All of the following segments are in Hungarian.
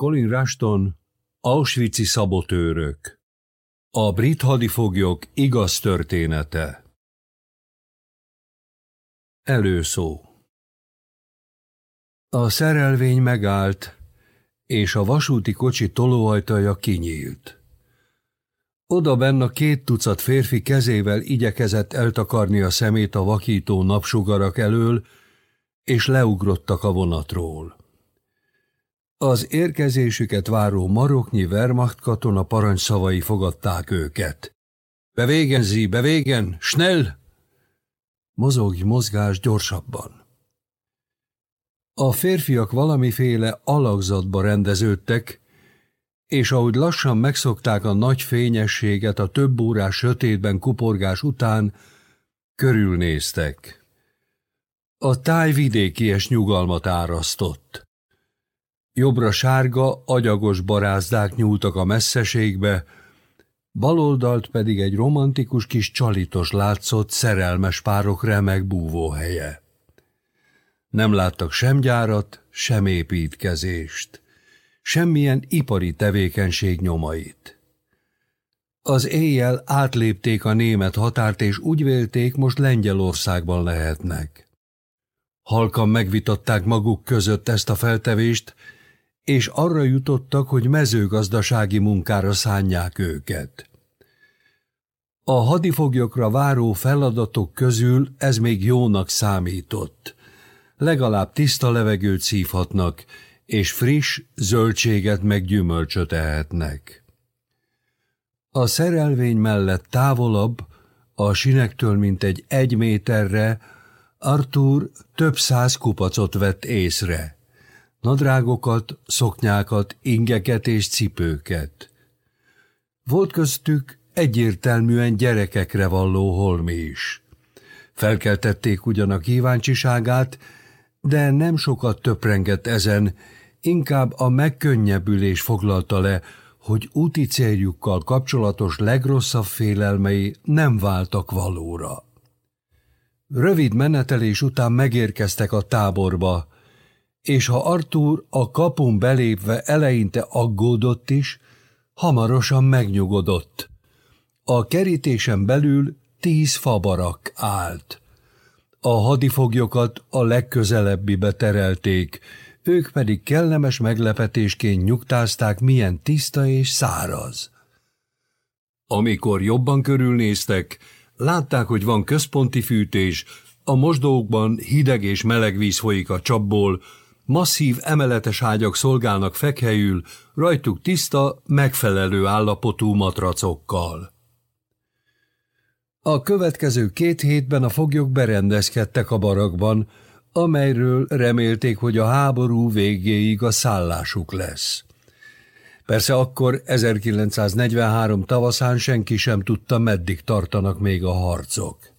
Colin Rushton, Auschwitz-i szabotőrök. A brit hadifoglyok igaz története. Előszó A szerelvény megállt, és a vasúti kocsi tolóajtaja kinyílt. Oda benne két tucat férfi kezével igyekezett eltakarni a szemét a vakító napsugarak elől, és leugrottak a vonatról. Az érkezésüket váró maroknyi Wehrmacht katona parancsszavai fogadták őket. Bevégen, Zi, bevégen, snell! Mozogj mozgás gyorsabban. A férfiak valamiféle alakzatba rendeződtek, és ahogy lassan megszokták a nagy fényességet a több órás sötétben kuporgás után, körülnéztek. A táj vidékies nyugalmat árasztott. Jobbra sárga, agyagos barázdák nyúltak a messzeségbe, baloldalt pedig egy romantikus kis csalitos látszott szerelmes párok remek búvóhelye. Nem láttak sem gyárat, sem építkezést, semmilyen ipari tevékenység nyomait. Az éjjel átlépték a német határt, és úgy vélték, most Lengyelországban lehetnek. Halkan megvitatták maguk között ezt a feltevést, és arra jutottak, hogy mezőgazdasági munkára szánják őket. A hadifoglyokra váró feladatok közül ez még jónak számított. Legalább tiszta levegőt szívhatnak, és friss zöldséget meg gyümölcsöt ehetnek. A szerelvény mellett távolabb, a sinektől mintegy egy méterre, Arthur több száz kupacot vett észre nadrágokat, szoknyákat, ingeket és cipőket. Volt köztük egyértelműen gyerekekre valló holmi is. Felkeltették ugyan a kíváncsiságát, de nem sokat töprengett ezen, inkább a megkönnyebbülés foglalta le, hogy úti céljukkal kapcsolatos legrosszabb félelmei nem váltak valóra. Rövid menetelés után megérkeztek a táborba, és ha Artúr a kapun belépve eleinte aggódott is, hamarosan megnyugodott. A kerítésen belül tíz fabarak állt. A hadifoglyokat a legközelebbibe terelték, ők pedig kellemes meglepetésként nyugtázták, milyen tiszta és száraz. Amikor jobban körülnéztek, látták, hogy van központi fűtés, a mosdókban hideg és meleg víz folyik a csapból, Masszív emeletes ágyak szolgálnak fekhelyül, rajtuk tiszta, megfelelő állapotú matracokkal. A következő két hétben a foglyok berendezkedtek a barakban, amelyről remélték, hogy a háború végéig a szállásuk lesz. Persze akkor 1943 tavaszán senki sem tudta, meddig tartanak még a harcok.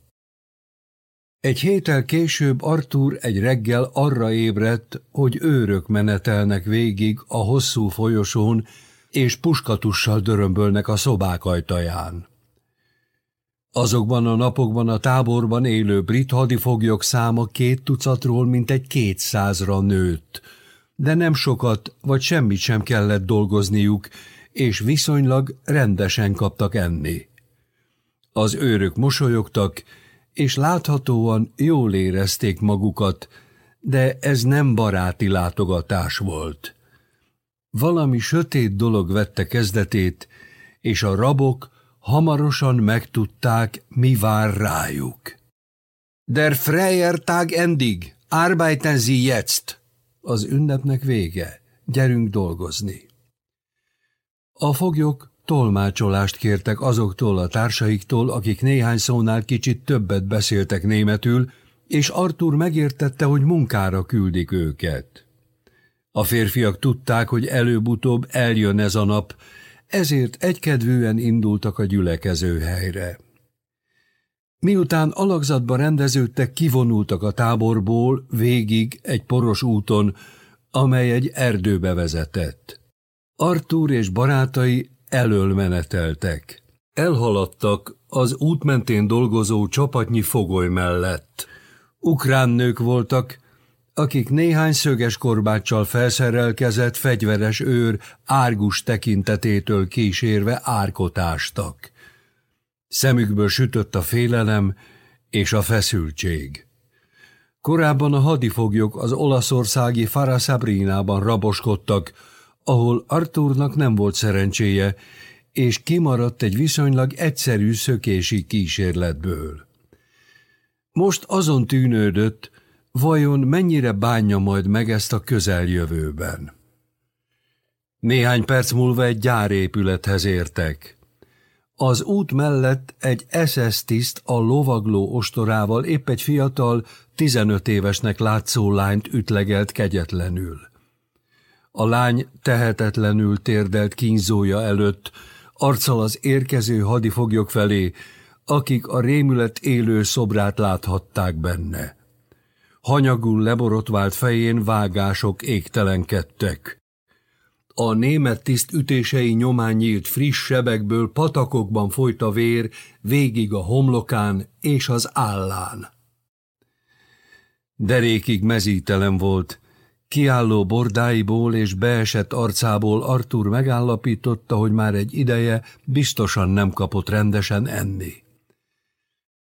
Egy héttel később Arthur egy reggel arra ébredt, hogy őrök menetelnek végig a hosszú folyosón, és puskatussal dörömbölnek a szobák ajtaján. Azokban a napokban a táborban élő brit hadifoglyok száma két tucatról mintegy kétszázra nőtt, de nem sokat vagy semmit sem kellett dolgozniuk, és viszonylag rendesen kaptak enni. Az őrök mosolyogtak, és láthatóan jól érezték magukat, de ez nem baráti látogatás volt. Valami sötét dolog vette kezdetét, és a rabok hamarosan megtudták, mi vár rájuk. Der Freier Tag endig, arbeiten Sie jetzt! Az ünnepnek vége, gyerünk dolgozni. A foglyok Tolmácsolást kértek azoktól a társaiktól, akik néhány szónál kicsit többet beszéltek németül, és Artur megértette, hogy munkára küldik őket. A férfiak tudták, hogy előbb-utóbb eljön ez a nap, ezért egykedvűen indultak a gyülekező helyre. Miután alakzatba rendeződtek, kivonultak a táborból végig egy poros úton, amely egy erdőbe vezetett. Artúr és barátai elől meneteltek. Elhaladtak az út mentén dolgozó csapatnyi fogoly mellett. Ukrán nők voltak, akik néhány szöges korbáccsal felszerelkezett fegyveres őr árgus tekintetétől kísérve árkotástak. Szemükből sütött a félelem és a feszültség. Korábban a hadifoglyok az olaszországi Farasabrinában raboskodtak, ahol Arthurnak nem volt szerencséje, és kimaradt egy viszonylag egyszerű szökési kísérletből. Most azon tűnődött, vajon mennyire bánja majd meg ezt a közeljövőben. Néhány perc múlva egy gyárépülethez értek. Az út mellett egy SS tiszt a lovagló ostorával épp egy fiatal, 15 évesnek látszó lányt ütlegelt kegyetlenül. A lány tehetetlenül térdelt kínzója előtt, arccal az érkező hadifoglyok felé, akik a rémület élő szobrát láthatták benne. Hanyagul leborotvált fején vágások égtelenkedtek. A német tiszt ütései nyomán nyílt friss sebekből patakokban folyt a vér végig a homlokán és az állán. Derékig mezítelen volt, kiálló bordáiból és beesett arcából Artur megállapította, hogy már egy ideje biztosan nem kapott rendesen enni.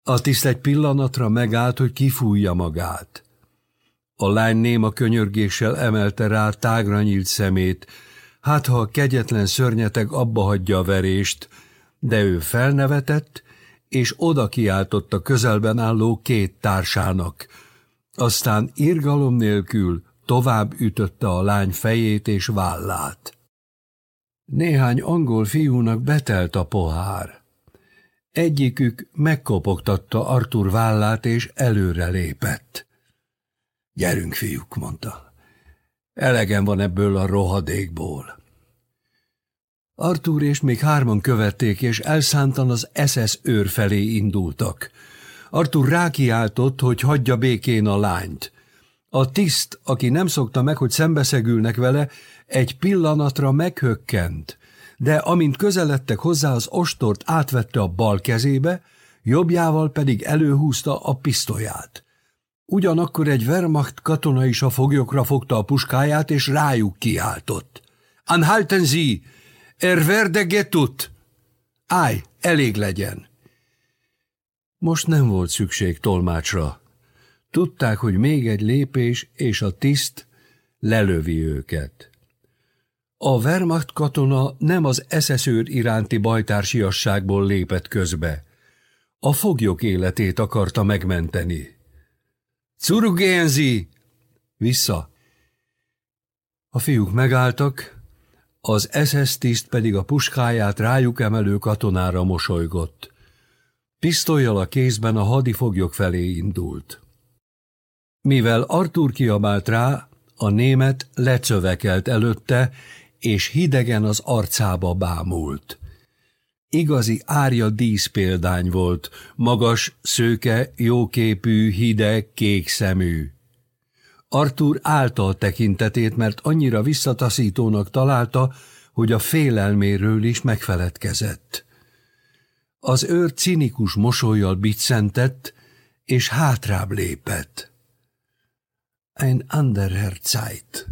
A tiszt egy pillanatra megállt, hogy kifújja magát. A lány néma könyörgéssel emelte rá tágra nyílt szemét, hát ha a kegyetlen szörnyeteg abba hagyja a verést, de ő felnevetett, és oda kiáltott a közelben álló két társának. Aztán irgalom nélkül tovább ütötte a lány fejét és vállát. Néhány angol fiúnak betelt a pohár. Egyikük megkopogtatta Artur vállát, és előre lépett. Gyerünk, fiúk, mondta. Elegem van ebből a rohadékból. Artur és még hárman követték, és elszántan az SS őr felé indultak. Artur rákiáltott, hogy hagyja békén a lányt. A tiszt, aki nem szokta meg, hogy szembeszegülnek vele, egy pillanatra meghökkent de amint közeledtek hozzá, az ostort átvette a bal kezébe, jobbjával pedig előhúzta a pisztolyát. Ugyanakkor egy Wehrmacht katona is a foglyokra fogta a puskáját, és rájuk kiáltott. Anhalten Sie! Er werde getut! Állj, elég legyen! Most nem volt szükség tolmácsra. Tudták, hogy még egy lépés, és a tiszt lelövi őket. A Wehrmacht katona nem az eszeszőr iránti bajtársiasságból lépett közbe. A foglyok életét akarta megmenteni. Curugénzi! Vissza! A fiúk megálltak, az SS tiszt pedig a puskáját rájuk emelő katonára mosolygott. Pisztolyjal a kézben a hadifoglyok felé indult. Mivel Artur kiabált rá, a német lecövekelt előtte, és hidegen az arcába bámult. Igazi árja díszpéldány volt, magas, szőke, jóképű, hideg, kék szemű. Artur állta a tekintetét, mert annyira visszataszítónak találta, hogy a félelméről is megfeledkezett. Az őr cinikus mosolyjal biccentett, és hátrább lépett. Ein anderer Zeit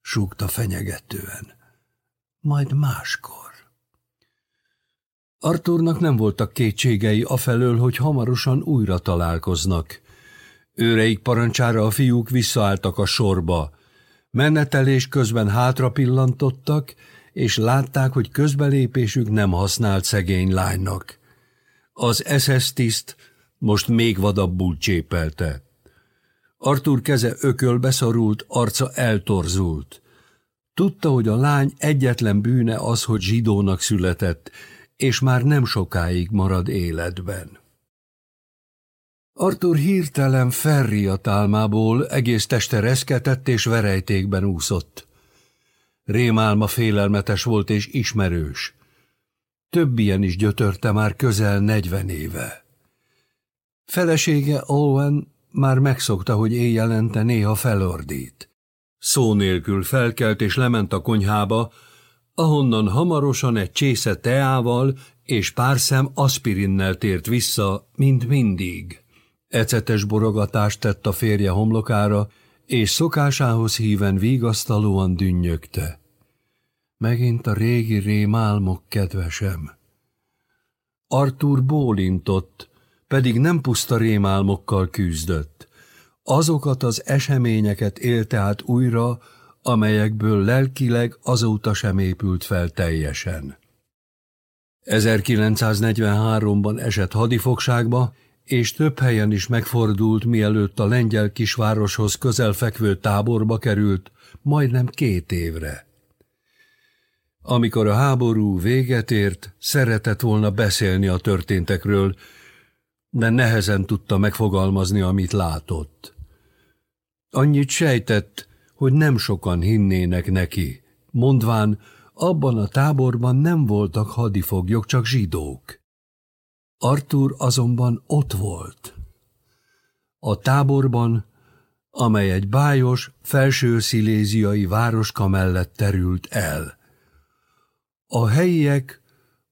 súgta fenyegetően. Majd máskor. Arturnak nem voltak kétségei afelől, hogy hamarosan újra találkoznak. Őreik parancsára a fiúk visszaálltak a sorba. Menetelés közben hátra pillantottak, és látták, hogy közbelépésük nem használt szegény lánynak. Az SS tiszt most még vadabbul csépelte. Artur keze ökölbe szorult, arca eltorzult. Tudta, hogy a lány egyetlen bűne az, hogy zsidónak született, és már nem sokáig marad életben. Artur hirtelen a álmából, egész teste reszketett és verejtékben úszott. Rémálma félelmetes volt és ismerős. Több ilyen is gyötörte már közel negyven éve. Felesége Owen már megszokta, hogy éjjelente néha felordít. Szó nélkül felkelt és lement a konyhába, ahonnan hamarosan egy csésze teával és pár szem aspirinnel tért vissza, mint mindig. Ecetes borogatást tett a férje homlokára, és szokásához híven vigasztalóan dünnyögte. Megint a régi rémálmok, kedvesem. Artur bólintott, pedig nem puszta rémálmokkal küzdött. Azokat az eseményeket élte át újra, amelyekből lelkileg azóta sem épült fel teljesen. 1943-ban esett hadifogságba, és több helyen is megfordult, mielőtt a lengyel kisvároshoz közel fekvő táborba került, majdnem két évre. Amikor a háború véget ért, szeretett volna beszélni a történtekről, de nehezen tudta megfogalmazni, amit látott. Annyit sejtett, hogy nem sokan hinnének neki, mondván, abban a táborban nem voltak hadifoglyok, csak zsidók. Arthur azonban ott volt. A táborban, amely egy bájos, felső-sziléziai városka mellett terült el. A helyiek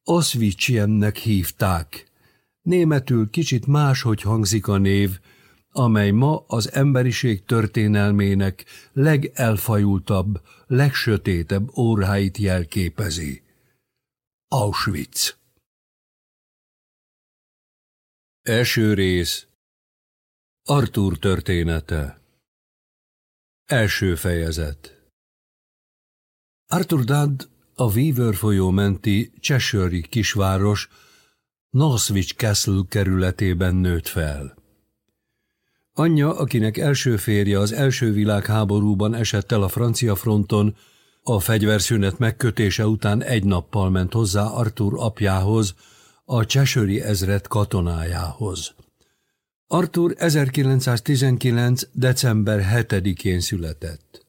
Oswicsiennek hívták. Németül kicsit máshogy hangzik a név, amely ma az emberiség történelmének legelfajultabb, legsötétebb óráit jelképezi. Auschwitz. Első rész Arthur története Első fejezet Arthur Dudd a Weaver folyó menti Cheshire kisváros Northwich Castle kerületében nőtt fel. Anyja, akinek első férje az első világháborúban esett el a francia fronton, a fegyverszünet megkötése után egy nappal ment hozzá Arthur apjához, a Csesöri ezred katonájához. Arthur 1919. december 7-én született.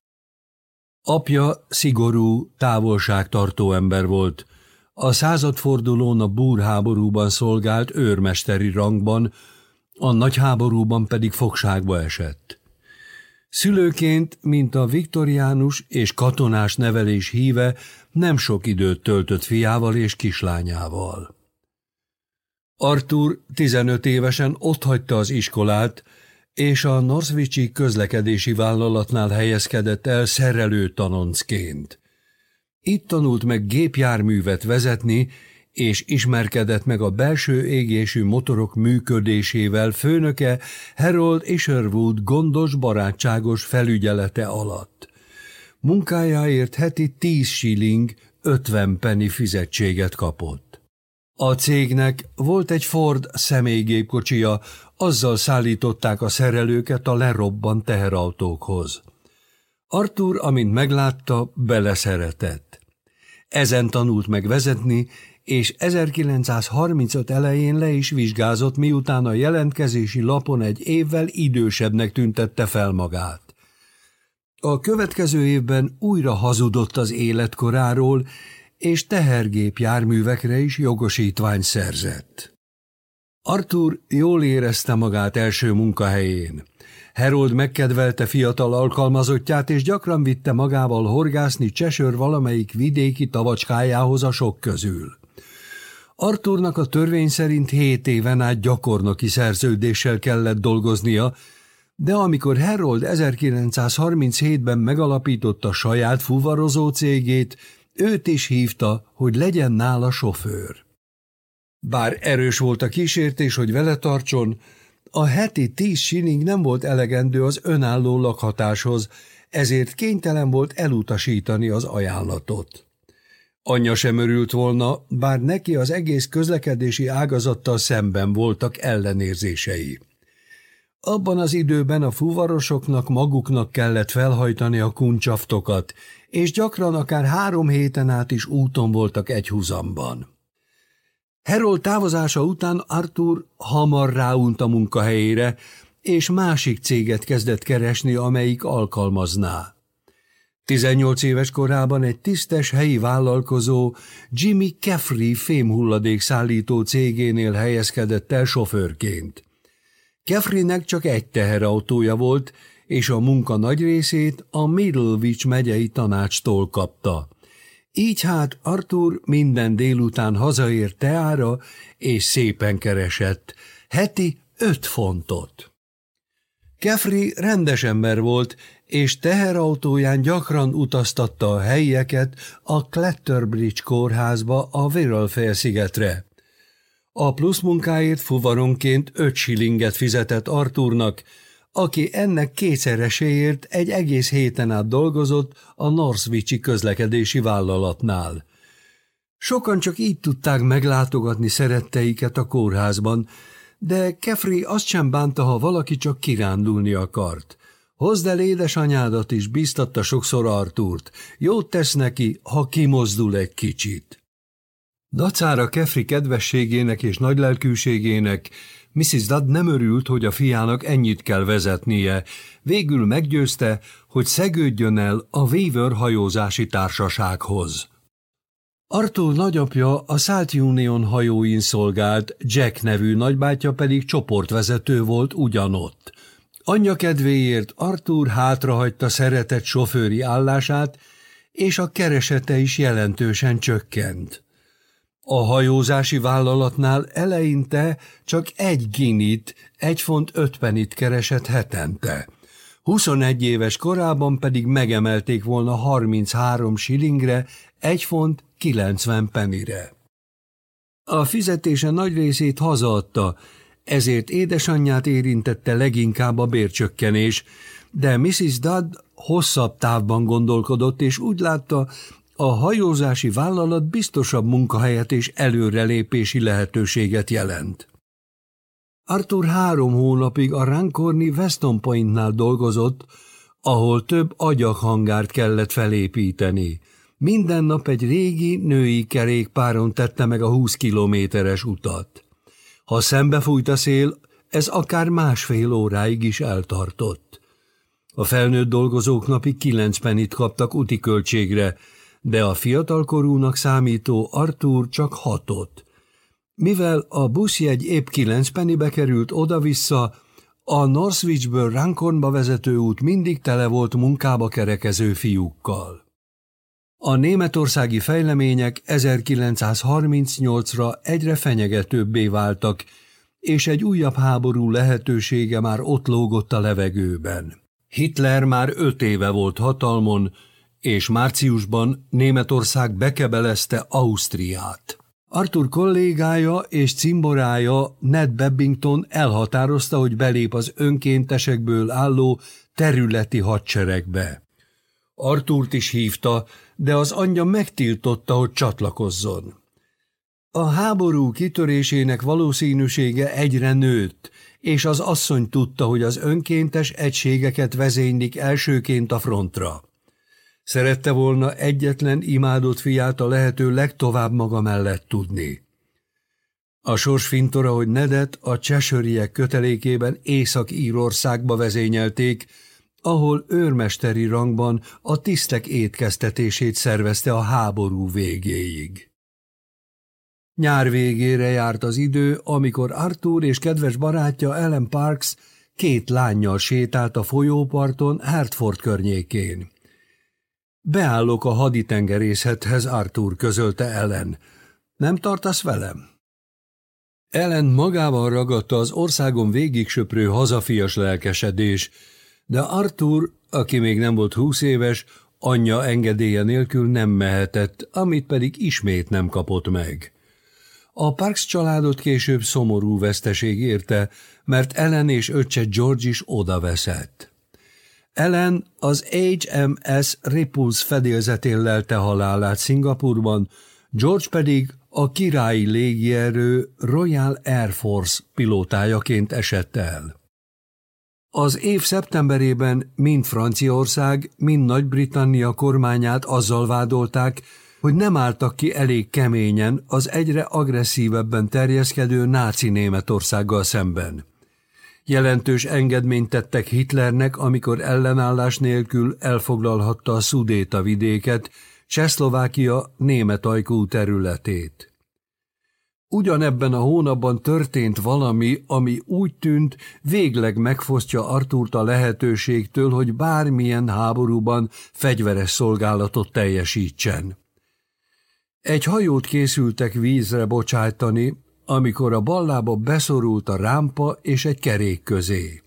Apja szigorú, távolságtartó ember volt. A századfordulón a búrháborúban szolgált őrmesteri rangban, a nagyháborúban pedig fogságba esett. Szülőként, mint a viktoriánus és katonás nevelés híve, nem sok időt töltött fiával és kislányával. Arthur 15 évesen otthagyta az iskolát, és a Northwichi közlekedési vállalatnál helyezkedett el szerelő tanoncként. Itt tanult meg gépjárművet vezetni, és ismerkedett meg a belső égésű motorok működésével főnöke Harold Isherwood gondos, barátságos felügyelete alatt. Munkájáért heti 10 shilling 50 penny fizetséget kapott. A cégnek volt egy Ford személygépkocsia, azzal szállították a szerelőket a lerobbant teherautókhoz. Arthur, amint meglátta, beleszeretett. Ezen tanult meg vezetni, és 1935 elején le is vizsgázott, miután a jelentkezési lapon egy évvel idősebbnek tüntette fel magát. A következő évben újra hazudott az életkoráról, és tehergép járművekre is jogosítvány szerzett. Arthur jól érezte magát első munkahelyén. Herold megkedvelte fiatal alkalmazottját, és gyakran vitte magával horgászni Csesör valamelyik vidéki tavacskájához a sok közül. Arthurnak a törvény szerint hét éven át gyakornoki szerződéssel kellett dolgoznia, de amikor Herold 1937-ben megalapította saját fuvarozó cégét, Őt is hívta, hogy legyen nála sofőr. Bár erős volt a kísértés, hogy vele tartson, a heti tíz sining nem volt elegendő az önálló lakhatáshoz, ezért kénytelen volt elutasítani az ajánlatot. Anyja sem örült volna, bár neki az egész közlekedési ágazattal szemben voltak ellenérzései. Abban az időben a fuvarosoknak maguknak kellett felhajtani a kuncsaftokat, és gyakran akár három héten át is úton voltak egy húzamban. Herold távozása után Arthur hamar ráunt a munkahelyére, és másik céget kezdett keresni, amelyik alkalmazná. 18 éves korában egy tisztes helyi vállalkozó Jimmy Caffrey fémhulladék szállító cégénél helyezkedett el sofőrként. Kefrinek csak egy teherautója volt, és a munka nagy részét a Middlewich megyei tanácstól kapta. Így hát Arthur minden délután hazaért teára, és szépen keresett, heti öt fontot. Kefri rendes ember volt, és teherautóján gyakran utaztatta a helyieket a Clatterbridge kórházba a Wirral félszigetre. A plusz munkáért fuvaronként öt silinget fizetett Arthurnak, aki ennek kétszereséért egy egész héten át dolgozott a Northwich-i közlekedési vállalatnál. Sokan csak így tudták meglátogatni szeretteiket a kórházban, de Kefri azt sem bánta, ha valaki csak kirándulni akart. Hozd el édesanyádat is, biztatta sokszor Artúrt. Jót tesz neki, ha kimozdul egy kicsit. Dacára Kefri kedvességének és nagylelkűségének Mrs. Dudd nem örült, hogy a fiának ennyit kell vezetnie. Végül meggyőzte, hogy szegődjön el a Weaver hajózási társasághoz. Arthur nagyapja a Salt Union hajóin szolgált, Jack nevű nagybátyja pedig csoportvezető volt ugyanott. Anyja kedvéért Arthur hátrahagyta szeretett sofőri állását, és a keresete is jelentősen csökkent. A hajózási vállalatnál eleinte csak egy ginit, egy font öt penit keresett hetente. 21 éves korában pedig megemelték volna 33 shillingre, egy font 90 penire. A fizetése nagy részét hazaadta, ezért édesanyját érintette leginkább a bércsökkenés, de Mrs. Dudd hosszabb távban gondolkodott, és úgy látta, a hajózási vállalat biztosabb munkahelyet és előrelépési lehetőséget jelent. Arthur három hónapig a Rancorni Weston Pointnál dolgozott, ahol több agyaghangárt kellett felépíteni. Minden nap egy régi női kerékpáron tette meg a 20 kilométeres utat. Ha szembefújt a szél, ez akár másfél óráig is eltartott. A felnőtt dolgozók napi kilenc penit kaptak úti költségre, de a fiatalkorúnak számító Artúr csak hatot. Mivel a buszjegy épp kilenc penibe került oda-vissza, a Northwichből Ranconba vezető út mindig tele volt munkába kerekező fiúkkal. A németországi fejlemények 1938-ra egyre fenyegetőbbé váltak, és egy újabb háború lehetősége már ott lógott a levegőben. Hitler már öt éve volt hatalmon, és márciusban Németország bekebelezte Ausztriát. Arthur kollégája és cimborája Ned Bebbington elhatározta, hogy belép az önkéntesekből álló területi hadseregbe. Artúrt is hívta, de az anyja megtiltotta, hogy csatlakozzon. A háború kitörésének valószínűsége egyre nőtt, és az asszony tudta, hogy az önkéntes egységeket vezénylik elsőként a frontra. Szerette volna egyetlen imádott fiát a lehető legtovább maga mellett tudni. A sorsfintora, hogy Nedet a csesöriek kötelékében Észak-Írországba vezényelték, ahol őrmesteri rangban a tisztek étkeztetését szervezte a háború végéig. Nyár végére járt az idő, amikor Arthur és kedves barátja Ellen Parks két lányjal sétált a folyóparton Hertford környékén. Beállok a haditengerészethez, Arthur, közölte Ellen. Nem tartasz velem? Ellen magával ragadta az országon végig söprő hazafias lelkesedés, de Arthur, aki még nem volt húsz éves, anyja engedélye nélkül nem mehetett, amit pedig ismét nem kapott meg. A Parks családot később szomorú veszteség érte, mert Ellen és öccse George is odaveszett. Ellen az HMS Repulse fedélzetén lelte halálát Szingapurban, George pedig a királyi légierő Royal Air Force pilótájaként esett el. Az év szeptemberében mind Franciaország, mind Nagy-Britannia kormányát azzal vádolták, hogy nem álltak ki elég keményen az egyre agresszívebben terjeszkedő náci Németországgal szemben. Jelentős engedményt tettek Hitlernek, amikor ellenállás nélkül elfoglalhatta a Szudéta vidéket, Csehszlovákia német ajkú területét. Ugyanebben a hónapban történt valami, ami úgy tűnt, végleg megfosztja Artúrt a lehetőségtől, hogy bármilyen háborúban fegyveres szolgálatot teljesítsen. Egy hajót készültek vízre bocsájtani, amikor a ballába beszorult a rámpa és egy kerék közé.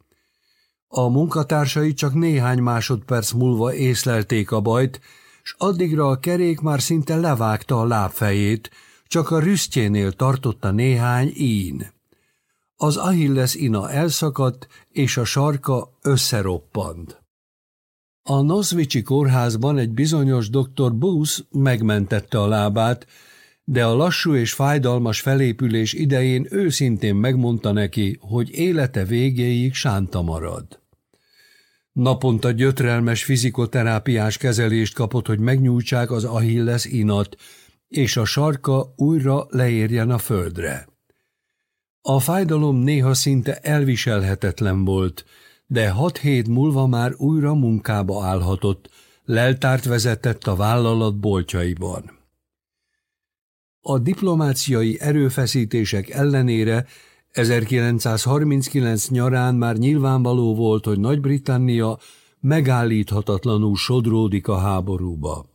A munkatársai csak néhány másodperc múlva észlelték a bajt, s addigra a kerék már szinte levágta a lábfejét, csak a rüsztjénél tartotta néhány ín. Az Achilles ina elszakadt, és a sarka összeroppant. A Nosvicsi kórházban egy bizonyos dr. Booth megmentette a lábát, de a lassú és fájdalmas felépülés idején őszintén megmondta neki, hogy élete végéig sánta marad. Naponta gyötrelmes fizikoterápiás kezelést kapott, hogy megnyújtsák az Achilles inat, és a sarka újra leérjen a földre. A fájdalom néha szinte elviselhetetlen volt, de hat hét múlva már újra munkába állhatott, leltárt vezetett a vállalat boltjaiban. A diplomáciai erőfeszítések ellenére 1939 nyarán már nyilvánvaló volt, hogy Nagy-Britannia megállíthatatlanul sodródik a háborúba.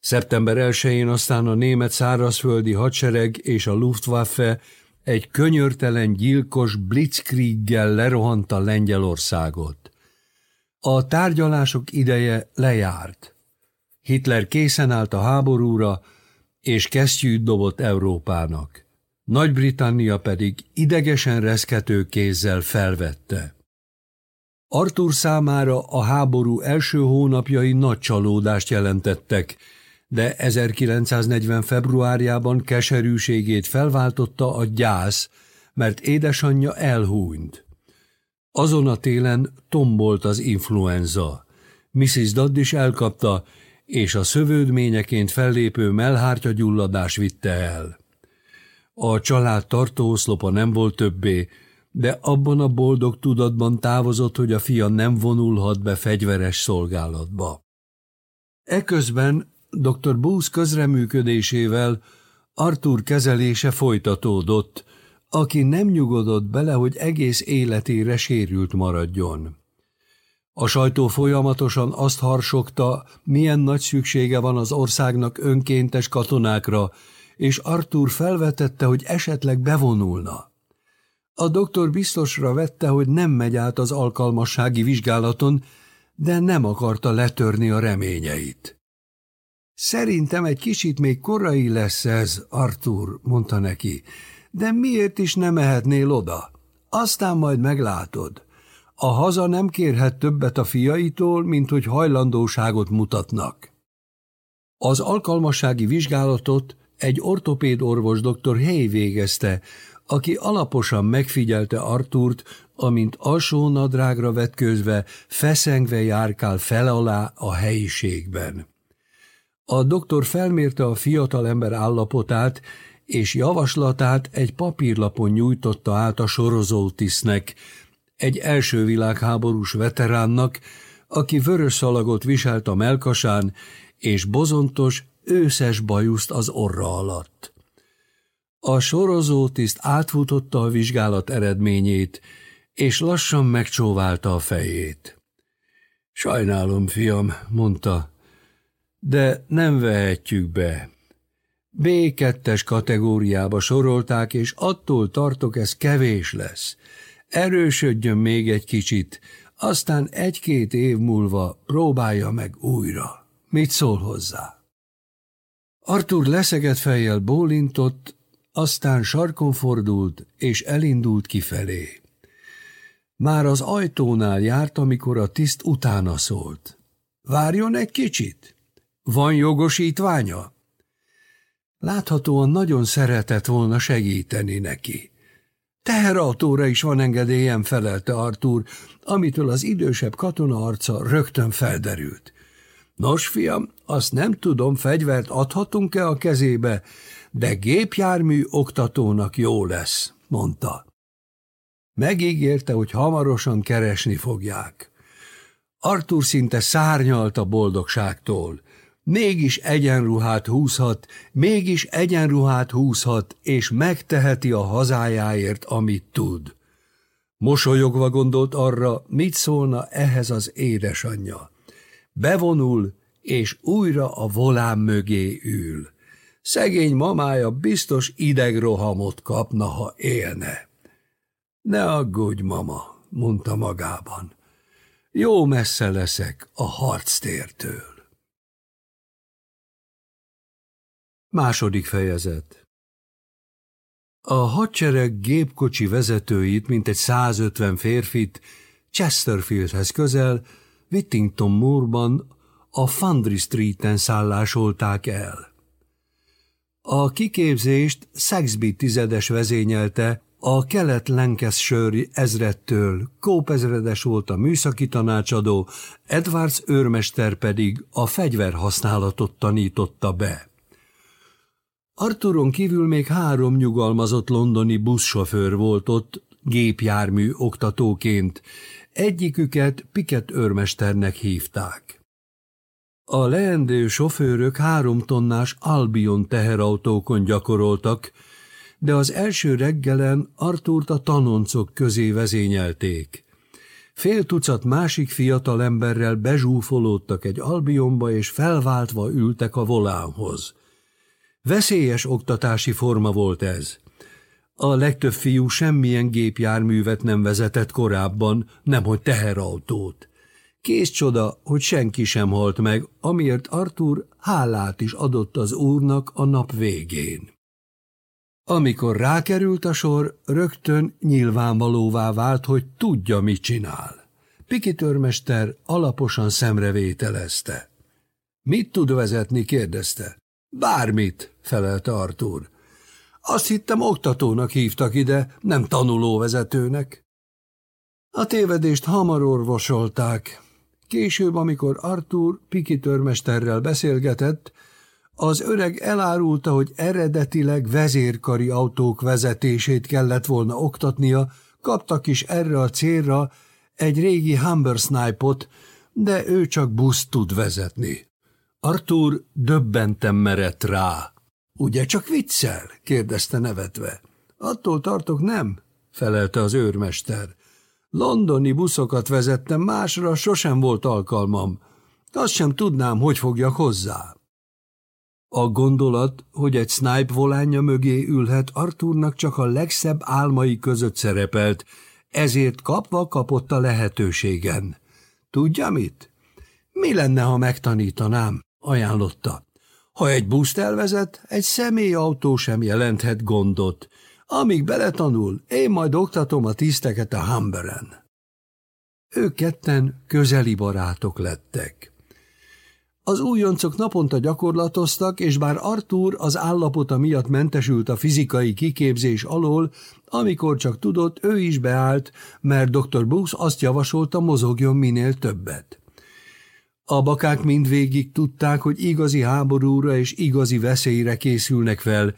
Szeptember 1-én aztán a német szárazföldi hadsereg és a Luftwaffe egy könyörtelen gyilkos blitzkrieggel lerohanta Lengyelországot. A tárgyalások ideje lejárt. Hitler készen állt a háborúra, és kesztyűt dobott Európának. Nagy-Britannia pedig idegesen reszkető kézzel felvette. Arthur számára a háború első hónapjai nagy csalódást jelentettek, de 1940. februárjában keserűségét felváltotta a gyász, mert édesanyja elhúnyt. Azon a télen tombolt az influenza. Mrs. Dodd is elkapta, és a szövődményeként fellépő melhártya gyulladás vitte el. A család tartóoszlopa nem volt többé, de abban a boldog tudatban távozott, hogy a fia nem vonulhat be fegyveres szolgálatba. Eközben dr. Booth közreműködésével Arthur kezelése folytatódott, aki nem nyugodott bele, hogy egész életére sérült maradjon. A sajtó folyamatosan azt harsogta, milyen nagy szüksége van az országnak önkéntes katonákra, és Arthur felvetette, hogy esetleg bevonulna. A doktor biztosra vette, hogy nem megy át az alkalmassági vizsgálaton, de nem akarta letörni a reményeit. Szerintem egy kicsit még korai lesz ez, Arthur, mondta neki, de miért is nem mehetnél oda? Aztán majd meglátod. A haza nem kérhet többet a fiaitól, mint hogy hajlandóságot mutatnak. Az alkalmassági vizsgálatot egy ortopéd orvos dr. Hey végezte, aki alaposan megfigyelte Artúrt, amint alsó nadrágra vetközve, feszengve járkál fel alá a helyiségben. A doktor felmérte a fiatal ember állapotát, és javaslatát egy papírlapon nyújtotta át a sorozótisznek, egy első világháborús veteránnak, aki vörös szalagot viselt a melkasán, és bozontos, őszes bajuszt az orra alatt. A sorozótiszt átfutotta a vizsgálat eredményét, és lassan megcsóválta a fejét. Sajnálom, fiam, mondta, de nem vehetjük be. B2-es kategóriába sorolták, és attól tartok, ez kevés lesz. Erősödjön még egy kicsit, aztán egy-két év múlva próbálja meg újra. Mit szól hozzá? Artur leszegett fejjel bólintott, aztán sarkon fordult, és elindult kifelé. Már az ajtónál járt, amikor a tiszt utána szólt. Várjon egy kicsit. Van jogosítványa? Láthatóan nagyon szeretett volna segíteni neki. Teherautóra is van engedélyem, felelte Artúr, amitől az idősebb katona arca rögtön felderült. Nos, fiam, azt nem tudom, fegyvert adhatunk-e a kezébe, de gépjármű oktatónak jó lesz, mondta. Megígérte, hogy hamarosan keresni fogják. Artur szinte szárnyalt a boldogságtól. Mégis egyenruhát húzhat, mégis egyenruhát húzhat, és megteheti a hazájáért, amit tud. Mosolyogva gondolt arra, mit szólna ehhez az édesanyja. Bevonul, és újra a volán mögé ül. Szegény mamája biztos idegrohamot kapna, ha élne. Ne aggódj, mama, mondta magában. Jó messze leszek a harctértől. Második fejezet A hadsereg gépkocsi vezetőit, mint egy 150 férfit, Chesterfieldhez közel, Whittington Moorban, a Fundry Streeten szállásolták el. A kiképzést Saxby tizedes vezényelte, a kelet Lancashire ezrettől Kóp ezredes volt a műszaki tanácsadó, Edwards őrmester pedig a fegyverhasználatot tanította be. Arturon kívül még három nyugalmazott londoni buszsofőr volt ott, gépjármű oktatóként, egyiküket Piket őrmesternek hívták. A leendő sofőrök három tonnás Albion teherautókon gyakoroltak, de az első reggelen Artúrt a tanoncok közé vezényelték. Fél tucat másik fiatal emberrel bezsúfolódtak egy Albionba, és felváltva ültek a volánhoz. Veszélyes oktatási forma volt ez. A legtöbb fiú semmilyen gépjárművet nem vezetett korábban, nemhogy teherautót. Kész csoda, hogy senki sem halt meg, amiért Artur hálát is adott az úrnak a nap végén. Amikor rákerült a sor, rögtön nyilvánvalóvá vált, hogy tudja, mit csinál. Piki törmester alaposan szemrevételezte. Mit tud vezetni, kérdezte. Bármit, felelte Artur. Azt hittem, oktatónak hívtak ide, nem tanulóvezetőnek. A tévedést hamar orvosolták. Később, amikor Artur Piki beszélgetett, az öreg elárulta, hogy eredetileg vezérkari autók vezetését kellett volna oktatnia, kaptak is erre a célra egy régi Humbersnipe-ot, de ő csak buszt tud vezetni. Artur döbbenten merett rá. Ugye csak viccel? kérdezte nevetve. Attól tartok nem, felelte az őrmester. Londoni buszokat vezettem, másra sosem volt alkalmam. Azt sem tudnám, hogy fogjak hozzá. A gondolat, hogy egy snipe volánja mögé ülhet, Arthurnak csak a legszebb álmai között szerepelt, ezért kapva kapott a lehetőségen. Tudja mit? Mi lenne, ha megtanítanám? Ajánlotta. Ha egy buszt elvezet, egy személyautó sem jelenthet gondot. Amíg beletanul, én majd oktatom a tiszteket a Humberen. Ők ketten közeli barátok lettek. Az újoncok naponta gyakorlatoztak, és bár Arthur az állapota miatt mentesült a fizikai kiképzés alól, amikor csak tudott, ő is beállt, mert dr. Booth azt javasolta, mozogjon minél többet. A bakák mindvégig tudták, hogy igazi háborúra és igazi veszélyre készülnek fel,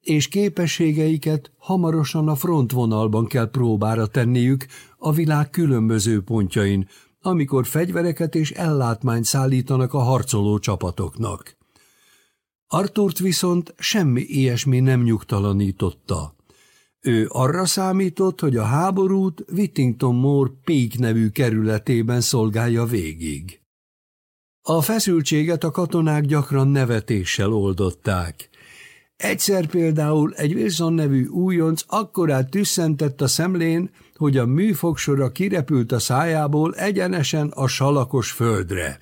és képességeiket hamarosan a frontvonalban kell próbára tenniük a világ különböző pontjain, amikor fegyvereket és ellátmányt szállítanak a harcoló csapatoknak. Arturt viszont semmi ilyesmi nem nyugtalanította. Ő arra számított, hogy a háborút Whittington Moore Peak nevű kerületében szolgálja végig. A feszültséget a katonák gyakran nevetéssel oldották. Egyszer például egy Wilson nevű újonc akkorát tüsszentett a szemlén, hogy a műfogsora kirepült a szájából egyenesen a salakos földre.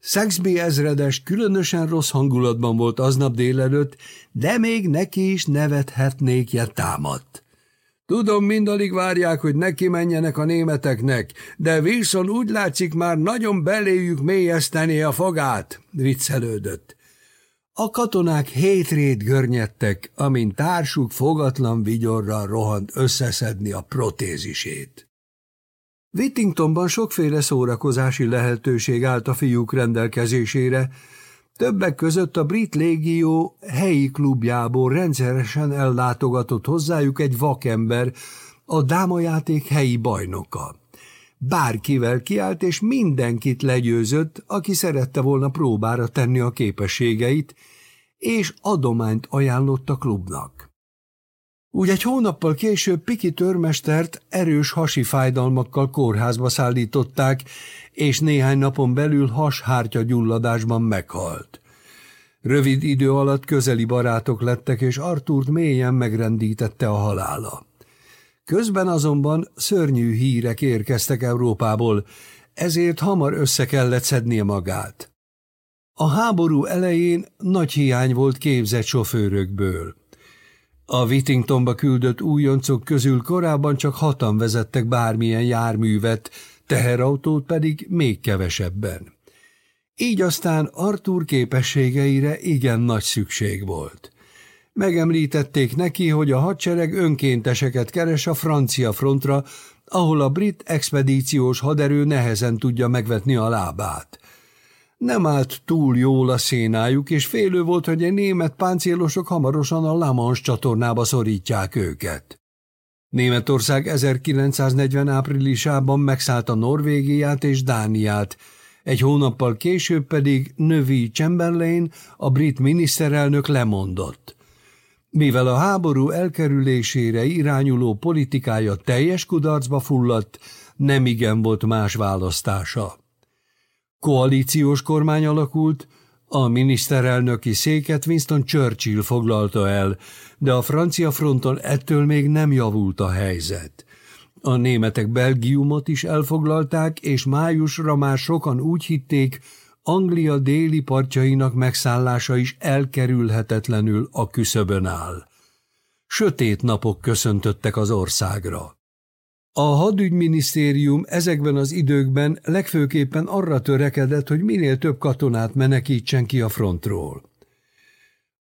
Saxby ezredes különösen rossz hangulatban volt aznap délelőtt, de még neki is nevethetnék támadt. Tudom, mindalig várják, hogy neki menjenek a németeknek, de Wilson úgy látszik már nagyon beléjük mélyeszteni a fogát, viccelődött. A katonák hétrét görnyedtek, amint társuk fogatlan vigyorral rohant összeszedni a protézisét. Whittingtonban sokféle szórakozási lehetőség állt a fiúk rendelkezésére, többek között a brit légió helyi klubjából rendszeresen ellátogatott hozzájuk egy vakember, a dámajáték helyi bajnoka. Bárkivel kiállt, és mindenkit legyőzött, aki szerette volna próbára tenni a képességeit, és adományt ajánlott a klubnak. Úgy egy hónappal később Piki törmestert erős hasi fájdalmakkal kórházba szállították, és néhány napon belül hashártya gyulladásban meghalt. Rövid idő alatt közeli barátok lettek, és Artúrt mélyen megrendítette a halála. Közben azonban szörnyű hírek érkeztek Európából. ezért hamar össze kellett szednie magát. A háború elején nagy hiány volt képzett sofőrökből. A Whittingtonba küldött újoncok közül korábban csak hatan vezettek bármilyen járművet, teherautót pedig még kevesebben. Így aztán Artur képességeire igen nagy szükség volt. Megemlítették neki, hogy a hadsereg önkénteseket keres a francia frontra, ahol a brit expedíciós haderő nehezen tudja megvetni a lábát. Nem állt túl jól a szénájuk, és félő volt, hogy a német páncélosok hamarosan a Lamans csatornába szorítják őket. Németország 1940 áprilisában megszállta Norvégiát és Dániát, egy hónappal később pedig Növi Chamberlain, a brit miniszterelnök lemondott. Mivel a háború elkerülésére irányuló politikája teljes kudarcba fulladt, nem igen volt más választása. Koalíciós kormány alakult, a miniszterelnöki széket Winston Churchill foglalta el, de a francia fronton ettől még nem javult a helyzet. A németek Belgiumot is elfoglalták, és májusra már sokan úgy hitték, Anglia déli partjainak megszállása is elkerülhetetlenül a küszöbön áll. Sötét napok köszöntöttek az országra. A hadügyminisztérium ezekben az időkben legfőképpen arra törekedett, hogy minél több katonát menekítsen ki a frontról.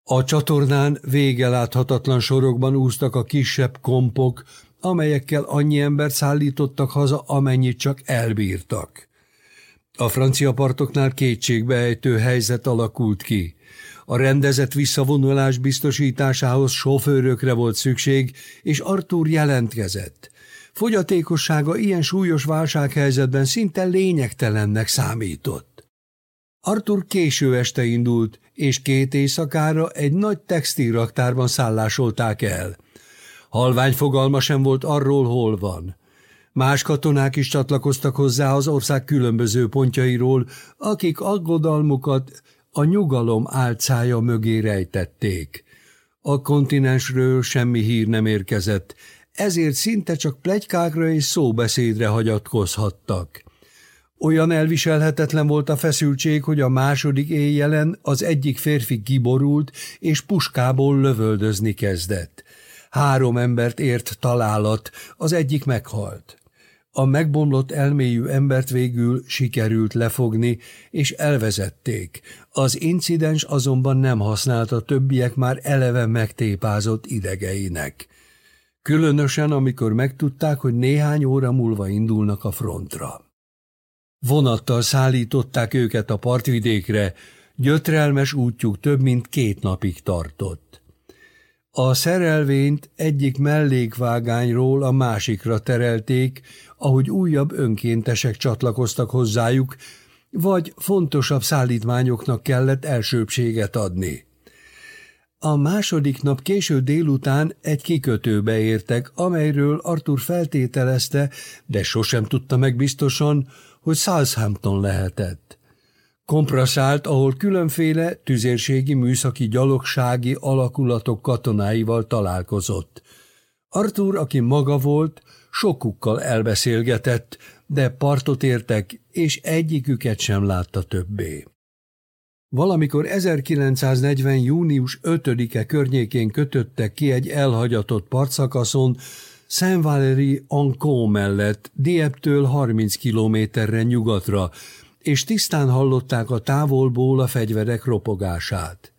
A csatornán végeláthatatlan sorokban úztak a kisebb kompok, amelyekkel annyi embert szállítottak haza, amennyit csak elbírtak. A francia partoknál kétségbeejtő helyzet alakult ki. A rendezett visszavonulás biztosításához sofőrökre volt szükség, és Artur jelentkezett. Fogyatékossága ilyen súlyos válsághelyzetben szinte lényegtelennek számított. Artur késő este indult, és két éjszakára egy nagy textilraktárban szállásolták el. Halvány fogalma sem volt arról, hol van. Más katonák is csatlakoztak hozzá az ország különböző pontjairól, akik aggodalmukat a nyugalom álcája mögé rejtették. A kontinensről semmi hír nem érkezett, ezért szinte csak plegykákra és szóbeszédre hagyatkozhattak. Olyan elviselhetetlen volt a feszültség, hogy a második éjjelen az egyik férfi kiborult, és puskából lövöldözni kezdett. Három embert ért találat, az egyik meghalt. A megbomlott elméjű embert végül sikerült lefogni, és elvezették. Az incidens azonban nem használta többiek már eleve megtépázott idegeinek. Különösen, amikor megtudták, hogy néhány óra múlva indulnak a frontra. Vonattal szállították őket a partvidékre, gyötrelmes útjuk több mint két napig tartott. A szerelvényt egyik mellékvágányról a másikra terelték, ahogy újabb önkéntesek csatlakoztak hozzájuk, vagy fontosabb szállítmányoknak kellett elsőbséget adni. A második nap késő délután egy kikötőbe értek, amelyről Arthur feltételezte, de sosem tudta meg biztosan, hogy Southampton lehetett. Kompraszált, ahol különféle tüzérségi műszaki gyalogsági alakulatok katonáival találkozott. Arthur, aki maga volt, sokukkal elbeszélgetett, de partot értek, és egyiküket sem látta többé. Valamikor 1940. június 5-e környékén kötöttek ki egy elhagyatott partszakaszon, Saint Valery Ancon mellett, Dieptől 30 kilométerre nyugatra, és tisztán hallották a távolból a fegyverek ropogását.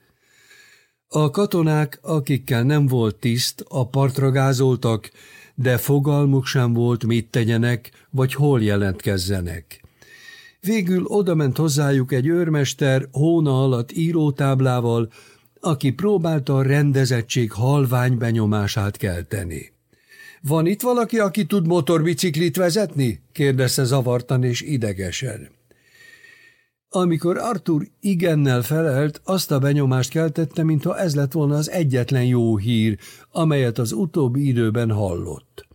A katonák, akikkel nem volt tiszt, a partra gázoltak, de fogalmuk sem volt, mit tegyenek, vagy hol jelentkezzenek. Végül odament hozzájuk egy őrmester hóna alatt írótáblával, aki próbálta a rendezettség halvány benyomását kelteni. Van itt valaki, aki tud motorbiciklit vezetni? kérdezte zavartan és idegesen. Amikor Arthur igennel felelt, azt a benyomást keltette, mintha ez lett volna az egyetlen jó hír, amelyet az utóbbi időben hallott.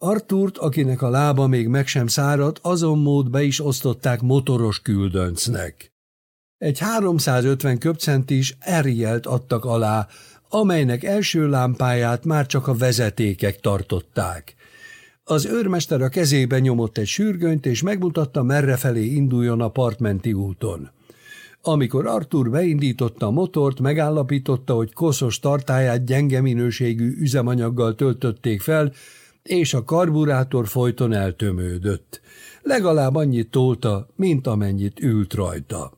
Artúrt, akinek a lába még meg sem száradt, azon mód be is osztották motoros küldöncnek. Egy 350 köpcentis Arielt adtak alá, amelynek első lámpáját már csak a vezetékek tartották. Az őrmester a kezébe nyomott egy sürgönyt, és megmutatta, merre felé induljon a partmenti úton. Amikor Arthur beindította a motort, megállapította, hogy koszos tartáját gyenge minőségű üzemanyaggal töltötték fel, és a karburátor folyton eltömődött. Legalább annyit tolta, mint amennyit ült rajta.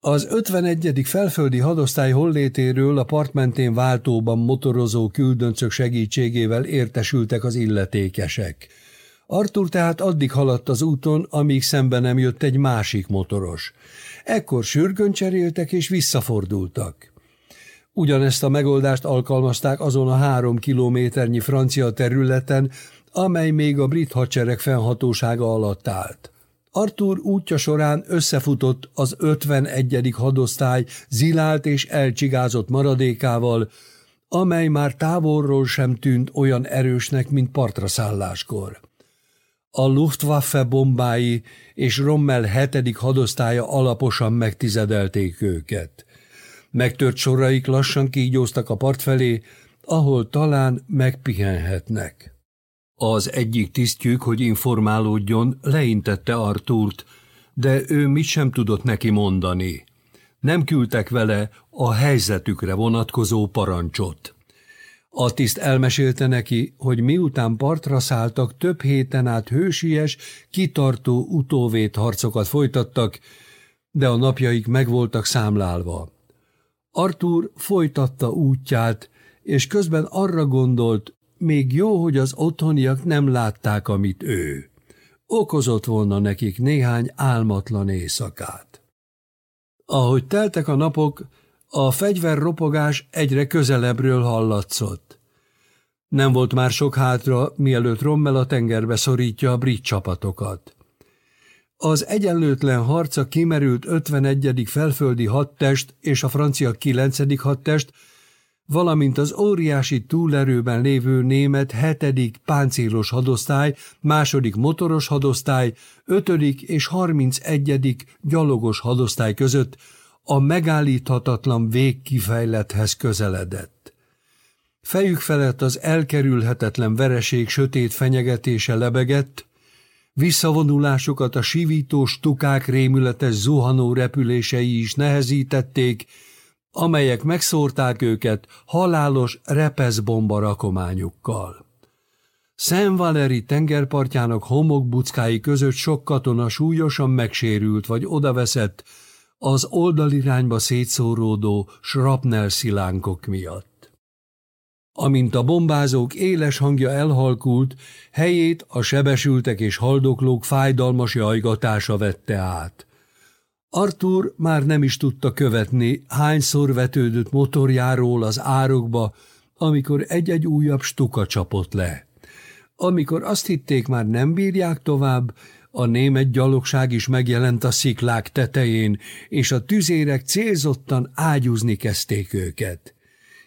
Az 51. felföldi hadosztály hollétéről a partmentén váltóban motorozó küldöncök segítségével értesültek az illetékesek. Artur tehát addig haladt az úton, amíg szembe nem jött egy másik motoros. Ekkor sürgön cseréltek és visszafordultak. Ugyanezt a megoldást alkalmazták azon a három kilométernyi francia területen, amely még a brit hadsereg fennhatósága alatt állt. Artur útja során összefutott az 51. hadosztály zilált és elcsigázott maradékával, amely már távolról sem tűnt olyan erősnek, mint partra szálláskor. A Luftwaffe bombái és Rommel hetedik hadosztálya alaposan megtizedelték őket. Megtört soraik lassan kígyóztak a part felé, ahol talán megpihenhetnek. Az egyik tisztjük, hogy informálódjon, leintette Artúrt, de ő mit sem tudott neki mondani. Nem küldtek vele a helyzetükre vonatkozó parancsot. A tiszt elmesélte neki, hogy miután partra szálltak, több héten át hősies, kitartó utóvét harcokat folytattak, de a napjaik meg voltak számlálva. Artur folytatta útját, és közben arra gondolt, még jó, hogy az otthoniak nem látták, amit ő. Okozott volna nekik néhány álmatlan éjszakát. Ahogy teltek a napok, a fegyverropogás egyre közelebbről hallatszott. Nem volt már sok hátra, mielőtt Rommel a tengerbe szorítja a brit csapatokat. Az egyenlőtlen harca kimerült 51. felföldi hadtest és a francia 9. hadtest, valamint az óriási túlerőben lévő német hetedik páncélos hadosztály, második motoros hadosztály, ötödik és harmincegyedik gyalogos hadosztály között a megállíthatatlan végkifejlethez közeledett. Fejük felett az elkerülhetetlen vereség sötét fenyegetése lebegett, visszavonulásukat a sivító stukák rémületes zuhanó repülései is nehezítették, amelyek megszórták őket halálos repeszbomba rakományukkal. Szent Valeri tengerpartjának homokbuckái között sok katona súlyosan megsérült vagy odaveszett az oldalirányba szétszóródó srapnel szilánkok miatt. Amint a bombázók éles hangja elhalkult, helyét a sebesültek és haldoklók fájdalmas jajgatása vette át – Arthur már nem is tudta követni, hányszor vetődött motorjáról az árokba, amikor egy-egy újabb stuka csapott le. Amikor azt hitték, már nem bírják tovább, a német gyalogság is megjelent a sziklák tetején, és a tüzérek célzottan ágyúzni kezdték őket.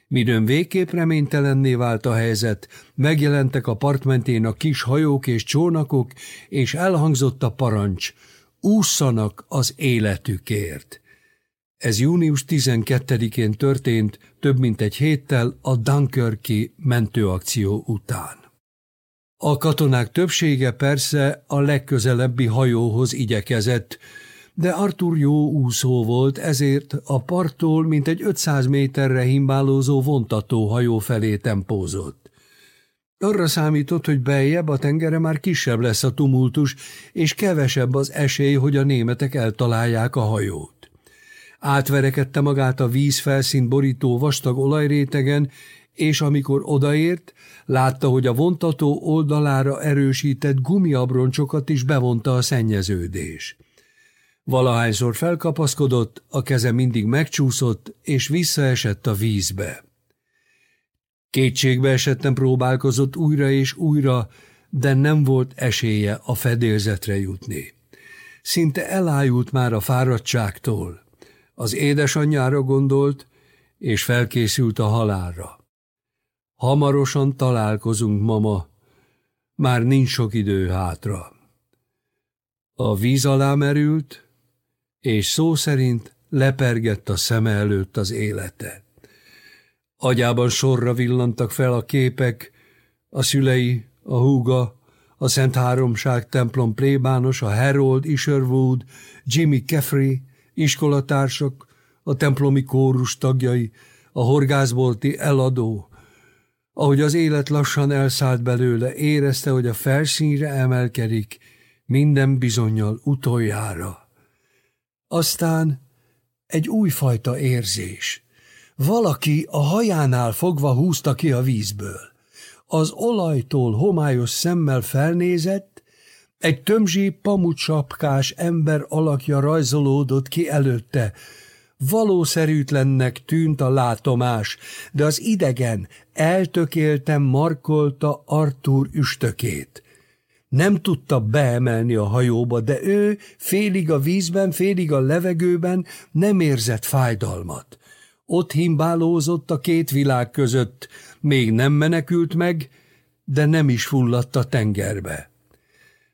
Midőn végképp reménytelenné vált a helyzet, megjelentek a partmentén a kis hajók és csónakok, és elhangzott a parancs – ússzanak az életükért. Ez június 12-én történt, több mint egy héttel a Dunkirki mentőakció után. A katonák többsége persze a legközelebbi hajóhoz igyekezett, de Arthur jó úszó volt, ezért a parttól mintegy 500 méterre himbálózó vontató hajó felé tempózott. Arra számított, hogy beljebb a tengere már kisebb lesz a tumultus, és kevesebb az esély, hogy a németek eltalálják a hajót. Átverekedte magát a vízfelszín borító vastag olajrétegen, és amikor odaért, látta, hogy a vontató oldalára erősített gumiabroncsokat is bevonta a szennyeződés. Valahányszor felkapaszkodott, a keze mindig megcsúszott, és visszaesett a vízbe. Kétségbe esetten próbálkozott újra és újra, de nem volt esélye a fedélzetre jutni. Szinte elájult már a fáradtságtól. Az édesanyjára gondolt, és felkészült a halálra. Hamarosan találkozunk, mama, már nincs sok idő hátra. A víz alá merült, és szó szerint lepergett a szeme előtt az élete. Agyában sorra villantak fel a képek, a szülei, a húga, a Szent Háromság templom plébános, a Harold Isherwood, Jimmy Caffrey, iskolatársak, a templomi kórus tagjai, a horgászbolti eladó. Ahogy az élet lassan elszállt belőle, érezte, hogy a felszínre emelkedik, minden bizonyal utoljára. Aztán egy újfajta érzés. Valaki a hajánál fogva húzta ki a vízből. Az olajtól homályos szemmel felnézett, egy tömzsi pamucsapkás ember alakja rajzolódott ki előtte. Valószerűtlennek tűnt a látomás, de az idegen eltökéltem markolta Artúr üstökét. Nem tudta beemelni a hajóba, de ő félig a vízben, félig a levegőben nem érzett fájdalmat. Ott himbálózott a két világ között, még nem menekült meg, de nem is fulladt a tengerbe.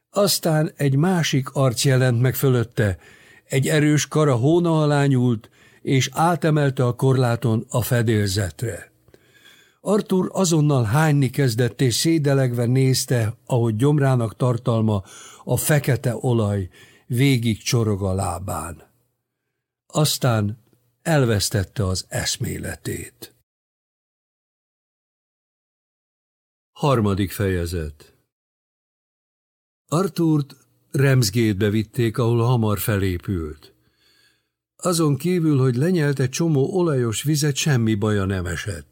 Aztán egy másik arc jelent meg fölötte, egy erős kara hóna alá nyúlt, és átemelte a korláton a fedélzetre. Artur azonnal hányni kezdett, és szédelegve nézte, ahogy gyomrának tartalma, a fekete olaj végig csorog a lábán. Aztán elvesztette az eszméletét. Harmadik fejezet Artúrt Remsgétbe vitték, ahol hamar felépült. Azon kívül, hogy lenyelt egy csomó olajos vizet, semmi baja nem esett.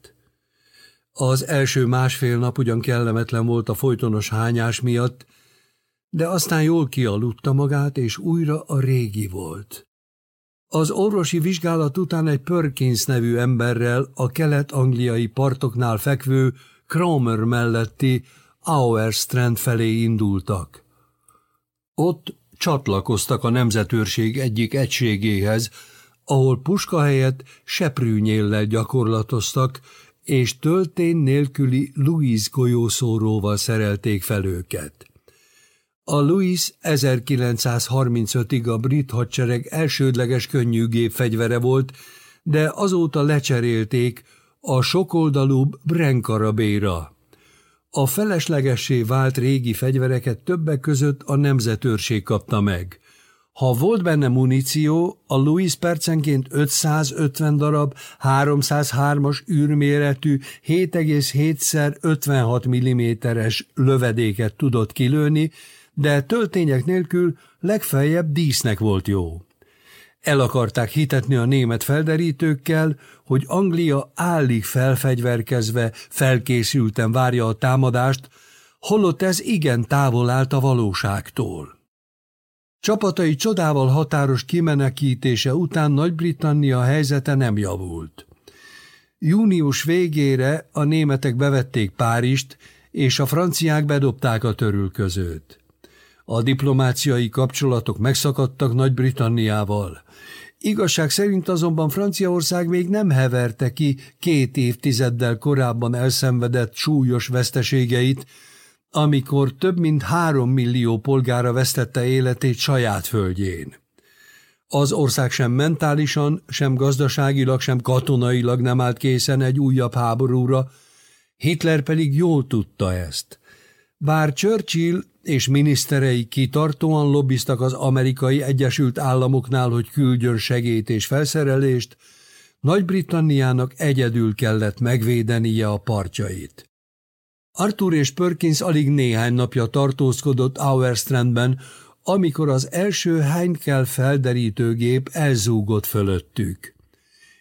Az első másfél nap ugyan kellemetlen volt a folytonos hányás miatt, de aztán jól kialudta magát, és újra a régi volt. Az orvosi vizsgálat után egy Perkins nevű emberrel a kelet-angliai partoknál fekvő Cromer melletti Auerstrand felé indultak. Ott csatlakoztak a nemzetőrség egyik egységéhez, ahol puska helyett seprűnyéllel gyakorlatoztak, és töltén nélküli Louis golyószóróval szerelték fel őket. A Louis 1935-ig a brit hadsereg elsődleges könnyű gépfegyvere volt, de azóta lecserélték a sokoldalúbb Brenkarabéra. A feleslegessé vált régi fegyvereket többek között a nemzetőrség kapta meg. Ha volt benne muníció, a Louis percenként 550 darab 303-as űrméretű 7,7x56 mm-es lövedéket tudott kilőni, de töltények nélkül legfeljebb dísznek volt jó. El akarták hitetni a német felderítőkkel, hogy Anglia állig felfegyverkezve, felkészülten várja a támadást, holott ez igen távol állt a valóságtól. Csapatai csodával határos kimenekítése után Nagy-Britannia helyzete nem javult. Június végére a németek bevették Párizst, és a franciák bedobták a törülközőt. A diplomáciai kapcsolatok megszakadtak Nagy-Britanniával. Igazság szerint azonban Franciaország még nem heverte ki két évtizeddel korábban elszenvedett súlyos veszteségeit, amikor több mint három millió polgára vesztette életét saját földjén. Az ország sem mentálisan, sem gazdaságilag, sem katonailag nem állt készen egy újabb háborúra, Hitler pedig jól tudta ezt. Bár Churchill és miniszterei kitartóan lobbiztak az amerikai Egyesült Államoknál, hogy küldjön segét és felszerelést, Nagy-Britanniának egyedül kellett megvédenie a partjait. Arthur és Perkins alig néhány napja tartózkodott Auerstrandben, amikor az első Heinkel felderítőgép elzúgott fölöttük.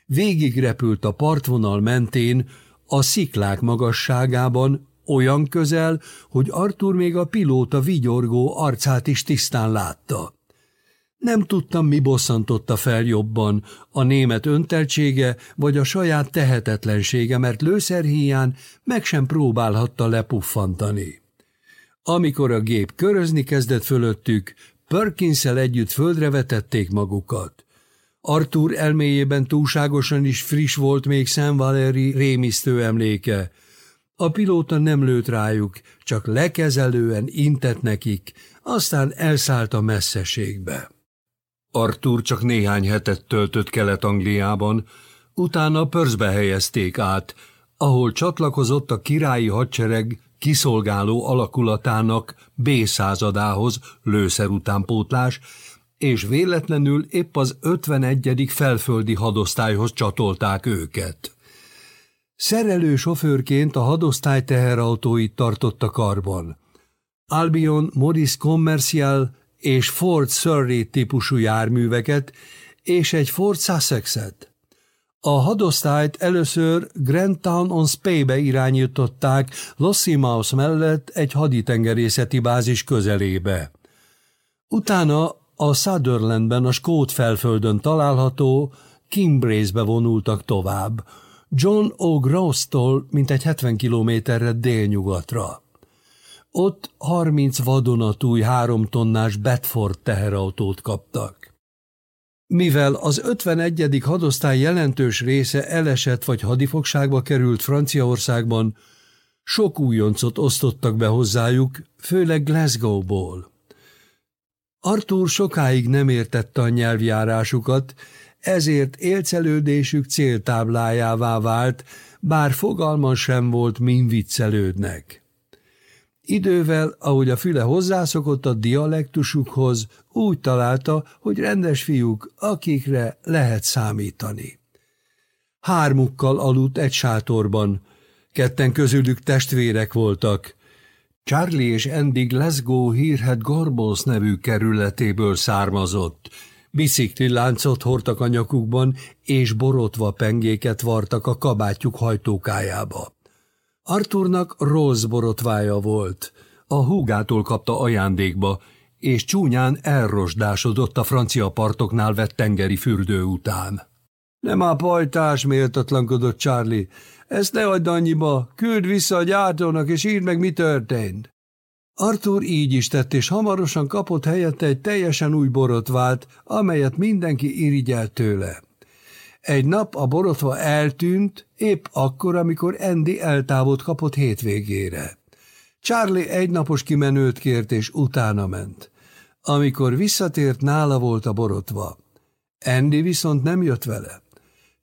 Végig repült a partvonal mentén, a sziklák magasságában, olyan közel, hogy Arthur még a pilóta vigyorgó arcát is tisztán látta. Nem tudtam, mi bosszantotta fel jobban, a német önteltsége vagy a saját tehetetlensége, mert lőszerhíján meg sem próbálhatta lepuffantani. Amikor a gép körözni kezdett fölöttük, perkins együtt földre vetették magukat. Arthur elméjében túlságosan is friss volt még Szent Valeri rémisztő emléke. A pilóta nem lőtt rájuk, csak lekezelően intett nekik, aztán elszállt a messzeségbe. Arthur csak néhány hetet töltött Kelet-Angliában, utána Pörzbe helyezték át, ahol csatlakozott a királyi hadsereg kiszolgáló alakulatának B századához lőszer utánpótlás, és véletlenül épp az 51. felföldi hadosztályhoz csatolták őket. Szerelő sofőrként a hadosztály teherautóit tartotta karban. Albion Morris Commercial és Ford Surrey típusú járműveket és egy Ford Sussexet. A hadosztályt először Town on Spey-be irányították Mouse mellett egy haditengerészeti bázis közelébe. Utána a Sutherlandben a Skót felföldön található Kimbrace-be vonultak tovább, John O'Gross-tól mintegy 70 kilométerre délnyugatra. Ott 30 vadonatúj három tonnás Bedford teherautót kaptak. Mivel az 51. hadosztály jelentős része elesett vagy hadifogságba került Franciaországban, sok újoncot osztottak be hozzájuk, főleg Glasgow-ból. Arthur sokáig nem értette a nyelvjárásukat, ezért élcelődésük céltáblájává vált, bár fogalma sem volt, min viccelődnek. Idővel, ahogy a füle hozzászokott a dialektusukhoz, úgy találta, hogy rendes fiúk, akikre lehet számítani. Hármukkal aludt egy sátorban, ketten közülük testvérek voltak. Charlie és Andy Glasgow hírhet Gorbos nevű kerületéből származott. Bicikli láncot hordtak a nyakukban, és borotva pengéket vartak a kabátjuk hajtókájába. Arthurnak rossz borotvája volt. A húgától kapta ajándékba, és csúnyán elrosdásodott a francia partoknál vett tengeri fürdő után. Nem a pajtás, méltatlankodott Charlie. Ezt ne hagyd annyiba, küld vissza a gyártónak, és írd meg, mi történt. Arthur így is tett, és hamarosan kapott helyette egy teljesen új borotvát, amelyet mindenki irigyelt tőle. Egy nap a borotva eltűnt, épp akkor, amikor Andy eltávot kapott hétvégére. Charlie egy napos kimenőt kért, és utána ment. Amikor visszatért, nála volt a borotva. Andy viszont nem jött vele.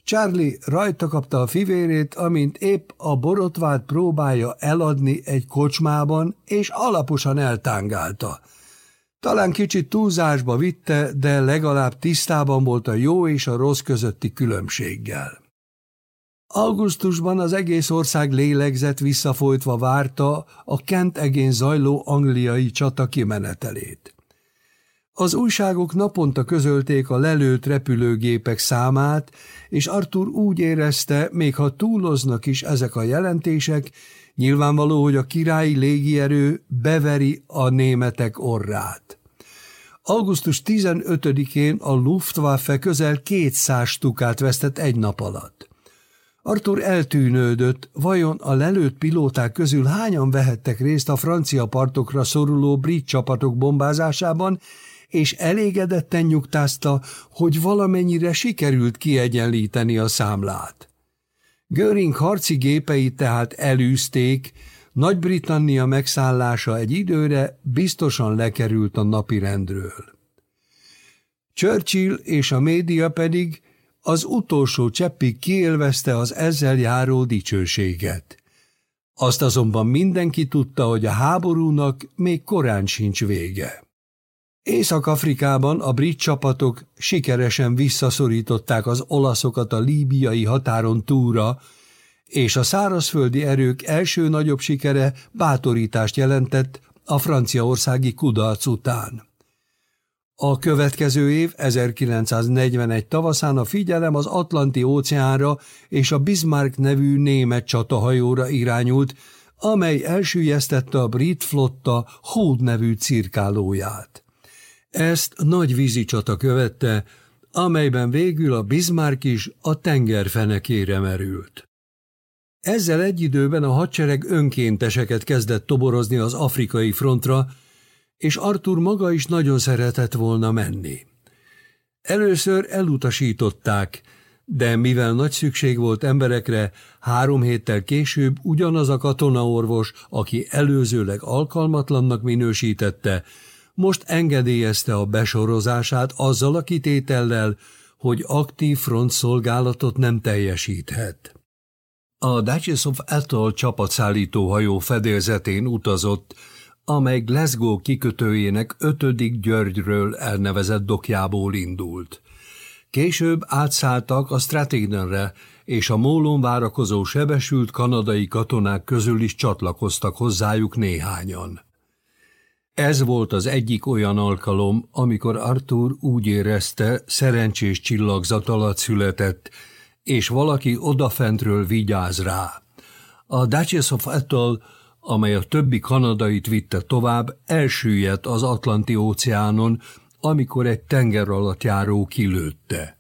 Charlie rajta kapta a fivérét, amint épp a borotvát próbálja eladni egy kocsmában, és alaposan eltángálta. Talán kicsit túlzásba vitte, de legalább tisztában volt a jó és a rossz közötti különbséggel. Augusztusban az egész ország lélegzett visszafolytva várta a Kent egén zajló angliai csata kimenetelét. Az újságok naponta közölték a lelőtt repülőgépek számát, és Arthur úgy érezte, még ha túloznak is ezek a jelentések, nyilvánvaló, hogy a királyi légierő beveri a németek orrát. Augusztus 15-én a Luftwaffe közel 200 stukát vesztett egy nap alatt. Arthur eltűnődött, vajon a lelőtt pilóták közül hányan vehettek részt a francia partokra szoruló brit csapatok bombázásában, és elégedetten nyugtázta, hogy valamennyire sikerült kiegyenlíteni a számlát. Göring harci gépeit tehát elűzték, Nagy-Britannia megszállása egy időre biztosan lekerült a napi rendről. Churchill és a média pedig az utolsó cseppig kiélvezte az ezzel járó dicsőséget. Azt azonban mindenki tudta, hogy a háborúnak még korán sincs vége. Észak-Afrikában a brit csapatok sikeresen visszaszorították az olaszokat a líbiai határon túra, és a szárazföldi erők első nagyobb sikere bátorítást jelentett a franciaországi kudarc után. A következő év 1941 tavaszán a figyelem az Atlanti óceánra és a Bismarck nevű német csatahajóra irányult, amely elsüllyesztette a brit flotta Hood nevű cirkálóját. Ezt nagy vízicsata követte, amelyben végül a Bismarck is a tenger fenekére merült. Ezzel egy időben a hadsereg önkénteseket kezdett toborozni az afrikai frontra, és Artur maga is nagyon szeretett volna menni. Először elutasították, de mivel nagy szükség volt emberekre, három héttel később ugyanaz a katonaorvos, aki előzőleg alkalmatlannak minősítette, most engedélyezte a besorozását azzal a kitétellel, hogy aktív frontszolgálatot nem teljesíthet. A Duchess of Atoll csapatszállító hajó fedélzetén utazott, amely Glasgow kikötőjének ötödik Györgyről elnevezett dokjából indult. Később átszálltak a Stratédenre, és a mólon várakozó sebesült kanadai katonák közül is csatlakoztak hozzájuk néhányan. Ez volt az egyik olyan alkalom, amikor Arthur úgy érezte, szerencsés csillagzat alatt született, és valaki odafentről vigyáz rá. A Duchess of Atoll, amely a többi kanadait vitte tovább, elsüllyedt az Atlanti óceánon, amikor egy tenger alatt járó kilőtte.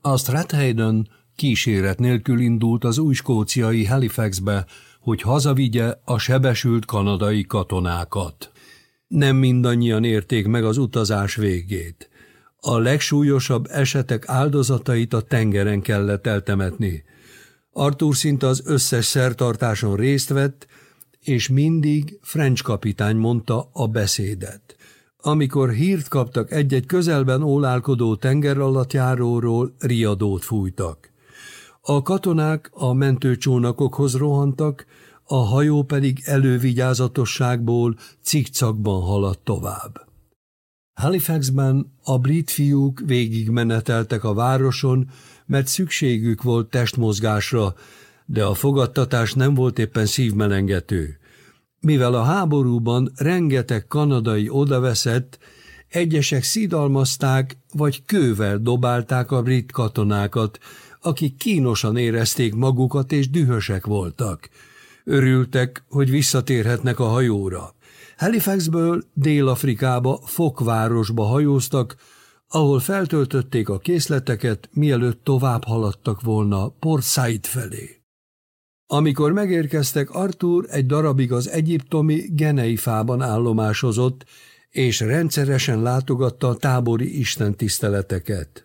A Strathaden kíséret nélkül indult az új skóciai Halifaxbe, hogy hazavigye a sebesült kanadai katonákat. Nem mindannyian érték meg az utazás végét. A legsúlyosabb esetek áldozatait a tengeren kellett eltemetni. Arthur szinte az összes szertartáson részt vett, és mindig French kapitány mondta a beszédet. Amikor hírt kaptak egy-egy közelben ólálkodó tengeralattjáróról, riadót fújtak. A katonák a mentőcsónakokhoz rohantak, a hajó pedig elővigyázatosságból cikcakban haladt tovább. Halifaxban a brit fiúk végigmeneteltek a városon, mert szükségük volt testmozgásra, de a fogadtatás nem volt éppen szívmelengető. Mivel a háborúban rengeteg kanadai odaveszett, egyesek szidalmazták vagy kővel dobálták a brit katonákat, akik kínosan érezték magukat és dühösek voltak. Örültek, hogy visszatérhetnek a hajóra. Halifaxből Dél-Afrikába, Fokvárosba hajóztak, ahol feltöltötték a készleteket, mielőtt tovább haladtak volna Port Said felé. Amikor megérkeztek, Arthur egy darabig az egyiptomi Geneifában állomásozott, és rendszeresen látogatta a tábori istentiszteleteket.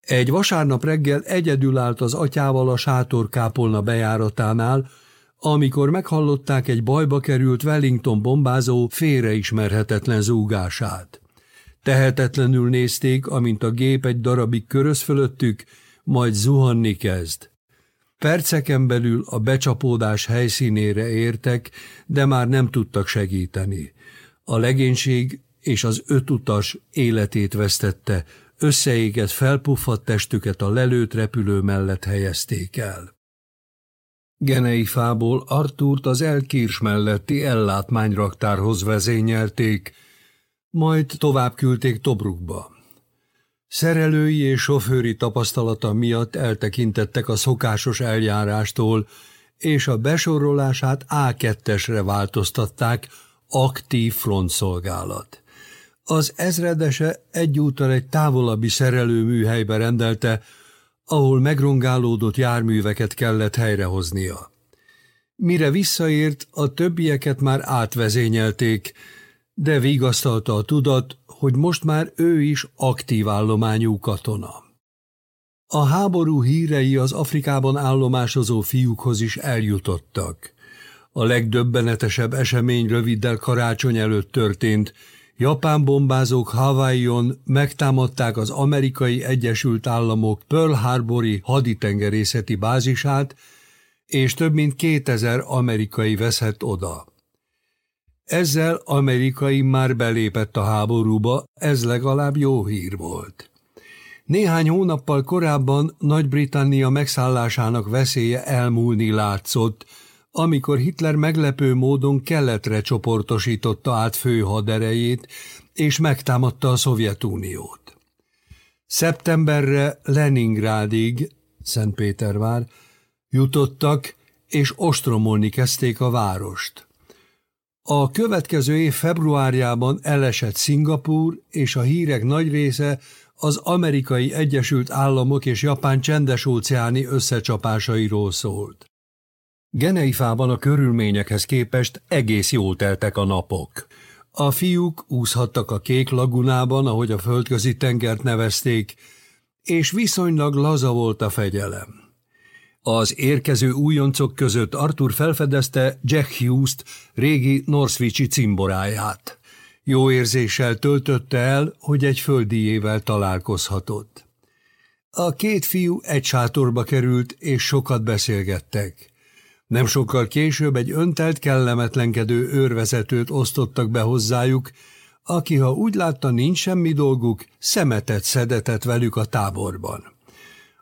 Egy vasárnap reggel egyedül állt az atyával a sátorkápolna bejáratánál, amikor meghallották egy bajba került Wellington bombázó félreismerhetetlen zúgását. Tehetetlenül nézték, amint a gép egy darabig köröz fölöttük, majd zuhanni kezd. Perceken belül a becsapódás helyszínére értek, de már nem tudtak segíteni. A legénység és az öt utas életét vesztette, összeégett felpuffadt testüket a lelőtt repülő mellett helyezték el. Geneifából Artúrt az Elkírs melletti ellátmányraktárhoz vezényelték, majd tovább küldték Tobrukba. Szerelői és sofőri tapasztalata miatt eltekintettek a szokásos eljárástól, és a besorolását A2-esre változtatták, aktív frontszolgálat. Az ezredese egyúttal egy távolabbi szerelőműhelybe rendelte, ahol megrongálódott járműveket kellett helyrehoznia. Mire visszaért, a többieket már átvezényelték, de vigasztalta a tudat, hogy most már ő is aktív állományú katona. A háború hírei az Afrikában állomásozó fiúkhoz is eljutottak. A legdöbbenetesebb esemény röviddel karácsony előtt történt. Japán bombázók Hawaiion megtámadták az amerikai Egyesült Államok Pearl Harbori haditengerészeti bázisát, és több mint 2000 amerikai veszett oda. Ezzel amerikai már belépett a háborúba, ez legalább jó hír volt. Néhány hónappal korábban Nagy-Britannia megszállásának veszélye elmúlni látszott, amikor Hitler meglepő módon keletre csoportosította át főhaderejét, és megtámadta a Szovjetuniót. Szeptemberre Leningrádig, Szentpétervár, jutottak, és ostromolni kezdték a várost. A következő év februárjában elesett Szingapúr, és a hírek nagy része az amerikai Egyesült Államok és Japán csendes-óceáni összecsapásairól szólt. Geneifában a körülményekhez képest egész jól teltek a napok. A fiúk úszhattak a kék lagunában, ahogy a földközi tengert nevezték, és viszonylag laza volt a fegyelem. Az érkező újoncok között Arthur felfedezte Jack Hughes-t, régi Northwichi cimboráját. Jó érzéssel töltötte el, hogy egy földiével találkozhatott. A két fiú egy sátorba került, és sokat beszélgettek. Nem sokkal később egy öntelt kellemetlenkedő őrvezetőt osztottak be hozzájuk, aki, ha úgy látta, nincs semmi dolguk, szemetet szedetett velük a táborban.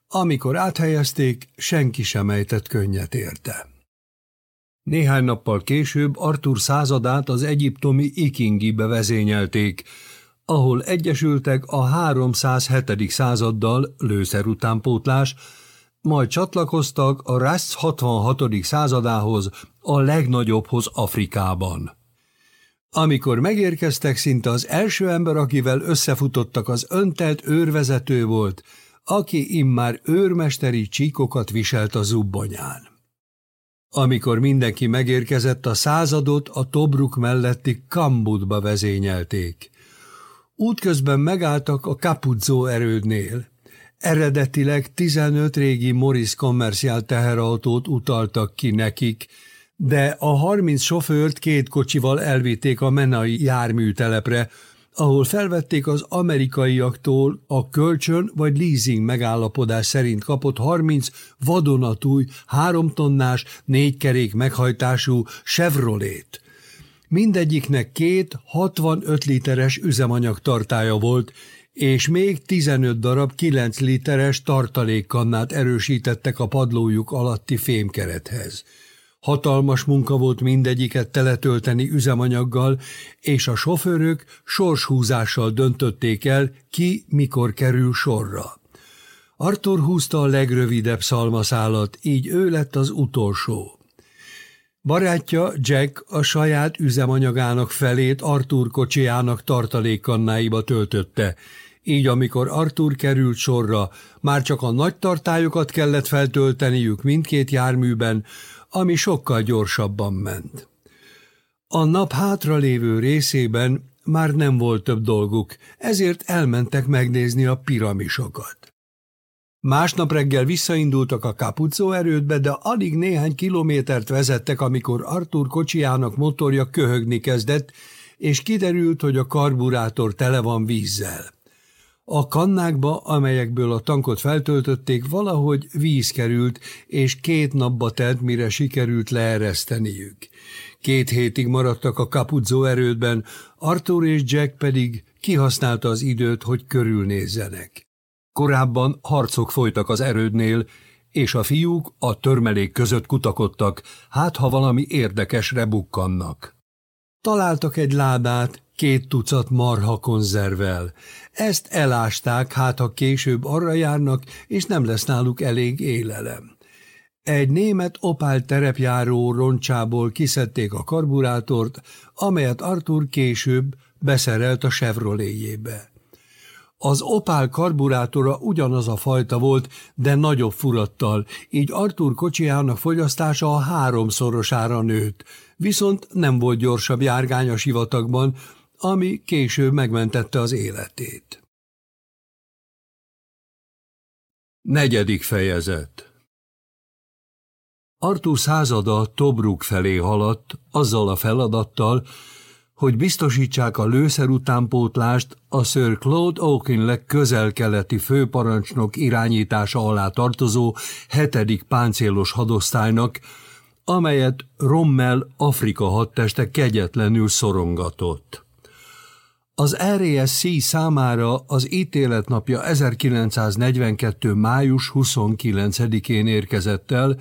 Amikor áthelyezték, senki sem ejtett könnyet érte. Néhány nappal később Artur századát az egyiptomi Ikingibe vezényelték, ahol egyesültek a 307. századdal lőszer utánpótlás, majd csatlakoztak a Rasz 66. századához, a legnagyobbhoz Afrikában. Amikor megérkeztek, szinte az első ember, akivel összefutottak, az öntelt őrvezető volt, aki immár őrmesteri csíkokat viselt a zubbonyán. Amikor mindenki megérkezett, a századot a Tobruk melletti Kambudba vezényelték. Útközben megálltak a Capuzzo erődnél. Eredetileg 15 régi Morris kommerciál teherautót utaltak ki nekik, de a 30 sofőrt két kocsival elvitték a Menai járműtelepre, ahol felvették az amerikaiaktól a kölcsön vagy leasing megállapodás szerint kapott 30 vadonatúj, három tonnás, négy kerék meghajtású Chevrolet. Mindegyiknek két 65 literes üzemanyag tartája volt, és még 15 darab 9 literes tartalékkannát erősítettek a padlójuk alatti fémkerethez. Hatalmas munka volt mindegyiket teletölteni üzemanyaggal, és a sofőrök sorshúzással döntötték el, ki mikor kerül sorra. Arthur húzta a legrövidebb szalmaszálat, így ő lett az utolsó. Barátja Jack a saját üzemanyagának felét Arthur kocsijának tartalékkannáiba töltötte, így amikor Arthur került sorra, már csak a nagy tartályokat kellett feltölteniük mindkét járműben, ami sokkal gyorsabban ment. A nap hátralévő részében már nem volt több dolguk, ezért elmentek megnézni a piramisokat. Másnap reggel visszaindultak a Capuzzo erődbe, de alig néhány kilométert vezettek, amikor Artur kocsijának motorja köhögni kezdett, és kiderült, hogy a karburátor tele van vízzel. A kannákba, amelyekből a tankot feltöltötték, valahogy víz került, és két napba telt, mire sikerült leereszteniük. Két hétig maradtak a Capuzzo erődben, Arthur és Jack pedig kihasználta az időt, hogy körülnézzenek. Korábban harcok folytak az erődnél, és a fiúk a törmelék között kutakodtak, hát ha valami érdekesre bukkannak. Találtak egy ládát, két tucat marha konzervel. Ezt elásták, hát ha később arra járnak, és nem lesz náluk elég élelem. Egy német opál terepjáró roncsából kiszedték a karburátort, amelyet Arthur később beszerelt a Chevroletjébe. Az opál karburátora ugyanaz a fajta volt, de nagyobb furattal, így Arthur kocsijának fogyasztása a háromszorosára nőtt, viszont nem volt gyorsabb járgány a sivatagban, ami később megmentette az életét. Negyedik fejezet Arthur százada Tobruk felé haladt, azzal a feladattal, hogy biztosítsák a lőszer utánpótlást a Sir Claude Auchinleck közel-keleti főparancsnok irányítása alá tartozó hetedik páncélos hadosztálynak, amelyet Rommel Afrika hadteste kegyetlenül szorongatott. Az RASC számára az ítéletnapja 1942. május 29-én érkezett el,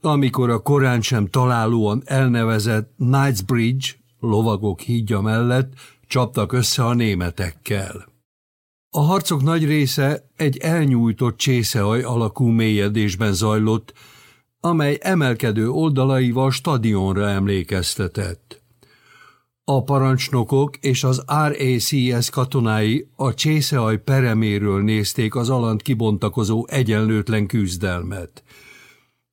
amikor a korán sem találóan elnevezett Knightsbridge lovagok hídja mellett csaptak össze a németekkel. A harcok nagy része egy elnyújtott csészeaj alakú mélyedésben zajlott, amely emelkedő oldalaival stadionra emlékeztetett. A parancsnokok és az RACS katonái a csészeaj pereméről nézték az alant kibontakozó egyenlőtlen küzdelmet –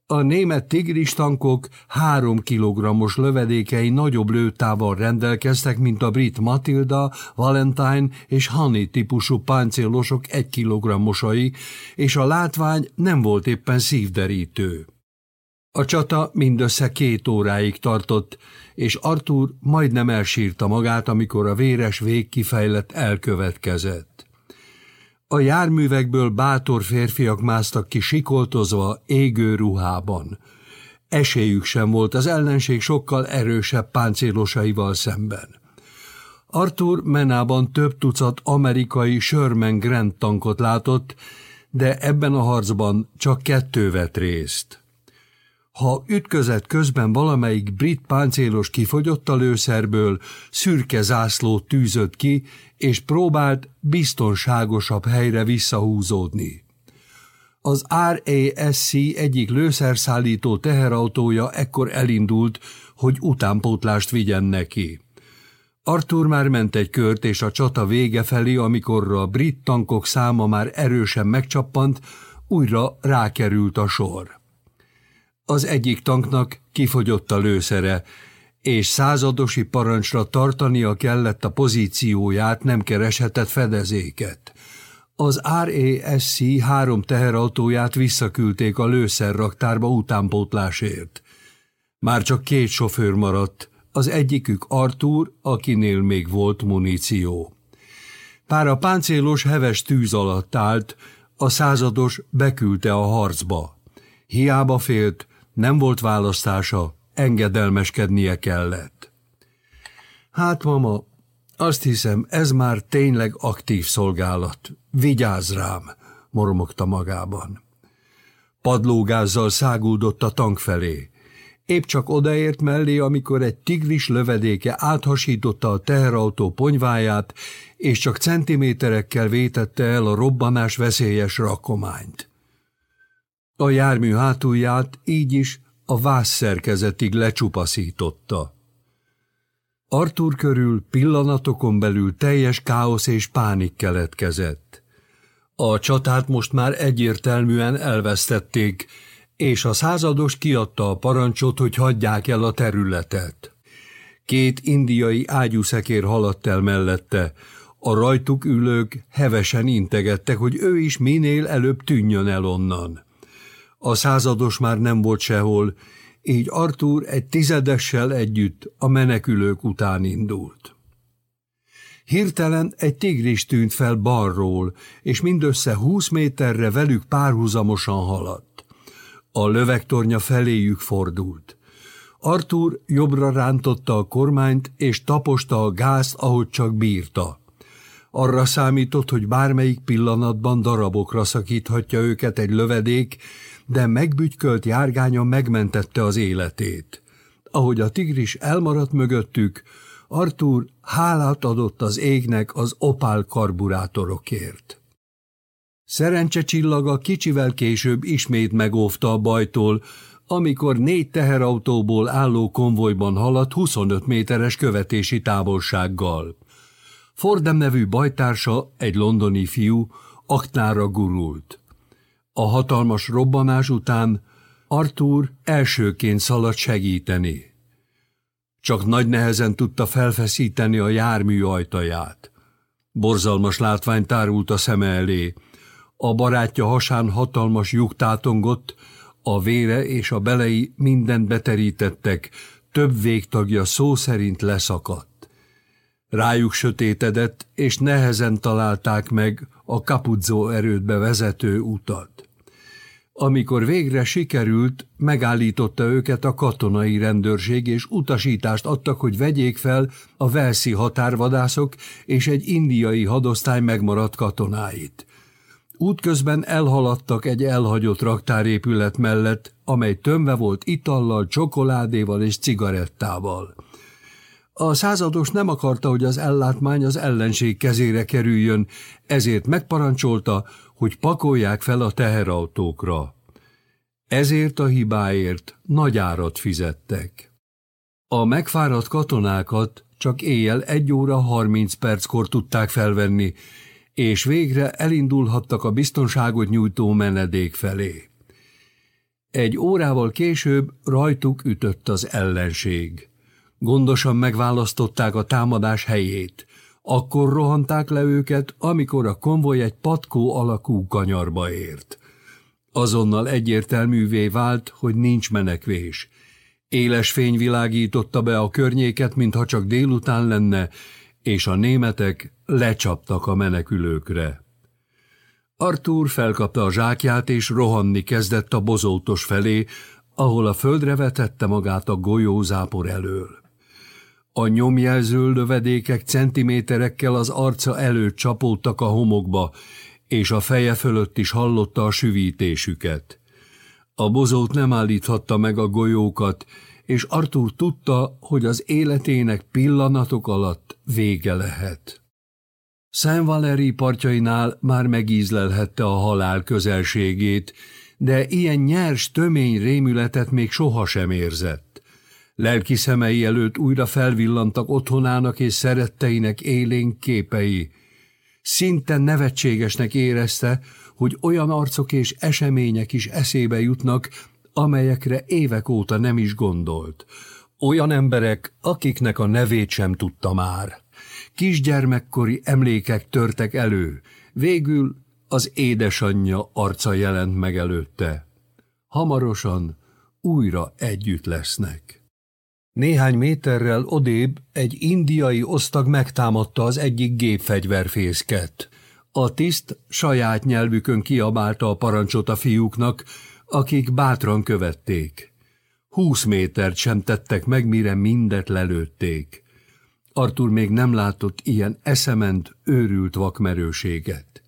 a német tigris tankok három kilogrammos lövedékei nagyobb lőtával rendelkeztek, mint a brit Matilda, Valentine és Honey típusú páncélosok egy kilogrammosai, és a látvány nem volt éppen szívderítő. A csata mindössze két óráig tartott, és Arthur majdnem elsírta magát, amikor a véres végkifejlet elkövetkezett. A járművekből bátor férfiak másztak ki sikoltozva, égő ruhában. Esélyük sem volt az ellenség sokkal erősebb páncélosaival szemben. Arthur menában több tucat amerikai Sherman Grant tankot látott, de ebben a harcban csak kettő vett részt. Ha ütközet közben valamelyik brit páncélos kifogyott a lőszerből, szürke zászlót tűzött ki, és próbált biztonságosabb helyre visszahúzódni. Az RASC egyik lőszerszállító teherautója ekkor elindult, hogy utánpótlást vigyen neki. Arthur már ment egy kört, és a csata vége felé, amikor a brit tankok száma már erősen megcsappant, újra rákerült a sor. Az egyik tanknak kifogyott a lőszere, és századosi parancsra tartania kellett a pozícióját, nem kereshetett fedezéket. Az RASC három teherautóját visszaküldték a lőszerraktárba utánpótlásért. Már csak két sofőr maradt, az egyikük Artúr, akinél még volt muníció. Pár a páncélos heves tűz alatt állt, a százados beküldte a harcba. Hiába félt, nem volt választása, engedelmeskednie kellett. Hát, mama, azt hiszem, ez már tényleg aktív szolgálat. Vigyázz rám, mormogta magában. Padlógázzal száguldott a tank felé. Épp csak odaért mellé, amikor egy tigris lövedéke áthasította a teherautó ponyváját, és csak centiméterekkel vétette el a robbanás veszélyes rakományt. A jármű hátulját így is a vász szerkezetig lecsupaszította. Artur körül pillanatokon belül teljes káosz és pánik keletkezett. A csatát most már egyértelműen elvesztették, és a százados kiadta a parancsot, hogy hagyják el a területet. Két indiai ágyúszekér haladt el mellette, a rajtuk ülők hevesen integettek, hogy ő is minél előbb tűnjön el onnan. A százados már nem volt sehol, így Artúr egy tizedessel együtt a menekülők után indult. Hirtelen egy tigris tűnt fel balról, és mindössze húsz méterre velük párhuzamosan haladt. A lövegtornya feléjük fordult. Artúr jobbra rántotta a kormányt, és taposta a gázt, ahogy csak bírta. Arra számított, hogy bármelyik pillanatban darabokra szakíthatja őket egy lövedék, de megbügykölt járgánya megmentette az életét. Ahogy a tigris elmaradt mögöttük, Arthur hálát adott az égnek az opál karburátorokért. Szerencse csillaga kicsivel később ismét megóvta a bajtól, amikor négy teherautóból álló konvojban haladt 25 méteres követési távolsággal. Fordem nevű bajtársa, egy londoni fiú, aknára gurult. A hatalmas robbanás után Arthur elsőként szaladt segíteni. Csak nagy nehezen tudta felfeszíteni a jármű ajtaját. Borzalmas látvány tárult a szeme elé. A barátja hasán hatalmas lyuk tátongott, a vére és a belei mindent beterítettek, több végtagja szó szerint leszakadt. Rájuk sötétedett, és nehezen találták meg a kapudzó erődbe vezető utat. Amikor végre sikerült, megállította őket a katonai rendőrség, és utasítást adtak, hogy vegyék fel a velszi határvadászok és egy indiai hadosztály megmaradt katonáit. Útközben elhaladtak egy elhagyott raktárépület mellett, amely tömve volt itallal, csokoládéval és cigarettával. A százados nem akarta, hogy az ellátmány az ellenség kezére kerüljön, ezért megparancsolta, hogy pakolják fel a teherautókra. Ezért a hibáért nagy árat fizettek. A megfáradt katonákat csak éjjel egy óra harminc perckor tudták felvenni, és végre elindulhattak a biztonságot nyújtó menedék felé. Egy órával később rajtuk ütött az ellenség. Gondosan megválasztották a támadás helyét. Akkor rohanták le őket, amikor a konvoj egy patkó alakú kanyarba ért. Azonnal egyértelművé vált, hogy nincs menekvés. Éles fény világította be a környéket, mintha csak délután lenne, és a németek lecsaptak a menekülőkre. Artúr felkapta a zsákját, és rohanni kezdett a bozótos felé, ahol a földre vetette magát a golyózápor elől. A nyomjelző lövedékek centiméterekkel az arca előtt csapódtak a homokba, és a feje fölött is hallotta a süvítésüket. A bozót nem állíthatta meg a golyókat, és Artur tudta, hogy az életének pillanatok alatt vége lehet. Szent Valeri partjainál már megízlelhette a halál közelségét, de ilyen nyers, tömény rémületet még sohasem érzett. Lelki szemei előtt újra felvillantak otthonának és szeretteinek élénk képei. Szinte nevetségesnek érezte, hogy olyan arcok és események is eszébe jutnak, amelyekre évek óta nem is gondolt. Olyan emberek, akiknek a nevét sem tudta már. Kisgyermekkori emlékek törtek elő, végül az édesanyja arca jelent meg előtte. Hamarosan újra együtt lesznek. Néhány méterrel odébb egy indiai osztag megtámadta az egyik gépfegyverfészket. A tiszt saját nyelvükön kiabálta a parancsot a fiúknak, akik bátran követték. Húsz métert sem tettek meg, mire mindet lelőtték. Artur még nem látott ilyen eszement, őrült vakmerőséget.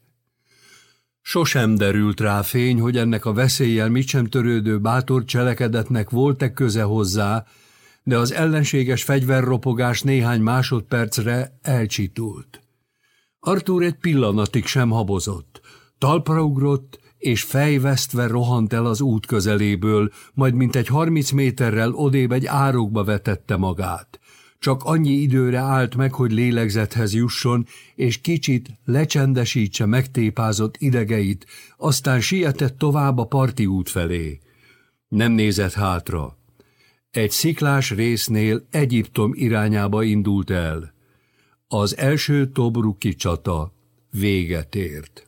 Sosem derült rá fény, hogy ennek a veszéllyel mit sem törődő bátor cselekedetnek volt-e köze hozzá, de az ellenséges fegyverropogás néhány másodpercre elcsitult. Artur egy pillanatig sem habozott. Talpra ugrott, és fejvesztve rohant el az út közeléből, majd mintegy harminc méterrel odébb egy árokba vetette magát. Csak annyi időre állt meg, hogy lélegzethez jusson, és kicsit lecsendesítse megtépázott idegeit, aztán sietett tovább a parti út felé. Nem nézett hátra. Egy sziklás résznél Egyiptom irányába indult el. Az első Tobruki csata véget ért.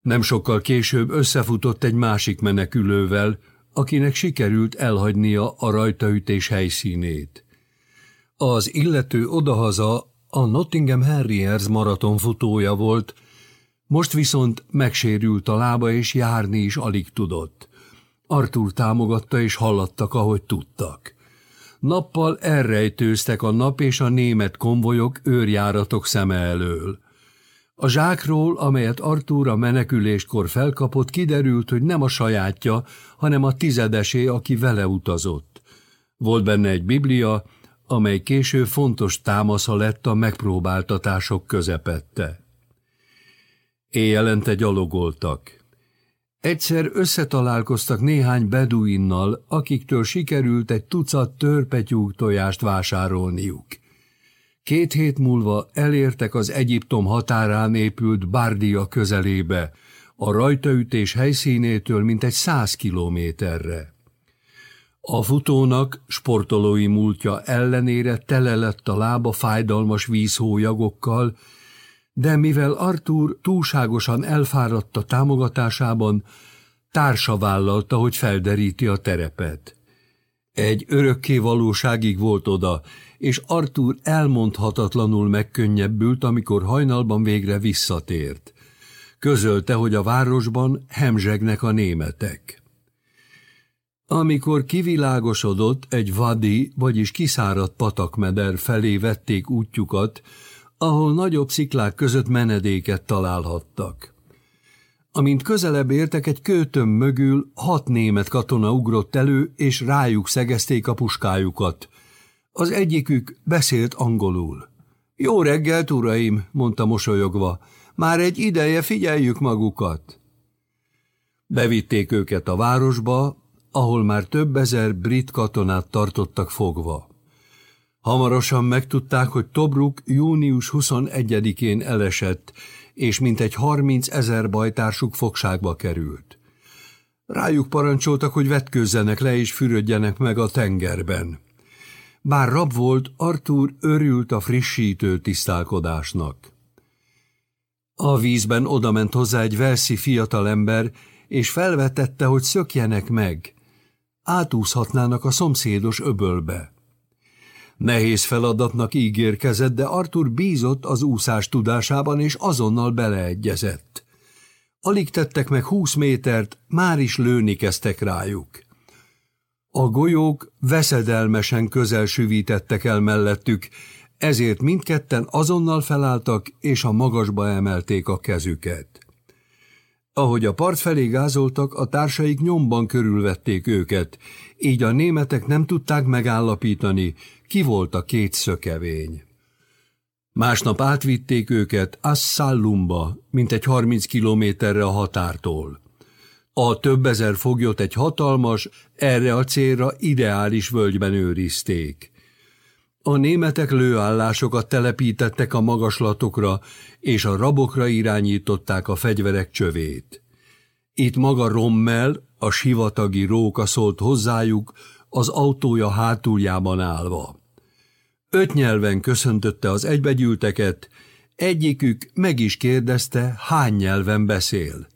Nem sokkal később összefutott egy másik menekülővel, akinek sikerült elhagynia a rajtaütés helyszínét. Az illető odahaza a Nottingham Harriers maratonfutója volt, most viszont megsérült a lába és járni is alig tudott. Artur támogatta és hallattak, ahogy tudtak. Nappal elrejtőztek a nap és a német konvojok őrjáratok szeme elől. A zsákról, amelyet Artúr a meneküléskor felkapott, kiderült, hogy nem a sajátja, hanem a tizedesé, aki vele utazott. Volt benne egy biblia, amely késő fontos támasza lett a megpróbáltatások közepette. Éjjelente gyalogoltak. Egyszer összetalálkoztak néhány beduinnal, akiktől sikerült egy tucat törpetyúk tojást vásárolniuk. Két hét múlva elértek az Egyiptom határán épült Bárdia közelébe, a rajtaütés helyszínétől mintegy száz kilométerre. A futónak sportolói múltja ellenére tele lett a lába fájdalmas vízhólyagokkal, de mivel Arthur túlságosan elfáradt a támogatásában, társa vállalta, hogy felderíti a terepet. Egy örökké valóságig volt oda, és Arthur elmondhatatlanul megkönnyebbült, amikor hajnalban végre visszatért. Közölte, hogy a városban hemzsegnek a németek. Amikor kivilágosodott, egy vadi, vagyis kiszáradt patakmeder felé vették útjukat, ahol nagyobb sziklák között menedéket találhattak. Amint közelebb értek, egy kőtöm mögül hat német katona ugrott elő, és rájuk szegezték a puskájukat. Az egyikük beszélt angolul. Jó reggelt, uraim, mondta mosolyogva. Már egy ideje figyeljük magukat. Bevitték őket a városba, ahol már több ezer brit katonát tartottak fogva. Hamarosan megtudták, hogy Tobruk június 21-én elesett, és mintegy 30 ezer bajtársuk fogságba került. Rájuk parancsoltak, hogy vetkőzzenek le és fürödjenek meg a tengerben. Bár rab volt, Arthur örült a frissítő tisztálkodásnak. A vízben odament hozzá egy verszi fiatalember, és felvetette, hogy szökjenek meg. Átúszhatnának a szomszédos öbölbe. Nehéz feladatnak ígérkezett, de Arthur bízott az úszás tudásában, és azonnal beleegyezett. Alig tettek meg húsz métert, már is lőni kezdtek rájuk. A golyók veszedelmesen közel süvítettek el mellettük, ezért mindketten azonnal felálltak és a magasba emelték a kezüket. Ahogy a part felé gázoltak, a társaik nyomban körülvették őket, így a németek nem tudták megállapítani, ki volt a két szökevény. Másnap átvitték őket Assallumba, mint egy 30 kilométerre a határtól. A több ezer foglyot egy hatalmas, erre a célra ideális völgyben őrizték. A németek lőállásokat telepítettek a magaslatokra, és a rabokra irányították a fegyverek csövét. Itt maga Rommel, a sivatagi róka szólt hozzájuk, az autója hátuljában állva. Öt nyelven köszöntötte az egybegyűlteket, egyikük meg is kérdezte, hány nyelven beszél.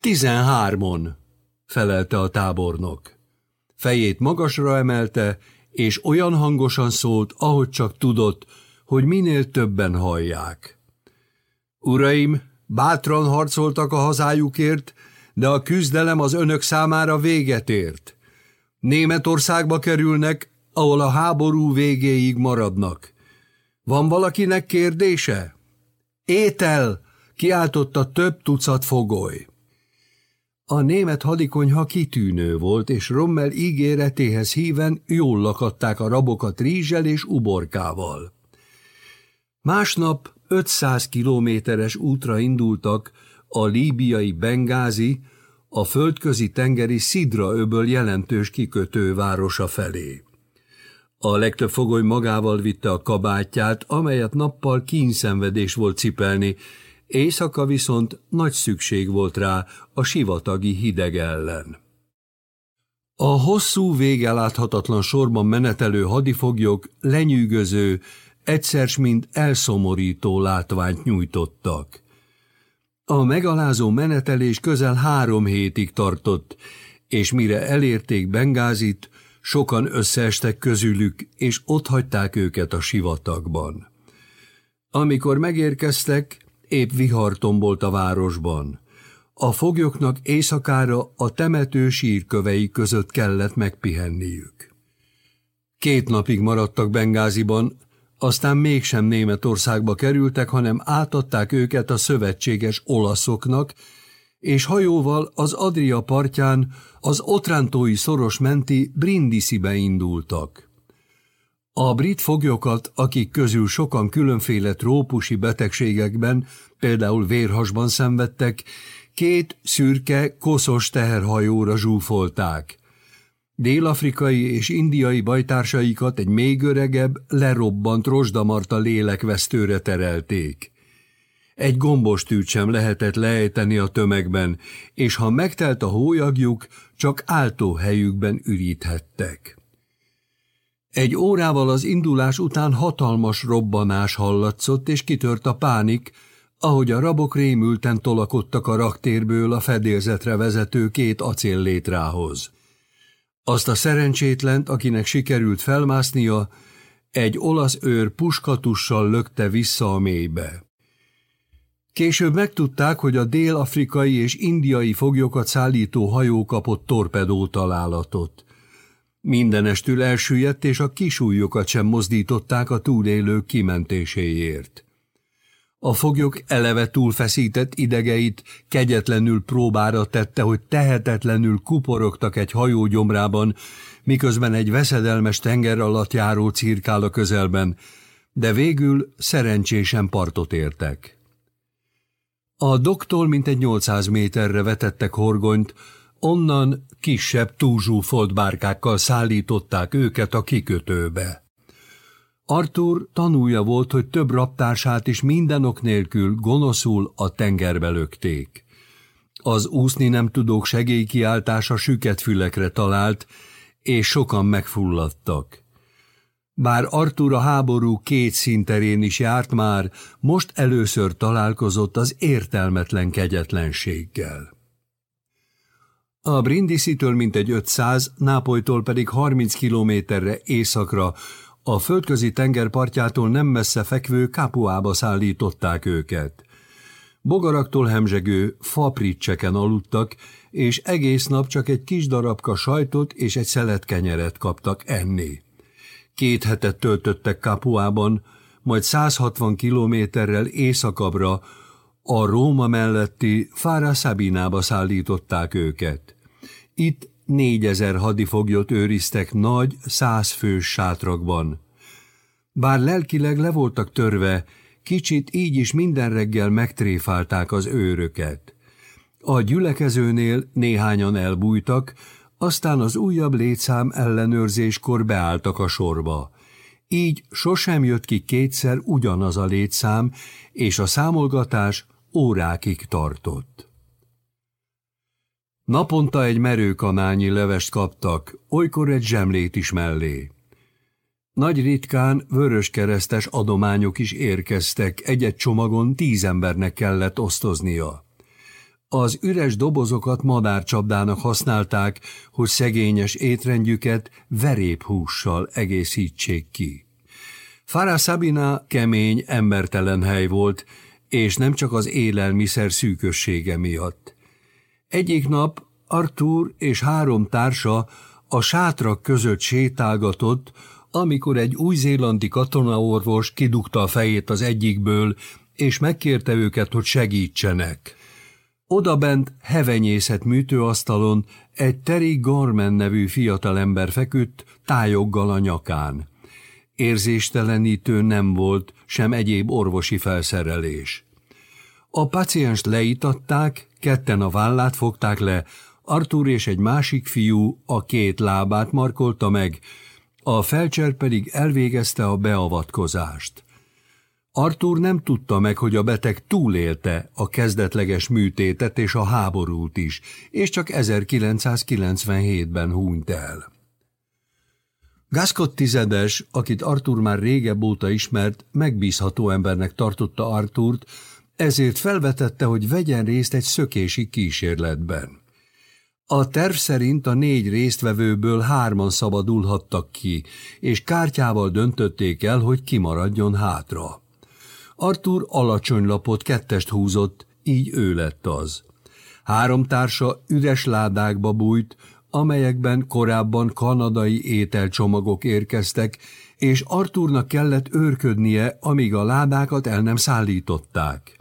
Tizenhármon, felelte a tábornok. Fejét magasra emelte, és olyan hangosan szólt, ahogy csak tudott, hogy minél többen hallják. Uraim, bátran harcoltak a hazájukért, de a küzdelem az önök számára véget ért. Németországba kerülnek, ahol a háború végéig maradnak. Van valakinek kérdése? Étel! kiáltotta több tucat fogoly. A német hadikonyha kitűnő volt, és Rommel ígéretéhez híven jól lakadták a rabokat rízsel és uborkával. Másnap 500 kilométeres útra indultak a líbiai Bengázi, a földközi tengeri Szidra öböl jelentős kikötővárosa felé. A legtöbb fogoly magával vitte a kabátját, amelyet nappal kínszenvedés volt cipelni, éjszaka viszont nagy szükség volt rá a sivatagi hideg ellen. A hosszú, végeláthatatlan sorban menetelő hadifoglyok lenyűgöző, egyszer mint elszomorító látványt nyújtottak. A megalázó menetelés közel három hétig tartott, és mire elérték Bengázit, sokan összeestek közülük, és otthagyták őket a sivatagban. Amikor megérkeztek, épp vihar tombolt a városban. A foglyoknak éjszakára a temető sírkövei között kellett megpihenniük. Két napig maradtak Bengáziban, aztán mégsem Németországba kerültek, hanem átadták őket a szövetséges olaszoknak, és hajóval az Adria partján az Otrántói szoros menti Brindisibe indultak. A brit foglyokat, akik közül sokan különféle trópusi betegségekben, például vérhasban szenvedtek, két szürke, koszos teherhajóra zsúfolták. Dél-afrikai és indiai bajtársaikat egy még öregebb, lerobbant rozsdamarta lélekvesztőre terelték. Egy gombostűt sem lehetett lejteni a tömegben, és ha megtelt a hólyagjuk, csak áltó helyükben üríthettek. Egy órával az indulás után hatalmas robbanás hallatszott, és kitört a pánik, ahogy a rabok rémülten tolakodtak a raktérből a fedélzetre vezető két acéllétrához. Azt a szerencsétlent, akinek sikerült felmásznia, egy olasz őr puskatussal lökte vissza a mélybe. Később megtudták, hogy a dél-afrikai és indiai foglyokat szállító hajó kapott torpedó találatot. Mindenestül elsüllyedt, és a kisúlyokat sem mozdították a túlélők kimentéséért. A foglyok eleve túlfeszített idegeit kegyetlenül próbára tette, hogy tehetetlenül kuporogtak egy hajó gyomrában, miközben egy veszedelmes tenger alatt járó cirkál a közelben, de végül szerencsésen partot értek. A doktól mintegy 800 méterre vetettek horgonyt, onnan kisebb túlzsúfolt bárkákkal szállították őket a kikötőbe. Arthur tanúja volt, hogy több raptársát is minden ok nélkül gonoszul a tengerbe lökték. Az úszni nem tudók segélykiáltása süket fülekre talált, és sokan megfulladtak. Bár Artur a háború két szinterén is járt már, most először találkozott az értelmetlen kegyetlenséggel. A Brindisi-től mintegy 500, Nápolytól pedig 30 kilométerre északra, a földközi tengerpartjától nem messze fekvő Kapuába szállították őket. Bogaraktól hemzsegő fapricseken aludtak, és egész nap csak egy kis darabka sajtot és egy szelet kenyeret kaptak enni. Két hetet töltöttek Kapuában, majd 160 kilométerrel északabbra a Róma melletti Fára Szabinába szállították őket. Itt négyezer hadifoglyot őriztek nagy, százfős sátrakban. Bár lelkileg le voltak törve, kicsit így is minden reggel megtréfálták az őröket. A gyülekezőnél néhányan elbújtak, aztán az újabb létszám ellenőrzéskor beálltak a sorba. Így sosem jött ki kétszer ugyanaz a létszám, és a számolgatás órákig tartott. Naponta egy merőkanányi levest kaptak, olykor egy zsemlét is mellé. Nagy ritkán vöröskeresztes adományok is érkeztek, egy-egy csomagon tíz embernek kellett osztoznia. Az üres dobozokat madárcsapdának használták, hogy szegényes étrendjüket veréphússal egészítsék ki. Fara Sabina kemény, embertelen hely volt, és nem csak az élelmiszer szűkössége miatt. Egyik nap Arthur és három társa a sátrak között sétálgatott, amikor egy új-zélandi katonaorvos kidugta a fejét az egyikből, és megkérte őket, hogy segítsenek. Odabent hevenyészet műtőasztalon egy Terry Gorman nevű fiatalember feküdt, tájoggal a nyakán. Érzéstelenítő nem volt, sem egyéb orvosi felszerelés. A pacienst leítatták, ketten a vállát fogták le, Artur és egy másik fiú a két lábát markolta meg, a felcser pedig elvégezte a beavatkozást. Artur nem tudta meg, hogy a beteg túlélte a kezdetleges műtétet és a háborút is, és csak 1997-ben hunyt el. Gascott tizedes, akit Artur már régebb óta ismert, megbízható embernek tartotta Arturt, ezért felvetette, hogy vegyen részt egy szökési kísérletben. A terv szerint a négy résztvevőből hárman szabadulhattak ki, és kártyával döntötték el, hogy kimaradjon hátra. Artur alacsony lapot kettest húzott, így ő lett az. Három társa üres ládákba bújt, amelyekben korábban kanadai ételcsomagok érkeztek, és Arturnak kellett őrködnie, amíg a ládákat el nem szállították.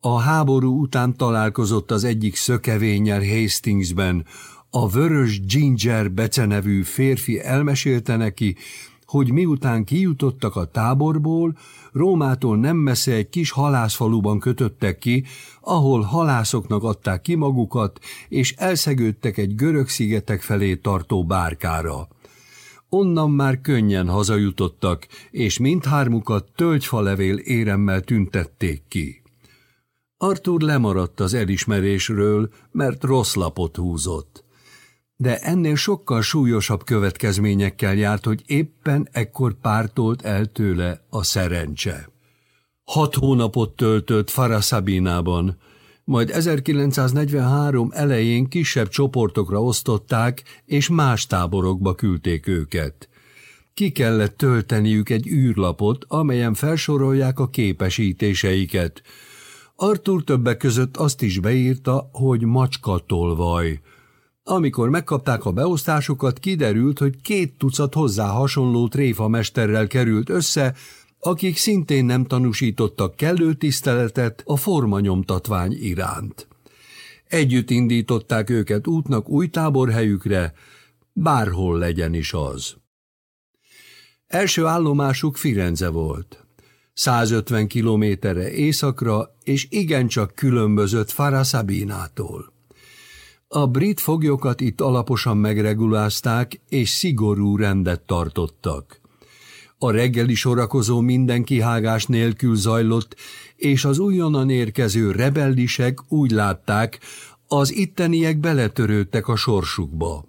A háború után találkozott az egyik szökevényel Hastingsben. A vörös Ginger becenevű férfi elmesélte neki, hogy miután kijutottak a táborból, Rómától nem messze egy kis halászfaluban kötöttek ki, ahol halászoknak adták ki magukat, és elszegődtek egy görög szigetek felé tartó bárkára. Onnan már könnyen hazajutottak, és mindhármukat tölgyfalevél éremmel tüntették ki. Arthur lemaradt az elismerésről, mert rossz lapot húzott. De ennél sokkal súlyosabb következményekkel járt, hogy éppen ekkor pártolt el tőle a szerencse. Hat hónapot töltött Farasabinában, majd 1943 elején kisebb csoportokra osztották, és más táborokba küldték őket. Ki kellett tölteniük egy űrlapot, amelyen felsorolják a képesítéseiket, Artur többek között azt is beírta, hogy macskatolvaj. Amikor megkapták a beosztásukat, kiderült, hogy két tucat hozzá hasonló tréfamesterrel került össze, akik szintén nem tanúsítottak kellő tiszteletet a formanyomtatvány iránt. Együtt indították őket útnak új táborhelyükre, bárhol legyen is az. Első állomásuk Firenze volt. 150 kilométerre északra, és igencsak különbözött Farasabinától. A brit foglyokat itt alaposan megregulázták, és szigorú rendet tartottak. A reggeli sorakozó minden kihágás nélkül zajlott, és az újonnan érkező rebellisek úgy látták, az itteniek beletörődtek a sorsukba.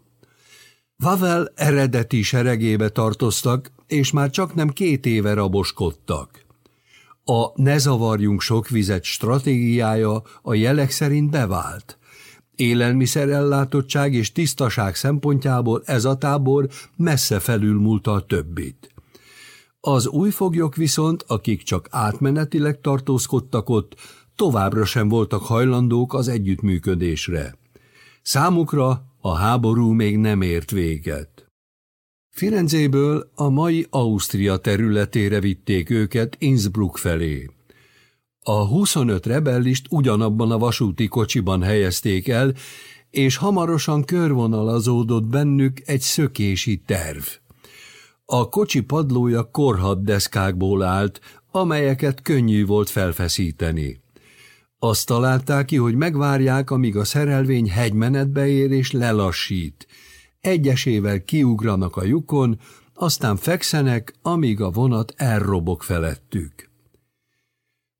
Vavel eredeti seregébe tartoztak, és már csak nem két éve raboskodtak. A ne zavarjunk sok vizet stratégiája a jelek szerint bevált. Élelmiszerellátottság és tisztaság szempontjából ez a tábor messze felülmúlta a többit. Az új foglyok viszont, akik csak átmenetileg tartózkodtak ott, továbbra sem voltak hajlandók az együttműködésre. Számukra a háború még nem ért véget. Firenzéből a mai Ausztria területére vitték őket Innsbruck felé. A 25 rebellist ugyanabban a vasúti kocsiban helyezték el, és hamarosan körvonalazódott bennük egy szökési terv. A kocsi padlója korhat deszkákból állt, amelyeket könnyű volt felfeszíteni. Azt találták ki, hogy megvárják, amíg a szerelvény hegymenetbe ér és lelassít. Egyesével kiugranak a lyukon, aztán fekszenek, amíg a vonat elrobog felettük.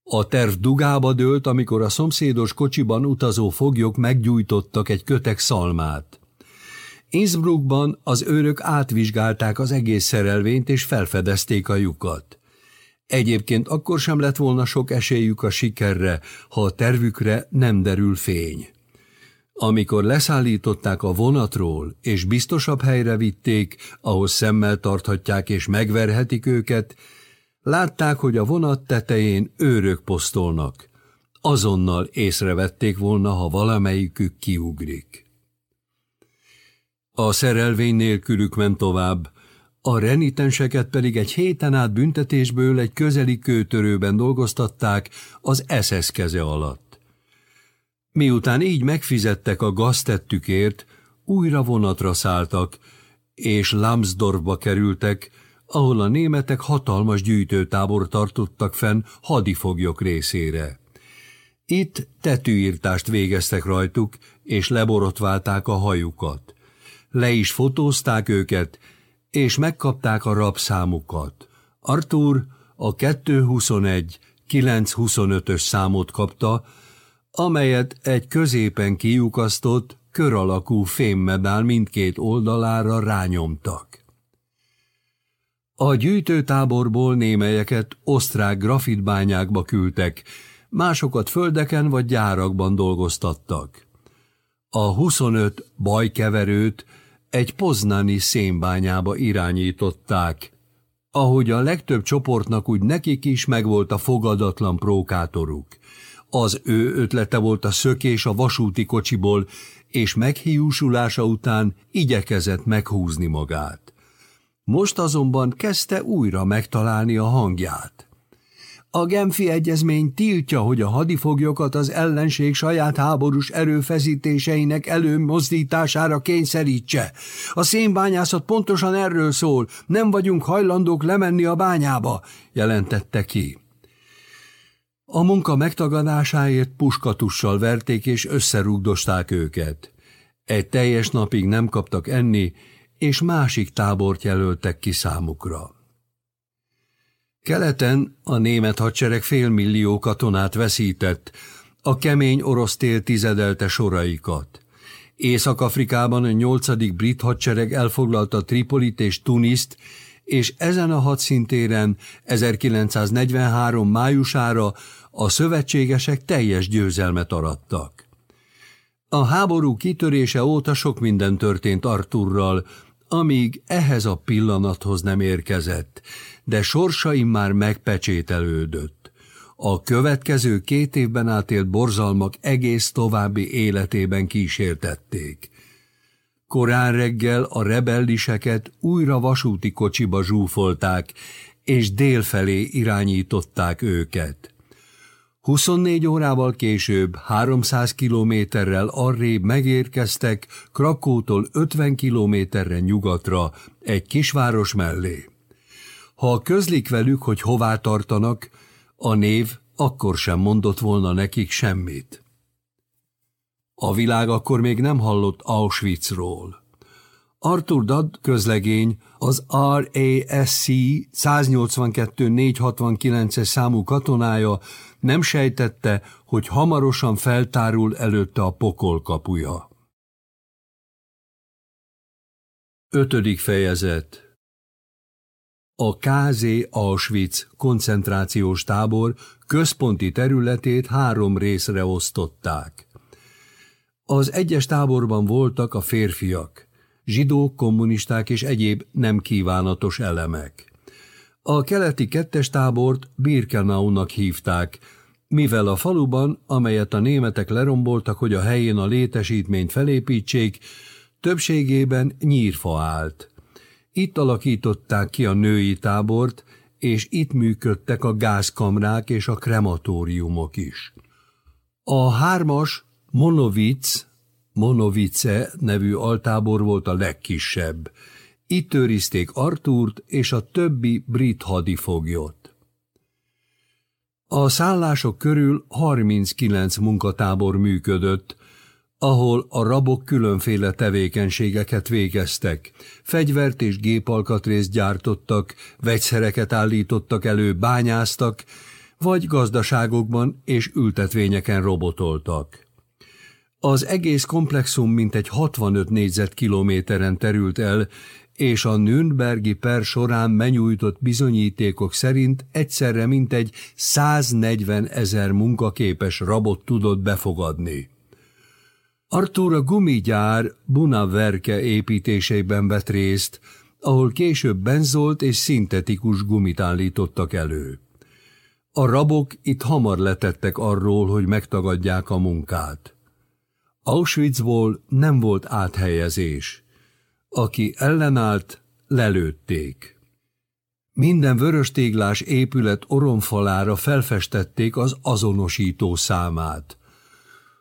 A terv dugába dőlt, amikor a szomszédos kocsiban utazó foglyok meggyújtottak egy kötek szalmát. Innsbruckban az őrök átvizsgálták az egész szerelvényt és felfedezték a lyukat. Egyébként akkor sem lett volna sok esélyük a sikerre, ha a tervükre nem derül fény. Amikor leszállították a vonatról, és biztosabb helyre vitték, ahhoz szemmel tarthatják és megverhetik őket, látták, hogy a vonat tetején őrök posztolnak. Azonnal észrevették volna, ha valamelyikük kiugrik. A szerelvény nélkülük ment tovább, a renitenseket pedig egy héten át büntetésből egy közeli kőtörőben dolgoztatták az SS keze alatt. Miután így megfizettek a gaztettükért, újra vonatra szálltak, és Lambsdorffba kerültek, ahol a németek hatalmas gyűjtőtábor tartottak fenn hadifoglyok részére. Itt tetűírtást végeztek rajtuk, és leborotválták a hajukat. Le is fotózták őket, és megkapták a rabszámukat. Arthur a 221 925-ös számot kapta, amelyet egy középen kiukasztott, kör alakú fémmedál mindkét oldalára rányomtak. A gyűjtőtáborból némelyeket osztrák grafitbányákba küldtek, másokat földeken vagy gyárakban dolgoztattak. A 25 bajkeverőt egy poznani szénbányába irányították. Ahogy a legtöbb csoportnak úgy nekik is megvolt a fogadatlan prókátoruk. Az ő ötlete volt a szökés a vasúti kocsiból, és meghiúsulása után igyekezett meghúzni magát. Most azonban kezdte újra megtalálni a hangját. A Genfi egyezmény tiltja, hogy a hadifoglyokat az ellenség saját háborús erőfeszítéseinek előmozdítására kényszerítse. A szénbányászat pontosan erről szól, nem vagyunk hajlandók lemenni a bányába, jelentette ki. A munka megtagadásáért puskatussal verték és összerúgdosták őket. Egy teljes napig nem kaptak enni, és másik tábort jelöltek ki számukra. Keleten a német hadsereg félmillió katonát veszített, a kemény orosz tél tizedelte soraikat. Észak-Afrikában a nyolcadik brit hadsereg elfoglalta Tripolit és Tuniszt, és ezen a hadszintéren 1943. májusára a szövetségesek teljes győzelmet arattak. A háború kitörése óta sok minden történt Arturral, amíg ehhez a pillanathoz nem érkezett, de sorsaim már megpecsételődött. A következő két évben átélt borzalmak egész további életében kísértették. Korán reggel a rebelliseket újra vasúti kocsiba zsúfolták, és délfelé irányították őket. 24 órával később 300 kilométerrel arrébb megérkeztek Krakótól 50 kilométerre nyugatra, egy kisváros mellé. Ha közlik velük, hogy hová tartanak, a név akkor sem mondott volna nekik semmit. A világ akkor még nem hallott Auschwitzról. Arthur Dadd közlegény az RASC 182-469-es számú katonája nem sejtette, hogy hamarosan feltárul előtte a pokol kapuja. Ötödik fejezet a KZ Auschwitz koncentrációs tábor központi területét három részre osztották. Az egyes táborban voltak a férfiak, zsidók, kommunisták és egyéb nem kívánatos elemek. A keleti kettes tábort Birkenaunak hívták, mivel a faluban, amelyet a németek leromboltak, hogy a helyén a létesítményt felépítsék, többségében nyírfa állt. Itt alakították ki a női tábort, és itt működtek a gázkamrák és a krematóriumok is. A hármas Monovic, Monovice nevű altábor volt a legkisebb. Itt őrizték Artúrt és a többi brit hadifoglyot. A szállások körül 39 munkatábor működött, ahol a rabok különféle tevékenységeket végeztek. Fegyvert és gépalkatrészt gyártottak, vegyszereket állítottak elő, bányáztak, vagy gazdaságokban és ültetvényeken robotoltak. Az egész komplexum mintegy 65 négyzetkilométeren terült el, és a Nürnbergi per során menyújtott bizonyítékok szerint egyszerre mintegy 140 ezer munkaképes rabot tudott befogadni. Artur a gumigyár Bunaverke építésében vett részt, ahol később benzolt és szintetikus gumit állítottak elő. A rabok itt hamar letettek arról, hogy megtagadják a munkát. Auschwitzból nem volt áthelyezés. Aki ellenállt, lelőtték. Minden vöröstéglás épület oromfalára felfestették az azonosító számát.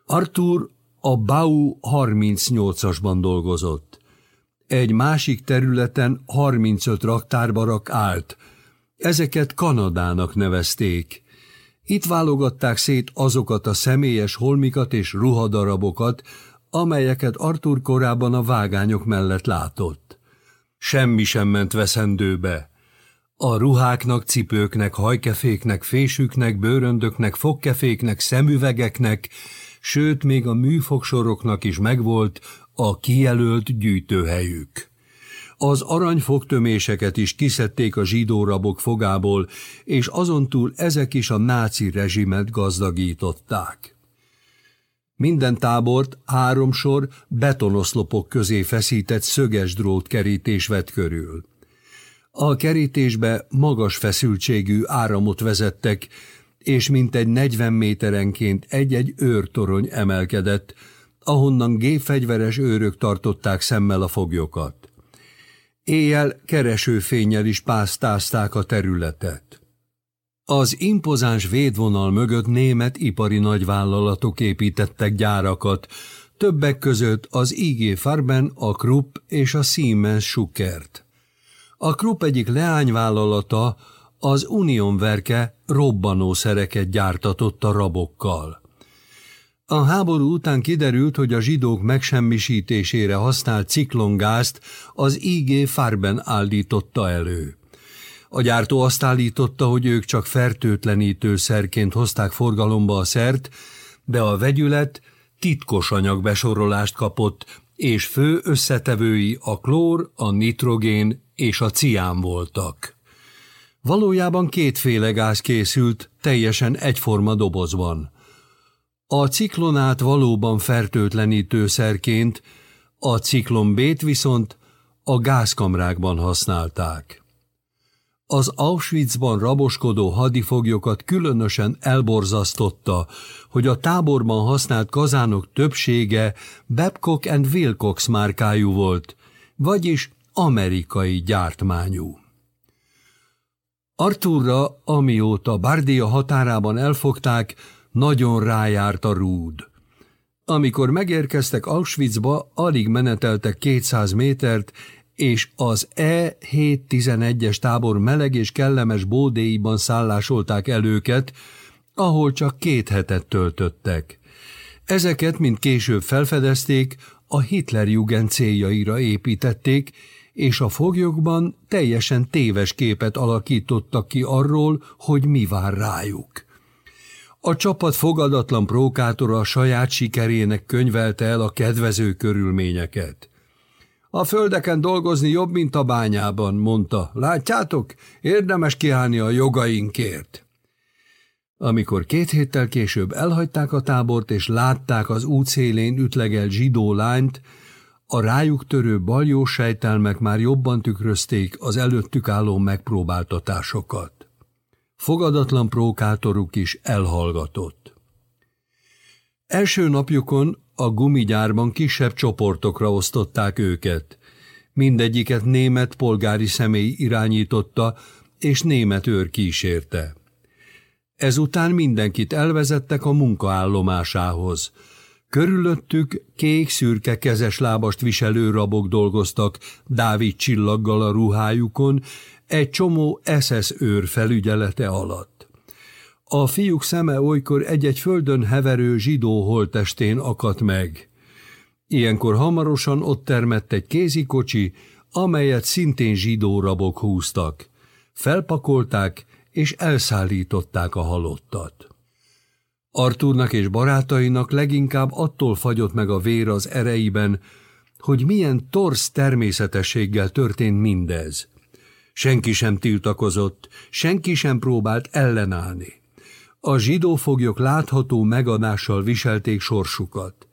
Arthur a Bau 38-asban dolgozott. Egy másik területen 35 raktárbarak állt. Ezeket Kanadának nevezték. Itt válogatták szét azokat a személyes holmikat és ruhadarabokat, amelyeket Artur korábban a vágányok mellett látott. Semmi sem ment veszendőbe. A ruháknak, cipőknek, hajkeféknek, fésüknek, bőröndöknek, fogkeféknek, szemüvegeknek, sőt még a műfogsoroknak is megvolt a kijelölt gyűjtőhelyük. Az aranyfogtöméseket is kiszedték a zsidó fogából, és azontúl ezek is a náci rezsimet gazdagították. Minden tábort három sor betonoszlopok közé feszített szöges drót kerítés vett körül. A kerítésbe magas feszültségű áramot vezettek, és mintegy 40 méterenként egy-egy őrtorony emelkedett, ahonnan gépfegyveres őrök tartották szemmel a foglyokat. Éjjel keresőfényel is pásztázták a területet. Az impozáns védvonal mögött német ipari nagyvállalatok építettek gyárakat, többek között az IG Farben, a Krupp és a Siemens Schuckert. A Krupp egyik leányvállalata, az Unionverke robbanószereket gyártatott a rabokkal. A háború után kiderült, hogy a zsidók megsemmisítésére használt ciklongázt az IG Farben állította elő. A gyártó azt állította, hogy ők csak fertőtlenítőszerként hozták forgalomba a szert, de a vegyület titkos anyagbesorolást kapott, és fő összetevői a klór, a nitrogén és a cián voltak. Valójában kétféle gáz készült, teljesen egyforma dobozban. A ciklonát valóban fertőtlenítőszerként, a ciklon B-t viszont a gázkamrákban használták. Az Auschwitzban raboskodó hadifoglyokat különösen elborzasztotta, hogy a táborban használt kazánok többsége Babcock and Wilcox márkájú volt, vagyis amerikai gyártmányú. Arturra, amióta Bardia határában elfogták, nagyon rájárt a rúd. Amikor megérkeztek Auschwitzba, alig meneteltek 200 métert, és az E711-es tábor meleg és kellemes bódéiban szállásolták el őket, ahol csak két hetet töltöttek. Ezeket, mint később felfedezték, a Hitlerjugend céljaira építették, és a foglyokban teljesen téves képet alakítottak ki arról, hogy mi vár rájuk. A csapat fogadatlan prókátora a saját sikerének könyvelte el a kedvező körülményeket. A földeken dolgozni jobb, mint a bányában, mondta. Látjátok, érdemes kiállni a jogainkért. Amikor két héttel később elhagyták a tábort, és látták az útszélén ütlegel zsidó lányt, a rájuk törő baljós sejtelmek már jobban tükrözték az előttük álló megpróbáltatásokat. Fogadatlan prókátoruk is elhallgatott. Első napjukon a gumigyárban kisebb csoportokra osztották őket. Mindegyiket német polgári személy irányította, és német őr kísérte. Ezután mindenkit elvezettek a munkaállomásához. Körülöttük kék-szürke kezes lábast viselő rabok dolgoztak Dávid csillaggal a ruhájukon, egy csomó SS őr felügyelete alatt. A fiúk szeme olykor egy-egy földön heverő zsidó holtestén akadt meg. Ilyenkor hamarosan ott termett egy kézikocsi, amelyet szintén zsidó rabok húztak. Felpakolták, és elszállították a halottat. Artúrnak és barátainak leginkább attól fagyott meg a vér az ereiben, hogy milyen torsz természetességgel történt mindez. Senki sem tiltakozott, senki sem próbált ellenállni. A zsidó foglyok látható megadással viselték sorsukat.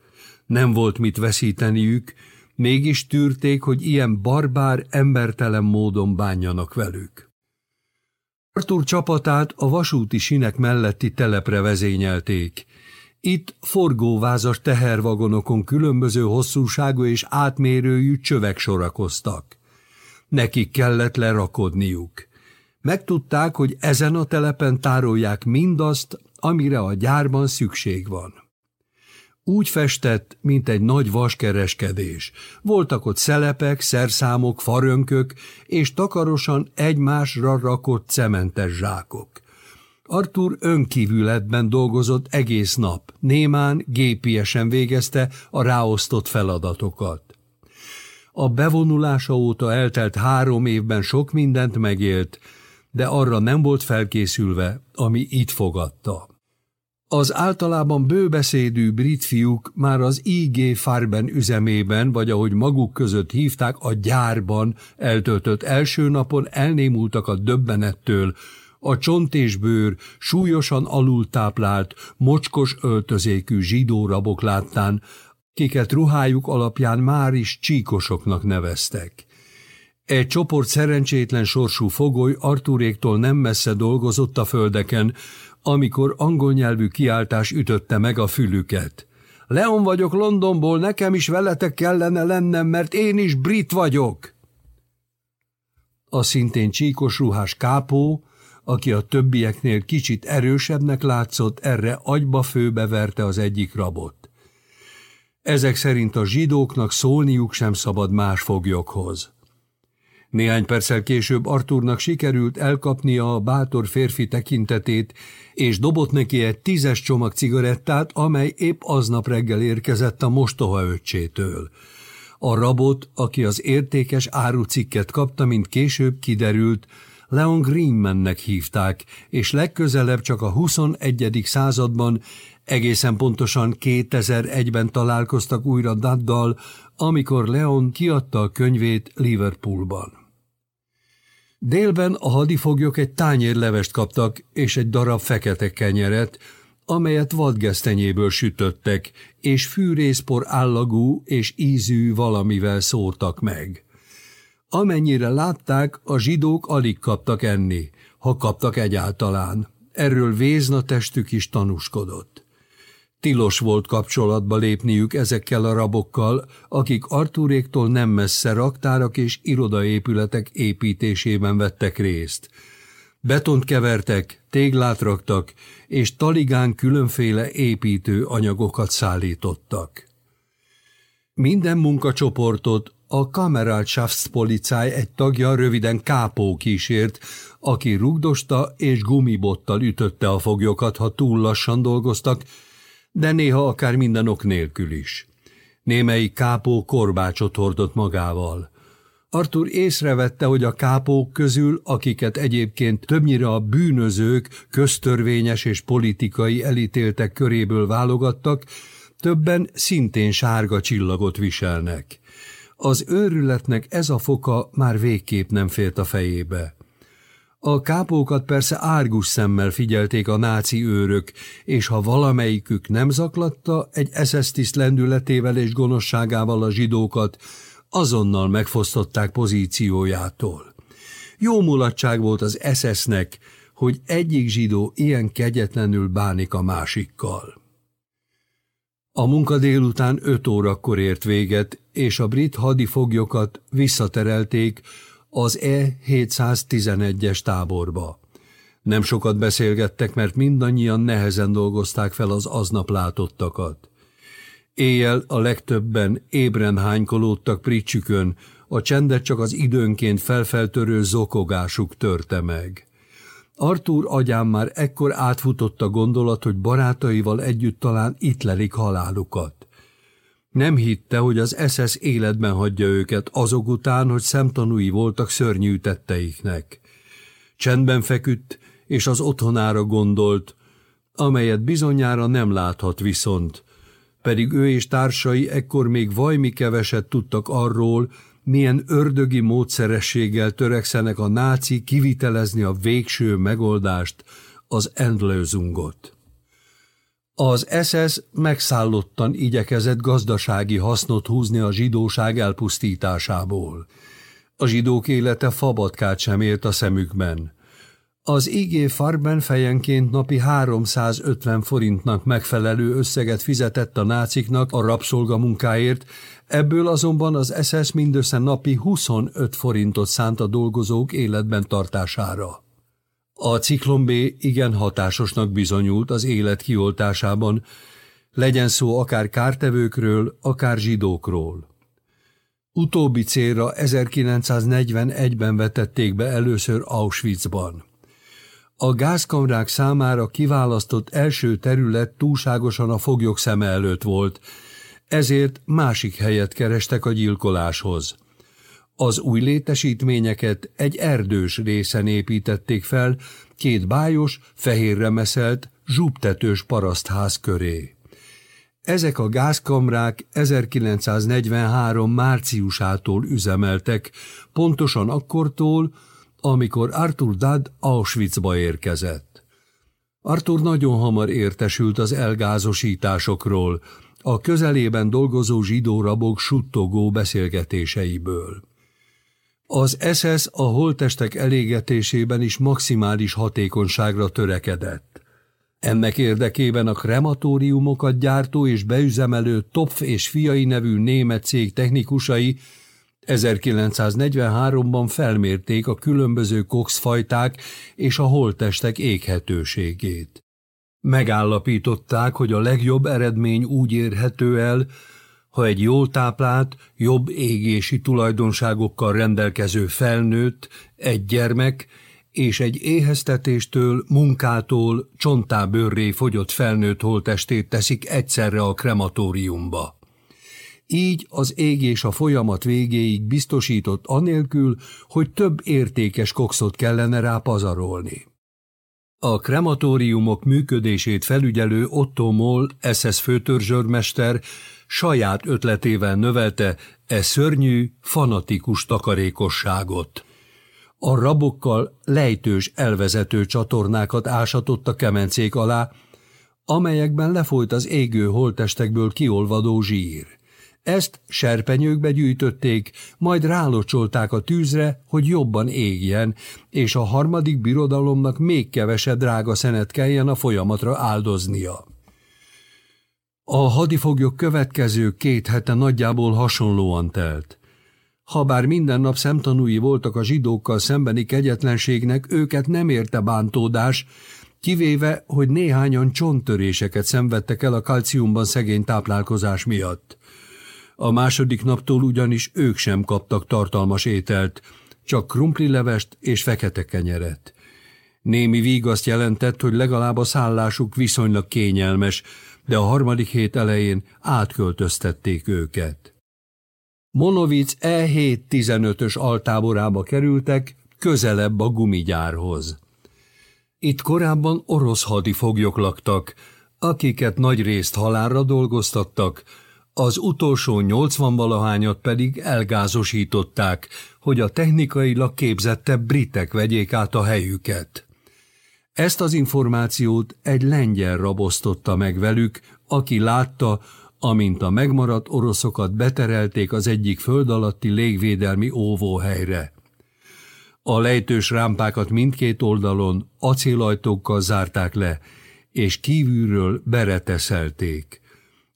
Nem volt mit veszíteniük, mégis tűrték, hogy ilyen barbár, embertelen módon bánjanak velük. Artur csapatát a vasúti sinek melletti telepre vezényelték. Itt forgóvázas tehervagonokon különböző hosszúságú és átmérőjű csövek sorakoztak. Nekik kellett lerakodniuk. Megtudták, hogy ezen a telepen tárolják mindazt, amire a gyárban szükség van. Úgy festett, mint egy nagy vaskereskedés. Voltak ott szelepek, szerszámok, farönkök és takarosan egymásra rakott cementes zsákok. Artur önkívületben dolgozott egész nap, némán gépiesen végezte a ráosztott feladatokat. A bevonulása óta eltelt három évben sok mindent megélt, de arra nem volt felkészülve, ami itt fogadta. Az általában bőbeszédű brit fiúk már az IG Farben üzemében, vagy ahogy maguk között hívták, a gyárban eltöltött első napon elnémultak a döbbenettől, a csont és bőr súlyosan alultáplált, mocskos öltözékű zsidó rabok láttán, kiket ruhájuk alapján már is csíkosoknak neveztek. Egy csoport szerencsétlen sorsú fogoly Arturéktól nem messze dolgozott a földeken, amikor angol nyelvű kiáltás ütötte meg a fülüket. Leon vagyok Londonból, nekem is veletek kellene lennem, mert én is brit vagyok. A szintén csíkos ruhás kápó, aki a többieknél kicsit erősebbnek látszott, erre agyba főbe verte az egyik rabot. Ezek szerint a zsidóknak szólniuk sem szabad más foglyokhoz. Néhány perccel később Arthurnak sikerült elkapnia a bátor férfi tekintetét, és dobott neki egy tízes csomag cigarettát, amely épp aznap reggel érkezett a mostoha öccsétől. A rabot, aki az értékes árucikket kapta, mint később kiderült, Leon Greenmannek hívták, és legközelebb csak a 21. században, egészen pontosan 2001-ben találkoztak újra Daddal, amikor Leon kiadta a könyvét Liverpoolban. Délben a hadifoglyok egy tányér levest kaptak, és egy darab fekete kenyeret, amelyet vadgesztenyéből sütöttek, és fűrészpor állagú és ízű valamivel szórtak meg. Amennyire látták, a zsidók alig kaptak enni, ha kaptak egyáltalán. Erről vézna testük is tanúskodott. Tilos volt kapcsolatba lépniük ezekkel a rabokkal, akik Arturéktól nem messze raktárak és irodaépületek építésében vettek részt. Betont kevertek, téglát raktak, és taligán különféle építő anyagokat szállítottak. Minden munkacsoportot a Kameralschaftspolizei egy tagja röviden kápó kísért, aki rugdosta és gumibottal ütötte a foglyokat, ha túl lassan dolgoztak, de néha akár minden ok nélkül is. Némelyik kápó korbácsot hordott magával. Artur észrevette, hogy a kápók közül, akiket egyébként többnyire a bűnözők, köztörvényes és politikai elítéltek köréből válogattak, többen szintén sárga csillagot viselnek. Az őrületnek ez a foka már végképp nem fért a fejébe. A kápókat persze árgus szemmel figyelték a náci őrök, és ha valamelyikük nem zaklatta egy SS tiszt lendületével és gonoszságával a zsidókat, azonnal megfosztották pozíciójától. Jó mulatság volt az SS-nek, hogy egyik zsidó ilyen kegyetlenül bánik a másikkal. A munka délután öt órakor ért véget, és a brit hadifoglyokat visszaterelték az E-711-es táborba. Nem sokat beszélgettek, mert mindannyian nehezen dolgozták fel az aznap látottakat. Éjjel a legtöbben ébren hánykolódtak pricsükön, a csendet csak az időnként felfeltörő zokogásuk törte meg. Artúr agyán már ekkor átfutott a gondolat, hogy barátaival együtt talán itt lelik halálukat. Nem hitte, hogy az SS életben hagyja őket azok után, hogy szemtanúi voltak szörnyű tetteiknek. Csendben feküdt, és az otthonára gondolt, amelyet bizonyára nem láthat viszont, pedig ő és társai ekkor még vajmi keveset tudtak arról, milyen ördögi módszerességgel törekszenek a náci kivitelezni a végső megoldást, az Endlösungot. Az SS megszállottan igyekezett gazdasági hasznot húzni a zsidóság elpusztításából. A zsidók élete fabatkát sem ért a szemükben. Az IG Farben fejenként napi 350 forintnak megfelelő összeget fizetett a náciknak a rabszolgamunkáért, ebből azonban az SS mindössze napi 25 forintot szánt a dolgozók életben tartására. A ciklon B igen hatásosnak bizonyult az élet kioltásában, legyen szó akár kártevőkről, akár zsidókról. Utóbbi célra 1941-ben vetették be először Auschwitzban. A gázkamrák számára kiválasztott első terület túlságosan a foglyok szeme előtt volt, ezért másik helyet kerestek a gyilkoláshoz. Az új létesítményeket egy erdős részen építették fel, két bájos, fehérre meszelt, zsúbtetős parasztház köré. Ezek a gázkamrák 1943. márciusától üzemeltek, pontosan akkortól, amikor Arthur Dad Auschwitzba érkezett. Arthur nagyon hamar értesült az elgázosításokról, a közelében dolgozó zsidó rabok suttogó beszélgetéseiből. Az SS a holtestek elégetésében is maximális hatékonyságra törekedett. Ennek érdekében a krematóriumokat gyártó és beüzemelő Topf és Fiai nevű német cég technikusai 1943-ban felmérték a különböző kokszfajták és a holttestek éghetőségét. Megállapították, hogy a legjobb eredmény úgy érhető el, ha egy jól táplált, jobb égési tulajdonságokkal rendelkező felnőtt, egy gyermek és egy éheztetéstől, munkától csontábőrré fogyott felnőtt holtestét teszik egyszerre a krematóriumba. Így az égés a folyamat végéig biztosított anélkül, hogy több értékes kokszot kellene rá pazarolni. A krematóriumok működését felügyelő Otto Moll, SS főtörzsörmester saját ötletével növelte e szörnyű, fanatikus takarékosságot. A rabokkal lejtős elvezető csatornákat ásatott a kemencék alá, amelyekben lefolyt az égő holtestekből kiolvadó zsír. Ezt serpenyőkbe gyűjtötték, majd rálocsolták a tűzre, hogy jobban égjen, és a harmadik birodalomnak még kevesebb drága szenet kelljen a folyamatra áldoznia. A hadifoglyok következő két hete nagyjából hasonlóan telt. Habár minden nap szemtanúi voltak a zsidókkal szembeni kegyetlenségnek, őket nem érte bántódás, kivéve, hogy néhányan csonttöréseket szenvedtek el a kalciumban szegény táplálkozás miatt. A második naptól ugyanis ők sem kaptak tartalmas ételt, csak krumplilevest és fekete kenyeret. Némi vígaszt jelentett, hogy legalább a szállásuk viszonylag kényelmes, de a harmadik hét elején átköltöztették őket. Monovic E7-15-ös altáborába kerültek, közelebb a gumigyárhoz. Itt korábban orosz hadifoglyok laktak, akiket nagy részt halálra dolgoztattak, az utolsó nyolcvan valahányat pedig elgázosították, hogy a technikailag képzettebb britek vegyék át a helyüket. Ezt az információt egy lengyel rabosztotta meg velük, aki látta, amint a megmaradt oroszokat beterelték az egyik föld alatti légvédelmi óvóhelyre. A lejtős rámpákat mindkét oldalon acélajtókkal zárták le, és kívülről bereteszelték.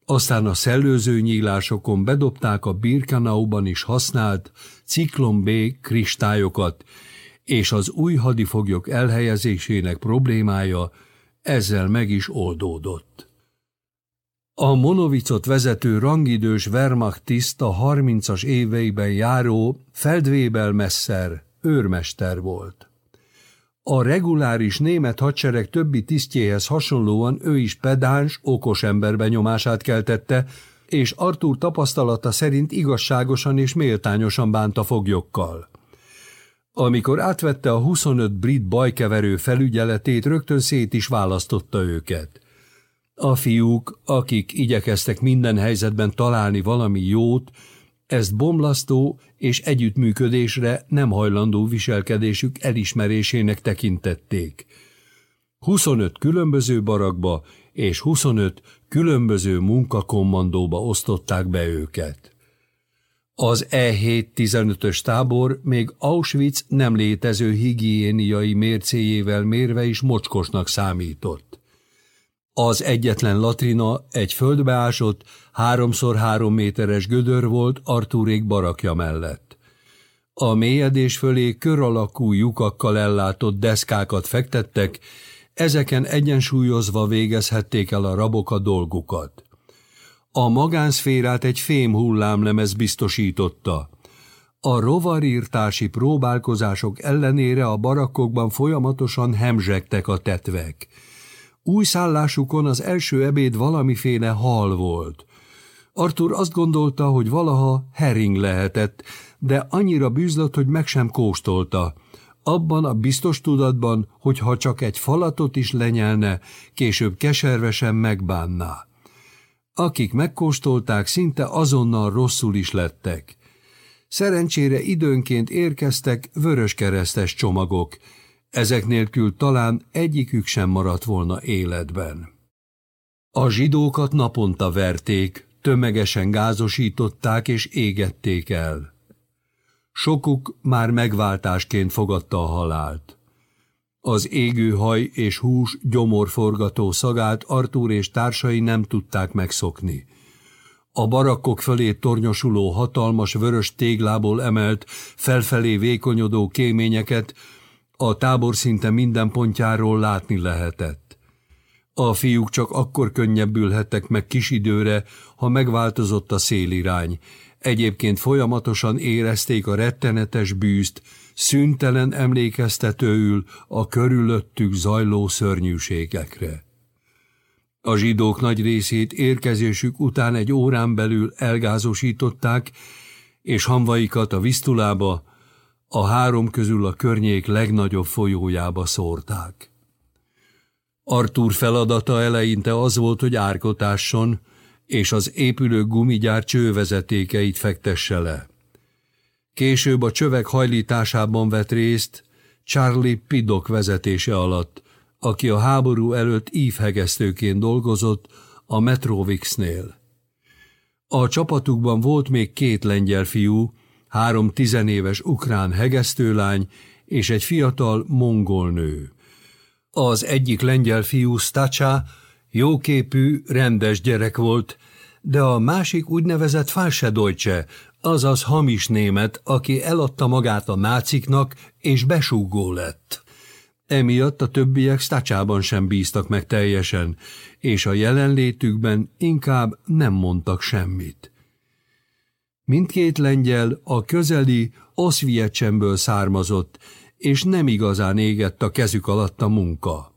Aztán a szellőző nyílásokon bedobták a Birkanauban is használt ciklon B kristályokat, és az új hadifoglyok elhelyezésének problémája ezzel meg is oldódott. A Monovicot vezető rangidős Wehrmacht tiszt a 30-as éveiben járó Feldwebel-Messer őrmester volt. A reguláris német hadsereg többi tisztjéhez hasonlóan ő is pedáns, okos ember benyomását keltette, és Artur tapasztalata szerint igazságosan és méltányosan bánta foglyokkal. Amikor átvette a 25 brit bajkeverő felügyeletét, rögtön szét is választotta őket. A fiúk, akik igyekeztek minden helyzetben találni valami jót, ezt bomlasztó és együttműködésre nem hajlandó viselkedésük elismerésének tekintették. 25 különböző barakba és 25 különböző munkakommandóba osztották be őket. Az E7-15-ös tábor még Auschwitz nem létező higiéniai mércéjével mérve is mocskosnak számított. Az egyetlen latrina egy földbeásott, háromszor három méteres gödör volt Artúrék barakja mellett. A mélyedés fölé kör alakú lyukakkal ellátott deszkákat fektettek, ezeken egyensúlyozva végezhették el a rabok a dolgukat. A magánszférát egy fém hullámlemez biztosította. A rovarírtási próbálkozások ellenére a barakkokban folyamatosan hemzsegtek a tetvek. Új szállásukon az első ebéd valamiféle hal volt. Arthur azt gondolta, hogy valaha hering lehetett, de annyira bűzlött, hogy meg sem kóstolta. Abban a biztos tudatban, hogy ha csak egy falatot is lenyelne, később keservesen megbánná. Akik megkóstolták, szinte azonnal rosszul is lettek. Szerencsére időnként érkeztek vöröskeresztes csomagok, ezek nélkül talán egyikük sem maradt volna életben. A zsidókat naponta verték, tömegesen gázosították és égették el. Sokuk már megváltásként fogadta a halált. Az égő haj és hús gyomorforgató szagát Artúr és társai nem tudták megszokni. A barakkok fölé tornyosuló hatalmas vörös téglából emelt, felfelé vékonyodó kéményeket a tábor szinte minden pontjáról látni lehetett. A fiúk csak akkor könnyebbülhettek meg kis időre, ha megváltozott a szélirány. Egyébként folyamatosan érezték a rettenetes bűzt, szüntelen emlékeztetőül a körülöttük zajló szörnyűségekre. A zsidók nagy részét érkezésük után egy órán belül elgázosították, és hamvaikat a visztulába, a három közül a környék legnagyobb folyójába szórták. Artúr feladata eleinte az volt, hogy árkotásson, és az épülő gumigyár csővezetékeit fektesse le. Később a csövek hajlításában vett részt Charlie Pidok vezetése alatt, aki a háború előtt ívhegesztőként dolgozott a Metrovixnél. A csapatukban volt még két lengyel fiú, három tizenéves ukrán hegesztőlány és egy fiatal mongol nő. Az egyik lengyel fiú Stacsa jóképű, rendes gyerek volt, de a másik úgynevezett Falsche Deutsche, azaz hamis német, aki eladta magát a náciknak és besúgó lett. Emiatt a többiek Stacsában sem bíztak meg teljesen, és a jelenlétükben inkább nem mondtak semmit. Mindkét lengyel a közeli Oszviecsemből származott, és nem igazán égett a kezük alatt a munka.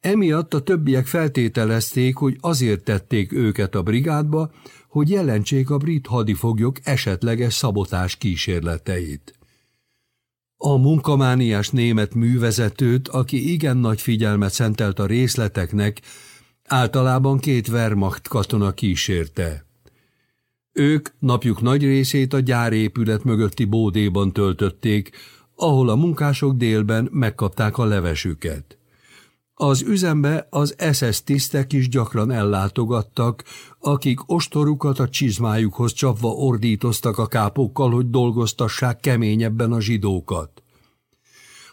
Emiatt a többiek feltételezték, hogy azért tették őket a brigádba, hogy jelentsék a brit hadifoglyok esetleges szabotás kísérleteit. A munkamániás német művezetőt, aki igen nagy figyelmet szentelt a részleteknek, általában két Wehrmacht katona kísérte. Ők napjuk nagy részét a gyárépület mögötti bódéban töltötték, ahol a munkások délben megkapták a levesüket. Az üzembe az SS tisztek is gyakran ellátogattak, akik ostorukat a csizmájukhoz csapva ordítoztak a kápokkal, hogy dolgoztassák keményebben a zsidókat.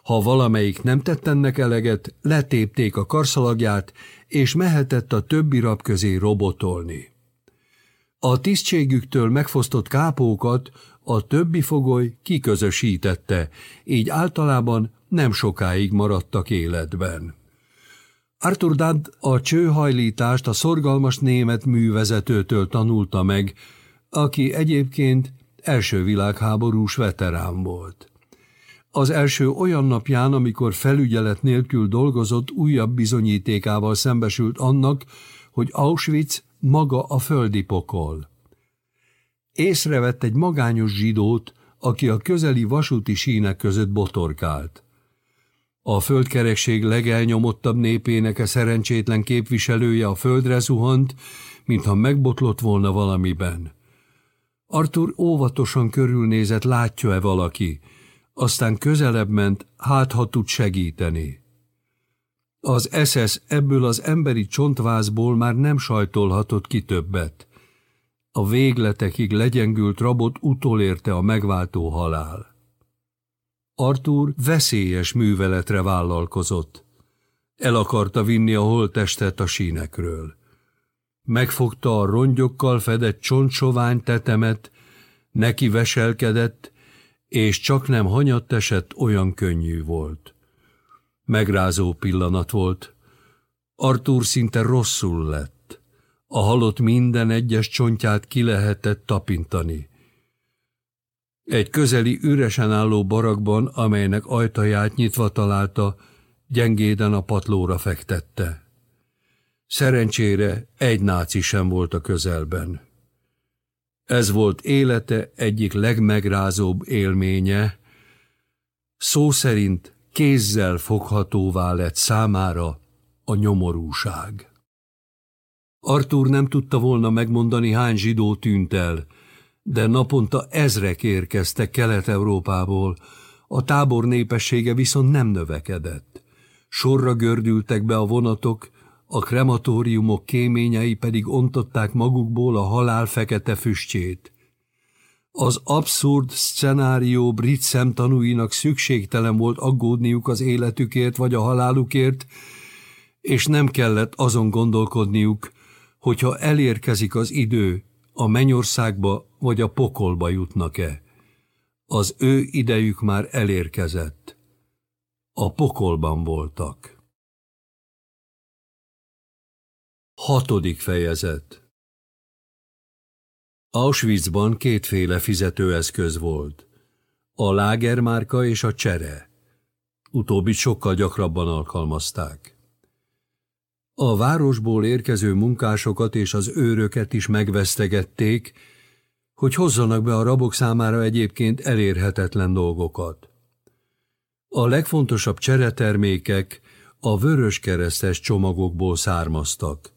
Ha valamelyik nem tett ennek eleget, letépték a karszalagját, és mehetett a többi rab közé robotolni. A tisztségüktől megfosztott kápókat a többi fogoly kiközösítette, így általában nem sokáig maradtak életben. Arthur Dad a csőhajlítást a szorgalmas német művezetőtől tanulta meg, aki egyébként első világháborús veterán volt. Az első olyan napján, amikor felügyelet nélkül dolgozott, újabb bizonyítékával szembesült annak, hogy Auschwitz maga a földi pokol. Észrevett egy magányos zsidót, aki a közeli vasúti sínek között botorkált. A földkerekség legelnyomottabb népének a szerencsétlen képviselője a földre zuhant, mintha megbotlott volna valamiben. Arthur óvatosan körülnézett, látja-e valaki, aztán közelebb ment, hát ha tud segíteni. Az SS ebből az emberi csontvázból már nem sajtolhatott ki többet. A végletekig legyengült rabot utolérte a megváltó halál. Arthur veszélyes műveletre vállalkozott. El akarta vinni a holttestet a sínekről. Megfogta a rongyokkal fedett csontsovány tetemet, neki veselkedett, és csak nem hanyatt esett, olyan könnyű volt. Megrázó pillanat volt. Artúr szinte rosszul lett. A halott minden egyes csontját ki lehetett tapintani. Egy közeli üresen álló barakban, amelynek ajtaját nyitva találta, gyengéden a patlóra fektette. Szerencsére egy náci sem volt a közelben. Ez volt élete egyik legmegrázóbb élménye, szó szerint kézzel foghatóvá lett számára a nyomorúság. Artúr nem tudta volna megmondani, hány zsidó tűnt el, de naponta ezrek érkeztek Kelet-Európából, a tábor népessége viszont nem növekedett. Sorra gördültek be a vonatok, a krematóriumok kéményei pedig ontották magukból a halál fekete füstjét. Az abszurd szcenárió brit szemtanúinak szükségtelen volt aggódniuk az életükért vagy a halálukért, és nem kellett azon gondolkodniuk, hogyha elérkezik az idő, a mennyországba vagy a pokolba jutnak-e. Az ő idejük már elérkezett. A pokolban voltak. Hatodik fejezet Auschwitzban kétféle fizetőeszköz volt. A lágermárka és a csere. Utóbbit sokkal gyakrabban alkalmazták. A városból érkező munkásokat és az őröket is megvesztegették, hogy hozzanak be a rabok számára egyébként elérhetetlen dolgokat. A legfontosabb cseretermékek a vörös keresztes csomagokból származtak.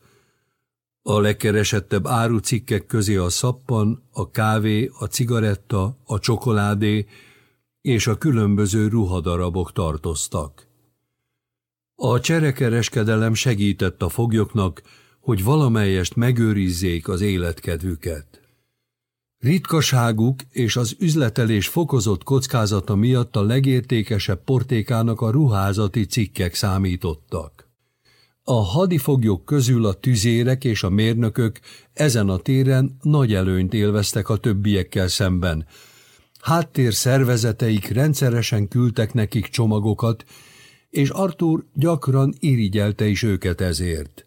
A legkeresettebb árucikkek közé a szappan, a kávé, a cigaretta, a csokoládé és a különböző ruhadarabok tartoztak. A cserekereskedelem segített a foglyoknak, hogy valamelyest megőrizzék az életkedvüket. Ritkaságuk és az üzletelés fokozott kockázata miatt a legértékesebb portékának a ruházati cikkek számítottak. A hadifoglyok közül a tüzérek és a mérnökök ezen a téren nagy előnyt élveztek a többiekkel szemben. Háttér szervezeteik rendszeresen küldtek nekik csomagokat, és Arthur gyakran irigyelte is őket ezért.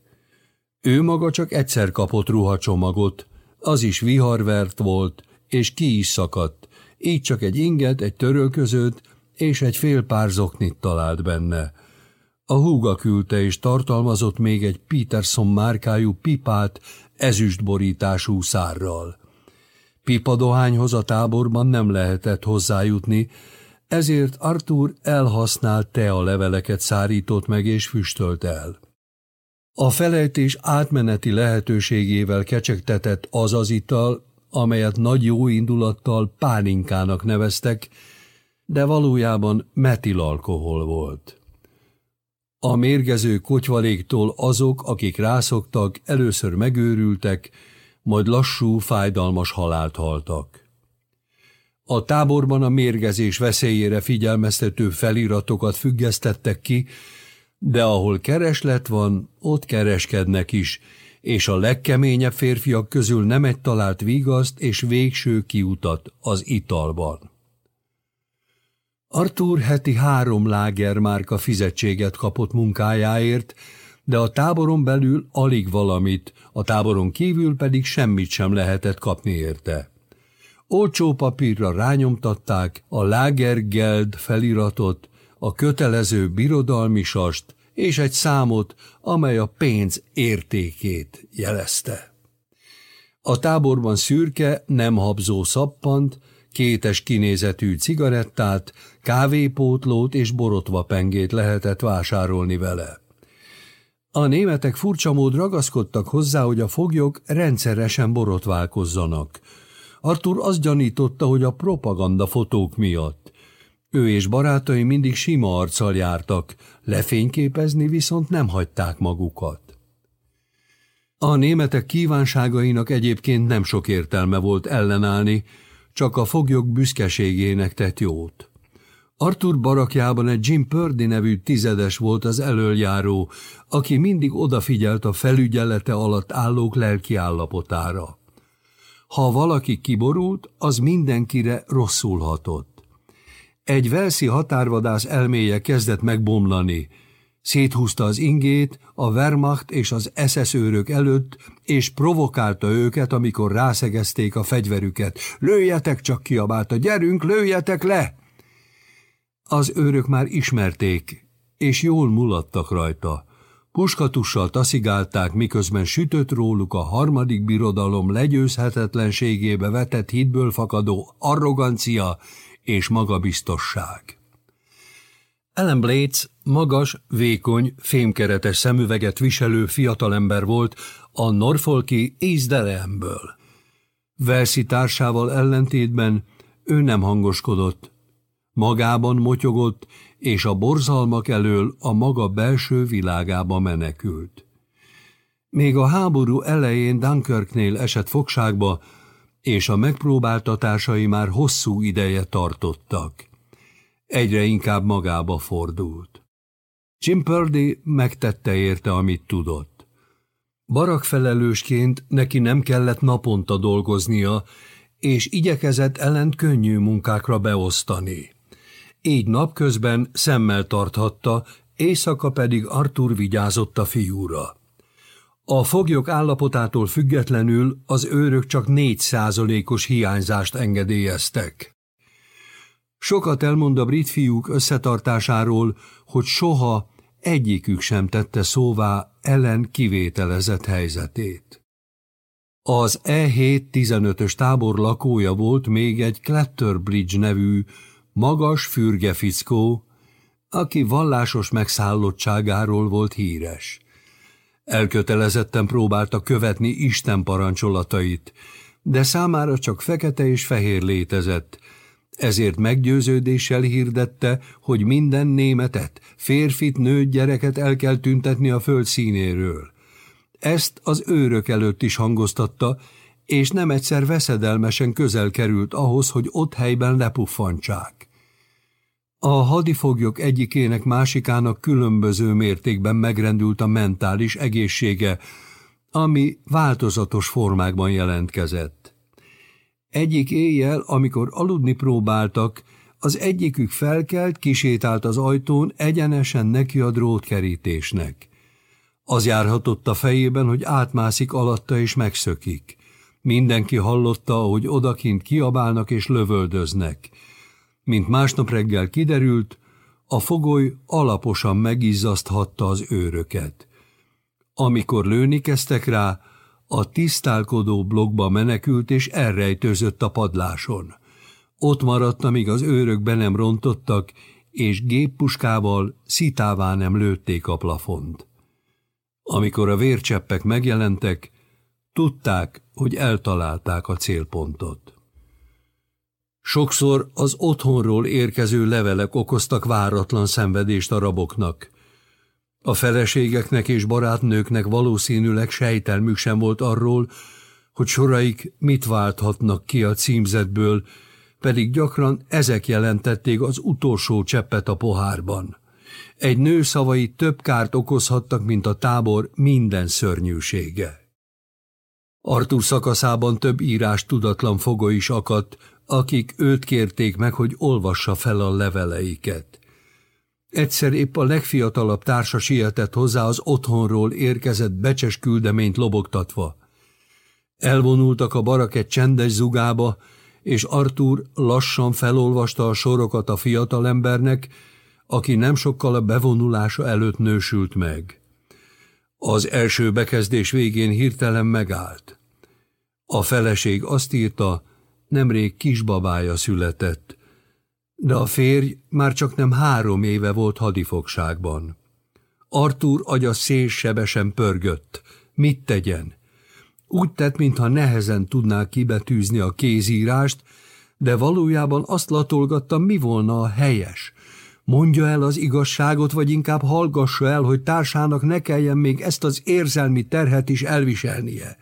Ő maga csak egyszer kapott ruhacsomagot, az is viharvert volt, és ki is szakadt, így csak egy inget, egy törölközőt és egy fél pár zoknit talált benne. A húga küldte és tartalmazott még egy Peterson márkájú pipát ezüstborítású szárral. Pipadohányhoz a táborban nem lehetett hozzájutni, ezért Arthur elhasznált tea leveleket szárított meg és füstölt el. A felejtés átmeneti lehetőségével kecsegtetett az az ital, amelyet nagy jó indulattal pálinkának neveztek, de valójában metilalkohol volt. A mérgező kotyvaléktól azok, akik rászoktak, először megőrültek, majd lassú, fájdalmas halált haltak. A táborban a mérgezés veszélyére figyelmeztető feliratokat függesztettek ki, de ahol kereslet van, ott kereskednek is, és a legkeményebb férfiak közül nem egy talált vigaszt és végső kiutat az italban. Arthur heti három lágermárka fizetséget kapott munkájáért, de a táboron belül alig valamit, a táboron kívül pedig semmit sem lehetett kapni érte. Olcsó papírra rányomtatták a Lagergeld feliratot, a kötelező birodalmisast és egy számot, amely a pénz értékét jelezte. A táborban szürke, nem habzó szappant, kétes kinézetű cigarettát, kávépótlót és borotva pengét lehetett vásárolni vele. A németek furcsa mód ragaszkodtak hozzá, hogy a foglyok rendszeresen borotválkozzanak. Artur azt gyanította, hogy a propaganda fotók miatt. Ő és barátai mindig sima arccal jártak, lefényképezni viszont nem hagyták magukat. A németek kívánságainak egyébként nem sok értelme volt ellenállni, csak a foglyok büszkeségének tett jót. Arthur barakjában egy Jim Purdy nevű tizedes volt az elöljáró, aki mindig odafigyelt a felügyelete alatt állók lelki állapotára. Ha valaki kiborult, az mindenkire rosszul hatott. Egy velszi határvadász elméje kezdett megbomlani, Széthúzta az ingét a Wehrmacht és az SS őrök előtt, és provokálta őket, amikor rászegezték a fegyverüket. Lőjetek csak, kiabálta, gyerünk, lőjetek le! Az őrök már ismerték, és jól mulattak rajta. Puskatussal taszigálták, miközben sütött róluk a harmadik birodalom legyőzhetetlenségébe vetett hitből fakadó arrogancia és magabiztosság. Ellen Blades magas, vékony, fémkeretes szemüveget viselő fiatalember volt a Norfolki East Verszi társával ellentétben ő nem hangoskodott. Magában motyogott, és a borzalmak elől a maga belső világába menekült. Még a háború elején Dunkirknél esett fogságba, és a megpróbáltatásai már hosszú ideje tartottak egyre inkább magába fordult. Jim Purdy megtette érte, amit tudott. Barakfelelősként neki nem kellett naponta dolgoznia, és igyekezett ellent könnyű munkákra beosztani. Így napközben szemmel tarthatta, éjszaka pedig Arthur vigyázott a fiúra. A foglyok állapotától függetlenül az őrök csak négy százalékos hiányzást engedélyeztek. Sokat elmond a brit fiúk összetartásáról, hogy soha egyikük sem tette szóvá ellen kivételezett helyzetét. Az E7-15-ös tábor lakója volt még egy Clatterbridge nevű, magas fürgefickó, aki vallásos megszállottságáról volt híres. Elkötelezetten próbálta követni Isten parancsolatait, de számára csak fekete és fehér létezett, ezért meggyőződéssel hirdette, hogy minden németet, férfit, nőt, gyereket el kell tüntetni a föld színéről. Ezt az őrök előtt is hangoztatta, és nem egyszer veszedelmesen közel került ahhoz, hogy ott helyben lepuffantsák. A hadifoglyok egyikének másikának különböző mértékben megrendült a mentális egészsége, ami változatos formákban jelentkezett. Egyik éjjel, amikor aludni próbáltak, az egyikük felkelt, kisétált az ajtón, egyenesen neki a drótkerítésnek. Az járhatott a fejében, hogy átmászik alatta és megszökik. Mindenki hallotta, ahogy odakint kiabálnak és lövöldöznek. Mint másnap reggel kiderült, a fogoly alaposan megizzaszthatta az őröket. Amikor lőni kezdtek rá, a tisztálkodó blogba menekült és elrejtőzött a padláson. Ott maradt, amíg az őrök be nem rontottak, és géppuskával szitává nem lőtték a plafont. Amikor a vércseppek megjelentek, tudták, hogy eltalálták a célpontot. Sokszor az otthonról érkező levelek okoztak váratlan szenvedést a raboknak. A feleségeknek és barátnőknek valószínűleg sejtelmük sem volt arról, hogy soraik mit válthatnak ki a címzetből, pedig gyakran ezek jelentették az utolsó cseppet a pohárban. Egy nő szavai több kárt okozhattak, mint a tábor minden szörnyűsége. Artur szakaszában több írás tudatlan fogo is akadt, akik őt kérték meg, hogy olvassa fel a leveleiket. Egyszer épp a legfiatalabb társa sietett hozzá az otthonról érkezett becses küldeményt lobogtatva. Elvonultak a barak egy csendes zugába, és Artur lassan felolvasta a sorokat a fiatalembernek, aki nem sokkal a bevonulása előtt nősült meg. Az első bekezdés végén hirtelen megállt. A feleség azt írta, nemrég kisbabája született, de a férj már csak nem három éve volt hadifogságban. Artur agya szélsebesen pörgött. Mit tegyen? Úgy tett, mintha nehezen tudná kibetűzni a kézírást, de valójában azt latolgatta, mi volna a helyes. Mondja el az igazságot, vagy inkább hallgassa el, hogy társának ne kelljen még ezt az érzelmi terhet is elviselnie.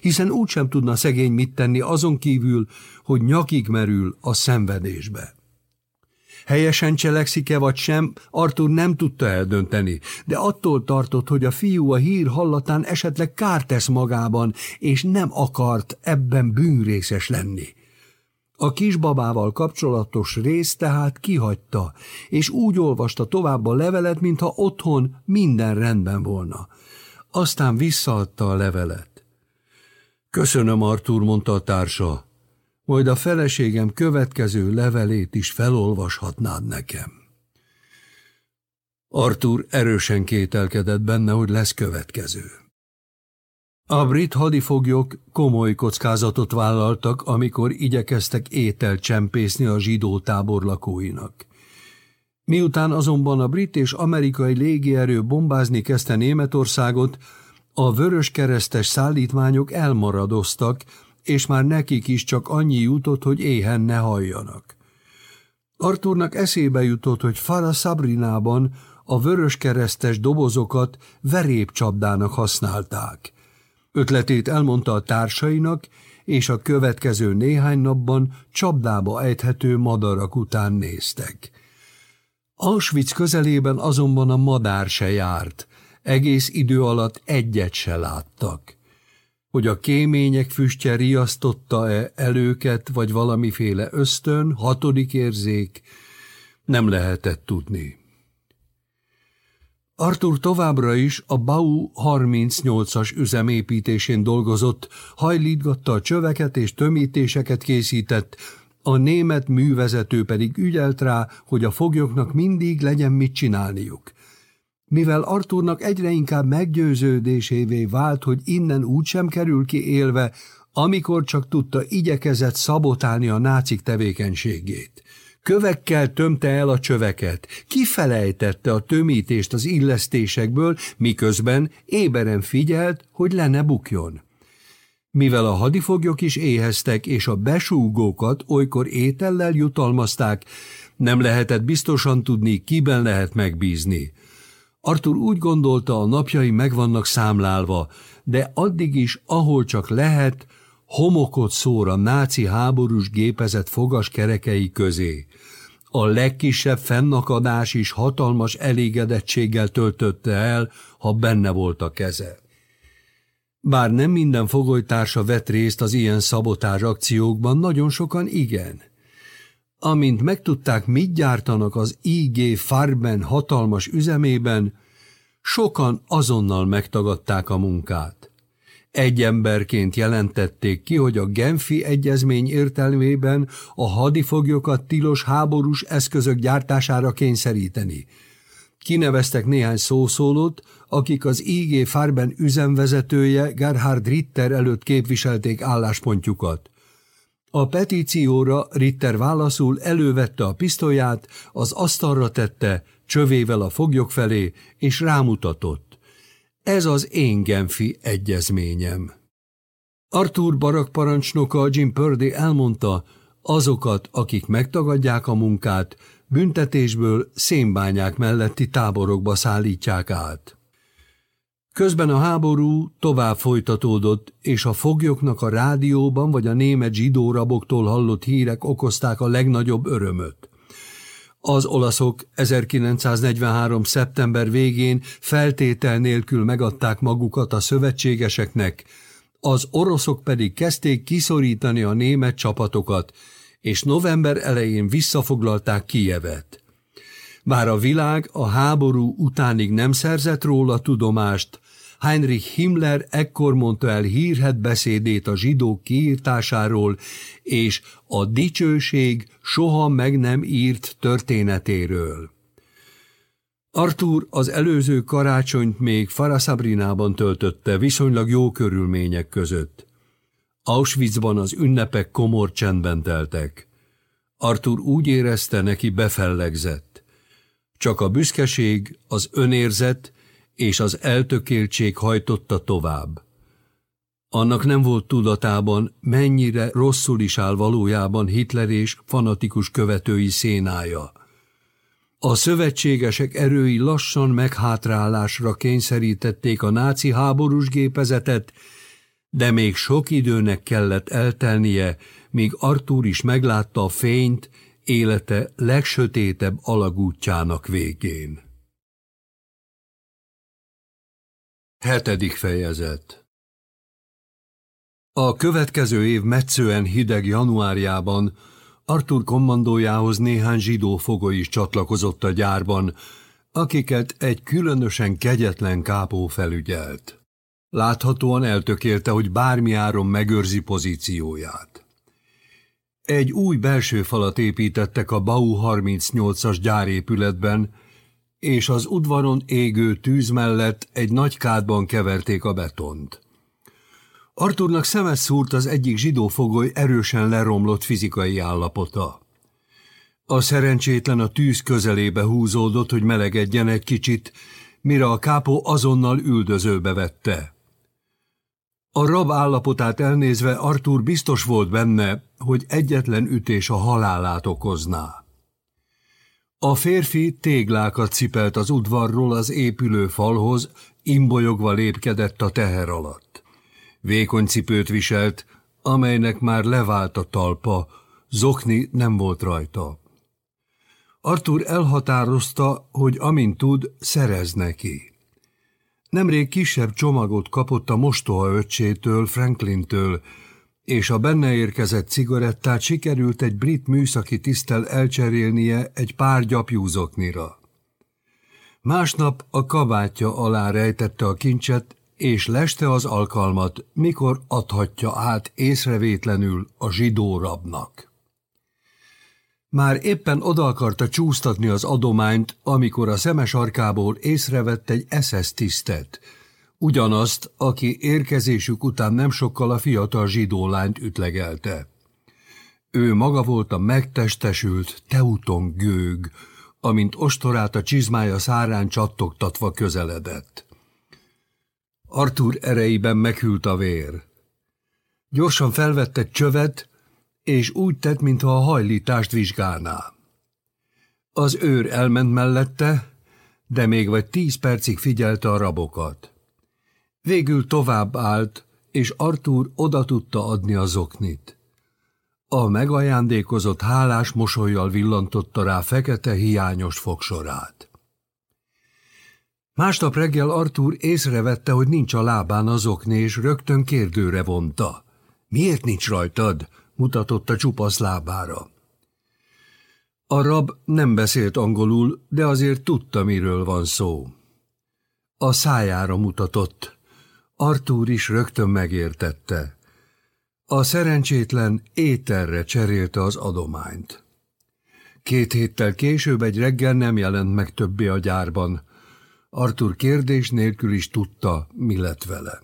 Hiszen úgysem tudna szegény mit tenni azon kívül, hogy nyakig merül a szenvedésbe. Helyesen cselekszik-e vagy sem, Artur nem tudta eldönteni, de attól tartott, hogy a fiú a hír hallatán esetleg kárt tesz magában, és nem akart ebben bűnrészes lenni. A kisbabával kapcsolatos rész tehát kihagyta, és úgy olvasta tovább a levelet, mintha otthon minden rendben volna. Aztán visszaadta a levelet. Köszönöm, Artur, mondta a társa majd a feleségem következő levelét is felolvashatnád nekem. Artur erősen kételkedett benne, hogy lesz következő. A brit hadifoglyok komoly kockázatot vállaltak, amikor igyekeztek ételt csempészni a zsidó tábor lakóinak. Miután azonban a brit és amerikai légierő bombázni kezdte Németországot, a vörös keresztes szállítmányok elmaradoztak, és már nekik is csak annyi jutott, hogy éhen ne halljanak. Arturnak eszébe jutott, hogy Fara Sabrinában a vöröskeresztes dobozokat verépcsapdának használták. Ötletét elmondta a társainak, és a következő néhány napban csapdába ejthető madarak után néztek. Auschwitz közelében azonban a madár se járt, egész idő alatt egyet se láttak hogy a kémények füstje riasztotta-e előket, vagy valamiféle ösztön, hatodik érzék, nem lehetett tudni. Arthur továbbra is a Bau 38-as üzemépítésén dolgozott, hajlítgatta a csöveket és tömítéseket készített, a német művezető pedig ügyelt rá, hogy a foglyoknak mindig legyen mit csinálniuk mivel Arthurnak egyre inkább meggyőződésévé vált, hogy innen úgysem kerül ki élve, amikor csak tudta, igyekezett szabotálni a nácik tevékenységét. Kövekkel tömte el a csöveket, kifelejtette a tömítést az illesztésekből, miközben éberen figyelt, hogy le ne bukjon. Mivel a hadifoglyok is éheztek, és a besúgókat olykor étellel jutalmazták, nem lehetett biztosan tudni, kiben lehet megbízni. Artur úgy gondolta, a napjai meg vannak számlálva, de addig is, ahol csak lehet, homokot szór a náci háborús gépezet fogas kerekei közé. A legkisebb fennakadás is hatalmas elégedettséggel töltötte el, ha benne volt a keze. Bár nem minden fogolytársa vett részt az ilyen szabotás akciókban, nagyon sokan igen – Amint megtudták, mit gyártanak az IG Farben hatalmas üzemében, sokan azonnal megtagadták a munkát. Egy emberként jelentették ki, hogy a Genfi egyezmény értelmében a hadifoglyokat tilos háborús eszközök gyártására kényszeríteni. Kineveztek néhány szószólót, akik az IG Farben üzemvezetője Gerhard Ritter előtt képviselték álláspontjukat. A petícióra Ritter válaszul elővette a pisztolyát, az asztalra tette, csövével a foglyok felé, és rámutatott. Ez az én Genfi egyezményem. Arthur Barak parancsnoka Jim Purdy elmondta, azokat, akik megtagadják a munkát, büntetésből szénbányák melletti táborokba szállítják át. Közben a háború tovább folytatódott, és a foglyoknak a rádióban vagy a német zsidó hallott hírek okozták a legnagyobb örömöt. Az olaszok 1943. szeptember végén feltétel nélkül megadták magukat a szövetségeseknek, az oroszok pedig kezdték kiszorítani a német csapatokat, és november elején visszafoglalták Kijevet. Bár a világ a háború utánig nem szerzett róla tudomást, Heinrich Himmler ekkor mondta el hírhet beszédét a zsidók kiírtásáról és a dicsőség soha meg nem írt történetéről. Arthur az előző karácsonyt még Farasabrinában töltötte viszonylag jó körülmények között. Auschwitzban az ünnepek komor csendben teltek. Arthur úgy érezte, neki befellegzett. Csak a büszkeség, az önérzet és az eltökéltség hajtotta tovább. Annak nem volt tudatában, mennyire rosszul is áll valójában Hitler és fanatikus követői szénája. A szövetségesek erői lassan meghátrálásra kényszerítették a náci háborús gépezetet, de még sok időnek kellett eltelnie, míg Artúr is meglátta a fényt élete legsötétebb alagútjának végén. Hetedik fejezet A következő év metszően hideg januárjában Artur kommandójához néhány zsidó fogoly is csatlakozott a gyárban, akiket egy különösen kegyetlen kápó felügyelt. Láthatóan eltökélte, hogy bármi áron megőrzi pozícióját. Egy új belső falat építettek a Bau 38-as gyárépületben, és az udvaron égő tűz mellett egy nagy kádban keverték a betont. Arturnak szemes szúrt az egyik zsidó erősen leromlott fizikai állapota. A szerencsétlen a tűz közelébe húzódott, hogy melegedjen egy kicsit, mire a kápó azonnal üldözőbe vette. A rab állapotát elnézve Artur biztos volt benne, hogy egyetlen ütés a halálát okozná. A férfi téglákat cipelt az udvarról az épülő falhoz, imbolyogva lépkedett a teher alatt. Vékony cipőt viselt, amelynek már levált a talpa, zokni nem volt rajta. Arthur elhatározta, hogy amint tud, szerez neki. Nemrég kisebb csomagot kapott a mostoha öccsétől, Franklintől, és a benne érkezett cigarettát sikerült egy brit műszaki tisztel elcserélnie egy pár gyapjúzoknira. Másnap a kabátja alá rejtette a kincset, és leste az alkalmat, mikor adhatja át észrevétlenül a zsidó rabnak. Már éppen oda akarta csúsztatni az adományt, amikor a szemes arkából észrevett egy SS tisztet, ugyanazt, aki érkezésük után nem sokkal a fiatal zsidó lányt ütlegelte. Ő maga volt a megtestesült Teuton gőg, amint ostorát a csizmája szárán csattogtatva közeledett. Arthur ereiben meghűlt a vér. Gyorsan felvette csövet, és úgy tett, mintha a hajlítást vizsgálná. Az őr elment mellette, de még vagy tíz percig figyelte a rabokat. Végül tovább állt, és Artúr oda tudta adni az oknit. A megajándékozott hálás mosolyjal villantotta rá fekete hiányos fogsorát. Másnap reggel Artúr észrevette, hogy nincs a lábán az okni, és rögtön kérdőre vonta. Miért nincs rajtad? mutatott csupasz lábára. A rab nem beszélt angolul, de azért tudta, miről van szó. A szájára mutatott, Artúr is rögtön megértette. A szerencsétlen ételre cserélte az adományt. Két héttel később egy reggel nem jelent meg többé a gyárban. Artur kérdés nélkül is tudta, mi lett vele.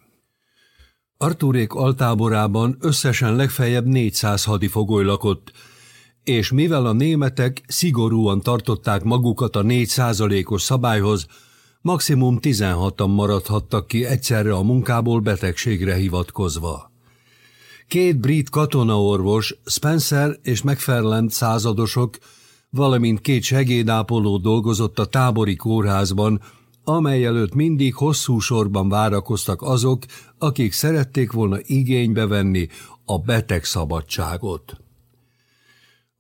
Arturék altáborában összesen legfeljebb 400 hadifogoly lakott, és mivel a németek szigorúan tartották magukat a 4 os szabályhoz, maximum 16-an maradhattak ki egyszerre a munkából betegségre hivatkozva. Két brit katonaorvos, Spencer és McFarland századosok, valamint két segédápoló dolgozott a tábori kórházban, amely előtt mindig hosszú sorban várakoztak azok, akik szerették volna igénybe venni a betegszabadságot.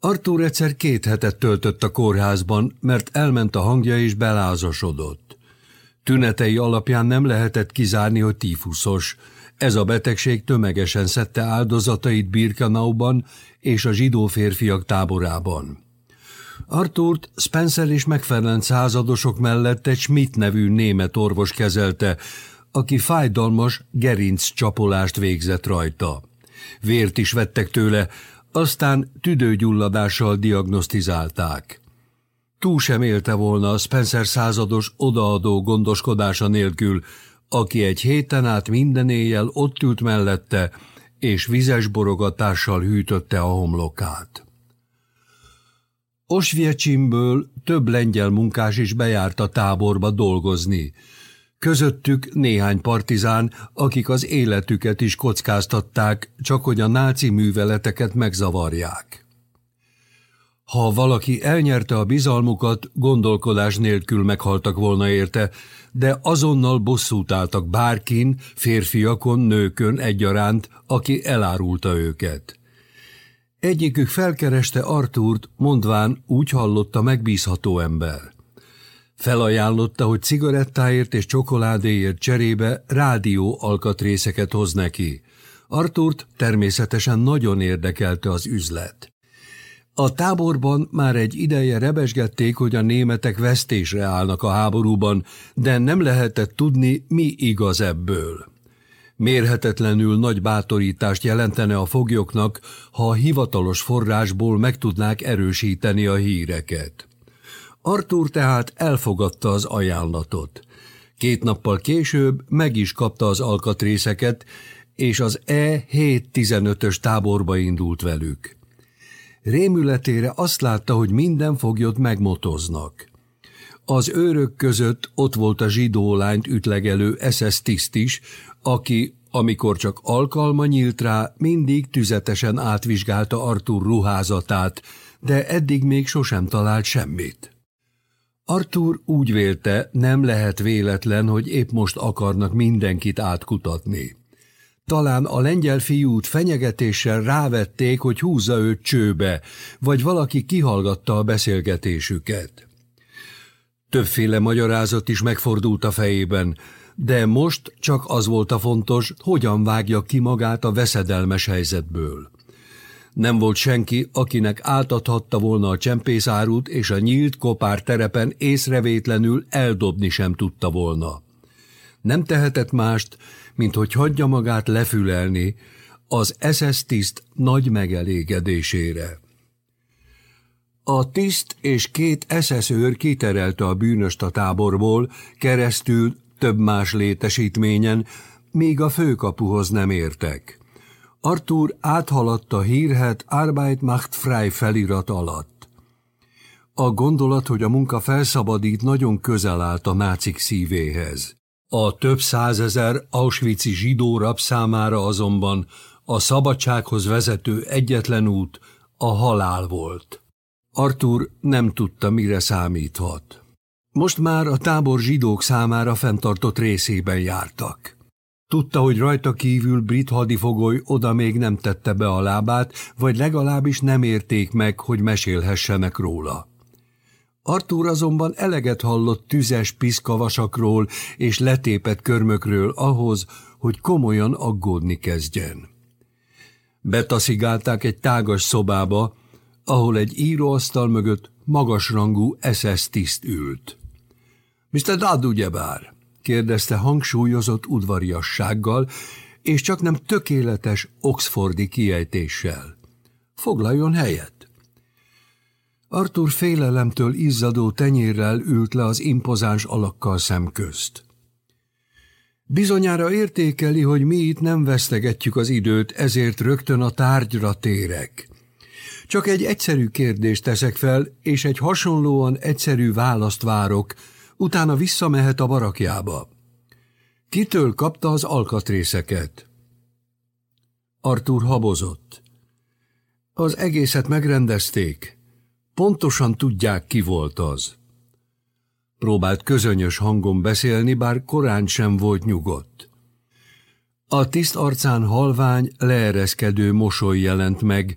Artúr egyszer két hetet töltött a kórházban, mert elment a hangja és belázasodott. Tünetei alapján nem lehetett kizárni, hogy tífuszos. Ez a betegség tömegesen szedte áldozatait Birkenauban és a zsidó férfiak táborában. Artúrt Spencer és McFarland századosok mellett egy Schmidt nevű német orvos kezelte, aki fájdalmas gerinc csapolást végzett rajta. Vért is vettek tőle, aztán tüdőgyulladással diagnosztizálták. Túl sem élte volna a Spencer százados odaadó gondoskodása nélkül, aki egy héten át minden éjjel ott ült mellette, és vizes borogatással hűtötte a homlokát. Osvietsimből több lengyel munkás is bejárt a táborba dolgozni. Közöttük néhány partizán, akik az életüket is kockáztatták, csak hogy a náci műveleteket megzavarják. Ha valaki elnyerte a bizalmukat, gondolkodás nélkül meghaltak volna érte, de azonnal bosszút álltak bárkin, férfiakon, nőkön egyaránt, aki elárulta őket. Egyikük felkereste Artúrt, mondván úgy hallotta megbízható ember. Felajánlotta, hogy cigarettáért és csokoládéért cserébe rádió alkatrészeket hoz neki. Artúrt természetesen nagyon érdekelte az üzlet. A táborban már egy ideje rebesgették, hogy a németek vesztésre állnak a háborúban, de nem lehetett tudni, mi igaz ebből. Mérhetetlenül nagy bátorítást jelentene a foglyoknak, ha a hivatalos forrásból meg tudnák erősíteni a híreket. Artur tehát elfogadta az ajánlatot. Két nappal később meg is kapta az alkatrészeket, és az E-715-ös táborba indult velük. Rémületére azt látta, hogy minden foglyot megmotoznak. Az őrök között ott volt a zsidó lányt ütlegelő SS tiszt is, aki, amikor csak alkalma nyílt rá, mindig tüzetesen átvizsgálta Artur ruházatát, de eddig még sosem talált semmit. Artur úgy vélte, nem lehet véletlen, hogy épp most akarnak mindenkit átkutatni. Talán a lengyel fiút fenyegetéssel rávették, hogy húzza őt csőbe, vagy valaki kihallgatta a beszélgetésüket. Többféle magyarázat is megfordult a fejében, de most csak az volt a fontos, hogyan vágja ki magát a veszedelmes helyzetből. Nem volt senki, akinek átadhatta volna a csempészárút, és a nyílt kopár terepen észrevétlenül eldobni sem tudta volna. Nem tehetett mást, mint hogy hagyja magát lefülelni az SS tiszt nagy megelégedésére. A tiszt és két SS őr kiterelte a bűnöst a táborból, keresztül több más létesítményen, míg a főkapuhoz nem értek. Arthur áthaladta a hírhet Arbeit macht frei felirat alatt. A gondolat, hogy a munka felszabadít, nagyon közel állt a nácik szívéhez. A több százezer Auschwitz-i zsidó rab számára azonban a szabadsághoz vezető egyetlen út a halál volt. Arthur nem tudta, mire számíthat. Most már a tábor zsidók számára fenntartott részében jártak. Tudta, hogy rajta kívül brit hadifogoly oda még nem tette be a lábát, vagy legalábbis nem érték meg, hogy mesélhessenek róla. Artúr azonban eleget hallott tüzes piszkavasakról és letépet körmökről ahhoz, hogy komolyan aggódni kezdjen. Betaszigálták egy tágas szobába, ahol egy íróasztal mögött magasrangú SS tiszt ült. – Mr. Dodd, ugyebár? – kérdezte hangsúlyozott udvariassággal, és csak nem tökéletes oxfordi kiejtéssel. – Foglaljon helyet! Arthur félelemtől izzadó tenyérrel ült le az impozáns alakkal szemközt. Bizonyára értékeli, hogy mi itt nem vesztegetjük az időt, ezért rögtön a tárgyra térek. Csak egy egyszerű kérdést teszek fel, és egy hasonlóan egyszerű választ várok, utána visszamehet a barakjába. Kitől kapta az alkatrészeket? Arthur habozott. Az egészet megrendezték. Pontosan tudják, ki volt az. Próbált közönyös hangon beszélni, bár korán sem volt nyugodt. A tiszt arcán halvány, leereszkedő mosoly jelent meg,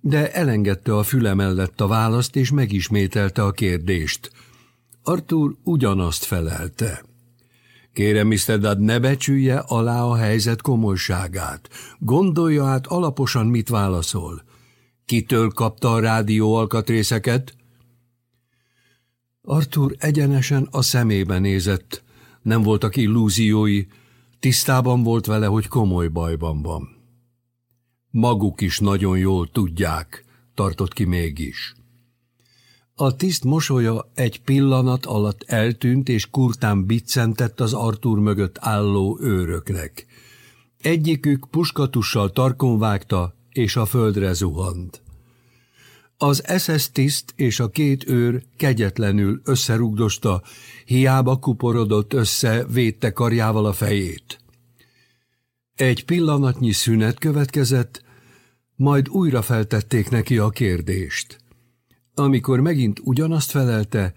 de elengedte a füle mellett a választ, és megismételte a kérdést. Arthur ugyanazt felelte. Kérem, Mr. Dad, ne becsülje alá a helyzet komolyságát. Gondolja át alaposan, mit válaszol. Kitől kapta a rádió alkatrészeket? Arthur egyenesen a szemébe nézett. Nem voltak illúziói, tisztában volt vele, hogy komoly bajban van. Maguk is nagyon jól tudják, tartott ki mégis. A tiszt mosolya egy pillanat alatt eltűnt, és kurtán biccentett az Artur mögött álló őröknek. Egyikük puskatussal tarkon vágta, és a földre zuhant. Az SS tiszt és a két őr kegyetlenül összerugdosta, hiába kuporodott össze, védte karjával a fejét. Egy pillanatnyi szünet következett, majd újra feltették neki a kérdést. Amikor megint ugyanazt felelte,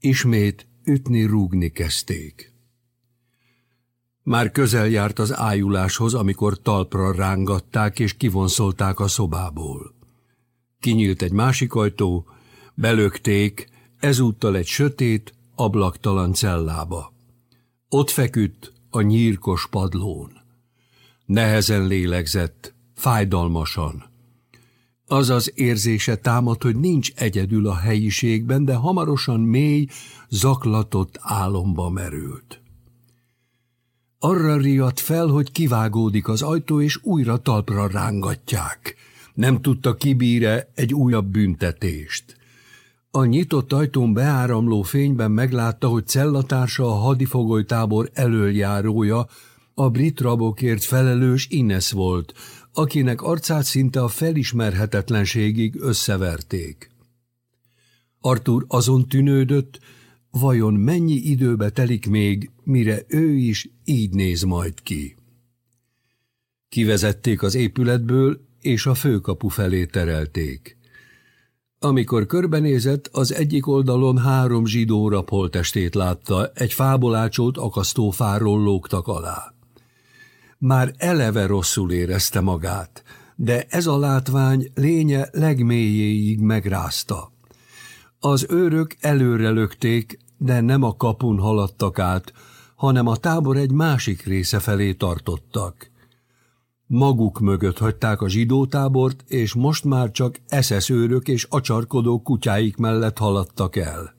ismét ütni-rúgni kezdték. Már közel járt az ájuláshoz, amikor talpra rángatták és kivonszolták a szobából. Kinyílt egy másik ajtó, belökték, ezúttal egy sötét, ablaktalan cellába. Ott feküdt a nyírkos padlón. Nehezen lélegzett, fájdalmasan. Az az érzése támad, hogy nincs egyedül a helyiségben, de hamarosan mély, zaklatott álomba merült. Arra riadt fel, hogy kivágódik az ajtó, és újra talpra rángatják. Nem tudta kibíre egy újabb büntetést. A nyitott ajtón beáramló fényben meglátta, hogy cellatársa a hadifogolytábor elöljárója, a brit rabokért felelős Ines volt, akinek arcát szinte a felismerhetetlenségig összeverték. Arthur azon tűnődött, vajon mennyi időbe telik még, mire ő is így néz majd ki. Kivezették az épületből, és a főkapu felé terelték. Amikor körbenézett, az egyik oldalon három zsidó rapoltestét látta, egy fából ácsolt akasztófáról lógtak alá. Már eleve rosszul érezte magát, de ez a látvány lénye legmélyéig megrázta. Az őrök előre lökték, de nem a kapun haladtak át, hanem a tábor egy másik része felé tartottak. Maguk mögött hagyták a zsidótábort, és most már csak eszeszőrök és acsarkodó kutyáik mellett haladtak el.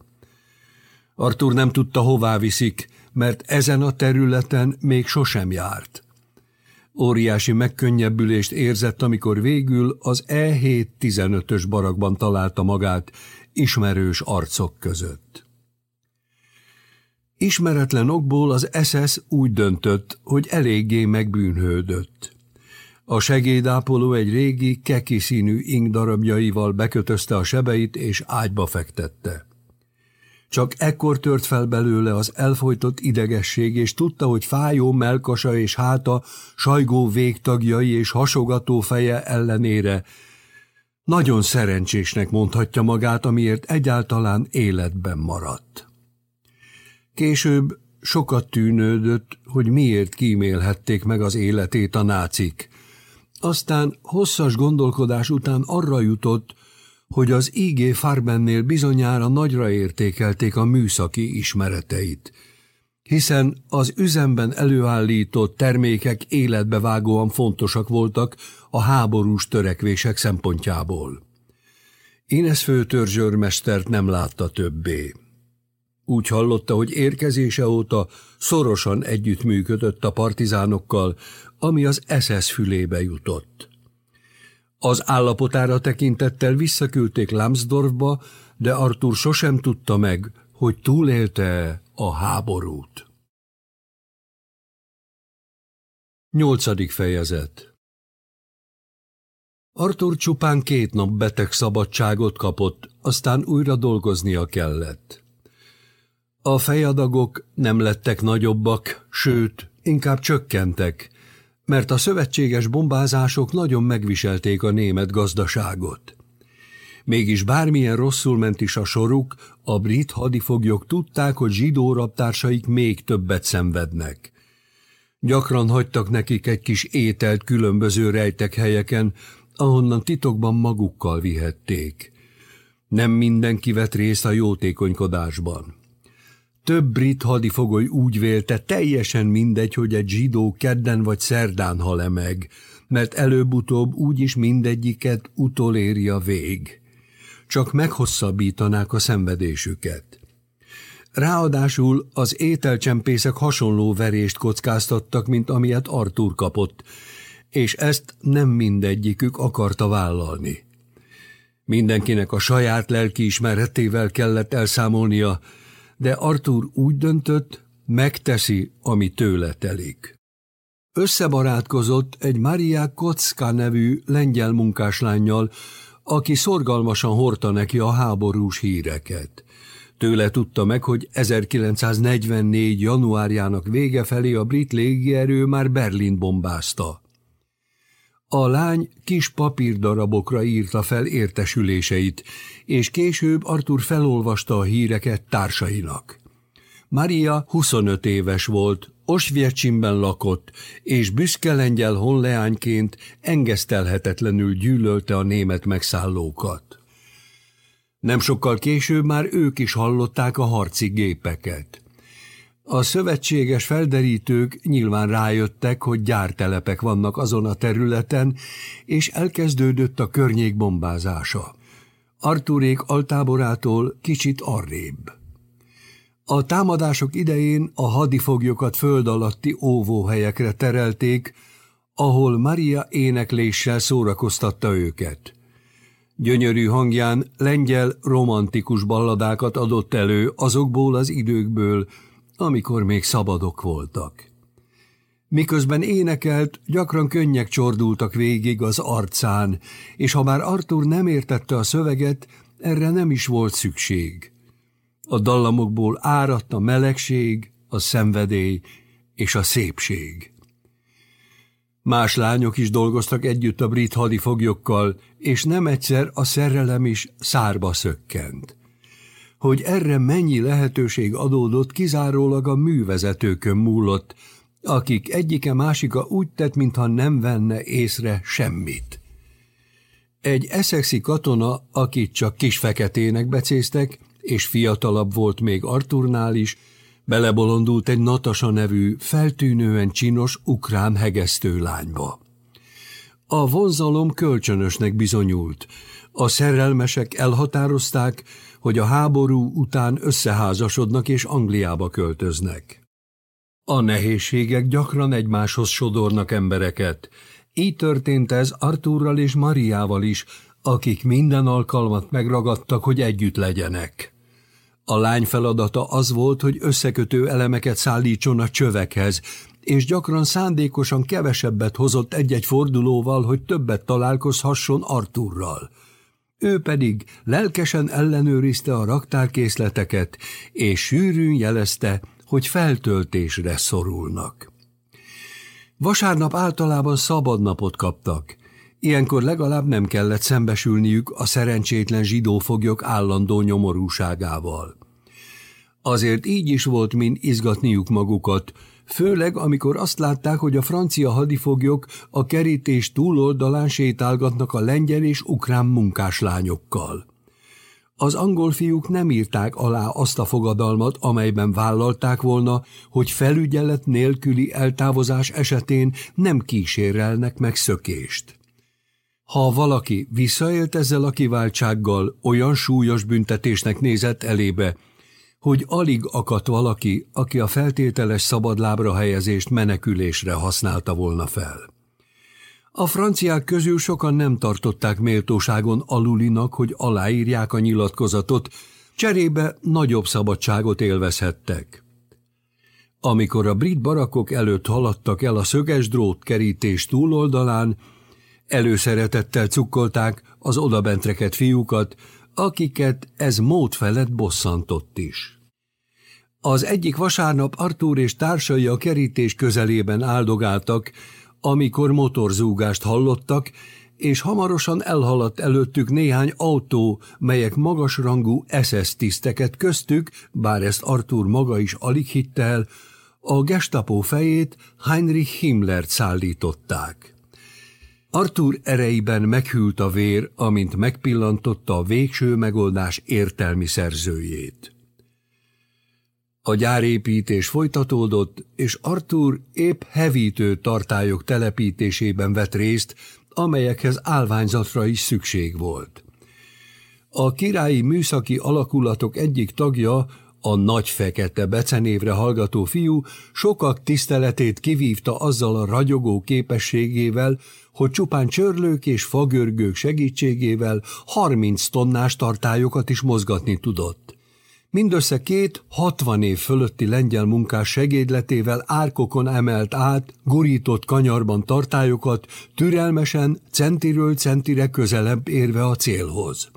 Artur nem tudta, hová viszik, mert ezen a területen még sosem járt. Óriási megkönnyebbülést érzett, amikor végül az E7-15-ös barakban találta magát ismerős arcok között. Ismeretlen okból az SS úgy döntött, hogy eléggé megbűnhődött. A segédápoló egy régi, keki színű ing darabjaival bekötözte a sebeit és ágyba fektette. Csak ekkor tört fel belőle az elfolytott idegesség, és tudta, hogy fájó melkasa és háta, sajgó végtagjai és hasogató feje ellenére nagyon szerencsésnek mondhatja magát, amiért egyáltalán életben maradt. Később sokat tűnődött, hogy miért kímélhették meg az életét a nácik. Aztán hosszas gondolkodás után arra jutott, hogy az IG Farbennél bizonyára nagyra értékelték a műszaki ismereteit, hiszen az üzemben előállított termékek életbevágóan fontosak voltak a háborús törekvések szempontjából. Ines főtörzsőrmestert nem látta többé. Úgy hallotta, hogy érkezése óta szorosan együttműködött a partizánokkal, ami az SS fülébe jutott. Az állapotára tekintettel visszaküldték Lambsdorffba, de Arthur sosem tudta meg, hogy túlélte a háborút. Nyolcadik fejezet Arthur csupán két nap beteg szabadságot kapott, aztán újra dolgoznia kellett. A fejadagok nem lettek nagyobbak, sőt, inkább csökkentek, mert a szövetséges bombázások nagyon megviselték a német gazdaságot. Mégis bármilyen rosszul ment is a soruk, a brit hadifoglyok tudták, hogy zsidó raptársaik még többet szenvednek. Gyakran hagytak nekik egy kis ételt különböző rejtek helyeken, ahonnan titokban magukkal vihették. Nem mindenki vett részt a jótékonykodásban. Több brit hadifogoly úgy vélte, teljesen mindegy, hogy egy zsidó kedden vagy szerdán hal-e meg, mert előbb-utóbb úgyis mindegyiket utoléri a vég. Csak meghosszabbítanák a szenvedésüket. Ráadásul az ételcsempészek hasonló verést kockáztattak, mint amilyet Artur kapott, és ezt nem mindegyikük akarta vállalni. Mindenkinek a saját lelkiismeretével kellett elszámolnia, de Artur úgy döntött, megteszi, ami tőle telik. Összebarátkozott egy Maria Kocka nevű lengyel munkáslányjal, aki szorgalmasan hordta neki a háborús híreket. Tőle tudta meg, hogy 1944. januárjának vége felé a brit légierő már Berlin bombázta. A lány kis papírdarabokra írta fel értesüléseit, és később Artur felolvasta a híreket társainak. Maria 25 éves volt, Osviecinben lakott, és büszke lengyel honleányként engesztelhetetlenül gyűlölte a német megszállókat. Nem sokkal később már ők is hallották a harci gépeket. A szövetséges felderítők nyilván rájöttek, hogy gyártelepek vannak azon a területen, és elkezdődött a környék bombázása. Arturék altáborától kicsit arrébb. A támadások idején a hadifoglyokat föld alatti óvóhelyekre terelték, ahol Maria énekléssel szórakoztatta őket. Gyönyörű hangján lengyel romantikus balladákat adott elő azokból az időkből, amikor még szabadok voltak. Miközben énekelt, gyakran könnyek csordultak végig az arcán, és ha már Artur nem értette a szöveget, erre nem is volt szükség. A dallamokból áradt a melegség, a szenvedély és a szépség. Más lányok is dolgoztak együtt a brit hadifoglyokkal, és nem egyszer a szerelem is szárba szökkent. Hogy erre mennyi lehetőség adódott, kizárólag a művezetőkön múlott, akik egyike másika úgy tett, mintha nem venne észre semmit. Egy eszexi katona, akit csak kis feketének becéztek, és fiatalabb volt még Arturnál is, belebolondult egy Natasa nevű, feltűnően csinos ukrán hegesztő lányba. A vonzalom kölcsönösnek bizonyult. A szerelmesek elhatározták, hogy a háború után összeházasodnak és Angliába költöznek. A nehézségek gyakran egymáshoz sodornak embereket. Így történt ez Arturral és Mariával is, akik minden alkalmat megragadtak, hogy együtt legyenek. A lány feladata az volt, hogy összekötő elemeket szállítson a csövekhez, és gyakran szándékosan kevesebbet hozott egy-egy fordulóval, hogy többet találkozhasson Arturral. Ő pedig lelkesen ellenőrizte a raktárkészleteket, és sűrűn jelezte, hogy feltöltésre szorulnak. Vasárnap általában szabad napot kaptak, Ilyenkor legalább nem kellett szembesülniük a szerencsétlen zsidófoglyok állandó nyomorúságával. Azért így is volt mind izgatniuk magukat, főleg amikor azt látták, hogy a francia hadifoglyok a kerítés túloldalán sétálgatnak a lengyel és ukrán munkáslányokkal. Az angol fiúk nem írták alá azt a fogadalmat, amelyben vállalták volna, hogy felügyelet nélküli eltávozás esetén nem kísérelnek meg szökést. Ha valaki visszaélt ezzel a kiváltsággal, olyan súlyos büntetésnek nézett elébe, hogy alig akadt valaki, aki a feltételes szabadlábra helyezést menekülésre használta volna fel. A franciák közül sokan nem tartották méltóságon alulinak, hogy aláírják a nyilatkozatot, cserébe nagyobb szabadságot élvezhettek. Amikor a brit barakok előtt haladtak el a szöges drót kerítés túloldalán, Előszeretettel cukkolták az odabentreket fiúkat, akiket ez mód felett bosszantott is. Az egyik vasárnap Artúr és társai a kerítés közelében áldogáltak, amikor motorzúgást hallottak, és hamarosan elhaladt előttük néhány autó, melyek magasrangú SS tiszteket köztük, bár ezt Arthur maga is alig hitte el, a gestapo fejét Heinrich Himmlert szállították. Arthur ereiben meghűlt a vér, amint megpillantotta a végső megoldás értelmi szerzőjét. A gyárépítés folytatódott, és Arthur épp hevítő tartályok telepítésében vett részt, amelyekhez állványzatra is szükség volt. A királyi műszaki alakulatok egyik tagja, a nagy fekete becenévre hallgató fiú sokak tiszteletét kivívta azzal a ragyogó képességével, hogy csupán csörlők és fagörgők segítségével 30 tonnás tartályokat is mozgatni tudott. Mindössze két 60 év fölötti lengyel munkás segédletével árkokon emelt át, gurított kanyarban tartályokat, türelmesen, centiről centire közelebb érve a célhoz.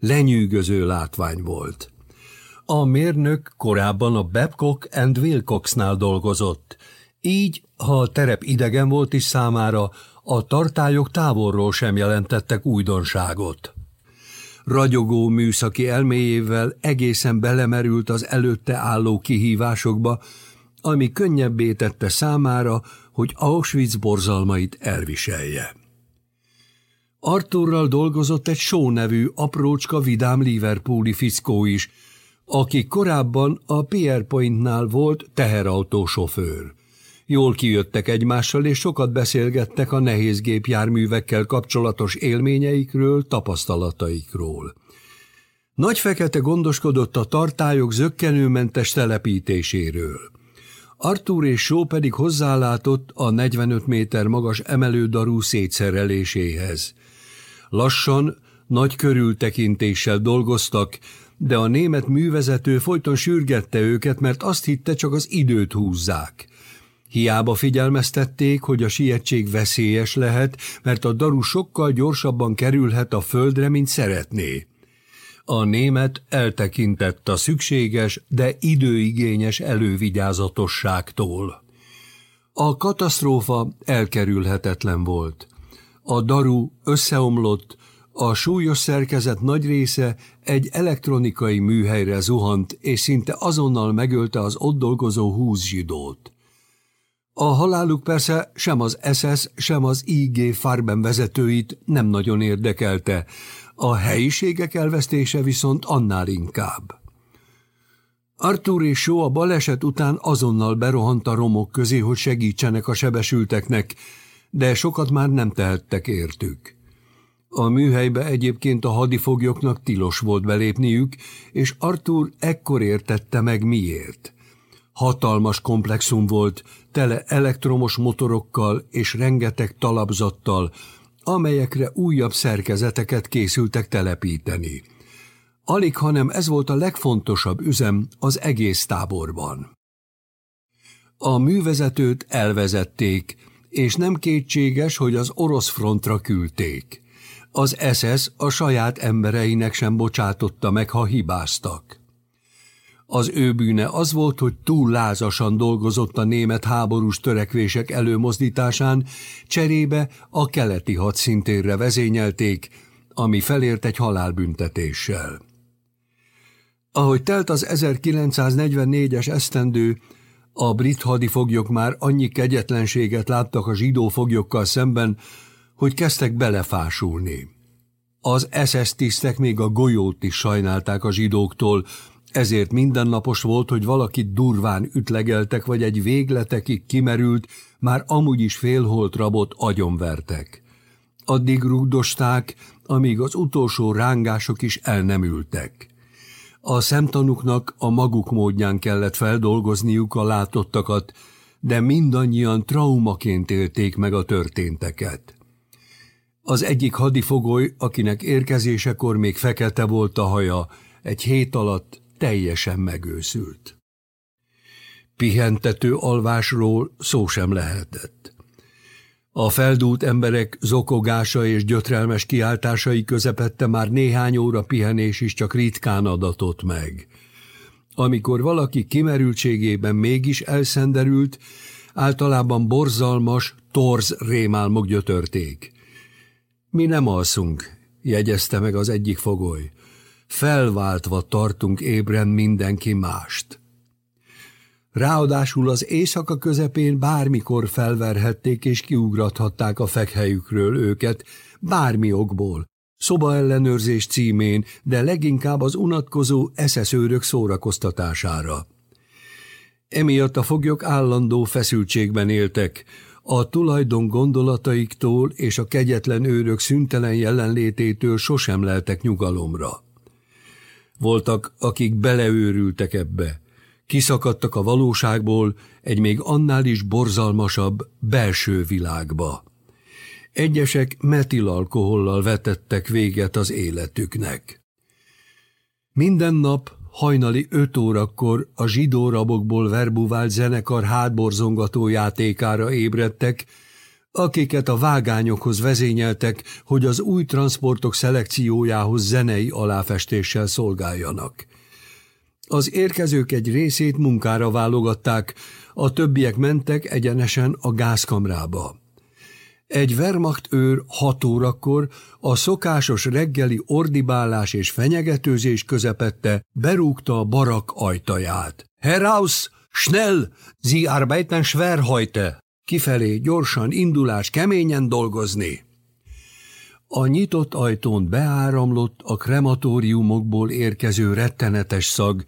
Lenyűgöző látvány volt. A mérnök korábban a Babcock and Wilcoxnál dolgozott, így, ha a terep idegen volt is számára, a tartályok távolról sem jelentettek újdonságot. Ragyogó műszaki elméjével egészen belemerült az előtte álló kihívásokba, ami könnyebbé tette számára, hogy Auschwitz borzalmait elviselje. Arthurral dolgozott egy Shaw nevű aprócska vidám Liverpooli fickó is, aki korábban a Pierre Pointnál volt teherautósofőr. Jól kijöttek egymással, és sokat beszélgettek a nehéz gépjárművekkel kapcsolatos élményeikről, tapasztalataikról. Nagy Fekete gondoskodott a tartályok zöggenőmentes telepítéséről. Arthur és Só pedig hozzálátott a 45 méter magas emelődarú szétszereléséhez. Lassan, nagy körültekintéssel dolgoztak, de a német művezető folyton sürgette őket, mert azt hitte, csak az időt húzzák. Hiába figyelmeztették, hogy a sietség veszélyes lehet, mert a daru sokkal gyorsabban kerülhet a földre, mint szeretné. A német eltekintett a szükséges, de időigényes elővigyázatosságtól. A katasztrófa elkerülhetetlen volt. A daru összeomlott, a súlyos szerkezet nagy része egy elektronikai műhelyre zuhant, és szinte azonnal megölte az ott dolgozó húsz zsidót. A haláluk persze sem az SS, sem az IG Farben vezetőit nem nagyon érdekelte, a helyiségek elvesztése viszont annál inkább. Arthur és Shaw a baleset után azonnal berohant a romok közé, hogy segítsenek a sebesülteknek, de sokat már nem tehettek értük. A műhelybe egyébként a hadifoglyoknak tilos volt belépniük, és Arthur ekkor értette meg miért. Hatalmas komplexum volt, tele elektromos motorokkal és rengeteg talapzattal, amelyekre újabb szerkezeteket készültek telepíteni. Alig, hanem ez volt a legfontosabb üzem az egész táborban. A művezetőt elvezették, és nem kétséges, hogy az orosz frontra küldték. Az SS a saját embereinek sem bocsátotta meg, ha hibáztak. Az ő bűne az volt, hogy túl lázasan dolgozott a német háborús törekvések előmozdításán, cserébe a keleti hadszintérre vezényelték, ami felért egy halálbüntetéssel. Ahogy telt az 1944-es esztendő, a brit hadifoglyok már annyi kegyetlenséget láttak a zsidó foglyokkal szemben, hogy kezdtek belefásulni. Az SS tisztek még a golyót is sajnálták a zsidóktól, ezért mindennapos volt, hogy valakit durván ütlegeltek, vagy egy végletekig kimerült, már amúgy is félholt rabot agyonvertek. Addig rugdosták, amíg az utolsó rángások is el nem ültek. A szemtanuknak a maguk módján kellett feldolgozniuk a látottakat, de mindannyian traumaként élték meg a történteket. Az egyik hadifogoly, akinek érkezésekor még fekete volt a haja, egy hét alatt teljesen megőszült. Pihentető alvásról szó sem lehetett. A feldúlt emberek zokogása és gyötrelmes kiáltásai közepette már néhány óra pihenés is csak ritkán adatott meg. Amikor valaki kimerültségében mégis elszenderült, általában borzalmas, torz rémálmok gyötörték. Mi nem alszunk, jegyezte meg az egyik fogoly. Felváltva tartunk ébren mindenki mást. Ráadásul az éjszaka közepén bármikor felverhették és kiugrathatták a fekhelyükről őket, bármi okból, szoba ellenőrzés címén, de leginkább az unatkozó eszeszőrök szórakoztatására. Emiatt a foglyok állandó feszültségben éltek, a tulajdon gondolataiktól és a kegyetlen őrök szüntelen jelenlététől sosem leltek nyugalomra. Voltak, akik beleőrültek ebbe, kiszakadtak a valóságból egy még annál is borzalmasabb belső világba. Egyesek metilalkohollal vetettek véget az életüknek. Minden nap hajnali öt órakor a zsidó rabokból verbuvált zenekar hátborzongató játékára ébredtek, akiket a vágányokhoz vezényeltek, hogy az új transportok szelekciójához zenei aláfestéssel szolgáljanak. Az érkezők egy részét munkára válogatták, a többiek mentek egyenesen a gázkamrába. Egy Wehrmacht őr hat órakor a szokásos reggeli ordibálás és fenyegetőzés közepette berúgta a barak ajtaját. Heraus! Schnell! Sie arbeiten schwer heute! Kifelé gyorsan indulás, keményen dolgozni! A nyitott ajtón beáramlott a krematóriumokból érkező rettenetes szag,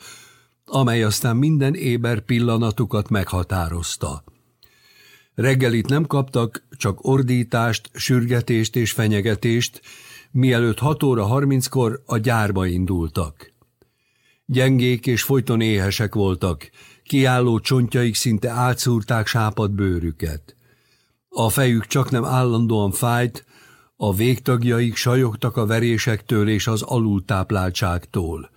amely aztán minden éber pillanatukat meghatározta. Reggelit nem kaptak, csak ordítást, sürgetést és fenyegetést, mielőtt 6 óra 30-kor a gyárba indultak. Gyengék és folyton éhesek voltak, kiálló csontjaik szinte átszúrták sápad bőrüket. A fejük csak nem állandóan fájt, a végtagjaik sajogtak a verésektől és az alultápláltságtól.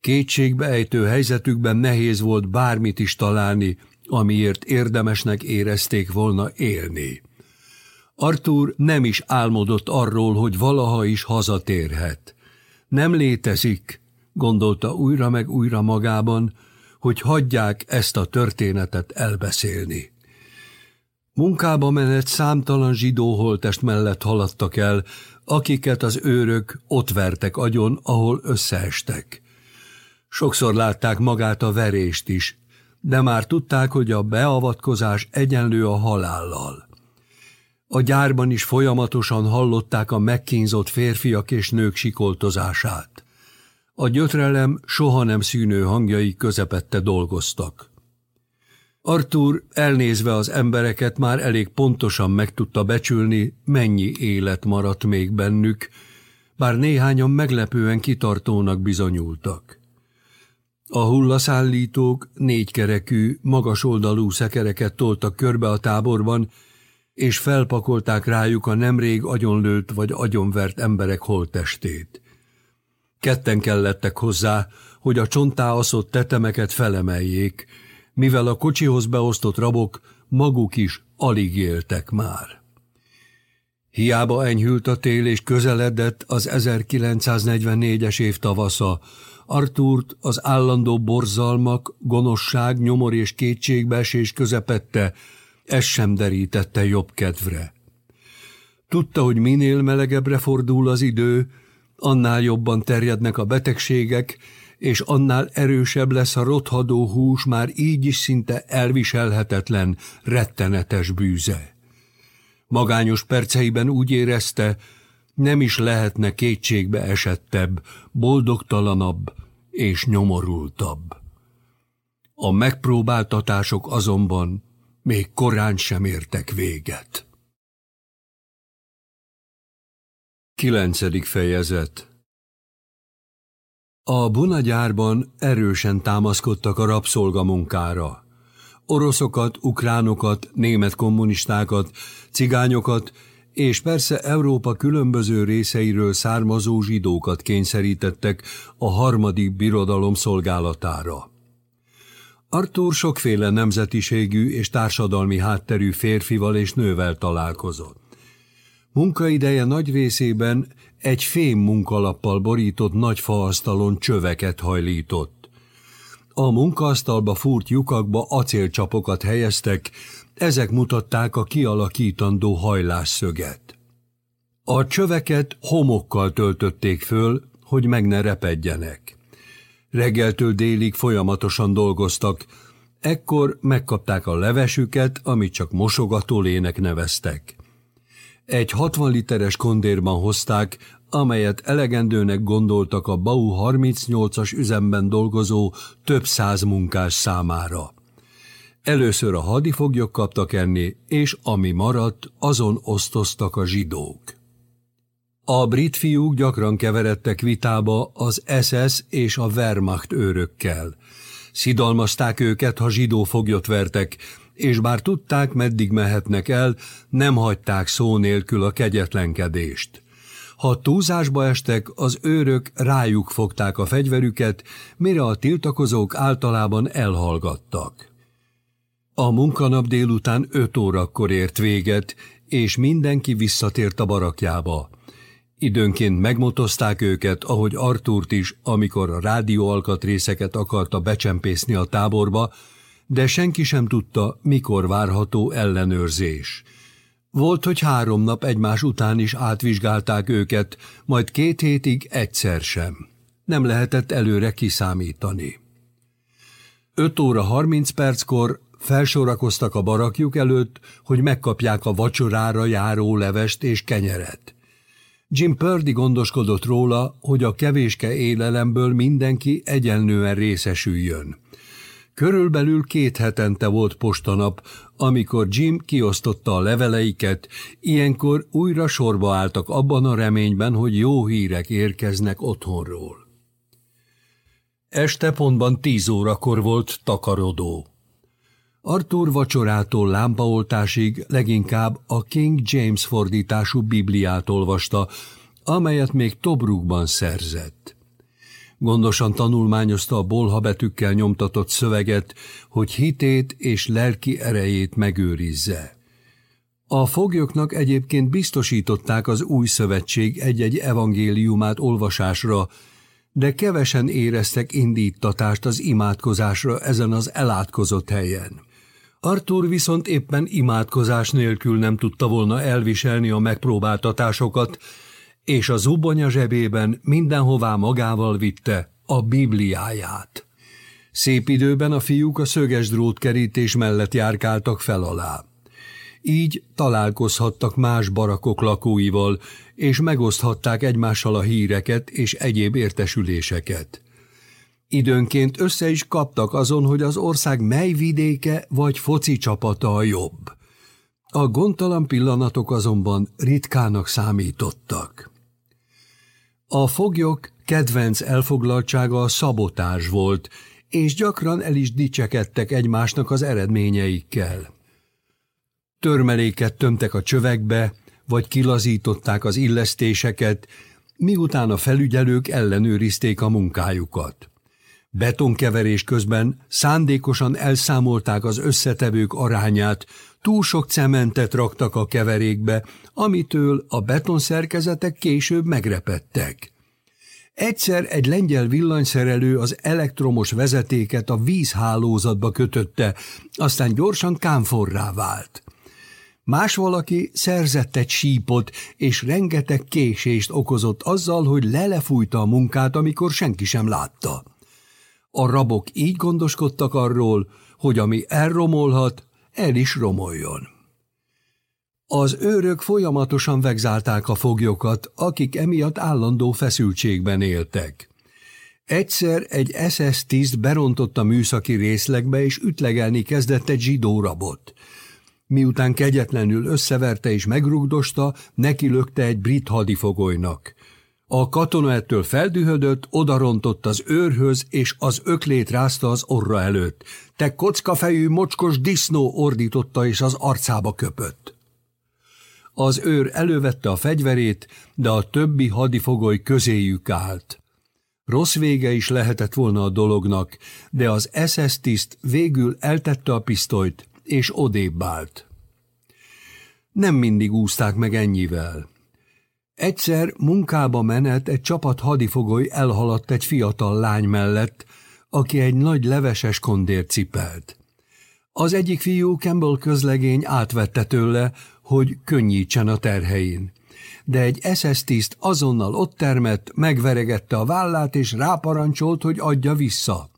Kétségbe ejtő helyzetükben nehéz volt bármit is találni, amiért érdemesnek érezték volna élni. Arthur nem is álmodott arról, hogy valaha is hazatérhet. Nem létezik, gondolta újra meg újra magában, hogy hagyják ezt a történetet elbeszélni. Munkába menet számtalan zsidó holtest mellett haladtak el, akiket az őrök ott vertek agyon, ahol összeestek. Sokszor látták magát a verést is, de már tudták, hogy a beavatkozás egyenlő a halállal. A gyárban is folyamatosan hallották a megkínzott férfiak és nők sikoltozását. A gyötrelem soha nem szűnő hangjai közepette dolgoztak. Arthur elnézve az embereket már elég pontosan meg tudta becsülni, mennyi élet maradt még bennük, bár néhányan meglepően kitartónak bizonyultak. A hullaszállítók négykerekű, magas oldalú szekereket toltak körbe a táborban, és felpakolták rájuk a nemrég agyonlőtt vagy agyonvert emberek holttestét. Ketten kellettek hozzá, hogy a csontáaszott tetemeket felemeljék, mivel a kocsihoz beosztott rabok maguk is alig éltek már. Hiába enyhült a tél és közeledett az 1944-es év tavasza, Artúrt az állandó borzalmak, gonoszság, nyomor és kétségbeesés közepette, ez sem derítette jobb kedvre. Tudta, hogy minél melegebbre fordul az idő, annál jobban terjednek a betegségek, és annál erősebb lesz a rothadó hús már így is szinte elviselhetetlen, rettenetes bűze. Magányos perceiben úgy érezte, nem is lehetne kétségbe esettebb, boldogtalanabb és nyomorultabb. A megpróbáltatások azonban még korán sem értek véget. Kilencedik fejezet A bunagyárban erősen támaszkodtak a rabszolgamunkára. Oroszokat, ukránokat, német kommunistákat, cigányokat és persze Európa különböző részeiről származó zsidókat kényszerítettek a harmadik birodalom szolgálatára. Arthur sokféle nemzetiségű és társadalmi hátterű férfival és nővel találkozott. Munkaideje nagy részében egy fém munkalappal borított nagy faasztalon csöveket hajlított. A munkaasztalba fúrt lyukakba acélcsapokat helyeztek, ezek mutatták a kialakítandó hajlásszöget. A csöveket homokkal töltötték föl, hogy meg ne repedjenek. Reggeltől délig folyamatosan dolgoztak, ekkor megkapták a levesüket, amit csak mosogatólének neveztek. Egy 60 literes kondérban hozták, amelyet elegendőnek gondoltak a BAU 38-as üzemben dolgozó több száz munkás számára. Először a hadifoglyok kaptak enni, és ami maradt, azon osztoztak a zsidók. A brit fiúk gyakran keveredtek vitába az SS és a Wehrmacht őrökkel. Szidalmazták őket, ha zsidó foglyot vertek, és bár tudták, meddig mehetnek el, nem hagyták szó nélkül a kegyetlenkedést. Ha túlzásba estek, az őrök rájuk fogták a fegyverüket, mire a tiltakozók általában elhallgattak. A munkanap délután öt órakor ért véget, és mindenki visszatért a barakjába. Időnként megmotozták őket, ahogy Artúrt is, amikor a rádióalkatrészeket akarta becsempészni a táborba, de senki sem tudta, mikor várható ellenőrzés. Volt, hogy három nap egymás után is átvizsgálták őket, majd két hétig egyszer sem. Nem lehetett előre kiszámítani. 5 óra 30 perckor felsorakoztak a barakjuk előtt, hogy megkapják a vacsorára járó levest és kenyeret. Jim Purdy gondoskodott róla, hogy a kevéske élelemből mindenki egyenlően részesüljön. Körülbelül két hetente volt postanap, amikor Jim kiosztotta a leveleiket, ilyenkor újra sorba álltak abban a reményben, hogy jó hírek érkeznek otthonról. Este pontban tíz órakor volt takarodó. Arthur vacsorától lámpaoltásig leginkább a King James fordítású Bibliát olvasta, amelyet még Tobrukban szerzett. Gondosan tanulmányozta a bolhabetűkkel nyomtatott szöveget, hogy hitét és lelki erejét megőrizze. A foglyoknak egyébként biztosították az új szövetség egy-egy evangéliumát olvasásra, de kevesen éreztek indítatást az imádkozásra ezen az elátkozott helyen. Arthur viszont éppen imádkozás nélkül nem tudta volna elviselni a megpróbáltatásokat, és a zubonya zsebében mindenhová magával vitte a Bibliáját. Szép időben a fiúk a szöges drótkerítés mellett járkáltak fel alá. Így találkozhattak más barakok lakóival, és megoszthatták egymással a híreket és egyéb értesüléseket. Időnként össze is kaptak azon, hogy az ország mely vidéke vagy foci csapata a jobb. A gondtalan pillanatok azonban ritkának számítottak. A foglyok kedvenc elfoglaltsága a szabotás volt, és gyakran el is dicsekedtek egymásnak az eredményeikkel. Törmeléket tömtek a csövekbe, vagy kilazították az illesztéseket, miután a felügyelők ellenőrizték a munkájukat. Betonkeverés közben szándékosan elszámolták az összetevők arányát, túl sok cementet raktak a keverékbe, amitől a betonszerkezetek később megrepettek. Egyszer egy lengyel villanyszerelő az elektromos vezetéket a vízhálózatba kötötte, aztán gyorsan kámforrá vált. Más valaki szerzett egy sípot, és rengeteg késést okozott azzal, hogy lelefújta a munkát, amikor senki sem látta. A rabok így gondoskodtak arról, hogy ami elromolhat, el is romoljon. Az őrök folyamatosan vegzálták a foglyokat, akik emiatt állandó feszültségben éltek. Egyszer egy SS tiszt berontott a műszaki részlegbe, és ütlegelni kezdett egy zsidó rabot. Miután kegyetlenül összeverte és megrugdosta, neki lökte egy brit hadifogolynak. A katona ettől feldühödött, odarontott az őrhöz, és az öklét rázta az orra előtt. Te kockafejű, mocskos disznó ordította, és az arcába köpött. Az őr elővette a fegyverét, de a többi hadifogoly közéjük állt. Rossz vége is lehetett volna a dolognak, de az SS tiszt végül eltette a pisztolyt, és odébb állt. Nem mindig úzták meg ennyivel. Egyszer munkába menet egy csapat hadifogoly elhaladt egy fiatal lány mellett, aki egy nagy leveses kondér cipelt. Az egyik fiú Campbell közlegény átvette tőle, hogy könnyítsen a terhein. de egy SS tiszt azonnal ott termett, megveregette a vállát és ráparancsolt, hogy adja vissza.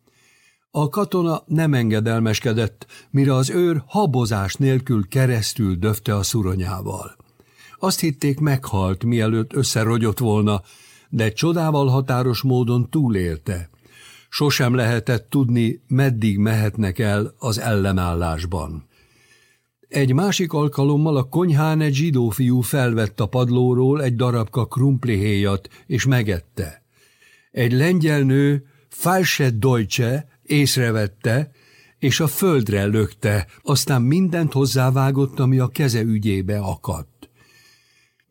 A katona nem engedelmeskedett, mire az őr habozás nélkül keresztül döfte a szuronyával. Azt hitték meghalt, mielőtt összerogyott volna, de csodával határos módon túlélte. Sosem lehetett tudni, meddig mehetnek el az ellenállásban. Egy másik alkalommal a konyhán egy zsidó fiú felvett a padlóról egy darabka krumplihéjat, és megette. Egy lengyel nő, False Deutsche, észrevette, és a földre lökte, aztán mindent hozzávágott, ami a keze ügyébe akadt.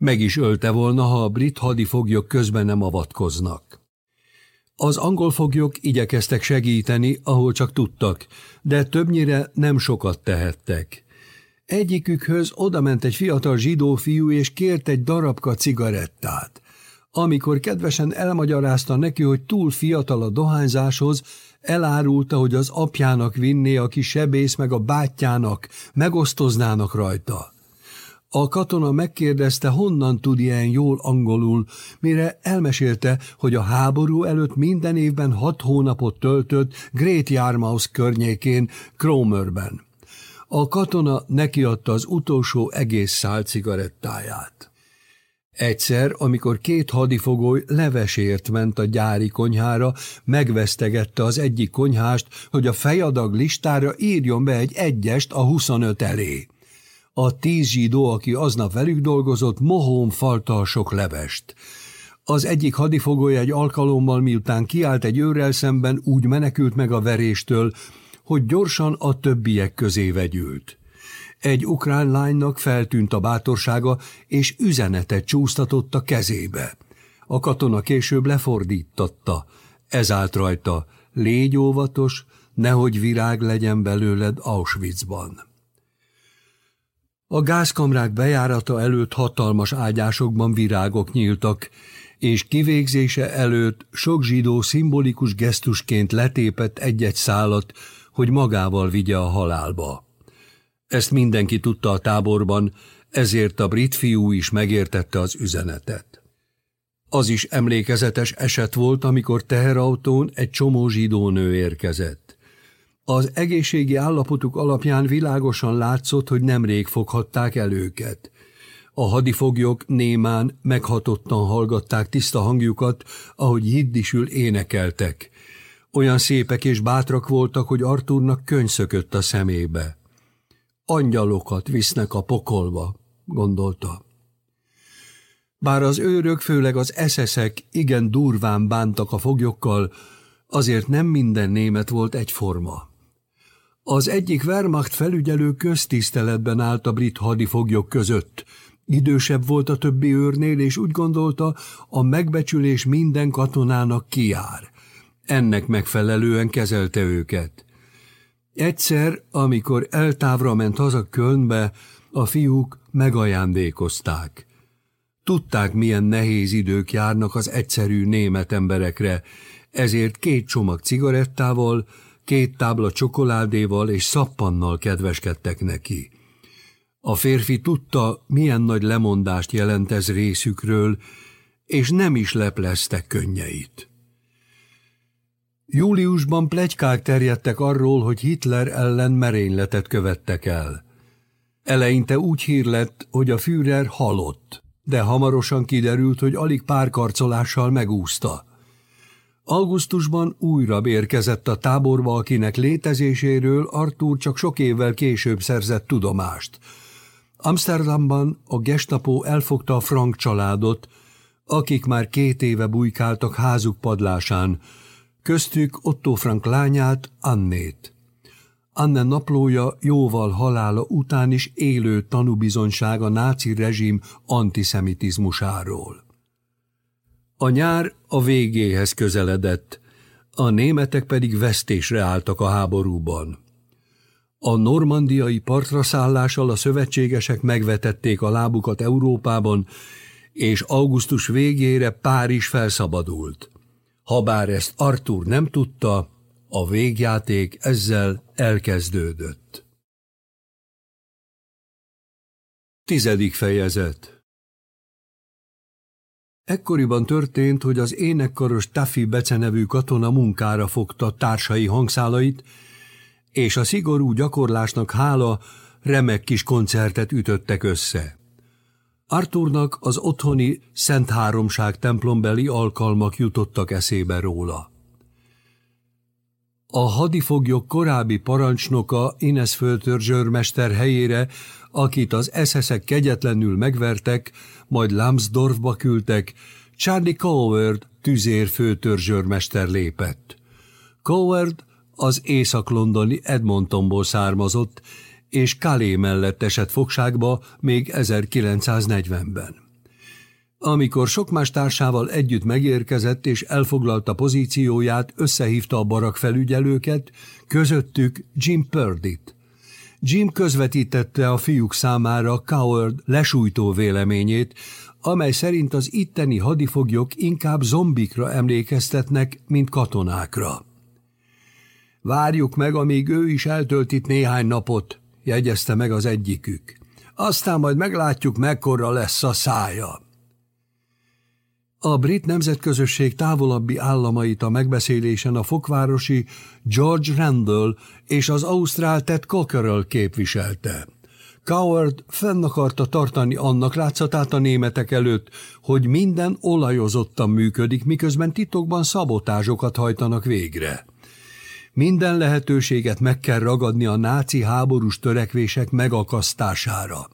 Meg is ölte volna, ha a brit hadifoglyok közben nem avatkoznak. Az angol foglyok igyekeztek segíteni, ahol csak tudtak, de többnyire nem sokat tehettek. Egyikükhöz odament egy fiatal zsidó fiú, és kért egy darabka cigarettát. Amikor kedvesen elmagyarázta neki, hogy túl fiatal a dohányzáshoz, elárulta, hogy az apjának vinné, aki sebész meg a bátyjának, megosztoznának rajta. A katona megkérdezte, honnan tud ilyen jól angolul, mire elmesélte, hogy a háború előtt minden évben hat hónapot töltött Great Yarmouth környékén, Cromerben. A katona nekiadta az utolsó egész szál cigarettáját. Egyszer, amikor két hadifogoly levesért ment a gyári konyhára, megvesztegette az egyik konyhást, hogy a fejadag listára írjon be egy egyest a 25 elé. A tíz zsidó, aki aznap velük dolgozott, mohón falta a sok levest. Az egyik hadifogoly egy alkalommal, miután kiállt egy őrrel szemben, úgy menekült meg a veréstől, hogy gyorsan a többiek közé vegyült. Egy ukrán lánynak feltűnt a bátorsága, és üzenetet csúsztatott a kezébe. A katona később lefordította. Ez állt rajta, légy óvatos, nehogy virág legyen belőled Auschwitzban. A gázkamrák bejárata előtt hatalmas ágyásokban virágok nyíltak, és kivégzése előtt sok zsidó szimbolikus gesztusként letépett egy-egy szálat, hogy magával vigye a halálba. Ezt mindenki tudta a táborban, ezért a brit fiú is megértette az üzenetet. Az is emlékezetes eset volt, amikor teherautón egy csomó zsidó nő érkezett. Az egészségi állapotuk alapján világosan látszott, hogy nemrég foghatták el őket. A hadifoglyok némán, meghatottan hallgatták tiszta hangjukat, ahogy jiddisül énekeltek. Olyan szépek és bátrak voltak, hogy Artúrnak könyszökött a szemébe. Angyalokat visznek a pokolba, gondolta. Bár az őrök, főleg az eszeszek igen durván bántak a foglyokkal, azért nem minden német volt egyforma. Az egyik Wehrmacht felügyelő köztiszteletben állt a brit hadifoglyok között. Idősebb volt a többi őrnél, és úgy gondolta, a megbecsülés minden katonának kiár. Ennek megfelelően kezelte őket. Egyszer, amikor eltávra ment haza Kölnbe, a fiúk megajándékozták. Tudták, milyen nehéz idők járnak az egyszerű német emberekre, ezért két csomag cigarettával, két tábla csokoládéval és szappannal kedveskedtek neki. A férfi tudta, milyen nagy lemondást jelent ez részükről, és nem is lepleztek könnyeit. Júliusban plegykák terjedtek arról, hogy Hitler ellen merényletet követtek el. Eleinte úgy hír lett, hogy a Führer halott, de hamarosan kiderült, hogy alig pár karcolással megúszta. Augusztusban újra érkezett a táborba, akinek létezéséről Arthur csak sok évvel később szerzett tudomást. Amsterdamban a gestapo elfogta a Frank családot, akik már két éve bujkáltak házuk padlásán, köztük Otto Frank lányát, Annét. Anne naplója jóval halála után is élő tanúbizonyság a náci rezsim antiszemitizmusáról. A nyár a végéhez közeledett, a németek pedig vesztésre álltak a háborúban. A normandiai partra szállással a szövetségesek megvetették a lábukat Európában, és augusztus végére Párizs felszabadult. Habár ezt Arthur nem tudta, a végjáték ezzel elkezdődött. Tizedik fejezet Ekkoriban történt, hogy az énekkaros Taffy becenevű katona munkára fogta társai hangszálait, és a szigorú gyakorlásnak hála remek kis koncertet ütöttek össze. Arthurnak az otthoni Szent Háromság templombeli alkalmak jutottak eszébe róla. A hadifoglyok korábbi parancsnoka Ines föltörzsőrmester helyére, akit az eszeszek kegyetlenül megvertek, majd Lambsdorffba küldtek, Charlie Coward tüzér főtörzsőrmester lépett. Coward az észak-londoni Edmontonból származott, és Kalé mellett esett fogságba még 1940-ben. Amikor sok más társával együtt megérkezett és elfoglalta pozícióját, összehívta a barak felügyelőket, közöttük Jim Purdy-t. Jim közvetítette a fiúk számára Coward lesújtó véleményét, amely szerint az itteni hadifoglyok inkább zombikra emlékeztetnek, mint katonákra. Várjuk meg, amíg ő is eltölt itt néhány napot, jegyezte meg az egyikük. Aztán majd meglátjuk, mekkora lesz a szája. A brit nemzetközösség távolabbi államait a megbeszélésen a fokvárosi George Randall és az ausztrál Ted Cockerell képviselte. Coward fenn akarta tartani annak látszatát a németek előtt, hogy minden olajozottan működik, miközben titokban szabotázsokat hajtanak végre. Minden lehetőséget meg kell ragadni a náci háborús törekvések megakasztására.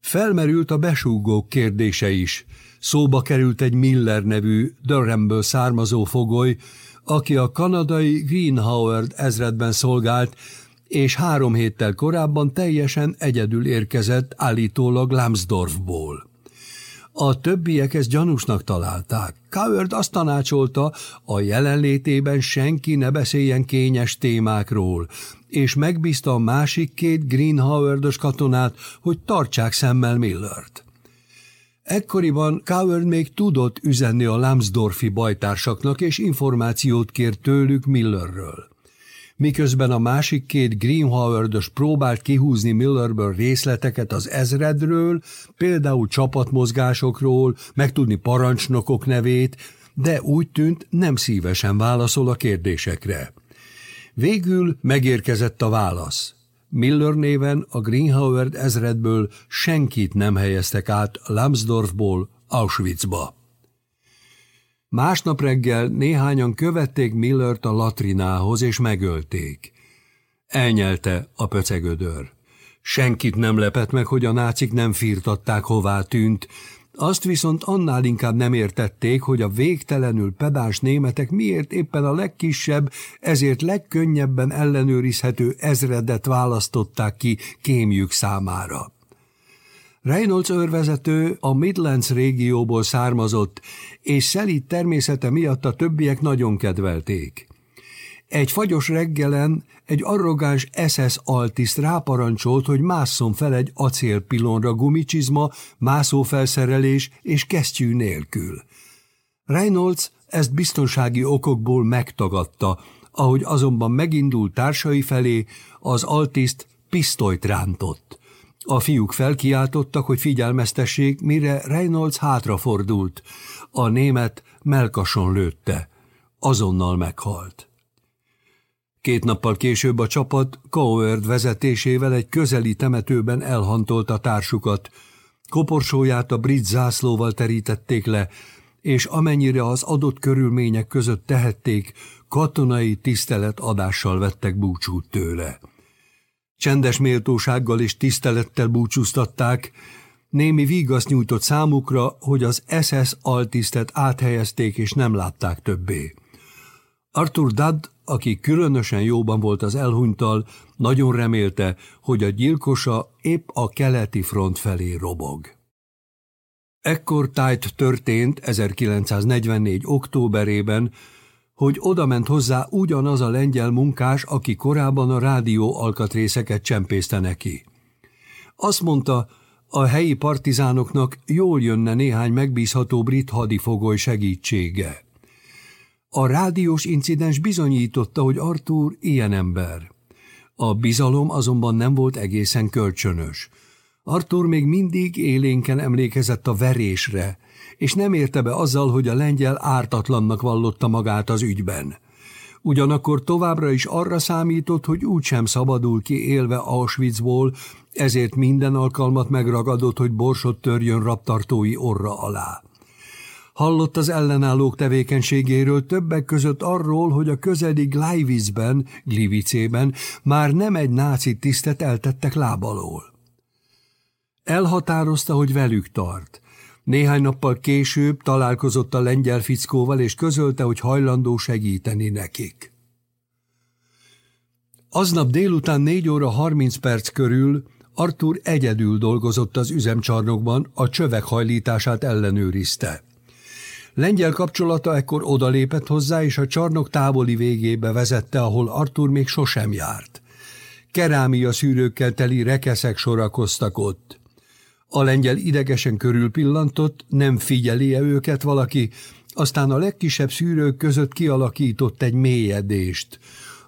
Felmerült a besúgók kérdése is. Szóba került egy Miller nevű Durhamből származó fogoly, aki a kanadai Green Howard ezredben szolgált, és három héttel korábban teljesen egyedül érkezett állítólag Lambsdorffból. A többiek ezt gyanúsnak találták. Coward azt tanácsolta, a jelenlétében senki ne beszéljen kényes témákról, és megbízta a másik két Green Howardos katonát, hogy tartsák szemmel Millert. Ekkoriban Coward még tudott üzenni a Lambsdorfi bajtársaknak, és információt kért tőlük Millerről miközben a másik két Greenhowardos próbált kihúzni Millerből részleteket az ezredről, például csapatmozgásokról, megtudni parancsnokok nevét, de úgy tűnt nem szívesen válaszol a kérdésekre. Végül megérkezett a válasz. Miller néven a Greenhoward ezredből senkit nem helyeztek át Lambsdorffból Auschwitzba. Másnap reggel néhányan követték Millert a latrinához, és megölték. Elnyelte a pöcegödör. Senkit nem lepett meg, hogy a nácik nem firtatták, hová tűnt, azt viszont annál inkább nem értették, hogy a végtelenül pedás németek miért éppen a legkisebb, ezért legkönnyebben ellenőrizhető ezredet választották ki kémjük számára. Reynolds őrvezető a Midlands régióból származott, és szelít természete miatt a többiek nagyon kedvelték. Egy fagyos reggelen egy arrogáns SS altiszt ráparancsolt, hogy másszon fel egy acélpilonra gumicsizma, mászófelszerelés és kesztyű nélkül. Reynolds ezt biztonsági okokból megtagadta, ahogy azonban megindult társai felé, az altiszt pisztolyt rántott. A fiúk felkiáltottak, hogy figyelmeztessék, mire Reynolds hátrafordult. A német melkason lőtte. Azonnal meghalt. Két nappal később a csapat Coward vezetésével egy közeli temetőben elhantolta társukat. Koporsóját a brit zászlóval terítették le, és amennyire az adott körülmények között tehették, katonai tisztelet adással vettek búcsút tőle. Csendes méltósággal és tisztelettel búcsúztatták, némi vígaszt nyújtott számukra, hogy az SS altisztet áthelyezték és nem látták többé. Arthur Dudd, aki különösen jóban volt az elhunytal, nagyon remélte, hogy a gyilkosa épp a keleti front felé robog. Ekkor tájt történt 1944. októberében, hogy odament hozzá ugyanaz a lengyel munkás, aki korábban a rádió alkatrészeket csempészte neki. Azt mondta, a helyi partizánoknak jól jönne néhány megbízható brit hadifogoly segítsége. A rádiós incidens bizonyította, hogy Arthur ilyen ember. A bizalom azonban nem volt egészen kölcsönös. Artur még mindig élénken emlékezett a verésre, és nem érte be azzal, hogy a lengyel ártatlannak vallotta magát az ügyben. Ugyanakkor továbbra is arra számított, hogy úgysem szabadul ki élve Auschwitzból, ezért minden alkalmat megragadott, hogy borsot törjön raptartói orra alá. Hallott az ellenállók tevékenységéről többek között arról, hogy a közeli Gleiwitzben, Glivicében már nem egy náci tisztet eltettek lábalól. Elhatározta, hogy velük tart. Néhány nappal később találkozott a lengyel fickóval, és közölte, hogy hajlandó segíteni nekik. Aznap délután 4 óra 30 perc körül Artur egyedül dolgozott az üzemcsarnokban, a csövek hajlítását ellenőrizte. Lengyel kapcsolata ekkor odalépett hozzá, és a csarnok távoli végébe vezette, ahol Artur még sosem járt. Kerámia szűrőkkel teli rekeszek sorakoztak ott. A lengyel idegesen körülpillantott, nem figyeli-e őket valaki, aztán a legkisebb szűrők között kialakított egy mélyedést.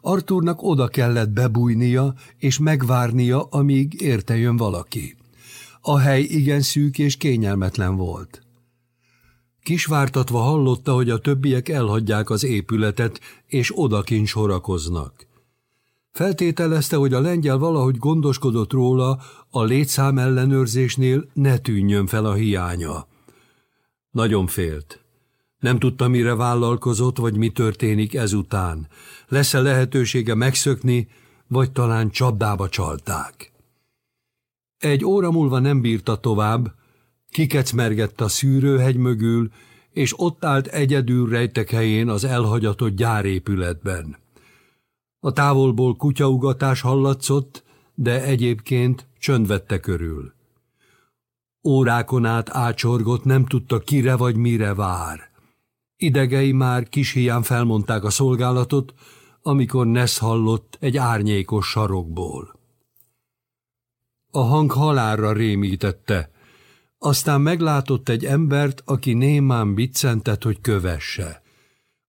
Arturnak oda kellett bebújnia és megvárnia, amíg érte jön valaki. A hely igen szűk és kényelmetlen volt. Kisvártatva hallotta, hogy a többiek elhagyják az épületet, és odakin sorakoznak. Feltételezte, hogy a lengyel valahogy gondoskodott róla, a létszám ellenőrzésnél ne tűnjön fel a hiánya. Nagyon félt. Nem tudta, mire vállalkozott, vagy mi történik ezután. Lesz-e lehetősége megszökni, vagy talán csapdába csalták. Egy óra múlva nem bírta tovább, kikecmergett a szűrőhegy mögül, és ott állt egyedül rejtek helyén az elhagyatott gyárépületben. A távolból kutyaugatás hallatszott, de egyébként csönd vette körül. Órákon át ácsorgott, nem tudta kire vagy mire vár. Idegei már kis hián felmondták a szolgálatot, amikor Nesz hallott egy árnyékos sarokból. A hang halálra rémítette, aztán meglátott egy embert, aki némán biccentett, hogy kövesse.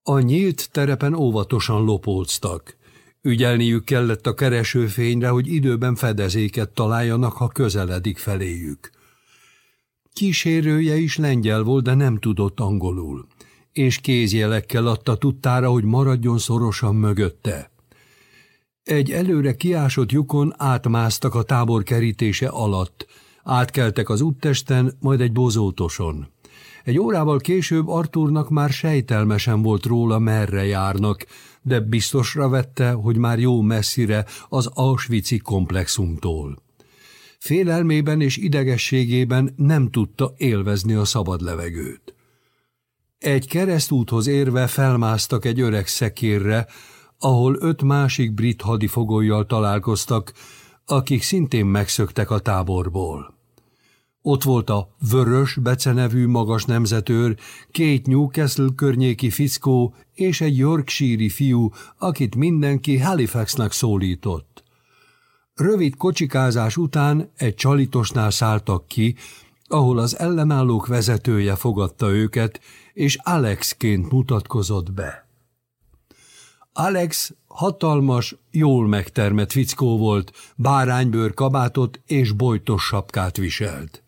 A nyílt terepen óvatosan lopóztak. Ügyelniük kellett a keresőfényre, hogy időben fedezéket találjanak, ha közeledik feléjük. Kísérője is lengyel volt, de nem tudott angolul, és kézjelekkel adta tudtára, hogy maradjon szorosan mögötte. Egy előre kiásott lyukon átmásztak a tábor kerítése alatt, átkeltek az úttesten, majd egy bozótoson. Egy órával később Artúrnak már sejtelmesen volt róla, merre járnak, de biztosra vette, hogy már jó messzire az Auschwitz-i komplexumtól. Félelmében és idegességében nem tudta élvezni a szabad levegőt. Egy keresztúthoz érve felmásztak egy öreg szekérre, ahol öt másik brit hadifogolyjal találkoztak, akik szintén megszöktek a táborból. Ott volt a Vörös becenevű magas nemzetőr, két Newcastle környéki fickó és egy Yorkshire fiú, akit mindenki Halifaxnak szólított. Rövid kocsikázás után egy csalitosnál szálltak ki, ahol az ellenállók vezetője fogadta őket, és Alexként mutatkozott be. Alex hatalmas, jól megtermett fickó volt, báránybőr kabátot és bojtos sapkát viselt.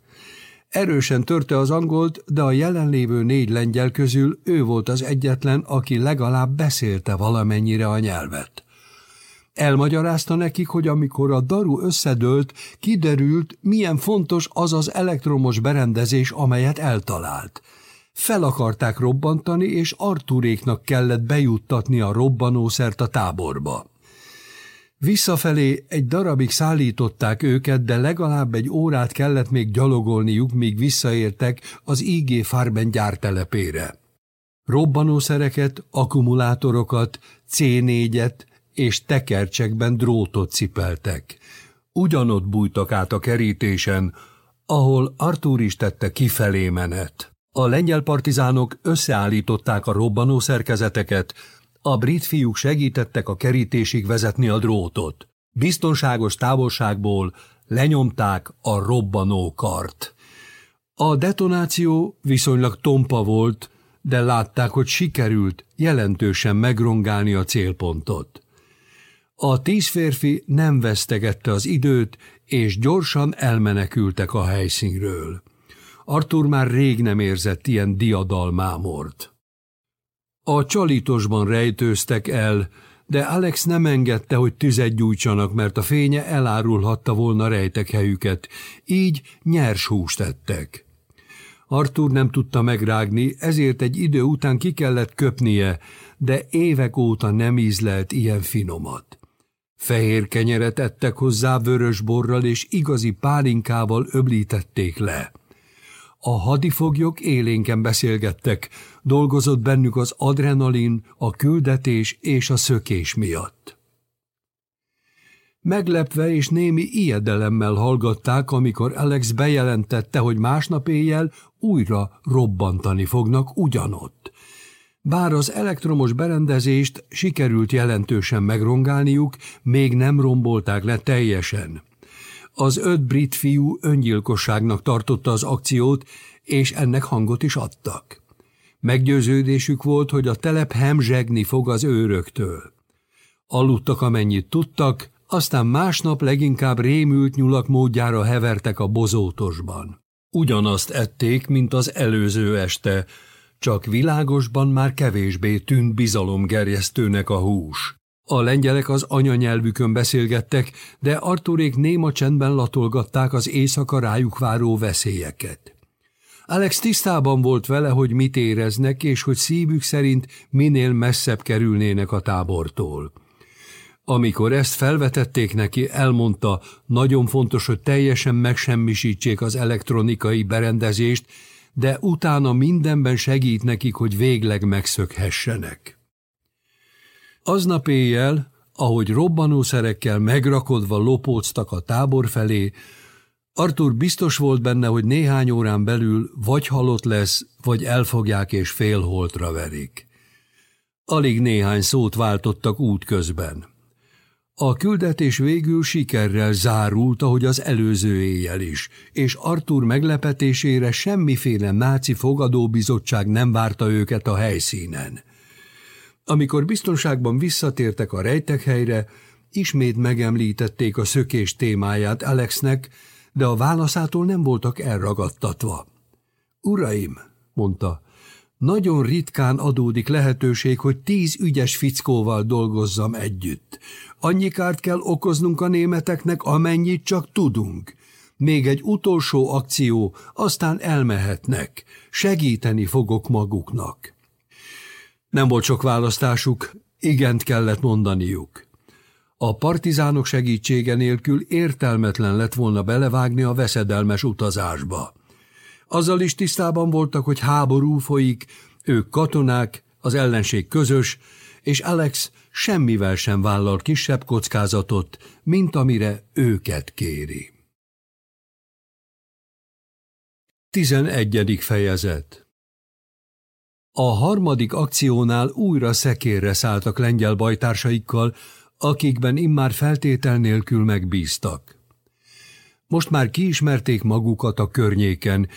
Erősen törte az angolt, de a jelenlévő négy lengyel közül ő volt az egyetlen, aki legalább beszélte valamennyire a nyelvet. Elmagyarázta nekik, hogy amikor a daru összedőlt, kiderült, milyen fontos az az elektromos berendezés, amelyet eltalált. Fel akarták robbantani, és Arturéknak kellett bejuttatni a robbanószert a táborba. Visszafelé egy darabig szállították őket, de legalább egy órát kellett még gyalogolniuk, míg visszaértek az IG Farben gyártelepére. Robbanószereket, akkumulátorokat, C4-et és tekercsekben drótot cipeltek. Ugyanott bújtak át a kerítésen, ahol Artúr is tette kifelé menet. A lengyel partizánok összeállították a robbanószerkezeteket, a brit fiúk segítettek a kerítésig vezetni a drótot. Biztonságos távolságból lenyomták a robbanó kart. A detonáció viszonylag tompa volt, de látták, hogy sikerült jelentősen megrongálni a célpontot. A tíz férfi nem vesztegette az időt, és gyorsan elmenekültek a helyszínről. Arthur már rég nem érzett ilyen diadalmámort. A csalitosban rejtőztek el, de Alex nem engedte, hogy tüzet gyújtsanak, mert a fénye elárulhatta volna rejtek helyüket, így nyers húst ettek. Arthur nem tudta megrágni, ezért egy idő után ki kellett köpnie, de évek óta nem ízlelt ilyen finomat. Fehér kenyeret ettek hozzá vörös borral és igazi pálinkával öblítették le. A hadifoglyok élénken beszélgettek, dolgozott bennük az adrenalin, a küldetés és a szökés miatt. Meglepve és némi ijedelemmel hallgatták, amikor Alex bejelentette, hogy másnap éjjel újra robbantani fognak ugyanott. Bár az elektromos berendezést sikerült jelentősen megrongálniuk, még nem rombolták le teljesen. Az öt brit fiú öngyilkosságnak tartotta az akciót, és ennek hangot is adtak. Meggyőződésük volt, hogy a telep hemzsegni fog az őröktől. Aludtak amennyit tudtak, aztán másnap leginkább rémült nyulak módjára hevertek a bozótosban. Ugyanazt ették, mint az előző este, csak világosban már kevésbé tűnt bizalomgerjesztőnek a hús. A lengyelek az anyanyelvükön beszélgettek, de Arturék néma csendben latolgatták az éjszaka rájuk váró veszélyeket. Alex tisztában volt vele, hogy mit éreznek, és hogy szívük szerint minél messzebb kerülnének a tábortól. Amikor ezt felvetették neki, elmondta, nagyon fontos, hogy teljesen megsemmisítsék az elektronikai berendezést, de utána mindenben segít nekik, hogy végleg megszökhessenek. Aznap éjjel, ahogy robbanószerekkel megrakodva lopóztak a tábor felé, Arthur biztos volt benne, hogy néhány órán belül vagy halott lesz, vagy elfogják és félholtra verik. Alig néhány szót váltottak út közben. A küldetés végül sikerrel zárult, ahogy az előző éjjel is, és Arthur meglepetésére semmiféle náci fogadóbizottság nem várta őket a helyszínen. Amikor biztonságban visszatértek a rejtekhelyre, ismét megemlítették a szökés témáját Alexnek, de a válaszától nem voltak elragadtatva. Uraim, mondta, nagyon ritkán adódik lehetőség, hogy tíz ügyes fickóval dolgozzam együtt. Annyi kárt kell okoznunk a németeknek, amennyit csak tudunk. Még egy utolsó akció, aztán elmehetnek. Segíteni fogok maguknak. Nem volt sok választásuk, igent kellett mondaniuk. A partizánok segítsége nélkül értelmetlen lett volna belevágni a veszedelmes utazásba. Azzal is tisztában voltak, hogy háború folyik, ők katonák, az ellenség közös, és Alex semmivel sem vállal kisebb kockázatot, mint amire őket kéri. 11. fejezet A harmadik akciónál újra szekérre szálltak lengyel bajtársaikkal, akikben immár feltétel nélkül megbíztak. Most már kiismerték magukat a környéken,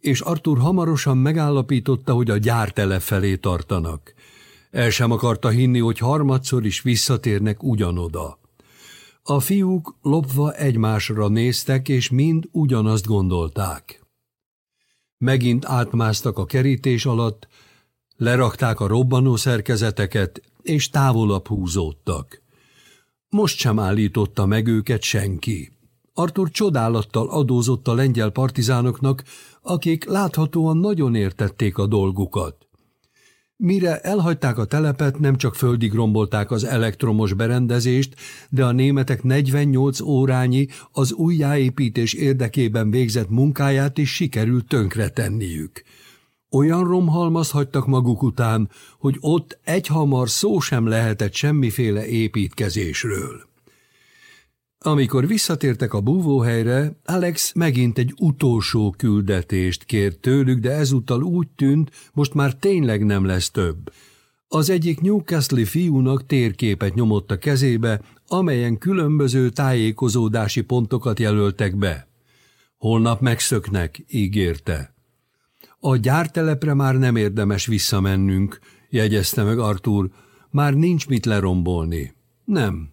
és Arthur hamarosan megállapította, hogy a gyártele felé tartanak. El sem akarta hinni, hogy harmadszor is visszatérnek ugyanoda. A fiúk lopva egymásra néztek, és mind ugyanazt gondolták. Megint átmásztak a kerítés alatt, lerakták a robbanó szerkezeteket, és távolabb húzódtak. Most sem állította meg őket senki. Artur csodálattal adózott a lengyel partizánoknak, akik láthatóan nagyon értették a dolgukat. Mire elhagyták a telepet, nem csak földig rombolták az elektromos berendezést, de a németek 48 órányi az újjáépítés érdekében végzett munkáját is sikerült tönkretenniük. Olyan romhalmaz hagytak maguk után, hogy ott egyhamar szó sem lehetett semmiféle építkezésről. Amikor visszatértek a búvóhelyre, Alex megint egy utolsó küldetést kért tőlük, de ezúttal úgy tűnt, most már tényleg nem lesz több. Az egyik Newcastle fiúnak térképet nyomott a kezébe, amelyen különböző tájékozódási pontokat jelöltek be. Holnap megszöknek, ígérte. A gyártelepre már nem érdemes visszamennünk, jegyezte meg Artur, már nincs mit lerombolni. Nem,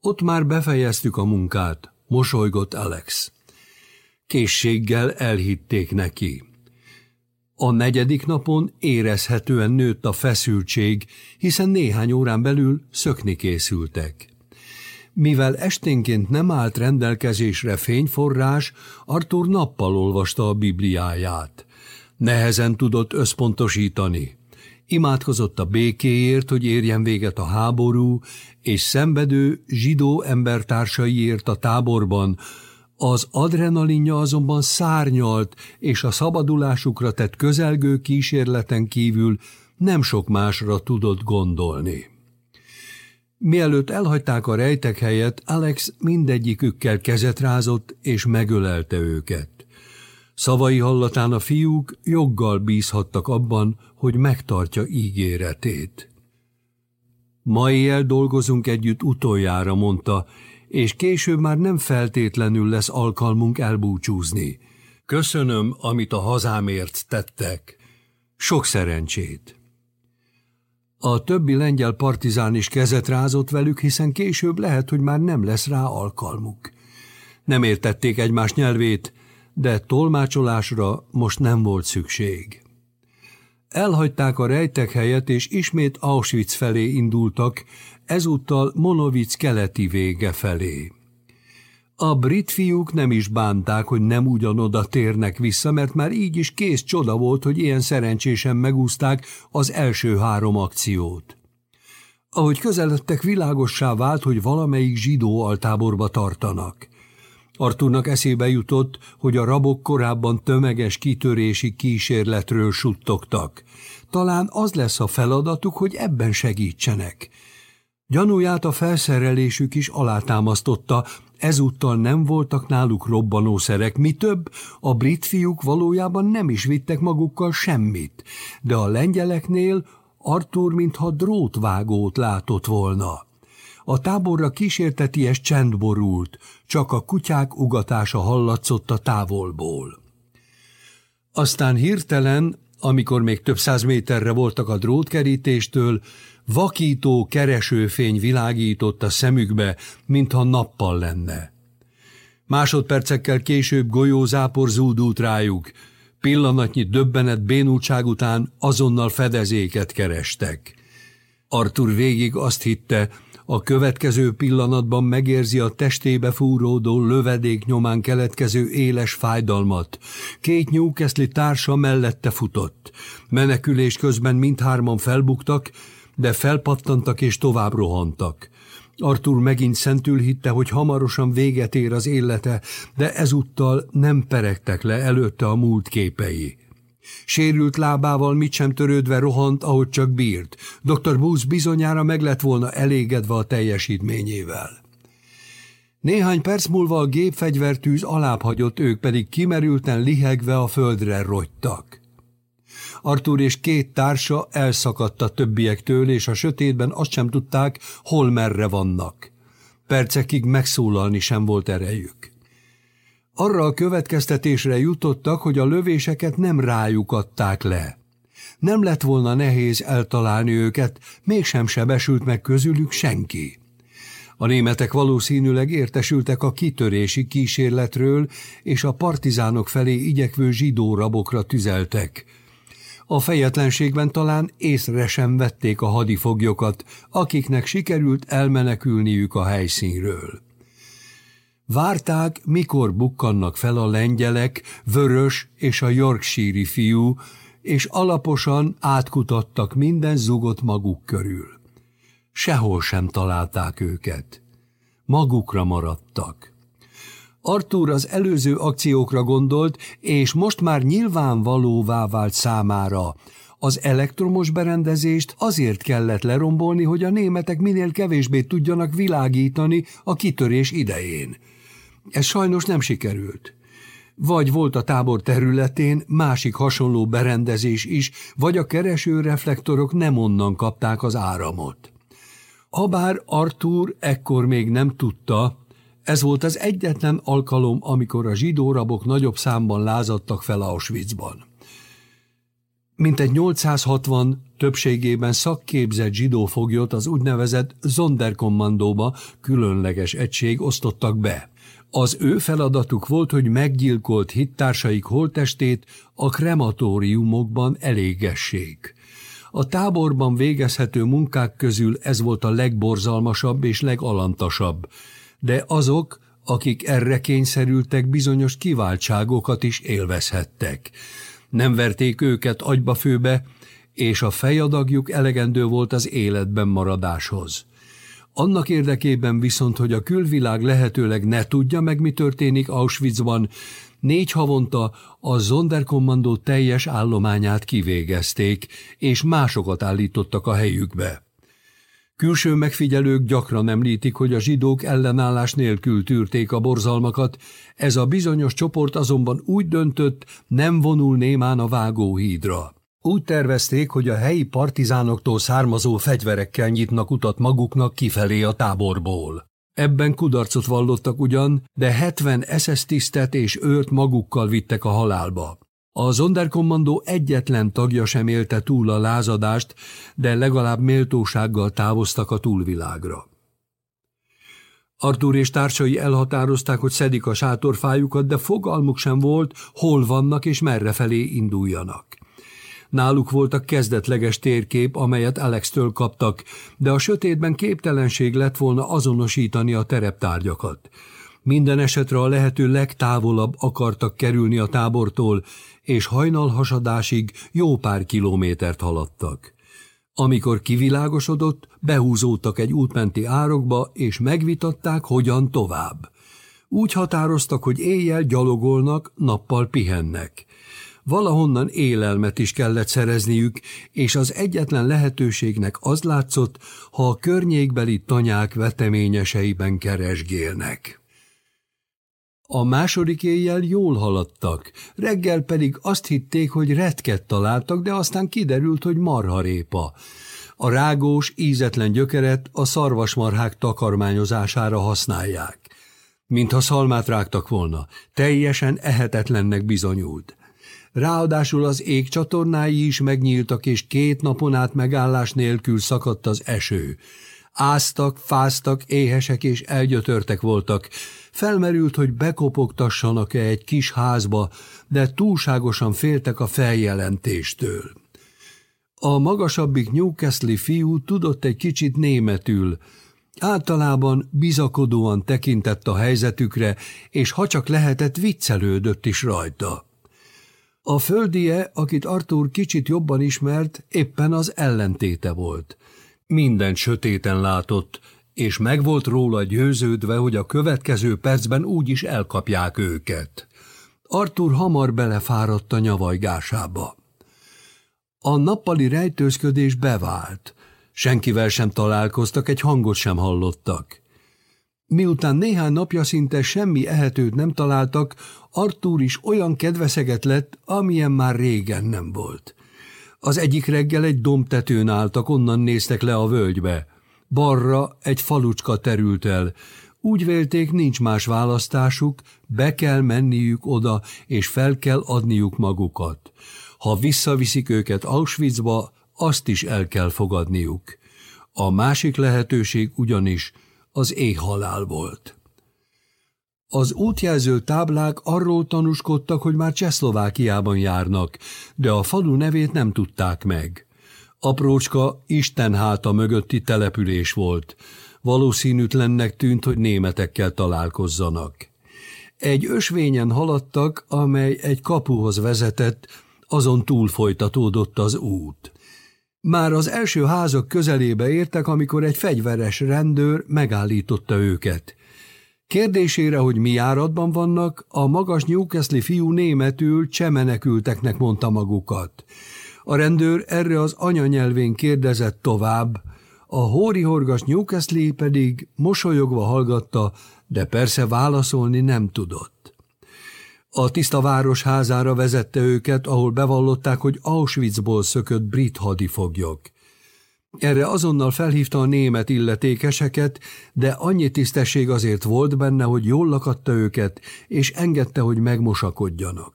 Ott már befejeztük a munkát, mosolygott Alex. Készséggel elhitték neki. A negyedik napon érezhetően nőtt a feszültség, hiszen néhány órán belül szökni készültek. Mivel esténként nem állt rendelkezésre fényforrás, Arthur nappal olvasta a Bibliáját. Nehezen tudott összpontosítani. Imádkozott a békéért, hogy érjen véget a háború, és szenvedő zsidó embertársaiért a táborban, az adrenalinja azonban szárnyalt, és a szabadulásukra tett közelgő kísérleten kívül nem sok másra tudott gondolni. Mielőtt elhagyták a rejtek helyet, Alex mindegyikükkel kezet rázott és megölelte őket. Szavai hallatán a fiúk joggal bízhattak abban, hogy megtartja ígéretét. Ma éjjel dolgozunk együtt utoljára, mondta, és később már nem feltétlenül lesz alkalmunk elbúcsúzni. Köszönöm, amit a hazámért tettek. Sok szerencsét! A többi lengyel partizán is kezet rázott velük, hiszen később lehet, hogy már nem lesz rá alkalmuk. Nem értették egymás nyelvét, de tolmácsolásra most nem volt szükség. Elhagyták a rejtek helyet, és ismét Auschwitz felé indultak, ezúttal Monovic keleti vége felé. A brit fiúk nem is bánták, hogy nem ugyanoda térnek vissza, mert már így is kész csoda volt, hogy ilyen szerencsésen megúzták az első három akciót. Ahogy közeledtek, világossá vált, hogy valamelyik zsidó altáborba tartanak. Arturnak eszébe jutott, hogy a rabok korábban tömeges kitörési kísérletről suttogtak. Talán az lesz a feladatuk, hogy ebben segítsenek. Gyanúját a felszerelésük is alátámasztotta, ezúttal nem voltak náluk robbanószerek, mi több, a brit fiúk valójában nem is vittek magukkal semmit, de a lengyeleknél Artur mintha drótvágót látott volna. A táborra kísérteties csend borult, csak a kutyák ugatása hallatszott a távolból. Aztán hirtelen, amikor még több száz méterre voltak a drótkerítéstől, vakító keresőfény világított a szemükbe, mintha nappal lenne. Másodpercekkel később golyózápor zúdult rájuk, pillanatnyi döbbenet bénultság után azonnal fedezéket kerestek. Artur végig azt hitte, a következő pillanatban megérzi a testébe fúródó lövedék nyomán keletkező éles fájdalmat. Két Newcastle társa mellette futott. Menekülés közben mindhárman felbuktak, de felpattantak és tovább rohantak. Artur megint szentül hitte, hogy hamarosan véget ér az élete, de ezúttal nem peregtek le előtte a múlt képei. Sérült lábával mit sem törődve rohant, ahogy csak bírt. Dr. Booth bizonyára meg lett volna elégedve a teljesítményével. Néhány perc múlva a gépfegyvertűz alább hagyott, ők pedig kimerülten lihegve a földre rogytak. Artur és két társa elszakadt a többiektől, és a sötétben azt sem tudták, hol merre vannak. Percekig megszólalni sem volt erejük. Arra a következtetésre jutottak, hogy a lövéseket nem rájuk adták le. Nem lett volna nehéz eltalálni őket, mégsem sebesült meg közülük senki. A németek valószínűleg értesültek a kitörési kísérletről, és a partizánok felé igyekvő zsidó rabokra tüzeltek. A fejetlenségben talán észre sem vették a hadifoglyokat, akiknek sikerült elmenekülniük a helyszínről. Várták, mikor bukkannak fel a lengyelek, Vörös és a Yorkshire fiú, és alaposan átkutattak minden zugot maguk körül. Sehol sem találták őket. Magukra maradtak. Arthur az előző akciókra gondolt, és most már nyilvánvalóvá vált számára. Az elektromos berendezést azért kellett lerombolni, hogy a németek minél kevésbé tudjanak világítani a kitörés idején. Ez sajnos nem sikerült. Vagy volt a tábor területén másik hasonló berendezés is, vagy a kereső reflektorok nem onnan kapták az áramot. Habár Arthur ekkor még nem tudta, ez volt az egyetlen alkalom, amikor a zsidó rabok nagyobb számban lázadtak fel Auschwitzban. Mintegy 860 többségében szakképzett zsidó foglyot az úgynevezett Zonderkommandóba különleges egység osztottak be. Az ő feladatuk volt, hogy meggyilkolt hittársaik holtestét a krematóriumokban elégessék. A táborban végezhető munkák közül ez volt a legborzalmasabb és legalantasabb, de azok, akik erre kényszerültek, bizonyos kiváltságokat is élvezhettek. Nem verték őket agyba főbe, és a fejadagjuk elegendő volt az életben maradáshoz. Annak érdekében viszont, hogy a külvilág lehetőleg ne tudja meg, mi történik Auschwitzban, négy havonta a Zonderkommandó teljes állományát kivégezték, és másokat állítottak a helyükbe. Külső megfigyelők gyakran említik, hogy a zsidók ellenállás nélkül tűrték a borzalmakat, ez a bizonyos csoport azonban úgy döntött, nem vonul némán a vágóhídra. Úgy tervezték, hogy a helyi partizánoktól származó fegyverekkel nyitnak utat maguknak kifelé a táborból. Ebben kudarcot vallottak ugyan, de 70 SS tisztet és őrt magukkal vittek a halálba. A Zonderkommandó egyetlen tagja sem élte túl a lázadást, de legalább méltósággal távoztak a túlvilágra. Artúr és társai elhatározták, hogy szedik a sátorfájukat, de fogalmuk sem volt, hol vannak és merre felé induljanak. Náluk volt a kezdetleges térkép, amelyet Alex-től kaptak, de a sötétben képtelenség lett volna azonosítani a tereptárgyakat. Minden esetre a lehető legtávolabb akartak kerülni a tábortól, és hajnalhasadásig jó pár kilométert haladtak. Amikor kivilágosodott, behúzódtak egy útmenti árokba, és megvitatták, hogyan tovább. Úgy határoztak, hogy éjjel gyalogolnak, nappal pihennek. Valahonnan élelmet is kellett szerezniük, és az egyetlen lehetőségnek az látszott, ha a környékbeli tanyák veteményeseiben keresgélnek. A második éjjel jól haladtak, reggel pedig azt hitték, hogy retket találtak, de aztán kiderült, hogy marharépa. A rágós, ízetlen gyökeret a szarvasmarhák takarmányozására használják. Mintha szalmát rágtak volna, teljesen ehetetlennek bizonyult. Ráadásul az ég csatornái is megnyíltak, és két napon át megállás nélkül szakadt az eső. Áztak, fáztak, éhesek és elgyötörtek voltak. Felmerült, hogy bekopogtassanak-e egy kis házba, de túlságosan féltek a feljelentéstől. A magasabbik Newcastle fiú tudott egy kicsit németül, Általában bizakodóan tekintett a helyzetükre, és ha csak lehetett, viccelődött is rajta. A földie, akit Arthur kicsit jobban ismert, éppen az ellentéte volt. Minden sötéten látott, és meg volt róla győződve, hogy a következő percben úgyis elkapják őket. Arthur hamar belefáradt a nyavajgásába. A nappali rejtőzködés bevált. Senkivel sem találkoztak, egy hangot sem hallottak. Miután néhány napja szinte semmi ehetőt nem találtak, Artúr is olyan kedveszeget lett, amilyen már régen nem volt. Az egyik reggel egy dombtetőn álltak, onnan néztek le a völgybe. Barra egy falucska terült el. Úgy vélték, nincs más választásuk, be kell menniük oda, és fel kell adniuk magukat. Ha visszaviszik őket Auschwitzba, azt is el kell fogadniuk. A másik lehetőség ugyanis az éhhalál volt. Az útjelző táblák arról tanúskodtak, hogy már Csehszlovákiában járnak, de a falu nevét nem tudták meg. Aprócska Isten háta mögötti település volt. Valószínűtlennek tűnt, hogy németekkel találkozzanak. Egy ösvényen haladtak, amely egy kapuhoz vezetett, azon túl folytatódott az út. Már az első házak közelébe értek, amikor egy fegyveres rendőr megállította őket. Kérdésére, hogy mi járatban vannak, a magas Newcastle fiú németül csemenekülteknek mondta magukat. A rendőr erre az anyanyelvén kérdezett tovább, a hórihorgas Newcastle pedig mosolyogva hallgatta, de persze válaszolni nem tudott. A tiszta város házára vezette őket, ahol bevallották, hogy Auschwitzból szökött brit hadifoglyok. Erre azonnal felhívta a német illetékeseket, de annyi tisztesség azért volt benne, hogy jól lakadta őket, és engedte, hogy megmosakodjanak.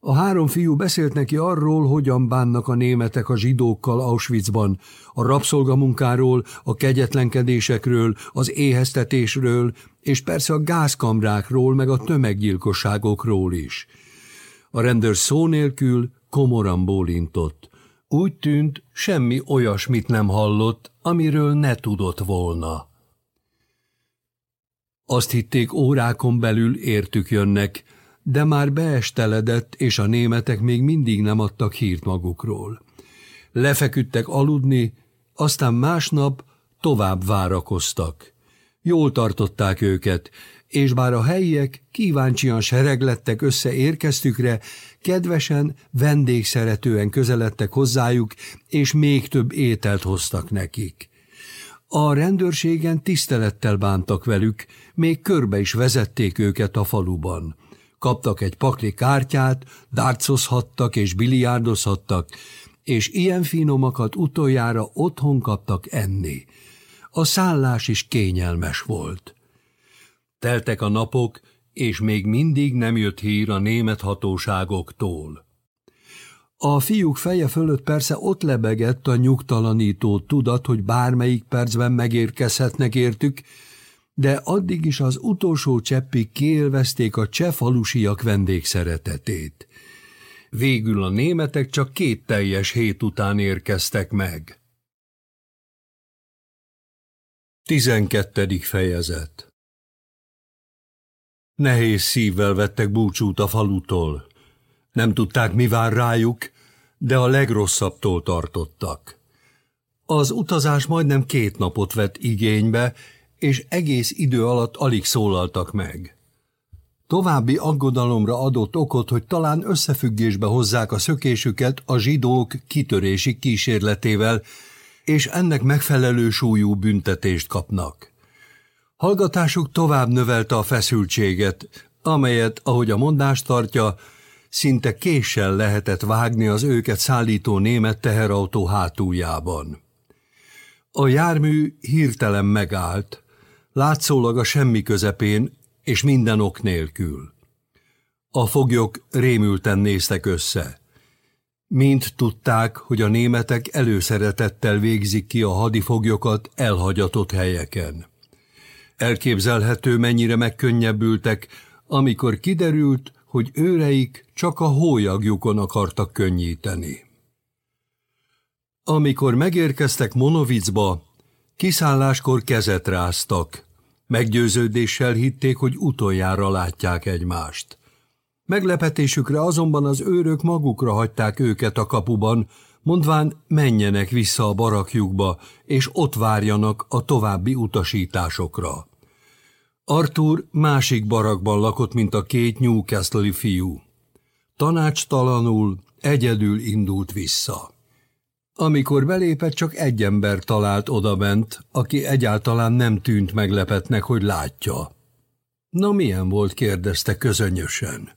A három fiú beszélt neki arról, hogyan bánnak a németek a zsidókkal Auschwitzban, a rabszolgamunkáról, a kegyetlenkedésekről, az éheztetésről, és persze a gázkamrákról, meg a tömeggyilkosságokról is. A rendőr szó nélkül komoran bólintott. Úgy tűnt, semmi olyasmit nem hallott, amiről ne tudott volna. Azt hitték órákon belül értük jönnek, de már beesteledett, és a németek még mindig nem adtak hírt magukról. Lefeküdtek aludni, aztán másnap tovább várakoztak. Jól tartották őket, és bár a helyiek kíváncsian sereglettek össze érkeztükre, kedvesen, vendégszeretően közeledtek hozzájuk, és még több ételt hoztak nekik. A rendőrségen tisztelettel bántak velük, még körbe is vezették őket a faluban. Kaptak egy pakli kártyát, dárcozhattak és biliárdozhattak, és ilyen finomakat utoljára otthon kaptak enni. A szállás is kényelmes volt. Teltek a napok, és még mindig nem jött hír a német hatóságoktól. A fiúk feje fölött persze ott lebegett a nyugtalanító tudat, hogy bármelyik percben megérkezhetnek értük, de addig is az utolsó cseppig kiélvezték a cseh vendégszeretetét. Végül a németek csak két teljes hét után érkeztek meg. 12. fejezet Nehéz szívvel vettek búcsút a falutól. Nem tudták, mi vár rájuk, de a legrosszabbtól tartottak. Az utazás majdnem két napot vett igénybe, és egész idő alatt alig szólaltak meg. További aggodalomra adott okot, hogy talán összefüggésbe hozzák a szökésüket a zsidók kitörési kísérletével, és ennek megfelelő súlyú büntetést kapnak. Hallgatásuk tovább növelte a feszültséget, amelyet, ahogy a mondást tartja, szinte késsel lehetett vágni az őket szállító német teherautó hátuljában. A jármű hirtelen megállt, látszólag a semmi közepén, és minden ok nélkül. A foglyok rémülten néztek össze. Mind tudták, hogy a németek előszeretettel végzik ki a hadifoglyokat elhagyatott helyeken. Elképzelhető, mennyire megkönnyebbültek, amikor kiderült, hogy őreik csak a hólyagjukon akartak könnyíteni. Amikor megérkeztek Monovicba, kiszálláskor kezet ráztak, Meggyőződéssel hitték, hogy utoljára látják egymást. Meglepetésükre azonban az őrök magukra hagyták őket a kapuban, mondván menjenek vissza a barakjukba, és ott várjanak a további utasításokra. Arthur másik barakban lakott, mint a két Newcastle-i fiú. Tanácstalanul, egyedül indult vissza. Amikor belépett, csak egy ember talált odabent, aki egyáltalán nem tűnt meglepetnek, hogy látja. Na milyen volt, kérdezte közönyösen.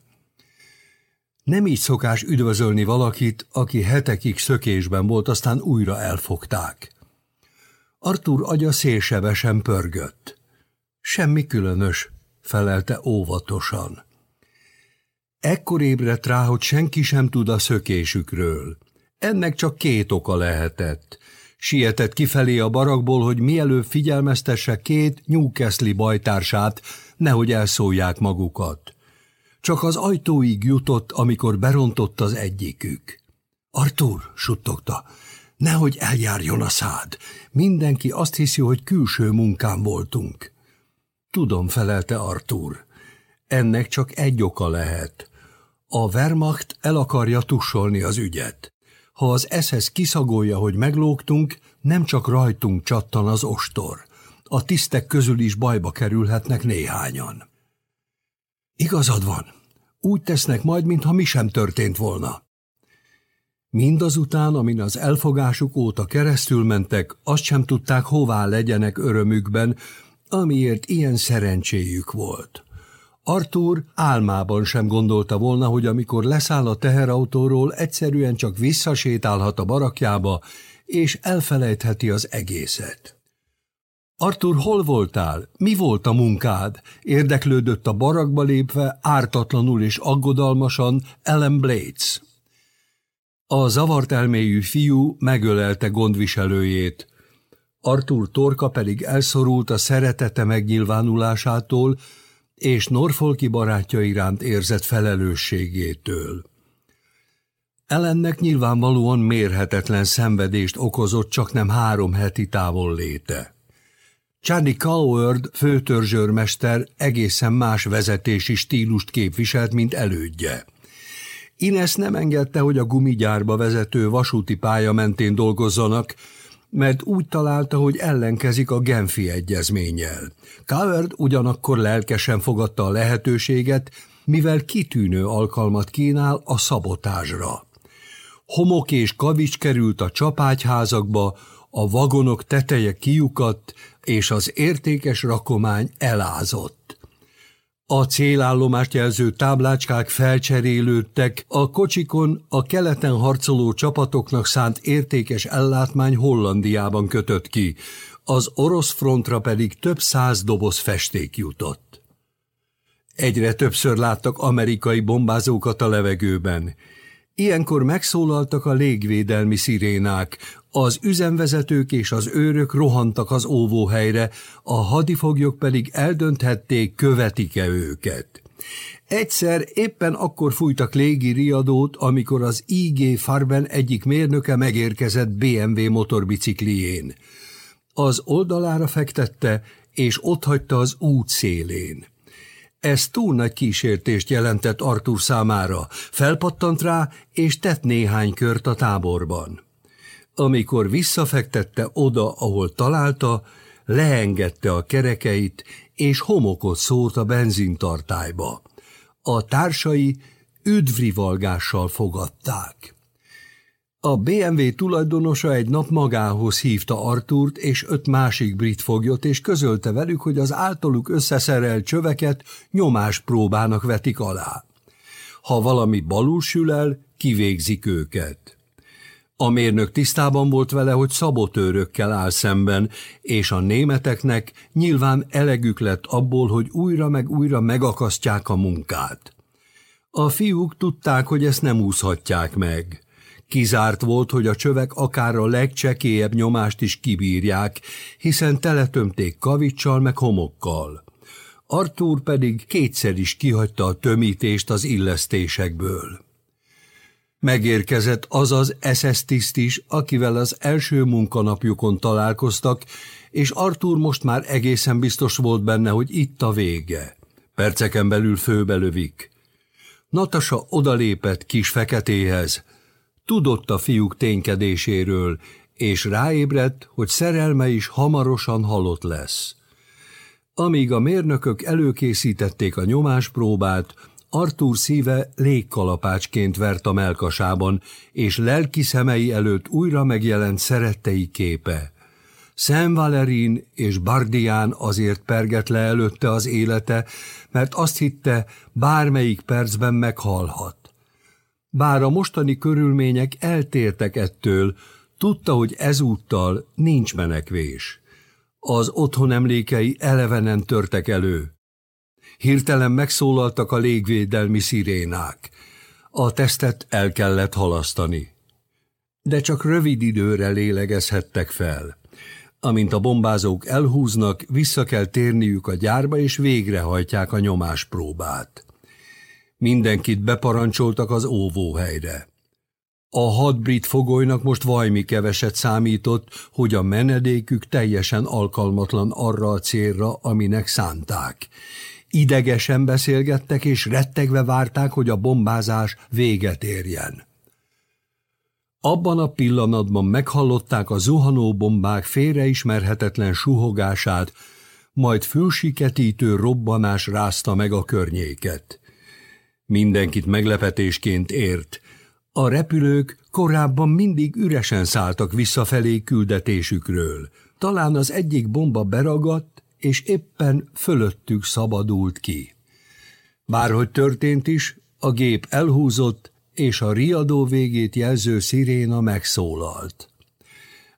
Nem így szokás üdvözölni valakit, aki hetekig szökésben volt, aztán újra elfogták. Artur agya szélsebesen pörgött. Semmi különös, felelte óvatosan. Ekkor ébredt rá, hogy senki sem tud a szökésükről. Ennek csak két oka lehetett. Sietett kifelé a barakból, hogy mielőbb figyelmeztesse két Newcastle bajtársát, nehogy elszólják magukat. Csak az ajtóig jutott, amikor berontott az egyikük. Artur, suttogta, nehogy eljárjon a szád. Mindenki azt hiszi, hogy külső munkán voltunk. Tudom, felelte Artur. Ennek csak egy oka lehet. A Wehrmacht el akarja tussolni az ügyet. Ha az eszhez kiszagolja, hogy meglógtunk, nem csak rajtunk csattan az ostor. A tisztek közül is bajba kerülhetnek néhányan. Igazad van. Úgy tesznek majd, mintha mi sem történt volna. Mindazután, amin az elfogásuk óta keresztül mentek, azt sem tudták, hová legyenek örömükben, amiért ilyen szerencséjük volt. Arthur álmában sem gondolta volna, hogy amikor leszáll a teherautóról, egyszerűen csak visszasétálhat a barakjába, és elfelejtheti az egészet. Arthur, hol voltál? Mi volt a munkád? Érdeklődött a barakba lépve, ártatlanul és aggodalmasan Ellen Blades. A zavart elméjű fiú megölelte gondviselőjét. Arthur torka pedig elszorult a szeretete megnyilvánulásától, és Norfolki barátja iránt érzett felelősségétől. Ellennek nyilvánvalóan mérhetetlen szenvedést okozott csak nem három heti távol léte. Charlie Coward főtörzsőrmester egészen más vezetési stílust képviselt, mint elődje. Ines nem engedte, hogy a gumigyárba vezető vasúti pálya mentén dolgozzanak, mert úgy találta, hogy ellenkezik a Genfi egyezménnyel. Coward ugyanakkor lelkesen fogadta a lehetőséget, mivel kitűnő alkalmat kínál a szabotásra. Homok és kavics került a csapágyházakba, a vagonok teteje kiukadt, és az értékes rakomány elázott. A célállomást jelző táblácskák felcserélődtek, a kocsikon a keleten harcoló csapatoknak szánt értékes ellátmány Hollandiában kötött ki, az orosz frontra pedig több száz doboz festék jutott. Egyre többször láttak amerikai bombázókat a levegőben. Ilyenkor megszólaltak a légvédelmi szirénák, az üzemvezetők és az őrök rohantak az óvóhelyre, a hadifoglyok pedig eldönthették, követik-e őket. Egyszer éppen akkor fújtak légi riadót, amikor az IG Farben egyik mérnöke megérkezett BMW motorbiciklién. Az oldalára fektette, és otthagyta az út szélén. Ez túl nagy kísértést jelentett Artur számára, felpattant rá, és tett néhány kört a táborban. Amikor visszafektette oda, ahol találta, leengedte a kerekeit, és homokot szólt a benzintartályba. A társai üdvrivalgással fogadták. A BMW tulajdonosa egy nap magához hívta Artúrt és öt másik brit foglyot, és közölte velük, hogy az általuk összeszerelt csöveket nyomáspróbának vetik alá. Ha valami balul sül el, kivégzik őket. A mérnök tisztában volt vele, hogy szabotőrökkel áll szemben, és a németeknek nyilván elegük lett abból, hogy újra meg újra megakasztják a munkát. A fiúk tudták, hogy ezt nem úszhatják meg. Kizárt volt, hogy a csövek akár a legcsekélyebb nyomást is kibírják, hiszen teletömték kavicsal meg homokkal. Artúr pedig kétszer is kihagyta a tömítést az illesztésekből. Megérkezett az az SS tiszt is, akivel az első munkanapjukon találkoztak, és Artúr most már egészen biztos volt benne, hogy itt a vége. Perceken belül főbelövik. Natasa odalépett kis feketéhez, Tudott a fiúk ténykedéséről, és ráébredt, hogy szerelme is hamarosan halott lesz. Amíg a mérnökök előkészítették a nyomáspróbát, Artúr szíve légkalapácsként vert a melkasában, és lelki szemei előtt újra megjelent szerettei képe. Szent Valerin és Bardián azért perget le előtte az élete, mert azt hitte, bármelyik percben meghalhat. Bár a mostani körülmények eltértek ettől, tudta, hogy ezúttal nincs menekvés. Az otthon emlékei elevenen törtek elő. Hirtelen megszólaltak a légvédelmi szirénák. A tesztet el kellett halasztani. De csak rövid időre lélegezhettek fel. Amint a bombázók elhúznak, vissza kell térniük a gyárba, és végrehajtják a nyomáspróbát. Mindenkit beparancsoltak az óvóhelyre. A hat brit fogolynak most vajmi keveset számított, hogy a menedékük teljesen alkalmatlan arra a célra, aminek szánták. Idegesen beszélgettek és rettegve várták, hogy a bombázás véget érjen. Abban a pillanatban meghallották a zuhanó bombák félreismerhetetlen suhogását, majd fülsiketítő robbanás rázta meg a környéket. Mindenkit meglepetésként ért. A repülők korábban mindig üresen szálltak visszafelé küldetésükről. Talán az egyik bomba beragadt, és éppen fölöttük szabadult ki. Bárhogy történt is, a gép elhúzott, és a riadó végét jelző sziréna megszólalt.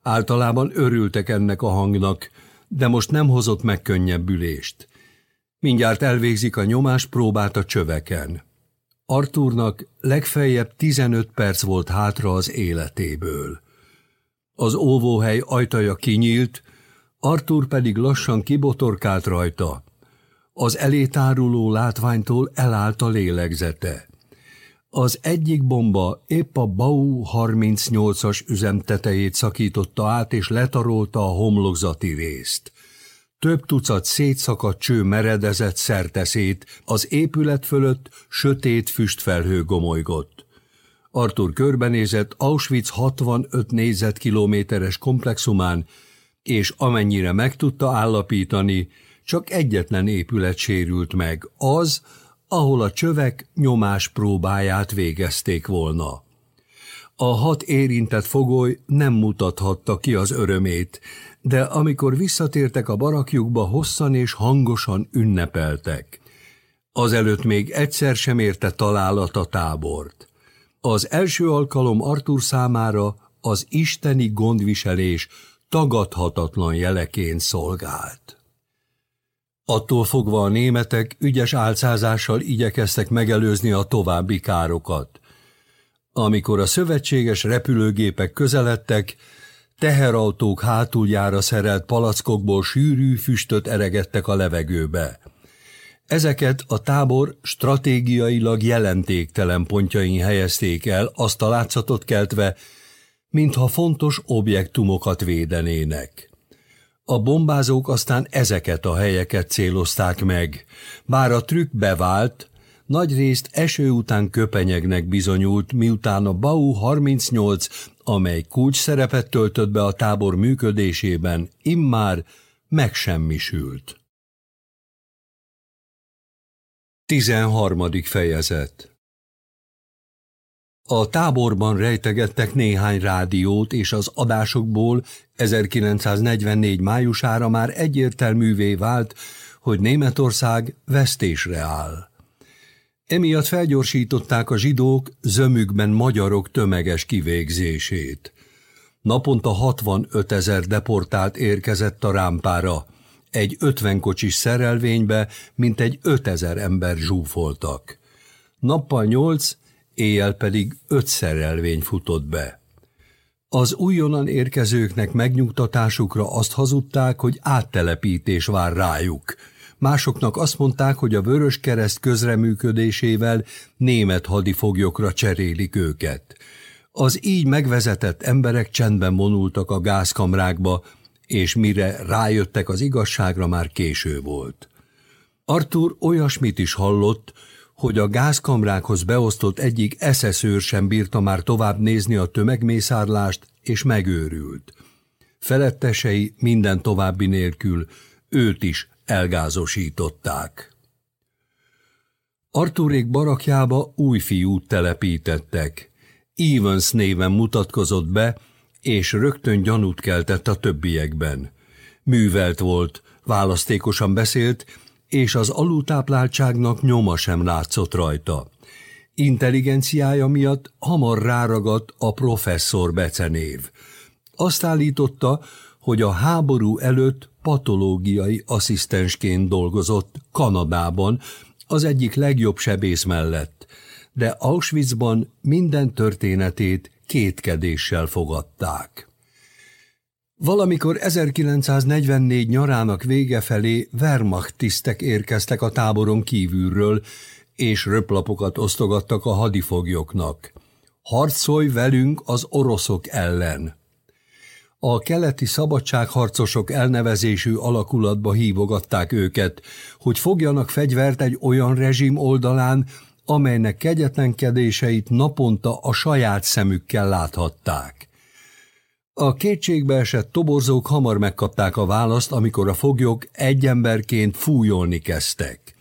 Általában örültek ennek a hangnak, de most nem hozott meg könnyebbülést. Mindjárt elvégzik a nyomás próbát a csöveken. Artúrnak legfeljebb 15 perc volt hátra az életéből. Az óvóhely ajtaja kinyílt, Artúr pedig lassan kibotorkált rajta. Az elétáruló látványtól elállt a lélegzete. Az egyik bomba épp a Bau 38-as üzem szakította át és letarolta a homlokzati részt. Több tucat szétszakadt cső meredezett szerteszét, az épület fölött sötét füstfelhő gomolygott. Arthur körbenézett Auschwitz 65 négyzetkilométeres komplexumán, és amennyire meg tudta állapítani, csak egyetlen épület sérült meg, az, ahol a csövek nyomás próbáját végezték volna. A hat érintett fogoly nem mutathatta ki az örömét, de amikor visszatértek a barakjukba, hosszan és hangosan ünnepeltek. Azelőtt még egyszer sem érte találat a tábort. Az első alkalom Artur számára az isteni gondviselés tagadhatatlan jeleként szolgált. Attól fogva a németek ügyes álcázással igyekeztek megelőzni a további károkat. Amikor a szövetséges repülőgépek közeledtek, teherautók hátuljára szerelt palackokból sűrű füstöt eregettek a levegőbe. Ezeket a tábor stratégiailag jelentéktelen pontjain helyezték el, azt a látszatot keltve, mintha fontos objektumokat védenének. A bombázók aztán ezeket a helyeket célozták meg. Bár a trükk bevált, nagyrészt eső után köpenyegnek bizonyult, miután a Bau 38, amely kulcs szerepet töltött be a tábor működésében, immár megsemmisült. 13. fejezet a táborban rejtegettek néhány rádiót, és az adásokból 1944 májusára már egyértelművé vált, hogy Németország vesztésre áll. Emiatt felgyorsították a zsidók zömükben magyarok tömeges kivégzését. Naponta 65 ezer deportált érkezett a rámpára, egy 50 kocsis szerelvénybe, mint egy 5000 ember zsúfoltak. Nappal nyolc, éjjel pedig öt szerelvény futott be. Az újonnan érkezőknek megnyugtatásukra azt hazudták, hogy áttelepítés vár rájuk. Másoknak azt mondták, hogy a Vörös Kereszt közreműködésével német hadifoglyokra cserélik őket. Az így megvezetett emberek csendben vonultak a gázkamrákba, és mire rájöttek az igazságra, már késő volt. Arthur olyasmit is hallott, hogy a gázkamrákhoz beosztott egyik eszeszőr sem bírta már tovább nézni a tömegmészárlást, és megőrült. Felettesei minden további nélkül őt is elgázosították. Arturék barakjába új fiút telepítettek. Evans néven mutatkozott be, és rögtön gyanút keltett a többiekben. Művelt volt, választékosan beszélt, és az alultápláltságnak nyoma sem látszott rajta. Intelligenciája miatt hamar ráragadt a professzor becenév. Azt állította, hogy a háború előtt patológiai asszisztensként dolgozott Kanadában, az egyik legjobb sebész mellett, de Auschwitzban minden történetét kétkedéssel fogadták. Valamikor 1944 nyarának vége felé Wehrmacht tisztek érkeztek a táboron kívülről, és röplapokat osztogattak a hadifoglyoknak. Harcolj velünk az oroszok ellen! A keleti szabadságharcosok elnevezésű alakulatba hívogatták őket, hogy fogjanak fegyvert egy olyan rezsim oldalán, amelynek kegyetlenkedéseit naponta a saját szemükkel láthatták. A kétségbe esett toborzók hamar megkapták a választ, amikor a foglyok egy emberként fújolni kezdtek.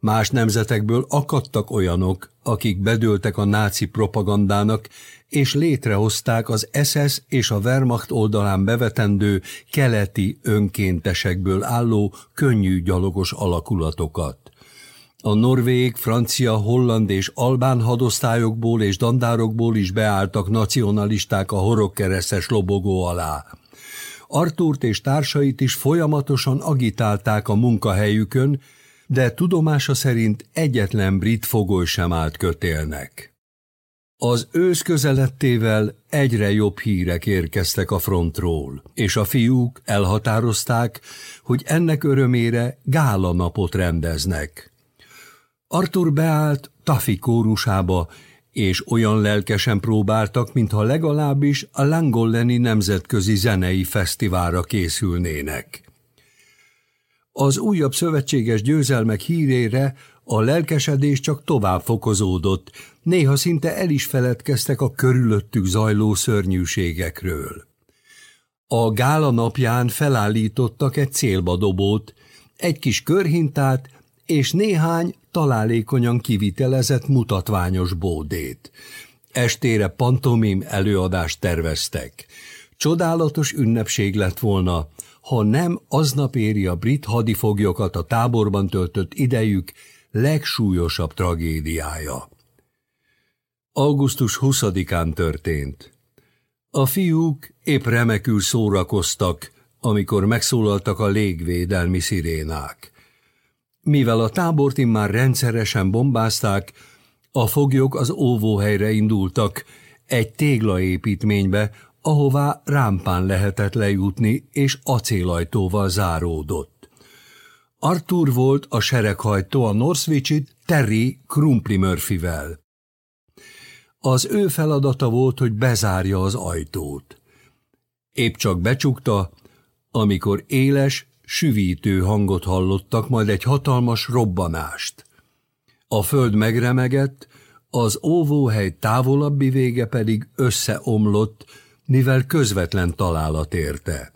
Más nemzetekből akadtak olyanok, akik bedőltek a náci propagandának, és létrehozták az SS és a Wehrmacht oldalán bevetendő keleti önkéntesekből álló könnyű gyalogos alakulatokat. A norvég, francia, holland és albán hadosztályokból és dandárokból is beálltak nacionalisták a horogkeresztes lobogó alá. Artúrt és társait is folyamatosan agitálták a munkahelyükön, de tudomása szerint egyetlen brit fogoly sem állt kötélnek. Az ősz közelettével egyre jobb hírek érkeztek a frontról, és a fiúk elhatározták, hogy ennek örömére gála napot rendeznek. Arthur beállt Tafi kórusába, és olyan lelkesen próbáltak, mintha legalábbis a Langolleni Nemzetközi Zenei Fesztiválra készülnének. Az újabb szövetséges győzelmek hírére a lelkesedés csak tovább fokozódott, néha szinte el is feledkeztek a körülöttük zajló szörnyűségekről. A gála napján felállítottak egy célbadobót, egy kis körhintát és néhány találékonyan kivitelezett mutatványos bódét. Estére pantomim előadást terveztek. Csodálatos ünnepség lett volna, ha nem aznap éri a brit hadifoglyokat a táborban töltött idejük legsúlyosabb tragédiája. Augusztus 20-án történt. A fiúk épp remekül szórakoztak, amikor megszólaltak a légvédelmi szirénák. Mivel a tábort már rendszeresen bombázták, a foglyok az óvóhelyre indultak, egy téglaépítménybe, ahová rámpán lehetett lejutni, és acélajtóval záródott. Arthur volt a sereghajtó a Northwich-it Terry Crumpli Murphyvel. Az ő feladata volt, hogy bezárja az ajtót. Épp csak becsukta, amikor éles, süvítő hangot hallottak, majd egy hatalmas robbanást. A föld megremegett, az óvóhely távolabbi vége pedig összeomlott, mivel közvetlen találat érte.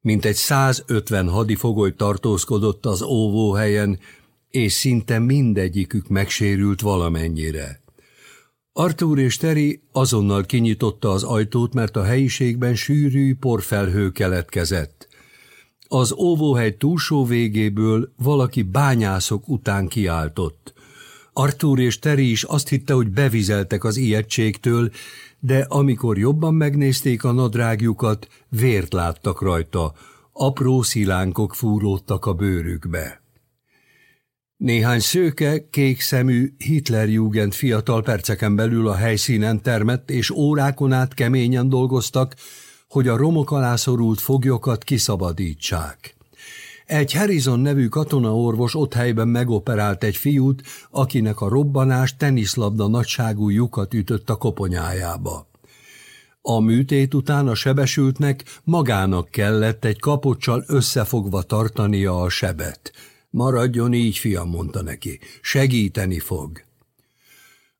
Mint egy 150 hadifogoly tartózkodott az óvóhelyen, és szinte mindegyikük megsérült valamennyire. Artúr és Teri azonnal kinyitotta az ajtót, mert a helyiségben sűrű porfelhő keletkezett. Az óvóhely túlsó végéből valaki bányászok után kiáltott. Artúr és Teri is azt hitte, hogy bevizeltek az ijegységtől, de amikor jobban megnézték a nadrágjukat, vért láttak rajta, apró szilánkok fúródtak a bőrükbe. Néhány szőke, kék szemű Hitlerjugend fiatal perceken belül a helyszínen termett, és órákon át keményen dolgoztak, hogy a romok alá szorult foglyokat kiszabadítsák. Egy Harrison nevű katonaorvos ott helyben megoperált egy fiút, akinek a robbanás teniszlabda nagyságú lyukat ütött a koponyájába. A műtét után a sebesültnek magának kellett egy kapocsal összefogva tartania a sebet. Maradjon így, fiam, mondta neki, segíteni fog.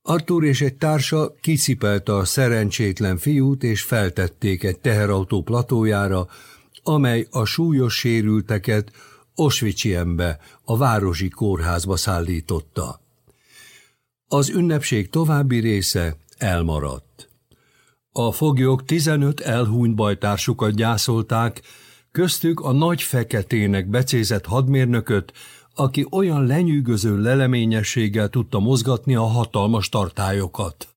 Artur és egy társa kicipelte a szerencsétlen fiút, és feltették egy teherautó platójára, amely a súlyos sérülteket Osvicsienbe, a városi kórházba szállította. Az ünnepség további része elmaradt. A foglyok 15 elhúnyt bajtársukat gyászolták, köztük a nagy feketének becézett hadmérnököt, aki olyan lenyűgöző leleményességgel tudta mozgatni a hatalmas tartályokat.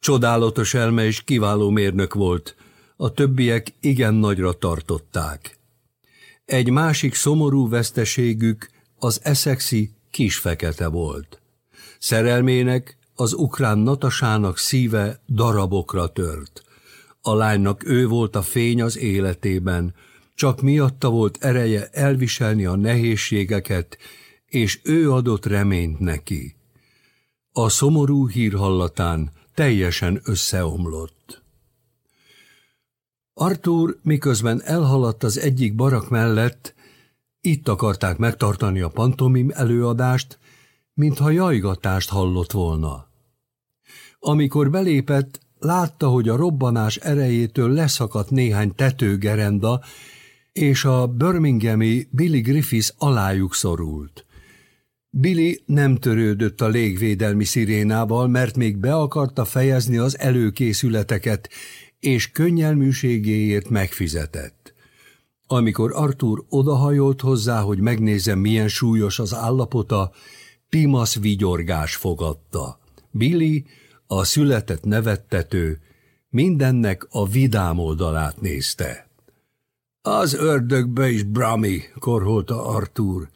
Csodálatos elme és kiváló mérnök volt, a többiek igen nagyra tartották. Egy másik szomorú veszteségük az eszexi kisfekete volt. Szerelmének, az ukrán Natasának szíve darabokra tört. A lánynak ő volt a fény az életében, csak miatta volt ereje elviselni a nehézségeket, és ő adott reményt neki. A szomorú hír hallatán teljesen összeomlott. Arthur miközben elhaladt az egyik barak mellett, itt akarták megtartani a pantomim előadást, mintha jajgatást hallott volna. Amikor belépett, látta, hogy a robbanás erejétől leszakadt néhány tetőgerenda, és a Birminghami Billy Griffiths alájuk szorult. Billy nem törődött a légvédelmi szirénával, mert még be akarta fejezni az előkészületeket, és könnyelműségéért megfizetett. Amikor Arthur odahajolt hozzá, hogy megnézze, milyen súlyos az állapota, Pimasz vigyorgás fogadta. Billy, a született nevettető, mindennek a vidám oldalát nézte. Az ördögbe is Brami, korholta Artúr.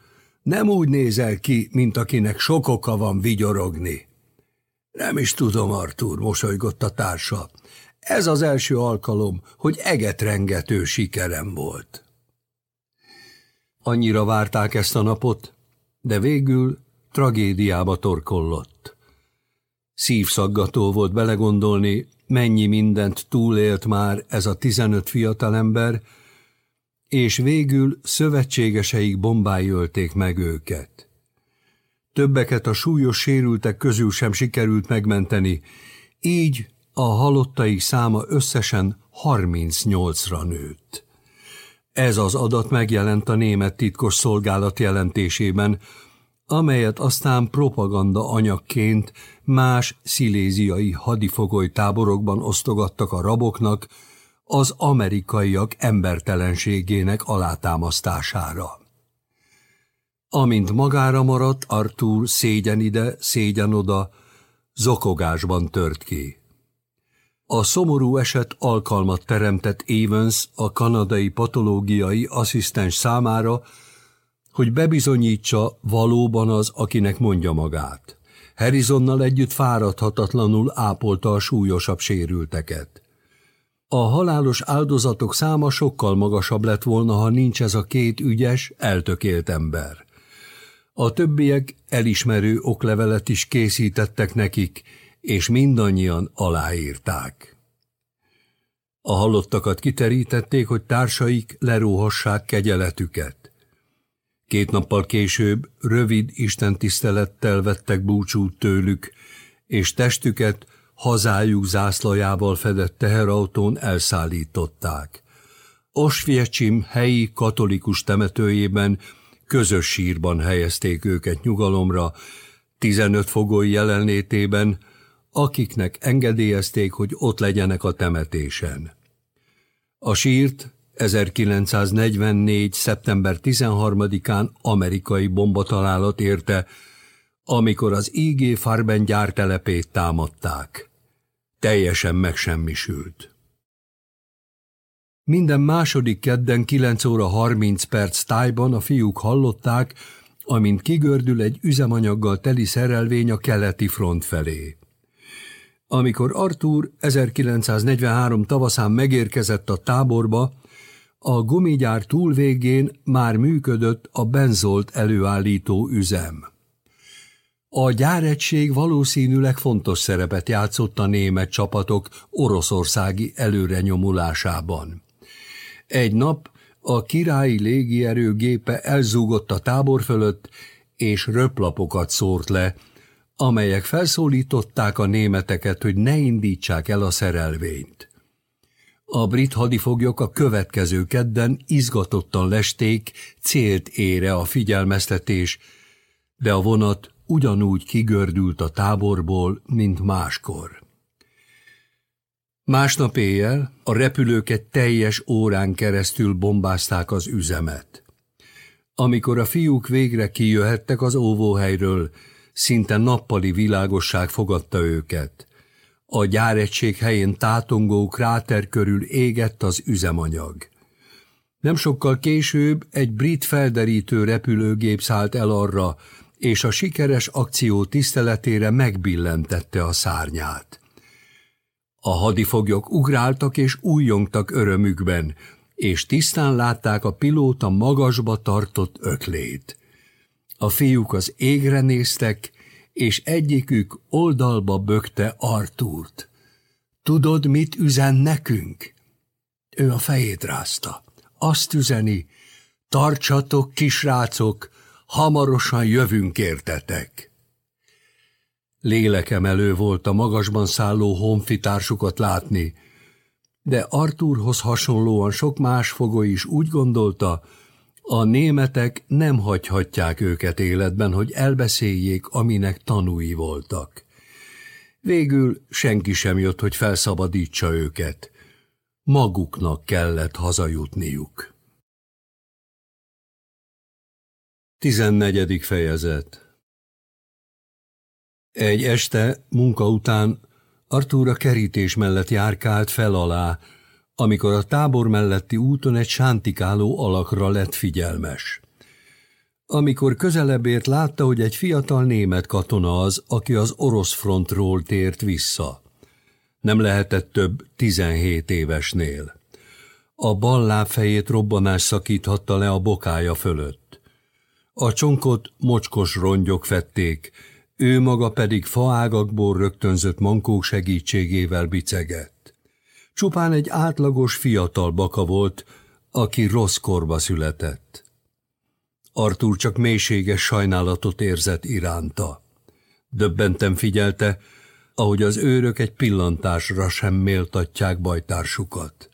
Nem úgy nézel ki, mint akinek sok oka van vigyorogni. Nem is tudom, Artúr, mosolygott a társa. Ez az első alkalom, hogy egetrengető sikerem volt. Annyira várták ezt a napot, de végül tragédiába torkollott. Szívszaggató volt belegondolni, mennyi mindent túlélt már ez a tizenöt fiatalember, és végül szövetségeseik bombái ölték meg őket. Többeket a súlyos sérültek közül sem sikerült megmenteni, így a halottaik száma összesen 38-ra nőtt. Ez az adat megjelent a német titkos szolgálat jelentésében, amelyet aztán propaganda anyagként más sziléziai hadifogoly táborokban osztogattak a raboknak az amerikaiak embertelenségének alátámasztására. Amint magára maradt, Arthur szégyen ide, szégyen oda, zokogásban tört ki. A szomorú eset alkalmat teremtett Evans a kanadai patológiai asszisztens számára, hogy bebizonyítsa valóban az, akinek mondja magát. Harrisonnal együtt fáradhatatlanul ápolta a súlyosabb sérülteket. A halálos áldozatok száma sokkal magasabb lett volna, ha nincs ez a két ügyes, eltökélt ember. A többiek elismerő oklevelet is készítettek nekik, és mindannyian aláírták. A halottakat kiterítették, hogy társaik leróhassák kegyeletüket. Két nappal később rövid istentisztelettel vettek búcsút tőlük, és testüket hazájuk zászlajával fedett teherautón elszállították. Osviecsim helyi katolikus temetőjében közös sírban helyezték őket nyugalomra, 15 fogoly jelenlétében, akiknek engedélyezték, hogy ott legyenek a temetésen. A sírt 1944. szeptember 13-án amerikai bombatalálat érte, amikor az IG Farben gyártelepét támadták. Teljesen megsemmisült. Minden második kedden 9 óra 30 perc tájban a fiúk hallották, amint kigördül egy üzemanyaggal teli szerelvény a keleti front felé. Amikor Arthur 1943 tavaszán megérkezett a táborba, a gumigyár túlvégén már működött a benzolt előállító üzem. A gyáregység valószínűleg fontos szerepet játszott a német csapatok oroszországi előrenyomulásában. Egy nap a királyi légierő gépe elzúgott a tábor fölött, és röplapokat szórt le, amelyek felszólították a németeket, hogy ne indítsák el a szerelvényt. A brit hadifoglyok a következő kedden izgatottan lesték, célt ére a figyelmeztetés, de a vonat ugyanúgy kigördült a táborból, mint máskor. Másnap éjjel a repülőket teljes órán keresztül bombázták az üzemet. Amikor a fiúk végre kijöhettek az óvóhelyről, szinte nappali világosság fogadta őket. A gyáregység helyén tátongó kráter körül égett az üzemanyag. Nem sokkal később egy brit felderítő repülőgép szállt el arra, és a sikeres akció tiszteletére megbillentette a szárnyát. A hadifoglyok ugráltak és újjongtak örömükben, és tisztán látták a pilóta magasba tartott öklét. A fiúk az égre néztek, és egyikük oldalba bökte Artúrt. Tudod, mit üzen nekünk? Ő a fejét rázta. Azt üzeni, tartsatok, kisrácok, hamarosan jövünk értetek. Lélekemelő volt a magasban szálló honfitársukat látni, de Arthurhoz hasonlóan sok más fogó is úgy gondolta, a németek nem hagyhatják őket életben, hogy elbeszéljék, aminek tanúi voltak. Végül senki sem jött, hogy felszabadítsa őket. Maguknak kellett hazajutniuk. 14. fejezet Egy este, munka után Artúra kerítés mellett járkált fel alá, amikor a tábor melletti úton egy sántikáló alakra lett figyelmes. Amikor közelebb ért, látta, hogy egy fiatal német katona az, aki az orosz frontról tért vissza. Nem lehetett több 17 évesnél. A bal lábfejét robbanás szakíthatta le a bokája fölött. A csonkot mocskos rongyok fették, ő maga pedig faágakból rögtönzött mankók segítségével bicegett. Csupán egy átlagos fiatal baka volt, aki rossz korba született. Artur csak mélységes sajnálatot érzett iránta. Döbbenten figyelte, ahogy az őrök egy pillantásra sem méltatják bajtársukat.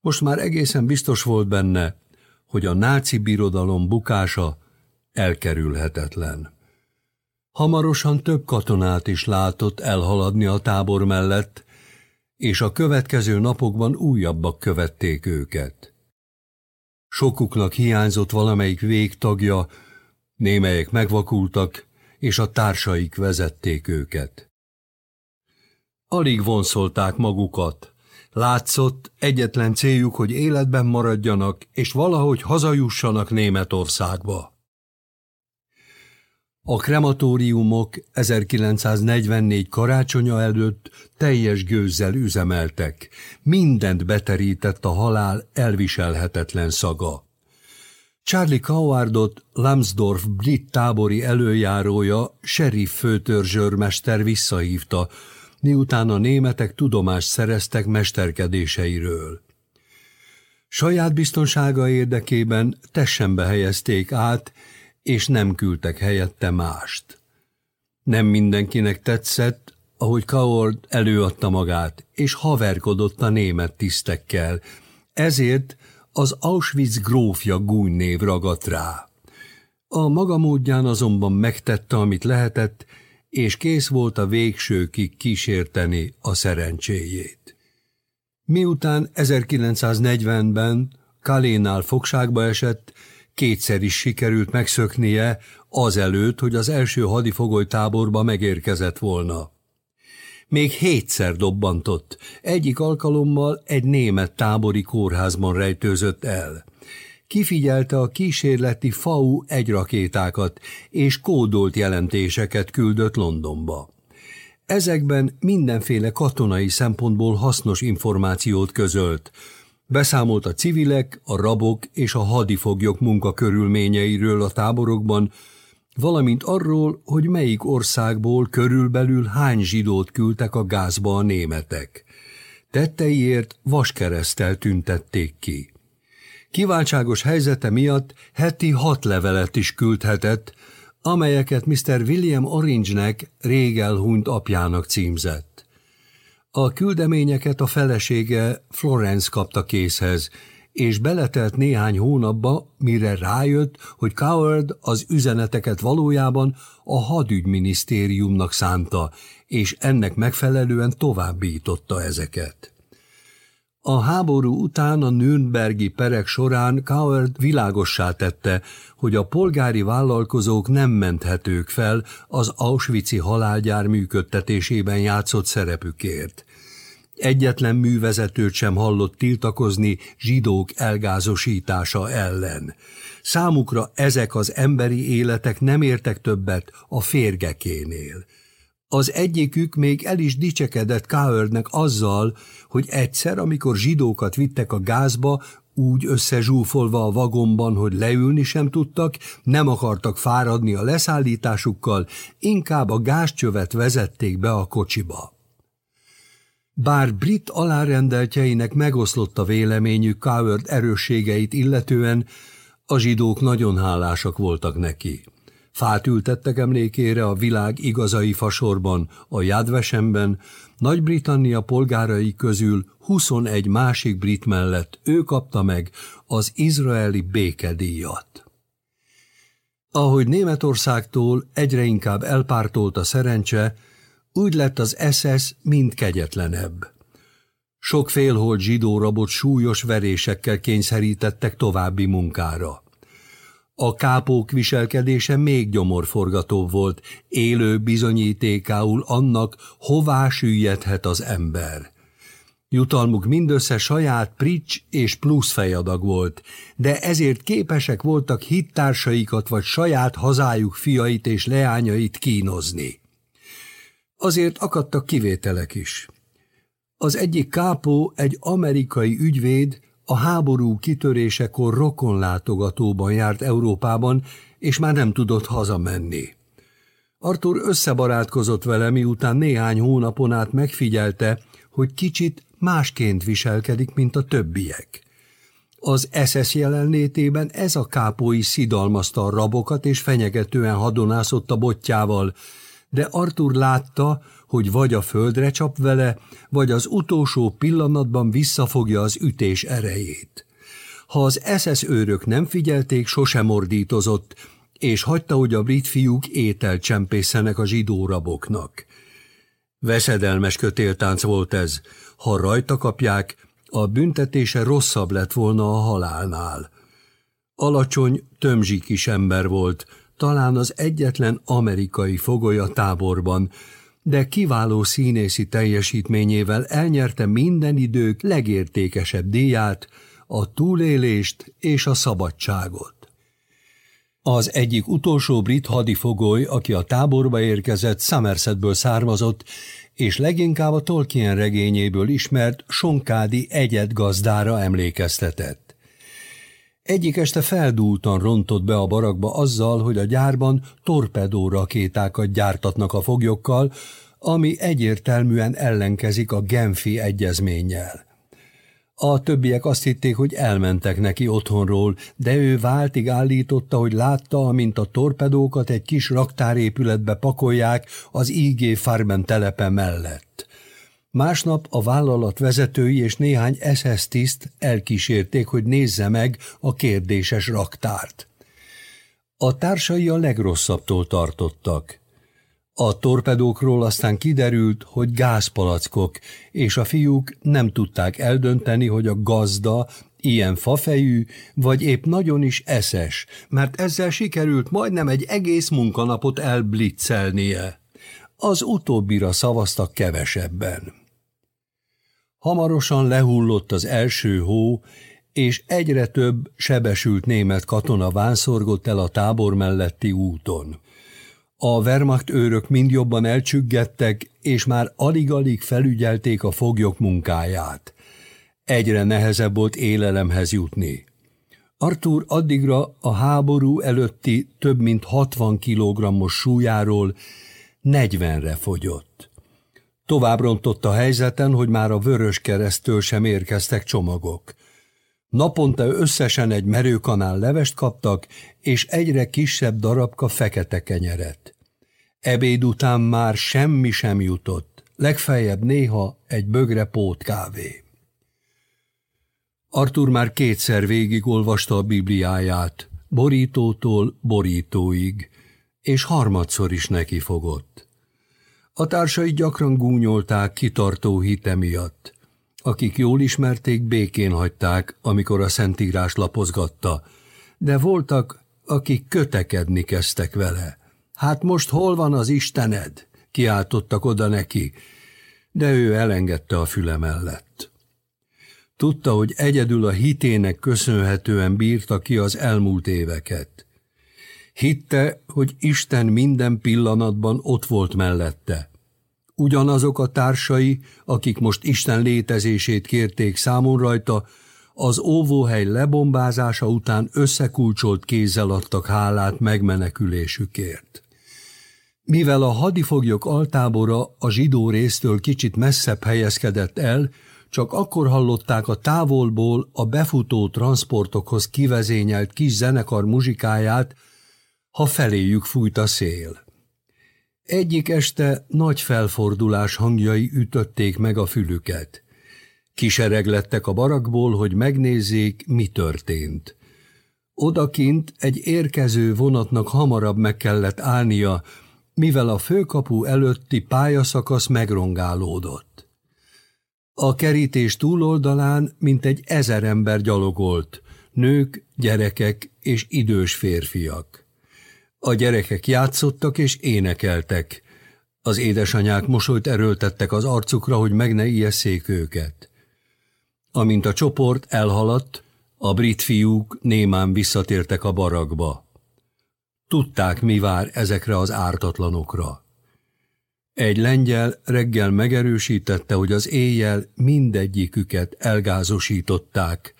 Most már egészen biztos volt benne, hogy a náci birodalom bukása elkerülhetetlen. Hamarosan több katonát is látott elhaladni a tábor mellett, és a következő napokban újabbak követték őket. Sokuknak hiányzott valamelyik végtagja, némelyek megvakultak, és a társaik vezették őket. Alig vonszolták magukat. Látszott, egyetlen céljuk, hogy életben maradjanak, és valahogy hazajussanak Németországba. A krematóriumok 1944 karácsonya előtt teljes gőzzel üzemeltek. Mindent beterített a halál elviselhetetlen szaga. Charlie Cowardot Lambsdorff brit tábori előjárója, sheriff főtörzsőrmester visszahívta, miután a németek tudomást szereztek mesterkedéseiről. Saját biztonsága érdekében tessenbe helyezték át, és nem küldtek helyette mást. Nem mindenkinek tetszett, ahogy Kaord előadta magát, és haverkodott a német tisztekkel, ezért az Auschwitz grófja gúny név ragadt rá. A maga módján azonban megtette, amit lehetett, és kész volt a végsőkig kísérteni a szerencséjét. Miután 1940-ben Kalénál fogságba esett, kétszer is sikerült megszöknie, azelőtt, hogy az első hadifogolytáborba megérkezett volna. Még hétszer dobbantott, egyik alkalommal egy német tábori kórházban rejtőzött el. Kifigyelte a kísérleti FAU egyrakétákat, és kódolt jelentéseket küldött Londonba. Ezekben mindenféle katonai szempontból hasznos információt közölt, Beszámolt a civilek, a rabok és a hadifoglyok munkakörülményeiről a táborokban, valamint arról, hogy melyik országból körülbelül hány zsidót küldtek a gázba a németek. Tetteiért vaskeresztel tüntették ki. Kiváltságos helyzete miatt heti hat levelet is küldhetett, amelyeket Mr. William Orange-nek rég elhunyt apjának címzett. A küldeményeket a felesége Florence kapta készhez, és beletelt néhány hónapba, mire rájött, hogy Coward az üzeneteket valójában a hadügyminisztériumnak szánta, és ennek megfelelően továbbította ezeket. A háború után a Nürnbergi perek során Coward világossá tette, hogy a polgári vállalkozók nem menthetők fel az Auschwitz-i halálgyár működtetésében játszott szerepükért. Egyetlen művezetőt sem hallott tiltakozni zsidók elgázosítása ellen. Számukra ezek az emberi életek nem értek többet a férgekénél. Az egyikük még el is dicsekedett Káörnek azzal, hogy egyszer, amikor zsidókat vittek a gázba, úgy összezsúfolva a vagomban, hogy leülni sem tudtak, nem akartak fáradni a leszállításukkal, inkább a gázcsövet vezették be a kocsiba. Bár brit alárendeltjeinek megoszlott a véleményük Coward erősségeit illetően, a zsidók nagyon hálásak voltak neki. Fát ültettek emlékére a világ igazai fasorban, a Jádvesemben, Nagy-Britannia polgárai közül 21 másik brit mellett ő kapta meg az izraeli békedíjat. Ahogy Németországtól egyre inkább elpártolt a szerencse, úgy lett az SS mind kegyetlenebb. Sok félhold zsidó rabot súlyos verésekkel kényszerítettek további munkára. A kápók viselkedése még gyomorforgatóbb volt, élő bizonyítékául annak, hová süllyedhet az ember. Jutalmuk mindössze saját prics és plusz fejadag volt, de ezért képesek voltak hittársaikat vagy saját hazájuk fiait és leányait kínozni. Azért akadtak kivételek is. Az egyik kápó egy amerikai ügyvéd a háború kitörésekor rokonlátogatóban járt Európában, és már nem tudott hazamenni. Arthur összebarátkozott vele, miután néhány hónapon át megfigyelte, hogy kicsit másként viselkedik, mint a többiek. Az SS jelenlétében ez a kápói szidalmazta a rabokat és fenyegetően hadonászott a botjával, de Arthur látta, hogy vagy a földre csap vele, vagy az utolsó pillanatban visszafogja az ütés erejét. Ha az SS őrök nem figyelték, sosem ordítozott, és hagyta, hogy a brit fiúk ételt csempészenek a zsidó. Veszedelmes kötéltánc volt ez. Ha rajta kapják, a büntetése rosszabb lett volna a halálnál. Alacsony, tömzsi kis ember volt, talán az egyetlen amerikai fogoly a táborban, de kiváló színészi teljesítményével elnyerte minden idők legértékesebb díját, a túlélést és a szabadságot. Az egyik utolsó brit hadifogoly, aki a táborba érkezett, Somersetből származott, és leginkább a Tolkien regényéből ismert Sonkádi egyed gazdára emlékeztetett. Egyik este feldúltan rontott be a barakba azzal, hogy a gyárban torpedó rakétákat gyártatnak a foglyokkal, ami egyértelműen ellenkezik a Genfi egyezménnyel. A többiek azt hitték, hogy elmentek neki otthonról, de ő váltig állította, hogy látta, amint a torpedókat egy kis raktárépületbe pakolják az IG Farben telepe mellett. Másnap a vállalat vezetői és néhány SS tiszt elkísérték, hogy nézze meg a kérdéses raktárt. A társai a legrosszabbtól tartottak. A torpedókról aztán kiderült, hogy gázpalackok, és a fiúk nem tudták eldönteni, hogy a gazda ilyen fafejű, vagy épp nagyon is eszes, mert ezzel sikerült majdnem egy egész munkanapot elblitzelnie. Az utóbbira szavaztak kevesebben. Hamarosan lehullott az első hó, és egyre több sebesült német katona vánszorgott el a tábor melletti úton. A Wehrmacht őrök mind jobban elcsüggettek, és már alig-alig felügyelték a foglyok munkáját. Egyre nehezebb volt élelemhez jutni. Arthur addigra a háború előtti több mint 60 kilogrammos súlyáról 40-re fogyott. Tovább rontott a helyzeten, hogy már a vörös keresztől sem érkeztek csomagok. Naponta összesen egy merőkanál levest kaptak, és egyre kisebb darabka fekete kenyeret. Ebéd után már semmi sem jutott, legfeljebb néha egy bögre pótkávé. Artur már kétszer végigolvasta a Bibliáját, borítótól borítóig, és harmadszor is neki fogott. A társai gyakran gúnyolták kitartó hite miatt. Akik jól ismerték, békén hagyták, amikor a Szentírás lapozgatta, de voltak, akik kötekedni kezdtek vele. Hát most hol van az Istened? Kiáltottak oda neki, de ő elengedte a füle mellett. Tudta, hogy egyedül a hitének köszönhetően bírta ki az elmúlt éveket. Hitte, hogy Isten minden pillanatban ott volt mellette. Ugyanazok a társai, akik most Isten létezését kérték számon rajta, az óvóhely lebombázása után összekulcsolt kézzel adtak hálát megmenekülésükért. Mivel a hadifoglyok altábora a zsidó résztől kicsit messzebb helyezkedett el, csak akkor hallották a távolból a befutó transportokhoz kivezényelt kis zenekar muzsikáját, ha feléjük fújt a szél. Egyik este nagy felfordulás hangjai ütötték meg a fülüket. Kisereglettek a barakból, hogy megnézzék, mi történt. Odakint egy érkező vonatnak hamarabb meg kellett állnia, mivel a főkapu előtti pályaszakasz megrongálódott. A kerítés túloldalán mintegy ezer ember gyalogolt, nők, gyerekek és idős férfiak. A gyerekek játszottak és énekeltek. Az édesanyák mosolyt erőltettek az arcukra, hogy meg ne ijesszék őket. Amint a csoport elhaladt, a brit fiúk némán visszatértek a barakba. Tudták, mi vár ezekre az ártatlanokra. Egy lengyel reggel megerősítette, hogy az éjjel mindegyiküket elgázosították,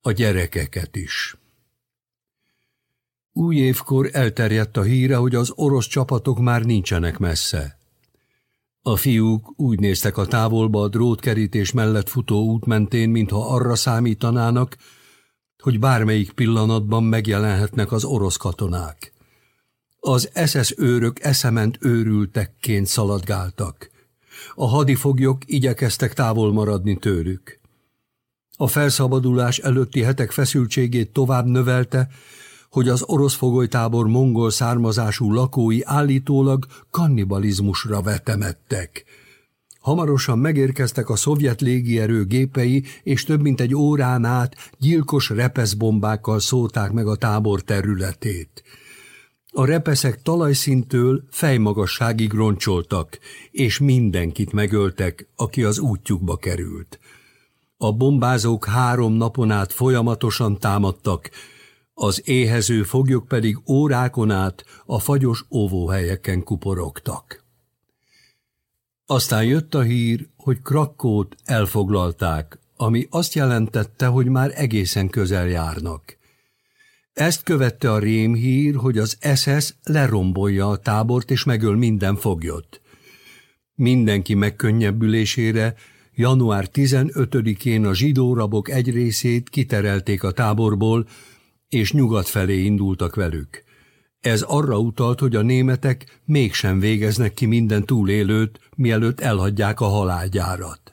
a gyerekeket is. Új évkor elterjedt a híre, hogy az orosz csapatok már nincsenek messze. A fiúk úgy néztek a távolba a drótkerítés mellett futó út mentén, mintha arra számítanának, hogy bármelyik pillanatban megjelenhetnek az orosz katonák. Az SS őrök eszement őrültekként szaladgáltak. A hadifoglyok igyekeztek távol maradni tőlük. A felszabadulás előtti hetek feszültségét tovább növelte, hogy az orosz fogolytábor mongol származású lakói állítólag kannibalizmusra vetemettek. Hamarosan megérkeztek a szovjet légierő gépei, és több mint egy órán át gyilkos repeszbombákkal szólták meg a tábor területét. A repeszek talajszintől fejmagasságig roncsoltak, és mindenkit megöltek, aki az útjukba került. A bombázók három napon át folyamatosan támadtak, az éhező foglyok pedig órákon át a fagyos óvóhelyeken kuporogtak. Aztán jött a hír, hogy Krakkót elfoglalták, ami azt jelentette, hogy már egészen közel járnak. Ezt követte a rémhír, hogy az SS lerombolja a tábort és megöl minden foglyot. Mindenki megkönnyebbülésére január 15-én a zsidó rabok egy részét kiterelték a táborból, és nyugat felé indultak velük. Ez arra utalt, hogy a németek mégsem végeznek ki minden túlélőt, mielőtt elhagyják a halálgyárat.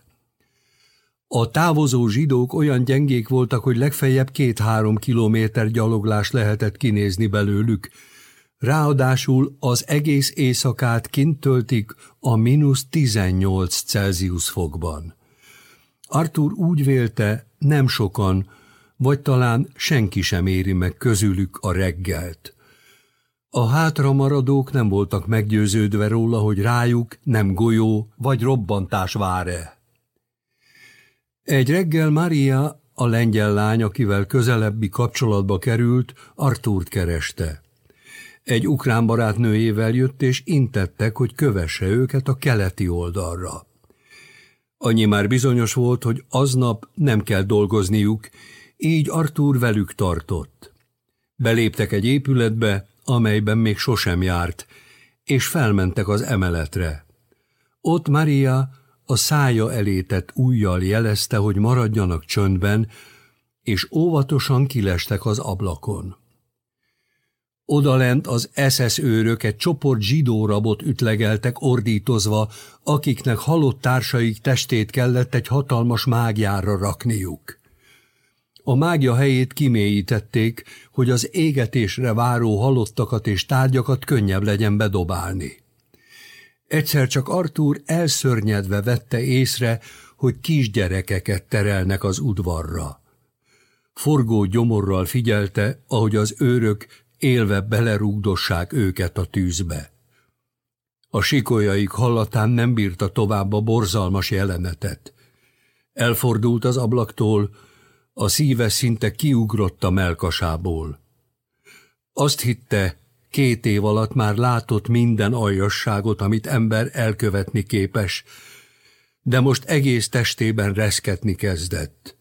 A távozó zsidók olyan gyengék voltak, hogy legfeljebb két-három kilométer gyaloglás lehetett kinézni belőlük, Ráadásul az egész éjszakát kint töltik a mínusz 18 Celsius fokban. Arthur úgy vélte, nem sokan, vagy talán senki sem éri meg közülük a reggelt. A hátra maradók nem voltak meggyőződve róla, hogy rájuk nem golyó vagy robbantás vár-e. Egy reggel Maria, a lengyel lány, akivel közelebbi kapcsolatba került, Artúrt kereste. Egy ukrán barátnőjével jött, és intettek, hogy kövesse őket a keleti oldalra. Annyi már bizonyos volt, hogy aznap nem kell dolgozniuk, így Artúr velük tartott. Beléptek egy épületbe, amelyben még sosem járt, és felmentek az emeletre. Ott Maria a szája elétett ujjal jelezte, hogy maradjanak csöndben, és óvatosan kilestek az ablakon. Odalent az SS őrök egy csoport zsidó ütlegeltek ordítozva, akiknek halott társaik testét kellett egy hatalmas mágiára rakniuk. A mágia helyét kimélyítették, hogy az égetésre váró halottakat és tárgyakat könnyebb legyen bedobálni. Egyszer csak Artúr elszörnyedve vette észre, hogy kisgyerekeket terelnek az udvarra. Forgó gyomorral figyelte, ahogy az őrök élve belerúgdossák őket a tűzbe. A sikolyaik hallatán nem bírta tovább a borzalmas jelenetet. Elfordult az ablaktól, a szíve szinte kiugrott a melkasából. Azt hitte, két év alatt már látott minden aljasságot, amit ember elkövetni képes, de most egész testében reszketni kezdett.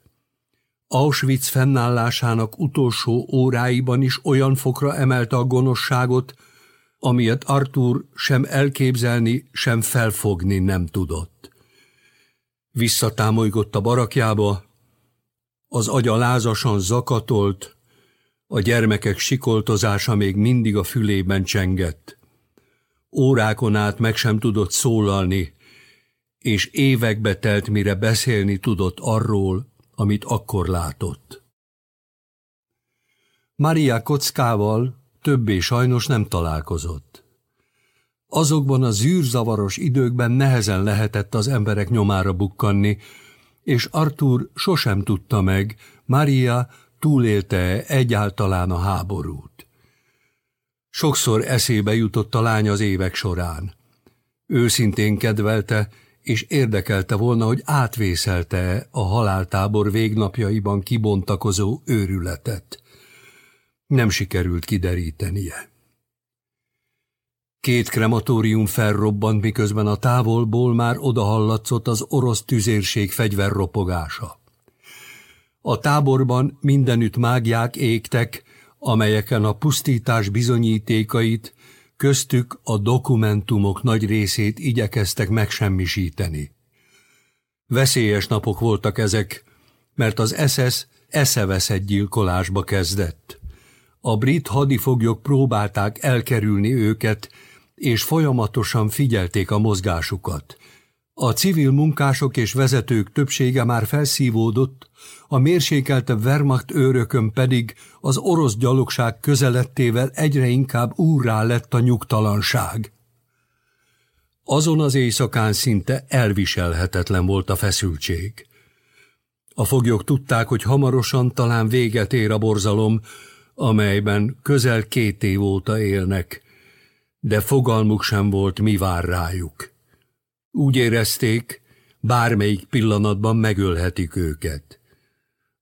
Auschwitz fennállásának utolsó óráiban is olyan fokra emelte a gonoszságot, amilyet Arthur sem elképzelni, sem felfogni nem tudott. Visszatámolygott a barakjába, az agya lázasan zakatolt, a gyermekek sikoltozása még mindig a fülében csengett. Órákon át meg sem tudott szólalni, és évekbe telt, mire beszélni tudott arról, amit akkor látott. Maria kockával többé sajnos nem találkozott. Azokban a zűrzavaros időkben nehezen lehetett az emberek nyomára bukkanni, és Arthur sosem tudta meg, Maria túlélte egyáltalán a háborút. Sokszor eszébe jutott a lány az évek során. Őszintén kedvelte, és érdekelte volna, hogy átvészelte a haláltábor végnapjaiban kibontakozó őrületet. Nem sikerült kiderítenie. Két krematórium felrobbant, miközben a távolból már odahallatszott az orosz tüzérség fegyverropogása. A táborban mindenütt mágiák égtek, amelyeken a pusztítás bizonyítékait, köztük a dokumentumok nagy részét igyekeztek megsemmisíteni. Veszélyes napok voltak ezek, mert az SS eszeveszett gyilkolásba kezdett. A brit hadifoglyok próbálták elkerülni őket, és folyamatosan figyelték a mozgásukat. A civil munkások és vezetők többsége már felszívódott, a mérsékeltebb Wehrmacht őrökön pedig az orosz gyalogság közelettével egyre inkább úrrá lett a nyugtalanság. Azon az éjszakán szinte elviselhetetlen volt a feszültség. A foglyok tudták, hogy hamarosan talán véget ér a borzalom, amelyben közel két év óta élnek, de fogalmuk sem volt, mi vár rájuk. Úgy érezték, bármelyik pillanatban megölhetik őket.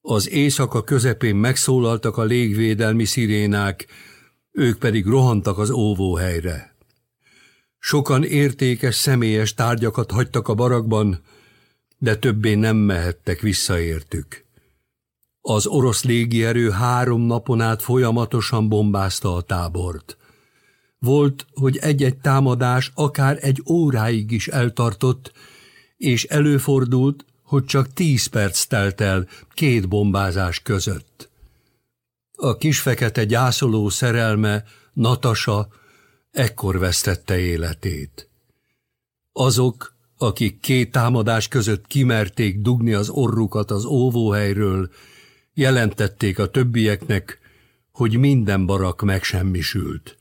Az éjszaka közepén megszólaltak a légvédelmi szirénák, ők pedig rohantak az óvóhelyre. Sokan értékes személyes tárgyakat hagytak a barakban, de többé nem mehettek visszaértük. Az orosz légierő három napon át folyamatosan bombázta a tábort. Volt, hogy egy-egy támadás akár egy óráig is eltartott, és előfordult, hogy csak tíz perc telt el két bombázás között. A kisfekete gyászoló szerelme, Natasa, ekkor vesztette életét. Azok, akik két támadás között kimerték dugni az orrukat az óvóhelyről, jelentették a többieknek, hogy minden barak megsemmisült.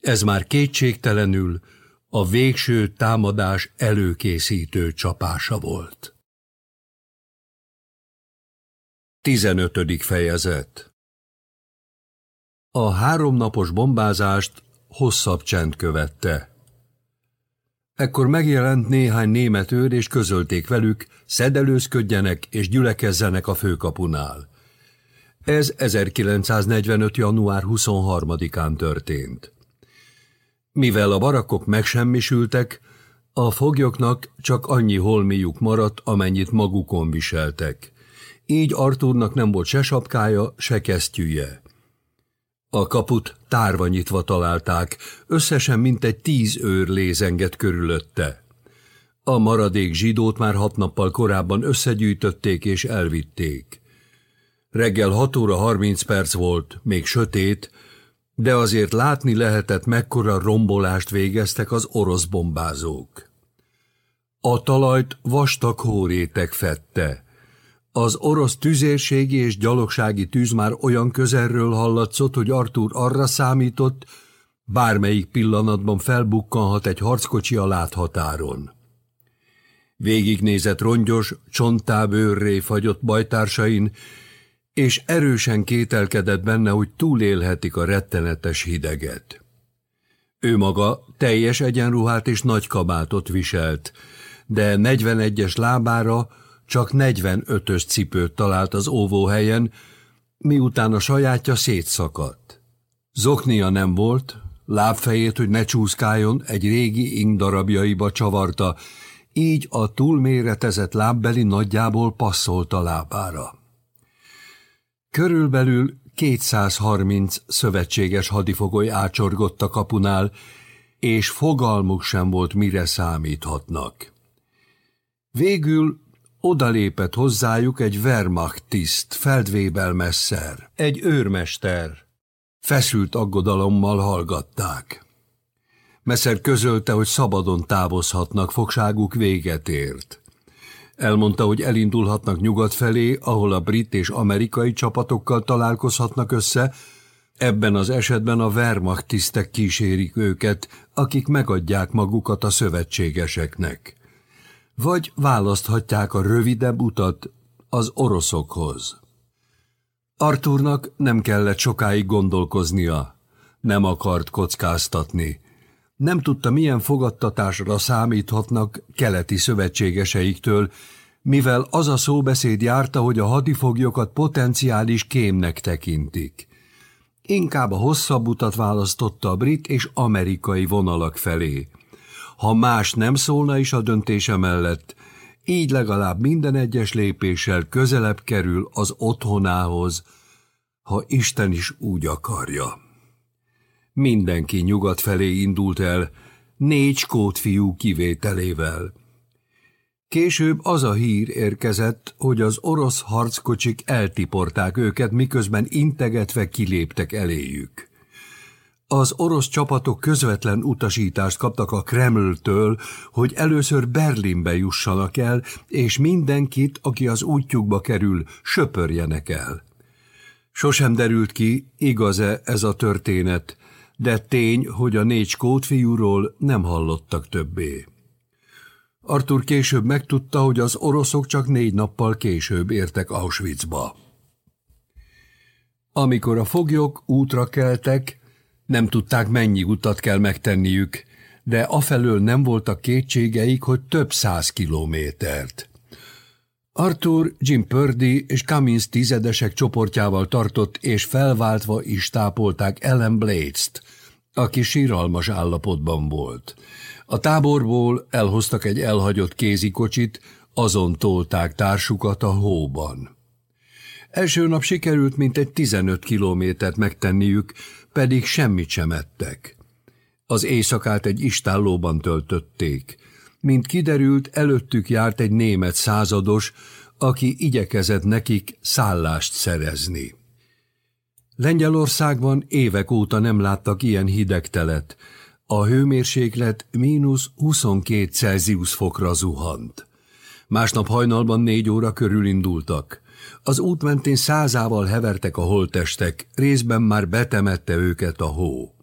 Ez már kétségtelenül a végső támadás előkészítő csapása volt. 15. fejezet A háromnapos bombázást hosszabb csend követte. Ekkor megjelent néhány német őr, és közölték velük, szedelőzködjenek és gyülekezzenek a főkapunál. Ez 1945. január 23-án történt. Mivel a barakok megsemmisültek, a foglyoknak csak annyi holmiuk maradt, amennyit magukon viseltek. Így Artúrnak nem volt se sapkája, se kesztyűje. A kaput tárva nyitva találták, összesen mintegy tíz őr lézengett körülötte. A maradék zsidót már hat nappal korábban összegyűjtötték és elvitték. Reggel 6 óra 30 perc volt, még sötét, de azért látni lehetett, mekkora rombolást végeztek az orosz bombázók. A talajt vastag hórétek fette. Az orosz tüzérségi és gyalogsági tűz már olyan közelről hallatszott, hogy Artúr arra számított, bármelyik pillanatban felbukkanhat egy harckocsi a láthatáron. Végignézett rongyos, csontábőrré fagyott bajtársain, és erősen kételkedett benne, hogy túlélhetik a rettenetes hideget. Ő maga teljes egyenruhát és nagy kabátot viselt, de 41-es lábára csak 45-ös cipőt talált az óvóhelyen, miután a sajátja szétszakadt. Zoknia nem volt, lábfejét, hogy ne csúszkáljon, egy régi ing darabjaiba csavarta, így a túlméretezett lábbeli nagyjából passzolt a lábára. Körülbelül 230 szövetséges hadifogoly ácsorgott a kapunál, és fogalmuk sem volt, mire számíthatnak. Végül odalépett hozzájuk egy Wehrmacht tiszt, Feldwebel messzer, egy őrmester. Feszült aggodalommal hallgatták. Messer közölte, hogy szabadon távozhatnak, fogságuk véget ért. Elmondta, hogy elindulhatnak nyugat felé, ahol a brit és amerikai csapatokkal találkozhatnak össze, Ebben az esetben a Wehrmacht tisztek kísérik őket, akik megadják magukat a szövetségeseknek. Vagy választhatják a rövidebb utat az oroszokhoz. Arthurnak nem kellett sokáig gondolkoznia, nem akart kockáztatni. Nem tudta, milyen fogadtatásra számíthatnak keleti szövetségeseiktől, mivel az a szóbeszéd járta, hogy a hadifoglyokat potenciális kémnek tekintik. Inkább a hosszabb utat választotta a brit és amerikai vonalak felé. Ha más nem szólna is a döntése mellett, így legalább minden egyes lépéssel közelebb kerül az otthonához, ha Isten is úgy akarja. Mindenki nyugat felé indult el, négy skót fiú kivételével. Később az a hír érkezett, hogy az orosz harckocsik eltiporták őket, miközben integetve kiléptek eléjük. Az orosz csapatok közvetlen utasítást kaptak a Kremltől, hogy először Berlinbe jussanak el, és mindenkit, aki az útjukba kerül, söpörjenek el. Sosem derült ki, igaz-e ez a történet, de tény, hogy a négy skótfiúról nem hallottak többé. Arthur később megtudta, hogy az oroszok csak négy nappal később értek Auschwitzba. Amikor a foglyok útra keltek, nem tudták, mennyi utat kell megtenniük, de afelől nem voltak kétségeik, hogy több száz kilométert. Arthur, Jim Purdy és Cummins tizedesek csoportjával tartott és felváltva is tápolták Ellen Blades-t, aki síralmas állapotban volt. A táborból elhoztak egy elhagyott kézikocsit, azon tolták társukat a hóban. Első nap sikerült mintegy 15 kilométert megtenniük, pedig semmit sem ettek. Az éjszakát egy istállóban töltötték. Mint kiderült, előttük járt egy német százados, aki igyekezett nekik szállást szerezni. Lengyelországban évek óta nem láttak ilyen hideg telet. A hőmérséklet mínusz 22 Celsius fokra zuhant. Másnap hajnalban négy óra körül indultak. Az út mentén százával hevertek a holtestek, részben már betemette őket a hó.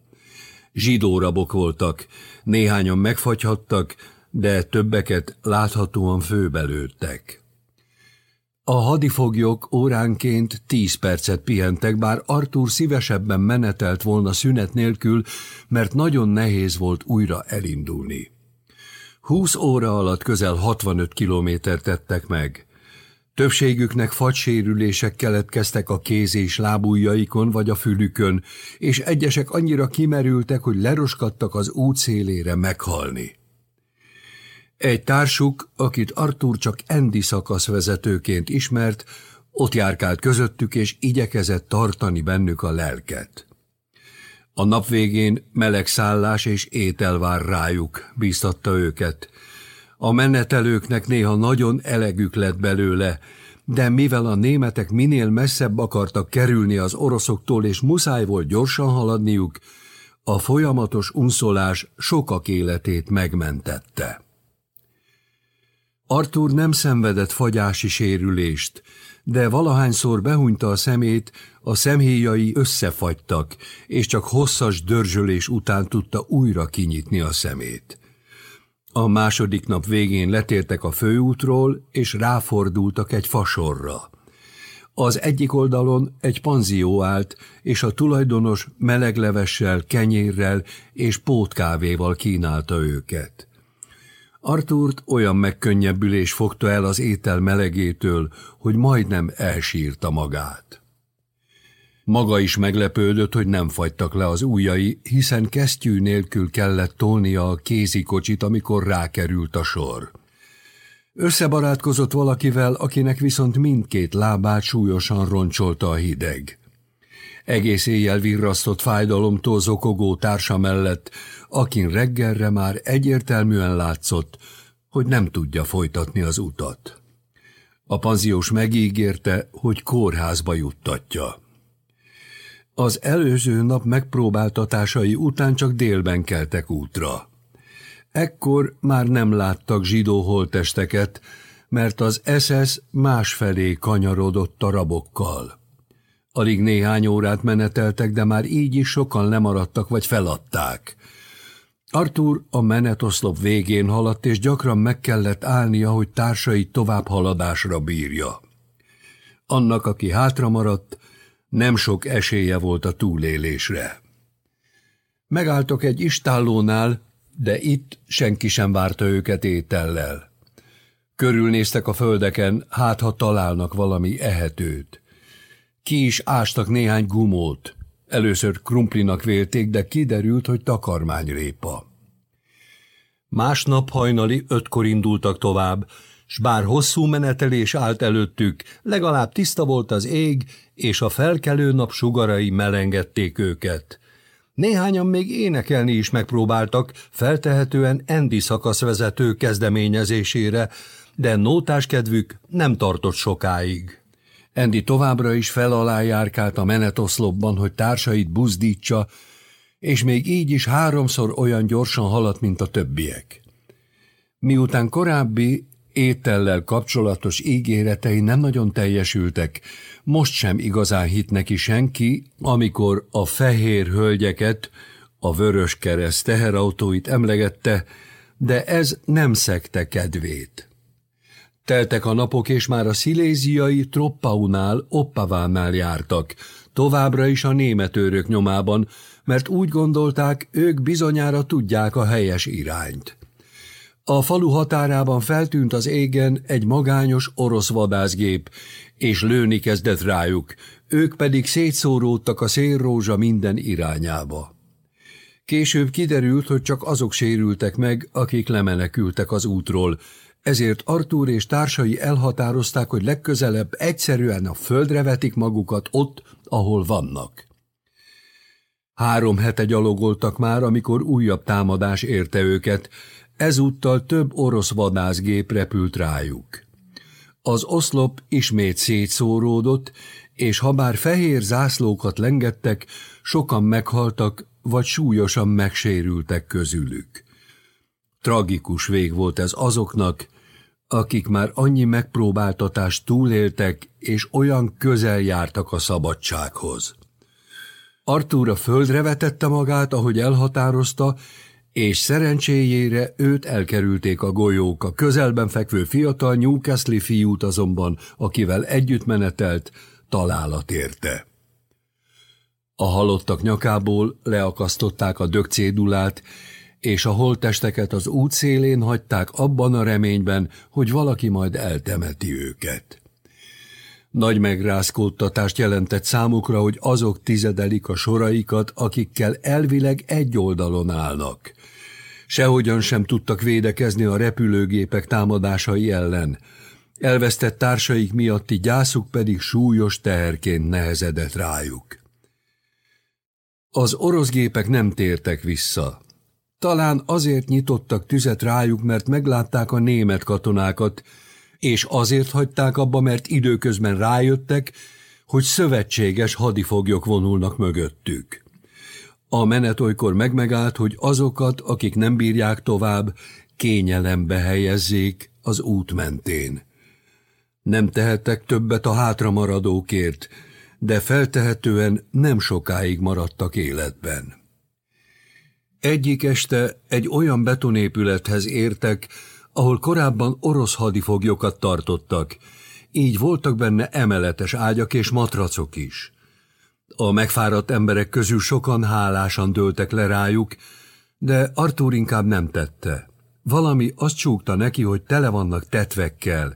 Zsidó rabok voltak, néhányan megfagyhattak, de többeket láthatóan főbelőttek. A hadifoglyok óránként tíz percet pihentek, bár Artur szívesebben menetelt volna szünet nélkül, mert nagyon nehéz volt újra elindulni. Húsz óra alatt közel 65 kilométert tettek meg. Többségüknek fagysérülések keletkeztek a kéz és lábujjaikon vagy a fülükön, és egyesek annyira kimerültek, hogy leroskadtak az út szélére meghalni. Egy társuk, akit Artur csak Endi szakaszvezetőként ismert, ott járkált közöttük, és igyekezett tartani bennük a lelket. A nap végén meleg szállás és étel vár rájuk, bíztatta őket. A menetelőknek néha nagyon elegük lett belőle, de mivel a németek minél messzebb akartak kerülni az oroszoktól, és muszáj volt gyorsan haladniuk, a folyamatos unszolás sokak életét megmentette. Arthur nem szenvedett fagyási sérülést, de valahányszor behunyta a szemét, a szemhéjai összefagytak, és csak hosszas dörzsölés után tudta újra kinyitni a szemét. A második nap végén letértek a főútról, és ráfordultak egy fasorra. Az egyik oldalon egy panzió állt, és a tulajdonos meleglevessel, kenyérrel és pótkávéval kínálta őket. Artúrt olyan megkönnyebbülés fogta el az étel melegétől, hogy majdnem elsírta magát. Maga is meglepődött, hogy nem fagytak le az ujjai, hiszen kesztyű nélkül kellett tolnia a kézikocsit, amikor rákerült a sor. Összebarátkozott valakivel, akinek viszont mindkét lábát súlyosan roncsolta a hideg. Egész éjjel virrasztott fájdalomtól zokogó társa mellett, akin reggelre már egyértelműen látszott, hogy nem tudja folytatni az utat. A panziós megígérte, hogy kórházba juttatja. Az előző nap megpróbáltatásai után csak délben keltek útra. Ekkor már nem láttak zsidó holtesteket, mert az SS másfelé kanyarodott a rabokkal. Alig néhány órát meneteltek, de már így is sokan lemaradtak vagy feladták. Arthur a menetoszlop végén haladt, és gyakran meg kellett állnia, hogy társai tovább haladásra bírja. Annak, aki hátra maradt, nem sok esélye volt a túlélésre. Megálltak egy istállónál, de itt senki sem várta őket étellel. Körülnéztek a földeken, hát ha találnak valami ehetőt. Ki is ástak néhány gumót. Először krumplinak vélték, de kiderült, hogy takarmányrépa. Másnap hajnali ötkor indultak tovább, s bár hosszú menetelés állt előttük, legalább tiszta volt az ég, és a felkelő nap sugarai melengették őket. Néhányan még énekelni is megpróbáltak, feltehetően Endi szakaszvezető kezdeményezésére, de nótás kedvük nem tartott sokáig. Endi továbbra is fel alá járkált a menetoszlopban, hogy társait buzdítsa, és még így is háromszor olyan gyorsan haladt, mint a többiek. Miután korábbi étellel kapcsolatos ígéretei nem nagyon teljesültek, most sem igazán hit neki senki, amikor a fehér hölgyeket, a vörös kereszt teherautóit emlegette, de ez nem szekte kedvét. Teltek a napok, és már a sziléziai Troppaunál, Oppavánál jártak, továbbra is a német őrök nyomában, mert úgy gondolták, ők bizonyára tudják a helyes irányt. A falu határában feltűnt az égen egy magányos orosz vadászgép, és lőni kezdett rájuk, ők pedig szétszóródtak a szélrózsa minden irányába. Később kiderült, hogy csak azok sérültek meg, akik lemenekültek az útról, ezért Artúr és társai elhatározták, hogy legközelebb egyszerűen a földre vetik magukat ott, ahol vannak. Három hete gyalogoltak már, amikor újabb támadás érte őket, ezúttal több orosz vadászgép repült rájuk. Az oszlop ismét szétszóródott, és ha bár fehér zászlókat lengettek, sokan meghaltak, vagy súlyosan megsérültek közülük. Tragikus vég volt ez azoknak, akik már annyi megpróbáltatást túléltek, és olyan közel jártak a szabadsághoz. Artúr a földre vetette magát, ahogy elhatározta, és szerencséjére őt elkerülték a golyók, a közelben fekvő fiatal Newcastle fiút azonban, akivel együtt menetelt, találat érte. A halottak nyakából leakasztották a dögcédulát, és a holttesteket az út szélén hagyták abban a reményben, hogy valaki majd eltemeti őket. Nagy megrázkódtatást jelentett számukra, hogy azok tizedelik a soraikat, akikkel elvileg egy oldalon állnak. Sehogyan sem tudtak védekezni a repülőgépek támadásai ellen. Elvesztett társaik miatti gyászuk pedig súlyos teherként nehezedett rájuk. Az orosz gépek nem tértek vissza. Talán azért nyitottak tüzet rájuk, mert meglátták a német katonákat, és azért hagyták abba, mert időközben rájöttek, hogy szövetséges hadifoglyok vonulnak mögöttük. A menet olykor megmegállt, hogy azokat, akik nem bírják tovább, kényelembe helyezzék az út mentén. Nem tehettek többet a hátramaradókért, de feltehetően nem sokáig maradtak életben. Egyik este egy olyan betonépülethez értek, ahol korábban orosz hadifoglyokat tartottak, így voltak benne emeletes ágyak és matracok is. A megfáradt emberek közül sokan hálásan dőltek le rájuk, de Artúr inkább nem tette. Valami azt csúgta neki, hogy tele vannak tetvekkel,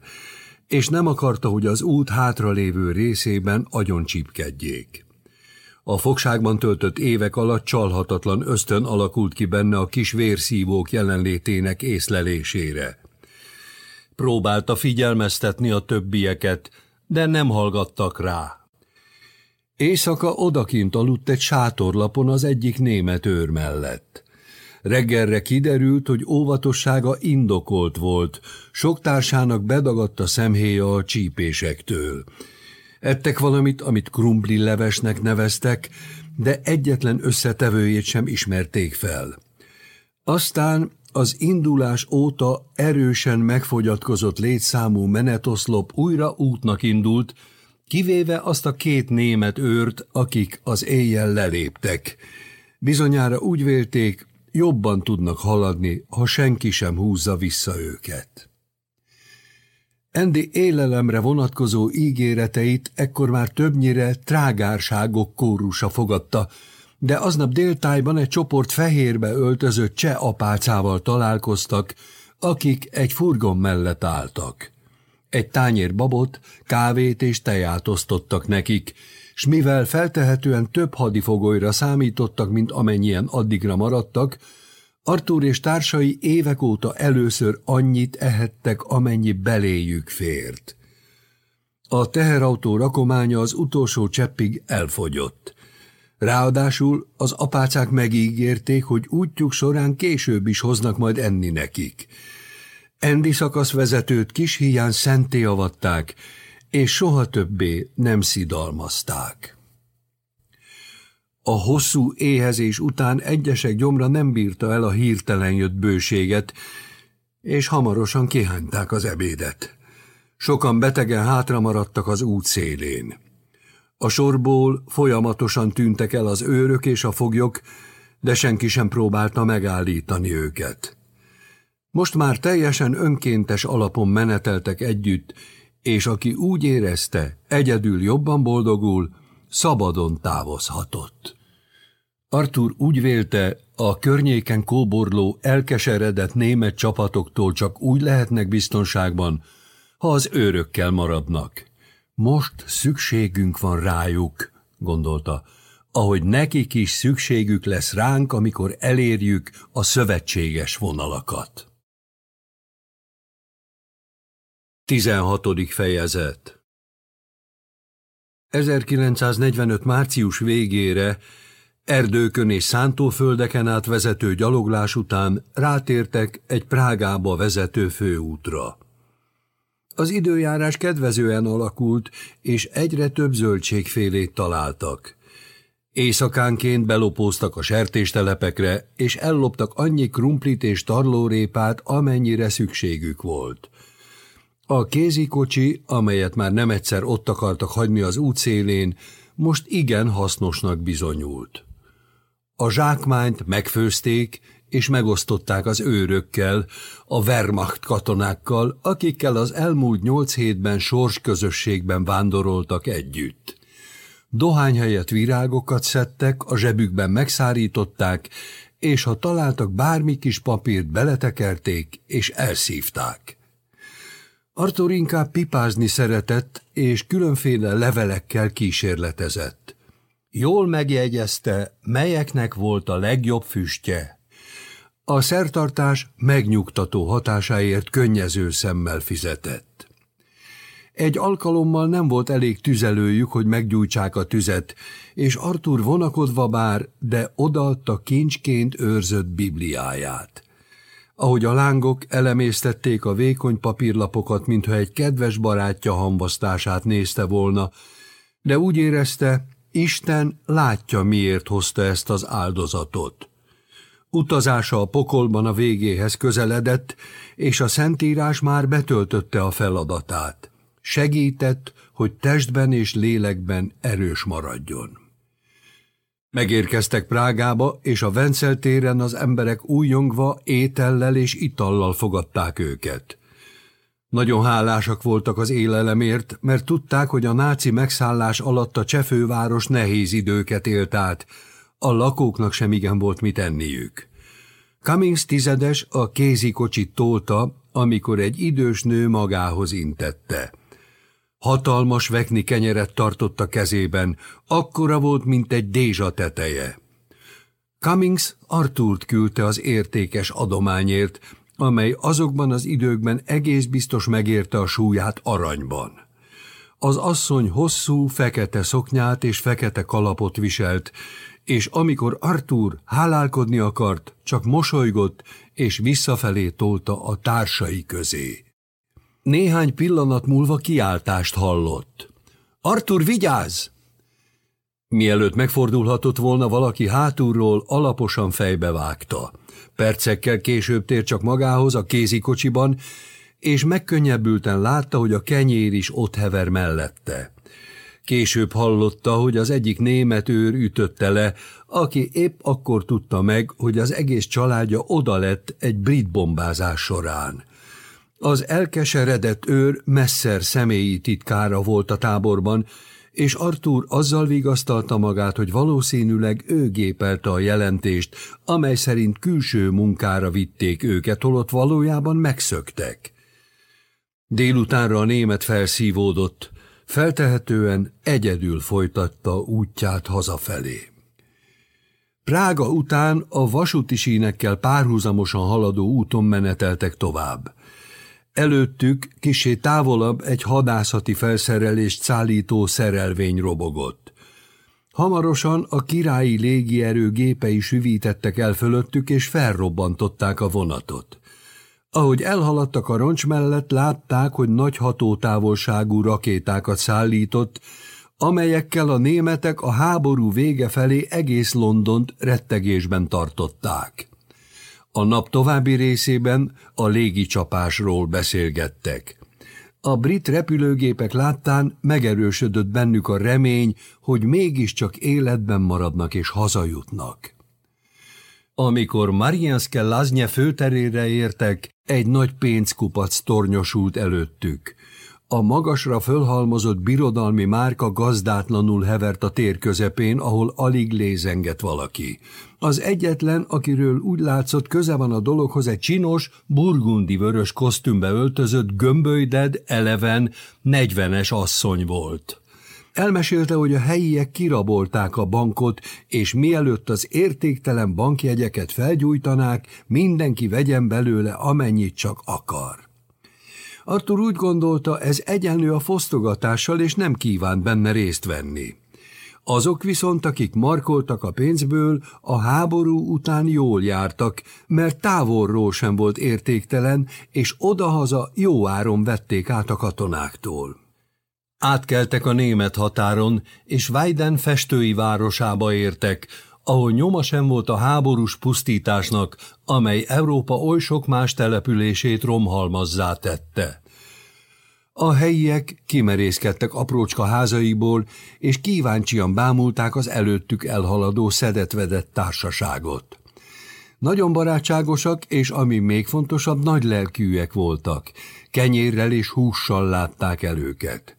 és nem akarta, hogy az út hátralévő részében agyon csípkedjék. A fogságban töltött évek alatt csalhatatlan ösztön alakult ki benne a kis vérszívók jelenlétének észlelésére. Próbálta figyelmeztetni a többieket, de nem hallgattak rá. Éjszaka odakint aludt egy sátorlapon az egyik német őr mellett. Reggelre kiderült, hogy óvatossága indokolt volt, sok társának bedagadt a szemhéja a csípésektől. Ettek valamit, amit krumpli levesnek neveztek, de egyetlen összetevőjét sem ismerték fel. Aztán az indulás óta erősen megfogyatkozott létszámú menetoszlop újra útnak indult, kivéve azt a két német őrt, akik az éjjel leléptek. Bizonyára úgy vélték, jobban tudnak haladni, ha senki sem húzza vissza őket. Endi élelemre vonatkozó ígéreteit ekkor már többnyire trágárságok kórusa fogadta, de aznap déltájban egy csoport fehérbe öltözött cseh apácával találkoztak, akik egy furgon mellett álltak. Egy tányér babot, kávét és teját osztottak nekik, s mivel feltehetően több hadifogolyra számítottak, mint amennyien addigra maradtak, Artúr és társai évek óta először annyit ehettek, amennyi beléjük fért. A teherautó rakománya az utolsó cseppig elfogyott. Ráadásul az apácák megígérték, hogy útjuk során később is hoznak majd enni nekik. Endi szakaszvezetőt kis híján szenté avatták, és soha többé nem szidalmazták. A hosszú éhezés után egyesek gyomra nem bírta el a hirtelen jött bőséget, és hamarosan kihányták az ebédet. Sokan betegen hátra maradtak az út szélén. A sorból folyamatosan tűntek el az őrök és a foglyok, de senki sem próbálta megállítani őket. Most már teljesen önkéntes alapon meneteltek együtt, és aki úgy érezte, egyedül jobban boldogul, szabadon távozhatott. Arthur úgy vélte, a környéken kóborló, elkeseredett német csapatoktól csak úgy lehetnek biztonságban, ha az őrökkel maradnak. Most szükségünk van rájuk, gondolta, ahogy nekik is szükségük lesz ránk, amikor elérjük a szövetséges vonalakat. 16. fejezet 1945. március végére erdőkön és szántóföldeken át vezető gyaloglás után rátértek egy Prágába vezető főútra. Az időjárás kedvezően alakult, és egyre több zöldségfélét találtak. Éjszakánként belopóztak a sertéstelepekre, és elloptak annyi krumplit és tarlórépát, amennyire szükségük volt. A kézikocsi, amelyet már nem egyszer ott akartak hagyni az útszélén, most igen hasznosnak bizonyult. A zsákmányt megfőzték, és megosztották az őrökkel, a Wehrmacht katonákkal, akikkel az elmúlt nyolc hétben sors közösségben vándoroltak együtt. Dohány helyett virágokat szedtek, a zsebükben megszárították, és ha találtak bármi kis papírt, beletekerték és elszívták. Arthur inkább pipázni szeretett, és különféle levelekkel kísérletezett. Jól megjegyezte, melyeknek volt a legjobb füstje. A szertartás megnyugtató hatásáért könnyező szemmel fizetett. Egy alkalommal nem volt elég tüzelőjük, hogy meggyújtsák a tüzet, és Artur vonakodva bár, de odaadta kincsként őrzött bibliáját. Ahogy a lángok elemésztették a vékony papírlapokat, mintha egy kedves barátja hamvasztását nézte volna, de úgy érezte, Isten látja, miért hozta ezt az áldozatot. Utazása a pokolban a végéhez közeledett, és a Szentírás már betöltötte a feladatát. Segített, hogy testben és lélekben erős maradjon. Megérkeztek Prágába, és a Vencel téren az emberek újongva étellel és itallal fogadták őket. Nagyon hálásak voltak az élelemért, mert tudták, hogy a náci megszállás alatt a csefőváros nehéz időket élt át, a lakóknak sem igen volt mit enniük. Cummings tizedes a kézikocsit tolta, amikor egy idős nő magához intette. Hatalmas vekni kenyeret tartott a kezében, akkora volt, mint egy dézsa teteje. Cummings Artúrt küldte az értékes adományért, amely azokban az időkben egész biztos megérte a súlyát aranyban. Az asszony hosszú, fekete szoknyát és fekete kalapot viselt, és amikor Arthur hálálkodni akart, csak mosolygott, és visszafelé tolta a társai közé. Néhány pillanat múlva kiáltást hallott. Arthur, vigyázz! Mielőtt megfordulhatott volna, valaki hátulról alaposan fejbevágta. Percekkel később tér csak magához a kézikocsiban, és megkönnyebbülten látta, hogy a kenyér is ott hever mellette. Később hallotta, hogy az egyik német őr ütötte le, aki épp akkor tudta meg, hogy az egész családja oda lett egy brit bombázás során. Az elkeseredett őr messzer személyi titkára volt a táborban, és Arthur azzal vigasztalta magát, hogy valószínűleg ő gépelte a jelentést, amely szerint külső munkára vitték őket, holott valójában megszöktek. Délutánra a német felszívódott, feltehetően egyedül folytatta útját hazafelé. Prága után a vasúti sínekkel párhuzamosan haladó úton meneteltek tovább. Előttük kisé távolabb egy hadászati felszerelést szállító szerelvény robogott. Hamarosan a királyi légierő gépei süvítettek el fölöttük, és felrobbantották a vonatot. Ahogy elhaladtak a roncs mellett, látták, hogy nagy hatótávolságú rakétákat szállított, amelyekkel a németek a háború vége felé egész Londont rettegésben tartották. A nap további részében a légicsapásról beszélgettek. A brit repülőgépek láttán megerősödött bennük a remény, hogy mégiscsak életben maradnak és hazajutnak. Amikor Marianske Laznye főterére értek, egy nagy pénzkupac tornyosult előttük. A magasra fölhalmozott birodalmi márka gazdátlanul hevert a tér közepén, ahol alig lézengett valaki. Az egyetlen, akiről úgy látszott köze van a dologhoz, egy csinos, burgundi vörös kosztümbe öltözött, gömbölyded, eleven, negyvenes asszony volt. Elmesélte, hogy a helyiek kirabolták a bankot, és mielőtt az értéktelen bankjegyeket felgyújtanák, mindenki vegyen belőle amennyit csak akar. Artur úgy gondolta, ez egyenlő a fosztogatással, és nem kívánt benne részt venni. Azok viszont, akik markoltak a pénzből, a háború után jól jártak, mert távolról sem volt értéktelen, és odahaza jó áron vették át a katonáktól. Átkeltek a német határon, és Weiden festői városába értek, ahol nyoma sem volt a háborús pusztításnak, amely Európa oly sok más települését romhalmazzá tette. A helyiek kimerészkedtek aprócska házaiból, és kíváncsian bámulták az előttük elhaladó szedetvedett társaságot. Nagyon barátságosak, és ami még fontosabb, nagy lelkűek voltak. Kenyérrel és hússal látták el őket.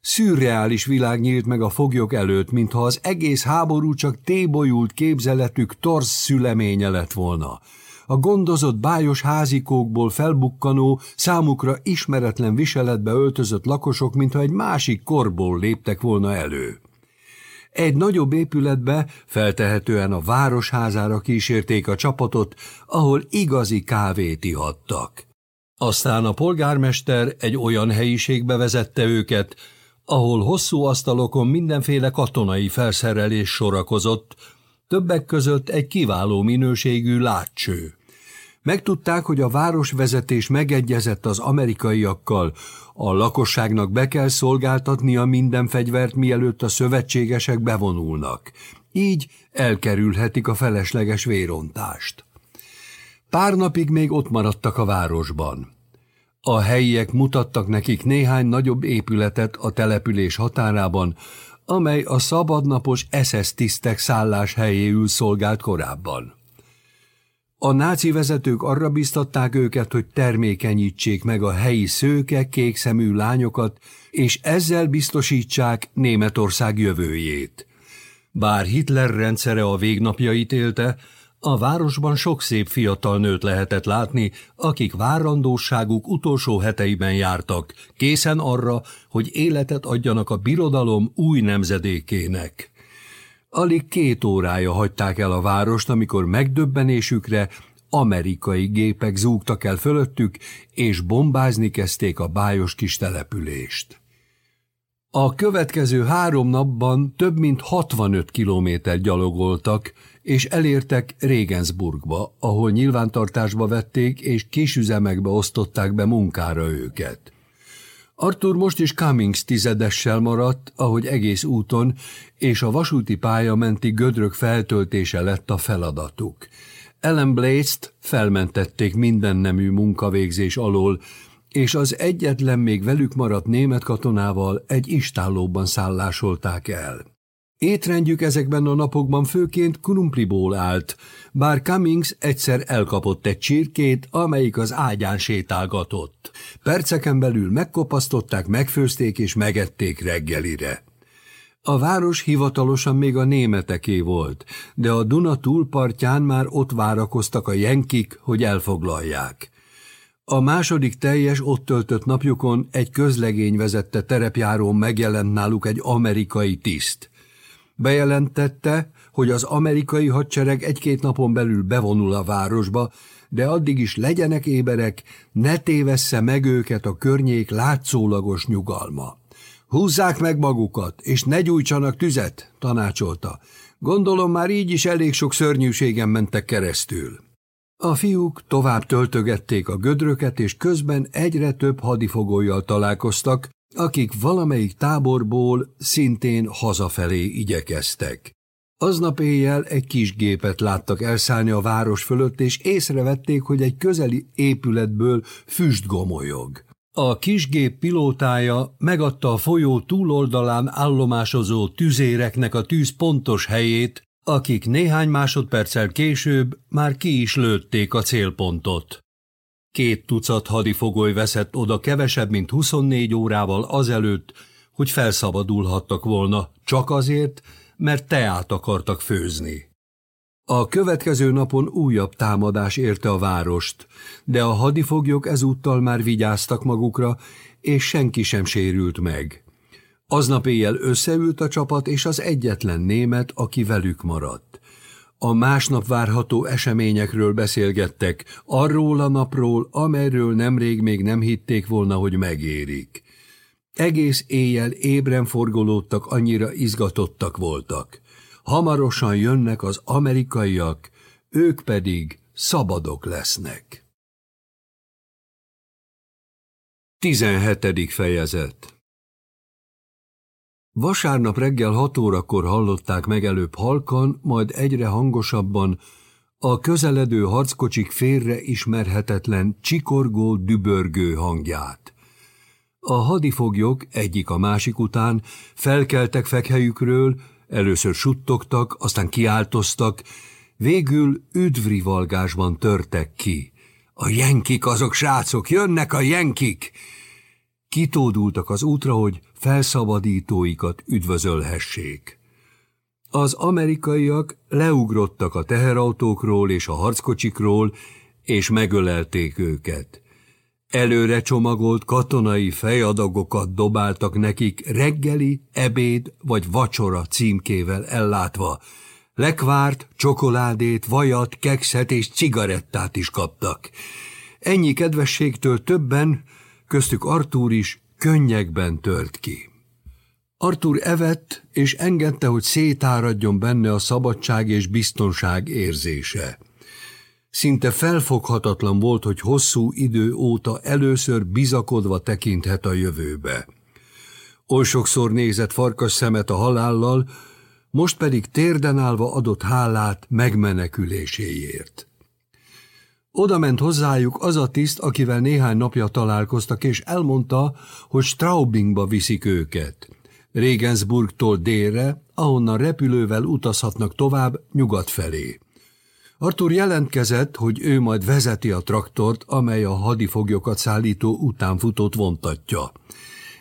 Szürreális világ nyílt meg a foglyok előtt, mintha az egész háború csak tébolyult képzeletük torz szüleménye lett volna. A gondozott bájos házikókból felbukkanó, számukra ismeretlen viseletbe öltözött lakosok, mintha egy másik korból léptek volna elő. Egy nagyobb épületbe, feltehetően a városházára kísérték a csapatot, ahol igazi kávét ihattak. Aztán a polgármester egy olyan helyiségbe vezette őket, ahol hosszú asztalokon mindenféle katonai felszerelés sorakozott, többek között egy kiváló minőségű látcső. Megtudták, hogy a városvezetés megegyezett az amerikaiakkal, a lakosságnak be kell szolgáltatnia minden fegyvert, mielőtt a szövetségesek bevonulnak. Így elkerülhetik a felesleges vérontást. Pár napig még ott maradtak a városban. A helyiek mutattak nekik néhány nagyobb épületet a település határában, amely a szabadnapos SS tisztek szállás helyéül szolgált korábban. A náci vezetők arra biztatták őket, hogy termékenyítsék meg a helyi szőke, kékszemű lányokat, és ezzel biztosítsák Németország jövőjét. Bár Hitler rendszere a végnapjait élte, a városban sok szép fiatal nőt lehetett látni, akik várandóságuk utolsó heteiben jártak, készen arra, hogy életet adjanak a birodalom új nemzedékének. Alig két órája hagyták el a várost, amikor megdöbbenésükre amerikai gépek zúgtak el fölöttük, és bombázni kezdték a bájos kis települést. A következő három napban több mint 65 kilométer gyalogoltak, és elértek Regensburgba, ahol nyilvántartásba vették és kisüzemekbe osztották be munkára őket. Arthur most is Cummings tizedessel maradt, ahogy egész úton, és a vasúti pálya menti gödrök feltöltése lett a feladatuk. Ellen Blaze-t felmentették minden nemű munkavégzés alól, és az egyetlen még velük maradt német katonával egy istállóban szállásolták el. Étrendjük ezekben a napokban főként krumpliból állt, bár Cummings egyszer elkapott egy csirkét, amelyik az ágyán sétálgatott. Perceken belül megkopasztották, megfőzték és megették reggelire. A város hivatalosan még a németeké volt, de a Duna túlpartján már ott várakoztak a jenkik, hogy elfoglalják. A második teljes ott töltött napjukon egy közlegény vezette terepjárón megjelent náluk egy amerikai tiszt. Bejelentette, hogy az amerikai hadsereg egy-két napon belül bevonul a városba, de addig is legyenek éberek, ne tévessze meg őket a környék látszólagos nyugalma. Húzzák meg magukat, és ne gyújtsanak tüzet, tanácsolta. Gondolom már így is elég sok szörnyűségen mentek keresztül. A fiúk tovább töltögették a gödröket, és közben egyre több hadifogolyjal találkoztak, akik valamelyik táborból szintén hazafelé igyekeztek. Aznap éjjel egy kis gépet láttak elszállni a város fölött, és észrevették, hogy egy közeli épületből füst gomolyog. A kisgép pilótája megadta a folyó túloldalán állomásozó tüzéreknek a tűz pontos helyét, akik néhány másodperccel később már ki is lőtték a célpontot. Két tucat hadifogoly veszett oda kevesebb, mint 24 órával azelőtt, hogy felszabadulhattak volna, csak azért, mert teát akartak főzni. A következő napon újabb támadás érte a várost, de a hadifoglyok ezúttal már vigyáztak magukra, és senki sem sérült meg. Aznap éjjel összeült a csapat, és az egyetlen német, aki velük maradt. A másnap várható eseményekről beszélgettek, arról a napról, amelyről nemrég még nem hitték volna, hogy megérik. Egész éjjel ébren forgolódtak, annyira izgatottak voltak. Hamarosan jönnek az amerikaiak, ők pedig szabadok lesznek. 17. fejezet Vasárnap reggel hat órakor hallották meg előbb halkan, majd egyre hangosabban a közeledő harckocsik félre ismerhetetlen, csikorgó, dübörgő hangját. A hadifoglyok egyik a másik után felkeltek fekhelyükről, először suttogtak, aztán kiáltoztak, végül üdvrivalgásban törtek ki. A jenkik azok, srácok, jönnek a jenkik! Kitódultak az útra, hogy felszabadítóikat üdvözölhessék. Az amerikaiak leugrottak a teherautókról és a harckocsikról, és megölelték őket. Előre csomagolt katonai fejadagokat dobáltak nekik reggeli, ebéd vagy vacsora címkével ellátva. Lekvárt, csokoládét, vajat, kekszet és cigarettát is kaptak. Ennyi kedvességtől többen, köztük Artúr is, könnyekben tört ki. Artur evett, és engedte, hogy szétáradjon benne a szabadság és biztonság érzése. Szinte felfoghatatlan volt, hogy hosszú idő óta először bizakodva tekinthet a jövőbe. Oly sokszor nézett farkas szemet a halállal, most pedig térden állva adott hálát megmeneküléséért. Oda ment hozzájuk az a tiszt, akivel néhány napja találkoztak, és elmondta, hogy Straubingba viszik őket. Regensburgtól délre, ahonnan repülővel utazhatnak tovább nyugat felé. Artur jelentkezett, hogy ő majd vezeti a traktort, amely a hadifoglyokat szállító utánfutót vontatja.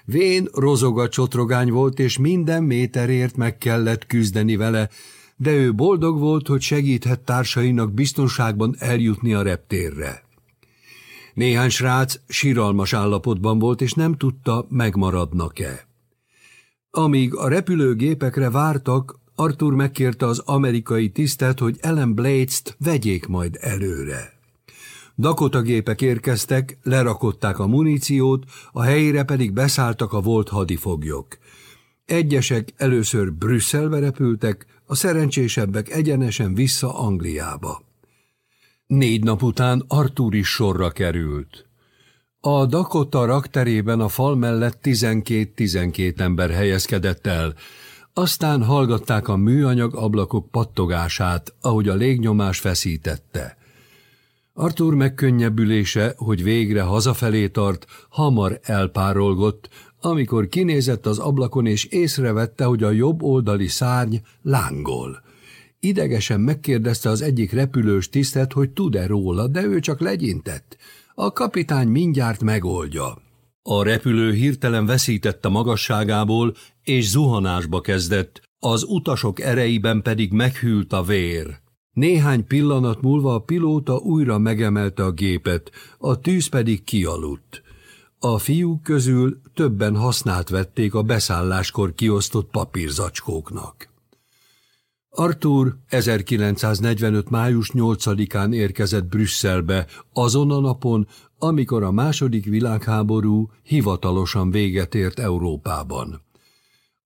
Vén rozoga csotrogány volt, és minden méterért meg kellett küzdeni vele, de ő boldog volt, hogy segíthet társainak biztonságban eljutni a reptérre. Néhány srác síralmas állapotban volt, és nem tudta, megmaradnak-e. Amíg a repülőgépekre vártak, Arthur megkérte az amerikai tisztet, hogy Ellen Blades-t vegyék majd előre. Dakota gépek érkeztek, lerakották a muníciót, a helyére pedig beszálltak a volt hadifoglyok. Egyesek először Brüsszelbe repültek, a szerencsésebbek egyenesen vissza Angliába. Négy nap után Arthur is sorra került. A Dakota rakterében a fal mellett tizenkét-tizenkét ember helyezkedett el, aztán hallgatták a műanyag ablakok pattogását, ahogy a légnyomás feszítette. Arthur megkönnyebbülése, hogy végre hazafelé tart, hamar elpárolgott, amikor kinézett az ablakon és észrevette, hogy a jobb oldali szárny lángol. Idegesen megkérdezte az egyik repülős tisztet, hogy tud-e róla, de ő csak legyintett. A kapitány mindjárt megoldja. A repülő hirtelen veszítette magasságából, és zuhanásba kezdett, az utasok ereiben pedig meghűlt a vér. Néhány pillanat múlva a pilóta újra megemelte a gépet, a tűz pedig kialudt. A fiúk közül többen hasznát vették a beszálláskor kiosztott papírzacskóknak. Arthur 1945. május 8-án érkezett Brüsszelbe, azon a napon, amikor a második világháború hivatalosan véget ért Európában.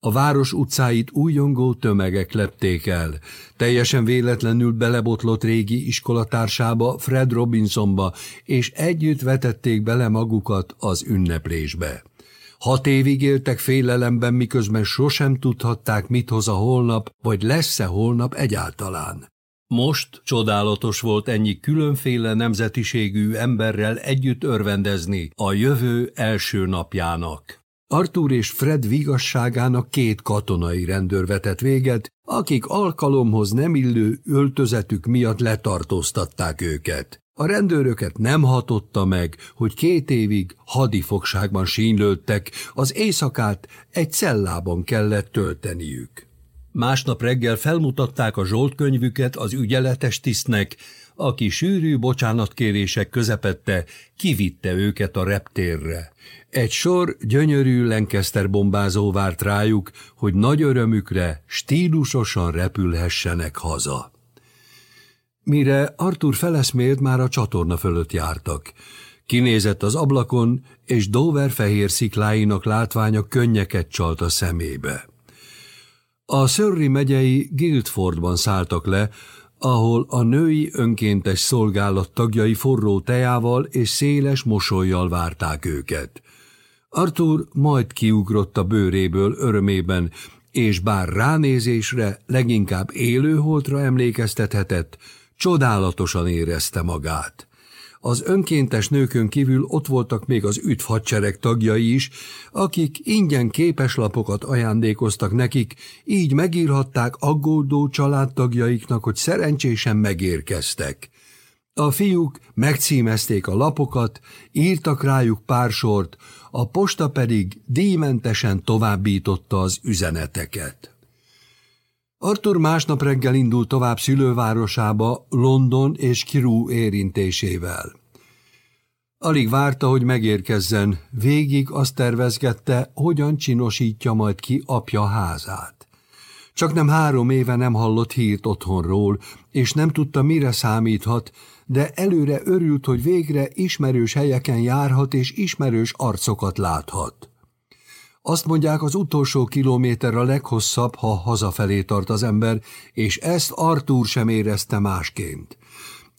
A város utcáit újongó tömegek lepték el. Teljesen véletlenül belebotlott régi iskolatársába, Fred Robinsonba, és együtt vetették bele magukat az ünneplésbe. Hat évig éltek félelemben, miközben sosem tudhatták, mit hoz a holnap, vagy lesz-e holnap egyáltalán. Most csodálatos volt ennyi különféle nemzetiségű emberrel együtt örvendezni a jövő első napjának. Arthur és Fred vigasságának két katonai rendőr vetett véget, akik alkalomhoz nem illő öltözetük miatt letartóztatták őket. A rendőröket nem hatotta meg, hogy két évig hadifogságban sínlődtek, az éjszakát egy cellában kellett tölteniük. Másnap reggel felmutatták a zsoltkönyvüket az ügyeletes tisztnek, aki sűrű bocsánatkérések közepette kivitte őket a reptérre. Egy sor gyönyörű Lancaster bombázó várt rájuk, hogy nagy örömükre stílusosan repülhessenek haza. Mire Arthur feleszmélt, már a csatorna fölött jártak. Kinézett az ablakon, és Dover fehér szikláinak látványa könnyeket csalt a szemébe. A Surrey megyei Guildfordban szálltak le, ahol a női önkéntes szolgálat tagjai forró teával és széles mosolyjal várták őket. Arthur majd kiugrott a bőréből örömében, és bár ránézésre leginkább élőholtra emlékeztethetett, csodálatosan érezte magát. Az önkéntes nőkön kívül ott voltak még az üdv tagjai is, akik ingyen képeslapokat ajándékoztak nekik, így megírhatták aggódó családtagjaiknak, hogy szerencsésen megérkeztek. A fiúk megcímezték a lapokat, írtak rájuk pár sort, a posta pedig díjmentesen továbbította az üzeneteket. Arthur másnap reggel indult tovább szülővárosába London és Kirú érintésével. Alig várta, hogy megérkezzen, végig azt tervezgette, hogyan csinosítja majd ki apja házát. Csak nem három éve nem hallott hírt otthonról, és nem tudta, mire számíthat, de előre örült, hogy végre ismerős helyeken járhat és ismerős arcokat láthat. Azt mondják, az utolsó kilométer a leghosszabb, ha hazafelé tart az ember, és ezt Artúr sem érezte másként.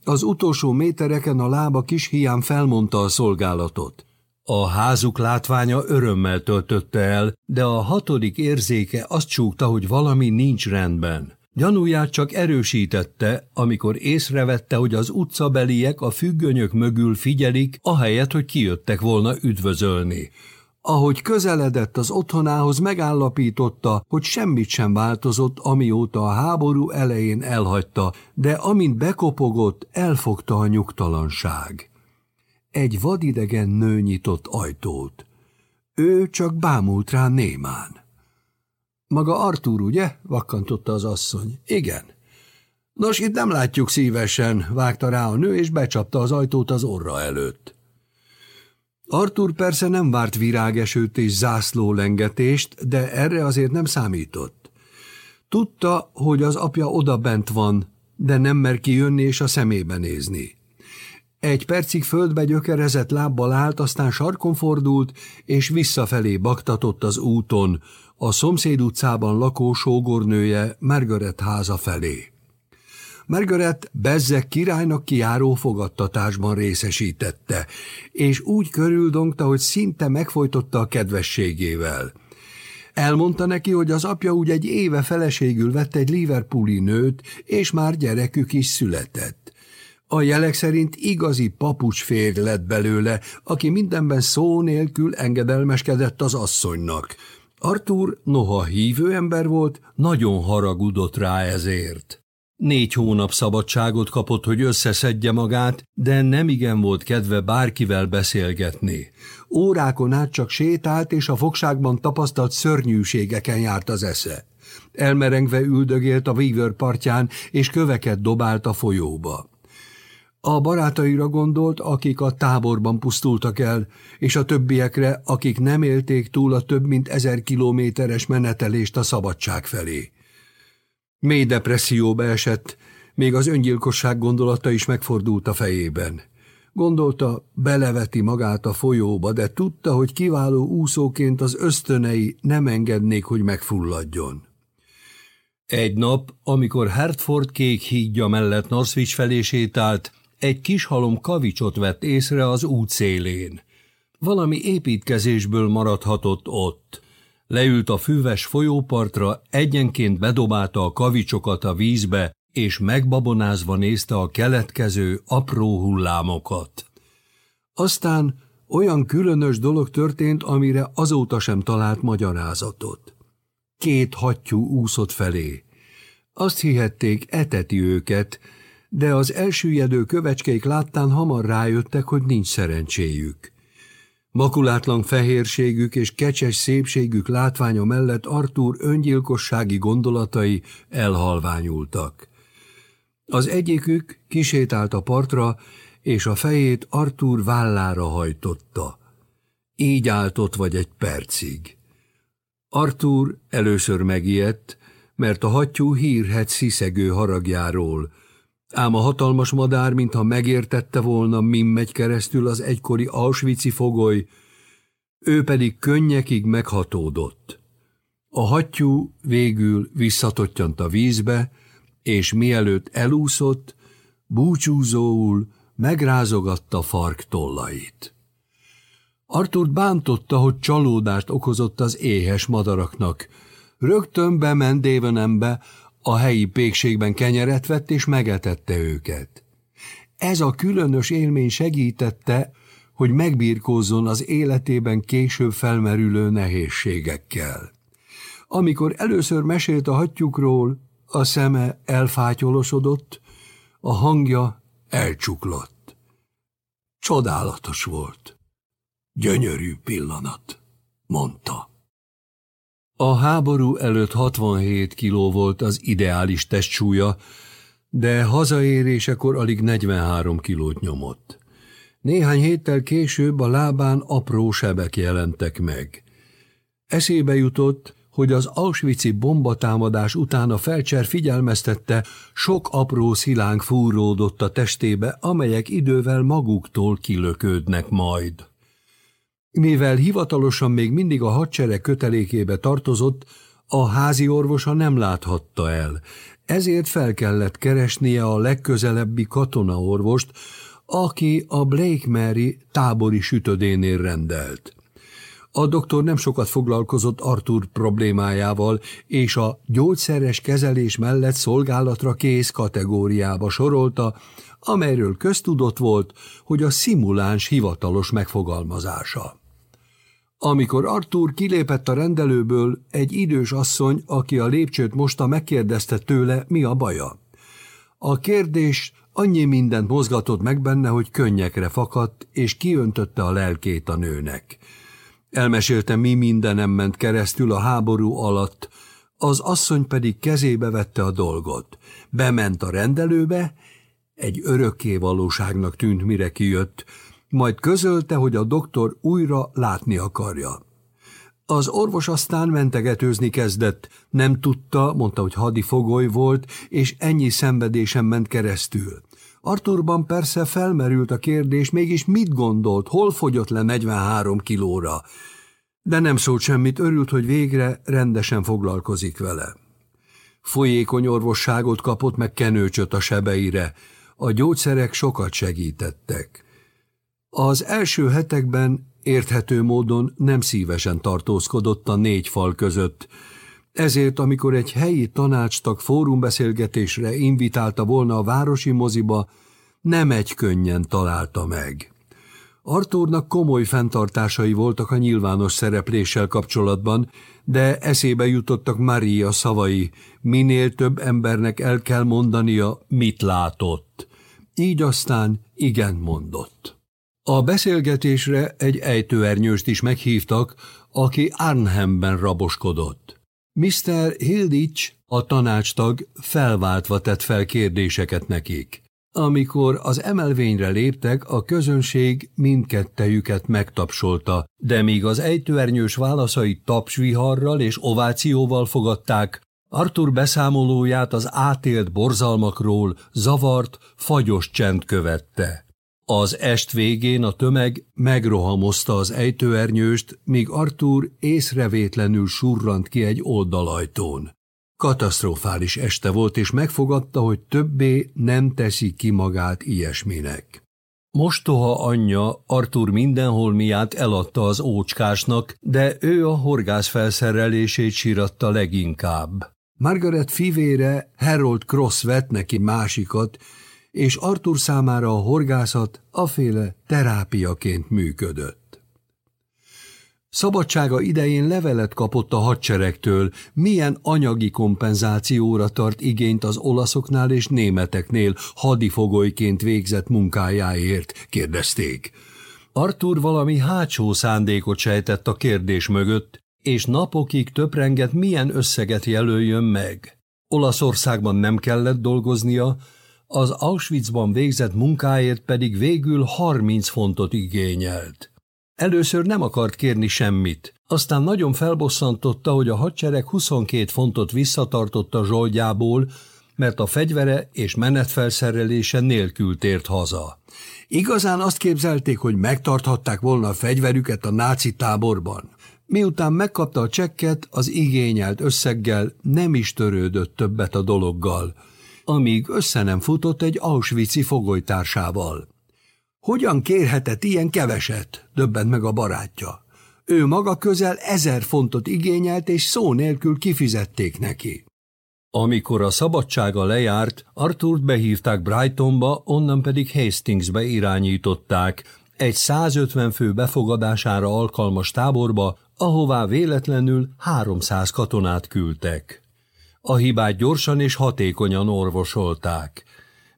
Az utolsó métereken a lába kis hián felmondta a szolgálatot. A házuk látványa örömmel töltötte el, de a hatodik érzéke azt csúgta, hogy valami nincs rendben. Gyanúját csak erősítette, amikor észrevette, hogy az utcabeliek a függönyök mögül figyelik, ahelyett, hogy kijöttek volna üdvözölni. Ahogy közeledett az otthonához, megállapította, hogy semmit sem változott, amióta a háború elején elhagyta, de amint bekopogott, elfogta a nyugtalanság. Egy vadidegen nő nyitott ajtót. Ő csak bámult rá némán. Maga Artúr, ugye? vakkantotta az asszony. Igen. Nos, itt nem látjuk szívesen, vágta rá a nő, és becsapta az ajtót az orra előtt. Artur persze nem várt virágesőt és zászlólengetést, de erre azért nem számított. Tudta, hogy az apja oda bent van, de nem mer kijönni és a szemébe nézni. Egy percig földbe gyökerezett lábbal állt, aztán sarkon fordult, és visszafelé baktatott az úton, a szomszéd utcában lakó sógornője Margaret háza felé. Margaret Bezzek királynak kiáró fogadtatásban részesítette, és úgy körüldongta, hogy szinte megfojtotta a kedvességével. Elmondta neki, hogy az apja úgy egy éve feleségül vett egy Liverpooli nőt, és már gyerekük is született. A jelek szerint igazi papucs férj lett belőle, aki mindenben szó nélkül engedelmeskedett az asszonynak. Arthur, noha hívő ember volt, nagyon haragudott rá ezért. Négy hónap szabadságot kapott, hogy összeszedje magát, de nem igen volt kedve bárkivel beszélgetni. Órákon át csak sétált, és a fogságban tapasztalt szörnyűségeken járt az esze. Elmerengve üldögélt a Weaver partján, és köveket dobált a folyóba. A barátaira gondolt, akik a táborban pusztultak el, és a többiekre, akik nem élték túl a több mint ezer kilométeres menetelést a szabadság felé. Mély depresszióba esett, még az öngyilkosság gondolata is megfordult a fejében. Gondolta, beleveti magát a folyóba, de tudta, hogy kiváló úszóként az ösztönei nem engednék, hogy megfulladjon. Egy nap, amikor Hertford kék hídja mellett Northwich felé sétált, egy kis halom kavicsot vett észre az út szélén. Valami építkezésből maradhatott ott. Leült a füves folyópartra, egyenként bedobálta a kavicsokat a vízbe, és megbabonázva nézte a keletkező apró hullámokat. Aztán olyan különös dolog történt, amire azóta sem talált magyarázatot. Két hattyú úszott felé. Azt hihették, eteti őket, de az elsüllyedő kövecskék láttán hamar rájöttek, hogy nincs szerencséjük. Makulátlan fehérségük és kecses szépségük látványa mellett Artúr öngyilkossági gondolatai elhalványultak. Az egyikük kisétált a partra, és a fejét Artúr vállára hajtotta. Így állt ott vagy egy percig. Artúr először megijedt, mert a hattyú hírhet sziszegő haragjáról, ám a hatalmas madár, mintha megértette volna, min megy keresztül az egykori Auschwitz-i fogoly, ő pedig könnyekig meghatódott. A hattyú végül visszatottyant a vízbe, és mielőtt elúszott, búcsúzóul megrázogatta fark tollait. Artur bántotta, hogy csalódást okozott az éhes madaraknak. Rögtön bement Dévenembe, a helyi pékségben kenyeret vett és megetette őket. Ez a különös élmény segítette, hogy megbírkózzon az életében később felmerülő nehézségekkel. Amikor először mesélt a hattyukról, a szeme elfátyolosodott, a hangja elcsuklott. Csodálatos volt. Gyönyörű pillanat, mondta. A háború előtt 67 kiló volt az ideális testsúlya, de hazaérésekor alig 43 kilót nyomott. Néhány héttel később a lábán apró sebek jelentek meg. Eszébe jutott, hogy az Auschwitz-i bombatámadás után a felcser figyelmeztette, sok apró szilánk fúródott a testébe, amelyek idővel maguktól kilöködnek majd. Mivel hivatalosan még mindig a hadsereg kötelékébe tartozott, a házi orvosa nem láthatta el, ezért fel kellett keresnie a legközelebbi katonaorvost, aki a Blake Mary tábori sütödénél rendelt. A doktor nem sokat foglalkozott Arthur problémájával, és a gyógyszeres kezelés mellett szolgálatra kész kategóriába sorolta, amelyről köztudott volt, hogy a szimuláns hivatalos megfogalmazása. Amikor Arthur kilépett a rendelőből, egy idős asszony, aki a lépcsőt mosta, megkérdezte tőle, mi a baja. A kérdés annyi mindent mozgatott meg benne, hogy könnyekre fakadt, és kiöntötte a lelkét a nőnek. Elmesélte, mi mindenem ment keresztül a háború alatt, az asszony pedig kezébe vette a dolgot. Bement a rendelőbe, egy örökké valóságnak tűnt, mire kijött, majd közölte, hogy a doktor újra látni akarja. Az orvos aztán mentegetőzni kezdett, nem tudta, mondta, hogy hadifogoly volt, és ennyi szenvedésen ment keresztül. Arturban persze felmerült a kérdés, mégis mit gondolt, hol fogyott le 43 kilóra, de nem szólt semmit, örült, hogy végre rendesen foglalkozik vele. Folyékony orvosságot kapott meg kenőcsöt a sebeire, a gyógyszerek sokat segítettek. Az első hetekben érthető módon nem szívesen tartózkodott a négy fal között, ezért, amikor egy helyi tanácstag fórumbeszélgetésre invitálta volna a városi moziba, nem egy könnyen találta meg. Artúrnak komoly fenntartásai voltak a nyilvános szerepléssel kapcsolatban, de eszébe jutottak Maria szavai, minél több embernek el kell mondania, mit látott. Így aztán igen mondott. A beszélgetésre egy ejtőernyőst is meghívtak, aki Arnhemben raboskodott. Mr. Hilditch, a tanácstag felváltva tett fel kérdéseket nekik. Amikor az emelvényre léptek, a közönség mindkettejüket megtapsolta, de míg az ejtőernyős válaszait tapsviharral és ovációval fogadták, Arthur beszámolóját az átélt borzalmakról zavart, fagyos csend követte. Az est végén a tömeg megrohamozta az ejtőernyőst, míg Arthur észrevétlenül surrant ki egy oldalajtón. Katasztrofális este volt, és megfogadta, hogy többé nem teszi ki magát ilyesminek. Mostoha anyja Artur mindenholmiát eladta az ócskásnak, de ő a horgász felszerelését síratta leginkább. Margaret fivére Harold Cross vett neki másikat, és Artur számára a horgászat aféle terápiaként működött. Szabadsága idején levelet kapott a hadseregtől, milyen anyagi kompenzációra tart igényt az olaszoknál és németeknél hadifogolyként végzett munkájáért, kérdezték. Artur valami hátsó szándékot sejtett a kérdés mögött, és napokig töprengett, milyen összeget jelöljön meg. Olaszországban nem kellett dolgoznia, az Auschwitzban végzett munkáért pedig végül 30 fontot igényelt. Először nem akart kérni semmit, aztán nagyon felbosszantotta, hogy a hadsereg 22 fontot visszatartotta zsoldjából, mert a fegyvere és menetfelszerelése nélkül tért haza. Igazán azt képzelték, hogy megtarthatták volna a fegyverüket a náci táborban. Miután megkapta a csekket, az igényelt összeggel nem is törődött többet a dologgal, amíg össze nem futott egy Auschwitz-i fogolytársával. Hogyan kérhetett ilyen keveset? döbbent meg a barátja. Ő maga közel ezer fontot igényelt, és szó nélkül kifizették neki. Amikor a szabadsága lejárt, Arthurt behívták Brightonba, onnan pedig Hastingsbe irányították, egy 150 fő befogadására alkalmas táborba, ahová véletlenül 300 katonát küldtek. A hibát gyorsan és hatékonyan orvosolták.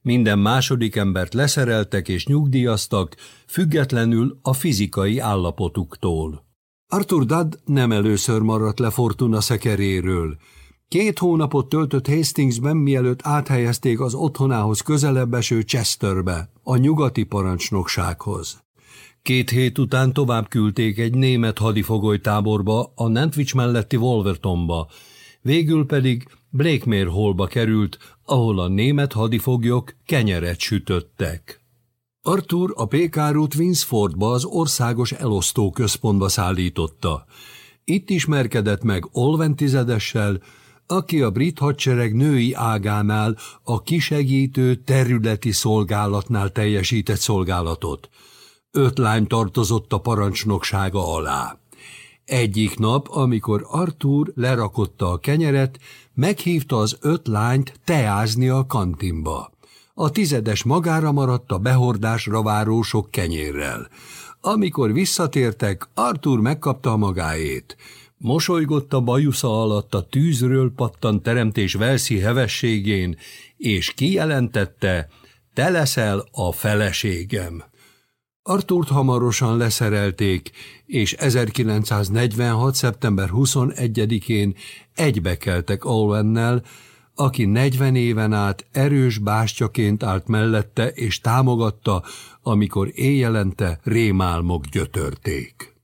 Minden második embert leszereltek és nyugdíjaztak, függetlenül a fizikai állapotuktól. Arthur Dudd nem először maradt le Fortuna szekeréről. Két hónapot töltött Hastingsben, mielőtt áthelyezték az otthonához közelebb eső Chesterbe, a nyugati parancsnoksághoz. Két hét után tovább küldték egy német hadifogolytáborba, a Nantwich melletti Wolvertonba, végül pedig Blakemere Hallba került, ahol a német hadifoglyok kenyeret sütöttek. Arthur a Pékárút Winsfordba az országos elosztó központba szállította. Itt ismerkedett meg Olven tizedessel, aki a brit hadsereg női ágánál a kisegítő területi szolgálatnál teljesített szolgálatot. Öt lány tartozott a parancsnoksága alá. Egyik nap, amikor Arthur lerakotta a kenyeret, meghívta az öt lányt teázni a kantinba. A tizedes magára maradt a behordásra váró sok kenyérrel. Amikor visszatértek, Arthur megkapta a magáét. Mosolygott a bajusza alatt a tűzről pattant teremtés velszi hevességén, és kijelentette, te leszel a feleségem. Artúrt hamarosan leszerelték, és 1946. szeptember 21-én egybekeltek Olwennel, aki 40 éven át erős bástyaként állt mellette és támogatta, amikor éjjelente rémálmok gyötörték.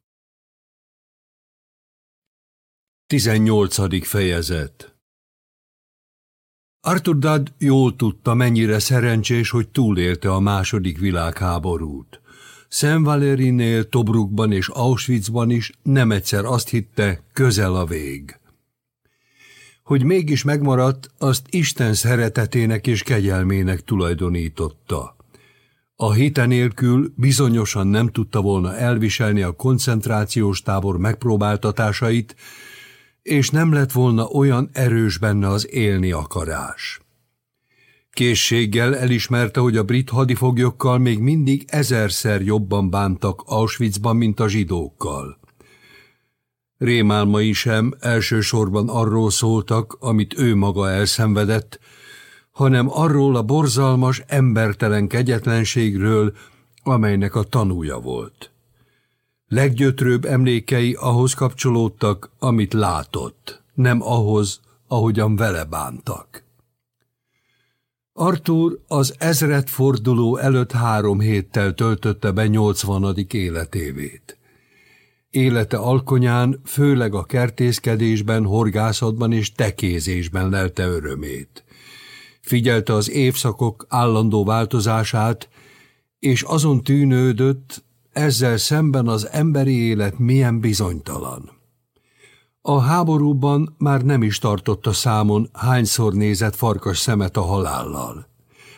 18. fejezet Arthur Dudd jól tudta, mennyire szerencsés, hogy túlélte a második világháborút. Szent Tobrukban és Auschwitzban is nem egyszer azt hitte, közel a vég. Hogy mégis megmaradt, azt Isten szeretetének és kegyelmének tulajdonította. A hite nélkül bizonyosan nem tudta volna elviselni a koncentrációs tábor megpróbáltatásait, és nem lett volna olyan erős benne az élni akarás. Készséggel elismerte, hogy a brit hadifoglyokkal még mindig ezerszer jobban bántak Auschwitzban, mint a zsidókkal. Rémálmai sem elsősorban arról szóltak, amit ő maga elszenvedett, hanem arról a borzalmas, embertelen kegyetlenségről, amelynek a tanúja volt. Leggyötrőbb emlékei ahhoz kapcsolódtak, amit látott, nem ahhoz, ahogyan vele bántak. Arthur az ezret forduló előtt három héttel töltötte be nyolcvanadik életévét. Élete alkonyán főleg a kertészkedésben, horgászatban és tekézésben lelte örömét. Figyelte az évszakok állandó változását, és azon tűnődött, ezzel szemben az emberi élet milyen bizonytalan. A háborúban már nem is tartotta számon, hányszor nézett farkas szemet a halállal.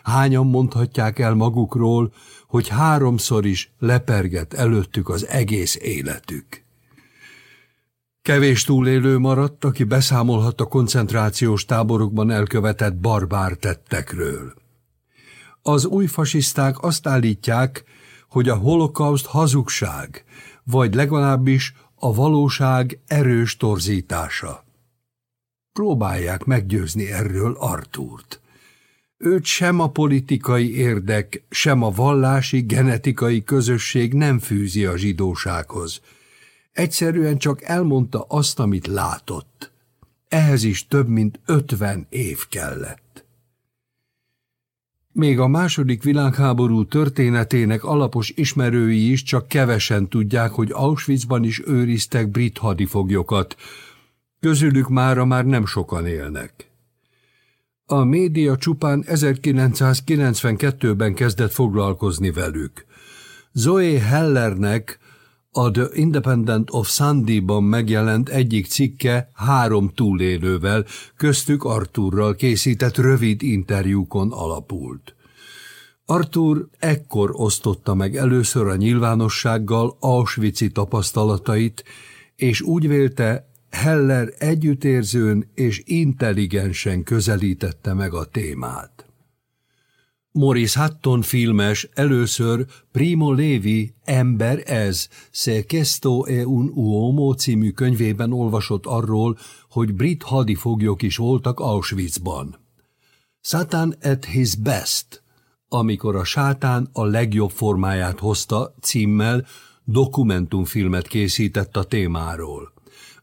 Hányan mondhatják el magukról, hogy háromszor is lepergett előttük az egész életük. Kevés túlélő maradt, aki beszámolhat a koncentrációs táborokban elkövetett barbár tettekről. Az új fasiszták azt állítják, hogy a holokauszt hazugság, vagy legalábbis a valóság erős torzítása. Próbálják meggyőzni erről Artúrt. Őt sem a politikai érdek, sem a vallási, genetikai közösség nem fűzi a zsidósághoz. Egyszerűen csak elmondta azt, amit látott. Ehhez is több mint ötven év kellett. Még a második világháború történetének alapos ismerői is csak kevesen tudják, hogy Auschwitzban is őriztek brit hadifoglyokat. Közülük mára már nem sokan élnek. A média csupán 1992-ben kezdett foglalkozni velük. Zoe Hellernek a The Independent of Sunday-ban megjelent egyik cikke három túlélővel, köztük Arthurral készített rövid interjúkon alapult. Arthur ekkor osztotta meg először a nyilvánossággal Auschwitz-i tapasztalatait, és úgy vélte, Heller együttérzőn és intelligensen közelítette meg a témát. Morris Hutton filmes először Primo Levi Ember ez, Se questo e un uomo című könyvében olvasott arról, hogy brit hadifoglyok is voltak Auschwitzban. Satan at his best, amikor a sátán a legjobb formáját hozta címmel dokumentumfilmet készített a témáról.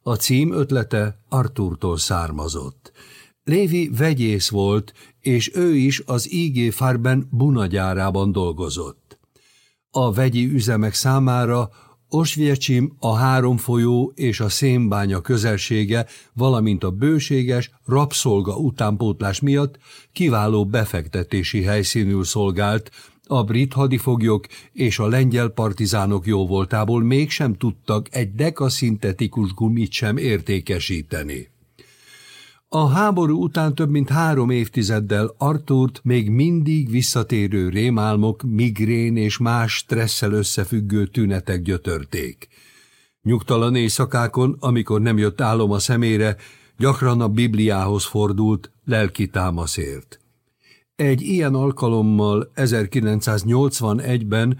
A cím ötlete Arturtól származott. Lévi vegyész volt, és ő is az IG Farben bunagyárában dolgozott. A vegyi üzemek számára Osviecsim a három folyó és a szénbánya közelsége, valamint a bőséges rabszolga utánpótlás miatt kiváló befektetési helyszínül szolgált, a brit hadifoglyok és a lengyel partizánok jóvoltából mégsem tudtak egy dekaszintetikus gumit sem értékesíteni. A háború után több mint három évtizeddel Artúrt még mindig visszatérő rémálmok, migrén és más stresszel összefüggő tünetek gyötörték. Nyugtalan éjszakákon, amikor nem jött álom a szemére, gyakran a Bibliához fordult lelki támaszért. Egy ilyen alkalommal 1981-ben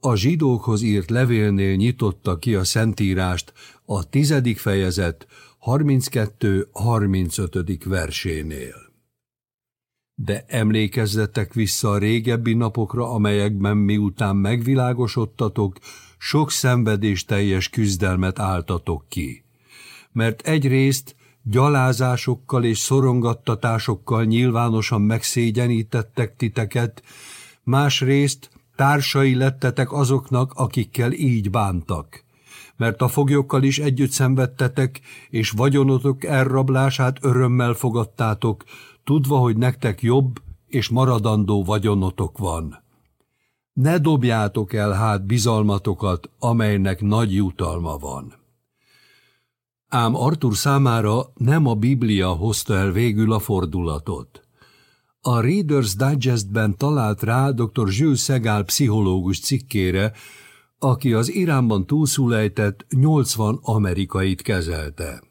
a zsidókhoz írt levélnél nyitotta ki a szentírást a tizedik fejezet 32-35. versénél. De emlékezzetek vissza a régebbi napokra, amelyekben miután megvilágosodtatok, sok szenvedés teljes küzdelmet álltatok ki. Mert egyrészt gyalázásokkal és szorongattatásokkal nyilvánosan megszégyenítettek titeket, másrészt társai lettetek azoknak, akikkel így bántak mert a foglyokkal is együtt szenvedtetek, és vagyonotok elrablását örömmel fogadtátok, tudva, hogy nektek jobb és maradandó vagyonotok van. Ne dobjátok el hát bizalmatokat, amelynek nagy jutalma van. Ám Artur számára nem a Biblia hozta el végül a fordulatot. A Reader's Digest-ben talált rá dr. Jules Segal pszichológus cikkére, aki az Iránban túlszulejtett 80 amerikait kezelte.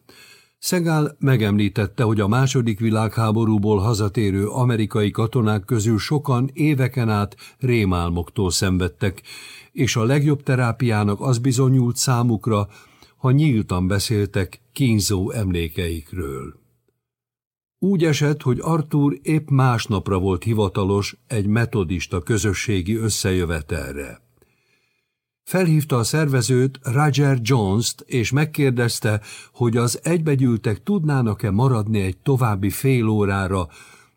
Szegál megemlítette, hogy a második világháborúból hazatérő amerikai katonák közül sokan éveken át rémálmoktól szenvedtek, és a legjobb terápiának az bizonyult számukra, ha nyíltan beszéltek kínzó emlékeikről. Úgy esett, hogy Arthur épp másnapra volt hivatalos egy metodista közösségi összejövetelre. Felhívta a szervezőt Roger Jones-t, és megkérdezte, hogy az egybegyűltek tudnának-e maradni egy további fél órára,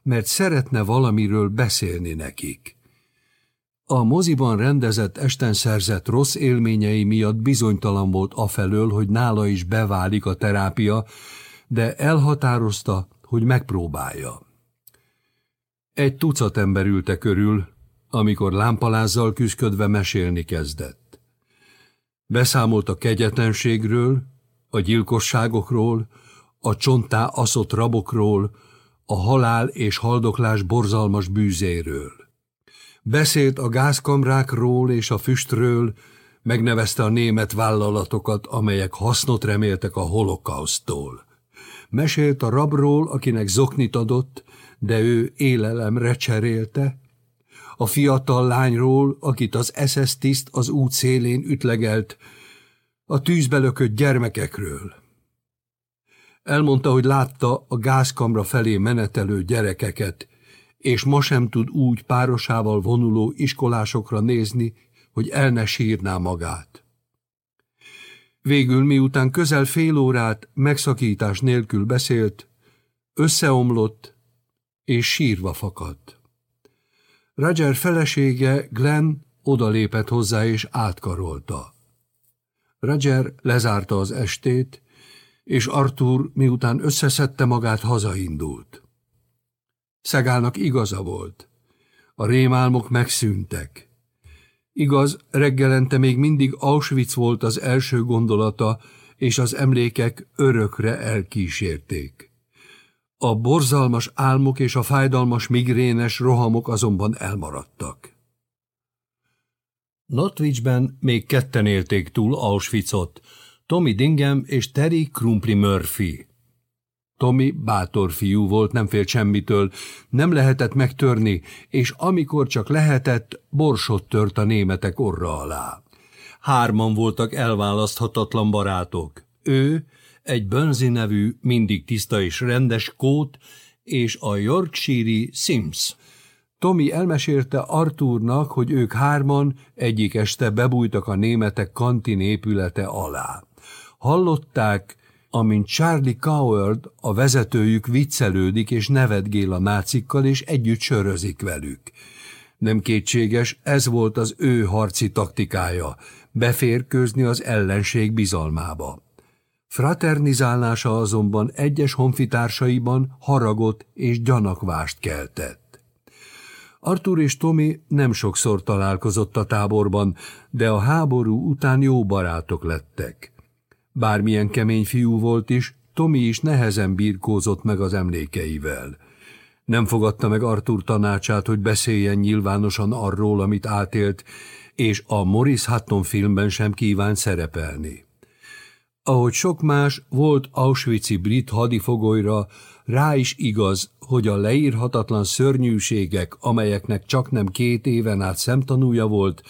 mert szeretne valamiről beszélni nekik. A moziban rendezett esten szerzett rossz élményei miatt bizonytalan volt afelől, hogy nála is beválik a terápia, de elhatározta, hogy megpróbálja. Egy tucat ember ülte körül, amikor lámpalázzal küzdködve mesélni kezdett. Beszámolt a kegyetlenségről, a gyilkosságokról, a csontá aszott rabokról, a halál és haldoklás borzalmas bűzéről. Beszélt a gázkamrákról és a füstről, megnevezte a német vállalatokat, amelyek hasznot reméltek a holokausztól. Mesélt a rabról, akinek zoknit adott, de ő élelemre cserélte, a fiatal lányról, akit az SS tiszt az út szélén ütlegelt, a tűzbe lökött gyermekekről. Elmondta, hogy látta a gázkamra felé menetelő gyerekeket, és ma sem tud úgy párosával vonuló iskolásokra nézni, hogy el ne sírná magát. Végül miután közel fél órát megszakítás nélkül beszélt, összeomlott és sírva fakadt. Roger felesége Glenn odalépett hozzá és átkarolta. Roger lezárta az estét, és Arthur miután összeszedte magát, hazaindult. Szegálnak igaza volt. A rémálmok megszűntek. Igaz, reggelente még mindig Auschwitz volt az első gondolata, és az emlékek örökre elkísérték. A borzalmas álmok és a fájdalmas migrénes rohamok azonban elmaradtak. Notwichben még ketten élték túl Auschwitzot, Tommy Dingem és Terry Crumpli Murphy. Tommy bátor fiú volt, nem félt semmitől, nem lehetett megtörni, és amikor csak lehetett, borsot tört a németek orra alá. Hárman voltak elválaszthatatlan barátok. Ő, egy Bönzi nevű, mindig tiszta és rendes kót, és a Yorkshire Sims. Tommy elmesélte Arthurnak, hogy ők hárman egyik este bebújtak a németek kantin épülete alá. Hallották, amint Charlie Coward, a vezetőjük viccelődik és nevetgél a nácikkal, és együtt sörözik velük. Nem kétséges, ez volt az ő harci taktikája, beférkőzni az ellenség bizalmába. Fraternizálása azonban egyes honfitársaiban haragot és gyanakvást keltett. Arthur és Tommy nem sokszor találkozott a táborban, de a háború után jó barátok lettek. Bármilyen kemény fiú volt is, Tommy is nehezen birkózott meg az emlékeivel. Nem fogadta meg Arthur tanácsát, hogy beszéljen nyilvánosan arról, amit átélt, és a Morris Hutton filmben sem kívánt szerepelni. Ahogy sok más, volt Auschwitz-i brit hadifogolyra, rá is igaz, hogy a leírhatatlan szörnyűségek, amelyeknek csak nem két éven át szemtanúja volt,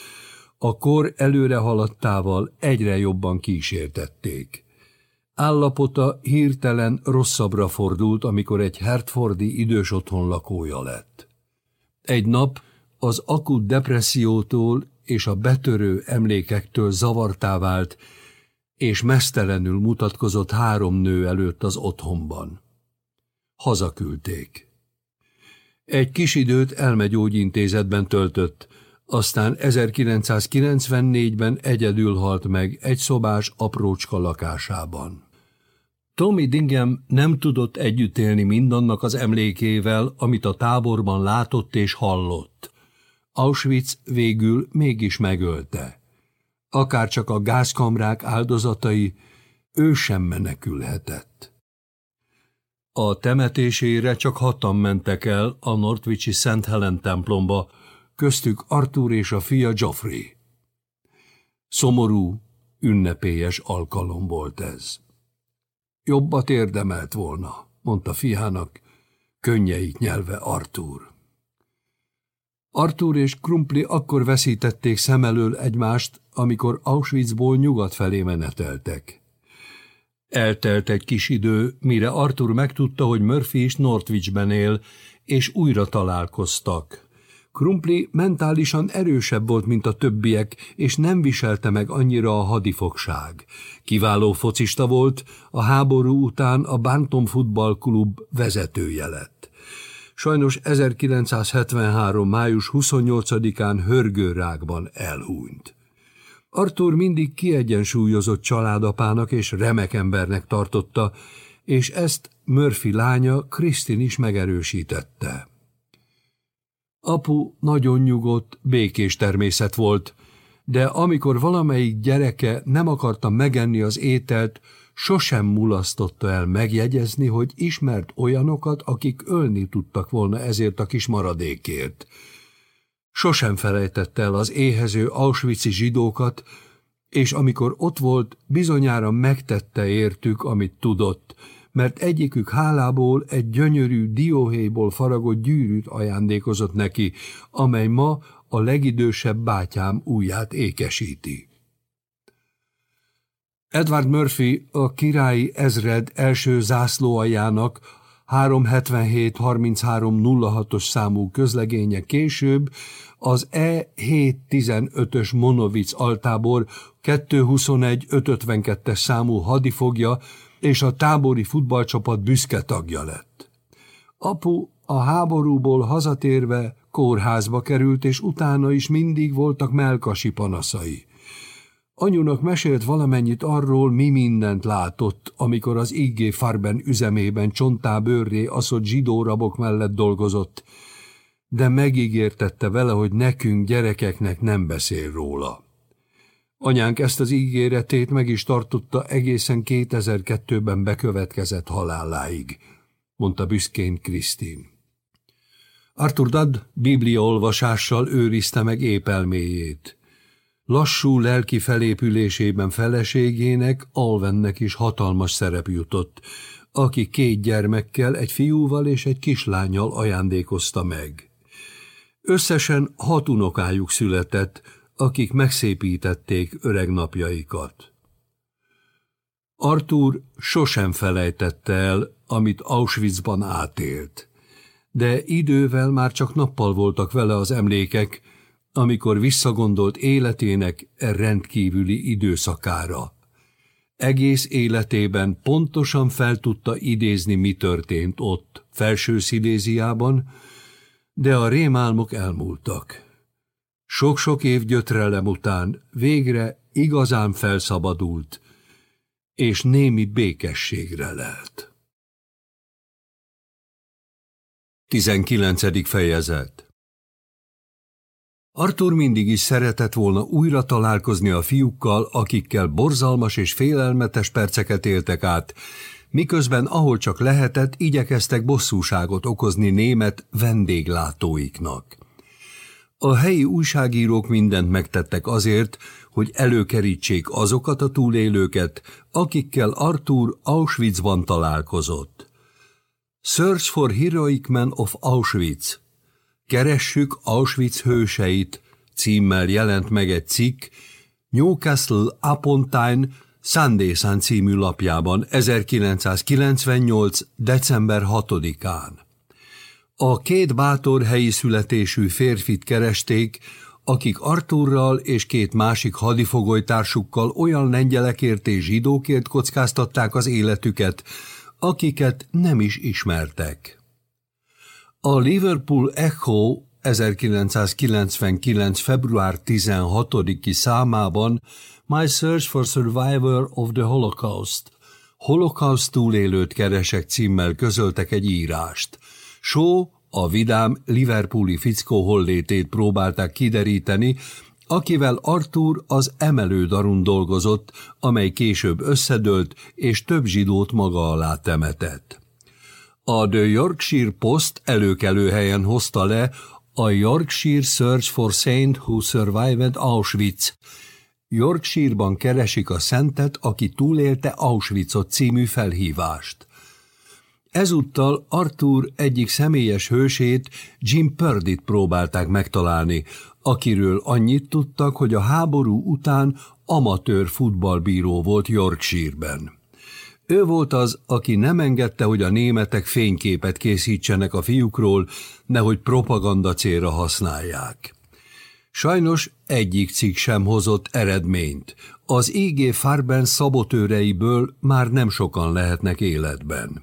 a kor előre haladtával egyre jobban kísértették. Állapota hirtelen rosszabbra fordult, amikor egy Hertfordi idős otthon lakója lett. Egy nap az akut depressziótól és a betörő emlékektől zavartá vált, és mesztelenül mutatkozott három nő előtt az otthonban. Hazaküldték. Egy kis időt elmegyógyintézetben töltött, aztán 1994-ben egyedül halt meg egy szobás aprócska lakásában. Tommy Dingem nem tudott együtt élni mindannak az emlékével, amit a táborban látott és hallott. Auschwitz végül mégis megölte akárcsak a gázkamrák áldozatai, ő sem menekülhetett. A temetésére csak hatan mentek el a Nortwichi Szent Helen templomba, köztük Arthur és a fia Geoffrey. Szomorú, ünnepélyes alkalom volt ez. Jobbat érdemelt volna, mondta fiának, könnyeit nyelve Artúr. Artúr és Krumpli akkor veszítették szem elől egymást, amikor Auschwitzból nyugat felé meneteltek. Eltelt egy kis idő, mire Arthur megtudta, hogy Murphy is Northwichben él, és újra találkoztak. Krumpli mentálisan erősebb volt, mint a többiek, és nem viselte meg annyira a hadifogság. Kiváló focista volt, a háború után a Bantam Football Club vezetője lett. Sajnos 1973. május 28-án hörgőrákban elhúnyt. Arthur mindig kiegyensúlyozott családapának és remek embernek tartotta, és ezt Murphy lánya Krisztin is megerősítette. Apu nagyon nyugodt, békés természet volt, de amikor valamelyik gyereke nem akarta megenni az ételt, sosem mulasztotta el megjegyezni, hogy ismert olyanokat, akik ölni tudtak volna ezért a kis maradékért. Sosem felejtette el az éhező Auschwitz-i zsidókat, és amikor ott volt, bizonyára megtette értük, amit tudott, mert egyikük hálából egy gyönyörű dióhéjból faragott gyűrűt ajándékozott neki, amely ma a legidősebb bátyám ujját ékesíti. Edward Murphy a királyi ezred első zászlóaljának 377-3306-os számú közlegénye később az E715-ös Monovic altábor 221-552-es számú hadifogja és a tábori futballcsapat büszke tagja lett. Apu a háborúból hazatérve kórházba került, és utána is mindig voltak melkasi panaszai. Anyunak mesélt valamennyit arról, mi mindent látott, amikor az IG Farben üzemében csontá bőrré aszott zsidó rabok mellett dolgozott, de megígértette vele, hogy nekünk gyerekeknek nem beszél róla. Anyánk ezt az ígéretét meg is tartotta egészen 2002-ben bekövetkezett haláláig, mondta büszkén Krisztin. Arthur Dudd bibliaolvasással őrizte meg épelméjét. Lassú lelki felépülésében feleségének, Alvennek is hatalmas szerep jutott, aki két gyermekkel, egy fiúval és egy kislányjal ajándékozta meg. Összesen hat unokájuk született, akik megszépítették öreg napjaikat. Arthur sosem felejtette el, amit Auschwitzban átélt, de idővel már csak nappal voltak vele az emlékek, amikor visszagondolt életének rendkívüli időszakára. Egész életében pontosan fel tudta idézni, mi történt ott, felső Szidéziában, de a rémálmok elmúltak. Sok-sok év gyötrelem után végre igazán felszabadult, és némi békességre lelt. 19. fejezet Arthur mindig is szeretett volna újra találkozni a fiúkkal, akikkel borzalmas és félelmetes perceket éltek át, miközben ahol csak lehetett, igyekeztek bosszúságot okozni német vendéglátóiknak. A helyi újságírók mindent megtettek azért, hogy előkerítsék azokat a túlélőket, akikkel Arthur Auschwitzban találkozott. Search for Heroic Men of Auschwitz. Keressük Auschwitz hőseit címmel jelent meg egy cikk Newcastle upon Tyne Sunday Sun című lapjában 1998. december 6-án. A két bátor helyi születésű férfit keresték, akik Arturral és két másik hadifogolytársukkal olyan lengyelekért és zsidókért kockáztatták az életüket, akiket nem is ismertek. A Liverpool Echo 1999. február 16-i számában My Search for Survivor of the Holocaust Holocaust túlélőt keresek címmel közöltek egy írást. Shaw a vidám Liverpooli fickó hollétét próbálták kideríteni, akivel Arthur az emelődarun dolgozott, amely később összedőlt és több zsidót maga alá temetett. A The Yorkshire Post előkelő helyen hozta le a Yorkshire Search for Saint Who Survived Auschwitz, Yorkshire-ban keresik a szentet, aki túlélte Auschwitzot című felhívást. Ezúttal Arthur egyik személyes hősét, Jim Purdy-t próbálták megtalálni, akiről annyit tudtak, hogy a háború után amatőr futballbíró volt Yorkshire-ben. Ő volt az, aki nem engedte, hogy a németek fényképet készítsenek a fiúkról, nehogy propaganda célra használják. Sajnos egyik cikk sem hozott eredményt. Az IG Farben szabotőreiből már nem sokan lehetnek életben.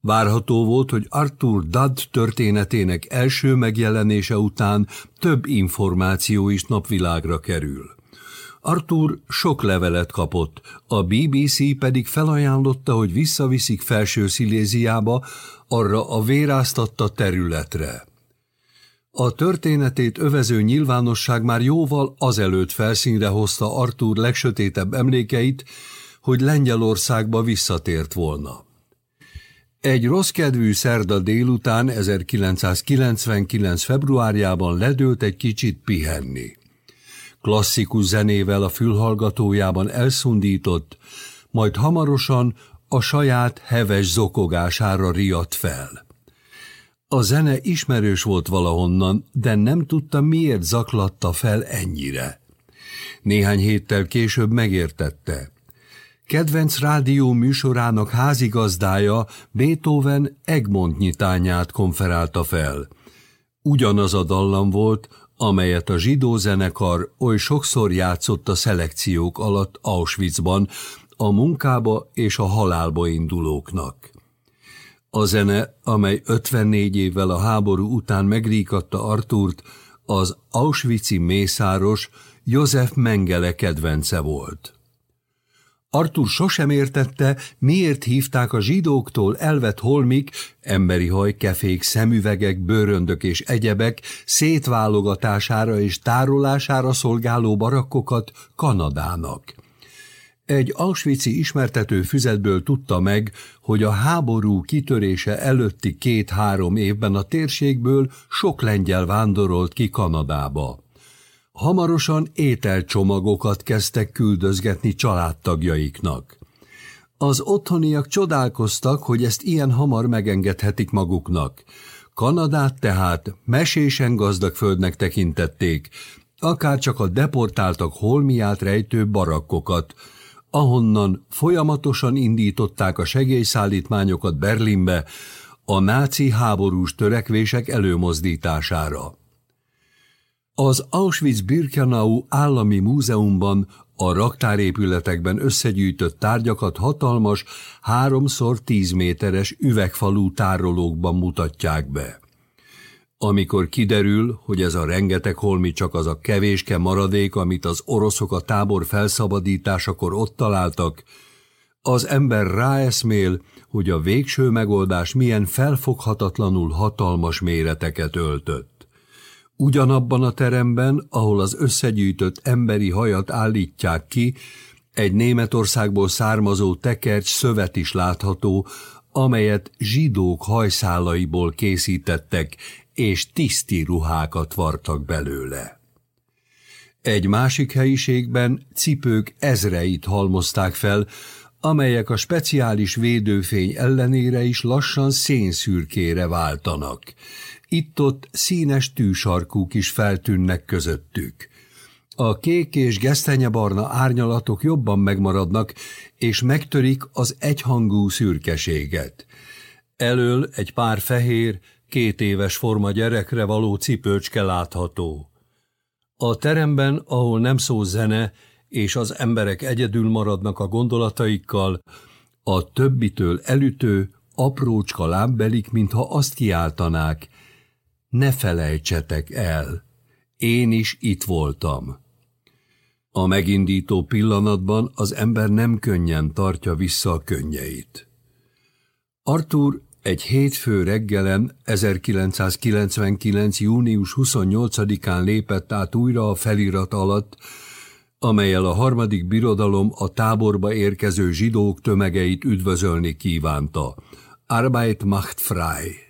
Várható volt, hogy Arthur Dudd történetének első megjelenése után több információ is napvilágra kerül. Arthur sok levelet kapott, a BBC pedig felajánlotta, hogy visszaviszik felső Sziléziába, arra a véráztatta területre. A történetét övező nyilvánosság már jóval azelőtt felszínre hozta Arthur legsötétebb emlékeit, hogy Lengyelországba visszatért volna. Egy rosszkedvű szerda délután 1999. februárjában ledőlt egy kicsit pihenni. Klasszikus zenével a fülhallgatójában elszundított, majd hamarosan a saját heves zokogására riadt fel. A zene ismerős volt valahonnan, de nem tudta, miért zaklatta fel ennyire. Néhány héttel később megértette. Kedvenc rádió műsorának házigazdája Beethoven Egmont nyitányát konferálta fel. Ugyanaz a dallam volt, amelyet a zsidó zenekar oly sokszor játszott a szelekciók alatt Auschwitzban, a munkába és a halálba indulóknak. A zene, amely 54 évvel a háború után megríkatta Artúrt, az Auschwitzi mészáros József Mengele kedvence volt. Artur sosem értette, miért hívták a zsidóktól elvett holmik, emberi hajkefék, szemüvegek, bőröndök és egyebek szétválogatására és tárolására szolgáló barakkokat Kanadának. Egy Auschwitzi ismertető füzetből tudta meg, hogy a háború kitörése előtti két-három évben a térségből sok lengyel vándorolt ki Kanadába. Hamarosan ételcsomagokat kezdtek küldözgetni családtagjaiknak. Az otthoniak csodálkoztak, hogy ezt ilyen hamar megengedhetik maguknak. Kanadát tehát mesésen gazdag földnek tekintették, akár csak a deportáltak holmiát rejtő barakkokat, ahonnan folyamatosan indították a segélyszállítmányokat Berlinbe a náci háborús törekvések előmozdítására. Az Auschwitz-Birkenau állami múzeumban a raktárépületekben összegyűjtött tárgyakat hatalmas, háromszor tíz méteres üvegfalú tárolókban mutatják be. Amikor kiderül, hogy ez a rengeteg holmi csak az a kevéske maradék, amit az oroszok a tábor felszabadításakor ott találtak, az ember ráeszmél, hogy a végső megoldás milyen felfoghatatlanul hatalmas méreteket öltött. Ugyanabban a teremben, ahol az összegyűjtött emberi hajat állítják ki, egy Németországból származó tekercs szövet is látható, amelyet zsidók hajszálaiból készítettek, és tiszti ruhákat vartak belőle. Egy másik helyiségben cipők ezreit halmozták fel, amelyek a speciális védőfény ellenére is lassan szénszürkére váltanak. Itt-ott színes tűsarkúk is feltűnnek közöttük. A kék és gesztenyebarna árnyalatok jobban megmaradnak, és megtörik az egyhangú szürkeséget. Elől egy pár fehér, két éves forma gyerekre való cipőcske látható. A teremben, ahol nem szó zene, és az emberek egyedül maradnak a gondolataikkal, a többitől elütő, aprócska lábbelik, mintha azt kiáltanák, ne felejtsetek el, én is itt voltam. A megindító pillanatban az ember nem könnyen tartja vissza a könnyeit. Arthur egy hétfő reggelen 1999. június 28-án lépett át újra a felirat alatt, amelyel a harmadik birodalom a táborba érkező zsidók tömegeit üdvözölni kívánta. Arbeit macht frei.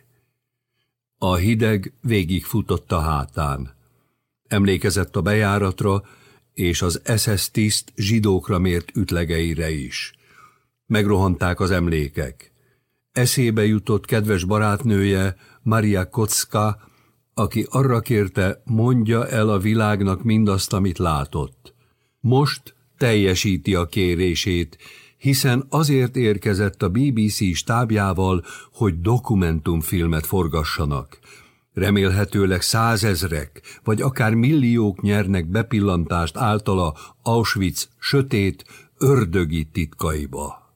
A hideg végigfutott a hátán. Emlékezett a bejáratra, és az SS tiszt zsidókra mért ütlegeire is. Megrohanták az emlékek. Eszébe jutott kedves barátnője, Maria Kocka, aki arra kérte, mondja el a világnak mindazt, amit látott. Most teljesíti a kérését, hiszen azért érkezett a BBC stábjával, hogy dokumentumfilmet forgassanak. Remélhetőleg százezrek, vagy akár milliók nyernek bepillantást általa Auschwitz sötét, ördögi titkaiba.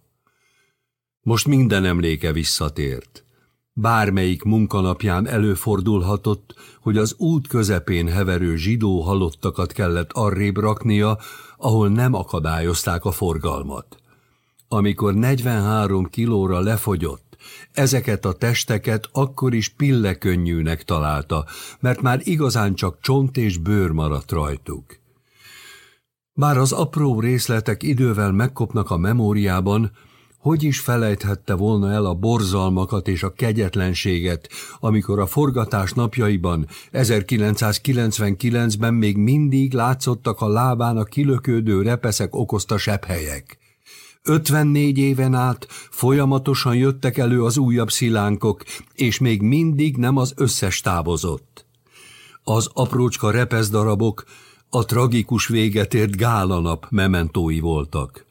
Most minden emléke visszatért. Bármelyik munkanapján előfordulhatott, hogy az út közepén heverő zsidó halottakat kellett arrébb raknia, ahol nem akadályozták a forgalmat. Amikor 43 kilóra lefogyott, ezeket a testeket akkor is pillekönnyűnek találta, mert már igazán csak csont és bőr maradt rajtuk. Bár az apró részletek idővel megkopnak a memóriában, hogy is felejthette volna el a borzalmakat és a kegyetlenséget, amikor a forgatás napjaiban, 1999-ben még mindig látszottak a lábán a kilökődő repeszek okozta sepphelyek. 54 éven át folyamatosan jöttek elő az újabb szilánkok, és még mindig nem az összes távozott. Az aprócska repeszdarabok a tragikus véget ért gálanap mementói voltak.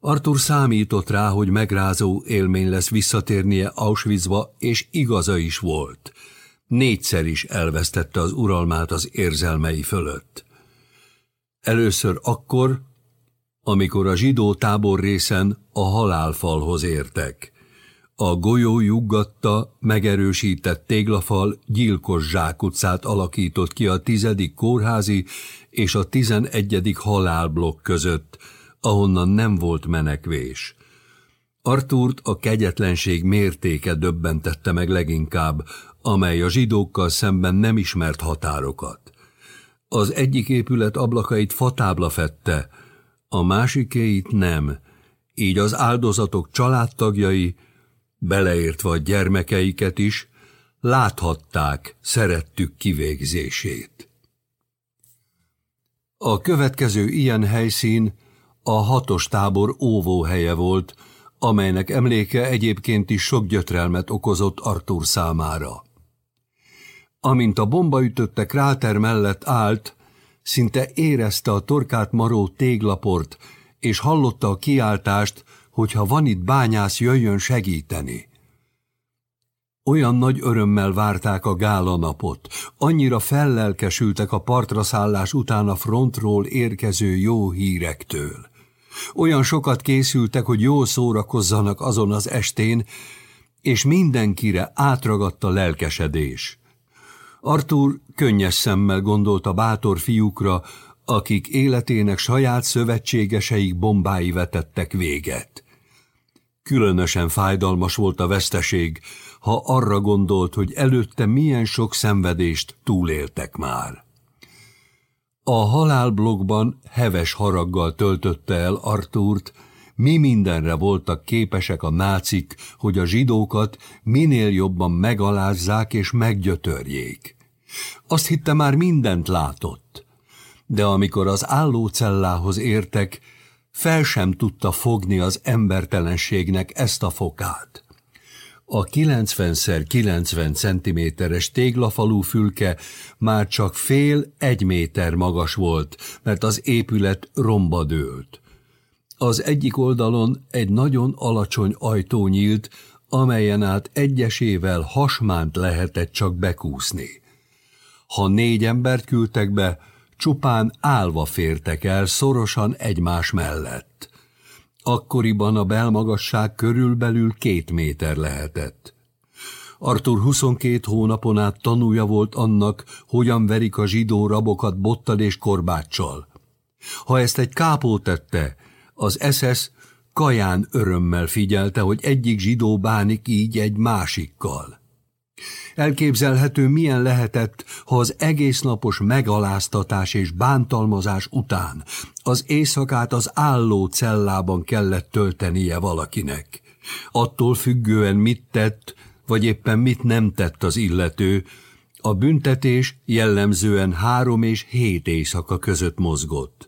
Arthur számított rá, hogy megrázó élmény lesz visszatérnie Auschwitzba, és igaza is volt. Négyszer is elvesztette az uralmát az érzelmei fölött. Először akkor, amikor a zsidó tábor részen a halálfalhoz értek. A golyó juggatta, megerősített téglafal gyilkos zsákutcát alakított ki a tizedik kórházi és a tizenegyedik halálblokk között, ahonnan nem volt menekvés. Artúrt a kegyetlenség mértéke döbbentette meg leginkább, amely a zsidókkal szemben nem ismert határokat. Az egyik épület ablakait fatábla fette, a másikéit nem, így az áldozatok családtagjai, beleértve a gyermekeiket is, láthatták szerettük kivégzését. A következő ilyen helyszín a hatos tábor óvóhelye volt, amelynek emléke egyébként is sok gyötrelmet okozott Artur számára. Amint a bomba ütötte kráter mellett állt, szinte érezte a torkát maró téglaport, és hallotta a kiáltást, hogy ha van itt bányász, jöjjön segíteni. Olyan nagy örömmel várták a gála napot, annyira fellelkesültek a partra szállás után a frontról érkező jó hírektől. Olyan sokat készültek, hogy jól szórakozzanak azon az estén, és mindenkire átragadt a lelkesedés. Artur könnyes szemmel gondolt a bátor fiúkra, akik életének saját szövetségeseik bombái vetettek véget. Különösen fájdalmas volt a veszteség, ha arra gondolt, hogy előtte milyen sok szenvedést túléltek már. A halálblogban heves haraggal töltötte el Artúrt, mi mindenre voltak képesek a nácik, hogy a zsidókat minél jobban megalázzák és meggyötörjék. Azt hitte már mindent látott, de amikor az állócellához értek, fel sem tudta fogni az embertelenségnek ezt a fokát. A 90x90 centiméteres téglafalú fülke már csak fél egy méter magas volt, mert az épület romba dőlt. Az egyik oldalon egy nagyon alacsony ajtó nyílt, amelyen át egyesével hasmánt lehetett csak bekúszni. Ha négy embert küldtek be, csupán állva fértek el szorosan egymás mellett. Akkoriban a belmagasság körülbelül két méter lehetett. Arthur 22 hónapon át tanúja volt annak, hogyan verik a zsidó rabokat bottal és korbáccsal. Ha ezt egy kápó tette, az SS kaján örömmel figyelte, hogy egyik zsidó bánik így egy másikkal. Elképzelhető, milyen lehetett, ha az egész napos megaláztatás és bántalmazás után az éjszakát az álló cellában kellett töltenie valakinek. Attól függően mit tett, vagy éppen mit nem tett az illető, a büntetés jellemzően három és hét éjszaka között mozgott.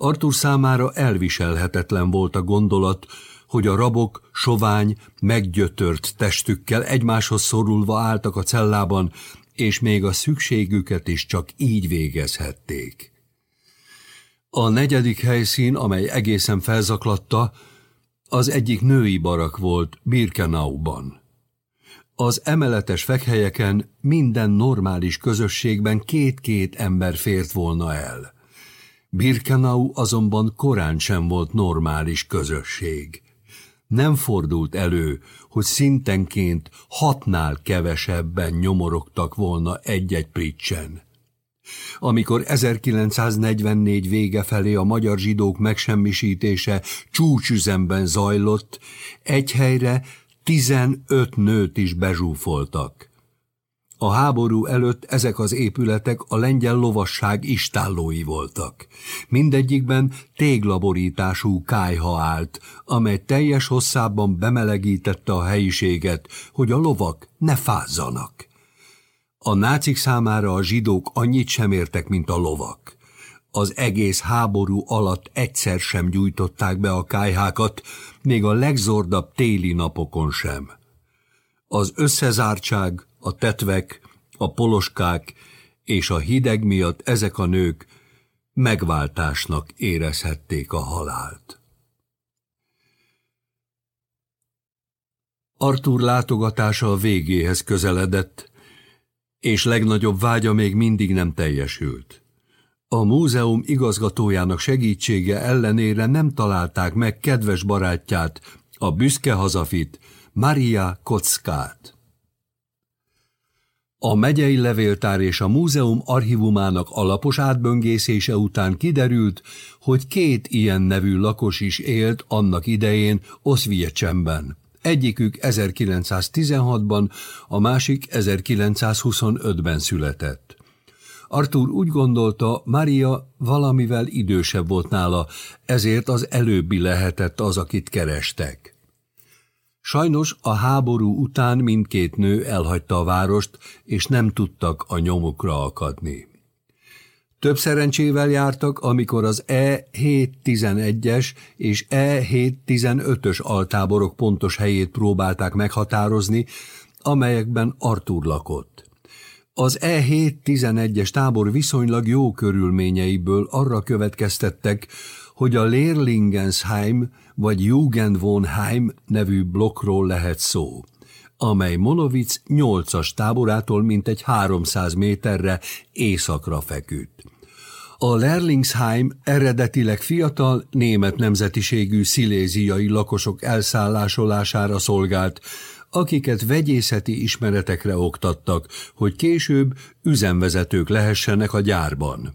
Artur számára elviselhetetlen volt a gondolat, hogy a rabok sovány, meggyötört testükkel egymáshoz szorulva álltak a cellában, és még a szükségüket is csak így végezhették. A negyedik helyszín, amely egészen felzaklatta, az egyik női barak volt Birkenauban. Az emeletes fekhelyeken minden normális közösségben két-két ember fért volna el. Birkenau azonban korán sem volt normális közösség. Nem fordult elő, hogy szintenként hatnál kevesebben nyomorogtak volna egy-egy pricsen. Amikor 1944 vége felé a magyar zsidók megsemmisítése csúcsüzemben zajlott, egy helyre 15 nőt is bezsúfoltak. A háború előtt ezek az épületek a lengyel lovasság istállói voltak. Mindegyikben téglaborítású kájha állt, amely teljes hosszában bemelegítette a helyiséget, hogy a lovak ne fázzanak. A nácik számára a zsidók annyit sem értek, mint a lovak. Az egész háború alatt egyszer sem gyújtották be a kájhákat, még a legzordabb téli napokon sem. Az összezártság, a tetvek, a poloskák és a hideg miatt ezek a nők megváltásnak érezhették a halált. Artur látogatása a végéhez közeledett, és legnagyobb vágya még mindig nem teljesült. A múzeum igazgatójának segítsége ellenére nem találták meg kedves barátját, a büszke hazafit, Maria Kockát. A megyei levéltár és a múzeum archívumának alapos átböngészése után kiderült, hogy két ilyen nevű lakos is élt annak idején Oszviecsemben. Egyikük 1916-ban, a másik 1925-ben született. Artur úgy gondolta, Maria valamivel idősebb volt nála, ezért az előbbi lehetett az, akit kerestek. Sajnos a háború után mindkét nő elhagyta a várost, és nem tudtak a nyomukra akadni. Több szerencsével jártak, amikor az E711-es és E715-ös altáborok pontos helyét próbálták meghatározni, amelyekben Artur lakott. Az E711-es tábor viszonylag jó körülményeiből arra következtettek, hogy a Leerlingensheim vagy Jugendwohnheim nevű blokkról lehet szó, amely Monovic 8-as táborától mintegy 300 méterre északra feküdt. A Lerlingsheim eredetileg fiatal, német nemzetiségű sziléziai lakosok elszállásolására szolgált, akiket vegyészeti ismeretekre oktattak, hogy később üzemvezetők lehessenek a gyárban.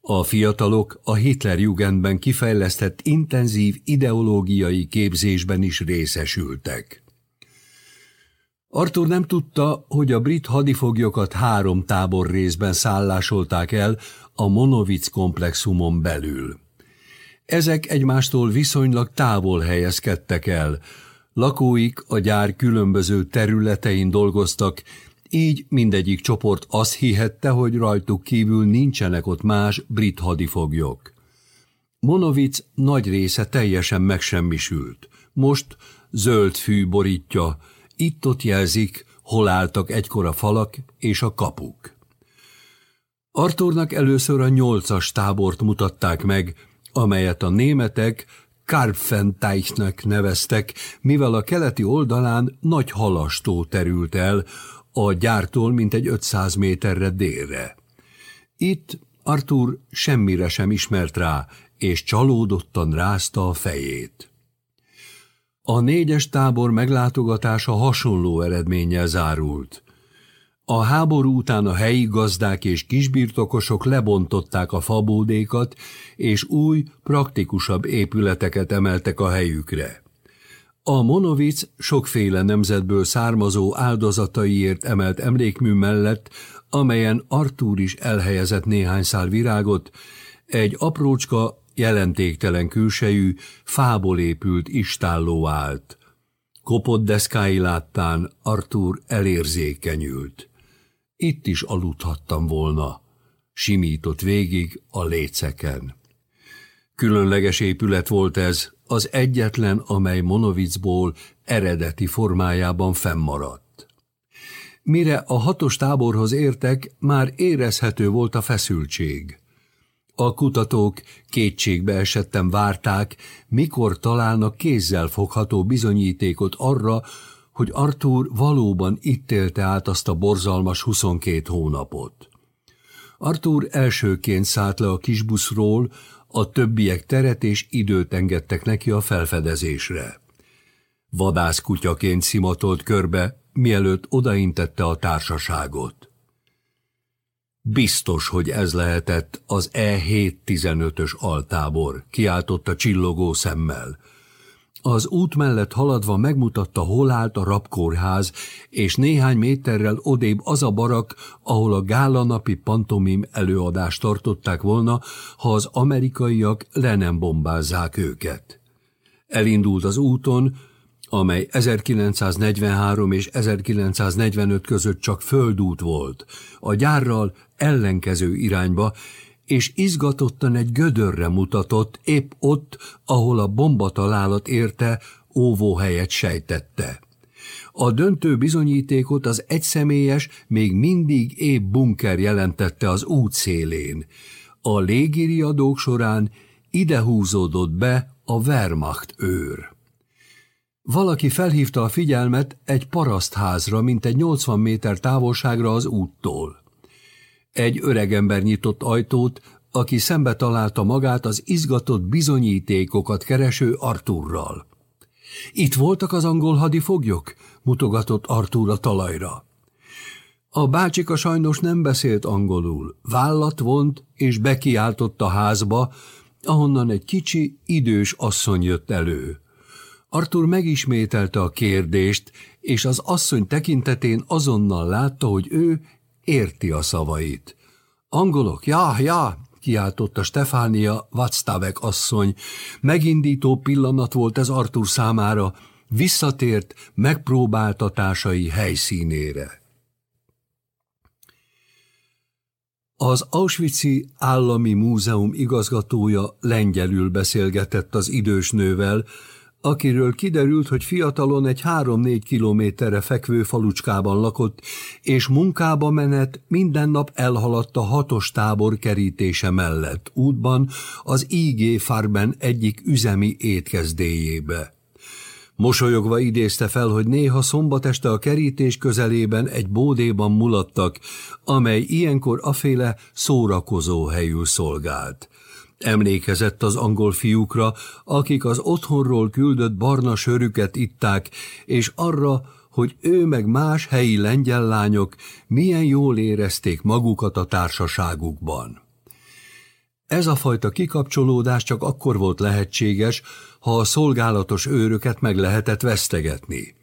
A fiatalok a Hitlerjugendben kifejlesztett intenzív ideológiai képzésben is részesültek. Arthur nem tudta, hogy a brit hadifoglyokat három tábor részben szállásolták el a Monovic komplexumon belül. Ezek egymástól viszonylag távol helyezkedtek el, lakóik a gyár különböző területein dolgoztak, így mindegyik csoport azt hihette, hogy rajtuk kívül nincsenek ott más brit hadifoglyok. Monovic nagy része teljesen megsemmisült. Most zöld fű borítja, itt-ott jelzik, hol álltak egykor a falak és a kapuk. Arthurnak először a nyolcas tábort mutatták meg, amelyet a németek Karpfenteichnek neveztek, mivel a keleti oldalán nagy halastó terült el, a gyártól mintegy 500 méterre délre. Itt Arthur semmire sem ismert rá, és csalódottan rázta a fejét. A négyes tábor meglátogatása hasonló eredménnyel zárult. A háború után a helyi gazdák és kisbirtokosok lebontották a fabódékat, és új, praktikusabb épületeket emeltek a helyükre. A Monovic sokféle nemzetből származó áldozataiért emelt emlékmű mellett, amelyen Artúr is elhelyezett néhány szál virágot, egy aprócska, jelentéktelen külsejű, fából épült istálló állt. Kopott deszkái láttán Artúr elérzékenyült. Itt is aludhattam volna, simított végig a léceken. Különleges épület volt ez, az egyetlen, amely Monovicból eredeti formájában fennmaradt. Mire a hatos táborhoz értek, már érezhető volt a feszültség. A kutatók kétségbe esettem várták, mikor találnak kézzel fogható bizonyítékot arra, hogy Arthur valóban itt élte át azt a borzalmas 22 hónapot. Arthur elsőként szállt le a kisbuszról, a többiek teret és időt engedtek neki a felfedezésre. Vadászkutyaként szimatolt körbe, mielőtt odaintette a társaságot. Biztos, hogy ez lehetett az E715-ös altábor, kiáltotta csillogó szemmel. Az út mellett haladva megmutatta, hol állt a rabkórház, és néhány méterrel odébb az a barak, ahol a gálanapi pantomim előadást tartották volna, ha az amerikaiak le nem bombázzák őket. Elindult az úton, amely 1943 és 1945 között csak földút volt, a gyárral ellenkező irányba, és izgatottan egy gödörre mutatott, épp ott, ahol a bombatalálat érte, óvóhelyet sejtette. A döntő bizonyítékot az egyszemélyes, még mindig épp bunker jelentette az út szélén. A légiriadók során ide húzódott be a Wehrmacht őr. Valaki felhívta a figyelmet egy parasztházra, mint egy 80 méter távolságra az úttól. Egy öregember nyitott ajtót, aki szembe találta magát az izgatott bizonyítékokat kereső Arturral. Itt voltak az angol hadifoglyok? mutogatott Artur a talajra. A bácsika sajnos nem beszélt angolul, vállat vont és bekiáltott a házba, ahonnan egy kicsi, idős asszony jött elő. Artur megismételte a kérdést, és az asszony tekintetén azonnal látta, hogy ő érti a szavait. Angolok, ja, ja, kiáltotta Stefánia Vacstavek asszony. Megindító pillanat volt ez Artur számára, visszatért megpróbáltatásai helyszínére. Az Auschwitz-i Állami Múzeum igazgatója lengyelül beszélgetett az idős nővel, akiről kiderült, hogy fiatalon egy három-négy kilométerre fekvő falucskában lakott, és munkába menet minden nap elhaladt a hatos tábor kerítése mellett, útban az IG Farben egyik üzemi étkezdéjébe. Mosolyogva idézte fel, hogy néha szombat este a kerítés közelében egy bódéban mulattak, amely ilyenkor aféle szórakozó helyül szolgált. Emlékezett az angol fiúkra, akik az otthonról küldött barna sörüket itták, és arra, hogy ő meg más helyi lengyel lányok milyen jól érezték magukat a társaságukban. Ez a fajta kikapcsolódás csak akkor volt lehetséges, ha a szolgálatos őröket meg lehetett vesztegetni.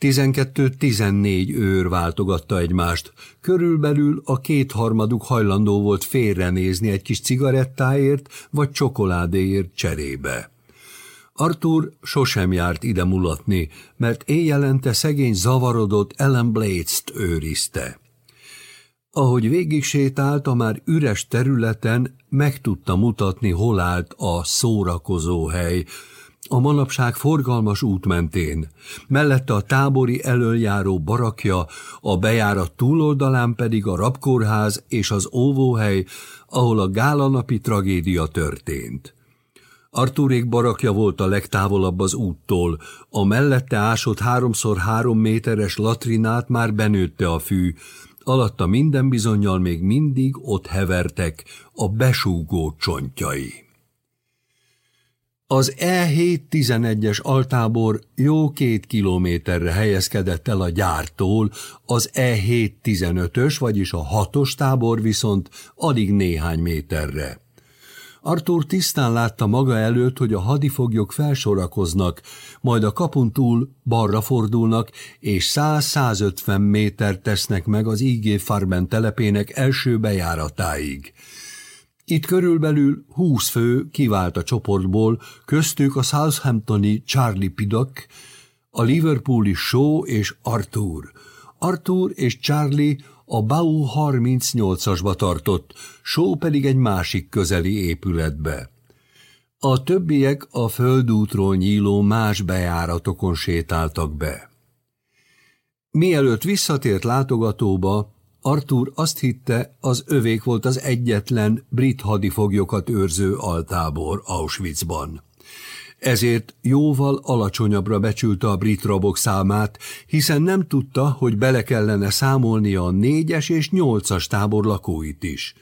12-14 őr váltogatta egymást. Körülbelül a kétharmaduk hajlandó volt félrenézni egy kis cigarettáért vagy csokoládéért cserébe. Arthur sosem járt ide mulatni, mert éjjelente szegény zavarodott Ellen Blades-t őrizte. Ahogy végig sétált a már üres területen, meg tudta mutatni, hol állt a szórakozó hely, a manapság forgalmas út mentén, mellette a tábori elöljáró barakja, a bejárat túloldalán pedig a rabkórház és az óvóhely, ahol a gálanapi tragédia történt. Arturék barakja volt a legtávolabb az úttól, a mellette ásott háromszor három méteres latrinát már benőtte a fű, alatta minden bizonyal még mindig ott hevertek a besúgó csontjai. Az E7-11-es altábor jó két kilométerre helyezkedett el a gyártól, az E7-15-ös, vagyis a hatos tábor viszont alig néhány méterre. Artur tisztán látta maga előtt, hogy a hadifoglyok felsorakoznak, majd a kapun túl balra fordulnak, és 100-150 méter tesznek meg az IG Farben telepének első bejáratáig. Itt körülbelül húsz fő kivált a csoportból, köztük a Southamptoni Charlie Piddock, a Liverpooli Shaw és Arthur. Arthur és Charlie a Bau 38-asba tartott, Shaw pedig egy másik közeli épületbe. A többiek a földútról nyíló más bejáratokon sétáltak be. Mielőtt visszatért látogatóba, Arthur azt hitte, az övék volt az egyetlen brit hadifoglyokat őrző altábor Auschwitzban. Ezért jóval alacsonyabbra becsülte a brit rabok számát, hiszen nem tudta, hogy bele kellene számolnia a négyes és nyolcas tábor lakóit is.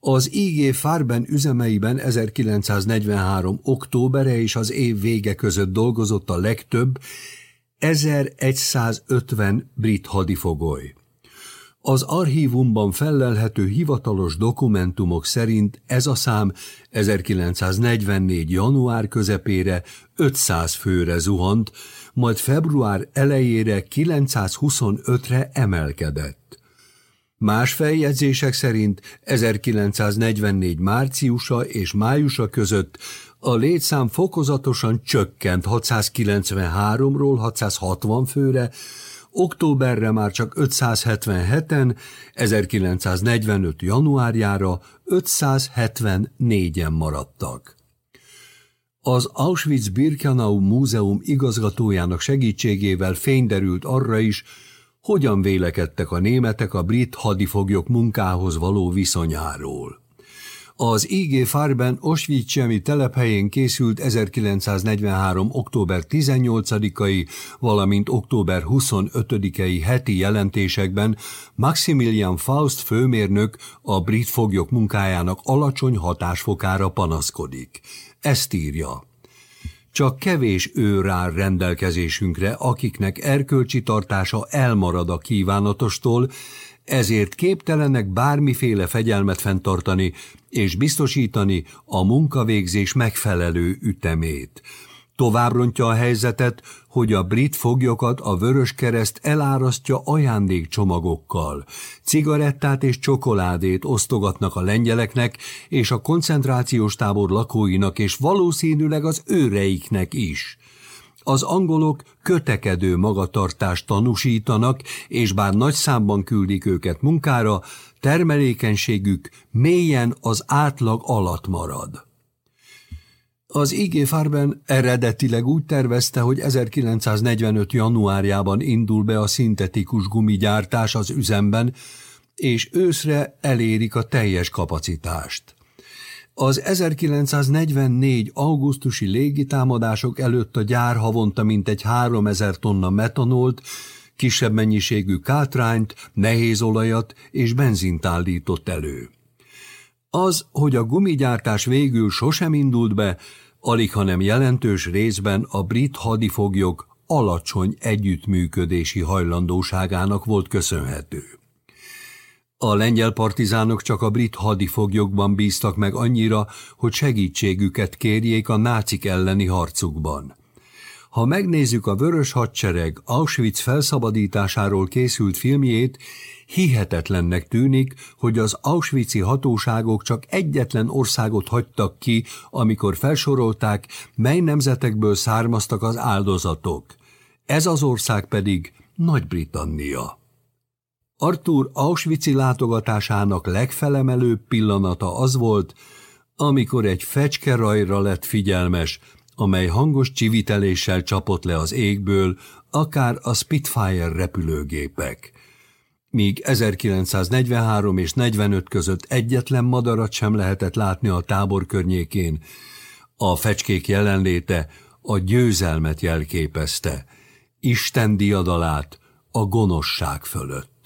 Az IG Farben üzemeiben 1943. októbere és az év vége között dolgozott a legtöbb, 1150 brit hadifogoly. Az archívumban fellelhető hivatalos dokumentumok szerint ez a szám 1944. január közepére 500 főre zuhant, majd február elejére 925-re emelkedett. Más feljegyzések szerint 1944 márciusa és májusa között a létszám fokozatosan csökkent 693-ról 660 főre, októberre már csak 577-en, 1945. januárjára 574-en maradtak. Az Auschwitz-Birkenau Múzeum igazgatójának segítségével fényderült arra is, hogyan vélekedtek a németek a brit hadifoglyok munkához való viszonyáról. Az IG Farben Auschwitz-semi telephelyén készült 1943. október 18-ai, valamint október 25-ei heti jelentésekben Maximilian Faust főmérnök a brit foglyok munkájának alacsony hatásfokára panaszkodik. Ezt írja. Csak kevés őr áll rendelkezésünkre, akiknek erkölcsi tartása elmarad a kívánatostól, ezért képtelenek bármiféle fegyelmet fenntartani és biztosítani a munkavégzés megfelelő ütemét. Tovább rontja a helyzetet, hogy a brit foglyokat a Vörös Kereszt elárasztja ajándékcsomagokkal. Cigarettát és csokoládét osztogatnak a lengyeleknek és a koncentrációs tábor lakóinak és valószínűleg az őreiknek is az angolok kötekedő magatartást tanúsítanak, és bár nagy számban küldik őket munkára, termelékenységük mélyen az átlag alatt marad. Az IG Farben eredetileg úgy tervezte, hogy 1945. januárjában indul be a szintetikus gumigyártás az üzemben, és őszre elérik a teljes kapacitást. Az 1944. augusztusi légitámadások előtt a gyár havonta mintegy 3000 tonna metanolt, kisebb mennyiségű kátrányt, nehézolajat és benzint állított elő. Az, hogy a gumigyártás végül sosem indult be, alig hanem jelentős részben a brit hadifoglyok alacsony együttműködési hajlandóságának volt köszönhető. A lengyel partizánok csak a brit hadifoglyokban bíztak meg annyira, hogy segítségüket kérjék a nácik elleni harcukban. Ha megnézzük a Vörös Hadsereg Auschwitz felszabadításáról készült filmjét, hihetetlennek tűnik, hogy az auschwitzi hatóságok csak egyetlen országot hagytak ki, amikor felsorolták, mely nemzetekből származtak az áldozatok. Ez az ország pedig Nagy-Britannia. Arthur Auschwitzi látogatásának legfelemelőbb pillanata az volt, amikor egy fecskerajra lett figyelmes, amely hangos csiviteléssel csapott le az égből, akár a Spitfire repülőgépek. Míg 1943 és 45 között egyetlen madarat sem lehetett látni a tábor környékén, a fecskék jelenléte a győzelmet jelképezte, Isten diadalát a gonoszság fölött.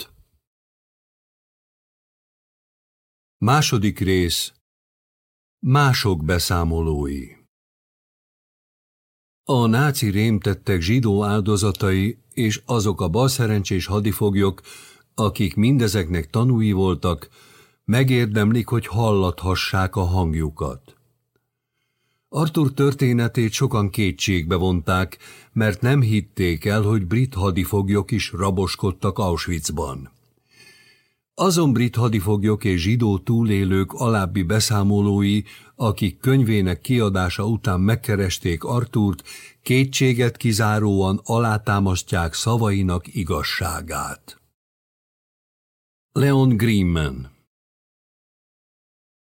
Második rész Mások beszámolói A náci rémtettek zsidó áldozatai és azok a balszerencsés hadifoglyok, akik mindezeknek tanúi voltak, megérdemlik, hogy hallathassák a hangjukat. Arthur történetét sokan kétségbe vonták, mert nem hitték el, hogy brit hadifoglyok is raboskodtak Auschwitzban. Azon brit hadifoglyok és zsidó túlélők alábbi beszámolói, akik könyvének kiadása után megkeresték Artúrt, kétséget kizáróan alátámasztják szavainak igazságát. Leon Greenman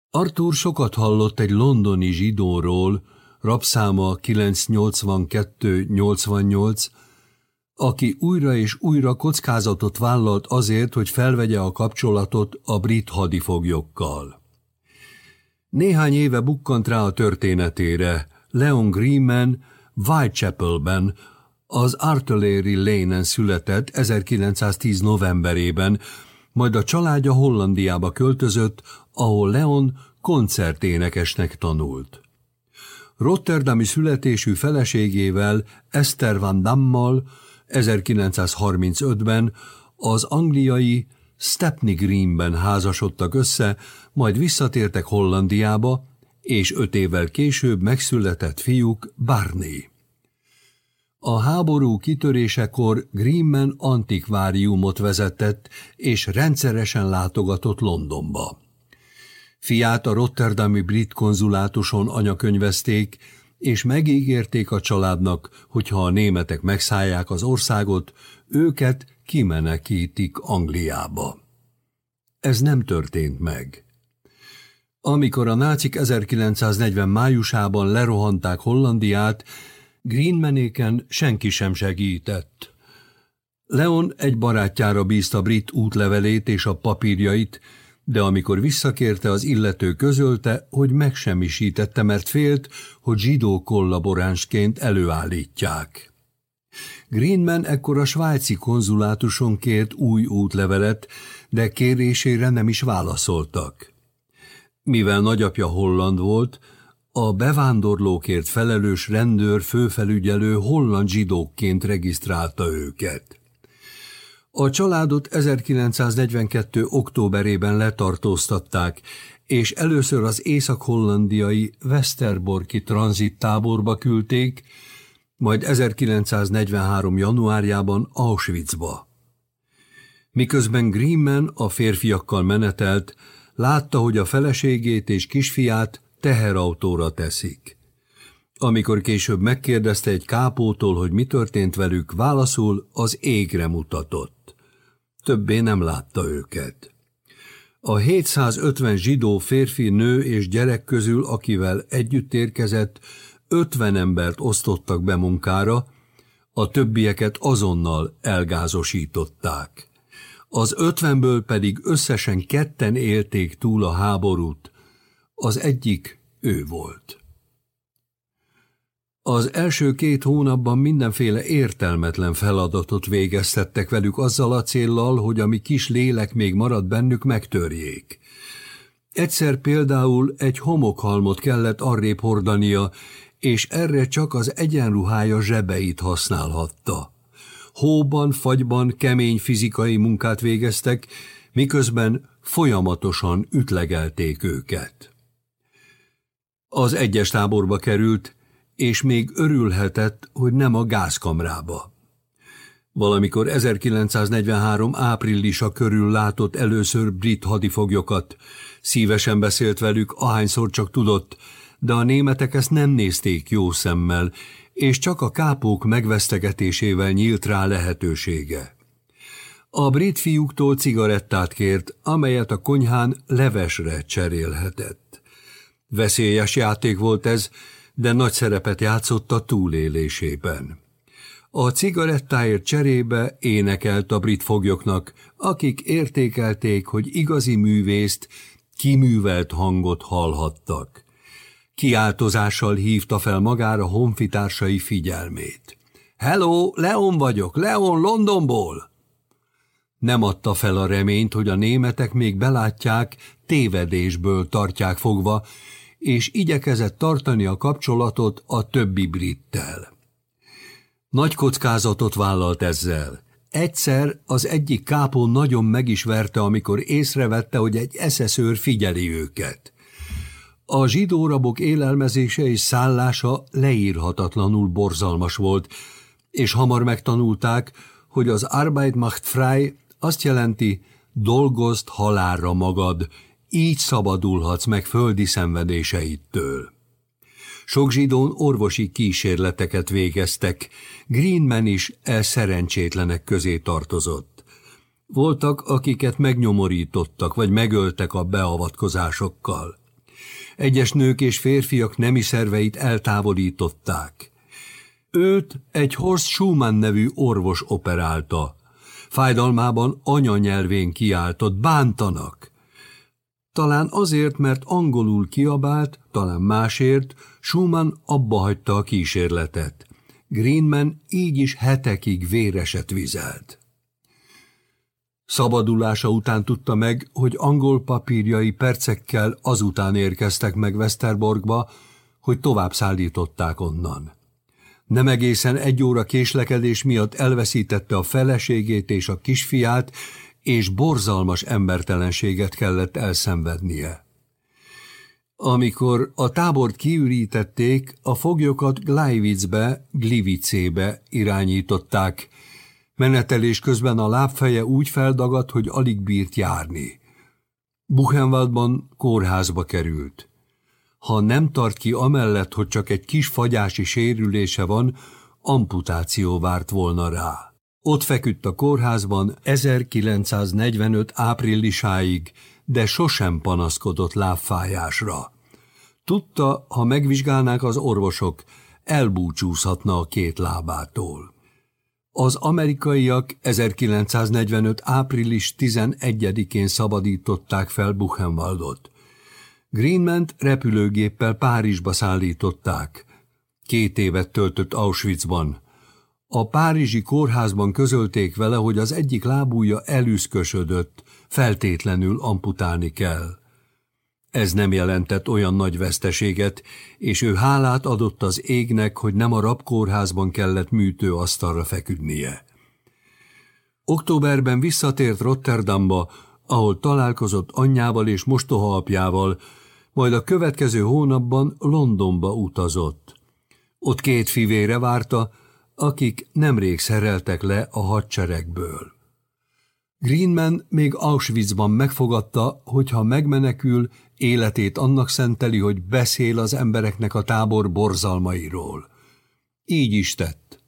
Arthur sokat hallott egy londoni zsidóról, rabszáma 982-88, aki újra és újra kockázatot vállalt azért, hogy felvegye a kapcsolatot a brit hadifoglyokkal. Néhány éve bukkant rá a történetére. Leon Greenman Whitechapelben, az Artillery Lane-en született 1910 novemberében, majd a családja Hollandiába költözött, ahol Leon koncerténekesnek tanult. Rotterdami születésű feleségével, Esther van Dammal 1935-ben az angliai Stepney Greenben házasodtak össze, majd visszatértek Hollandiába, és öt évvel később megszületett fiúk Barney. A háború kitörésekor Greenman antikváriumot vezetett, és rendszeresen látogatott Londonba. Fiát a Rotterdami brit konzulátuson anyakönyvezték, és megígérték a családnak, hogy ha a németek megszállják az országot, őket kimenekítik Angliába. Ez nem történt meg. Amikor a nácik 1940 májusában lerohanták Hollandiát, Greenmanéken senki sem segített. Leon egy barátjára bízta brit útlevelét és a papírjait, de amikor visszakérte, az illető közölte, hogy megsemmisítette, mert félt, hogy zsidó kollaboránsként előállítják. Greenman ekkor a svájci konzulátuson kért új útlevelet, de kérésére nem is válaszoltak. Mivel nagyapja holland volt, a bevándorlókért felelős rendőr főfelügyelő holland zsidókként regisztrálta őket. A családot 1942. októberében letartóztatták, és először az észak-hollandiai Westerborki tranzittáborba küldték, majd 1943. januárjában Auschwitzba. Miközben Greenman a férfiakkal menetelt, látta, hogy a feleségét és kisfiát teherautóra teszik. Amikor később megkérdezte egy kápótól, hogy mi történt velük, válaszul az égre mutatott. Többé nem látta őket. A 750 zsidó férfi, nő és gyerek közül, akivel együtt érkezett, 50 embert osztottak be munkára, a többieket azonnal elgázosították. Az ötvenből pedig összesen ketten élték túl a háborút, az egyik ő volt. Az első két hónapban mindenféle értelmetlen feladatot végeztettek velük azzal a céllal, hogy ami kis lélek még marad bennük, megtörjék. Egyszer például egy homokhalmot kellett arrébb hordania, és erre csak az egyenruhája zsebeit használhatta. Hóban, fagyban kemény fizikai munkát végeztek, miközben folyamatosan ütlegelték őket. Az egyes táborba került, és még örülhetett, hogy nem a gázkamrába. Valamikor 1943 áprilisa körül látott először brit hadifoglyokat, szívesen beszélt velük, ahányszor csak tudott, de a németek ezt nem nézték jó szemmel, és csak a kápók megvesztegetésével nyílt rá lehetősége. A brit fiúktól cigarettát kért, amelyet a konyhán levesre cserélhetett. Veszélyes játék volt ez, de nagy szerepet játszott a túlélésében. A cigarettáért cserébe énekelt a brit foglyoknak, akik értékelték, hogy igazi művészt, kiművelt hangot hallhattak. Kiáltozással hívta fel magára honfitársai figyelmét. Hello, Leon vagyok, Leon Londonból! Nem adta fel a reményt, hogy a németek még belátják, tévedésből tartják fogva, és igyekezett tartani a kapcsolatot a többi brittel. Nagy kockázatot vállalt ezzel. Egyszer az egyik kápó nagyon meg is verte, amikor észrevette, hogy egy eszeszőr figyeli őket. A zsidó rabok élelmezése és szállása leírhatatlanul borzalmas volt, és hamar megtanulták, hogy az Arbeit macht frei azt jelenti, dolgozd halálra magad, így szabadulhatsz meg földi szenvedéseidtől. Sok zsidón orvosi kísérleteket végeztek, Greenman is el szerencsétlenek közé tartozott. Voltak, akiket megnyomorítottak vagy megöltek a beavatkozásokkal. Egyes nők és férfiak nemi szerveit eltávolították. Őt egy Horst Schumann nevű orvos operálta. Fájdalmában anyanyelvén kiáltott, bántanak. Talán azért, mert angolul kiabált, talán másért, Schumann abba hagyta a kísérletet. Greenman így is hetekig véreset vizelt. Szabadulása után tudta meg, hogy angol papírjai percekkel azután érkeztek meg Westerborgba, hogy tovább szállították onnan. Nem egészen egy óra késlekedés miatt elveszítette a feleségét és a kisfiát, és borzalmas embertelenséget kellett elszenvednie. Amikor a tábort kiürítették, a foglyokat Gleiwitzbe, Glivicébe irányították. Menetelés közben a lábfeje úgy feldagadt, hogy alig bírt járni. Buchenwaldban kórházba került. Ha nem tart ki amellett, hogy csak egy kis fagyási sérülése van, amputáció várt volna rá. Ott feküdt a kórházban 1945 áprilisáig, de sosem panaszkodott lábfájásra. Tudta, ha megvizsgálnák az orvosok, elbúcsúzhatna a két lábától. Az amerikaiak 1945. április 11-én szabadították fel Buchenwaldot. Greenment repülőgéppel Párizsba szállították. Két évet töltött Auschwitzban. A párizsi kórházban közölték vele, hogy az egyik lábúja elüszkösödött, feltétlenül amputálni kell. Ez nem jelentett olyan nagy veszteséget, és ő hálát adott az égnek, hogy nem a rabkórházban kellett műtőasztalra feküdnie. Októberben visszatért Rotterdamba, ahol találkozott anyjával és mostohaapjával, majd a következő hónapban Londonba utazott. Ott két fivére várta, akik nemrég szereltek le a hadseregből. Greenman még Auschwitzban megfogadta, hogy ha megmenekül, életét annak szenteli, hogy beszél az embereknek a tábor borzalmairól. Így is tett.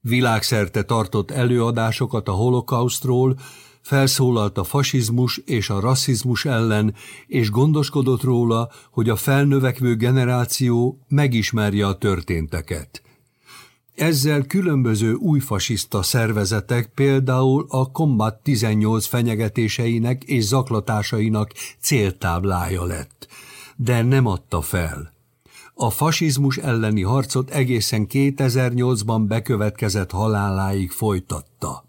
Világszerte tartott előadásokat a holokausztról, felszólalt a fasizmus és a rasszizmus ellen, és gondoskodott róla, hogy a felnövekvő generáció megismerje a történteket. Ezzel különböző új fasiszta szervezetek, például a Combat 18 fenyegetéseinek és zaklatásainak céltáblája lett, de nem adta fel. A fasizmus elleni harcot egészen 2008-ban bekövetkezett haláláig folytatta.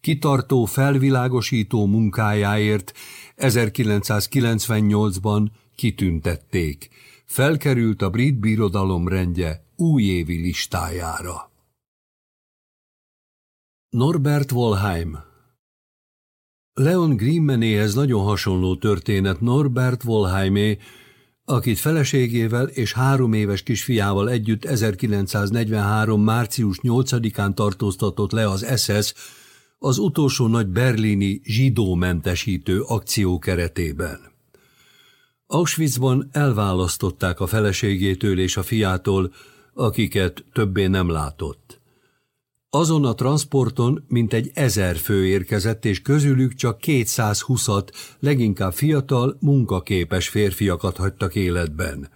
Kitartó felvilágosító munkájáért 1998-ban kitüntették. Felkerült a brit birodalom rendje újévi listájára. Norbert Wolheim Leon Grimmenéhez nagyon hasonló történet Norbert Wolheimé, akit feleségével és három éves kisfiával együtt 1943. március 8-án tartóztatott le az SS az utolsó nagy berlini zsidómentesítő akció keretében. Auschwitzban elválasztották a feleségétől és a fiától, akiket többé nem látott. Azon a transporton mintegy ezer fő érkezett, és közülük csak 220-at, leginkább fiatal, munkaképes férfiakat hagytak életben.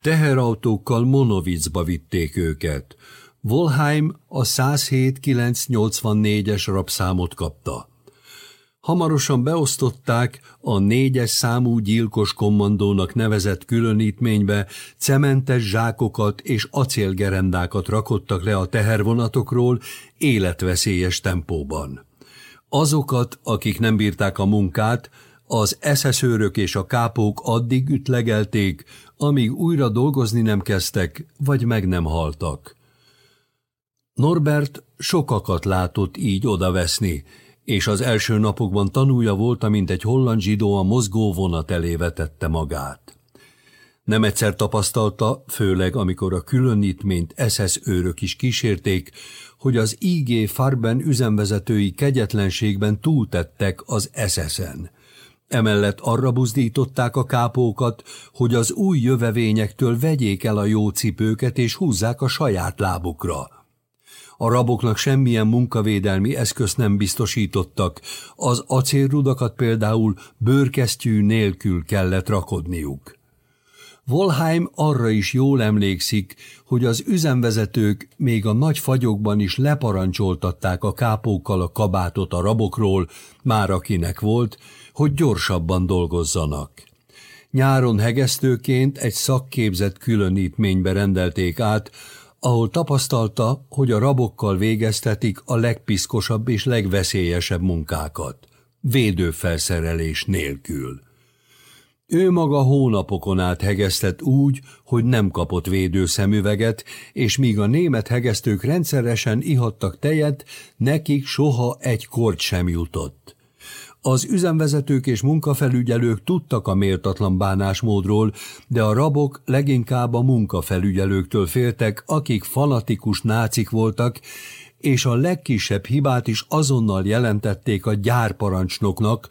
Teherautókkal Monovicba vitték őket. Volheim a 107-984-es rabszámot kapta. Hamarosan beosztották a négyes számú gyilkos kommandónak nevezett különítménybe, cementes zsákokat és acélgerendákat rakottak le a tehervonatokról életveszélyes tempóban. Azokat, akik nem bírták a munkát, az eszeszőrök és a kápók addig ütlegelték, amíg újra dolgozni nem kezdtek, vagy meg nem haltak. Norbert sokakat látott így odaveszni, és az első napokban tanúja volt, amint egy holland zsidó a mozgó vonat elé vetette magát. Nem egyszer tapasztalta, főleg amikor a különítményt SS őrök is kísérték, hogy az IG Farben üzemvezetői kegyetlenségben túltettek az SS-en. Emellett arra buzdították a kápókat, hogy az új jövevényektől vegyék el a jó cipőket és húzzák a saját lábukra – a raboknak semmilyen munkavédelmi eszközt nem biztosítottak, az acélrudakat például bőrkesztyű nélkül kellett rakodniuk. Volheim arra is jól emlékszik, hogy az üzemvezetők még a nagy fagyokban is leparancsoltatták a kápókkal a kabátot a rabokról, már akinek volt, hogy gyorsabban dolgozzanak. Nyáron hegesztőként egy szakképzett különítménybe rendelték át, ahol tapasztalta, hogy a rabokkal végeztetik a legpiszkosabb és legveszélyesebb munkákat, védőfelszerelés nélkül. Ő maga hónapokon át hegesztett úgy, hogy nem kapott védőszemüveget, és míg a német hegesztők rendszeresen ihattak tejet, nekik soha egy kort sem jutott. Az üzemvezetők és munkafelügyelők tudtak a méltatlan bánásmódról, de a rabok leginkább a munkafelügyelőktől féltek, akik fanatikus nácik voltak, és a legkisebb hibát is azonnal jelentették a gyárparancsnoknak,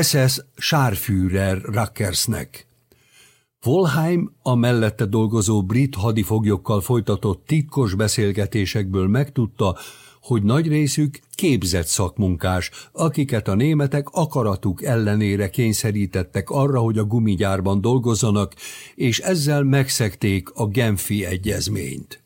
SS Scharführer Rackersnek. Volheim a mellette dolgozó brit hadifoglyokkal folytatott titkos beszélgetésekből megtudta, hogy nagy részük képzett szakmunkás, akiket a németek akaratuk ellenére kényszerítettek arra, hogy a gumigyárban dolgozzanak, és ezzel megszekték a Genfi egyezményt.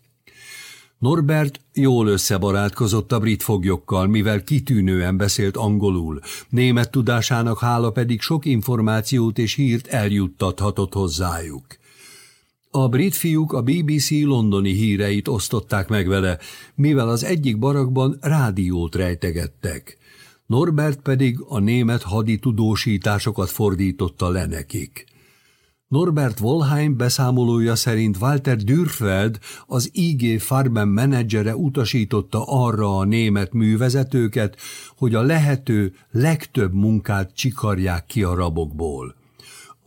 Norbert jól összebarátkozott a brit foglyokkal, mivel kitűnően beszélt angolul, német tudásának hála pedig sok információt és hírt eljuttathatott hozzájuk. A brit fiúk a BBC londoni híreit osztották meg vele, mivel az egyik barakban rádiót rejtegettek. Norbert pedig a német hadi tudósításokat fordította le nekik. Norbert Wolheim beszámolója szerint Walter Dürfeld, az IG Farben menedzsere utasította arra a német művezetőket, hogy a lehető legtöbb munkát csikarják ki a rabokból.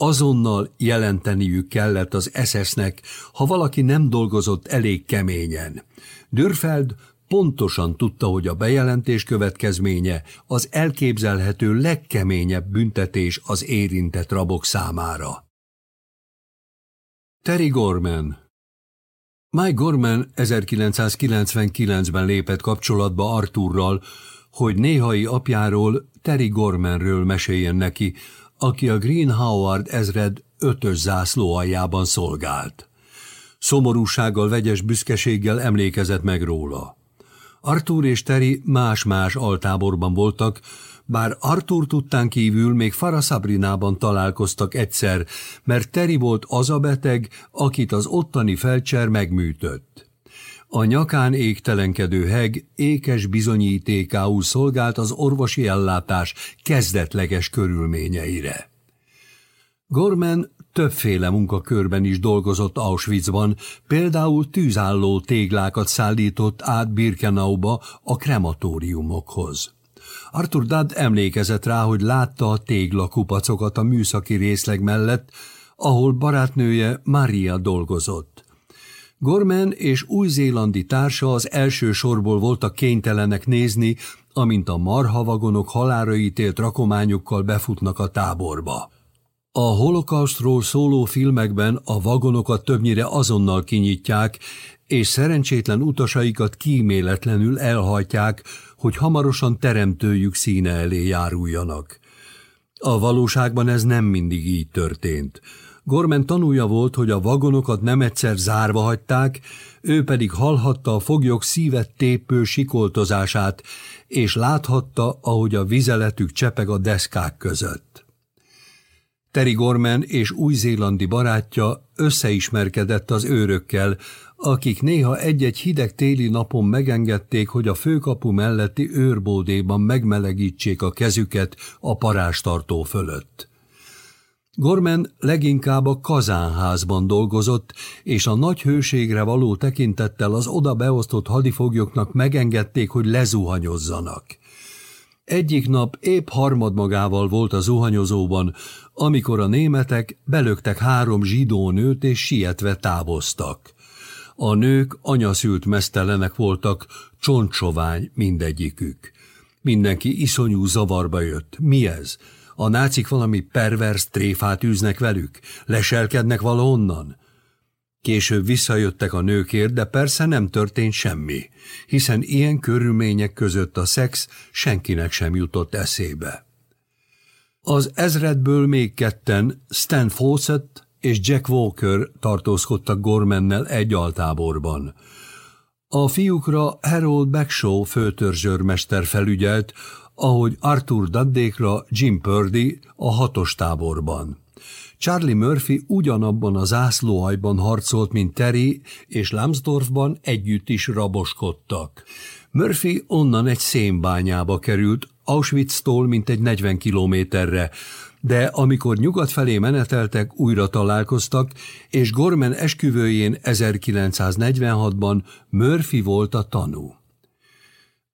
Azonnal jelenteniük kellett az SS-nek, ha valaki nem dolgozott elég keményen. Dürfeld pontosan tudta, hogy a bejelentés következménye az elképzelhető legkeményebb büntetés az érintett rabok számára. Terry Gorman Mike Gorman 1999-ben lépett kapcsolatba Arthurral, hogy néhai apjáról, Terry Gormanről meséljen neki, aki a Green Howard ezred ötös zászló aljában szolgált. Szomorúsággal, vegyes büszkeséggel emlékezett meg róla. Arthur és Terry más-más altáborban voltak, bár Arthur tudtán kívül még Fara Sabrinában találkoztak egyszer, mert Teri volt az a beteg, akit az ottani felcser megműtött. A nyakán égtelenkedő heg ékes bizonyítékául szolgált az orvosi ellátás kezdetleges körülményeire. Gorman többféle munkakörben is dolgozott Auschwitzban, például tűzálló téglákat szállított át Birkenauba a krematóriumokhoz. Arthur Dudd emlékezett rá, hogy látta a téglakupacokat a műszaki részleg mellett, ahol barátnője Maria dolgozott. Gorman és új-zélandi társa az első sorból voltak kénytelenek nézni, amint a marhavagonok halára ítélt rakományokkal befutnak a táborba. A holokausztról szóló filmekben a vagonokat többnyire azonnal kinyitják, és szerencsétlen utasaikat kíméletlenül elhajtják, hogy hamarosan teremtőjük színe elé járuljanak. A valóságban ez nem mindig így történt. Gorman tanúja volt, hogy a vagonokat nem egyszer zárva hagyták, ő pedig hallhatta a foglyok szívet tépő sikoltozását, és láthatta, ahogy a vizeletük csepeg a deszkák között. Terry Gorman és új-zélandi barátja összeismerkedett az őrökkel, akik néha egy-egy hideg téli napon megengedték, hogy a főkapu melletti őrbódéban megmelegítsék a kezüket a parástartó fölött. Gorman leginkább a kazánházban dolgozott, és a nagy hőségre való tekintettel az oda beosztott hadifoglyoknak megengedték, hogy lezuhanyozzanak. Egyik nap épp harmadmagával volt a zuhanyozóban, amikor a németek belöktek három zsidó nőt és sietve távoztak. A nők anyaszült mesztelenek voltak, csontsovány mindegyikük. Mindenki iszonyú zavarba jött. Mi ez? A nácik valami pervers tréfát űznek velük? Leselkednek valahonnan? Később visszajöttek a nőkért, de persze nem történt semmi, hiszen ilyen körülmények között a szex senkinek sem jutott eszébe. Az ezredből még ketten, Stan Fawcett és Jack Walker tartózkodtak Gormannel egy altáborban. A fiúkra Harold Backshaw főtörzsőrmester felügyelt, ahogy Arthur Daddékra Jim Purdy a hatos táborban. Charlie Murphy ugyanabban az ászlóhajban harcolt, mint Terry, és Lambsdorffban együtt is raboskodtak. Murphy onnan egy szénbányába került, Auschwitz-tól mintegy 40 kilométerre, de amikor nyugat felé meneteltek, újra találkoztak, és Gorman esküvőjén 1946-ban Murphy volt a tanú.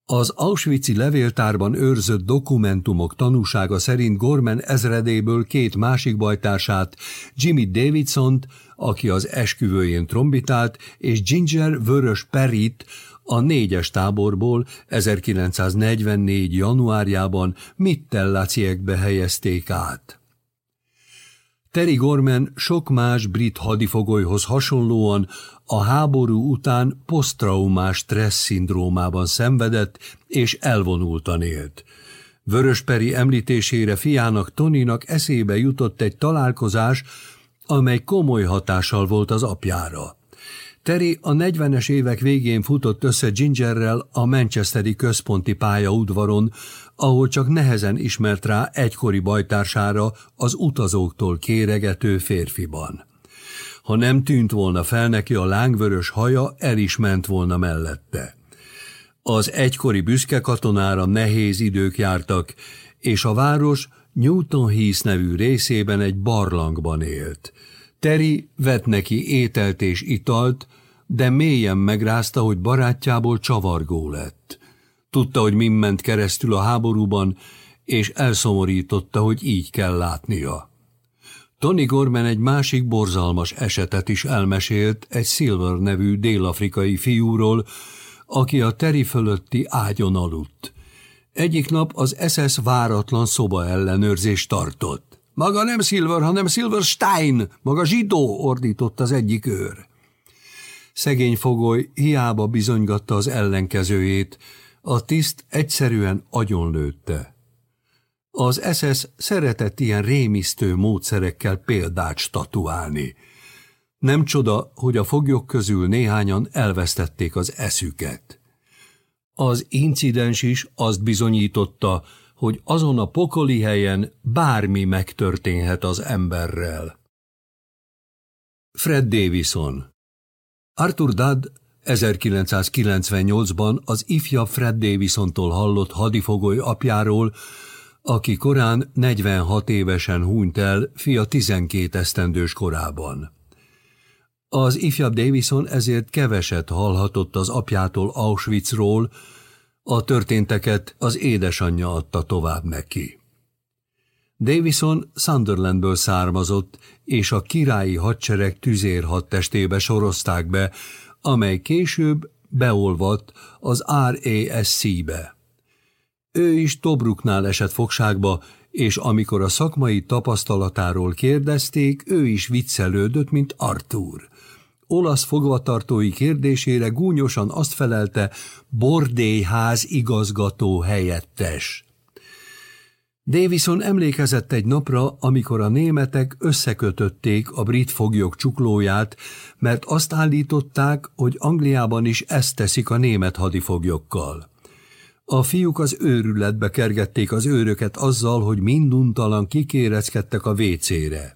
Az Auschwitz-i levéltárban őrzött dokumentumok tanúsága szerint Gorman ezredéből két másik bajtársát, Jimmy davidson aki az esküvőjén trombitált, és Ginger Vörös Perit, a négyes táborból 1944. januárjában Mittellaciekbe helyezték át. Terry Gorman sok más brit hadifogolyhoz hasonlóan a háború után posztraumás stressz szindrómában szenvedett és elvonultan élt. Vörösperi említésére fiának Toninak eszébe jutott egy találkozás, amely komoly hatással volt az apjára. Terry a 40-es évek végén futott össze Gingerrel a Manchesteri központi pálya udvaron, ahol csak nehezen ismert rá egykori bajtársára az utazóktól kéregető férfiban. Ha nem tűnt volna fel neki a lángvörös haja, el is ment volna mellette. Az egykori büszke katonára nehéz idők jártak, és a város Newton Heath nevű részében egy barlangban élt. Terry vett neki ételt és italt, de mélyen megrázta, hogy barátjából csavargó lett. Tudta, hogy min ment keresztül a háborúban, és elszomorította, hogy így kell látnia. Tony Gorman egy másik borzalmas esetet is elmesélt egy Silver nevű délafrikai fiúról, aki a teri fölötti ágyon aludt. Egyik nap az SS váratlan szoba ellenőrzést tartott. Maga nem Silver, hanem Silverstein, maga zsidó, ordított az egyik őr. Szegény fogoly hiába bizonygatta az ellenkezőjét, a tiszt egyszerűen agyonlőtte. Az SS szeretett ilyen rémisztő módszerekkel példát statuálni. Nem csoda, hogy a foglyok közül néhányan elvesztették az eszüket. Az incidens is azt bizonyította, hogy azon a pokoli helyen bármi megtörténhet az emberrel. Fred Davison Arthur Dodd 1998-ban az ifjabb Fred Davisontól hallott hadifogoly apjáról, aki korán 46 évesen hunyt el fia 12 esztendős korában. Az ifjabb Davison ezért keveset hallhatott az apjától Auschwitzról, a történteket az édesanyja adta tovább neki. Davison Sunderlandből származott, és a királyi hadsereg tüzér hadtestébe sorozták be, amely később beolvadt az RASC-be. Ő is Tobruknál esett fogságba, és amikor a szakmai tapasztalatáról kérdezték, ő is viccelődött, mint Arthur. Olasz fogvatartói kérdésére gúnyosan azt felelte, bordélyház igazgató helyettes. Davison emlékezett egy napra, amikor a németek összekötötték a brit foglyok csuklóját, mert azt állították, hogy Angliában is ezt teszik a német hadifoglyokkal. A fiúk az őrületbe kergették az őröket azzal, hogy minduntalan kikéreckedtek a vécére.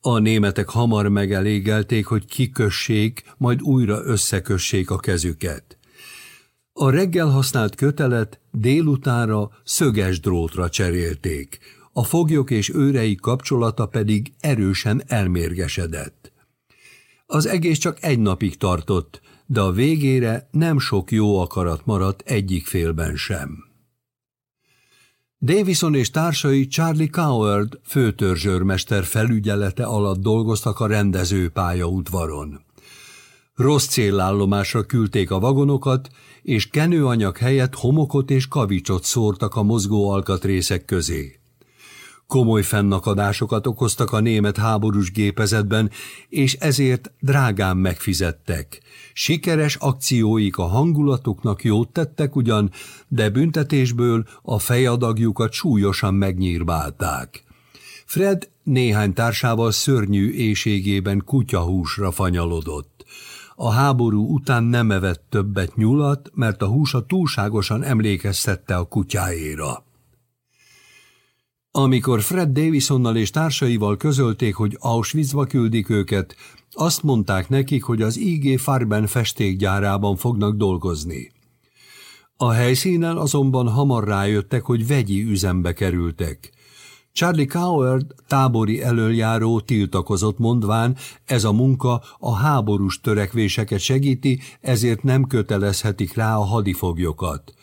A németek hamar megelégelték, hogy kikössék, majd újra összekössék a kezüket. A reggel használt kötelet délutánra szöges drótra cserélték, a foglyok és őrei kapcsolata pedig erősen elmérgesedett. Az egész csak egy napig tartott, de a végére nem sok jó akarat maradt egyik félben sem. Davison és társai Charlie Coward főtörzsőrmester felügyelete alatt dolgoztak a rendezőpálya udvaron. Rossz célállomásra küldték a vagonokat, és kenőanyag helyett homokot és kavicsot szórtak a mozgó alkatrészek közé. Komoly fennakadásokat okoztak a német háborús gépezetben, és ezért drágán megfizettek. Sikeres akcióik a hangulatuknak jót tettek ugyan, de büntetésből a fejadagjukat súlyosan megnyírbálták. Fred néhány társával szörnyű éjségében kutyahúsra fanyalodott. A háború után nem evett többet nyulat, mert a húsa túlságosan emlékeztette a kutyáéra. Amikor Fred Davisonnal és társaival közölték, hogy Auschwitzba küldik őket, azt mondták nekik, hogy az IG Farben festékgyárában fognak dolgozni. A helyszínen azonban hamar rájöttek, hogy vegyi üzembe kerültek. Charlie Coward tábori elöljáró tiltakozott mondván, ez a munka a háborús törekvéseket segíti, ezért nem kötelezhetik rá a hadifoglyokat.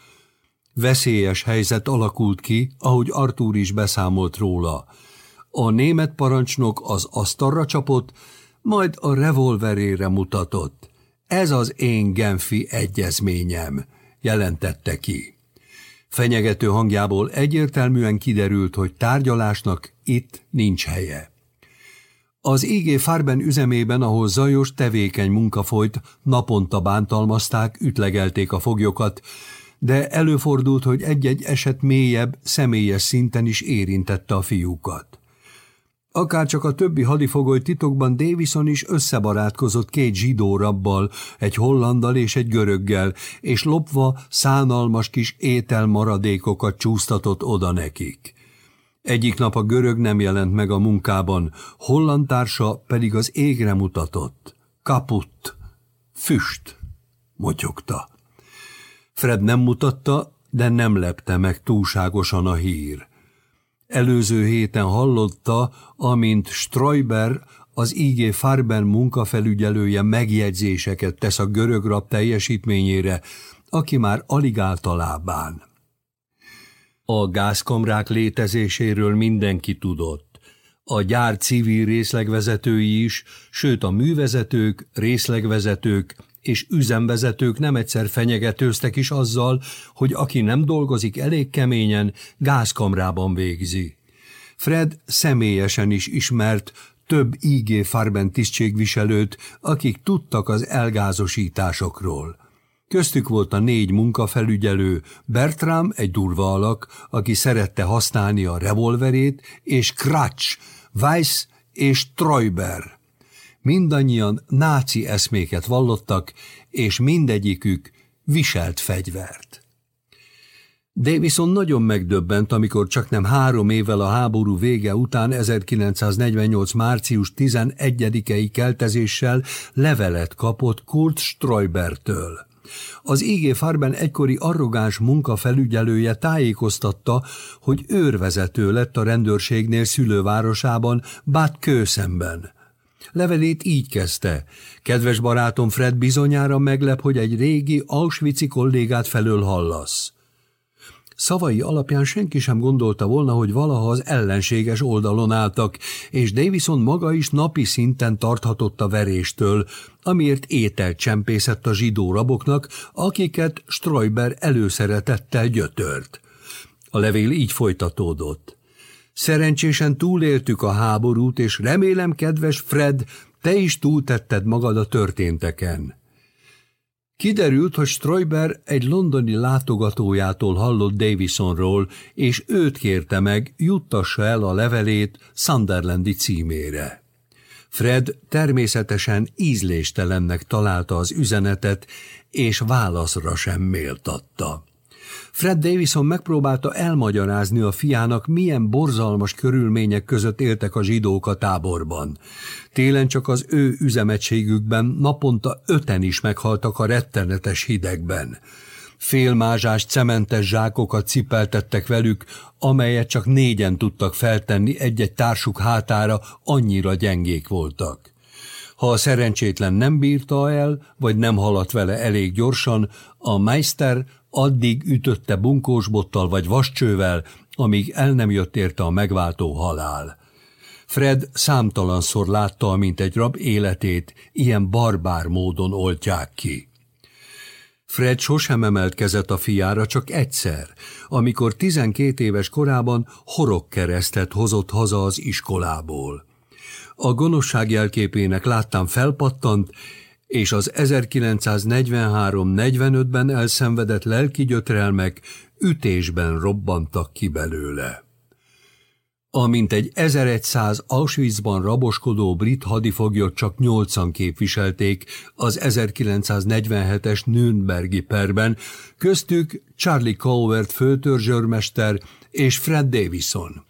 Veszélyes helyzet alakult ki, ahogy Artúr is beszámolt róla. A német parancsnok az asztalra csapott, majd a revolverére mutatott. Ez az én Genfi egyezményem, jelentette ki. Fenyegető hangjából egyértelműen kiderült, hogy tárgyalásnak itt nincs helye. Az IG Farben üzemében, ahol zajos, tevékeny munka folyt, naponta bántalmazták, ütlegelték a foglyokat, de előfordult, hogy egy-egy eset mélyebb, személyes szinten is érintette a fiúkat. Akárcsak a többi hadifogoly titokban Davison is összebarátkozott két zsidó rabbal, egy hollandal és egy göröggel, és lopva szánalmas kis ételmaradékokat csúsztatott oda nekik. Egyik nap a görög nem jelent meg a munkában, holland társa pedig az égre mutatott. Kaput, füst, motyogta. Fred nem mutatta, de nem lepte meg túlságosan a hír. Előző héten hallotta, amint Streuber, az IG Farben munkafelügyelője megjegyzéseket tesz a görög rab teljesítményére, aki már alig állt a lábán. A gázkamrák létezéséről mindenki tudott. A gyár civil részlegvezetői is, sőt a művezetők, részlegvezetők és üzemvezetők nem egyszer fenyegetőztek is azzal, hogy aki nem dolgozik elég keményen, gázkamrában végzi. Fred személyesen is ismert több IG Farben tisztségviselőt, akik tudtak az elgázosításokról. Köztük volt a négy munkafelügyelő, Bertram, egy durva alak, aki szerette használni a revolverét, és Kratsch, Weiss és Treuber. Mindannyian náci eszméket vallottak, és mindegyikük viselt fegyvert. Davison nagyon megdöbbent, amikor csak nem három évvel a háború vége után 1948. március 11-i keltezéssel levelet kapott Kurt Streubertől. Az IG Farben egykori arrogáns munkafelügyelője tájékoztatta, hogy őrvezető lett a rendőrségnél szülővárosában, Bad Kőszemben. Levelét így kezdte. Kedves barátom Fred bizonyára meglep, hogy egy régi Auschwitz kollégát felől hallasz. Szavai alapján senki sem gondolta volna, hogy valaha az ellenséges oldalon álltak, és Davison maga is napi szinten tarthatott a veréstől, amiért ételt csempészett a zsidó raboknak, akiket Streuber előszeretettel gyötört. A levél így folytatódott. Szerencsésen túléltük a háborút, és remélem, kedves Fred, te is túltetted magad a történteken. Kiderült, hogy Stroiber egy londoni látogatójától hallott Davisonról, és őt kérte meg, juttassa el a levelét Sunderlandi címére. Fred természetesen ízléstelennek találta az üzenetet, és válaszra sem méltatta. Fred Davison megpróbálta elmagyarázni a fiának, milyen borzalmas körülmények között éltek a zsidók a táborban. Télen csak az ő üzemegységükben naponta öten is meghaltak a rettenetes hidegben. Félmázsás cementes zsákokat cipeltettek velük, amelyet csak négyen tudtak feltenni egy-egy társuk hátára, annyira gyengék voltak. Ha a szerencsétlen nem bírta el, vagy nem haladt vele elég gyorsan, a meister addig ütötte bunkósbottal vagy vascsővel, amíg el nem jött érte a megváltó halál. Fred számtalanszor látta, amint egy rab életét ilyen barbár módon oltják ki. Fred sosem emelt kezet a fiára, csak egyszer, amikor tizenkét éves korában horogkeresztet hozott haza az iskolából. A gonoszság jelképének láttán felpattant, és az 1943-45-ben elszenvedett lelki gyötrelmek ütésben robbantak ki belőle. A mintegy 1100 Auschwitzban raboskodó brit hadifoglyot csak nyolcan képviselték az 1947-es Nürnbergi perben, köztük Charlie Cowert főtörzsörmester és Fred Davison.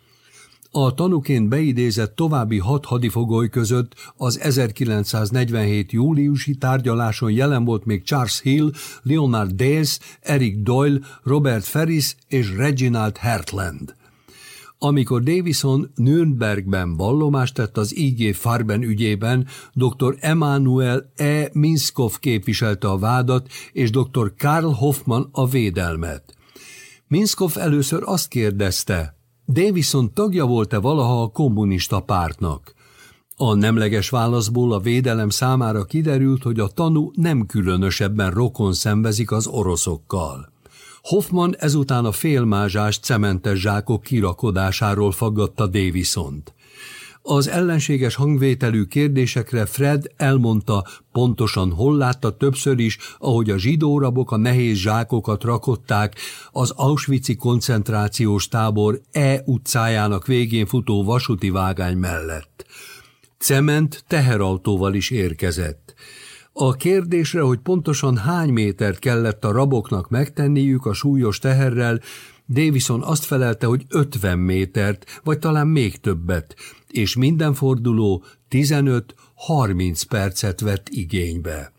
A tanúként beidézett további hat hadifogoly között az 1947. júliusi tárgyaláson jelen volt még Charles Hill, Leonard Dales, Eric Doyle, Robert Ferris és Reginald Hertland. Amikor Davison Nürnbergben vallomást tett az IG Farben ügyében, dr. Emanuel E. Minskov képviselte a vádat, és dr. Karl Hoffman a védelmet. Minskov először azt kérdezte, Davison tagja volt-e valaha a kommunista pártnak? A nemleges válaszból a védelem számára kiderült, hogy a tanú nem különösebben rokon szenvezik az oroszokkal. Hoffman ezután a félmázsás cementes zsákok kirakodásáról faggatta Davison-t. Az ellenséges hangvételű kérdésekre Fred elmondta, pontosan hol látta többször is, ahogy a zsidórabok a nehéz zsákokat rakották az Auschwitz-i koncentrációs tábor E utcájának végén futó vasúti vágány mellett. Cement teherautóval is érkezett. A kérdésre, hogy pontosan hány métert kellett a raboknak megtenniük a súlyos teherrel, Davison azt felelte, hogy 50 métert, vagy talán még többet, és minden forduló 15-30 percet vett igénybe.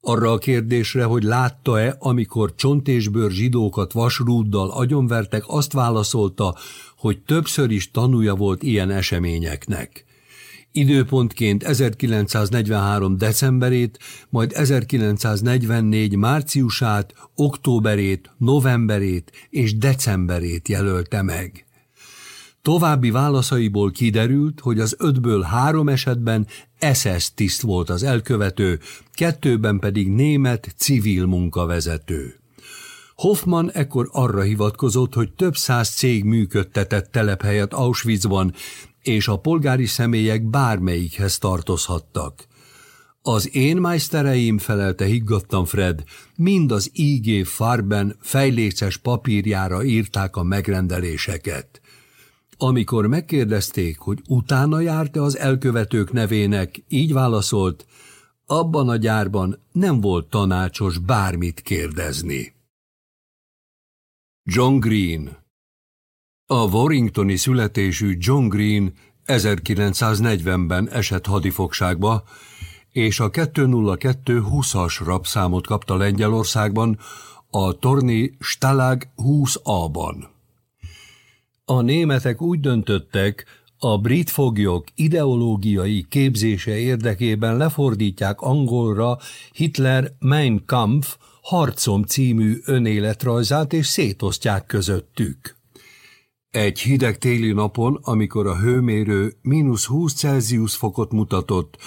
Arra a kérdésre, hogy látta-e, amikor csont és bőr zsidókat vasrúddal agyonvertek, azt válaszolta, hogy többször is tanúja volt ilyen eseményeknek. Időpontként 1943. decemberét, majd 1944. márciusát, októberét, novemberét és decemberét jelölte meg. További válaszaiból kiderült, hogy az ötből három esetben SS tiszt volt az elkövető, kettőben pedig német civil munkavezető. Hoffman ekkor arra hivatkozott, hogy több száz cég működtetett telephelyet Auschwitzban, és a polgári személyek bármelyikhez tartozhattak. Az én majsztereim, felelte higgadtan Fred, mind az IG Farben fejléces papírjára írták a megrendeléseket. Amikor megkérdezték, hogy utána járt-e az elkövetők nevének, így válaszolt, abban a gyárban nem volt tanácsos bármit kérdezni. John Green a Warringtoni születésű John Green 1940-ben esett hadifogságba, és a 202 20-as rabszámot kapta Lengyelországban, a torni Stalag 20A-ban. A németek úgy döntöttek, a brit foglyok ideológiai képzése érdekében lefordítják angolra Hitler Mein Kampf harcom című önéletrajzát és szétosztják közöttük. Egy hideg téli napon, amikor a hőmérő mínusz 20 Celsius fokot mutatott,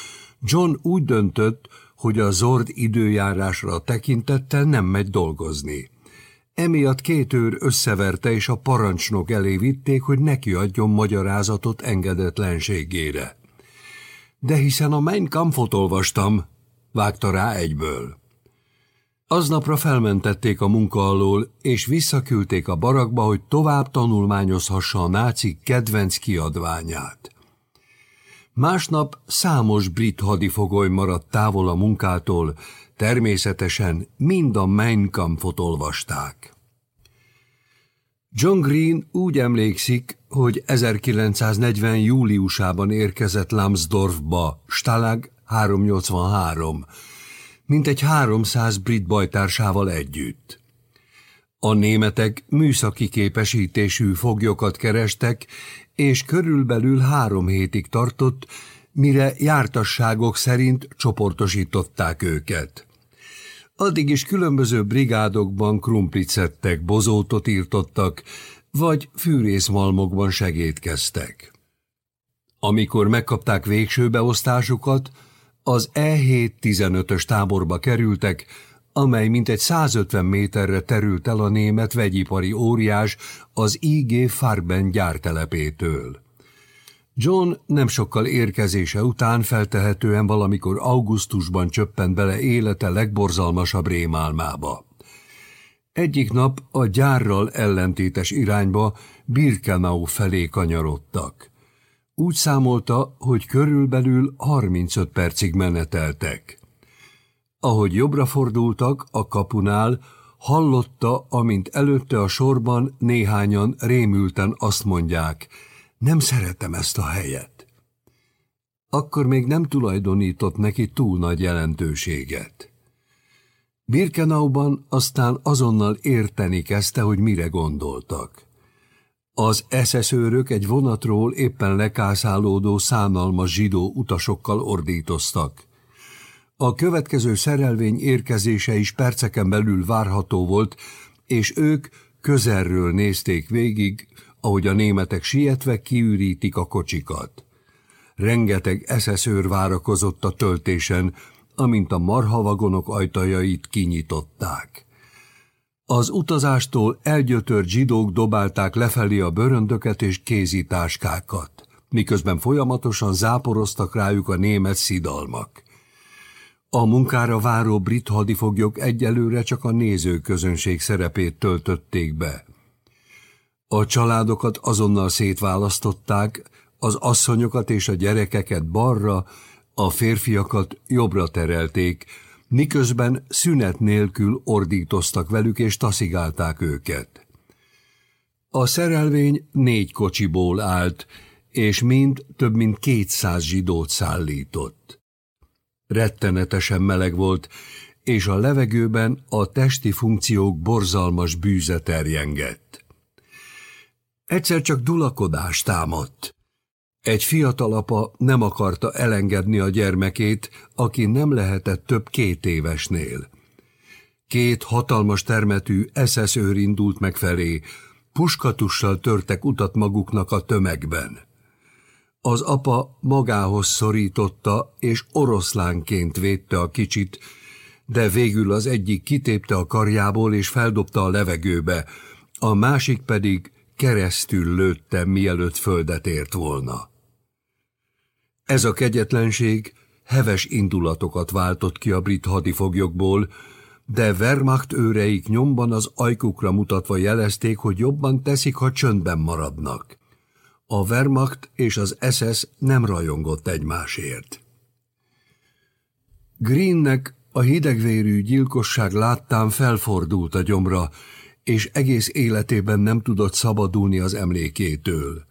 John úgy döntött, hogy a zord időjárásra tekintettel nem megy dolgozni. Emiatt két őr összeverte és a parancsnok elé vitték, hogy neki adjon magyarázatot engedetlenségére. De hiszen a Mein Kampfot olvastam, vágta rá egyből. Aznapra felmentették a munka alól, és visszaküldték a barakba, hogy tovább tanulmányozhassa a nácik kedvenc kiadványát. Másnap számos brit hadifogoly maradt távol a munkától, természetesen mind a Mein Kampfot olvasták. John Green úgy emlékszik, hogy 1940. júliusában érkezett Lambsdorffba, Stalag 383, mint egy 300 brit bajtársával együtt. A németek műszaki képesítésű foglyokat kerestek, és körülbelül három hétig tartott, mire jártasságok szerint csoportosították őket. Addig is különböző brigádokban krumplit szedtek, bozótot írtottak, vagy fűrészmalmokban segítkeztek. Amikor megkapták végső beosztásukat, az E7-15-ös táborba kerültek, amely mintegy 150 méterre terült el a német vegyipari óriás az IG Farben gyártelepétől. John nem sokkal érkezése után feltehetően valamikor augusztusban csöppent bele élete legborzalmasabb rémálmába. Egyik nap a gyárral ellentétes irányba Birkenau felé kanyarodtak. Úgy számolta, hogy körülbelül 35 percig meneteltek. Ahogy jobbra fordultak a kapunál, hallotta, amint előtte a sorban néhányan rémülten azt mondják, nem szeretem ezt a helyet. Akkor még nem tulajdonított neki túl nagy jelentőséget. Birkenauban aztán azonnal érteni kezdte, hogy mire gondoltak. Az eszeszőrök egy vonatról éppen lekászálódó szánalmas zsidó utasokkal ordítoztak. A következő szerelvény érkezése is perceken belül várható volt, és ők közelről nézték végig, ahogy a németek sietve kiürítik a kocsikat. Rengeteg eszeszőr várakozott a töltésen, amint a marhavagonok ajtajait kinyitották. Az utazástól elgyötört zsidók dobálták lefelé a bőröndöket és kézitáskákat, miközben folyamatosan záporoztak rájuk a német szidalmak. A munkára váró brit hadifoglyok egyelőre csak a nézőközönség szerepét töltötték be. A családokat azonnal szétválasztották, az asszonyokat és a gyerekeket balra, a férfiakat jobbra terelték, miközben szünet nélkül ordítoztak velük és taszigálták őket. A szerelvény négy kocsiból állt, és mind több mint kétszáz zsidót szállított. Rettenetesen meleg volt, és a levegőben a testi funkciók borzalmas bűze terjengett. Egyszer csak dulakodás támadt. Egy fiatal apa nem akarta elengedni a gyermekét, aki nem lehetett több két évesnél. Két hatalmas termetű eszeszőr indult meg puskatussal törtek utat maguknak a tömegben. Az apa magához szorította, és oroszlánként védte a kicsit, de végül az egyik kitépte a karjából és feldobta a levegőbe, a másik pedig keresztül lőtte, mielőtt földet ért volna. Ez a kegyetlenség heves indulatokat váltott ki a brit hadifoglyokból, de Wehrmacht őreik nyomban az ajkukra mutatva jelezték, hogy jobban teszik, ha csöndben maradnak. A Wehrmacht és az SS nem rajongott egymásért. Greennek a hidegvérű gyilkosság láttán felfordult a gyomra, és egész életében nem tudott szabadulni az emlékétől.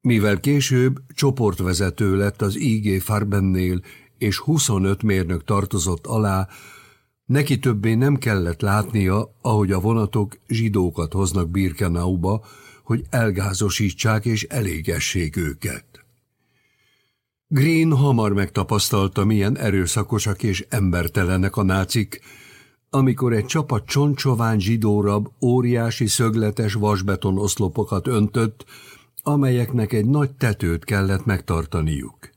Mivel később csoportvezető lett az IG Farbennél, és 25 mérnök tartozott alá, neki többé nem kellett látnia, ahogy a vonatok zsidókat hoznak Birkenauba, hogy elgázosítsák és elégessék őket. Green hamar megtapasztalta, milyen erőszakosak és embertelenek a nácik, amikor egy csapat csontsovány zsidórab óriási szögletes vasbeton oszlopokat öntött, amelyeknek egy nagy tetőt kellett megtartaniuk.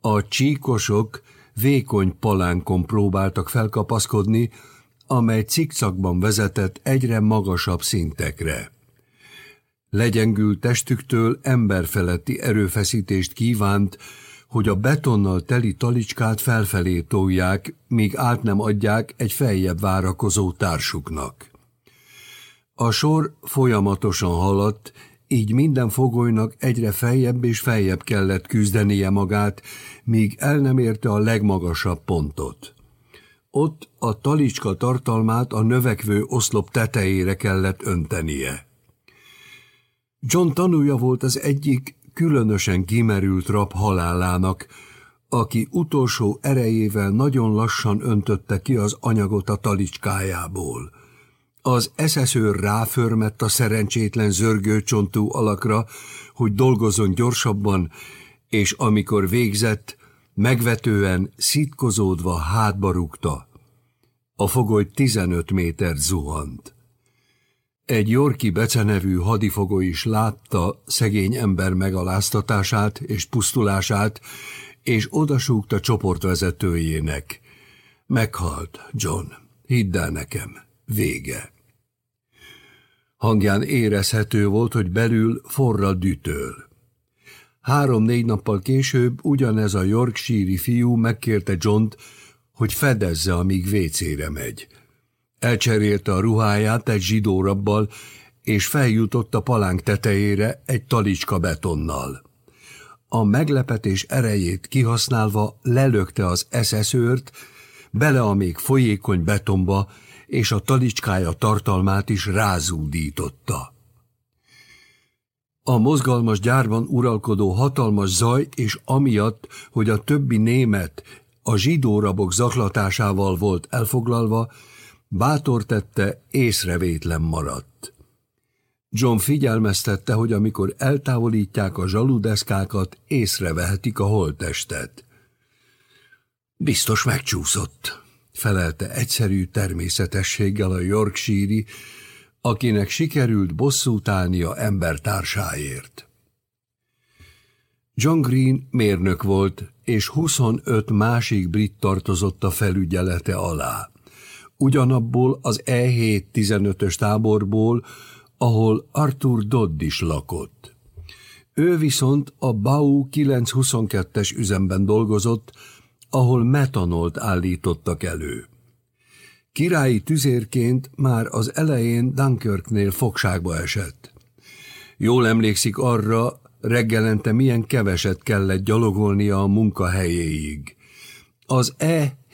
A csíkosok vékony palánkon próbáltak felkapaszkodni, amely cikcakban vezetett egyre magasabb szintekre. Legyengült testüktől emberfeletti erőfeszítést kívánt, hogy a betonnal teli talicskát felfelé tolják, míg át nem adják egy feljebb várakozó társuknak. A sor folyamatosan haladt, így minden fogolynak egyre feljebb és feljebb kellett küzdenie magát, míg el nem érte a legmagasabb pontot. Ott a talicska tartalmát a növekvő oszlop tetejére kellett öntenie. John tanúja volt az egyik különösen kimerült rab halálának, aki utolsó erejével nagyon lassan öntötte ki az anyagot a talicskájából. Az eszeszőr ráförmett a szerencsétlen zörgőcsontú alakra, hogy dolgozzon gyorsabban, és amikor végzett, megvetően, szitkozódva hátba rúgta. A fogoly 15 méter zuhant. Egy Yorki becenevű hadifogó is látta szegény ember megaláztatását és pusztulását, és odasúgta csoportvezetőjének. Meghalt, John. Hidd el nekem. Vége. Hangján érezhető volt, hogy belül forra dütöl. Három-négy nappal később ugyanez a Yorkshire fiú megkérte Johnt, hogy fedezze, amíg vécére megy. Elcserélte a ruháját egy zsidórabbal, és feljutott a palánk tetejére egy talicska betonnal. A meglepetés erejét kihasználva lelökte az eszeszőrt, bele a még folyékony betonba, és a talicskája tartalmát is rázúdította. A mozgalmas gyárban uralkodó hatalmas zaj, és amiatt, hogy a többi német a zsidó rabok zaklatásával volt elfoglalva, bátor tette, észrevétlen maradt. John figyelmeztette, hogy amikor eltávolítják a zsaludeszkákat, észrevehetik a holttestet. Biztos megcsúszott, felelte egyszerű természetességgel a Yorkshire, akinek sikerült bosszút állnia embertársáért. John Green mérnök volt, és 25 másik brit tartozott a felügyelete alá. Ugyanabból az E7-15-ös táborból, ahol Arthur Dodd is lakott. Ő viszont a Bau 922-es üzemben dolgozott, ahol metanolt állítottak elő. Királyi tüzérként már az elején Dunkirknél fogságba esett. Jól emlékszik arra, reggelente milyen keveset kellett gyalogolnia a munkahelyéig. Az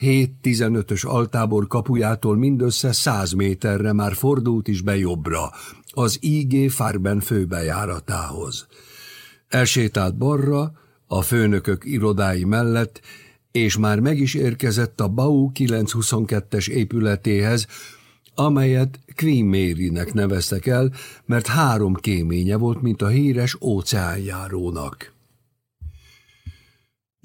E715-ös altábor kapujától mindössze száz méterre már fordult is be jobbra, az IG Farben főbejáratához. Elsétált balra, a főnökök irodái mellett, és már meg is érkezett a Bau 922-es épületéhez, amelyet Queen Mary-nek neveztek el, mert három kéménye volt, mint a híres óceánjárónak.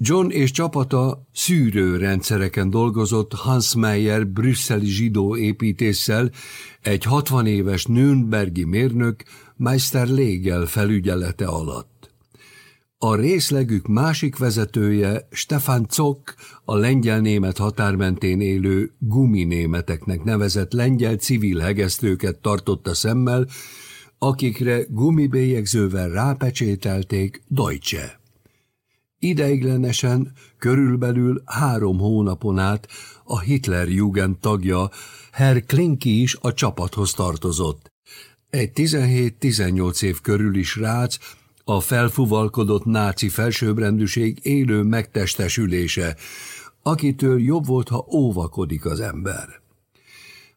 John és csapata szűrőrendszereken dolgozott Hans Meyer brüsszeli zsidó építéssel, egy 60 éves Nürnbergi mérnök Meister Légel felügyelete alatt. A részlegük másik vezetője Stefan Zock, a lengyel-német határmentén élő guminémeteknek nevezett lengyel civil hegesztőket tartotta szemmel, akikre gumibélyegzővel rápecsételték Deutsche. Ideiglenesen körülbelül három hónapon át a Hitlerjugend tagja, Herr Klinki is a csapathoz tartozott. Egy 17-18 év körüli srác, a felfuvalkodott náci felsőbbrendűség élő megtestesülése, akitől jobb volt, ha óvakodik az ember.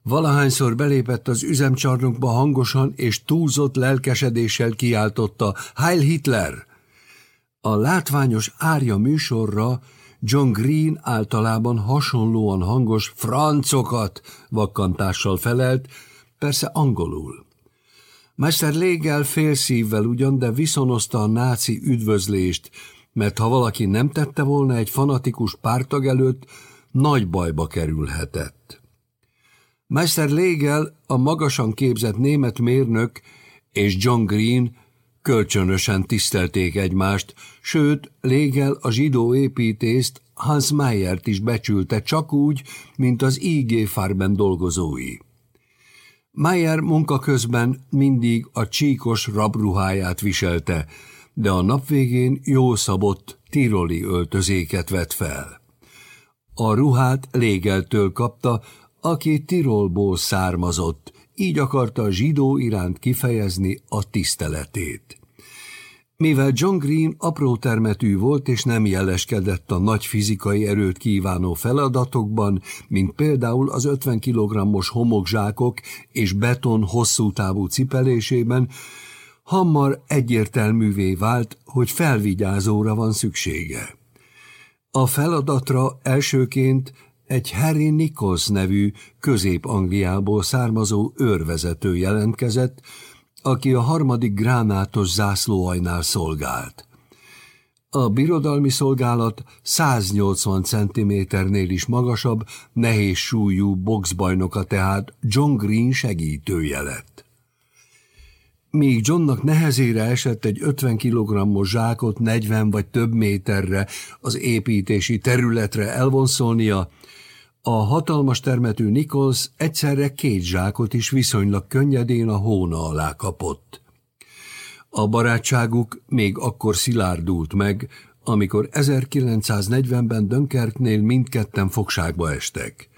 Valahányszor belépett az üzemcsarnokba hangosan és túlzott lelkesedéssel kiáltotta Heil Hitler! A látványos árja műsorra John Green általában hasonlóan hangos francokat vakkantással felelt, persze angolul. Mester Légel félszívvel ugyan, de viszonozta a náci üdvözlést, mert ha valaki nem tette volna egy fanatikus pártag előtt, nagy bajba kerülhetett. Mester Légel, a magasan képzett német mérnök és John Green kölcsönösen tisztelték egymást, sőt, Légel a zsidó építészt Hans Meyert is becsülte csak úgy, mint az IG Farben dolgozói. Mayer munka közben mindig a csíkos rabruháját viselte, de a nap végén jó szabott tiroli öltözéket vett fel. A ruhát légeltől kapta, aki Tirolból származott, így akarta a zsidó iránt kifejezni a tiszteletét. Mivel John Green apró termetű volt és nem jeleskedett a nagy fizikai erőt kívánó feladatokban, mint például az 50 kg-os homokzsákok és beton hosszú távú cipelésében, hamar egyértelművé vált, hogy felvigyázóra van szüksége. A feladatra elsőként egy Harry Nichols nevű közép-Angliából származó őrvezető jelentkezett, aki a harmadik gránátos zászlóajnál szolgált. A birodalmi szolgálat 180 cm-nél is magasabb, nehéz súlyú boxbajnoka tehát John Green segítője lett. Míg Johnnak nehezére esett egy 50 kg-os zsákot 40 vagy több méterre az építési területre elvonszolnia, a hatalmas termetű Nichols egyszerre két zsákot is viszonylag könnyedén a hóna alá kapott. A barátságuk még akkor szilárdult meg, amikor 1940-ben Dönkerknél mindketten fogságba estek.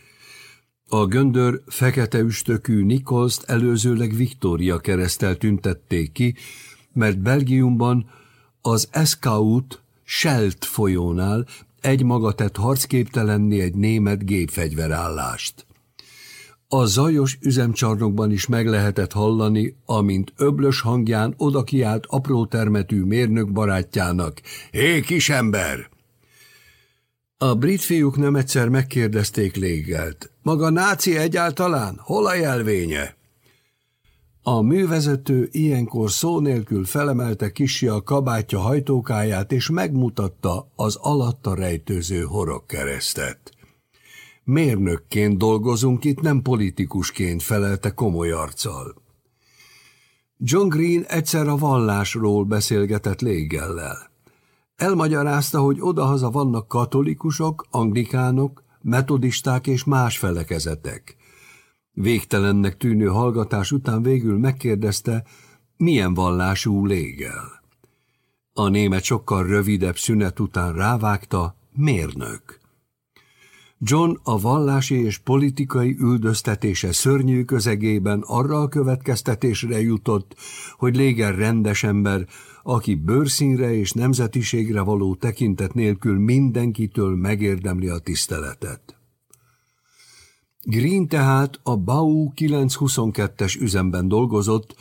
A göndör fekete üstökű Nikolszt előzőleg Viktória keresztel tüntették ki, mert Belgiumban az Eskaut Schelt folyónál egy maga tett harcképtelenni egy német gépfegyverállást. A zajos üzemcsarnokban is meg lehetett hallani, amint öblös hangján oda kiált apró termetű mérnök barátjának. Hé, kisember! A brit fiúk nem egyszer megkérdezték légelt. Maga náci egyáltalán? Hol a jelvénye? A művezető ilyenkor szó nélkül felemelte kisi a kabátja hajtókáját, és megmutatta az alatta rejtőző horogkeresztet. Mérnökként dolgozunk itt, nem politikusként felelte komoly arccal. John Green egyszer a vallásról beszélgetett léggellel. Elmagyarázta, hogy odahaza vannak katolikusok, anglikánok, metodisták és más felekezetek. Végtelennek tűnő hallgatás után végül megkérdezte, milyen vallású légel. A német sokkal rövidebb szünet után rávágta, mérnök. John a vallási és politikai üldöztetése szörnyű közegében arra a következtetésre jutott, hogy Léger rendes ember, aki bőrszínre és nemzetiségre való tekintet nélkül mindenkitől megérdemli a tiszteletet. Green tehát a Bau 922-es üzemben dolgozott,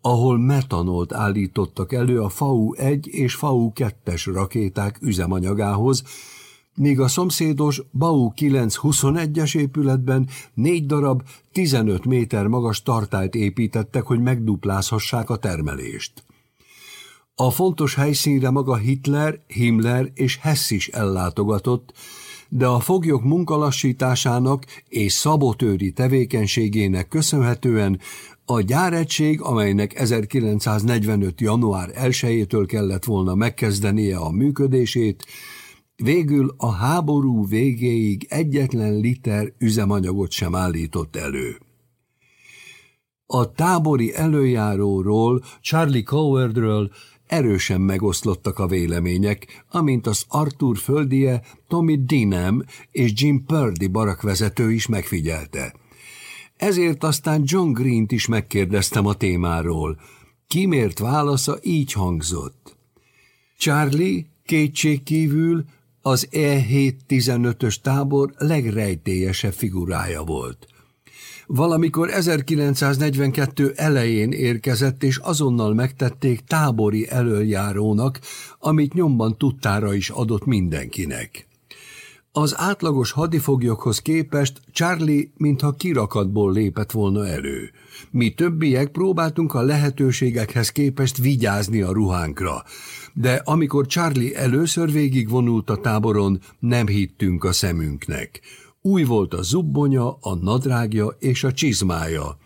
ahol metanolt állítottak elő a FAU-1 és FAU-2-es rakéták üzemanyagához, míg a szomszédos Bau 921-es épületben négy darab 15 méter magas tartályt építettek, hogy megduplázhassák a termelést. A fontos helyszínre maga Hitler, Himmler és Hess is ellátogatott, de a foglyok munkalassításának és szabotőri tevékenységének köszönhetően a gyáregység, amelynek 1945. január 1-től kellett volna megkezdenie a működését, végül a háború végéig egyetlen liter üzemanyagot sem állított elő. A tábori előjáróról, Charlie Cowardről erősen megoszlottak a vélemények, amint az Arthur Földie, Tommy Dinham és Jim Purdy barakvezető is megfigyelte. Ezért aztán John Green-t is megkérdeztem a témáról. Kimért válasza így hangzott. Charlie kétségkívül az E7-15-ös tábor legrejtélyesebb figurája volt. Valamikor 1942 elején érkezett, és azonnal megtették tábori elöljárónak, amit nyomban tudtára is adott mindenkinek. Az átlagos hadifoglyokhoz képest Charlie mintha kirakatból lépett volna elő. Mi többiek próbáltunk a lehetőségekhez képest vigyázni a ruhánkra, de amikor Charlie először végigvonult a táboron, nem hittünk a szemünknek. Új volt a zubbonya, a nadrágja és a csizmája,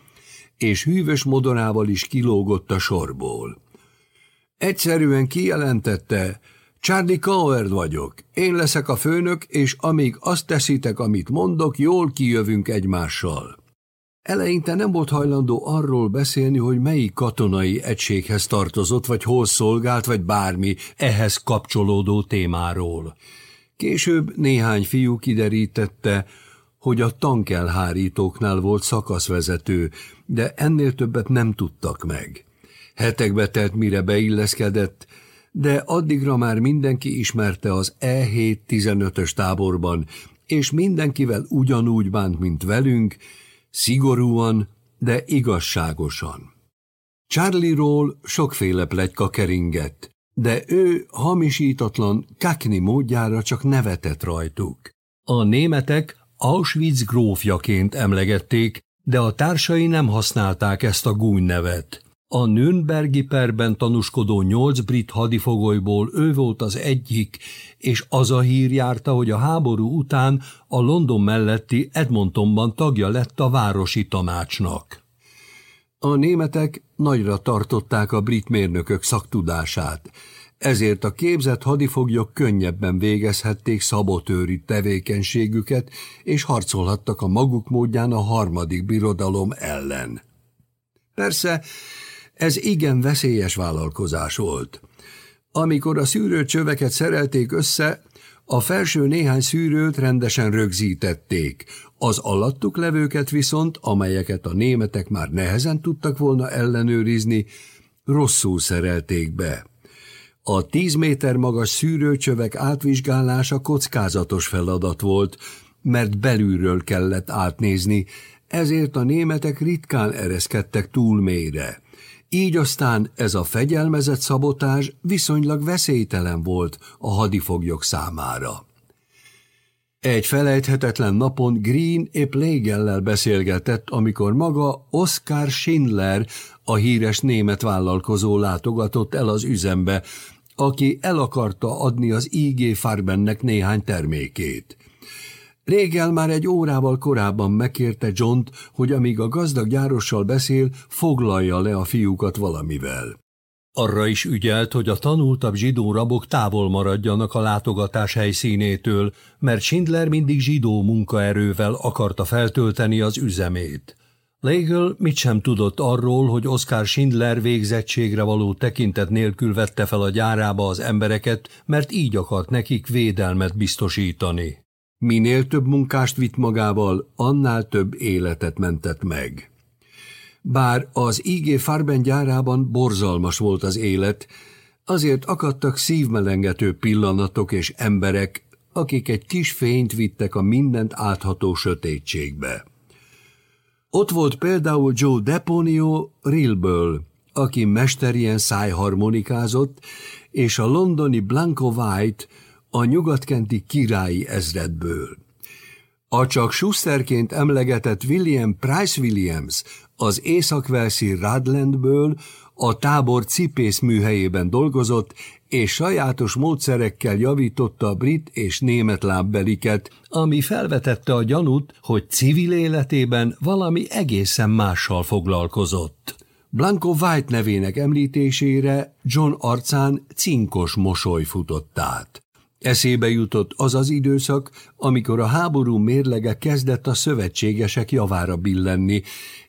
és hűvös modorával is kilógott a sorból. Egyszerűen kijelentette, Charlie Coward vagyok, én leszek a főnök, és amíg azt teszitek, amit mondok, jól kijövünk egymással. Eleinte nem volt hajlandó arról beszélni, hogy melyik katonai egységhez tartozott, vagy hol szolgált, vagy bármi ehhez kapcsolódó témáról. Később néhány fiú kiderítette, hogy a tankelhárítóknál volt szakaszvezető, de ennél többet nem tudtak meg. Hetekbe telt, mire beilleszkedett, de addigra már mindenki ismerte az E7-15-ös táborban, és mindenkivel ugyanúgy bánt, mint velünk, szigorúan, de igazságosan. Charlie-ról sokféle plegyka keringett, de ő hamisítatlan, kakni módjára csak nevetett rajtuk. A németek Auschwitz grófjaként emlegették, de a társai nem használták ezt a gúny nevet. A Nürnbergi perben tanúskodó nyolc brit hadifogolyból ő volt az egyik, és az a hír járta, hogy a háború után a London melletti Edmontonban tagja lett a városi tanácsnak. A németek nagyra tartották a brit mérnökök szaktudását, ezért a képzett hadifoglyok könnyebben végezhették szabotőri tevékenységüket, és harcolhattak a maguk módján a harmadik birodalom ellen. Persze, ez igen veszélyes vállalkozás volt. Amikor a szűrőcsöveket szerelték össze, A felső néhány szűrőt rendesen rögzítették, az alattuk levőket viszont, amelyeket a németek már nehezen tudtak volna ellenőrizni, rosszul szerelték be. A tíz méter magas szűrőcsövek átvizsgálása kockázatos feladat volt, mert belülről kellett átnézni, ezért a németek ritkán ereszkedtek túl mélyre. Így aztán ez a fegyelmezett szabotázs viszonylag veszélytelen volt a hadifoglyok számára. Egy felejthetetlen napon Green épp Légellel beszélgetett, amikor maga Oscar Schindler, a híres német vállalkozó látogatott el az üzembe, aki el akarta adni az IG Farbennek néhány termékét. Régel már egy órával korábban megkérte john hogy amíg a gazdag gyárossal beszél, foglalja le a fiúkat valamivel. Arra is ügyelt, hogy a tanultabb zsidó rabok távol maradjanak a látogatás helyszínétől, mert Schindler mindig zsidó munkaerővel akarta feltölteni az üzemét. Legel mit sem tudott arról, hogy Oscar Schindler végzettségre való tekintet nélkül vette fel a gyárába az embereket, mert így akart nekik védelmet biztosítani. Minél több munkást vitt magával, annál több életet mentett meg. Bár az IG Farben gyárában borzalmas volt az élet, azért akadtak szívmelengető pillanatok és emberek, akik egy kis fényt vittek a mindent átható sötétségbe. Ott volt például Joe Deponio Rilből, aki mesterien szájharmonikázott, és a londoni Blanco White, a nyugatkenti királyi ezredből. A csak Schusterként emlegetett William Price Williams az Észak-Velszi Radlandből a tábor cipész műhelyében dolgozott, és sajátos módszerekkel javította a brit és német lábbeliket, ami felvetette a gyanút, hogy civil életében valami egészen mással foglalkozott. Blanco White nevének említésére John arcán cinkos mosoly futott át. Eszébe jutott az az időszak, amikor a háború mérlege kezdett a szövetségesek javára billenni,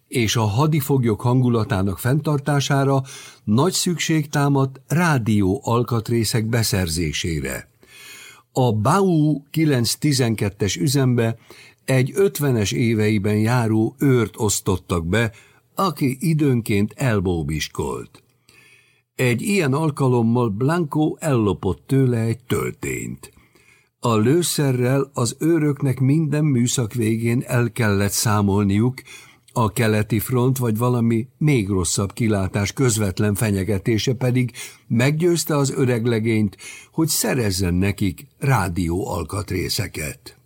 és a hadifoglyok hangulatának fenntartására nagy szükség támadt rádió alkatrészek beszerzésére. A BAU 912-es üzembe egy 50-es éveiben járó őrt osztottak be, aki időnként elbóbiskolt. Egy ilyen alkalommal Blanco ellopott tőle egy töltényt. A lőszerrel az őröknek minden műszak végén el kellett számolniuk, a keleti front vagy valami még rosszabb kilátás közvetlen fenyegetése pedig meggyőzte az öreg legényt, hogy szerezzen nekik rádió alkatrészeket.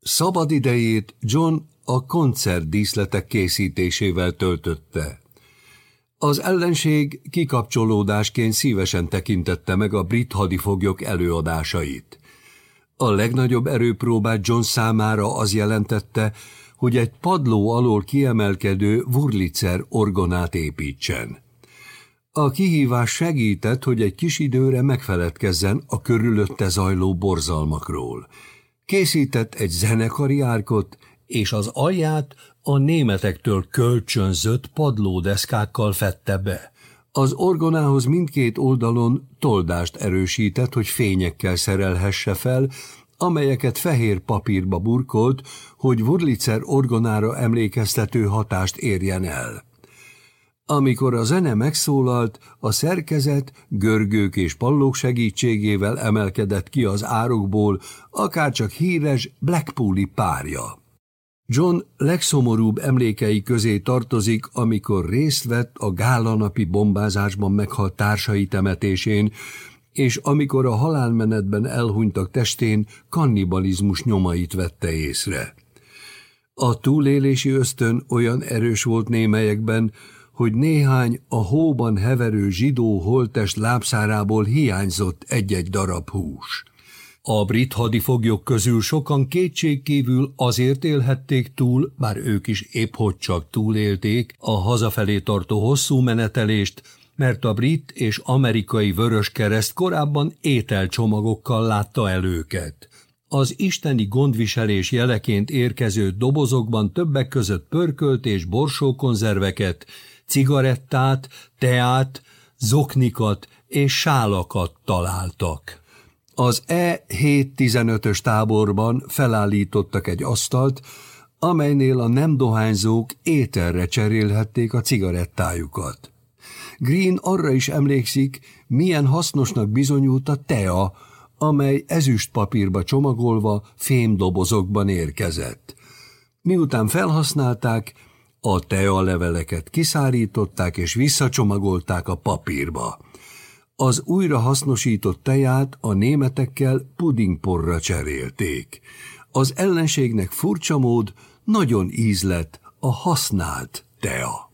Szabad idejét John a koncertdíszletek készítésével töltötte. Az ellenség kikapcsolódásként szívesen tekintette meg a brit hadifoglyok előadásait. A legnagyobb erőpróbát John számára az jelentette, hogy egy padló alól kiemelkedő Wurlitzer orgonát építsen. A kihívás segített, hogy egy kis időre megfeledkezzen a körülötte zajló borzalmakról. Készített egy zenekari árkot, és az alját a németektől kölcsönzött padlódeszkákkal fette be. Az orgonához mindkét oldalon toldást erősített, hogy fényekkel szerelhesse fel, amelyeket fehér papírba burkolt, hogy Wurlitzer orgonára emlékeztető hatást érjen el. Amikor a zene megszólalt, a szerkezet görgők és pallók segítségével emelkedett ki az árokból, akárcsak híres Blackpooli párja. John legszomorúbb emlékei közé tartozik, amikor részt vett a gálanapi bombázásban meghalt társai temetésén, és amikor a halálmenetben elhunytak testén kannibalizmus nyomait vette észre. A túlélési ösztön olyan erős volt némelyekben, hogy néhány a hóban heverő zsidó holtest lábszárából hiányzott egy-egy darab hús. A brit hadifoglyok közül sokan kétségkívül azért élhették túl, bár ők is épp hogy csak túlélték a hazafelé tartó hosszú menetelést, mert a brit és amerikai vörös kereszt korábban ételcsomagokkal látta el őket. Az isteni gondviselés jeleként érkező dobozokban többek között pörkölt és borsókonzerveket, cigarettát, teát, zoknikat és sálakat találtak. Az E715-ös táborban felállítottak egy asztalt, amelynél a nem dohányzók ételre cserélhették a cigarettájukat. Green arra is emlékszik, milyen hasznosnak bizonyult a tea, amely ezüst papírba csomagolva fémdobozokban érkezett. Miután felhasználták, a tea leveleket kiszárították és visszacsomagolták a papírba. Az újra hasznosított teját a németekkel pudingporra cserélték. Az ellenségnek furcsa mód nagyon ízlett a használt tea.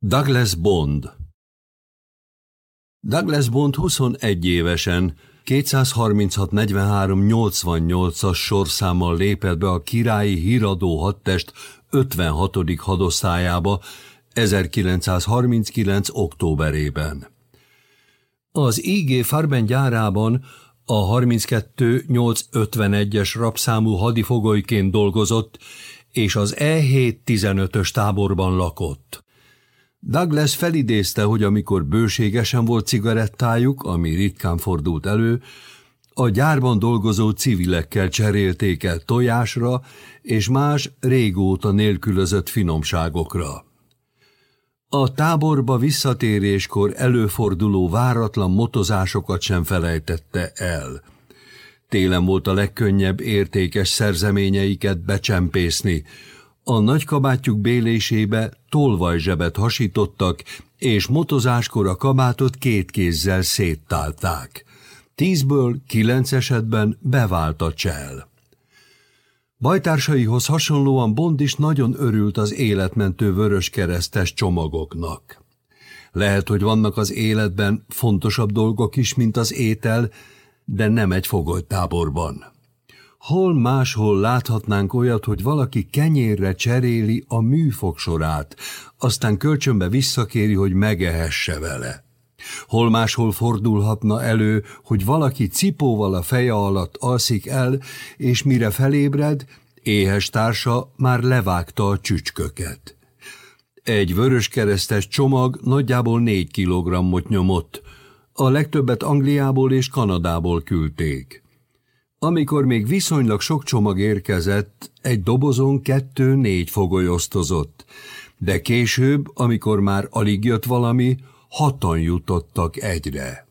Douglas Bond Douglas Bond 21 évesen 236-43-88-as sorszámmal lépett be a királyi híradó hadtest 56. hadosztályába 1939. októberében. Az IG Farben gyárában a 32-851-es rabszámú hadifogolyként dolgozott, és az E7-15-ös táborban lakott. Douglas felidézte, hogy amikor bőségesen volt cigarettájuk, ami ritkán fordult elő, a gyárban dolgozó civilekkel cserélték el tojásra és más régóta nélkülözött finomságokra. A táborba visszatéréskor előforduló váratlan motozásokat sem felejtette el. Télen volt a legkönnyebb értékes szerzeményeiket becsempészni, a nagykabátjuk bélésébe tolvajzsebet hasítottak, és motozáskor a kabátot két kézzel széttálták. Tízből kilenc esetben bevált a csel. Bajtársaihoz hasonlóan Bond is nagyon örült az életmentő vöröskeresztes csomagoknak. Lehet, hogy vannak az életben fontosabb dolgok is, mint az étel, de nem egy fogolytáborban. Hol máshol láthatnánk olyat, hogy valaki kenyérre cseréli a műfogsorát, aztán kölcsönbe visszakéri, hogy megehesse vele. Hol máshol fordulhatna elő, hogy valaki cipóval a feje alatt alszik el, és mire felébred, éhes társa már levágta a csücsköket. Egy vöröskeresztes csomag nagyjából négy kilogrammot nyomott, a legtöbbet Angliából és Kanadából küldték. Amikor még viszonylag sok csomag érkezett, egy dobozon kettő-négy fogoly osztozott, de később, amikor már alig jött valami, hatan jutottak egyre.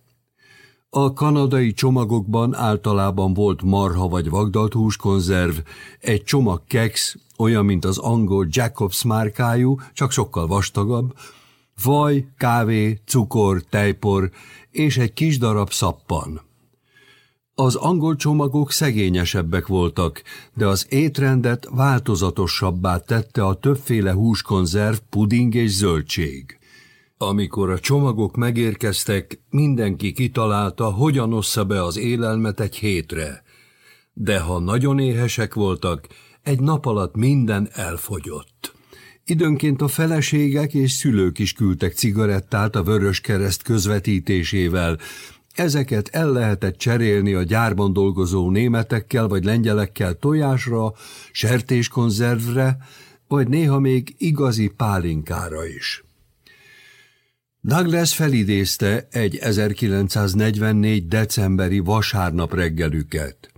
A kanadai csomagokban általában volt marha vagy vagdalt húskonzerv, egy csomag keks, olyan, mint az angol Jacobs márkájú, csak sokkal vastagabb, vaj, kávé, cukor, tejpor és egy kis darab szappan. Az angol csomagok szegényesebbek voltak, de az étrendet változatosabbá tette a többféle húskonzerv, puding és zöldség. Amikor a csomagok megérkeztek, mindenki kitalálta, hogyan ossza be az élelmet egy hétre. De ha nagyon éhesek voltak, egy nap alatt minden elfogyott. Időnként a feleségek és szülők is küldtek cigarettát a Vörös Kereszt közvetítésével, Ezeket el lehetett cserélni a gyárban dolgozó németekkel vagy lengyelekkel tojásra, sertéskonzervre, vagy néha még igazi pálinkára is. Douglas felidézte egy 1944. decemberi vasárnap reggelüket.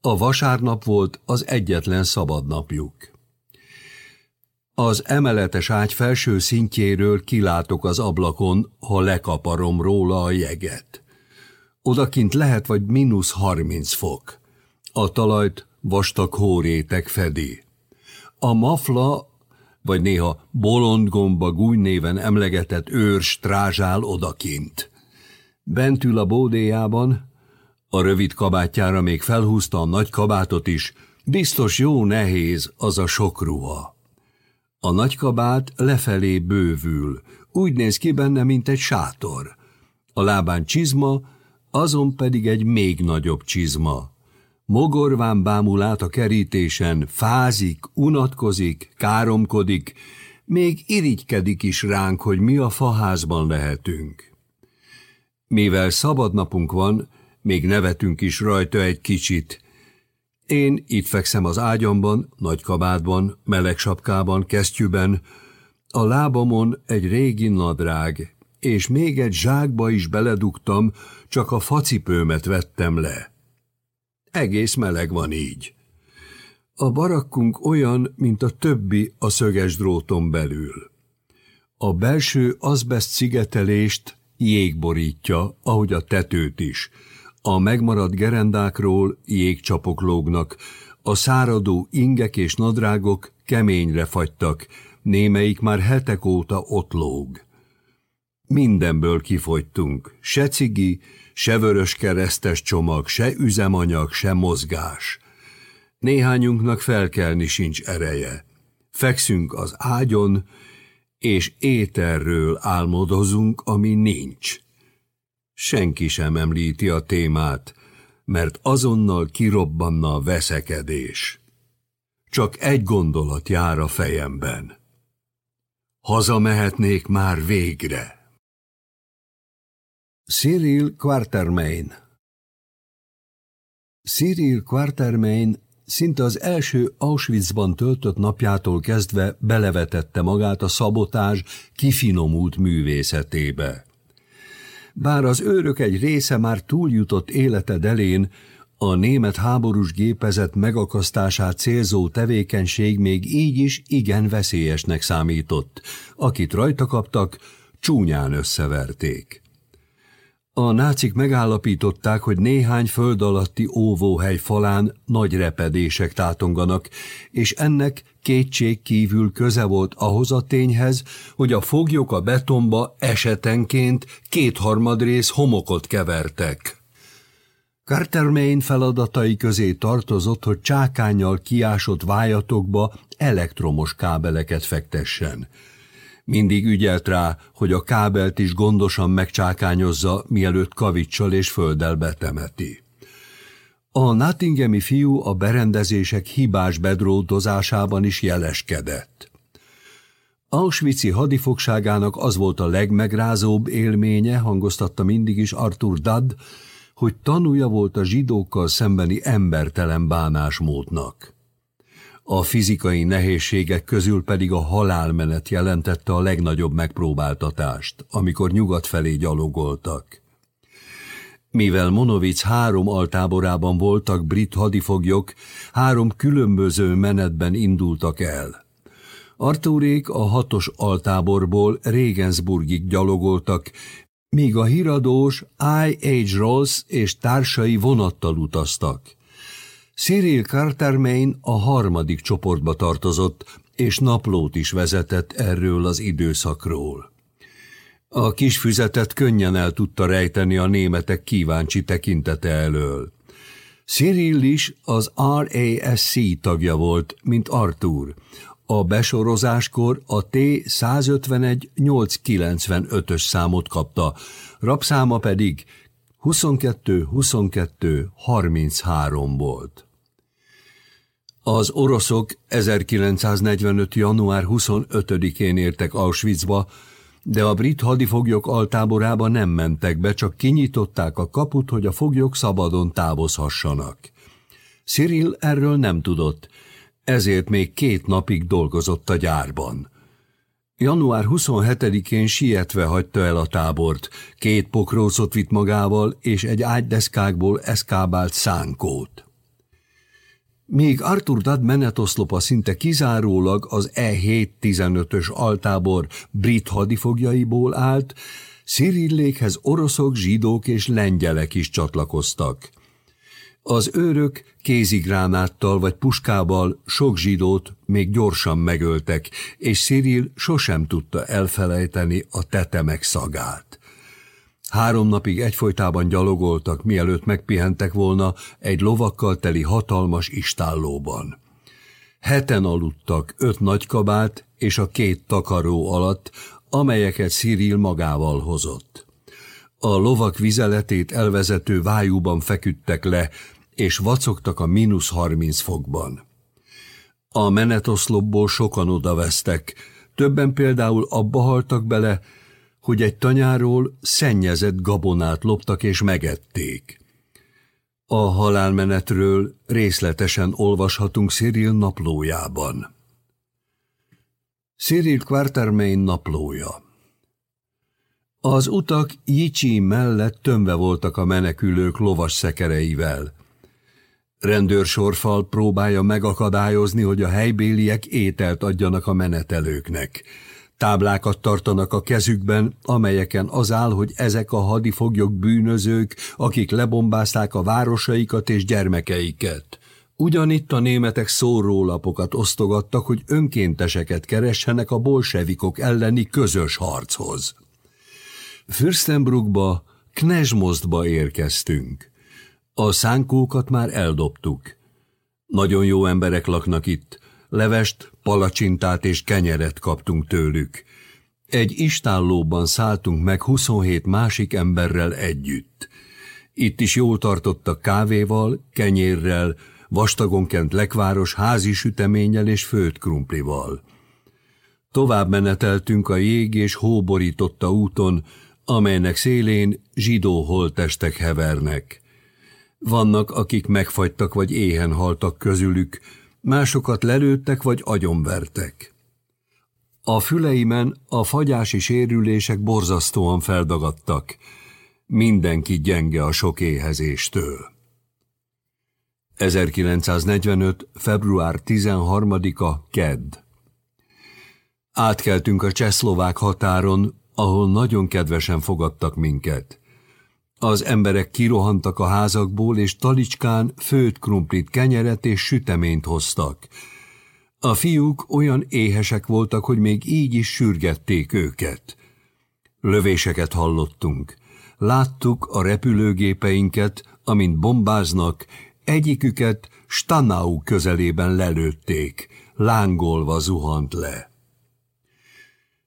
A vasárnap volt az egyetlen szabadnapjuk. Az emeletes ágy felső szintjéről kilátok az ablakon, ha lekaparom róla a jeget. Odakint lehet vagy mínusz harminc fok. A talajt vastag hórétek fedi. A mafla, vagy néha bolondgomba gúny néven emlegetett őr strázsál odakint. Bent ül a bódéjában, a rövid kabátjára még felhúzta a nagy kabátot is, biztos jó nehéz az a sok ruha. A nagy kabát lefelé bővül, úgy néz ki benne, mint egy sátor. A lábán csizma, azon pedig egy még nagyobb csizma. Mogorván bámul át a kerítésen, fázik, unatkozik, káromkodik, még irigykedik is ránk, hogy mi a faházban lehetünk. Mivel szabad napunk van, még nevetünk is rajta egy kicsit. Én itt fekszem az ágyamban, nagy kabátban, meleg sapkában, kesztyűben, a lábamon egy régi nadrág, és még egy zsákba is beledugtam, csak a facipőmet vettem le. Egész meleg van így. A barakkunk olyan, mint a többi a szöges dróton belül. A belső azbest szigetelést jég borítja, ahogy a tetőt is. A megmaradt gerendákról jégcsapok lógnak, a száradó ingek és nadrágok keményre fagytak, némelyik már hetek óta ott lóg. Mindenből kifogytunk, se cigi, se vörös keresztes csomag, se üzemanyag, se mozgás. Néhányunknak felkelni sincs ereje. Fekszünk az ágyon, és éterről álmodozunk, ami nincs. Senki sem említi a témát, mert azonnal kirobbanna a veszekedés. Csak egy gondolat jár a fejemben. Hazamehetnék már végre. Cyril Quatermain Cyril Quatermain szinte az első Auschwitzban töltött napjától kezdve belevetette magát a szabotás kifinomult művészetébe. Bár az őrök egy része már túljutott élete elén, a német háborús gépezet megakasztását célzó tevékenység még így is igen veszélyesnek számított. Akit rajta kaptak, csúnyán összeverték. A nácik megállapították, hogy néhány föld alatti óvóhely falán nagy repedések tátonganak, és ennek kétség kívül köze volt ahhoz a tényhez, hogy a foglyok a betonba esetenként kétharmad rész homokot kevertek. Carter Main feladatai közé tartozott, hogy csákányjal kiásott vájatokba elektromos kábeleket fektessen. Mindig ügyelt rá, hogy a kábelt is gondosan megcsákányozza, mielőtt kavicsal és földdel betemeti. A Nottinghami fiú a berendezések hibás bedrótozásában is jeleskedett. Auschwitz-i hadifogságának az volt a legmegrázóbb élménye, hangoztatta mindig is Arthur Dudd, hogy tanúja volt a zsidókkal szembeni embertelen bánásmódnak. A fizikai nehézségek közül pedig a halálmenet jelentette a legnagyobb megpróbáltatást, amikor nyugat felé gyalogoltak. Mivel Monovic három altáborában voltak brit hadifoglyok, három különböző menetben indultak el. Artúrék a hatos altáborból Regensburgig gyalogoltak, míg a híradós I.H. Rolls és társai vonattal utaztak. Cyril Cartermain a harmadik csoportba tartozott, és naplót is vezetett erről az időszakról. A kis füzetet könnyen el tudta rejteni a németek kíváncsi tekintete elől. Cyril is az RASC tagja volt, mint Arthur. A besorozáskor a T-151-895-ös számot kapta, rapszáma pedig 22-22-33 volt. Az oroszok 1945. január 25-én értek Auschwitzba, de a brit hadifoglyok altáborába nem mentek be, csak kinyitották a kaput, hogy a foglyok szabadon távozhassanak. Cyril erről nem tudott, ezért még két napig dolgozott a gyárban. Január 27-én sietve hagyta el a tábort, két pokrócot vitt magával és egy ágydeszkákból eszkábált szánkót. Míg Arthur Dad menetoszlopa szinte kizárólag az E7-15-ös altábor brit hadifogjaiból állt, Cirillékhez oroszok, zsidók és lengyelek is csatlakoztak. Az őrök kézigránáttal vagy puskával sok zsidót még gyorsan megöltek, és Cyril sosem tudta elfelejteni a tetemek szagát. Három napig egyfolytában gyalogoltak, mielőtt megpihentek volna egy lovakkal teli hatalmas istállóban. Heten aludtak öt nagykabát és a két takaró alatt, amelyeket Cyril magával hozott. A lovak vizeletét elvezető vájúban feküdtek le, és vacogtak a mínusz harminc fokban. A menetoszlopból sokan odavesztek, többen például abba haltak bele, hogy egy tanyáról szennyezett gabonát loptak és megették. A halálmenetről részletesen olvashatunk Cyril naplójában. Cyril Quartermain naplója Az utak Jicsi mellett tömve voltak a menekülők lovas szekereivel. Rendőrsorfal próbálja megakadályozni, hogy a helybéliek ételt adjanak a menetelőknek. Táblákat tartanak a kezükben, amelyeken az áll, hogy ezek a hadifoglyok bűnözők, akik lebombázták a városaikat és gyermekeiket. Ugyanitt a németek szórólapokat osztogattak, hogy önkénteseket keressenek a bolsevikok elleni közös harchoz. Fürstenbruckba, Knesmostba érkeztünk. A szánkókat már eldobtuk. Nagyon jó emberek laknak itt. Levest, palacsintát és kenyeret kaptunk tőlük. Egy istállóban szálltunk meg 27 másik emberrel együtt. Itt is jól tartottak kávéval, kenyérrel, vastagonkent lekváros házi süteménnyel és főtt krumplival. Tovább meneteltünk a jég és hóborította úton, amelynek szélén zsidó holtestek hevernek. Vannak, akik megfagytak vagy éhen haltak közülük, másokat lelőttek vagy agyonvertek. A füleimen a fagyási sérülések borzasztóan feldagadtak. Mindenki gyenge a sok éhezéstől. 1945. február 13-a Kedd. Átkeltünk a csehszlovák határon, ahol nagyon kedvesen fogadtak minket. Az emberek kirohantak a házakból, és talicskán főtt krumplit, kenyeret és süteményt hoztak. A fiúk olyan éhesek voltak, hogy még így is sürgették őket. Lövéseket hallottunk. Láttuk a repülőgépeinket, amint bombáznak, egyiküket Stanau közelében lelőtték, lángolva zuhant le.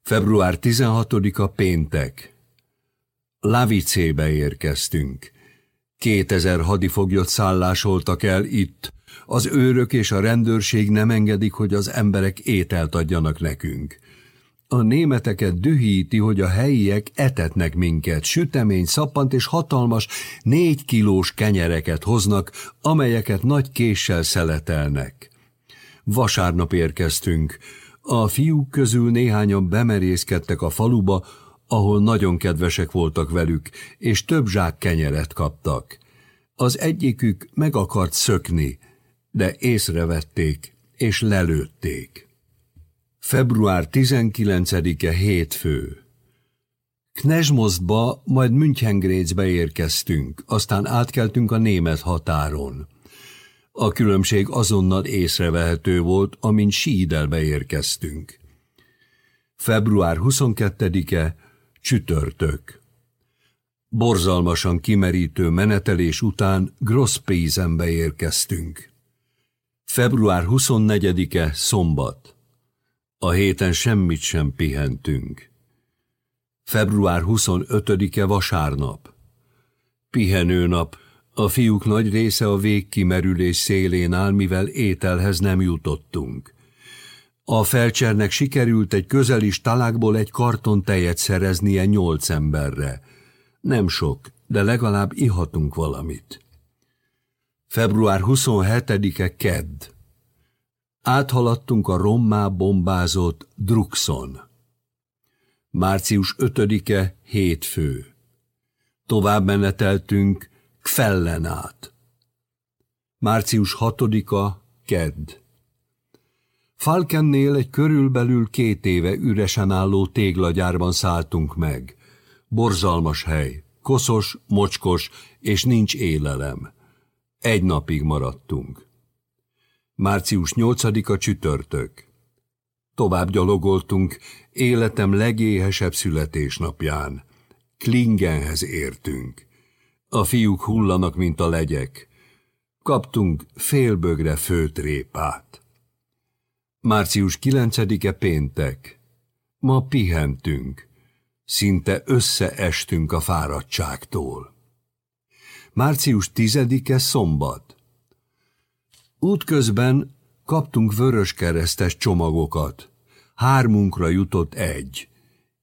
Február 16-a péntek. Lavicébe érkeztünk. Kétezer hadifoglyot szállásoltak el itt. Az őrök és a rendőrség nem engedik, hogy az emberek ételt adjanak nekünk. A németeket dühíti, hogy a helyiek etetnek minket, sütemény, szappant és hatalmas négy kilós kenyereket hoznak, amelyeket nagy késsel szeletelnek. Vasárnap érkeztünk. A fiúk közül néhányan bemerészkedtek a faluba, ahol nagyon kedvesek voltak velük, és több zsák kenyeret kaptak. Az egyikük meg akart szökni, de észrevették, és lelőtték. Február 19-e hétfő. Knesmostba, majd Münchengrécbe érkeztünk, aztán átkeltünk a német határon. A különbség azonnal észrevehető volt, amint Sídelbe érkeztünk. Február 22-e Csütörtök. Borzalmasan kimerítő menetelés után Grosspézenbe érkeztünk. Február 24-e szombat. A héten semmit sem pihentünk. Február 25-e vasárnap. Pihenőnap, a fiúk nagy része a végkimerülés szélén áll, mivel ételhez nem jutottunk. A felcsernek sikerült egy közeli stalákból egy karton tejet szereznie nyolc emberre. Nem sok, de legalább ihatunk valamit. Február 27-e Kedd. Áthaladtunk a rommá bombázott Druxon. Március 5-e hétfő. Tovább meneteltünk Kfellen át. Március 6-a Kedd. Falkennél egy körülbelül két éve üresen álló téglagyárban szálltunk meg. Borzalmas hely, koszos, mocskos, és nincs élelem. Egy napig maradtunk. Március 8-a csütörtök. Tovább gyalogoltunk, életem legéhesebb születésnapján. Klingenhez értünk. A fiúk hullanak, mint a legyek. Kaptunk félbögre főt répát. Március 9-e péntek. Ma pihentünk. Szinte összeestünk a fáradtságtól. Március 10-e szombat. Útközben kaptunk vöröskeresztes csomagokat. Hármunkra jutott egy.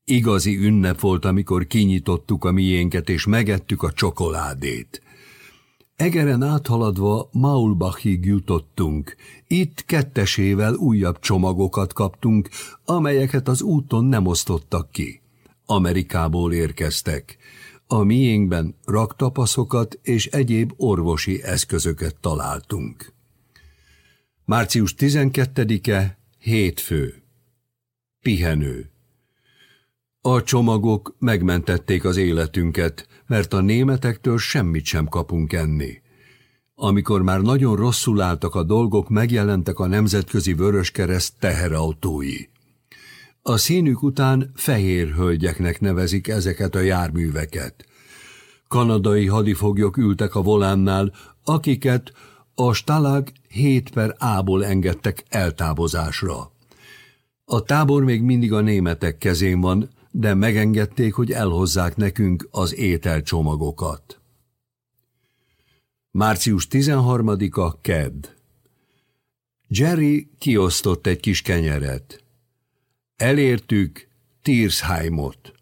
Igazi ünnep volt, amikor kinyitottuk a miénket és megettük a csokoládét. Egeren áthaladva Maulbachig jutottunk. Itt kettesével újabb csomagokat kaptunk, amelyeket az úton nem osztottak ki. Amerikából érkeztek. A miénkben raktapaszokat és egyéb orvosi eszközöket találtunk. Március 12-e, hétfő. Pihenő. A csomagok megmentették az életünket, mert a németektől semmit sem kapunk enni. Amikor már nagyon rosszul álltak a dolgok, megjelentek a Nemzetközi Vöröskereszt teherautói. A színük után fehér hölgyeknek nevezik ezeket a járműveket. Kanadai hadifoglyok ültek a volánnál, akiket a Stalag 7 per A-ból engedtek eltávozásra. A tábor még mindig a németek kezén van, de megengedték, hogy elhozzák nekünk az ételcsomagokat. Március 13-a Kedd Jerry kiosztott egy kis kenyeret. Elértük Tirsheimot.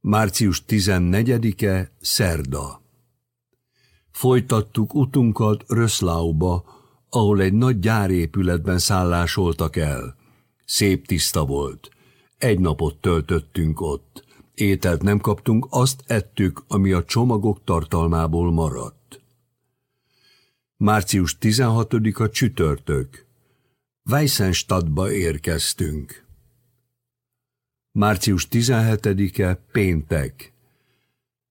Március 14-e Szerda Folytattuk utunkat Röszlauba, ahol egy nagy gyárépületben szállásoltak el. Szép tiszta volt. Egy napot töltöttünk ott. Ételt nem kaptunk, azt ettük, ami a csomagok tartalmából maradt. Március 16-a csütörtök. Weissenstadtba érkeztünk. Március 17-e péntek.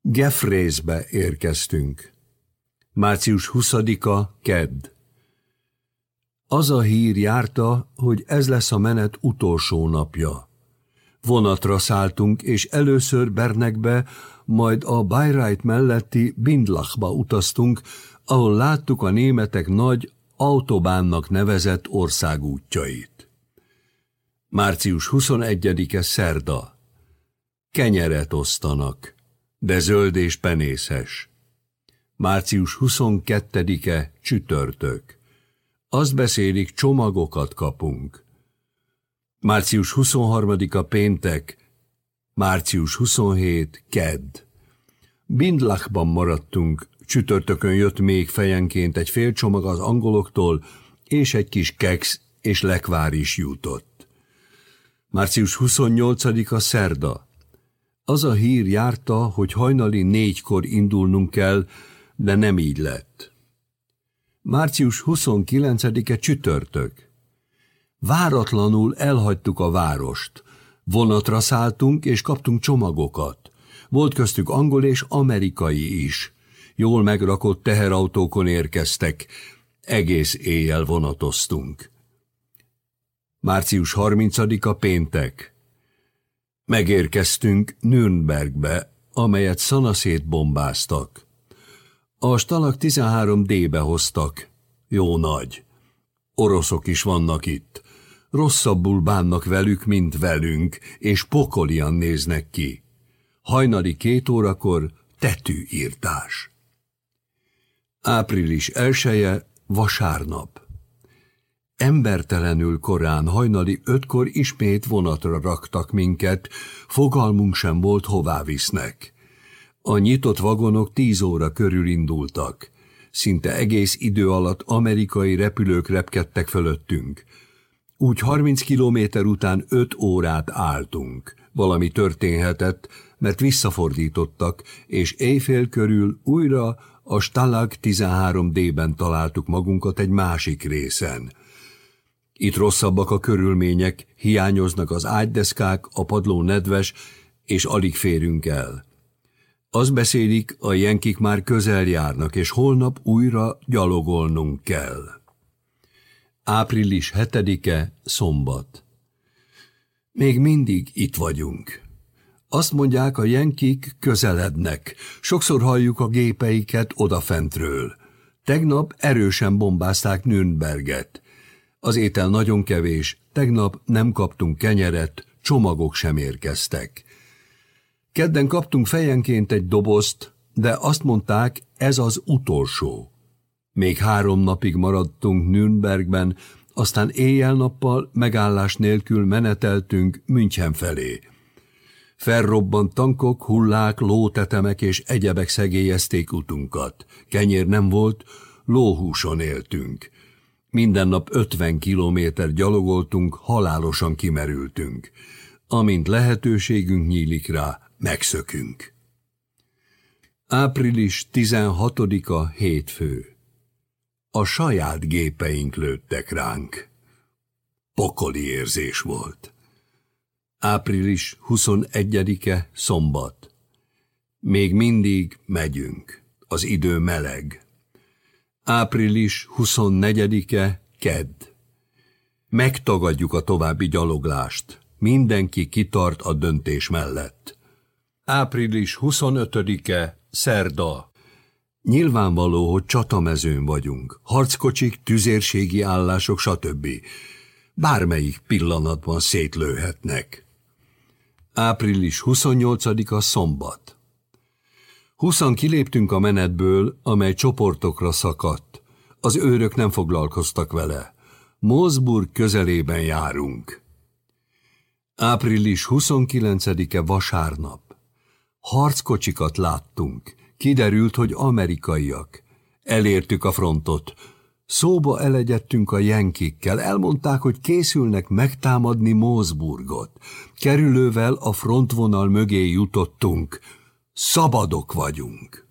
Gefrészbe érkeztünk. Március 20-a kedd. Az a hír járta, hogy ez lesz a menet utolsó napja. Vonatra szálltunk, és először Bernekbe, majd a Bayreuth melletti Bindlachba utaztunk, ahol láttuk a németek nagy autobánnak nevezett országútjait. Március 21-e szerda. Kenyeret osztanak, de zöld és penészes. Március 22-e csütörtök. Azt beszélik, csomagokat kapunk. Március 23-a péntek, március 27 kedd. Bindlachban maradtunk, csütörtökön jött még fejenként egy fél csomag az angoloktól, és egy kis keks és lekvár is jutott. Március 28-a szerda. Az a hír járta, hogy hajnali négykor indulnunk kell, de nem így lett. Március 29-e csütörtök. Váratlanul elhagytuk a várost. Vonatra szálltunk, és kaptunk csomagokat. Volt köztük angol és amerikai is. Jól megrakott teherautókon érkeztek. Egész éjjel vonatoztunk. Március 30-a péntek. Megérkeztünk Nürnbergbe, amelyet szanaszét bombáztak. A stalak 13D-be hoztak. Jó nagy. Oroszok is vannak itt. Rosszabbul bánnak velük, mint velünk, és pokolian néznek ki. Hajnali két órakor tetűírtás. Április elsője, vasárnap. Embertelenül korán hajnali ötkor ismét vonatra raktak minket, fogalmunk sem volt, hová visznek. A nyitott vagonok tíz óra körül indultak. Szinte egész idő alatt amerikai repülők repkedtek fölöttünk. Úgy 30 kilométer után öt órát álltunk. Valami történhetett, mert visszafordítottak, és éjfél körül újra a Stalag 13D-ben találtuk magunkat egy másik részen. Itt rosszabbak a körülmények, hiányoznak az ágydeszkák, a padló nedves, és alig férünk el. Az beszélik, a jenkik már közel járnak, és holnap újra gyalogolnunk kell. Április 7-e, szombat. Még mindig itt vagyunk. Azt mondják, a jenkik közelednek. Sokszor halljuk a gépeiket odafentről. Tegnap erősen bombázták Nürnberget. Az étel nagyon kevés, tegnap nem kaptunk kenyeret, csomagok sem érkeztek. Kedden kaptunk fejenként egy dobozt, de azt mondták, ez az utolsó. Még három napig maradtunk Nürnbergben, aztán éjjel-nappal megállás nélkül meneteltünk München felé. Felrobbant tankok, hullák, lótetemek és egyebek szegélyezték utunkat. Kenyér nem volt, lóhúson éltünk. Minden nap ötven kilométer gyalogoltunk, halálosan kimerültünk. Amint lehetőségünk nyílik rá, megszökünk. Április 16-a hétfő. A saját gépeink lőttek ránk. Pokoli érzés volt. Április 21-e szombat. Még mindig megyünk. Az idő meleg. Április 24-e kedd. Megtagadjuk a további gyaloglást. Mindenki kitart a döntés mellett. Április 25-e szerda. Nyilvánvaló, hogy csatamezőn vagyunk. Harckocsik, tüzérségi állások, stb. Bármelyik pillanatban szétlőhetnek. Április 28-a szombat. Huszan kiléptünk a menetből, amely csoportokra szakadt. Az őrök nem foglalkoztak vele. Mosburg közelében járunk. Április 29-e vasárnap. Harckocsikat láttunk. Kiderült, hogy amerikaiak. Elértük a frontot. Szóba elegyettünk a jenkikkel, elmondták, hogy készülnek megtámadni Mózburgot. Kerülővel a frontvonal mögé jutottunk. Szabadok vagyunk.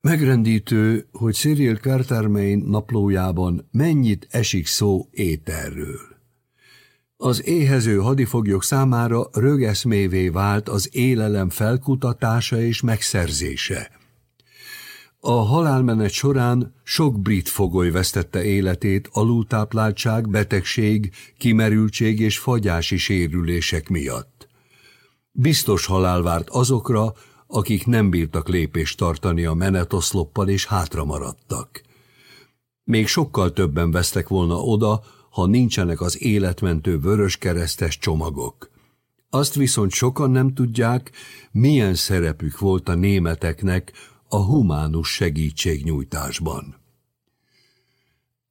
Megrendítő, hogy Cyril Cartermain naplójában mennyit esik szó éterről. Az éhező hadifoglyok számára rögeszmévé vált az élelem felkutatása és megszerzése. A halálmenet során sok brit fogoly vesztette életét alultápláltság, betegség, kimerültség és fagyási sérülések miatt. Biztos halál várt azokra, akik nem bírtak lépést tartani a menetoszloppal és hátra maradtak. Még sokkal többen vesztek volna oda, ha nincsenek az életmentő vöröskeresztes csomagok. Azt viszont sokan nem tudják, milyen szerepük volt a németeknek a humánus segítségnyújtásban.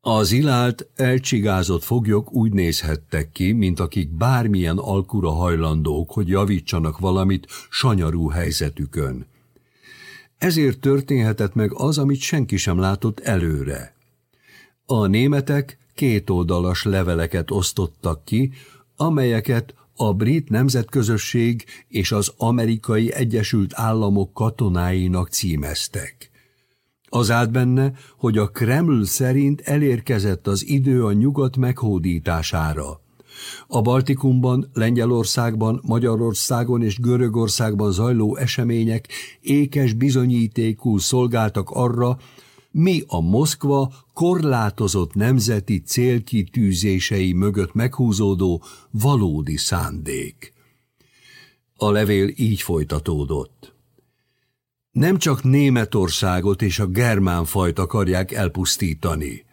Az ilált, elcsigázott foglyok úgy nézhettek ki, mint akik bármilyen alkura hajlandók, hogy javítsanak valamit sanyarú helyzetükön. Ezért történhetett meg az, amit senki sem látott előre. A németek kétoldalas leveleket osztottak ki, amelyeket a brit nemzetközösség és az amerikai Egyesült Államok katonáinak címeztek. Az állt benne, hogy a Kreml szerint elérkezett az idő a nyugat meghódítására. A Baltikumban, Lengyelországban, Magyarországon és Görögországban zajló események ékes bizonyítékul szolgáltak arra, mi a Moszkva korlátozott nemzeti célkitűzései mögött meghúzódó valódi szándék. A levél így folytatódott. Nem csak Németországot és a germán fajt akarják elpusztítani.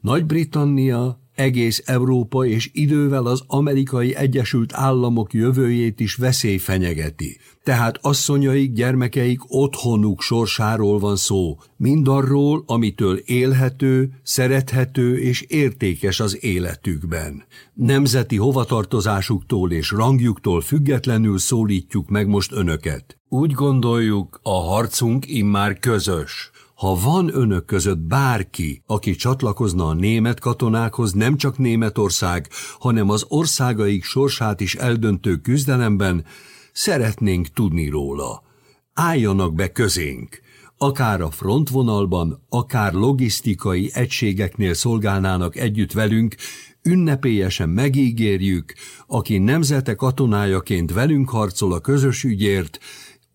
Nagy-Britannia, egész Európa és idővel az amerikai Egyesült Államok jövőjét is veszély fenyegeti. Tehát asszonyaik, gyermekeik otthonuk sorsáról van szó, mindarról, amitől élhető, szerethető és értékes az életükben. Nemzeti hovatartozásuktól és rangjuktól függetlenül szólítjuk meg most önöket. Úgy gondoljuk, a harcunk immár közös. Ha van önök között bárki, aki csatlakozna a német katonákhoz, nem csak Németország, hanem az országaik sorsát is eldöntő küzdelemben, szeretnénk tudni róla. Álljanak be közénk! Akár a frontvonalban, akár logisztikai egységeknél szolgálnának együtt velünk, ünnepélyesen megígérjük, aki nemzete katonájaként velünk harcol a közös ügyért,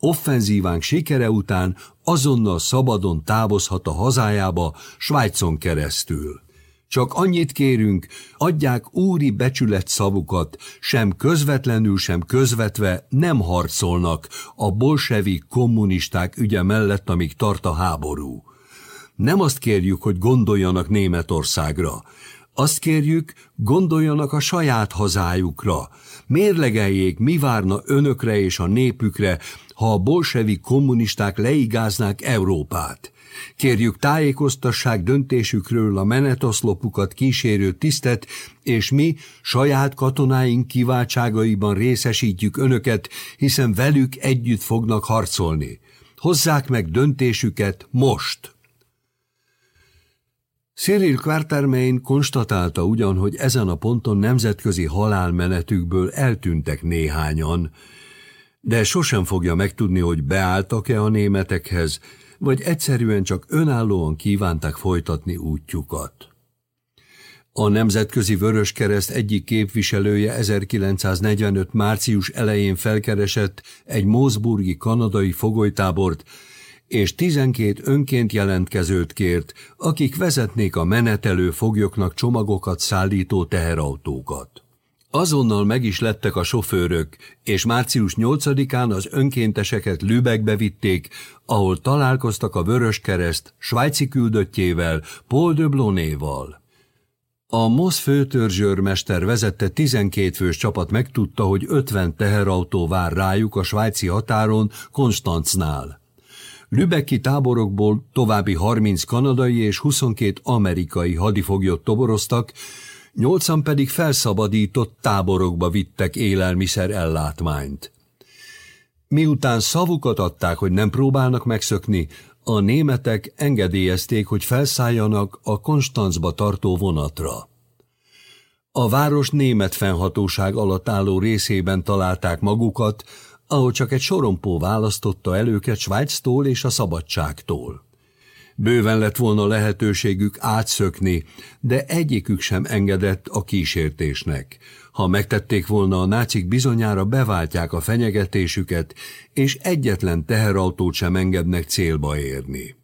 offenzívánk sikere után azonnal szabadon távozhat a hazájába Svájcon keresztül. Csak annyit kérünk, adják úri becsület szavukat, sem közvetlenül, sem közvetve nem harcolnak a bolsevik kommunisták ügye mellett, amíg tart a háború. Nem azt kérjük, hogy gondoljanak Németországra, azt kérjük, gondoljanak a saját hazájukra, mérlegeljék, mi várna önökre és a népükre, ha a bolsevi kommunisták leigáznák Európát. Kérjük tájékoztassák döntésükről a menetoszlopukat kísérő tisztet, és mi saját katonáink kiváltságaiban részesítjük önöket, hiszen velük együtt fognak harcolni. Hozzák meg döntésüket most! Cyril Quatermain konstatálta ugyan, hogy ezen a ponton nemzetközi halálmenetükből eltűntek néhányan, de sosem fogja megtudni, hogy beálltak-e a németekhez, vagy egyszerűen csak önállóan kívánták folytatni útjukat. A Nemzetközi Vöröskereszt egyik képviselője 1945. március elején felkeresett egy Mózburgi kanadai fogolytábort, és 12 önként jelentkezőt kért, akik vezetnék a menetelő foglyoknak csomagokat szállító teherautókat. Azonnal meg is lettek a sofőrök, és március 8-án az önkénteseket Lübeckbe vitték, ahol találkoztak a Vöröskereszt svájci küldöttjével, Paul de Blonéval. A MOSZ főtörzsőrmester vezette 12 fős csapat megtudta, hogy 50 teherautó vár rájuk a svájci határon Konstancnál. Lübecki táborokból további 30 kanadai és 22 amerikai hadifoglyot toboroztak, nyolcan pedig felszabadított táborokba vittek élelmiszer ellátmányt. Miután szavukat adták, hogy nem próbálnak megszökni, a németek engedélyezték, hogy felszálljanak a Konstanzba tartó vonatra. A város német fennhatóság alatt álló részében találták magukat, ahol csak egy sorompó választotta el őket Svájctól és a szabadságtól. Bőven lett volna lehetőségük átszökni, de egyikük sem engedett a kísértésnek. Ha megtették volna, a nácik bizonyára beváltják a fenyegetésüket, és egyetlen teherautót sem engednek célba érni.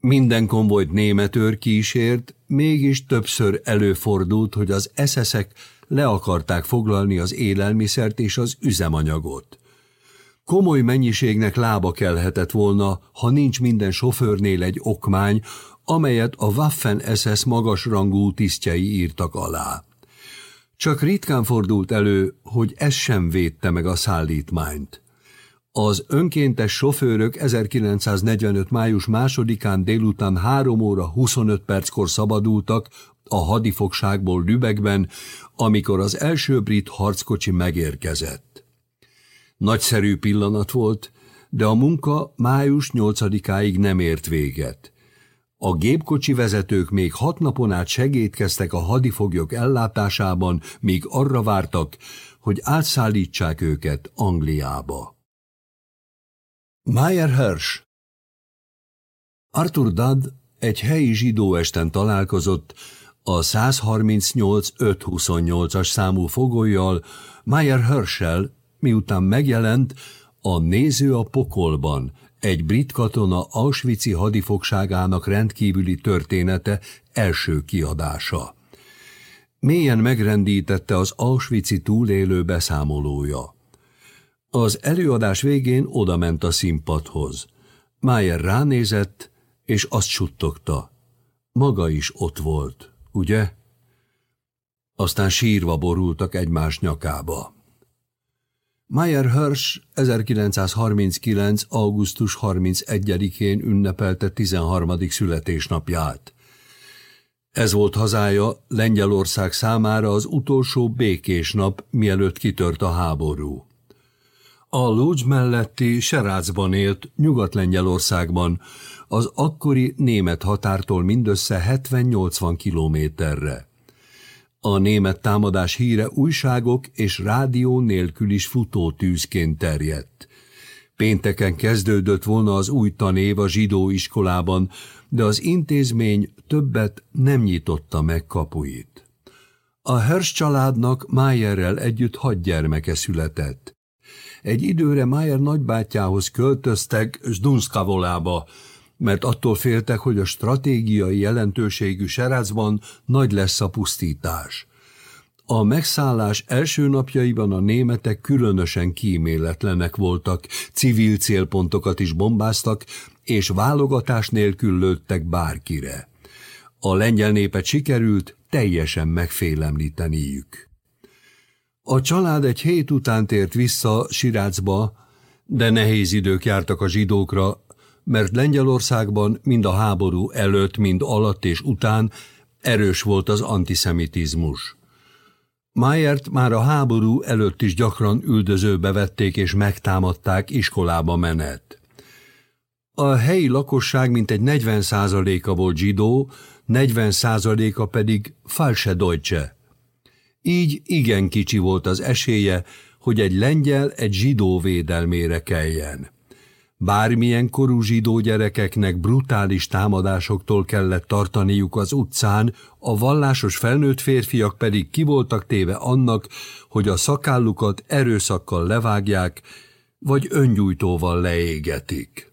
Minden konvojt német őr kísért, mégis többször előfordult, hogy az eszeszek le akarták foglalni az élelmiszert és az üzemanyagot. Komoly mennyiségnek lába kelhetett volna, ha nincs minden sofőrnél egy okmány, amelyet a Waffen-SS magasrangú tisztjei írtak alá. Csak ritkán fordult elő, hogy ez sem védte meg a szállítmányt. Az önkéntes sofőrök 1945. május másodikán délután 3 óra 25 perckor szabadultak a hadifogságból Lübeckben, amikor az első brit harckocsi megérkezett. Nagyszerű pillanat volt, de a munka május 8-áig nem ért véget. A gépkocsi vezetők még hat napon át segítkeztek a hadifoglyok ellátásában, míg arra vártak, hogy átszállítsák őket Angliába. Meyer Hirsch Arthur Dudd egy helyi zsidó esten találkozott a 138-528-as számú fogolyjal Meyer Hirschel, miután megjelent a Néző a pokolban, egy brit katona Auschwitz-i hadifogságának rendkívüli története első kiadása. Mélyen megrendítette az Auschwitz-i túlélő beszámolója. Az előadás végén odament a színpadhoz. Mayer ránézett, és azt suttogta. Maga is ott volt, ugye? Aztán sírva borultak egymás nyakába. Meyer Hirsch 1939. augusztus 31-én ünnepelte 13. születésnapját. Ez volt hazája Lengyelország számára az utolsó békés nap, mielőtt kitört a háború. A Lócs melletti Serácban élt, Nyugat-Lengyelországban, az akkori német határtól mindössze 70-80 kilométerre. A német támadás híre újságok és rádió nélkül is futó tűzként terjedt. Pénteken kezdődött volna az új tanév a zsidó iskolában, de az intézmény többet nem nyitotta meg kapuit. A Hersch családnak Mayerrel együtt hat gyermeke született. Egy időre Mayer nagybátyához költöztek Zdunskavolába, mert attól féltek, hogy a stratégiai jelentőségű Serácban nagy lesz a pusztítás. A megszállás első napjaiban a németek különösen kíméletlenek voltak, civil célpontokat is bombáztak, és válogatás nélkül lőttek bárkire. A lengyel népet sikerült teljesen megfélemlíteniük. A család egy hét után tért vissza Sirácba, de nehéz idők jártak a zsidókra, mert Lengyelországban mind a háború előtt, mind alatt és után erős volt az antiszemitizmus. Mayert már a háború előtt is gyakran üldözőbe vették és megtámadták iskolába menet. A helyi lakosság mintegy 40%-a volt zsidó, 40%-a pedig false deutsche. Így igen kicsi volt az esélye, hogy egy lengyel egy zsidó védelmére keljen. Bármilyen korú zsidó gyerekeknek brutális támadásoktól kellett tartaniuk az utcán, a vallásos felnőtt férfiak pedig kivoltak téve annak, hogy a szakállukat erőszakkal levágják, vagy öngyújtóval leégetik.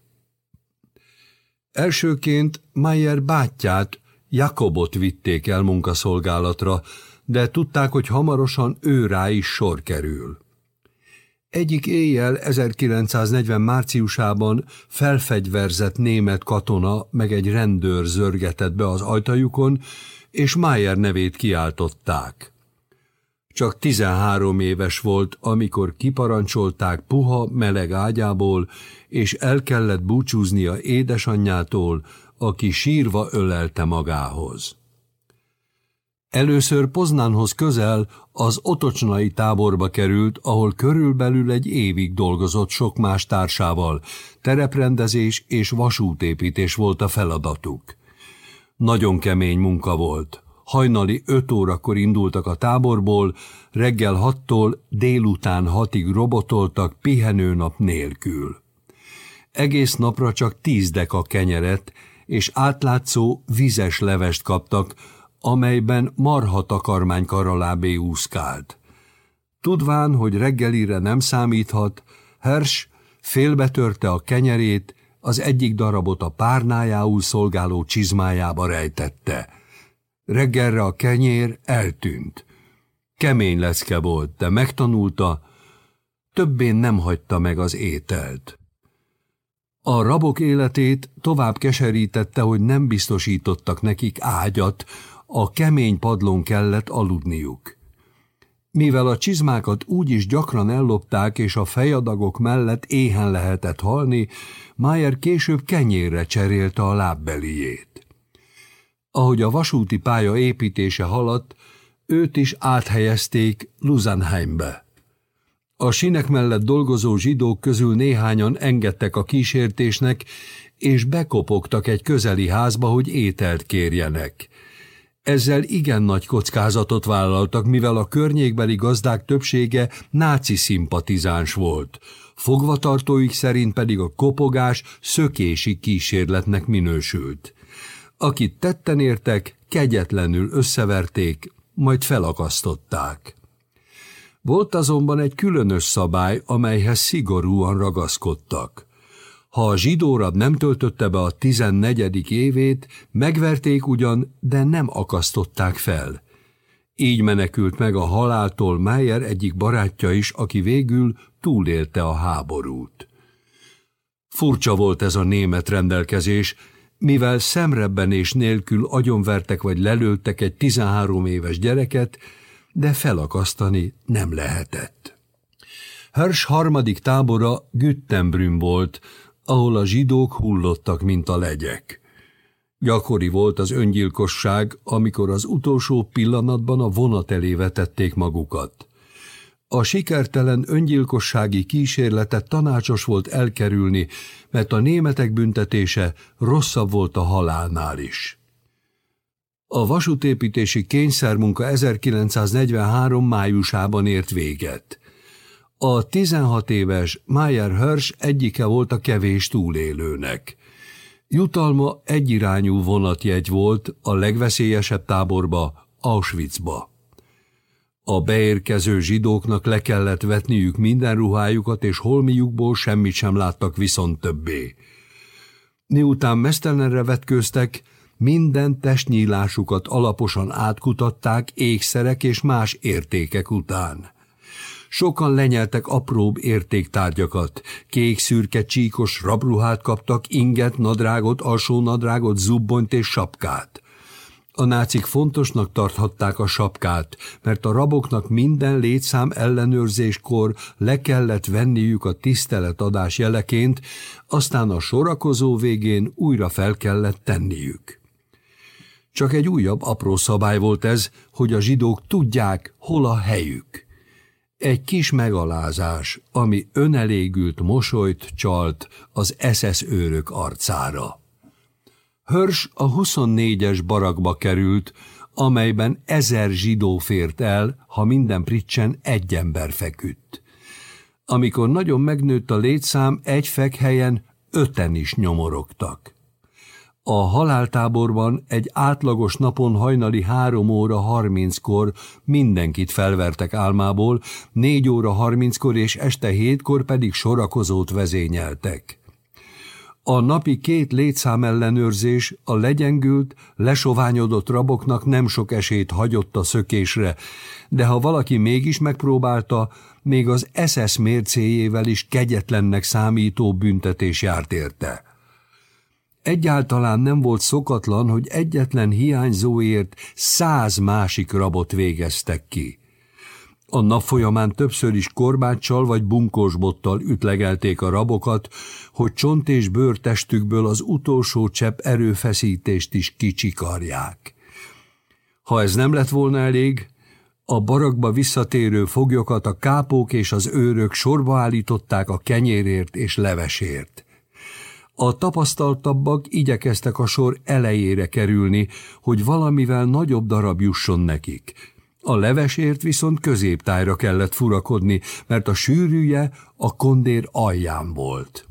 Elsőként Mayer bátyját, Jakobot vitték el munkaszolgálatra, de tudták, hogy hamarosan ő rá is sor kerül. Egyik éjjel 1940 márciusában felfegyverzett német katona meg egy rendőr zörgetett be az ajtajukon, és Mayer nevét kiáltották. Csak 13 éves volt, amikor kiparancsolták puha, meleg ágyából, és el kellett búcsúznia édesanyjától, aki sírva ölelte magához. Először Poznánhoz közel az otocsnai táborba került, ahol körülbelül egy évig dolgozott sok más társával. Tereprendezés és vasútépítés volt a feladatuk. Nagyon kemény munka volt. Hajnali öt órakor indultak a táborból, reggel hattól délután hatig robotoltak pihenőnap nélkül. Egész napra csak tíz deka kenyeret és átlátszó vizes levest kaptak, amelyben marha takarmány karalábé úszkált. Tudván, hogy reggelire nem számíthat, Hers félbetörte a kenyerét, az egyik darabot a párnájául szolgáló csizmájába rejtette. Reggelre a kenyér eltűnt. Kemény lecke volt, de megtanulta, többén nem hagyta meg az ételt. A rabok életét tovább keserítette, hogy nem biztosítottak nekik ágyat, a kemény padlón kellett aludniuk. Mivel a csizmákat úgy is gyakran ellopták, és a fejadagok mellett éhen lehetett halni, Mayer később kenyérre cserélte a lábbeliét. Ahogy a vasúti pálya építése haladt, őt is áthelyezték Luzanheimbe. A sinek mellett dolgozó zsidók közül néhányan engedtek a kísértésnek, és bekopogtak egy közeli házba, hogy ételt kérjenek. Ezzel igen nagy kockázatot vállaltak, mivel a környékbeli gazdák többsége náci szimpatizáns volt. Fogvatartóik szerint pedig a kopogás szökési kísérletnek minősült. Akit tetten értek, kegyetlenül összeverték, majd felakasztották. Volt azonban egy különös szabály, amelyhez szigorúan ragaszkodtak. Ha a zsidórab nem töltötte be a tizennegyedik évét, megverték ugyan, de nem akasztották fel. Így menekült meg a haláltól Meyer egyik barátja is, aki végül túlélte a háborút. Furcsa volt ez a német rendelkezés, mivel szemrebbenés nélkül agyonvertek vagy lelőttek egy 13 éves gyereket, de felakasztani nem lehetett. Hirsch harmadik tábora Güttenbrünn volt, ahol a zsidók hullottak, mint a legyek. Gyakori volt az öngyilkosság, amikor az utolsó pillanatban a vonat elé vetették magukat. A sikertelen öngyilkossági kísérletet tanácsos volt elkerülni, mert a németek büntetése rosszabb volt a halálnál is. A vasútépítési kényszermunka 1943. májusában ért véget. A 16 éves Mayer Hirsch egyike volt a kevés túlélőnek. Jutalma egyirányú vonatjegy volt a legveszélyesebb táborba, Auschwitzba. A beérkező zsidóknak le kellett vetniük minden ruhájukat, és holmiukból semmit sem láttak viszont többé. Miután mesztelenre vetkőztek, minden testnyílásukat alaposan átkutatták ékszerek és más értékek után. Sokan lenyeltek apróbb értéktárgyakat, kék-szürke csíkos rabruhát kaptak, inget, nadrágot, alsó nadrágot, zubbonyt és sapkát. A nácik fontosnak tarthatták a sapkát, mert a raboknak minden létszám ellenőrzéskor le kellett venniük a tiszteletadás jeleként, aztán a sorakozó végén újra fel kellett tenniük. Csak egy újabb apró szabály volt ez, hogy a zsidók tudják, hol a helyük. Egy kis megalázás, ami önelégült mosolyt csalt az SS őrök arcára. Hörs a 24-es barakba került, amelyben ezer zsidó fért el, ha minden pricsen egy ember feküdt. Amikor nagyon megnőtt a létszám, egy fekhelyen öten is nyomorogtak. A haláltáborban egy átlagos napon hajnali három óra harminckor mindenkit felvertek álmából, négy óra harminckor és este hétkor pedig sorakozót vezényeltek. A napi két létszámellenőrzés a legyengült, lesoványodott raboknak nem sok esélyt hagyott a szökésre, de ha valaki mégis megpróbálta, még az SS mércéjével is kegyetlennek számító büntetés járt érte. Egyáltalán nem volt szokatlan, hogy egyetlen hiányzóért száz másik rabot végeztek ki. A nap folyamán többször is korbáccsal vagy bunkósbottal ütlegelték a rabokat, hogy csont és bőrtestükből az utolsó csepp erőfeszítést is kicsikarják. Ha ez nem lett volna elég, a barakba visszatérő foglyokat a kápók és az őrök sorba állították a kenyérért és levesért. A tapasztaltabbak igyekeztek a sor elejére kerülni, hogy valamivel nagyobb darab jusson nekik. A levesért viszont középtájra kellett furakodni, mert a sűrűje a kondér alján volt.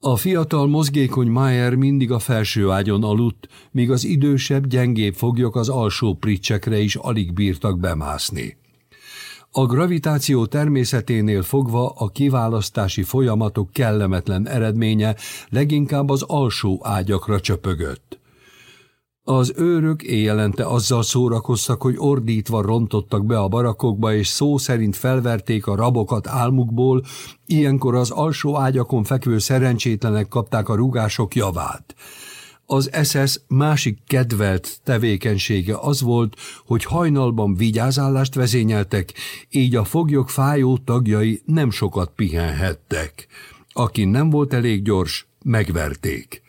A fiatal, mozgékony Mayer mindig a felső ágyon aludt, míg az idősebb, gyengébb foglyok az alsó pricsekre is alig bírtak bemászni. A gravitáció természeténél fogva a kiválasztási folyamatok kellemetlen eredménye leginkább az alsó ágyakra csöpögött. Az őrök éjjelente azzal szórakoztak, hogy ordítva rontottak be a barakokba, és szó szerint felverték a rabokat álmukból, ilyenkor az alsó ágyakon fekvő szerencsétlenek kapták a rugások javát. Az SS másik kedvelt tevékenysége az volt, hogy hajnalban vigyázállást vezényeltek, így a foglyok fájó tagjai nem sokat pihenhettek. Aki nem volt elég gyors, megverték.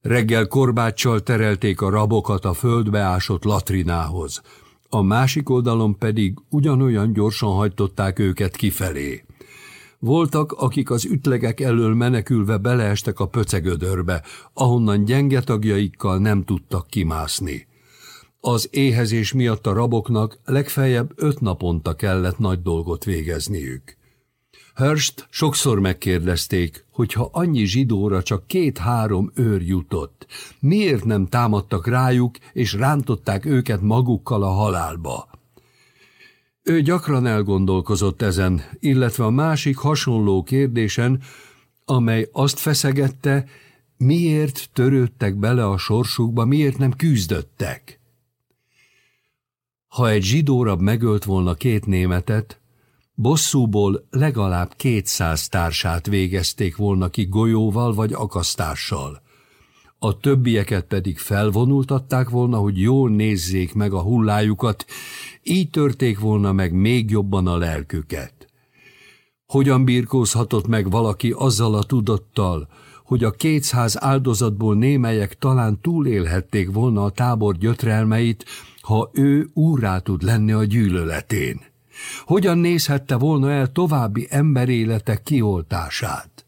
Reggel korbáccsal terelték a rabokat a földbe ásott latrinához, a másik oldalon pedig ugyanolyan gyorsan hajtották őket kifelé. Voltak, akik az ütlegek elől menekülve beleestek a pöcegödörbe, ahonnan gyenge tagjaikkal nem tudtak kimászni. Az éhezés miatt a raboknak legfeljebb öt naponta kellett nagy dolgot végezniük. Hörst sokszor megkérdezték, hogy ha annyi zsidóra csak két-három őr jutott, miért nem támadtak rájuk és rántották őket magukkal a halálba. Ő gyakran elgondolkozott ezen, illetve a másik hasonló kérdésen, amely azt feszegette, miért törődtek bele a sorsukba, miért nem küzdöttek. Ha egy zsidórab megölt volna két németet, bosszúból legalább kétszáz társát végezték volna ki golyóval vagy akasztással. A többieket pedig felvonultatták volna, hogy jól nézzék meg a hullájukat, így törték volna meg még jobban a lelküket. Hogyan birkózhatott meg valaki azzal a tudattal, hogy a kétszáz áldozatból némelyek talán túlélhették volna a tábor gyötrelmeit, ha ő úrá tud lenni a gyűlöletén? Hogyan nézhette volna el további emberéletek kioltását?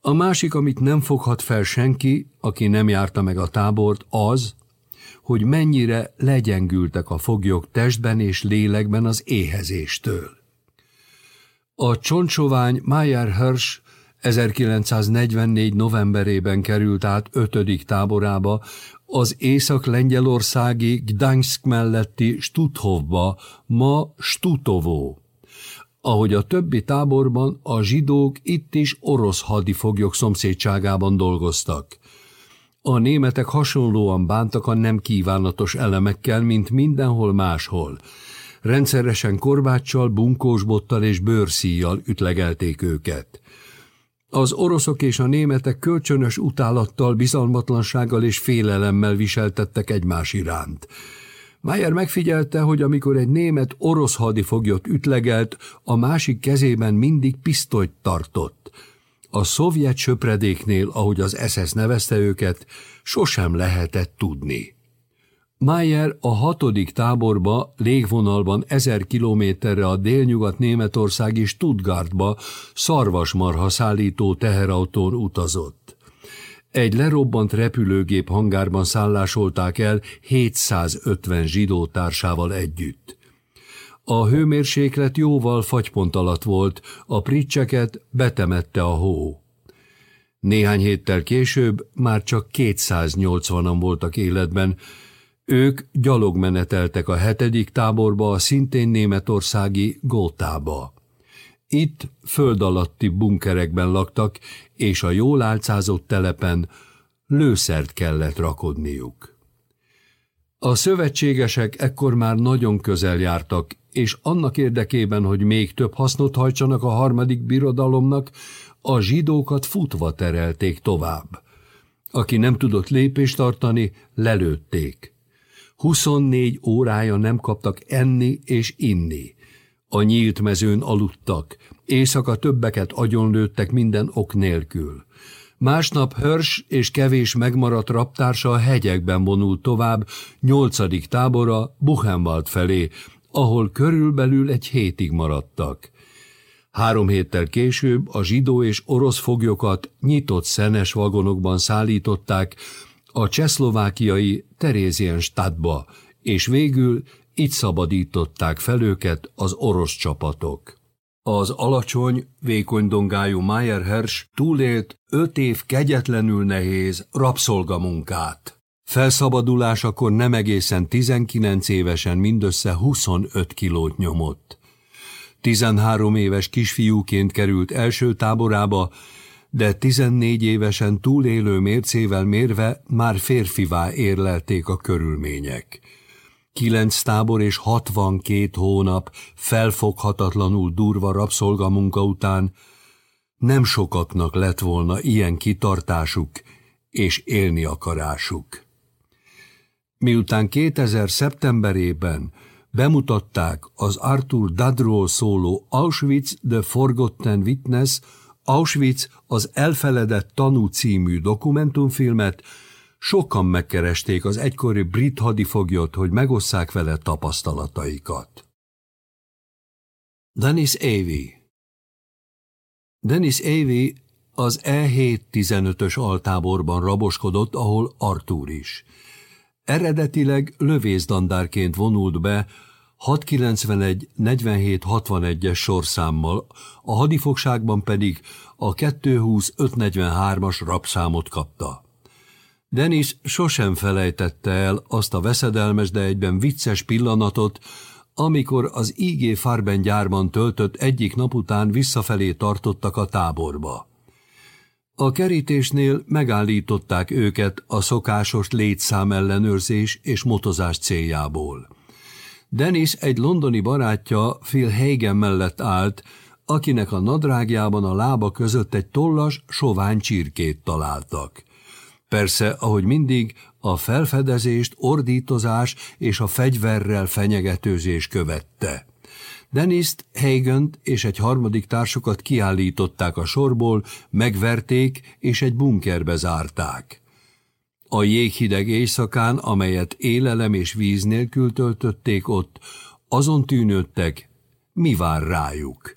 A másik, amit nem foghat fel senki, aki nem járta meg a tábort, az, hogy mennyire legyengültek a foglyok testben és lélekben az éhezéstől. A csontsovány Mayer Hirsch 1944. novemberében került át ötödik táborába, az észak-lengyelországi Gdansk melletti Stuthovba, ma Stutovó. Ahogy a többi táborban, a zsidók itt is orosz hadifoglyok szomszédságában dolgoztak. A németek hasonlóan bántak a nem kívánatos elemekkel, mint mindenhol máshol. Rendszeresen korbáccsal, bunkósbottal és bőrszíjjal ütlegelték őket. Az oroszok és a németek kölcsönös utálattal, bizalmatlansággal és félelemmel viseltettek egymás iránt. Mayer megfigyelte, hogy amikor egy német orosz hadifoglyot ütlegelt, a másik kezében mindig pisztolyt tartott. A szovjet söpredéknél, ahogy az SS nevezte őket, sosem lehetett tudni. Mayer a hatodik táborba légvonalban ezer kilométerre a délnyugat németországi Stuttgartba szarvasmarha szállító teherautón utazott. Egy lerobbant repülőgép hangárban szállásolták el 750 zsidó társával együtt. A hőmérséklet jóval fagypont alatt volt, a pricseket betemette a hó. Néhány héttel később már csak 280-an voltak életben, ők gyalog meneteltek a hetedik táborba, a szintén németországi Gótába. Itt föld alatti bunkerekben laktak, és a jól álcázott telepen lőszert kellett rakodniuk. A szövetségesek ekkor már nagyon közel jártak, és annak érdekében, hogy még több hasznot hajtsanak a harmadik birodalomnak, a zsidókat futva terelték tovább. Aki nem tudott lépést tartani, lelőtték. 24 órája nem kaptak enni és inni. A nyílt mezőn aludtak, éjszaka többeket agyonlőttek minden ok nélkül. Másnap Hörs és kevés megmaradt raptársa a hegyekben vonult tovább, nyolcadik tábora Buchenwald felé, ahol körülbelül egy hétig maradtak. Három héttel később a zsidó és orosz foglyokat nyitott szenes vagonokban szállították a csehszlovákiai Terézienstadtba, és végül itt szabadították fel őket az orosz csapatok. Az alacsony, vékony dongájú Mayer Hersch túlélt öt év kegyetlenül nehéz rabszolgamunkát. Felszabadulásakor nem egészen 19 évesen mindössze 25 kilót nyomott. 13 éves kisfiúként került első táborába, de 14 évesen túlélő mércével mérve már férfivá érlelték a körülmények. Kilenc tábor és 62 hónap felfoghatatlanul durva rabszolgamunka után nem sokaknak lett volna ilyen kitartásuk és élni akarásuk. Miután 2000. szeptemberében bemutatták az Arthur Dadról szóló Auschwitz The Forgotten Witness, Auschwitz az elfeledett tanú című dokumentumfilmet, sokan megkeresték az egykori brit hadifoglyot, hogy megosszák vele tapasztalataikat. Dennis Avey Dennis Avey az E7-15-ös altáborban raboskodott, ahol Arthur is – Eredetileg lövészlandárként vonult be 691-47-61-es sorszámmal, a hadifogságban pedig a 220-543-as rabszámot kapta. Denis sosem felejtette el azt a veszedelmes, de egyben vicces pillanatot, amikor az IG Farben gyárban töltött egyik nap után visszafelé tartottak a táborba. A kerítésnél megállították őket a szokásos létszámellenőrzés és motozás céljából. Dennis egy londoni barátja Phil Hagen mellett állt, akinek a nadrágjában a lába között egy tollas, sovány csirkét találtak. Persze, ahogy mindig, a felfedezést ordítozás és a fegyverrel fenyegetőzés követte. Deniszt, Heigent és egy harmadik társukat kiállították a sorból, megverték és egy bunkerbe zárták. A jéghideg éjszakán, amelyet élelem és víz nélkül töltötték ott, azon tűnődtek, mi vár rájuk.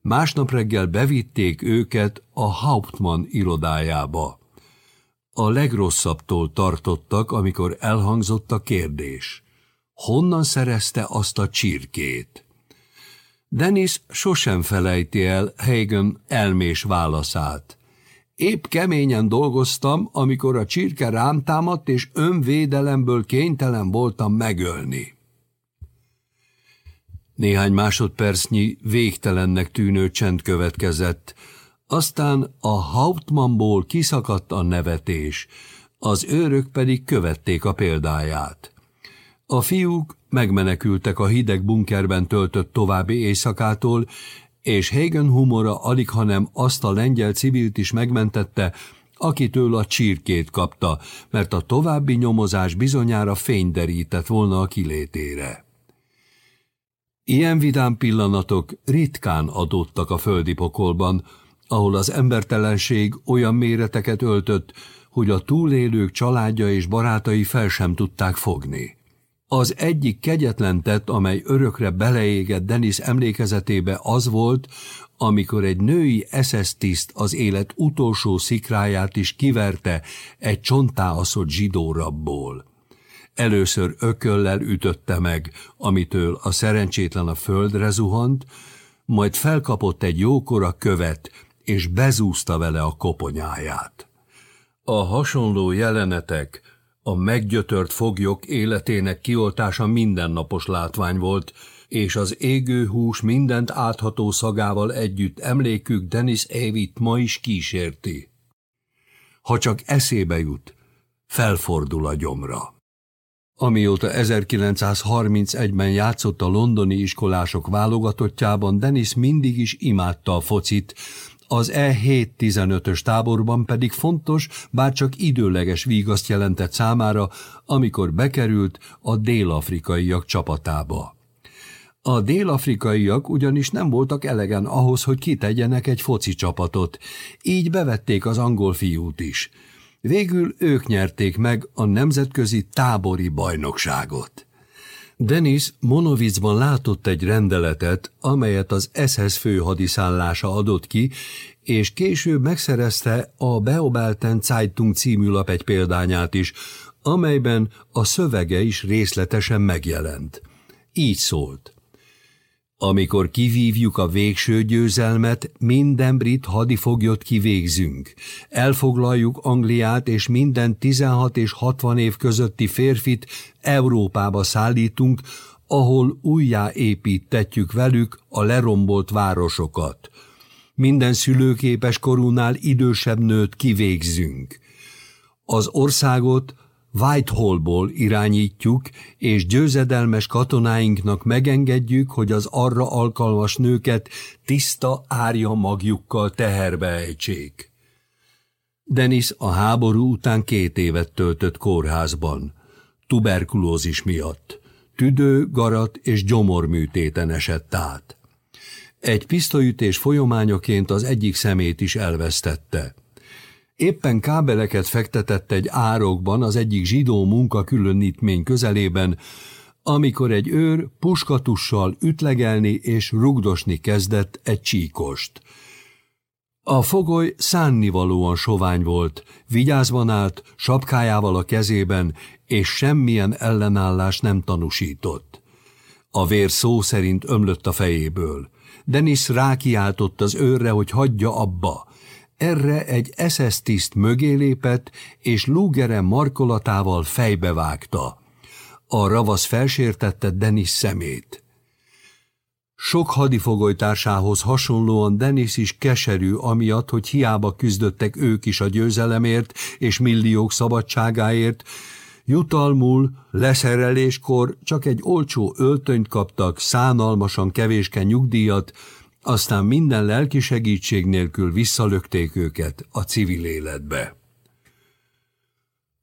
Másnap reggel bevitték őket a Hauptmann irodájába. A legrosszabbtól tartottak, amikor elhangzott a kérdés. Honnan szerezte azt a csirkét? Dennis sosem felejti el Hagen elmés válaszát. Épp keményen dolgoztam, amikor a csirke rám támadt, és önvédelemből kénytelen voltam megölni. Néhány másodpercnyi végtelennek tűnő csend következett, aztán a Hauptmannból kiszakadt a nevetés, az őrök pedig követték a példáját. A fiúk megmenekültek a hideg bunkerben töltött további éjszakától, és Hagen humora alig hanem azt a lengyel civilt is megmentette, akitől a csirkét kapta, mert a további nyomozás bizonyára fényderített volna a kilétére. Ilyen vidám pillanatok ritkán adódtak a földi pokolban, ahol az embertelenség olyan méreteket öltött, hogy a túlélők családja és barátai fel sem tudták fogni. Az egyik kegyetlen tett, amely örökre beleégett Denis emlékezetébe az volt, amikor egy női SS tiszt az élet utolsó szikráját is kiverte egy csontáaszott zsidórabból. Először ököllel ütötte meg, amitől a szerencsétlen a földre zuhant, majd felkapott egy jókora követ, és bezúzta vele a koponyáját. A hasonló jelenetek, a meggyötört foglyok életének kioltása mindennapos látvány volt, és az égő hús mindent átható szagával együtt emlékük Dennis Évit ma is kísérti. Ha csak eszébe jut, felfordul a gyomra. Amióta 1931-ben játszott a londoni iskolások válogatottjában, Dennis mindig is imádta a focit, az E7-15-ös táborban pedig fontos, bár csak időleges vígaszt jelentett számára, amikor bekerült a dél-afrikaiak csapatába. A dél-afrikaiak ugyanis nem voltak elegen ahhoz, hogy kitegyenek egy foci csapatot, így bevették az angol fiút is. Végül ők nyerték meg a nemzetközi tábori bajnokságot. Denis Monovicban látott egy rendeletet, amelyet az SS főhadiszállása adott ki, és később megszerezte a Beobelten Zeitung című lap egy példányát is, amelyben a szövege is részletesen megjelent. Így szólt. Amikor kivívjuk a végső győzelmet, minden brit hadifoglyot kivégzünk. Elfoglaljuk Angliát, és minden 16 és 60 év közötti férfit Európába szállítunk, ahol újjáépítetjük velük a lerombolt városokat. Minden szülőképes korúnál idősebb nőt kivégzünk. Az országot Whitehallból irányítjuk, és győzedelmes katonáinknak megengedjük, hogy az arra alkalmas nőket tiszta árja magjukkal teherbe ejtsék. Denis a háború után két évet töltött kórházban, tuberkulózis miatt. Tüdő, garat és gyomorműtéten esett át. Egy pisztolyütés folyamányoként az egyik szemét is elvesztette. Éppen kábeleket fektetett egy árokban az egyik zsidó munkakülönítmény közelében, amikor egy őr puskatussal ütlegelni és rugdosni kezdett egy csíkost. A fogoly szánnivalóan sovány volt, vigyázban állt, sapkájával a kezében, és semmilyen ellenállás nem tanúsított. A vér szó szerint ömlött a fejéből. Denis rákiáltott az őrre, hogy hagyja abba – erre egy SS tiszt mögé lépett, és lúgere markolatával fejbevágta. A ravasz felsértette Denis szemét. Sok hadifogolytársához hasonlóan Denis is keserű amiatt, hogy hiába küzdöttek ők is a győzelemért és milliók szabadságáért, jutalmul, leszereléskor csak egy olcsó öltönyt kaptak, szánalmasan kevéske nyugdíjat, aztán minden lelki segítség nélkül visszalökték őket a civil életbe.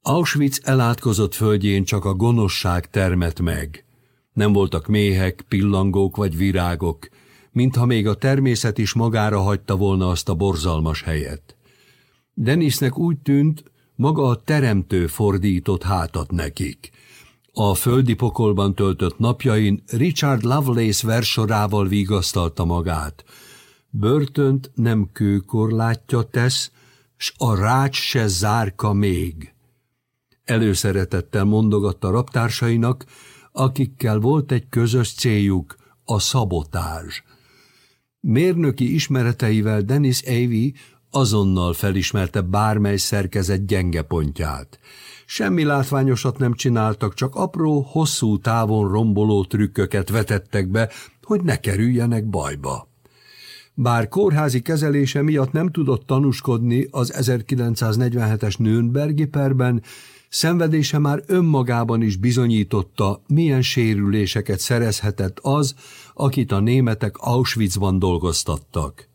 Auschwitz elátkozott földjén csak a gonoszság termet meg. Nem voltak méhek, pillangók vagy virágok, mintha még a természet is magára hagyta volna azt a borzalmas helyet. Denisnek úgy tűnt, maga a teremtő fordított hátat nekik – a földi pokolban töltött napjain Richard Lovelace versorával vigasztalta magát. Börtönt nem kőkorlátja tesz, s a rács se zárka még. Előszeretettel mondogatta raptársainak, akikkel volt egy közös céljuk, a szabotázs. Mérnöki ismereteivel Dennis Avey azonnal felismerte bármely szerkezet gyenge pontját. Semmi látványosat nem csináltak, csak apró, hosszú távon romboló trükköket vetettek be, hogy ne kerüljenek bajba. Bár kórházi kezelése miatt nem tudott tanúskodni az 1947-es Nürnbergi perben, szenvedése már önmagában is bizonyította, milyen sérüléseket szerezhetett az, akit a németek Auschwitzban dolgoztattak.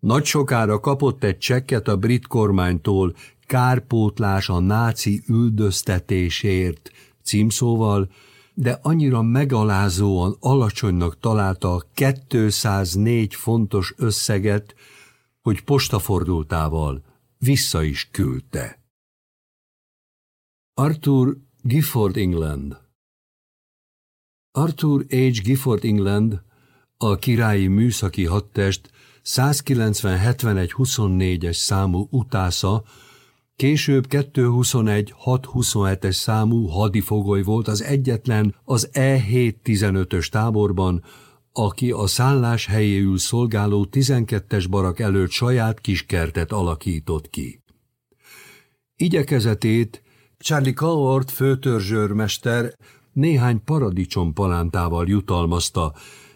Nagy sokára kapott egy csekket a brit kormánytól, kárpótlás a náci üldöztetésért címszóval, de annyira megalázóan alacsonynak találta a 204 fontos összeget, hogy postafordultával vissza is küldte. Arthur Gifford England Arthur H. Gifford England, a királyi műszaki hadtest 190-71-24-es számú utásza, később 221-627-es számú hadifogoly volt az egyetlen az E7-15-ös táborban, aki a szállás helyéül szolgáló 12-es barak előtt saját kiskertet alakított ki. Igyekezetét Charlie Coward főtörzsőrmester néhány paradicsom palántával jutalmazta,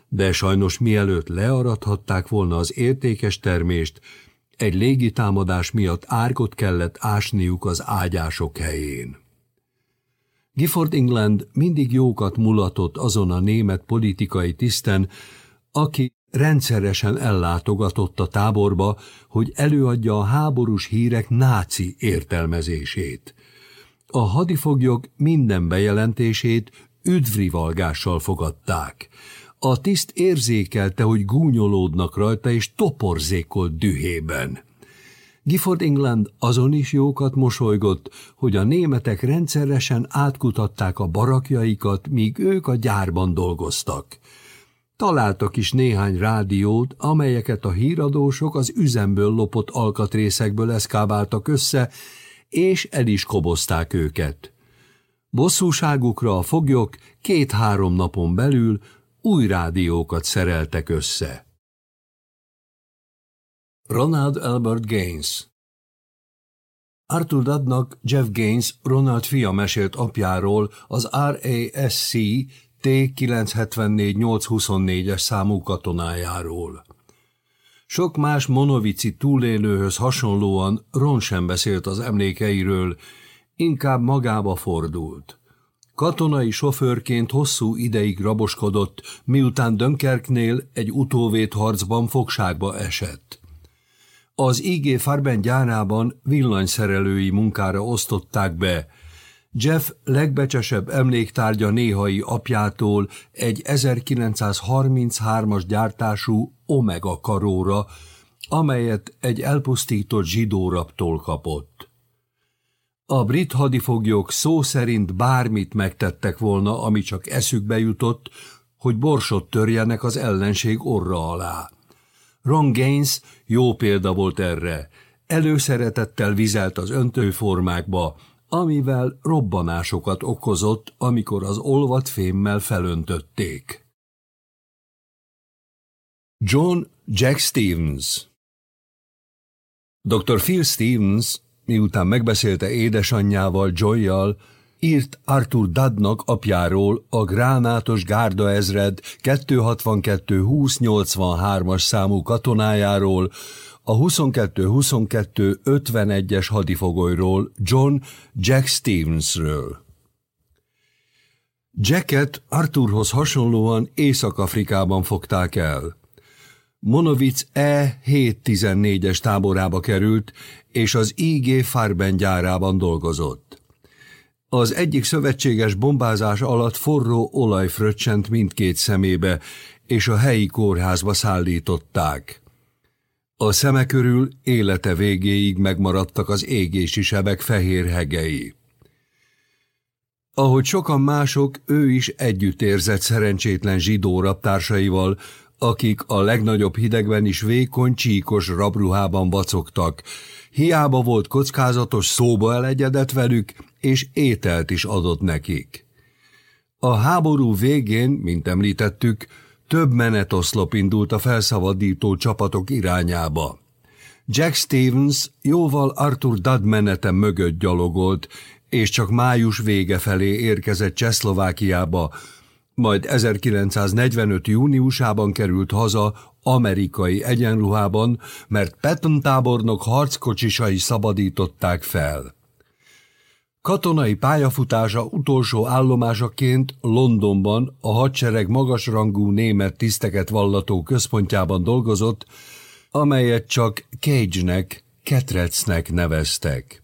de sajnos mielőtt learadhatták volna az értékes termést, egy légitámadás miatt árkot kellett ásniuk az ágyások helyén. Gifford England mindig jókat mulatott azon a német politikai tiszten, aki rendszeresen ellátogatott a táborba, hogy előadja a háborús hírek náci értelmezését. A hadifoglyok minden bejelentését üdvrivalgással fogadták. A tiszt érzékelte, hogy gúnyolódnak rajta, és toporzékolt dühében. Gifford England azon is jókat mosolygott, hogy a németek rendszeresen átkutatták a barakjaikat, míg ők a gyárban dolgoztak. Találtak is néhány rádiót, amelyeket a híradósok az üzemből lopott alkatrészekből eszkábáltak össze, és el is kobozták őket. Bosszúságukra a foglyok két-három napon belül új rádiókat szereltek össze. Ronald Albert Gaines Arthur Dadnak Jeff Gaines, Ronald fia mesélt apjáról az RASC T-974-824-es számú katonájáról. Sok más monovici túlélőhöz hasonlóan Ron sem beszélt az emlékeiről, inkább magába fordult. Katonai sofőrként hosszú ideig raboskodott, miután Dönkerknél egy utóvét harcban fogságba esett. Az IG Farben gyárában villanyszerelői munkára osztották be. Jeff legbecsesebb emléktárgya néhai apjától egy 1933-as gyártású Omega karóra, amelyet egy elpusztított zsidóraptól kapott. A brit hadifoglyok szó szerint bármit megtettek volna, ami csak eszükbe jutott, hogy borsot törjenek az ellenség orra alá. Ron Gaines jó példa volt erre. Előszeretettel vizelt az öntőformákba, amivel robbanásokat okozott, amikor az olvat fémmel felöntötték. John Jack Stevens Dr. Phil Stevens miután megbeszélte édesanyjával, Joyjal, írt Arthur Dadnak apjáról a Gránátos Gárda ezred 262-2083-as számú katonájáról, a 22-22-51-es hadifogolyról, John Jack Stevensről. Jacket Arthurhoz hasonlóan Észak-Afrikában fogták el. Monovic E714-es táborába került, és az IG Farben gyárában dolgozott. Az egyik szövetséges bombázás alatt forró olaj fröccsent mindkét szemébe, és a helyi kórházba szállították. A szeme körül élete végéig megmaradtak az égési sebek fehér hegei. Ahogy sokan mások, ő is együtt érzett szerencsétlen zsidó raptársaival, akik a legnagyobb hidegben is vékony, csíkos rabruhában vacogtak. Hiába volt kockázatos, szóba elegyedett velük, és ételt is adott nekik. A háború végén, mint említettük, több menetoszlop indult a felszabadító csapatok irányába. Jack Stevens jóval Arthur Dad menete mögött gyalogolt, és csak május vége felé érkezett Csehszlovákiába, majd 1945. júniusában került haza amerikai egyenruhában, mert Patton tábornok harckocsisai szabadították fel. Katonai pályafutása utolsó állomásaként Londonban a hadsereg magasrangú német tiszteket vallató központjában dolgozott, amelyet csak Cage-nek, Ketrecnek neveztek.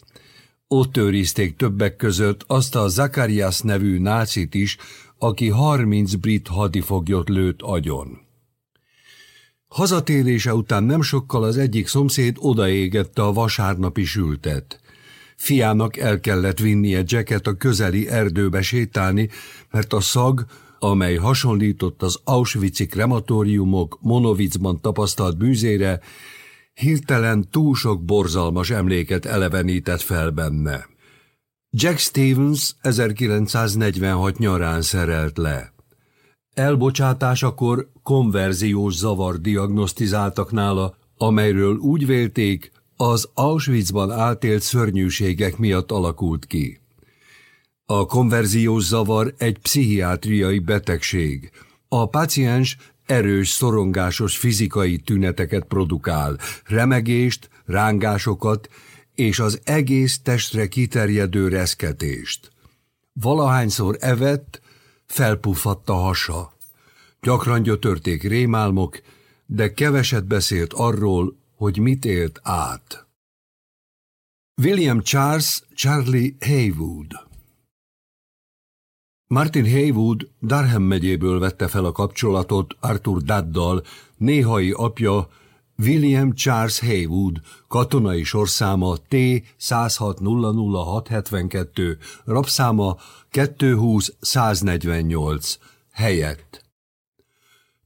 Ott őrizték többek között azt a Zacharias nevű nácit is, aki harminc brit hadifoglyot lőtt agyon. Hazatérése után nem sokkal az egyik szomszéd odaégette a vasárnapi sültet. Fiának el kellett vinnie Jacket a közeli erdőbe sétálni, mert a szag amely hasonlított az Auschwitz-i krematóriumok Monovicban tapasztalt bűzére, hirtelen túl sok borzalmas emléket elevenített fel benne. Jack Stevens 1946 nyarán szerelt le. Elbocsátásakor konverziós zavar diagnosztizáltak nála, amelyről úgy vélték, az Auschwitzban átélt szörnyűségek miatt alakult ki. A konverziós zavar egy pszichiátriai betegség. A páciens erős, szorongásos fizikai tüneteket produkál, remegést, rángásokat és az egész testre kiterjedő reszketést. Valahányszor evett, felpuffadt a hasa. Gyakran gyötörték rémálmok, de keveset beszélt arról, hogy mit élt át. William Charles Charlie Haywood Martin Haywood Darham megyéből vette fel a kapcsolatot Arthur Daddal, néhai apja William Charles Haywood, katonai sorszáma T 106 rabszáma 220 helyett.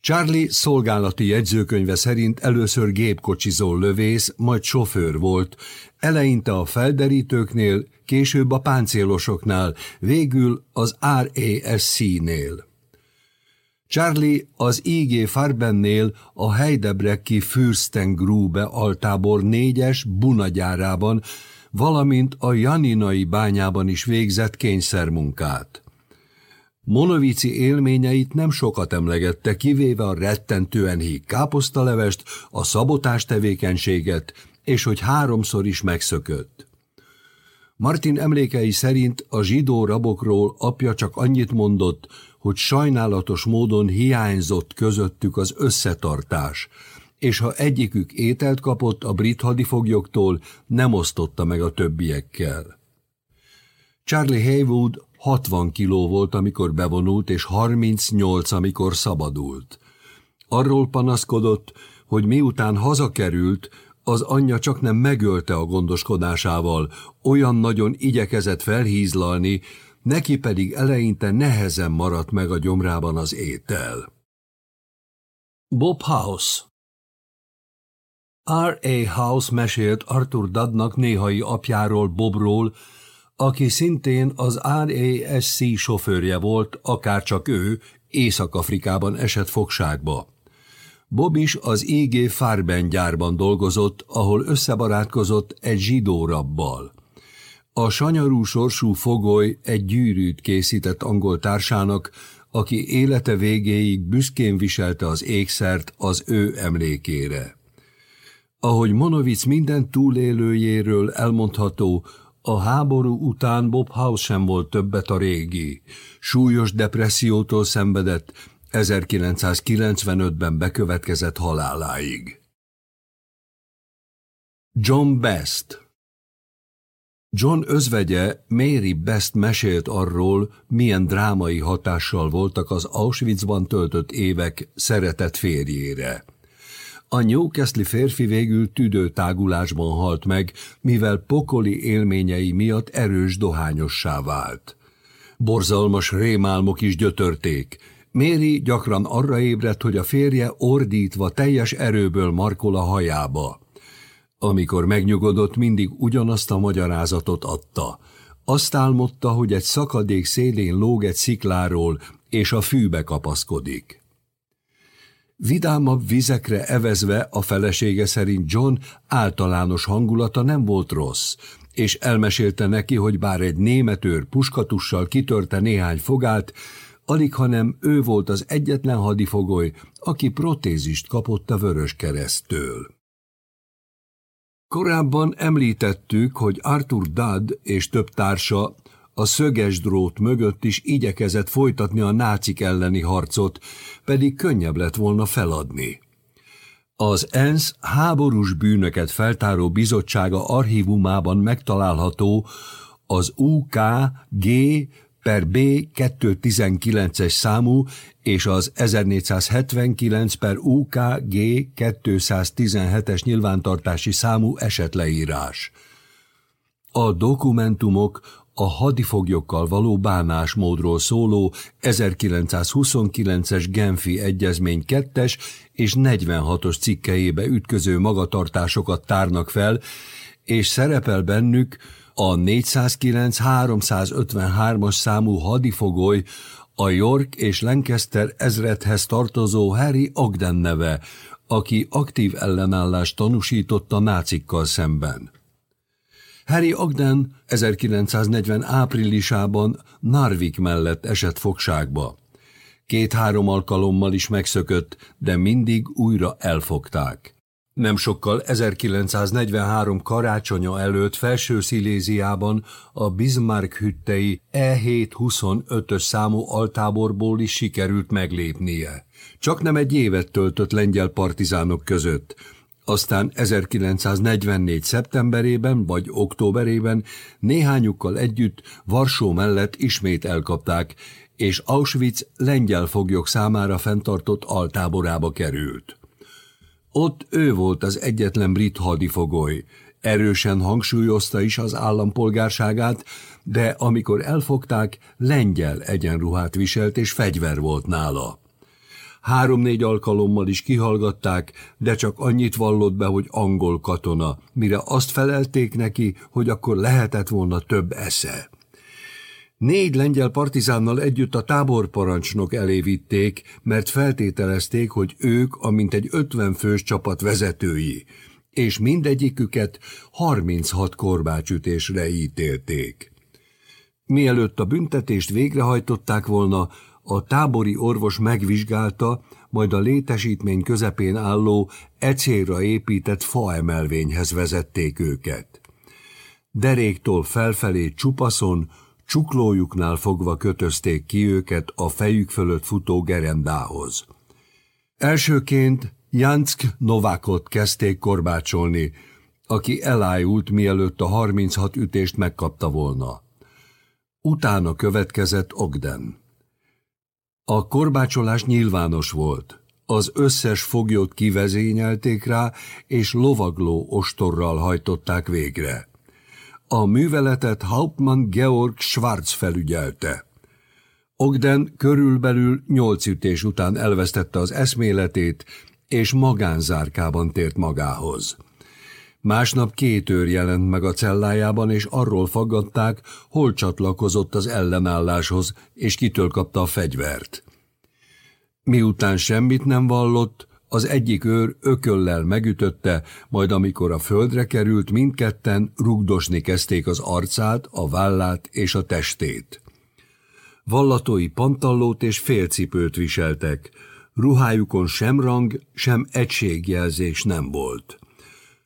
Charlie szolgálati jegyzőkönyve szerint először gépkocsizó lövész, majd sofőr volt, eleinte a felderítőknél, később a páncélosoknál, végül az RASC-nél. Charlie az IG Farbennél a Heidebrecki Fürstengrube altábor négyes bunagyárában, valamint a Janinai bányában is végzett kényszermunkát. Monovici élményeit nem sokat emlegette, kivéve a rettentően híg káposztalevest, a szabotás tevékenységet, és hogy háromszor is megszökött. Martin emlékei szerint a zsidó rabokról apja csak annyit mondott, hogy sajnálatos módon hiányzott közöttük az összetartás, és ha egyikük ételt kapott a brit hadifoglyoktól, nem osztotta meg a többiekkel. Charlie Haywood 60 kiló volt, amikor bevonult, és 38, amikor szabadult. Arról panaszkodott, hogy miután hazakerült, az anyja csak nem megölte a gondoskodásával, olyan nagyon igyekezett felhízlalni, neki pedig eleinte nehezen maradt meg a gyomrában az étel. Bob House R.A. House mesélt Arthur Dadnak néhai apjáról, Bobról, aki szintén az RASC sofőrje volt, akár csak ő, Észak-Afrikában esett fogságba. Bob is az IG Farben gyárban dolgozott, ahol összebarátkozott egy zsidó rabbal. A sanyarú sorsú fogoly egy gyűrűt készített angol társának, aki élete végéig büszkén viselte az ékszert az ő emlékére. Ahogy Monovic minden túlélőjéről elmondható, a háború után Bob House sem volt többet a régi. Súlyos depressziótól szenvedett, 1995-ben bekövetkezett haláláig. John Best John özvegye Mary Best mesélt arról, milyen drámai hatással voltak az Auschwitzban töltött évek szeretett férjére. A Newcastle férfi végül tüdőtágulásban halt meg, mivel pokoli élményei miatt erős dohányossá vált. Borzalmas rémálmok is gyötörték. Méri gyakran arra ébredt, hogy a férje ordítva teljes erőből markol a hajába. Amikor megnyugodott, mindig ugyanazt a magyarázatot adta. Azt álmodta, hogy egy szakadék szélén lóg egy szikláról, és a fűbe kapaszkodik. Vidámabb vizekre evezve a felesége szerint John általános hangulata nem volt rossz, és elmesélte neki, hogy bár egy németőr puskatussal kitörte néhány fogát, alig hanem ő volt az egyetlen hadifogoly, aki protézist kapott a Vörös Keresztől. Korábban említettük, hogy Arthur Dudd és több társa a szöges drót mögött is igyekezett folytatni a nácik elleni harcot, pedig könnyebb lett volna feladni. Az ENSZ háborús bűnöket feltáró bizottsága archívumában megtalálható az UKG per B 219-es számú és az 1479 per UKG 217-es nyilvántartási számú esetleírás. A dokumentumok a hadifoglyokkal való bánásmódról szóló 1929-es Genfi Egyezmény 2-es és 46-os cikkeibe ütköző magatartásokat tárnak fel, és szerepel bennük a 409-353-as számú hadifogoly, a York és Lancaster ezredhez tartozó Harry Ogden neve, aki aktív ellenállást tanúsított a nácikkal szemben. Harry Ogden 1940 áprilisában Narvik mellett esett fogságba. Két-három alkalommal is megszökött, de mindig újra elfogták. Nem sokkal 1943 karácsonya előtt felső Sziléziában a Bismarck hüttei E725-ös számú altáborból is sikerült meglépnie. Csak nem egy évet töltött lengyel partizánok között, aztán 1944. szeptemberében vagy októberében néhányukkal együtt Varsó mellett ismét elkapták, és Auschwitz lengyel foglyok számára fenntartott altáborába került. Ott ő volt az egyetlen brit hadifogoly, erősen hangsúlyozta is az állampolgárságát, de amikor elfogták, lengyel egyenruhát viselt és fegyver volt nála. Három-négy alkalommal is kihallgatták, de csak annyit vallott be, hogy angol katona, mire azt felelték neki, hogy akkor lehetett volna több esze. Négy lengyel partizánnal együtt a táborparancsnok elé vitték, mert feltételezték, hogy ők, amint egy ötven fős csapat vezetői, és mindegyiküket 36 korbácsütésre ítélték. Mielőtt a büntetést végrehajtották volna, a tábori orvos megvizsgálta, majd a létesítmény közepén álló, ecélra épített faemelvényhez vezették őket. Deréktól felfelé csupaszon, csuklójuknál fogva kötözték ki őket a fejük fölött futó gerendához. Elsőként Jansk Novákot kezdték korbácsolni, aki elájult, mielőtt a 36 ütést megkapta volna. Utána következett Ogden. A korbácsolás nyilvános volt. Az összes foglyot kivezényelték rá, és lovagló ostorral hajtották végre. A műveletet Hauptmann Georg Schwarz felügyelte. Ogden körülbelül nyolc ütés után elvesztette az eszméletét, és magánzárkában tért magához. Másnap két őr jelent meg a cellájában, és arról faggatták, hol csatlakozott az ellenálláshoz, és kitől kapta a fegyvert. Miután semmit nem vallott, az egyik őr ököllel megütötte, majd amikor a földre került, mindketten rugdosni kezdték az arcát, a vállát és a testét. Vallatói pantallót és félcipőt viseltek, ruhájukon sem rang, sem egységjelzés nem volt.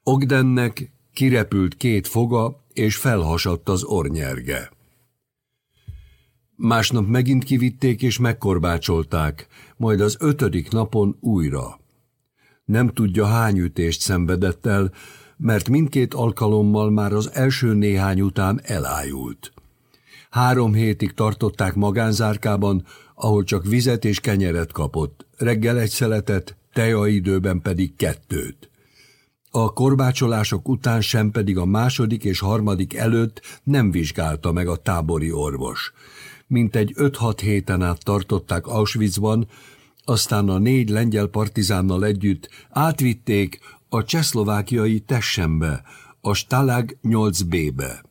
Ogdennek kirepült két foga, és felhasadt az ornyerge. Másnap megint kivitték és megkorbácsolták, majd az ötödik napon újra. Nem tudja hány ütést szenvedett el, mert mindkét alkalommal már az első néhány után elájult. Három hétig tartották magánzárkában, ahol csak vizet és kenyeret kapott, reggel egy szeletet, tejaidőben pedig kettőt. A korbácsolások után sem pedig a második és harmadik előtt nem vizsgálta meg a tábori orvos. Mintegy öt-hat héten át tartották Auschwitzban, aztán a négy lengyel partizánnal együtt átvitték a csehszlovákiai Tessembe, a Stalag 8B-be.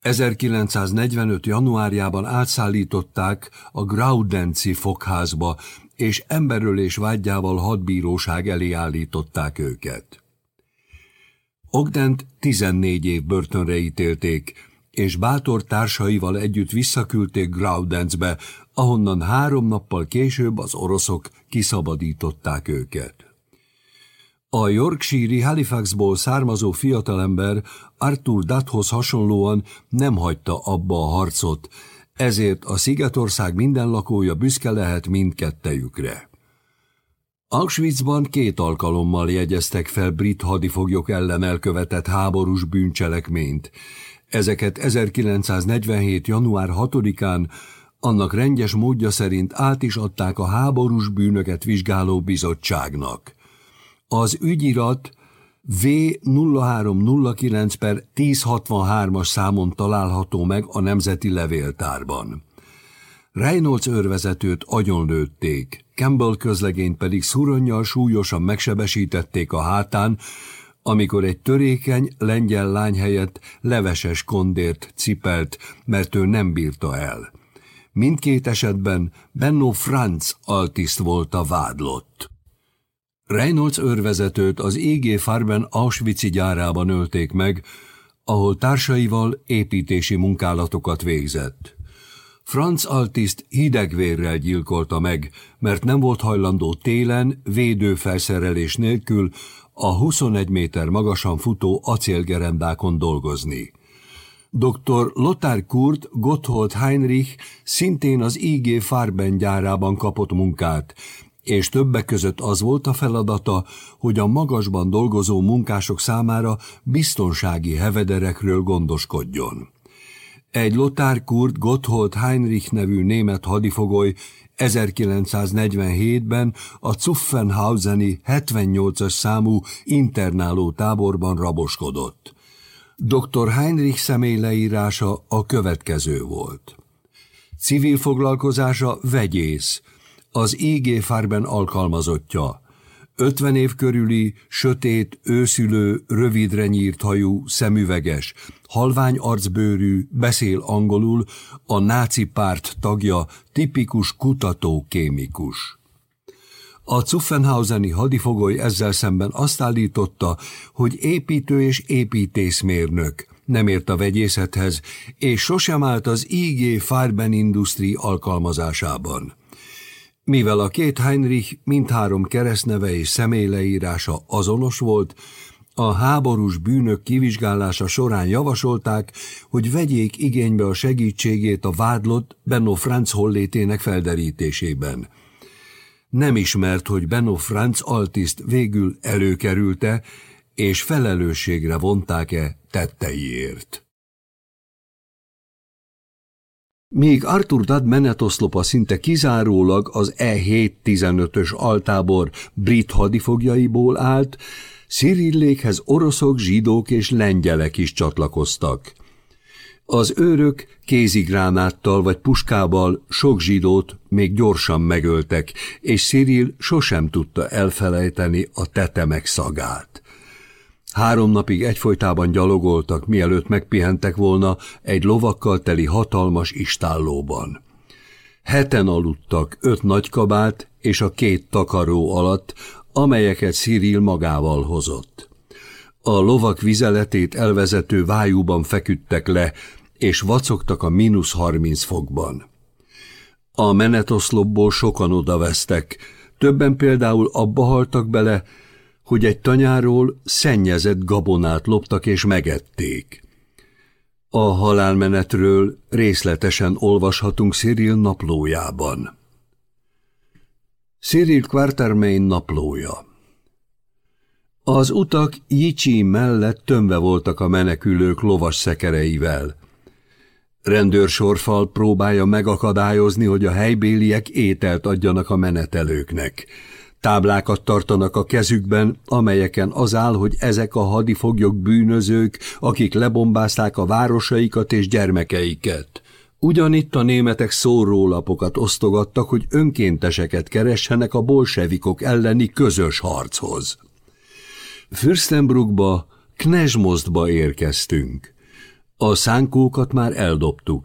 1945. januárjában átszállították a Graudenci fogházba, és emberölés vágyával hadbíróság elé állították őket. Ogdent 14 év börtönre ítélték, és bátor társaival együtt visszaküldték Graudenzbe, ahonnan három nappal később az oroszok kiszabadították őket. A Yorkshire Halifaxból származó fiatalember Arthur Dutthoz hasonlóan nem hagyta abba a harcot, ezért a Szigetország minden lakója büszke lehet mindkettejükre. Auschwitzban két alkalommal jegyeztek fel brit hadifoglyok ellen elkövetett háborús bűncselekményt. Ezeket 1947. január 6-án annak rendes módja szerint át is adták a háborús bűnöket vizsgáló bizottságnak. Az ügyirat V0309 per 1063-as számon található meg a Nemzeti Levéltárban. Reynolds őrvezetőt agyonlőtték, Campbell közlegényt pedig szuronnyal súlyosan megsebesítették a hátán, amikor egy törékeny lengyel lány helyett leveses kondért cipelt, mert ő nem bírta el. Mindkét esetben Benno Franz altiszt volt a vádlott. Reynolds őrvezetőt az IG Farben Auschwitz gyárában ölték meg, ahol társaival építési munkálatokat végzett. Franz Altiszt hidegvérrel gyilkolta meg, mert nem volt hajlandó télen védőfelszerelés nélkül a 21 méter magasan futó acélgerendákon dolgozni. Dr. Lothar Kurt Gotthold Heinrich szintén az IG Farben gyárában kapott munkát, és többek között az volt a feladata, hogy a magasban dolgozó munkások számára biztonsági hevederekről gondoskodjon. Egy Lothar Kurt Gotthold Heinrich nevű német hadifogoly 1947-ben a Zuffenhauseni 78-as számú internáló táborban raboskodott. Dr. Heinrich személy leírása a következő volt. Civil foglalkozása vegyész, az IG Farben alkalmazottja, 50 év körüli, sötét, őszülő, rövidre nyírt hajú, szemüveges, halvány arcbőrű, beszél angolul, a náci párt tagja, tipikus kutató-kémikus. A Zuffenhauseni hadifogoly ezzel szemben azt állította, hogy építő és építészmérnök, nem ért a vegyészethez, és sosem állt az IG Farben Industri alkalmazásában. Mivel a két Heinrich mindhárom keresztneve és személyleírása azonos volt, a háborús bűnök kivizsgálása során javasolták, hogy vegyék igénybe a segítségét a vádlott Benno Franz hollétének felderítésében. Nem ismert, hogy Benno Franz altiszt végül előkerülte, és felelősségre vonták-e tetteiért. Míg Arthur Dad menetoszlopa szinte kizárólag az E7-15-ös altábor brit hadifogjaiból állt, Szirillékhez oroszok, zsidók és lengyelek is csatlakoztak. Az őrök kézigránáttal vagy puskával sok zsidót még gyorsan megöltek, és Cyril sosem tudta elfelejteni a tetemek szagát. Három napig egyfolytában gyalogoltak, mielőtt megpihentek volna egy lovakkal teli hatalmas istállóban. Heten aludtak öt nagykabát és a két takaró alatt, amelyeket Cyril magával hozott. A lovak vizeletét elvezető vájúban feküdtek le, és vacogtak a mínusz harminc fokban. A menetoszlopból sokan odavesztek, többen például abba haltak bele, hogy egy tanyáról szennyezett gabonát loptak és megették. A halálmenetről részletesen olvashatunk Cyril naplójában. Cyril Quartermain naplója Az utak Jicsi mellett tömve voltak a menekülők lovas szekereivel. Rendőrsorfal próbálja megakadályozni, hogy a helybéliek ételt adjanak a menetelőknek – Táblákat tartanak a kezükben, amelyeken az áll, hogy ezek a hadifoglyok bűnözők, akik lebombázták a városaikat és gyermekeiket. Ugyanitt a németek szórólapokat osztogattak, hogy önkénteseket keressenek a bolsevikok elleni közös harchoz. Fürstenbruckba, Knesmostba érkeztünk. A szánkókat már eldobtuk.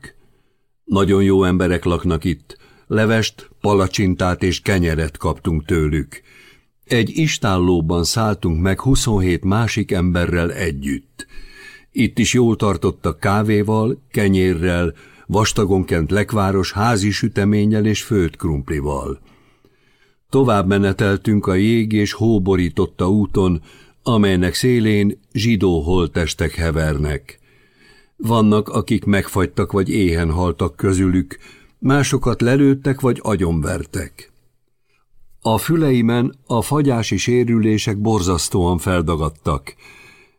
Nagyon jó emberek laknak itt, Levest, palacsintát és kenyeret kaptunk tőlük. Egy istállóban szálltunk meg 27 másik emberrel együtt. Itt is jól tartottak kávéval, kenyérrel, vastagonkent lekváros házi süteménnyel és főtt krumplival. Tovább meneteltünk a jég és hóborította úton, amelynek szélén zsidó holtestek hevernek. Vannak, akik megfagytak vagy éhen haltak közülük, másokat lelőttek vagy agyonvertek. A füleimen a fagyási sérülések borzasztóan feldagadtak.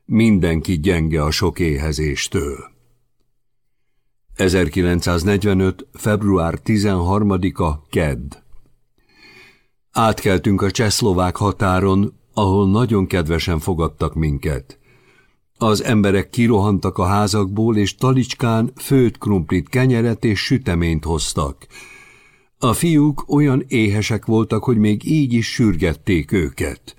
Mindenki gyenge a sok éhezéstől. 1945. február 13-a Kedd. Átkeltünk a csehszlovák határon, ahol nagyon kedvesen fogadtak minket. Az emberek kirohantak a házakból, és talicskán főtt krumplit, kenyeret és süteményt hoztak. A fiúk olyan éhesek voltak, hogy még így is sürgették őket.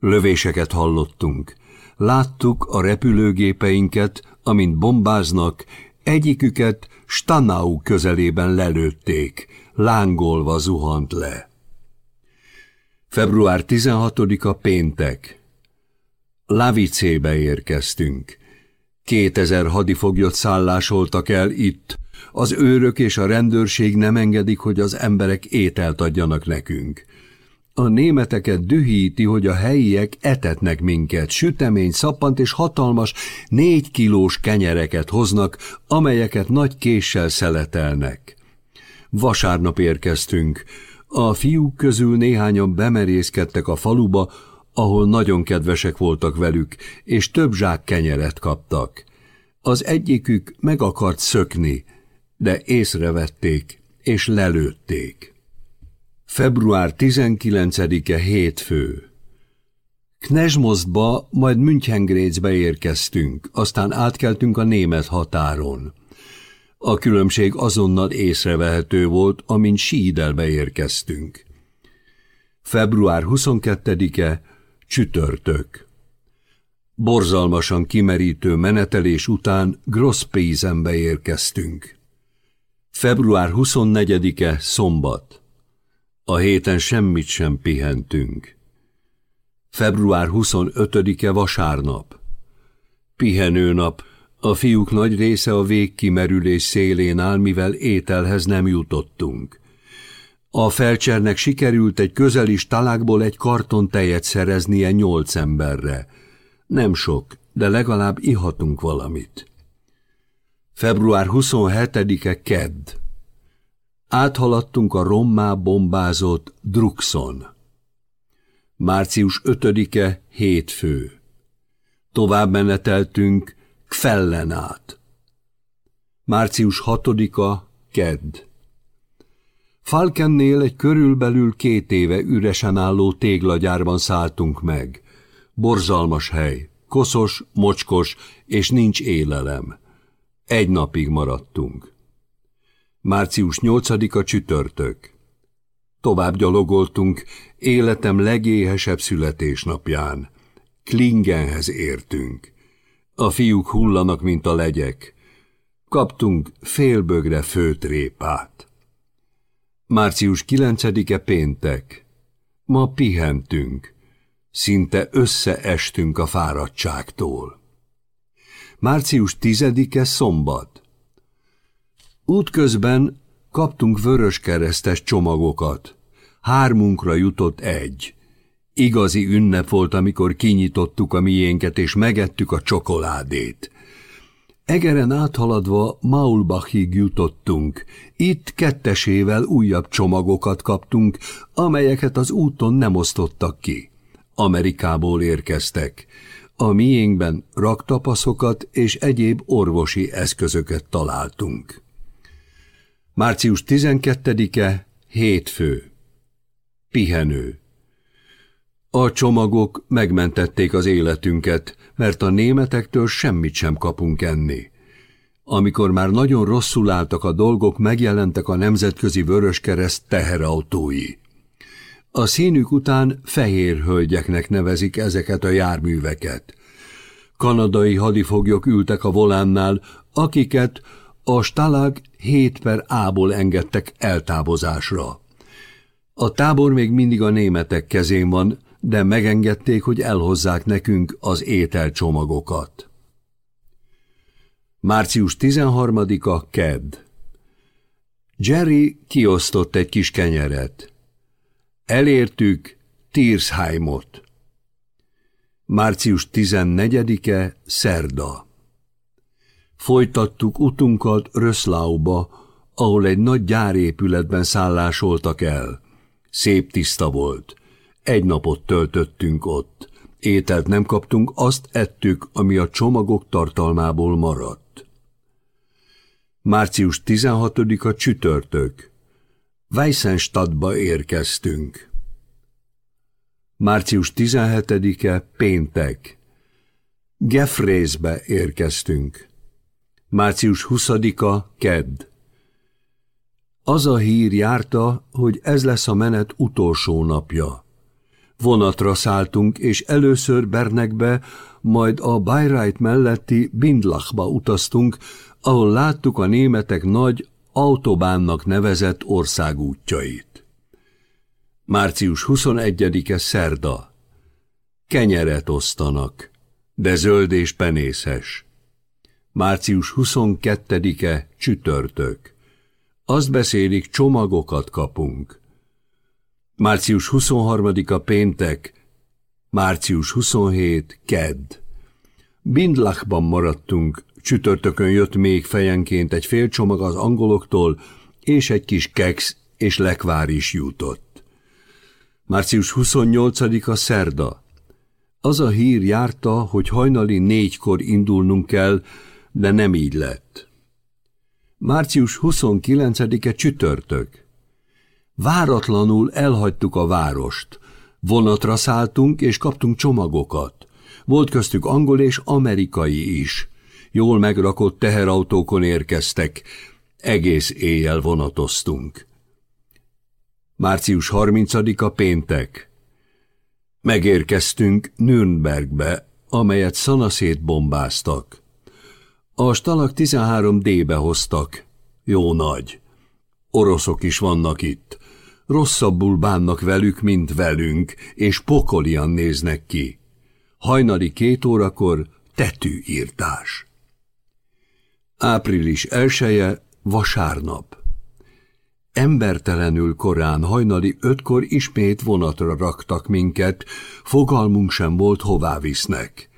Lövéseket hallottunk. Láttuk a repülőgépeinket, amint bombáznak, egyiküket Stanau közelében lelőtték, lángolva zuhant le. Február 16-a péntek. Lavicébe érkeztünk. Kétezer hadifoglyot szállásoltak el itt. Az őrök és a rendőrség nem engedik, hogy az emberek ételt adjanak nekünk. A németeket dühíti, hogy a helyiek etetnek minket, sütemény, szappant és hatalmas négy kilós kenyereket hoznak, amelyeket nagy késsel szeletelnek. Vasárnap érkeztünk. A fiúk közül néhányan bemerészkedtek a faluba, ahol nagyon kedvesek voltak velük, és több zsák kenyeret kaptak. Az egyikük meg akart szökni, de észrevették, és lelőtték. Február 19-e hétfő. Knesmostba, majd Münchengrécbe érkeztünk, aztán átkeltünk a német határon. A különbség azonnal észrevehető volt, amint Sídelbe érkeztünk. Február 22-e, csütörtök. Borzalmasan kimerítő menetelés után Grosspézenbe érkeztünk. Február 24-e, szombat. A héten semmit sem pihentünk. Február 25-e vasárnap. Pihenőnap, a fiúk nagy része a végkimerülés szélén áll, mivel ételhez nem jutottunk. A felcsernek sikerült egy közeli talákból egy karton tejet szereznie nyolc emberre. Nem sok, de legalább ihatunk valamit. Február 27-e kedd. Áthaladtunk a rommá bombázott Druxon. Március 5-e hétfő. Tovább meneteltünk Kfellen át. Március 6-a kedd. Falkennél egy körülbelül két éve üresen álló téglagyárban szálltunk meg. Borzalmas hely, koszos, mocskos, és nincs élelem. Egy napig maradtunk. Március 8-a csütörtök. Tovább gyalogoltunk életem legéhesebb születésnapján. Klingenhez értünk. A fiúk hullanak, mint a legyek. Kaptunk félbögre főt répát. Március 9-e péntek. Ma pihentünk. Szinte összeestünk a fáradtságtól. Március 10-e szombat. Útközben kaptunk vöröskeresztes csomagokat. Hármunkra jutott egy. Igazi ünnep volt, amikor kinyitottuk a miénket és megettük a csokoládét. Egeren áthaladva Maulbachig jutottunk. Itt kettesével újabb csomagokat kaptunk, amelyeket az úton nem osztottak ki. Amerikából érkeztek. A miénkben raktapaszokat és egyéb orvosi eszközöket találtunk. Március 12-e, hétfő. Pihenő. A csomagok megmentették az életünket, mert a németektől semmit sem kapunk enni. Amikor már nagyon rosszul álltak a dolgok, megjelentek a Nemzetközi Vöröskereszt teherautói. A színük után fehér hölgyeknek nevezik ezeket a járműveket. Kanadai hadifoglyok ültek a volánnál, akiket a stalag 7 per A-ból engedtek eltávozásra. A tábor még mindig a németek kezén van, de megengedték, hogy elhozzák nekünk az ételcsomagokat. Március 13-a Kedd Jerry kiosztott egy kis kenyeret. Elértük Tirsheimot. Március 14-e Szerda Folytattuk utunkat Röszlauba, ahol egy nagy gyárépületben szállásoltak el. Szép tiszta volt. Egy napot töltöttünk ott. Ételt nem kaptunk, azt ettük, ami a csomagok tartalmából maradt. Március 16-a csütörtök. Weissenstadtba érkeztünk. Március 17-e péntek. Gefrészbe érkeztünk. Március 20-a kedd. Az a hír járta, hogy ez lesz a menet utolsó napja. Vonatra szálltunk, és először Bernekbe, majd a Bayreuth melletti Bindlachba utaztunk, ahol láttuk a németek nagy autobánnak nevezett országútjait. Március 21-e szerda. Kenyeret osztanak, de zöld és penészes. Március 22-e csütörtök. Azt beszélik, csomagokat kapunk. Március 23-a péntek, március 27 kedd. Bindlachban maradtunk, csütörtökön jött még fejenként egy fél csomag az angoloktól, és egy kis keks és lekvár is jutott. Március 28-a szerda. Az a hír járta, hogy hajnali négykor indulnunk kell, de nem így lett. Március 29-e csütörtök. Váratlanul elhagytuk a várost. Vonatra szálltunk, és kaptunk csomagokat. Volt köztük angol és amerikai is. Jól megrakott teherautókon érkeztek. Egész éjjel vonatoztunk. Március 30-a péntek. Megérkeztünk Nürnbergbe, amelyet szanaszét bombáztak. A stalak 13D-be hoztak. Jó nagy. Oroszok is vannak itt. Rosszabbul bánnak velük, mint velünk, és pokolian néznek ki. Hajnali két órakor tetűírtás. Április elsője, vasárnap. Embertelenül korán hajnali ötkor ismét vonatra raktak minket, fogalmunk sem volt, hová visznek.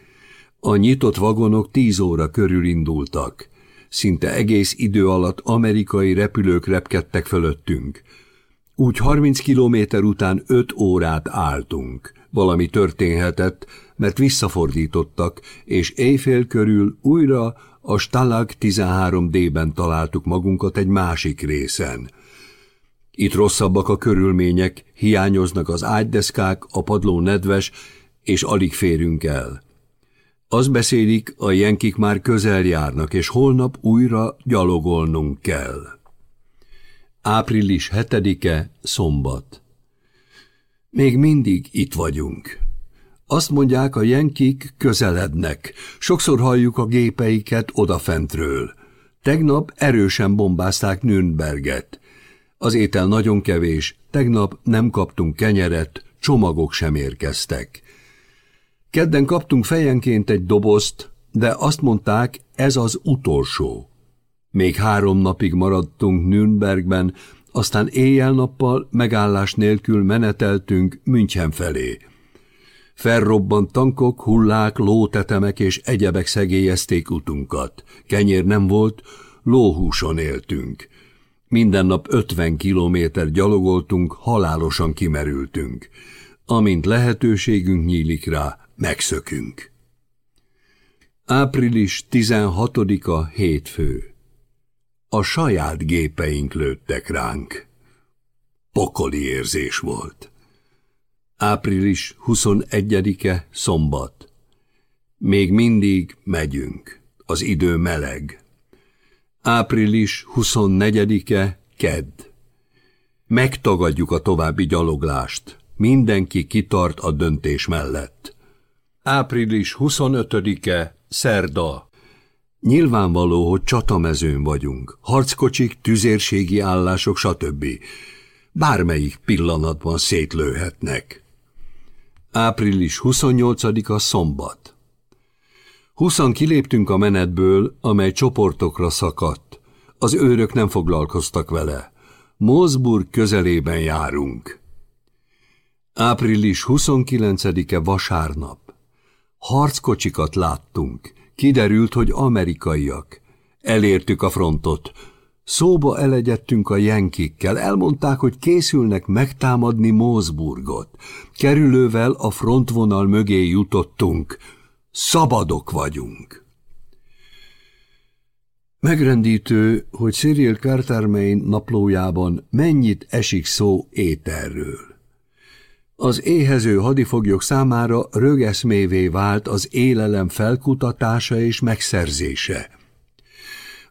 A nyitott vagonok tíz óra körül indultak. Szinte egész idő alatt amerikai repülők repkedtek fölöttünk. Úgy 30 kilométer után öt órát álltunk. Valami történhetett, mert visszafordítottak, és éjfél körül újra a Stalag 13D-ben találtuk magunkat egy másik részen. Itt rosszabbak a körülmények, hiányoznak az ágydeszkák, a padló nedves, és alig férünk el. Az beszélik, a jenkik már közel járnak, és holnap újra gyalogolnunk kell. Április 7-e, szombat. Még mindig itt vagyunk. Azt mondják, a jenkik közelednek. Sokszor halljuk a gépeiket odafentről. Tegnap erősen bombázták Nürnberget. Az étel nagyon kevés, tegnap nem kaptunk kenyeret, csomagok sem érkeztek. Kedden kaptunk fejenként egy dobozt, de azt mondták, ez az utolsó. Még három napig maradtunk Nürnbergben, aztán éjjel-nappal megállás nélkül meneteltünk München felé. Felrobbant tankok, hullák, lótetemek és egyebek szegélyezték utunkat. Kenyér nem volt, lóhúson éltünk. Minden nap ötven kilométer gyalogoltunk, halálosan kimerültünk. Amint lehetőségünk nyílik rá, megszökünk. Április 16-a hétfő. A saját gépeink lőttek ránk. Pokoli érzés volt. Április 21-e szombat. Még mindig megyünk. Az idő meleg. Április 24-e kedd. Megtagadjuk a további gyaloglást. Mindenki kitart a döntés mellett. Április 25-e, szerda. Nyilvánvaló, hogy csatamezőn vagyunk. Harckocsik, tüzérségi állások, stb. Bármelyik pillanatban szétlőhetnek. Április 28-a szombat. Huszan kiléptünk a menetből, amely csoportokra szakadt. Az őrök nem foglalkoztak vele. Mosburg közelében járunk. Április 29-e vasárnap. Harckocsikat láttunk. Kiderült, hogy amerikaiak. Elértük a frontot. Szóba elegyedtünk a jenkikkel, elmondták, hogy készülnek megtámadni Mózburgot. Kerülővel a frontvonal mögé jutottunk. Szabadok vagyunk. Megrendítő, hogy Cyril Cartermain naplójában mennyit esik szó éterről. Az éhező hadifoglyok számára rögeszmévé vált az élelem felkutatása és megszerzése.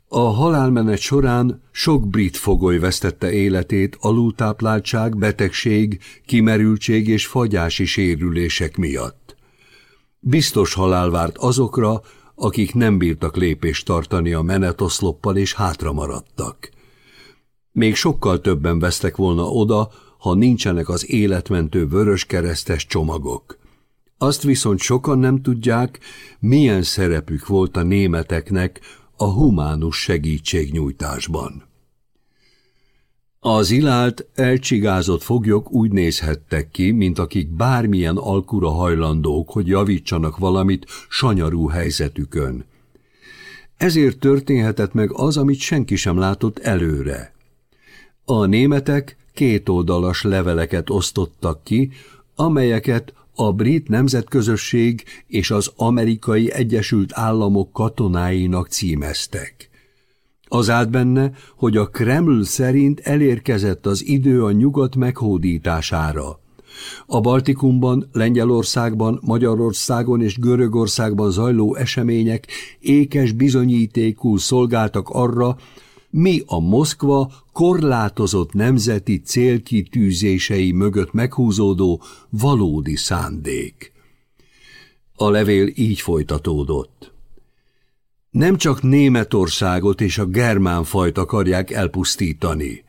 A halálmenet során sok brit fogoly vesztette életét alultápláltság, betegség, kimerültség és fagyási sérülések miatt. Biztos halál várt azokra, akik nem bírtak lépést tartani a menetoszloppal és hátra maradtak. Még sokkal többen vesztek volna oda, ha nincsenek az életmentő vöröskeresztes csomagok. Azt viszont sokan nem tudják, milyen szerepük volt a németeknek a humánus segítségnyújtásban. Az ilált, elcsigázott foglyok úgy nézhettek ki, mint akik bármilyen alkura hajlandók, hogy javítsanak valamit sanyarú helyzetükön. Ezért történhetett meg az, amit senki sem látott előre. A németek kétoldalas leveleket osztottak ki, amelyeket a brit nemzetközösség és az amerikai Egyesült Államok katonáinak címeztek. Az állt benne, hogy a Kreml szerint elérkezett az idő a nyugat meghódítására. A Baltikumban, Lengyelországban, Magyarországon és Görögországban zajló események ékes bizonyítékul szolgáltak arra, mi a Moszkva korlátozott nemzeti célkitűzései mögött meghúzódó valódi szándék. A levél így folytatódott. Nem csak Németországot és a germán fajt akarják elpusztítani.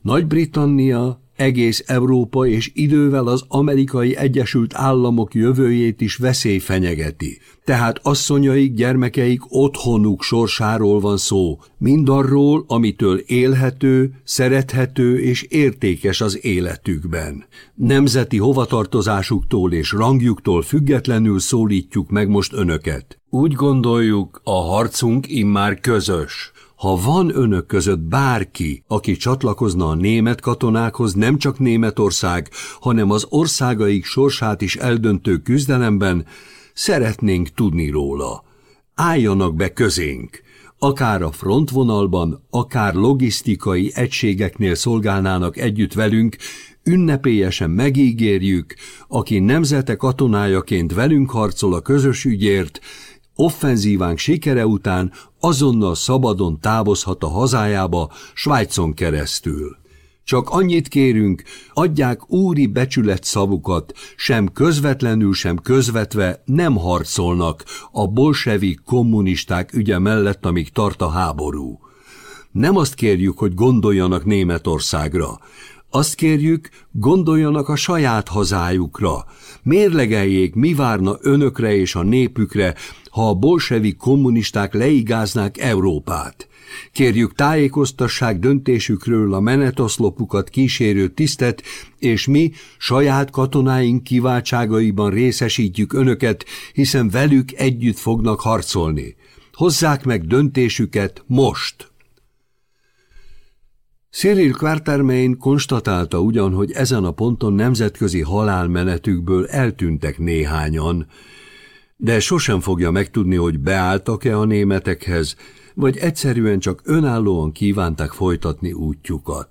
Nagy-Britannia, egész Európa és idővel az amerikai Egyesült Államok jövőjét is veszély fenyegeti. Tehát asszonyaik, gyermekeik otthonuk sorsáról van szó, mindarról, amitől élhető, szerethető és értékes az életükben. Nemzeti hovatartozásuktól és rangjuktól függetlenül szólítjuk meg most önöket. Úgy gondoljuk, a harcunk immár közös. Ha van önök között bárki, aki csatlakozna a német katonákhoz nem csak Németország, hanem az országaik sorsát is eldöntő küzdelemben, szeretnénk tudni róla. Álljanak be közénk! Akár a frontvonalban, akár logisztikai egységeknél szolgálnának együtt velünk, ünnepélyesen megígérjük, aki nemzete katonájaként velünk harcol a közös ügyért, offenzívánk sikere után azonnal szabadon távozhat a hazájába Svájcon keresztül. Csak annyit kérünk, adják úri becsület szavukat, sem közvetlenül, sem közvetve nem harcolnak a bolsevik kommunisták ügye mellett, amíg tart a háború. Nem azt kérjük, hogy gondoljanak Németországra, azt kérjük, gondoljanak a saját hazájukra, mérlegeljék, mi várna önökre és a népükre, ha a bolsevik kommunisták leigáznák Európát. Kérjük tájékoztassák döntésükről a menetoszlopukat kísérő tisztet, és mi saját katonáink kiváltságaiban részesítjük önöket, hiszen velük együtt fognak harcolni. Hozzák meg döntésüket most! Cyril Quatermain konstatálta ugyan, hogy ezen a ponton nemzetközi halálmenetükből eltűntek néhányan, de sosem fogja megtudni, hogy beálltak-e a németekhez, vagy egyszerűen csak önállóan kívánták folytatni útjukat.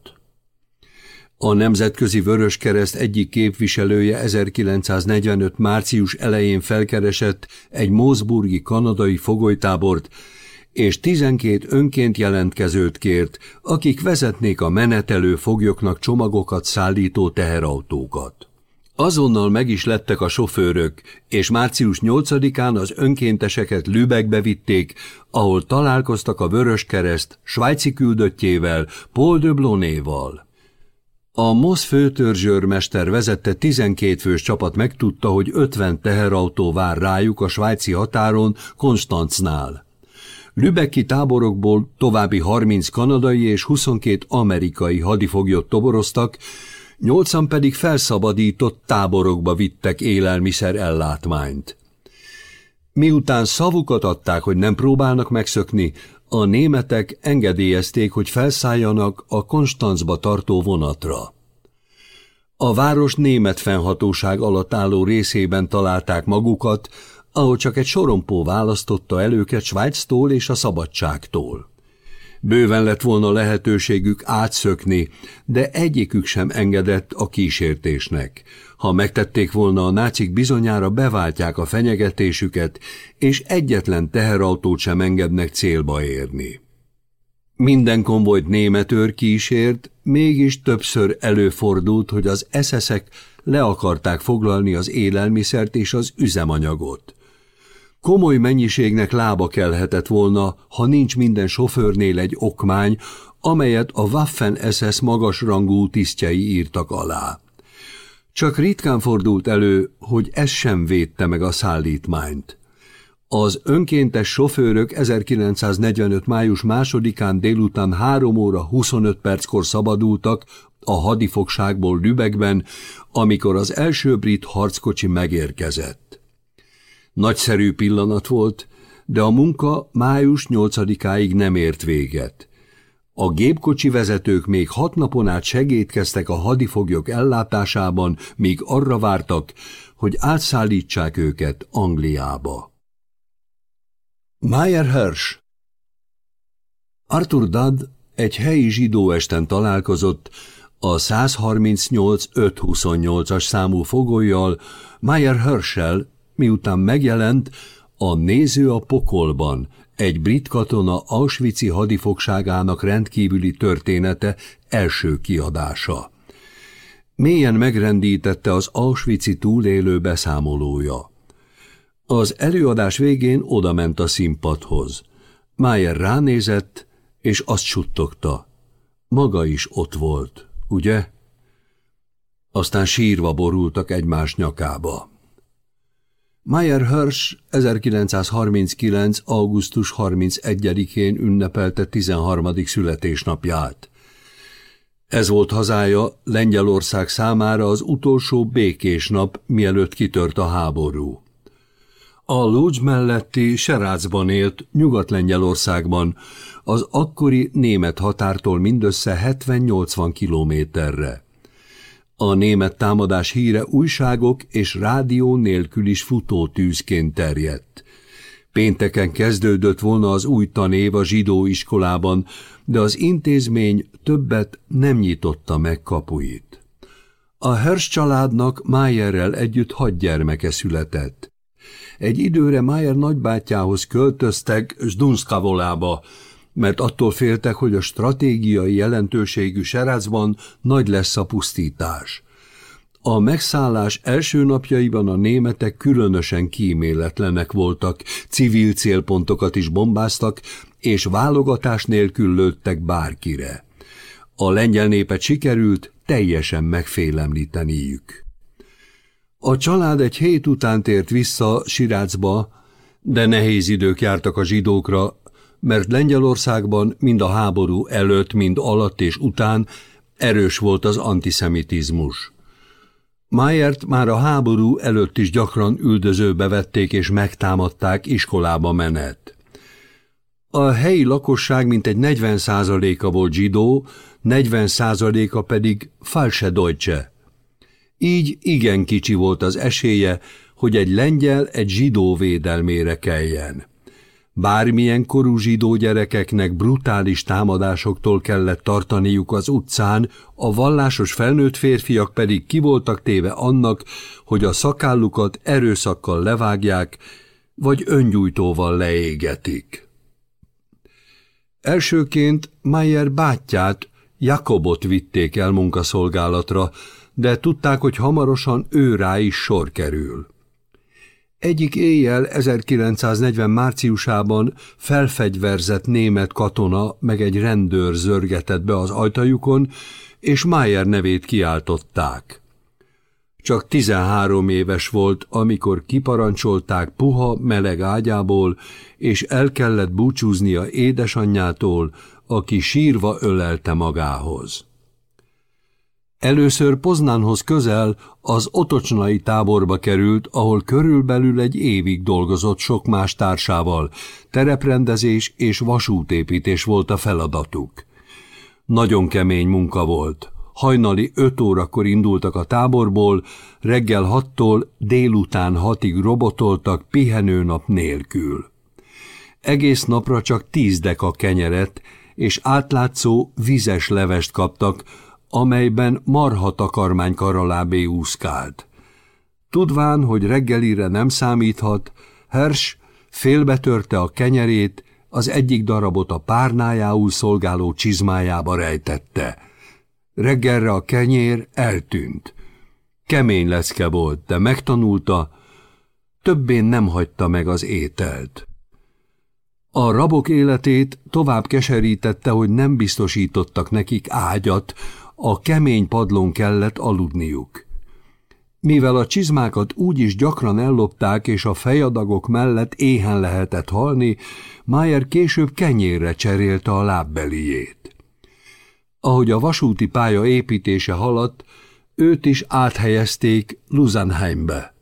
A Nemzetközi Vöröskereszt egyik képviselője 1945. március elején felkeresett egy Mózburgi kanadai fogolytábort, és tizenkét önként jelentkezőt kért, akik vezetnék a menetelő foglyoknak csomagokat szállító teherautókat. Azonnal meg is lettek a sofőrök, és március 8-án az önkénteseket Lübeckbe vitték, ahol találkoztak a Vörös Kereszt svájci küldöttjével, Paul de Blonéval. A MOSZ főtörzsőrmester vezette 12 fős csapat megtudta, hogy 50 teherautó vár rájuk a svájci határon Konstancnál. Lübecki táborokból további 30 kanadai és 22 amerikai hadifoglyot toboroztak, nyolcan pedig felszabadított táborokba vittek élelmiszer ellátmányt. Miután szavukat adták, hogy nem próbálnak megszökni, a németek engedélyezték, hogy felszálljanak a Konstanzba tartó vonatra. A város német fennhatóság alatt álló részében találták magukat, ahol csak egy sorompó választotta el őket Svájctól és a szabadságtól. Bőven lett volna lehetőségük átszökni, de egyikük sem engedett a kísértésnek. Ha megtették volna, a nácik bizonyára beváltják a fenyegetésüket, és egyetlen teherautót sem engednek célba érni. Minden konvojt német őr kísért, mégis többször előfordult, hogy az eszeszek le akarták foglalni az élelmiszert és az üzemanyagot. Komoly mennyiségnek lába kelhetett volna, ha nincs minden sofőrnél egy okmány, amelyet a Waffen-SS magasrangú tisztjei írtak alá. Csak ritkán fordult elő, hogy ez sem védte meg a szállítmányt. Az önkéntes sofőrök 1945. május másodikán délután 3 óra 25 perckor szabadultak a hadifogságból Lübeckben, amikor az első brit harckocsi megérkezett. Nagyszerű pillanat volt, de a munka május 8-áig nem ért véget. A gépkocsi vezetők még hat napon át segítkeztek a hadifoglyok ellátásában, míg arra vártak, hogy átszállítsák őket Angliába. Meyer Hirsch Arthur Dudd egy helyi zsidóesten találkozott a 138-528-as számú fogolyjal, Meyer Hirschel, miután megjelent a Néző a pokolban, egy brit katona Auschwitz-i hadifogságának rendkívüli története első kiadása. Mélyen megrendítette az Auschwitz-i túlélő beszámolója. Az előadás végén odament a színpadhoz. Mayer ránézett, és azt suttogta. Maga is ott volt, ugye? Aztán sírva borultak egymás nyakába. Meyer Hirsch 1939. augusztus 31-én ünnepelte 13. születésnapját. Ez volt hazája Lengyelország számára az utolsó békés nap, mielőtt kitört a háború. A Lodz melletti Serácban élt Nyugat-Lengyelországban, az akkori német határtól mindössze 70-80 kilométerre. A német támadás híre újságok és rádió nélkül is futótűzként terjedt. Pénteken kezdődött volna az új tanév a zsidó iskolában, de az intézmény többet nem nyitotta meg kapuit. A Hersch családnak Mayerrel együtt hat gyermeke született. Egy időre Mayer nagybátyához költöztek Zdunskavolába, mert attól féltek, hogy a stratégiai jelentőségű Serácban nagy lesz a pusztítás. A megszállás első napjaiban a németek különösen kíméletlenek voltak, civil célpontokat is bombáztak, és válogatás nélkül lőttek bárkire. A lengyel népet sikerült teljesen megfélemlíteniük. A család egy hét után tért vissza Sirácba, de nehéz idők jártak a zsidókra, mert Lengyelországban mind a háború előtt, mind alatt és után erős volt az antiszemitizmus. Mayert már a háború előtt is gyakran üldözőbe vették és megtámadták iskolába menet. A helyi lakosság mintegy 40%-a volt zsidó, 40%-a pedig false deutsche. Így igen kicsi volt az esélye, hogy egy lengyel egy zsidó védelmére keljen. Bármilyen korú zsidó gyerekeknek brutális támadásoktól kellett tartaniuk az utcán, a vallásos felnőtt férfiak pedig kivoltak téve annak, hogy a szakállukat erőszakkal levágják, vagy öngyújtóval leégetik. Elsőként Mayer bátyját, Jakobot vitték el munkaszolgálatra, de tudták, hogy hamarosan ő rá is sor kerül. Egyik éjjel 1940 márciusában felfegyverzett német katona meg egy rendőr zörgetett be az ajtajukon, és Mayer nevét kiáltották. Csak 13 éves volt, amikor kiparancsolták puha, meleg ágyából, és el kellett búcsúznia édesanyjától, aki sírva ölelte magához. Először Poznánhoz közel az otocsnai táborba került, ahol körülbelül egy évig dolgozott sok más társával. Tereprendezés és vasútépítés volt a feladatuk. Nagyon kemény munka volt. Hajnali öt órakor indultak a táborból, reggel hattól délután hatig robotoltak pihenőnap nélkül. Egész napra csak tíz deka kenyeret és átlátszó vizes levest kaptak, amelyben marha takarmány karalábé úszkált. Tudván, hogy reggelire nem számíthat, Hers félbetörte a kenyerét, az egyik darabot a párnájául szolgáló csizmájába rejtette. Reggelre a kenyér eltűnt. Kemény lecke volt, de megtanulta, többé nem hagyta meg az ételt. A rabok életét tovább keserítette, hogy nem biztosítottak nekik ágyat, a kemény padlón kellett aludniuk. Mivel a csizmákat úgy is gyakran ellopták, és a fejadagok mellett éhen lehetett halni, Mayer később kenyérre cserélte a lábbeliét. Ahogy a vasúti pálya építése haladt, őt is áthelyezték Luzanheimbe.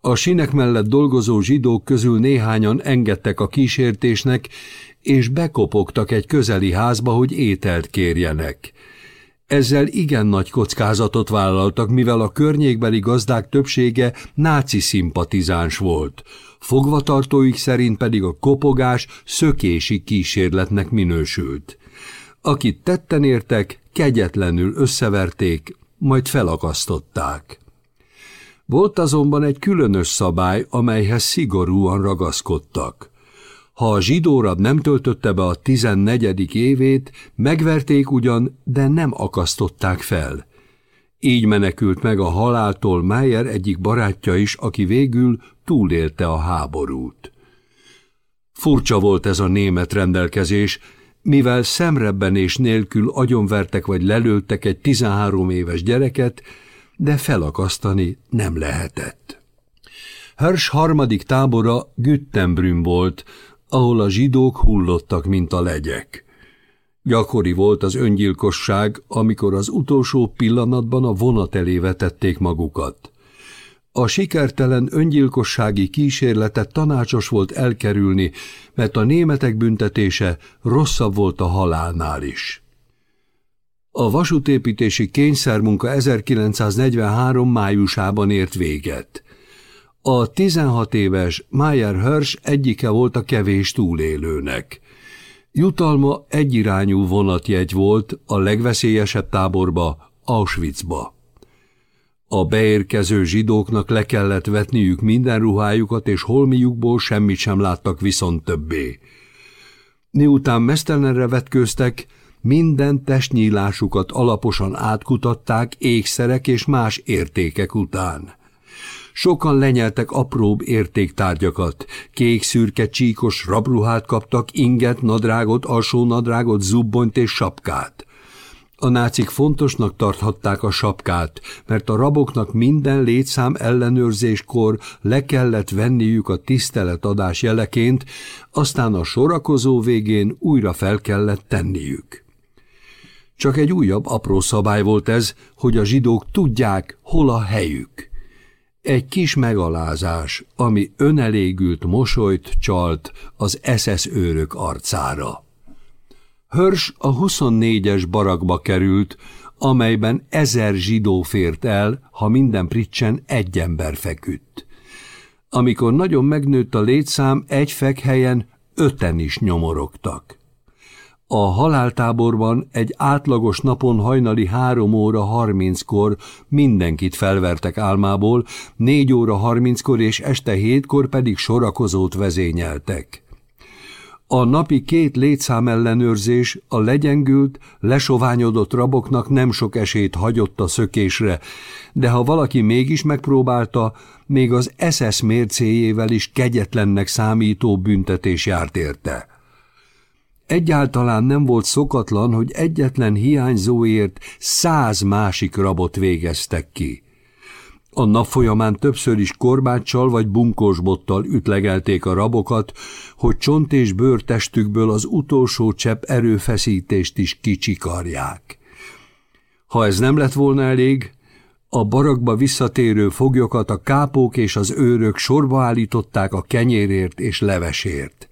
A sinek mellett dolgozó zsidók közül néhányan engedtek a kísértésnek, és bekopogtak egy közeli házba, hogy ételt kérjenek. Ezzel igen nagy kockázatot vállaltak, mivel a környékbeli gazdák többsége náci szimpatizáns volt. Fogvatartóik szerint pedig a kopogás szökési kísérletnek minősült. Akit tetten értek, kegyetlenül összeverték, majd felakasztották. Volt azonban egy különös szabály, amelyhez szigorúan ragaszkodtak. Ha a zsidórab nem töltötte be a tizennegyedik évét, megverték ugyan, de nem akasztották fel. Így menekült meg a haláltól Meyer egyik barátja is, aki végül túlélte a háborút. Furcsa volt ez a német rendelkezés, mivel szemrebbenés nélkül agyonvertek vagy lelőttek egy 13 éves gyereket, de felakasztani nem lehetett. Hörs harmadik tábora Güttenbrünn volt, ahol a zsidók hullottak, mint a legyek. Gyakori volt az öngyilkosság, amikor az utolsó pillanatban a vonat elé vetették magukat. A sikertelen öngyilkossági kísérletet tanácsos volt elkerülni, mert a németek büntetése rosszabb volt a halálnál is. A vasútépítési kényszermunka 1943 májusában ért véget. A 16 éves Mayer Hirsch egyike volt a kevés túlélőnek. Jutalma egyirányú vonatjegy volt a legveszélyesebb táborba, Auschwitzba. A beérkező zsidóknak le kellett vetniük minden ruhájukat, és holmiukból semmit sem láttak viszont többé. Miután mesztelenre vetkőztek, minden testnyílásukat alaposan átkutatták ékszerek és más értékek után. Sokan lenyeltek apróbb értéktárgyakat, kék-szürke csíkos rabruhát kaptak, inget, nadrágot, alsó nadrágot, zubbonyt és sapkát. A nácik fontosnak tarthatták a sapkát, mert a raboknak minden létszám ellenőrzéskor le kellett venniük a tiszteletadás jeleként, aztán a sorakozó végén újra fel kellett tenniük. Csak egy újabb apró szabály volt ez, hogy a zsidók tudják, hol a helyük. Egy kis megalázás, ami önelégült mosolyt csalt az SS őrök arcára. Hörs a 24-es barakba került, amelyben ezer zsidó fért el, ha minden pricsen egy ember feküdt. Amikor nagyon megnőtt a létszám, egy fekhelyen öten is nyomorogtak. A haláltáborban egy átlagos napon hajnali három óra harminckor mindenkit felvertek álmából, négy óra harminckor és este hétkor pedig sorakozót vezényeltek. A napi két létszám ellenőrzés a legyengült, lesoványodott raboknak nem sok esélyt hagyott a szökésre, de ha valaki mégis megpróbálta, még az SS mércéjével is kegyetlennek számító büntetés járt érte. Egyáltalán nem volt szokatlan, hogy egyetlen hiányzóért száz másik rabot végeztek ki. A nap folyamán többször is korbáccsal vagy bunkósbottal ütlegelték a rabokat, hogy csont és bőrtestükből az utolsó csepp erőfeszítést is kicsikarják. Ha ez nem lett volna elég, a barakba visszatérő foglyokat a kápók és az őrök sorba állították a kenyérért és levesért.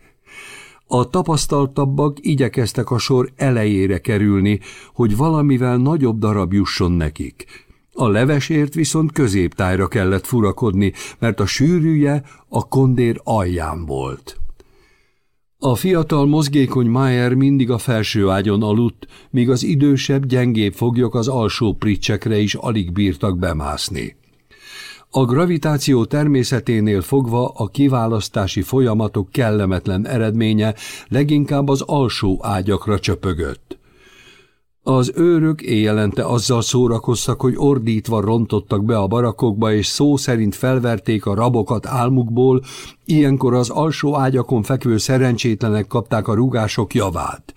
A tapasztaltabbak igyekeztek a sor elejére kerülni, hogy valamivel nagyobb darab jusson nekik. A levesért viszont középtájra kellett furakodni, mert a sűrűje a kondér alján volt. A fiatal, mozgékony Mayer mindig a felső ágyon aludt, míg az idősebb, gyengébb foglyok az alsó pricsekre is alig bírtak bemászni. A gravitáció természeténél fogva a kiválasztási folyamatok kellemetlen eredménye leginkább az alsó ágyakra csöpögött. Az őrök éjjelente azzal szórakoztak, hogy ordítva rontottak be a barakokba, és szó szerint felverték a rabokat álmukból, ilyenkor az alsó ágyakon fekvő szerencsétlenek kapták a rugások javát.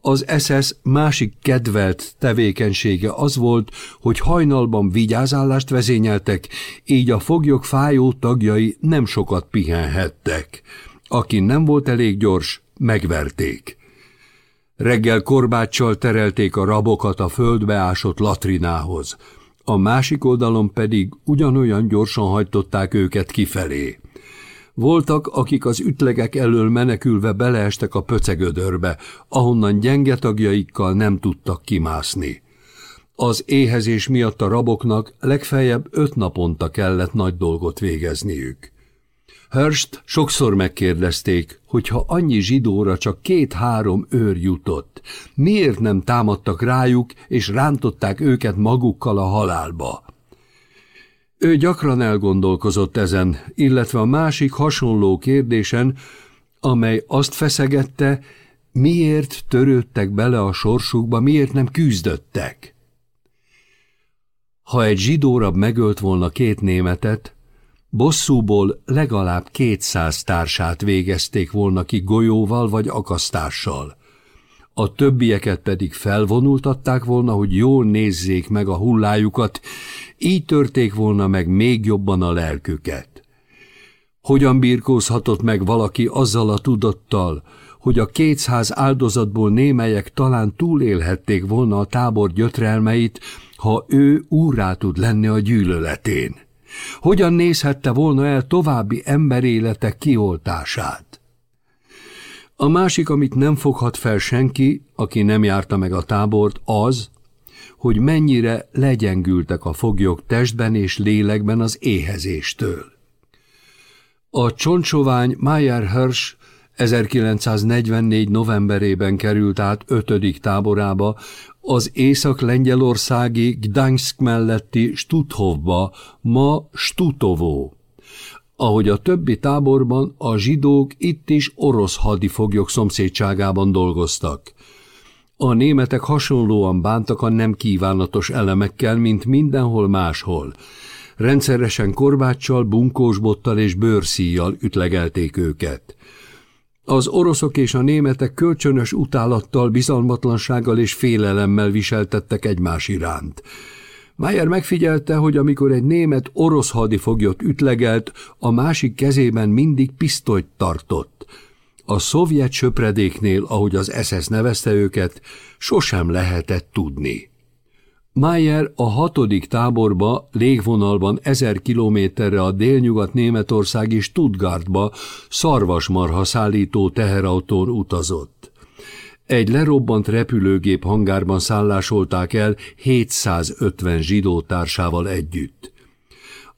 Az SS másik kedvelt tevékenysége az volt, hogy hajnalban vigyázállást vezényeltek, így a foglyok fájó tagjai nem sokat pihenhettek. Aki nem volt elég gyors, megverték. Reggel korbáccsal terelték a rabokat a földbe ásott latrinához, a másik oldalon pedig ugyanolyan gyorsan hajtották őket kifelé. Voltak, akik az ütlegek elől menekülve beleestek a pöcegödörbe, ahonnan gyenge tagjaikkal nem tudtak kimászni. Az éhezés miatt a raboknak legfeljebb öt naponta kellett nagy dolgot végezniük. Hörst sokszor megkérdezték, hogy ha annyi zsidóra csak két-három őr jutott, miért nem támadtak rájuk és rántották őket magukkal a halálba. Ő gyakran elgondolkozott ezen, illetve a másik hasonló kérdésen, amely azt feszegette, miért törődtek bele a sorsukba, miért nem küzdöttek. Ha egy zsidórab megölt volna két németet, bosszúból legalább kétszáz társát végezték volna ki golyóval vagy akasztással a többieket pedig felvonultatták volna, hogy jól nézzék meg a hullájukat, így törték volna meg még jobban a lelküket. Hogyan birkózhatott meg valaki azzal a tudattal, hogy a kétszáz áldozatból némelyek talán túlélhették volna a tábor gyötrelmeit, ha ő úrá tud lenni a gyűlöletén? Hogyan nézhette volna el további emberéletek kioltását? A másik, amit nem foghat fel senki, aki nem járta meg a tábort, az, hogy mennyire legyengültek a foglyok testben és lélekben az éhezéstől. A csontsovány Meyer Hirsch 1944. novemberében került át ötödik táborába, az észak-lengyelországi Gdansk melletti Stuthovba, ma Stutovó. Ahogy a többi táborban, a zsidók itt is orosz hadifoglyok szomszédságában dolgoztak. A németek hasonlóan bántak a nem kívánatos elemekkel, mint mindenhol máshol. Rendszeresen korbáccsal, bunkósbottal és bőrszíjjal ütlegelték őket. Az oroszok és a németek kölcsönös utálattal, bizalmatlansággal és félelemmel viseltettek egymás iránt. Mayer megfigyelte, hogy amikor egy német orosz hadifoglyot ütlegelt, a másik kezében mindig pisztolyt tartott. A szovjet söpredéknél, ahogy az SS nevezte őket, sosem lehetett tudni. Mayer a hatodik táborba légvonalban ezer kilométerre a délnyugat németországi Stuttgartba szarvasmarha szállító teherautón utazott. Egy lerobbant repülőgép hangárban szállásolták el 750 zsidó társával együtt.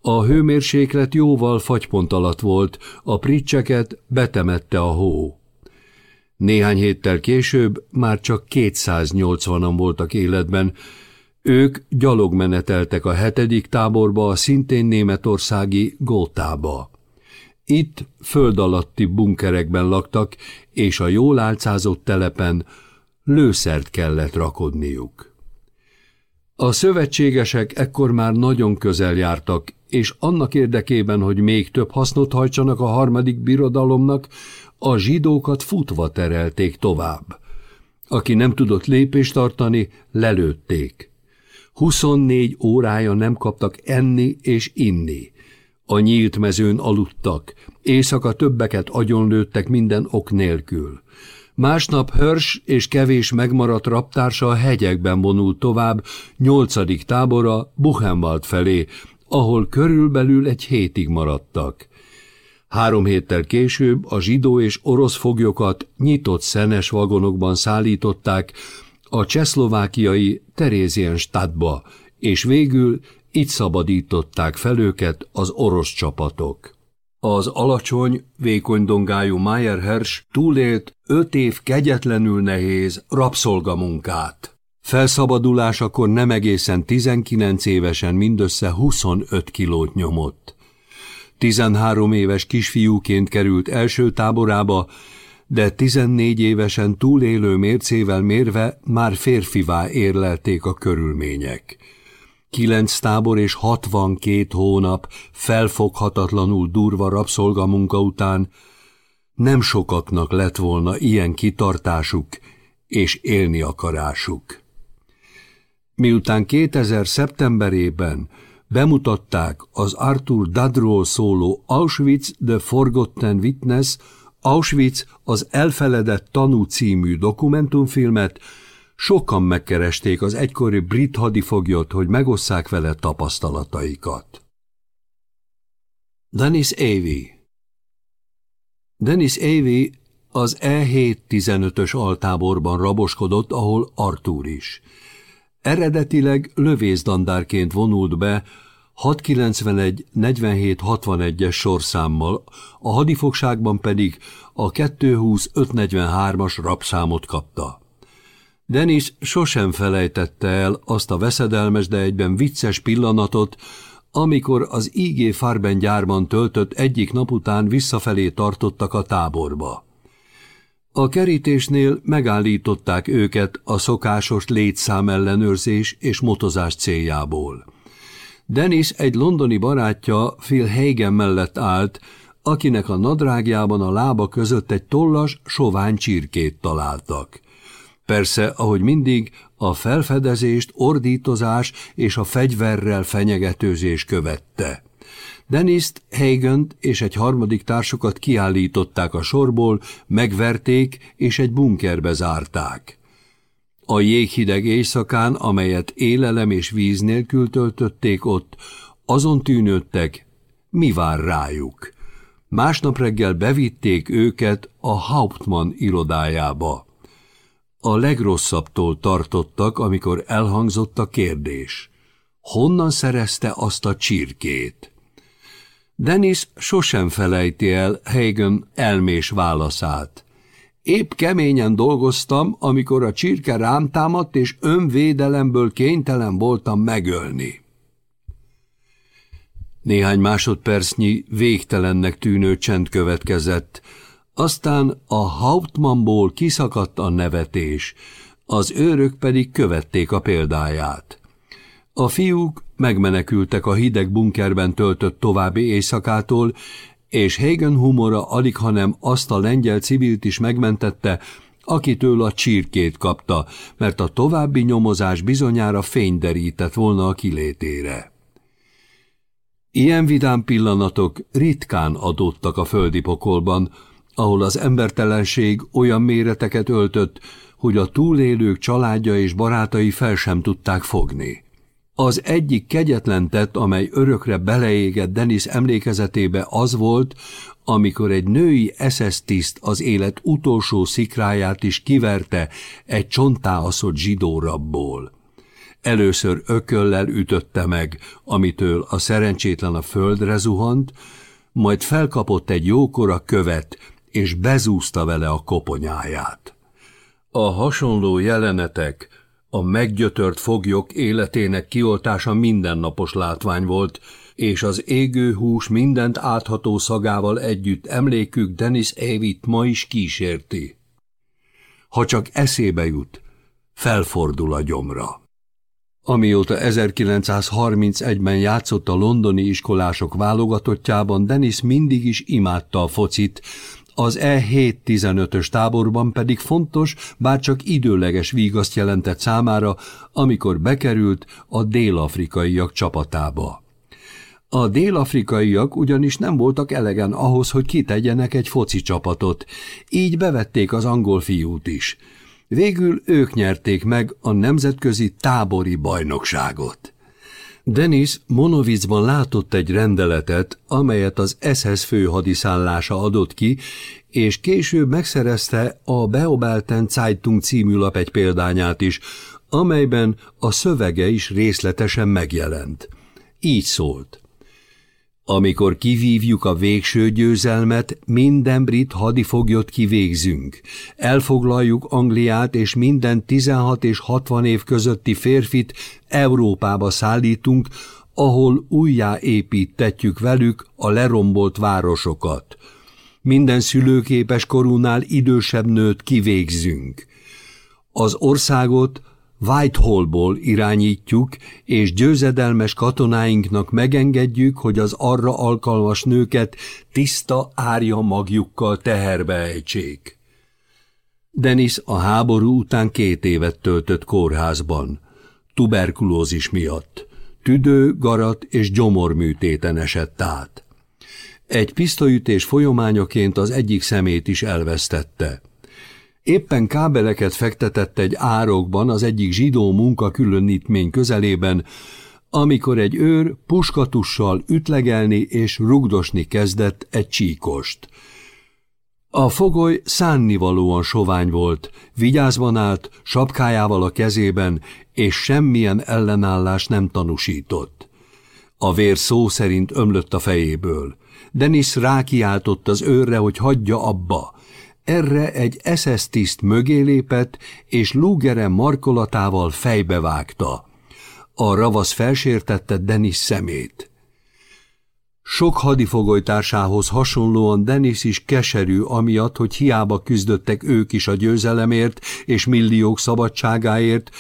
A hőmérséklet jóval fagypont alatt volt, a pricseket betemette a hó. Néhány héttel később már csak 280-an voltak életben, ők gyalog meneteltek a hetedik táborba, a szintén németországi Gótába. Itt föld alatti bunkerekben laktak, és a jól álcázott telepen lőszert kellett rakodniuk. A szövetségesek ekkor már nagyon közel jártak, és annak érdekében, hogy még több hasznot hajtsanak a harmadik birodalomnak, a zsidókat futva terelték tovább. Aki nem tudott lépést tartani, lelőtték. 24 órája nem kaptak enni és inni. A nyílt mezőn aludtak, éjszaka többeket agyonlőttek minden ok nélkül. Másnap Hörs és kevés megmaradt raptársa a hegyekben vonult tovább, nyolcadik tábora Buchenwald felé, ahol körülbelül egy hétig maradtak. Három héttel később a zsidó és orosz foglyokat nyitott szenes vagonokban szállították a csehszlovákiai Terézienstadtba, és végül itt szabadították fel őket az orosz csapatok. Az alacsony, vékony dongájú Meyer Hersch túlélt öt év kegyetlenül nehéz rabszolgamunkát. Felszabadulásakor nem egészen 19 évesen mindössze 25 kilót nyomott. 13 éves kisfiúként került első táborába, de 14 évesen túlélő mércével mérve már férfivá érlelték a körülmények. Kilenc tábor és 62 hónap felfoghatatlanul durva rabszolgamunka után nem sokaknak lett volna ilyen kitartásuk és élni akarásuk. Miután 2000. szeptemberében bemutatták az Arthur Dadról szóló Auschwitz The Forgotten Witness, Auschwitz az elfeledett tanú című dokumentumfilmet, sokan megkeresték az egykori brit hadifoglyot, hogy megosszák vele tapasztalataikat. Dennis Avey Dennis Avey az E7-15-ös altáborban raboskodott, ahol Arthur is. Eredetileg lövészdandárként vonult be 691-47-61-es sorszámmal, a hadifogságban pedig a 220-543-as rabszámot kapta. Dennis sosem felejtette el azt a veszedelmes, de egyben vicces pillanatot, amikor az IG Farben gyárban töltött egyik nap után visszafelé tartottak a táborba. A kerítésnél megállították őket a szokásos létszám ellenőrzés és motozás céljából. Dennis egy londoni barátja Phil Hagen mellett állt, akinek a nadrágjában a lába között egy tollas, sovány csirkét találtak. Persze, ahogy mindig, a felfedezést ordítozás és a fegyverrel fenyegetőzés követte. Deniszt, Hagent és egy harmadik társukat kiállították a sorból, megverték és egy bunkerbe zárták. A jéghideg éjszakán, amelyet élelem és víz nélkül töltötték ott, azon tűnődtek, mi vár rájuk. Másnap reggel bevitték őket a Hauptmann irodájába. A legrosszabbtól tartottak, amikor elhangzott a kérdés. Honnan szerezte azt a csirkét? Dennis sosem felejti el Hagen elmés válaszát. Épp keményen dolgoztam, amikor a csirke rám támadt, és önvédelemből kénytelen voltam megölni. Néhány másodpercnyi végtelennek tűnő csend következett, aztán a Hauptmannból kiszakadt a nevetés, az őrök pedig követték a példáját. A fiúk megmenekültek a hideg bunkerben töltött további éjszakától, és Hagen humora alig hanem azt a lengyel civilt is megmentette, akitől a csirkét kapta, mert a további nyomozás bizonyára fényderített volna a kilétére. Ilyen vidám pillanatok ritkán adódtak a földi pokolban, ahol az embertelenség olyan méreteket öltött, hogy a túlélők családja és barátai fel sem tudták fogni. Az egyik kegyetlen tett, amely örökre beleégett Denis emlékezetébe az volt, amikor egy női SS tiszt az élet utolsó szikráját is kiverte egy csontáaszott zsidórabból. Először ököllel ütötte meg, amitől a szerencsétlen a földre zuhant, majd felkapott egy jókora követ, és bezúzta vele a koponyáját. A hasonló jelenetek, a meggyötört foglyok életének kioltása mindennapos látvány volt, és az égő hús mindent átható szagával együtt emlékük Dennis Évit ma is kísérti. Ha csak eszébe jut, felfordul a gyomra. Amióta 1931-ben játszott a londoni iskolások válogatottjában, Dennis mindig is imádta a focit, az E7-15-ös táborban pedig fontos, bár csak időleges vígaszt jelentett számára, amikor bekerült a dél-afrikaiak csapatába. A dél-afrikaiak ugyanis nem voltak elegen ahhoz, hogy kitegyenek egy foci csapatot, így bevették az angol fiút is. Végül ők nyerték meg a nemzetközi tábori bajnokságot. Denis Monovicban látott egy rendeletet, amelyet az SS főhadiszállása adott ki, és később megszerezte a Beobelten Zeitung című lap egy példányát is, amelyben a szövege is részletesen megjelent. Így szólt. Amikor kivívjuk a végső győzelmet, minden brit hadifoglyot kivégzünk. Elfoglaljuk Angliát, és minden 16 és 60 év közötti férfit Európába szállítunk, ahol újjáépítetjük velük a lerombolt városokat. Minden szülőképes korúnál idősebb nőt kivégzünk. Az országot Whitehallból irányítjuk, és győzedelmes katonáinknak megengedjük, hogy az arra alkalmas nőket tiszta árja magjukkal teherbe ejtsék. Denis a háború után két évet töltött kórházban, tuberkulózis miatt. Tüdő, garat és gyomorműtéten esett át. Egy pisztolyütés folyamányaként az egyik szemét is elvesztette. Éppen kábeleket fektetett egy árokban az egyik zsidó munka különítmény közelében, amikor egy őr puskatussal ütlegelni és rugdosni kezdett egy csíkost. A fogoly szánnivalóan sovány volt, vigyázban állt, sapkájával a kezében, és semmilyen ellenállás nem tanúsított. A vér szó szerint ömlött a fejéből. Denis rákiáltott az őrre, hogy hagyja abba. Erre egy SS tiszt mögé lépett, és lúgere markolatával fejbevágta. A ravasz felsértette Denis szemét. Sok hadifogolytársához hasonlóan Denis is keserű amiatt, hogy hiába küzdöttek ők is a győzelemért és milliók szabadságáért,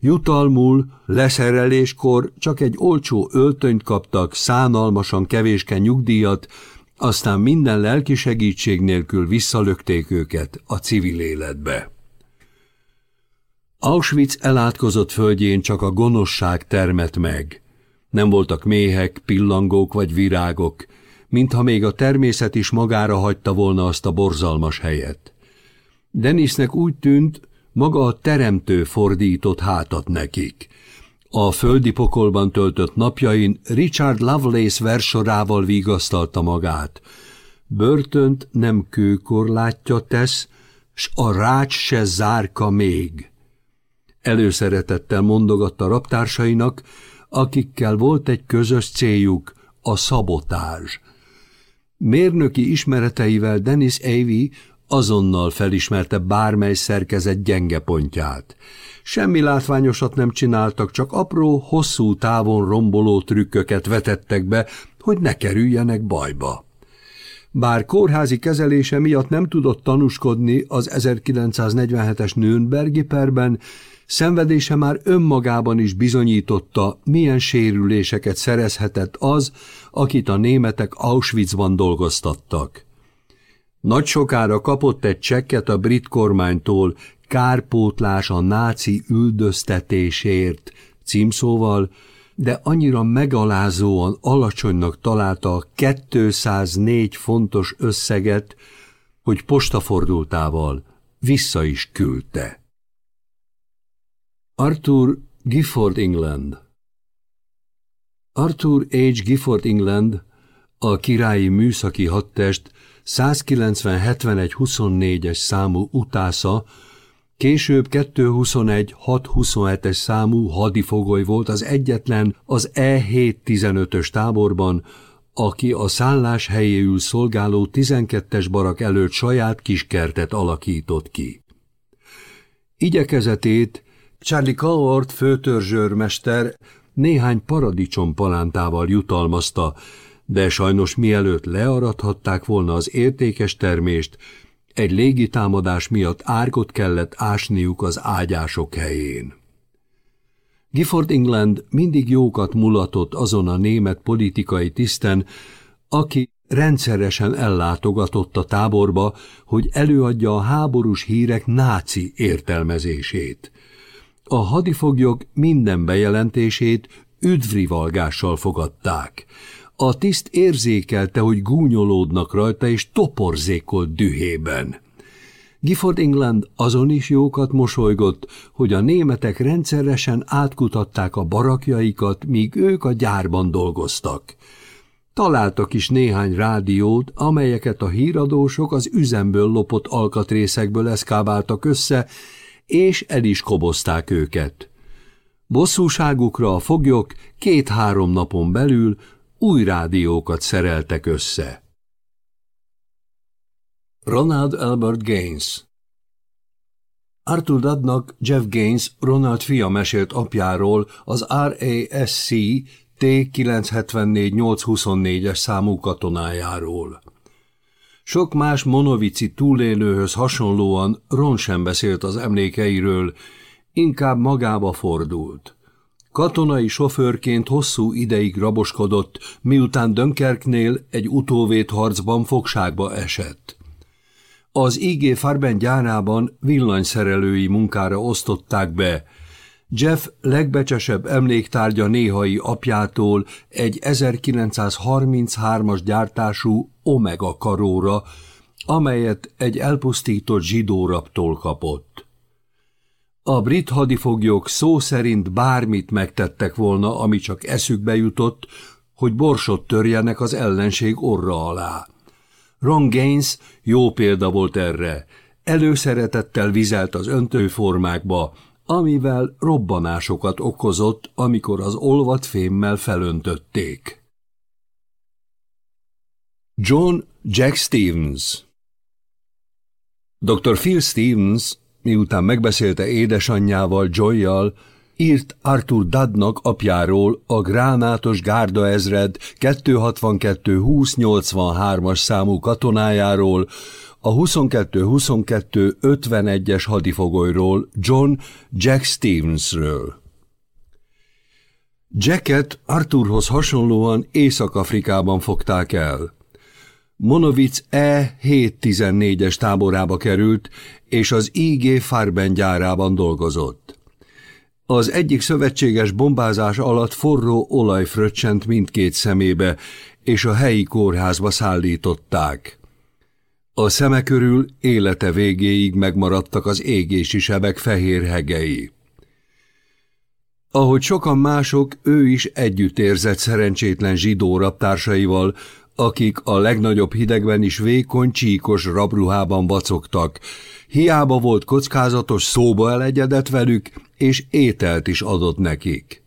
Jutalmul, leszereléskor csak egy olcsó öltönyt kaptak, szánalmasan kevéske nyugdíjat, aztán minden lelki segítség nélkül visszalökték őket a civil életbe. Auschwitz elátkozott földjén csak a gonoszság termett meg. Nem voltak méhek, pillangók vagy virágok, mintha még a természet is magára hagyta volna azt a borzalmas helyet. Denisnek úgy tűnt, maga a teremtő fordított hátat nekik. A földi pokolban töltött napjain Richard Lovelace versorával vigasztalta magát. Börtönt nem kőkorlátja tesz, s a rács se zárka még. Előszeretettel mondogatta raptársainak, akikkel volt egy közös céljuk, a szabotázs. Mérnöki ismereteivel Dennis Avey azonnal felismerte bármely szerkezet gyenge pontját. Semmi látványosat nem csináltak, csak apró, hosszú távon romboló trükköket vetettek be, hogy ne kerüljenek bajba. Bár kórházi kezelése miatt nem tudott tanúskodni az 1947-es Nürnbergi perben, szenvedése már önmagában is bizonyította, milyen sérüléseket szerezhetett az, akit a németek Auschwitzban dolgoztattak. Nagy sokára kapott egy csekket a brit kormánytól kárpótlás a náci üldöztetésért címszóval, de annyira megalázóan alacsonynak találta a 204 fontos összeget, hogy postafordultával vissza is küldte. Arthur Gifford England Arthur H. Gifford England, a királyi műszaki hadtest 190-71-24-es számú utásza, később 221-627-es számú hadifogoly volt az egyetlen az E7-15-ös táborban, aki a szállás helyéül szolgáló 12-es barak előtt saját kiskertet alakított ki. Igyekezetét Charlie Coward főtörzsőrmester néhány paradicsom palántával jutalmazta, de sajnos mielőtt learadhatták volna az értékes termést, egy légitámadás miatt árkot kellett ásniuk az ágyások helyén. Gifford England mindig jókat mulatott azon a német politikai tiszten, aki rendszeresen ellátogatott a táborba, hogy előadja a háborús hírek náci értelmezését. A hadifoglyok minden bejelentését üdvrivalgással fogadták, a tiszt érzékelte, hogy gúnyolódnak rajta, és toporzékolt dühében. Gifford England azon is jókat mosolygott, hogy a németek rendszeresen átkutatták a barakjaikat, míg ők a gyárban dolgoztak. Találtak is néhány rádiót, amelyeket a híradósok az üzemből lopott alkatrészekből eszkábáltak össze, és el is kobozták őket. Bosszúságukra a foglyok két-három napon belül új rádiókat szereltek össze. Ronald Albert Gaines Arthur Dadnak Jeff Gaines, Ronald fia mesélt apjáról az RASC T-974-824-es számú katonájáról. Sok más monovici túlélőhöz hasonlóan Ron sem beszélt az emlékeiről, inkább magába fordult. Katonai sofőrként hosszú ideig raboskodott, miután Dönkerknél egy utóvét harcban fogságba esett. Az IG Farben gyárában villanyszerelői munkára osztották be. Jeff legbecsesebb emléktárgya néhai apjától egy 1933-as gyártású Omega karóra, amelyet egy elpusztított zsidóraptól kapott. A brit hadifoglyok szó szerint bármit megtettek volna, ami csak eszükbe jutott, hogy borsot törjenek az ellenség orra alá. Ron Gaines jó példa volt erre. Előszeretettel vizelt az öntőformákba, amivel robbanásokat okozott, amikor az olvat fémmel felöntötték. John Jack Stevens Dr. Phil Stevens, miután megbeszélte édesanyjával, Joyjal, írt Arthur Dadnak apjáról a Gránátos Gárda ezred 262-2083-as számú katonájáról, a 22-22-51-es hadifogolyról, John Jack Stevensről. Jacket Arthurhoz hasonlóan Észak-Afrikában fogták el. Monovic E-714-es táborába került, és az IG Farben gyárában dolgozott. Az egyik szövetséges bombázás alatt forró olaj fröccsent mindkét szemébe, és a helyi kórházba szállították. A szeme körül élete végéig megmaradtak az égési sebek fehér hegei. Ahogy sokan mások, ő is együtt érzett szerencsétlen zsidó raptársaival, akik a legnagyobb hidegben is vékony, csíkos rabruhában vacogtak. Hiába volt kockázatos, szóba elegyedett velük, és ételt is adott nekik.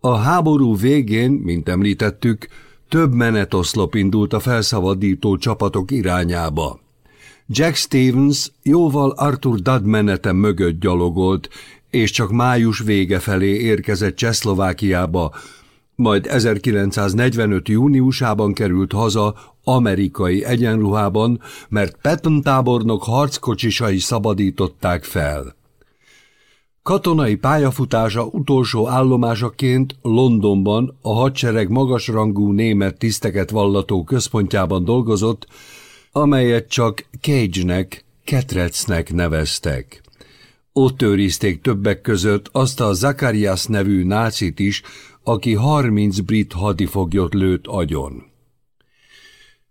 A háború végén, mint említettük, több menetoszlop indult a felszabadító csapatok irányába. Jack Stevens jóval Arthur Dad menete mögött gyalogolt, és csak május vége felé érkezett Csehszlovákiába, majd 1945. júniusában került haza amerikai egyenruhában, mert Patton tábornok harckocsisai szabadították fel. Katonai pályafutása utolsó állomásaként Londonban a hadsereg magasrangú német tiszteket vallató központjában dolgozott, amelyet csak Cage-nek, Ketrecnek neveztek. Ott őrizték többek között azt a Zacharias nevű nácit is, aki 30 brit hadifoglyot lőtt agyon.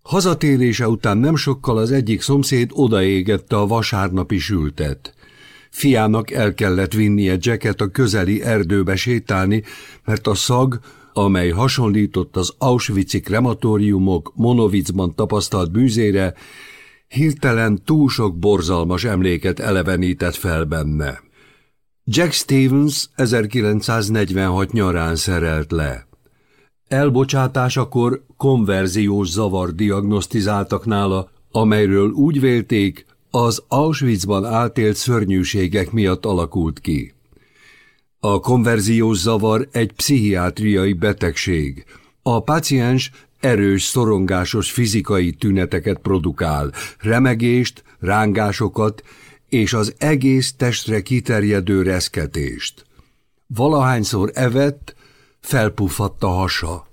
Hazatérése után nem sokkal az egyik szomszéd odaégette a vasárnapi sültet. Fiának el kellett vinnie Jacket a közeli erdőbe sétálni, mert a szag, amely hasonlított az Auschwitz-i krematóriumok Monovicban tapasztalt bűzére, hirtelen túl sok borzalmas emléket elevenített fel benne. Jack Stevens 1946 nyarán szerelt le. Elbocsátásakor konverziós zavar diagnosztizáltak nála, amelyről úgy vélték, az Auschwitzban átélt szörnyűségek miatt alakult ki. A konverziós zavar egy pszichiátriai betegség. A paciens erős, szorongásos fizikai tüneteket produkál, remegést, rángásokat és az egész testre kiterjedő reszketést. Valahányszor evett, felpuffadt a hasa.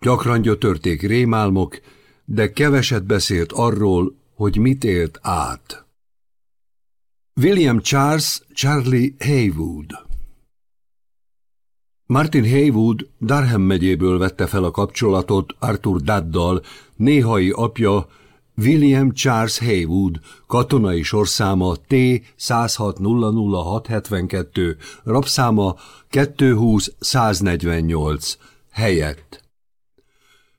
Gyakran gyötörték rémálmok, de keveset beszélt arról, hogy mit élt át. William Charles Charlie Haywood Martin Haywood Darham megyéből vette fel a kapcsolatot Arthur Daddal, néhai apja William Charles Haywood, katonai sorszáma T 106 rabszáma 220-148, helyett.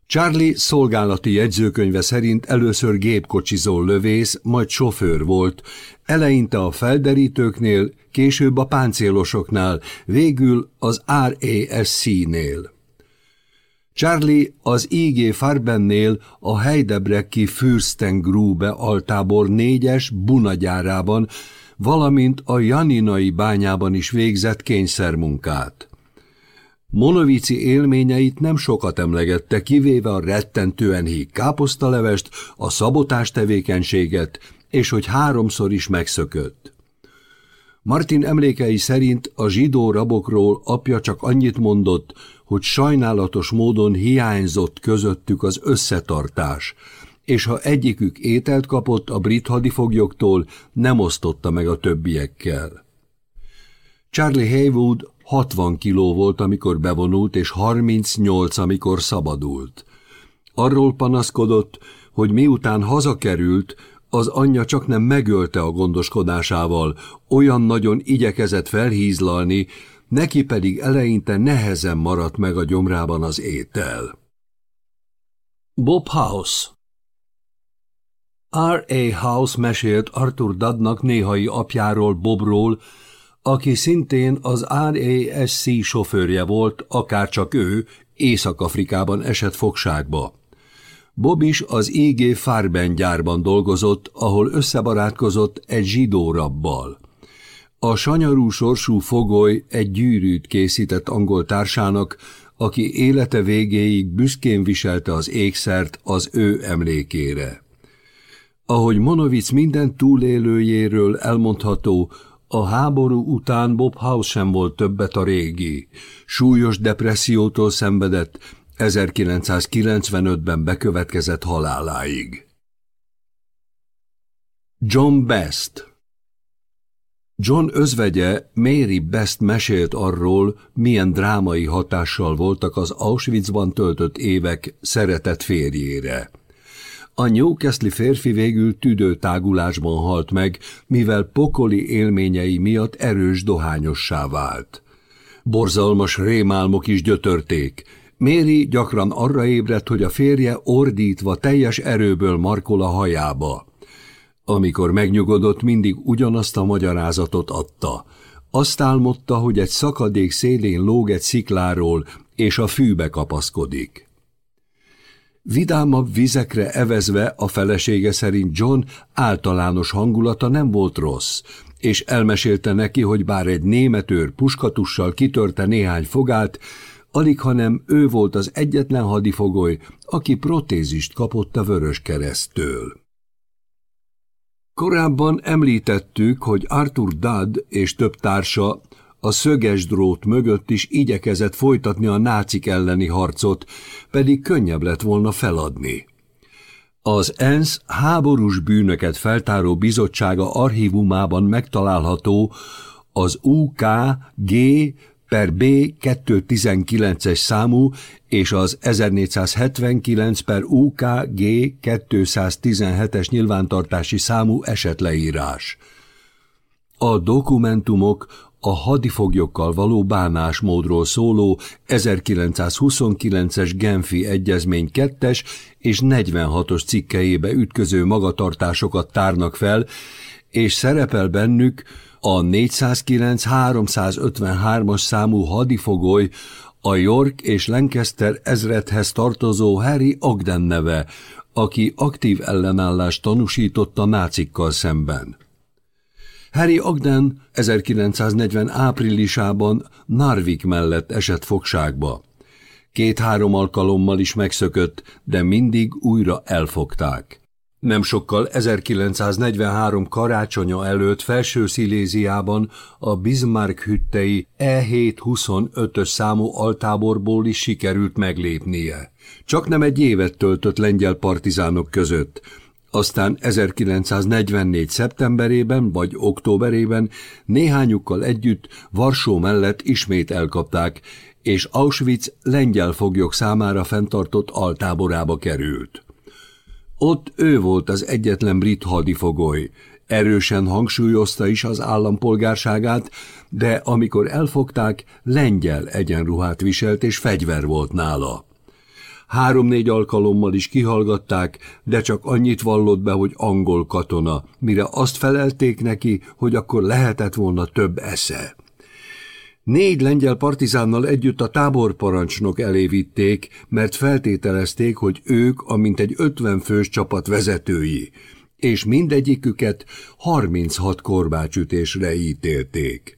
Charlie szolgálati jegyzőkönyve szerint először gépkocsizó lövész, majd sofőr volt, eleinte a felderítőknél, később a páncélosoknál, végül az RASC-nél. Charlie az IG Farbennél a Heidebrecki Fürstengrube altábor négyes bunagyárában, valamint a Janinai bányában is végzett kényszermunkát. Monovici élményeit nem sokat emlegette, kivéve a rettentően híg káposztalevest, a szabotás tevékenységet, és hogy háromszor is megszökött. Martin emlékei szerint a zsidó rabokról apja csak annyit mondott, hogy sajnálatos módon hiányzott közöttük az összetartás, és ha egyikük ételt kapott a brit hadifoglyoktól, nem osztotta meg a többiekkel. Charlie Haywood 60 kiló volt, amikor bevonult, és 38, amikor szabadult. Arról panaszkodott, hogy miután hazakerült, az anyja csak nem megölte a gondoskodásával, olyan nagyon igyekezett felhízlalni, neki pedig eleinte nehezen maradt meg a gyomrában az étel. Bob House R.A. House mesélt Arthur Dadnak néhai apjáról, Bobról, aki szintén az RASC sofőrje volt, akárcsak ő, Észak-Afrikában esett fogságba. Bob is az IG Farben gyárban dolgozott, ahol összebarátkozott egy zsidó rabbal. A sanyarú sorsú fogoly egy gyűrűt készített angol társának, aki élete végéig büszkén viselte az ékszert az ő emlékére. Ahogy Monovic minden túlélőjéről elmondható, a háború után Bob House sem volt többet a régi. Súlyos depressziótól szenvedett, 1995-ben bekövetkezett haláláig. John Best John özvegye Mary Best mesélt arról, milyen drámai hatással voltak az Auschwitzban töltött évek szeretett férjére. A Newcastle férfi végül tüdőtágulásban halt meg, mivel pokoli élményei miatt erős dohányossá vált. Borzalmas rémálmok is gyötörték. Méri gyakran arra ébredt, hogy a férje ordítva teljes erőből markol a hajába. Amikor megnyugodott, mindig ugyanazt a magyarázatot adta. Azt álmodta, hogy egy szakadék szélén lóg egy szikláról, és a fűbe kapaszkodik. Vidámabb vizekre evezve a felesége szerint John általános hangulata nem volt rossz, és elmesélte neki, hogy bár egy németőr puskatussal kitörte néhány fogát, alig hanem ő volt az egyetlen hadifogoly, aki protézist kapott a Vörös Keresztől. Korábban említettük, hogy Arthur Dudd és több társa a szöges drót mögött is igyekezett folytatni a nácik elleni harcot, pedig könnyebb lett volna feladni. Az ENSZ háborús bűnöket feltáró bizottsága archívumában megtalálható az UKG per B 219-es számú és az 1479 per UKG 217-es nyilvántartási számú esetleírás. A dokumentumok a hadifoglyokkal való bánásmódról szóló 1929-es Genfi Egyezmény 2-es és 46-os cikkeibe ütköző magatartásokat tárnak fel, és szerepel bennük a 409-353-as számú hadifogoly, a York és Lancaster ezredhez tartozó Harry Ogden neve, aki aktív ellenállást tanúsított a nácikkal szemben. Harry Ogden 1940 áprilisában Narvik mellett esett fogságba. Két-három alkalommal is megszökött, de mindig újra elfogták. Nem sokkal 1943 karácsonya előtt felső Sziléziában a Bismarck hüttei E725-ös számú altáborból is sikerült meglépnie. Csak nem egy évet töltött lengyel partizánok között, aztán 1944. szeptemberében vagy októberében néhányukkal együtt Varsó mellett ismét elkapták, és Auschwitz lengyel foglyok számára fenntartott altáborába került. Ott ő volt az egyetlen brit hadifogoly, erősen hangsúlyozta is az állampolgárságát, de amikor elfogták, lengyel egyenruhát viselt és fegyver volt nála. Három-négy alkalommal is kihallgatták, de csak annyit vallott be, hogy angol katona, mire azt felelték neki, hogy akkor lehetett volna több esze. Négy lengyel partizánnal együtt a táborparancsnok elé vitték, mert feltételezték, hogy ők a mintegy ötven fős csapat vezetői, és mindegyiküket 36 korbácsütésre ítélték.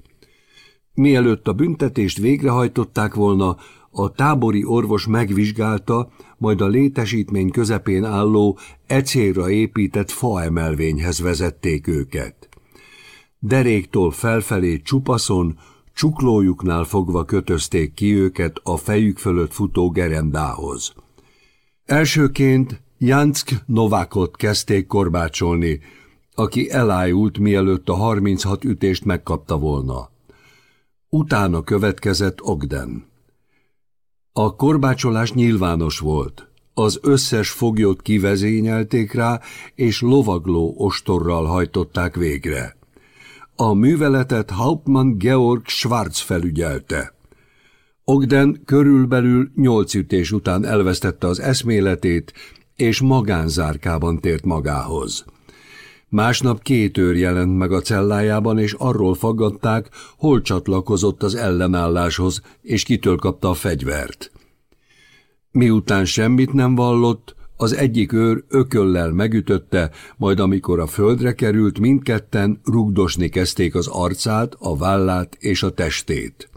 Mielőtt a büntetést végrehajtották volna, a tábori orvos megvizsgálta, majd a létesítmény közepén álló, ecélra épített faemelvényhez vezették őket. Deréktól felfelé csupaszon, csuklójuknál fogva kötözték ki őket a fejük fölött futó gerendához. Elsőként Jansk Novákot kezdték korbácsolni, aki elájult, mielőtt a 36 ütést megkapta volna. Utána következett Ogden. A korbácsolás nyilvános volt. Az összes foglyot kivezényelték rá, és lovagló ostorral hajtották végre. A műveletet Hauptmann Georg Schwarz felügyelte. Ogden körülbelül nyolc ütés után elvesztette az eszméletét, és magánzárkában tért magához. Másnap két őr jelent meg a cellájában, és arról faggatták, hol csatlakozott az ellenálláshoz, és kitől kapta a fegyvert. Miután semmit nem vallott, az egyik őr ököllel megütötte, majd amikor a földre került, mindketten rugdosni kezdték az arcát, a vállát és a testét.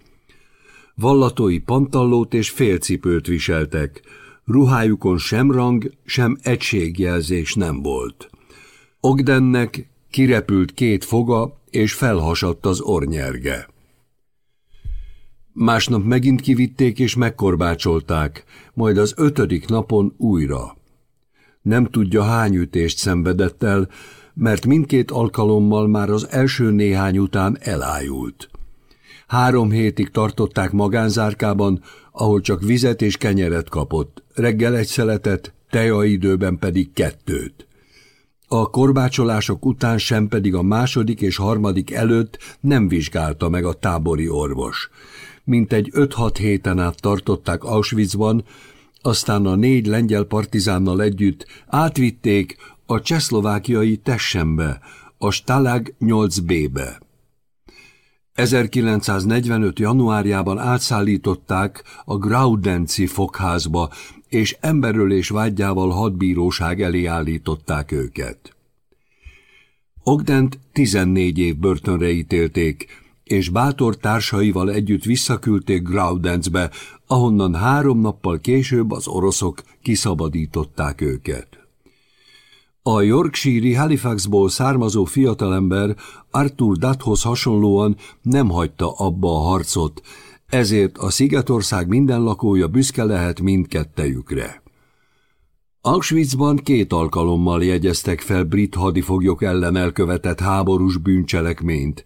Vallatói pantallót és félcipőt viseltek, ruhájukon sem rang, sem egységjelzés nem volt. Ogdennek kirepült két foga, és felhasadt az ornyerge. Másnap megint kivitték és megkorbácsolták, majd az ötödik napon újra. Nem tudja hány ütést szenvedett el, mert mindkét alkalommal már az első néhány után elájult. Három hétig tartották magánzárkában, ahol csak vizet és kenyeret kapott, reggel egy szeletet, tejaidőben pedig kettőt. A korbácsolások után sem pedig a második és harmadik előtt nem vizsgálta meg a tábori orvos. Mintegy öt-hat héten át tartották Auschwitzban, aztán a négy lengyel partizánnal együtt átvitték a csehszlovákiai Tessembe, a Stalag 8B-be. 1945. januárjában átszállították a Graudenci fogházba, és emberölés vágyával hadbíróság elé állították őket. Ogdent 14 év börtönre ítélték, és bátor társaival együtt visszaküldték Graudenzbe, ahonnan három nappal később az oroszok kiszabadították őket. A Yorkshire Halifaxból származó fiatalember Arthur Dathoz hasonlóan nem hagyta abba a harcot, ezért a Szigetország minden lakója büszke lehet mindkettejükre. Auschwitzban két alkalommal jegyeztek fel brit hadifoglyok ellen elkövetett háborús bűncselekményt.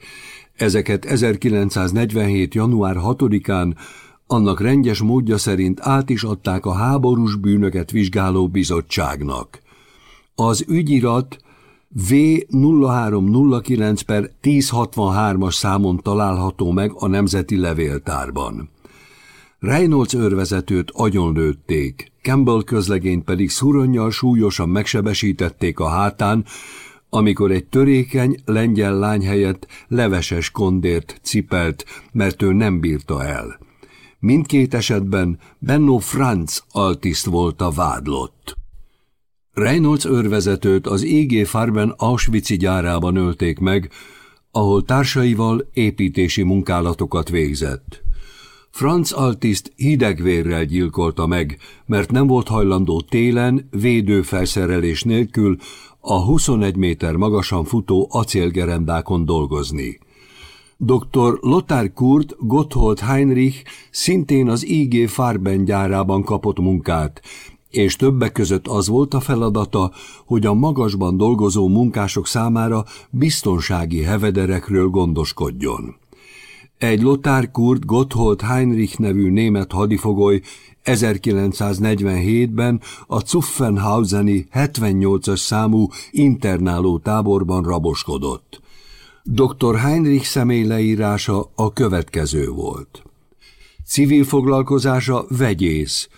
Ezeket 1947. január 6-án annak rendes módja szerint át is adták a háborús bűnöket vizsgáló bizottságnak. Az ügyirat V0309 per 1063-as számon található meg a Nemzeti Levéltárban. Reynolds őrvezetőt agyonlőtték, Campbell közlegényt pedig szuronnyal súlyosan megsebesítették a hátán, amikor egy törékeny lengyel lány helyett leveses kondért cipelt, mert ő nem bírta el. Mindkét esetben Benno Franz altiszt volt a vádlott. Reynolds őrvezetőt az IG Farben Auschwitz gyárában ölték meg, ahol társaival építési munkálatokat végzett. Franz Altiszt hidegvérrel gyilkolta meg, mert nem volt hajlandó télen védőfelszerelés nélkül a 21 méter magasan futó acélgerendákon dolgozni. Dr. Lothar Kurt Gotthold Heinrich szintén az IG Farben gyárában kapott munkát, és többek között az volt a feladata, hogy a magasban dolgozó munkások számára biztonsági hevederekről gondoskodjon. Egy Lothar Kurt Gotthold Heinrich nevű német hadifogoly 1947-ben a Zuffenhauseni 78-as számú internáló táborban raboskodott. Dr. Heinrich személy leírása a következő volt. Civil foglalkozása vegyész,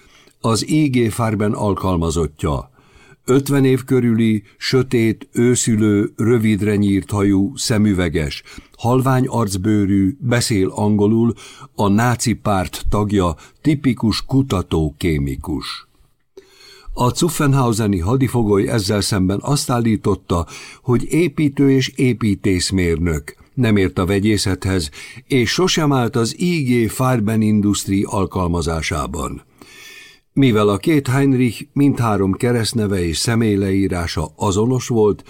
az IG Farben alkalmazottja. Ötven év körüli, sötét, őszülő, rövidre nyírt hajú, szemüveges, halvány arcbőrű, beszél angolul, a náci párt tagja, tipikus kutató-kémikus. A Zuffenhauseni hadifogoly ezzel szemben azt állította, hogy építő és építészmérnök, nem ért a vegyészethez, és sosem állt az IG Farben Industry alkalmazásában. Mivel a két Heinrich mindhárom keresztneve és személyleírása azonos volt,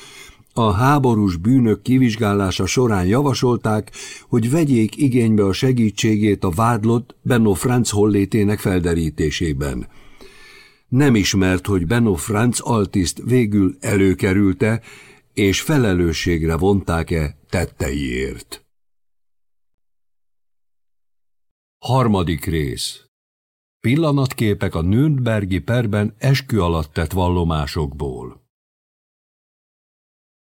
a háborús bűnök kivizsgálása során javasolták, hogy vegyék igénybe a segítségét a vádlott Benno Franz hollétének felderítésében. Nem ismert, hogy Benno Franz altiszt végül előkerülte, és felelősségre vonták-e tetteiért. Harmadik rész Pillanatképek a Nürnbergi perben eskü alatt tett vallomásokból.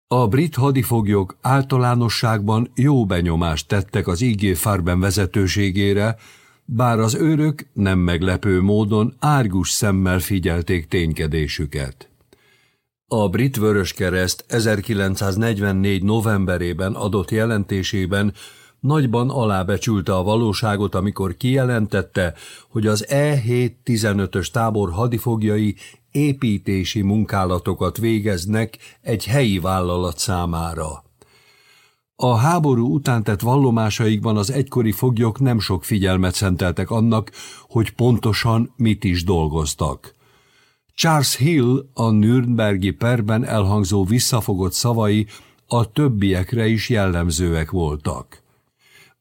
A brit hadifoglyok általánosságban jó benyomást tettek az IG Farben vezetőségére, bár az őrök nem meglepő módon árgus szemmel figyelték ténykedésüket. A brit Vöröskereszt 1944. novemberében adott jelentésében nagyban alábecsülte a valóságot, amikor kijelentette, hogy az E7-15-ös tábor hadifogjai építési munkálatokat végeznek egy helyi vállalat számára. A háború után tett vallomásaikban az egykori foglyok nem sok figyelmet szenteltek annak, hogy pontosan mit is dolgoztak. Charles Hill a Nürnbergi perben elhangzó visszafogott szavai a többiekre is jellemzőek voltak.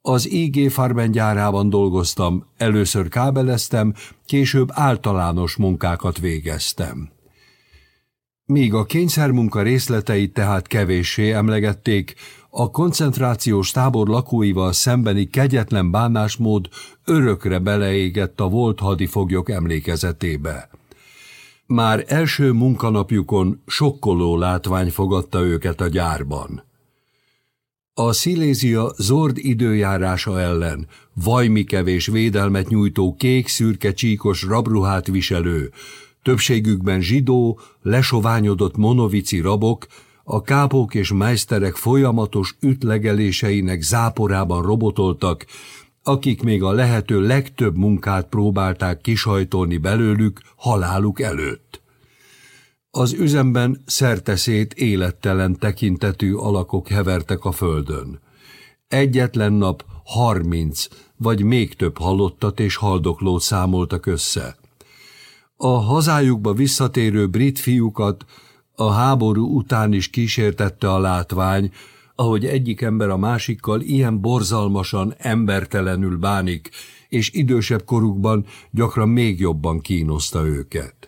Az IG Farben gyárában dolgoztam, először kábeleztem, később általános munkákat végeztem. Míg a kényszermunka részleteit tehát kevéssé emlegették, a koncentrációs tábor lakóival szembeni kegyetlen bánásmód örökre beleégett a volt hadifoglyok emlékezetébe. Már első munkanapjukon sokkoló látvány fogadta őket a gyárban. A Szilézia zord időjárása ellen vajmi kevés védelmet nyújtó kék-szürke csíkos rabruhát viselő, többségükben zsidó, lesoványodott monovici rabok, a kápok és meiszterek folyamatos ütlegeléseinek záporában robotoltak, akik még a lehető legtöbb munkát próbálták kisajtolni belőlük haláluk előtt. Az üzemben szerteszét élettelen tekintetű alakok hevertek a földön. Egyetlen nap harminc vagy még több halottat és haldoklót számoltak össze. A hazájukba visszatérő brit fiúkat a háború után is kísértette a látvány, ahogy egyik ember a másikkal ilyen borzalmasan, embertelenül bánik, és idősebb korukban gyakran még jobban kínoszta őket.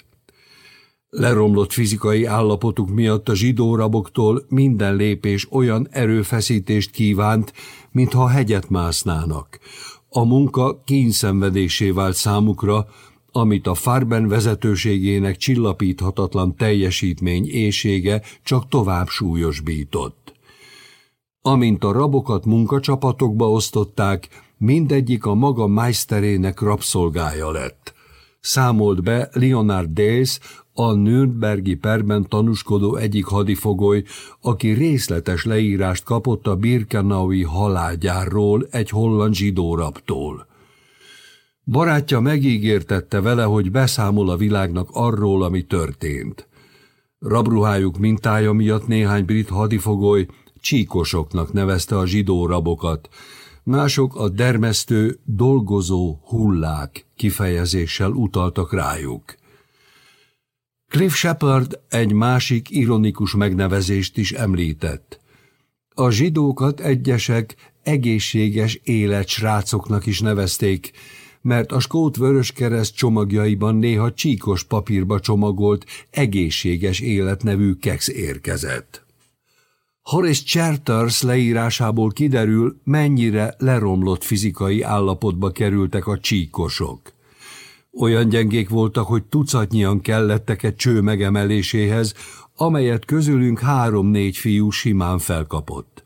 Leromlott fizikai állapotuk miatt a zsidó minden lépés olyan erőfeszítést kívánt, mintha hegyet másznának. A munka kényszenvedésé vált számukra, amit a Farben vezetőségének csillapíthatatlan teljesítmény éjsége csak tovább súlyosbított. Amint a rabokat munkacsapatokba osztották, mindegyik a maga meisterének rabszolgája lett. Számolt be Leonard Dales, a Nürnbergi perben tanúskodó egyik hadifogoly, aki részletes leírást kapott a Birkenaui halálgyárról egy holland zsidóraptól. Barátja megígértette vele, hogy beszámol a világnak arról, ami történt. Rabruhájuk mintája miatt néhány brit hadifogoly csíkosoknak nevezte a zsidó rabokat, mások a dermesztő, dolgozó hullák kifejezéssel utaltak rájuk. Cliff Shepard egy másik ironikus megnevezést is említett. A zsidókat egyesek egészséges életsrácoknak is nevezték, mert a Skót Vöröskereszt csomagjaiban néha csíkos papírba csomagolt egészséges élet nevű keksz érkezett. Horace Charters leírásából kiderül, mennyire leromlott fizikai állapotba kerültek a csíkosok. Olyan gyengék voltak, hogy tucatnyian kellettek egy cső megemeléséhez, amelyet közülünk három-négy fiú simán felkapott.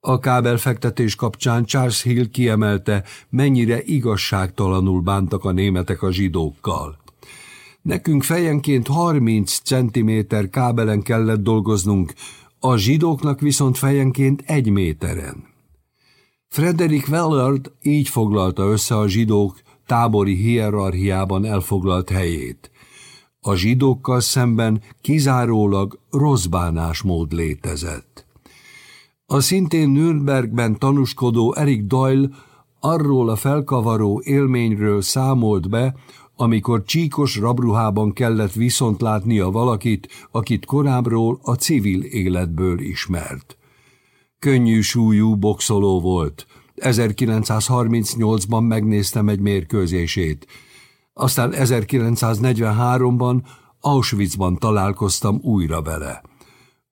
A kábelfektetés kapcsán Charles Hill kiemelte, mennyire igazságtalanul bántak a németek a zsidókkal. Nekünk fejenként 30 centiméter kábelen kellett dolgoznunk, a zsidóknak viszont fejenként egy méteren. Frederick Wellard így foglalta össze a zsidók tábori hierarchiában elfoglalt helyét. A zsidókkal szemben kizárólag rossz bánásmód létezett. A szintén Nürnbergben tanúskodó Eric Doyle arról a felkavaró élményről számolt be, amikor csíkos rabruhában kellett viszont látnia valakit, akit korábbról a civil életből ismert. Könnyű súlyú boxoló volt. 1938-ban megnéztem egy mérkőzését. Aztán 1943-ban Auschwitzban találkoztam újra vele.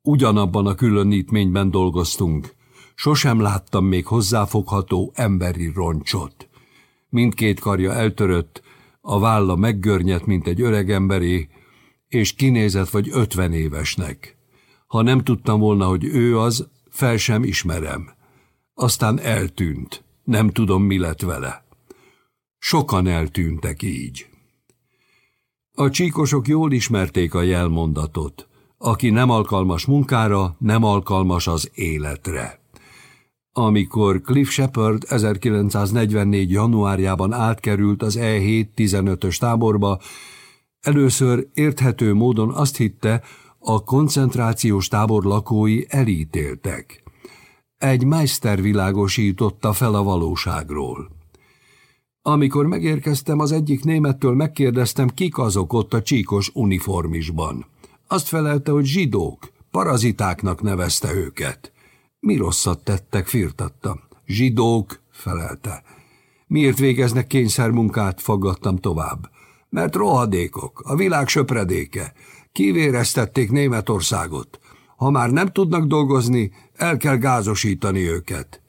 Ugyanabban a különítményben dolgoztunk. Sosem láttam még hozzáfogható emberi roncsot. Mindkét karja eltörött, a válla meggörnyedt, mint egy öreg emberé, és kinézett vagy ötven évesnek. Ha nem tudtam volna, hogy ő az, fel sem ismerem. Aztán eltűnt. Nem tudom, mi lett vele. Sokan eltűntek így. A csíkosok jól ismerték a jelmondatot. Aki nem alkalmas munkára, nem alkalmas az életre. Amikor Cliff Shepard 1944. januárjában átkerült az E7 15-ös táborba, először érthető módon azt hitte, a koncentrációs tábor lakói elítéltek. Egy meister világosította fel a valóságról. Amikor megérkeztem, az egyik némettől megkérdeztem, kik azok ott a csíkos uniformisban. Azt felelte, hogy zsidók, parazitáknak nevezte őket. Mi rosszat tettek, firtattam. Zsidók, felelte. Miért végeznek kényszermunkát, faggattam tovább. Mert rohadékok, a világ söpredéke. Kivéreztették Németországot. Ha már nem tudnak dolgozni, el kell gázosítani őket.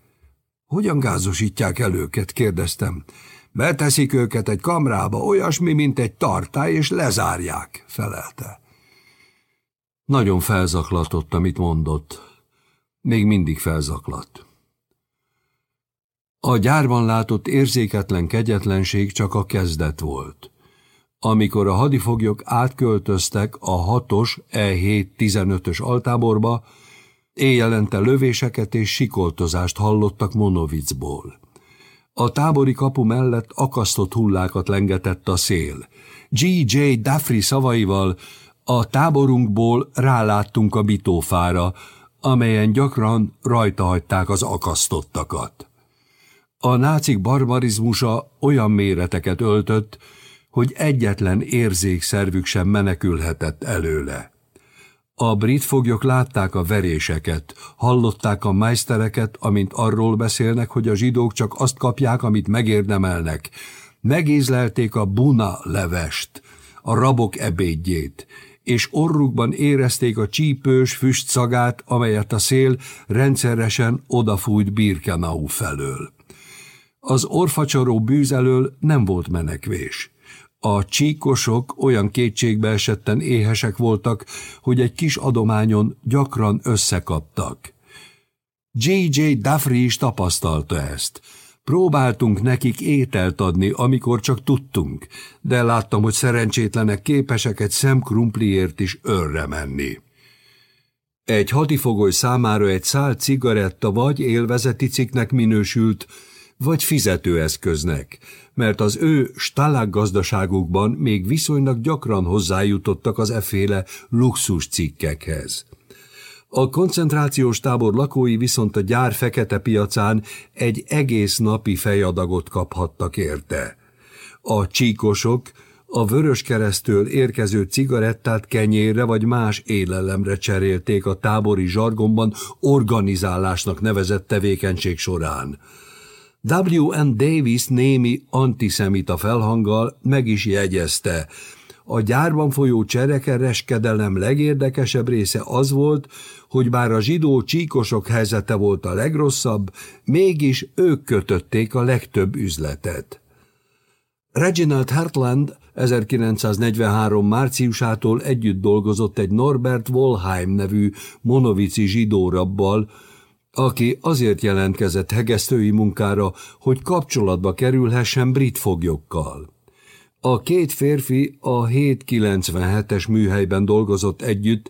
Hogyan gázosítják el őket, kérdeztem. Beteszik őket egy kamrába, olyasmi, mint egy tartály, és lezárják, felelte. Nagyon felzaklatott, amit mondott. Még mindig felzaklat. A gyárban látott érzéketlen kegyetlenség csak a kezdet volt. Amikor a hadifoglyok átköltöztek a 6-os E7-15-ös altáborba, éjjelente lövéseket és sikoltozást hallottak Monovicból. A tábori kapu mellett akasztott hullákat lengetett a szél. G.J. Daffrey szavaival a táborunkból ráláttunk a bitófára, amelyen gyakran rajta hagyták az akasztottakat. A nácik barbarizmusa olyan méreteket öltött, hogy egyetlen érzékszervük sem menekülhetett előle. A brit foglyok látták a veréseket, hallották a meistereket, amint arról beszélnek, hogy a zsidók csak azt kapják, amit megérdemelnek. Megízlelték a buna levest, a rabok ebédjét, és orrukban érezték a csípős füst szagát, amelyet a szél rendszeresen odafújt Birkenau felől. Az orfacsaró bűz elől nem volt menekvés. A csíkosok olyan kétségbe esetten éhesek voltak, hogy egy kis adományon gyakran összekaptak. J.J. Duffrey is tapasztalta ezt. Próbáltunk nekik ételt adni, amikor csak tudtunk, de láttam, hogy szerencsétlenek képesek egy szemkrumpliért is örre menni. Egy hadifogoly számára egy szál cigaretta vagy élvezeti cikknek minősült, vagy fizetőeszköznek, mert az ő gazdaságukban még viszonylag gyakran hozzájutottak az efféle luxus cikkekhez. A koncentrációs tábor lakói viszont a gyár fekete piacán egy egész napi fejadagot kaphattak érte. A csíkosok a vörös keresztől érkező cigarettát kenyérre vagy más élelemre cserélték a tábori zsargonban organizálásnak nevezett tevékenység során. W.N. Davis némi antiszemita felhanggal meg is jegyezte. A gyárban folyó cserekereskedelem legérdekesebb része az volt, hogy bár a zsidó csíkosok helyzete volt a legrosszabb, mégis ők kötötték a legtöbb üzletet. Reginald Hartland 1943. márciusától együtt dolgozott egy Norbert Wolheim nevű monovici zsidórabbal, aki azért jelentkezett hegesztői munkára, hogy kapcsolatba kerülhessen brit foglyokkal. A két férfi a 797-es műhelyben dolgozott együtt,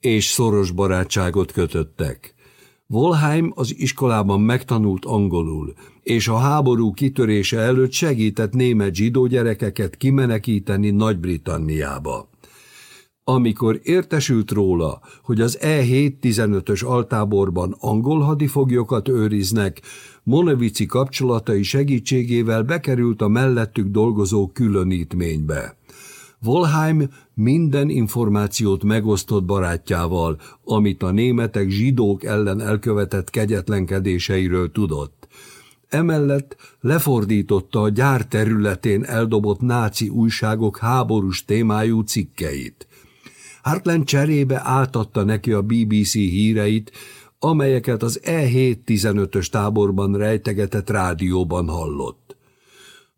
és szoros barátságot kötöttek. Volheim az iskolában megtanult angolul, és a háború kitörése előtt segített német zsidó gyerekeket kimenekíteni Nagy-Britanniába. Amikor értesült róla, hogy az E7-15-ös altáborban angol hadifoglyokat őriznek, Monovici kapcsolatai segítségével bekerült a mellettük dolgozó különítménybe. Volheim minden információt megosztott barátjával, amit a németek zsidók ellen elkövetett kegyetlenkedéseiről tudott. Emellett lefordította a gyár területén eldobott náci újságok háborús témájú cikkeit. Hartland cserébe átadta neki a BBC híreit, amelyeket az E7-15-ös táborban rejtegetett rádióban hallott.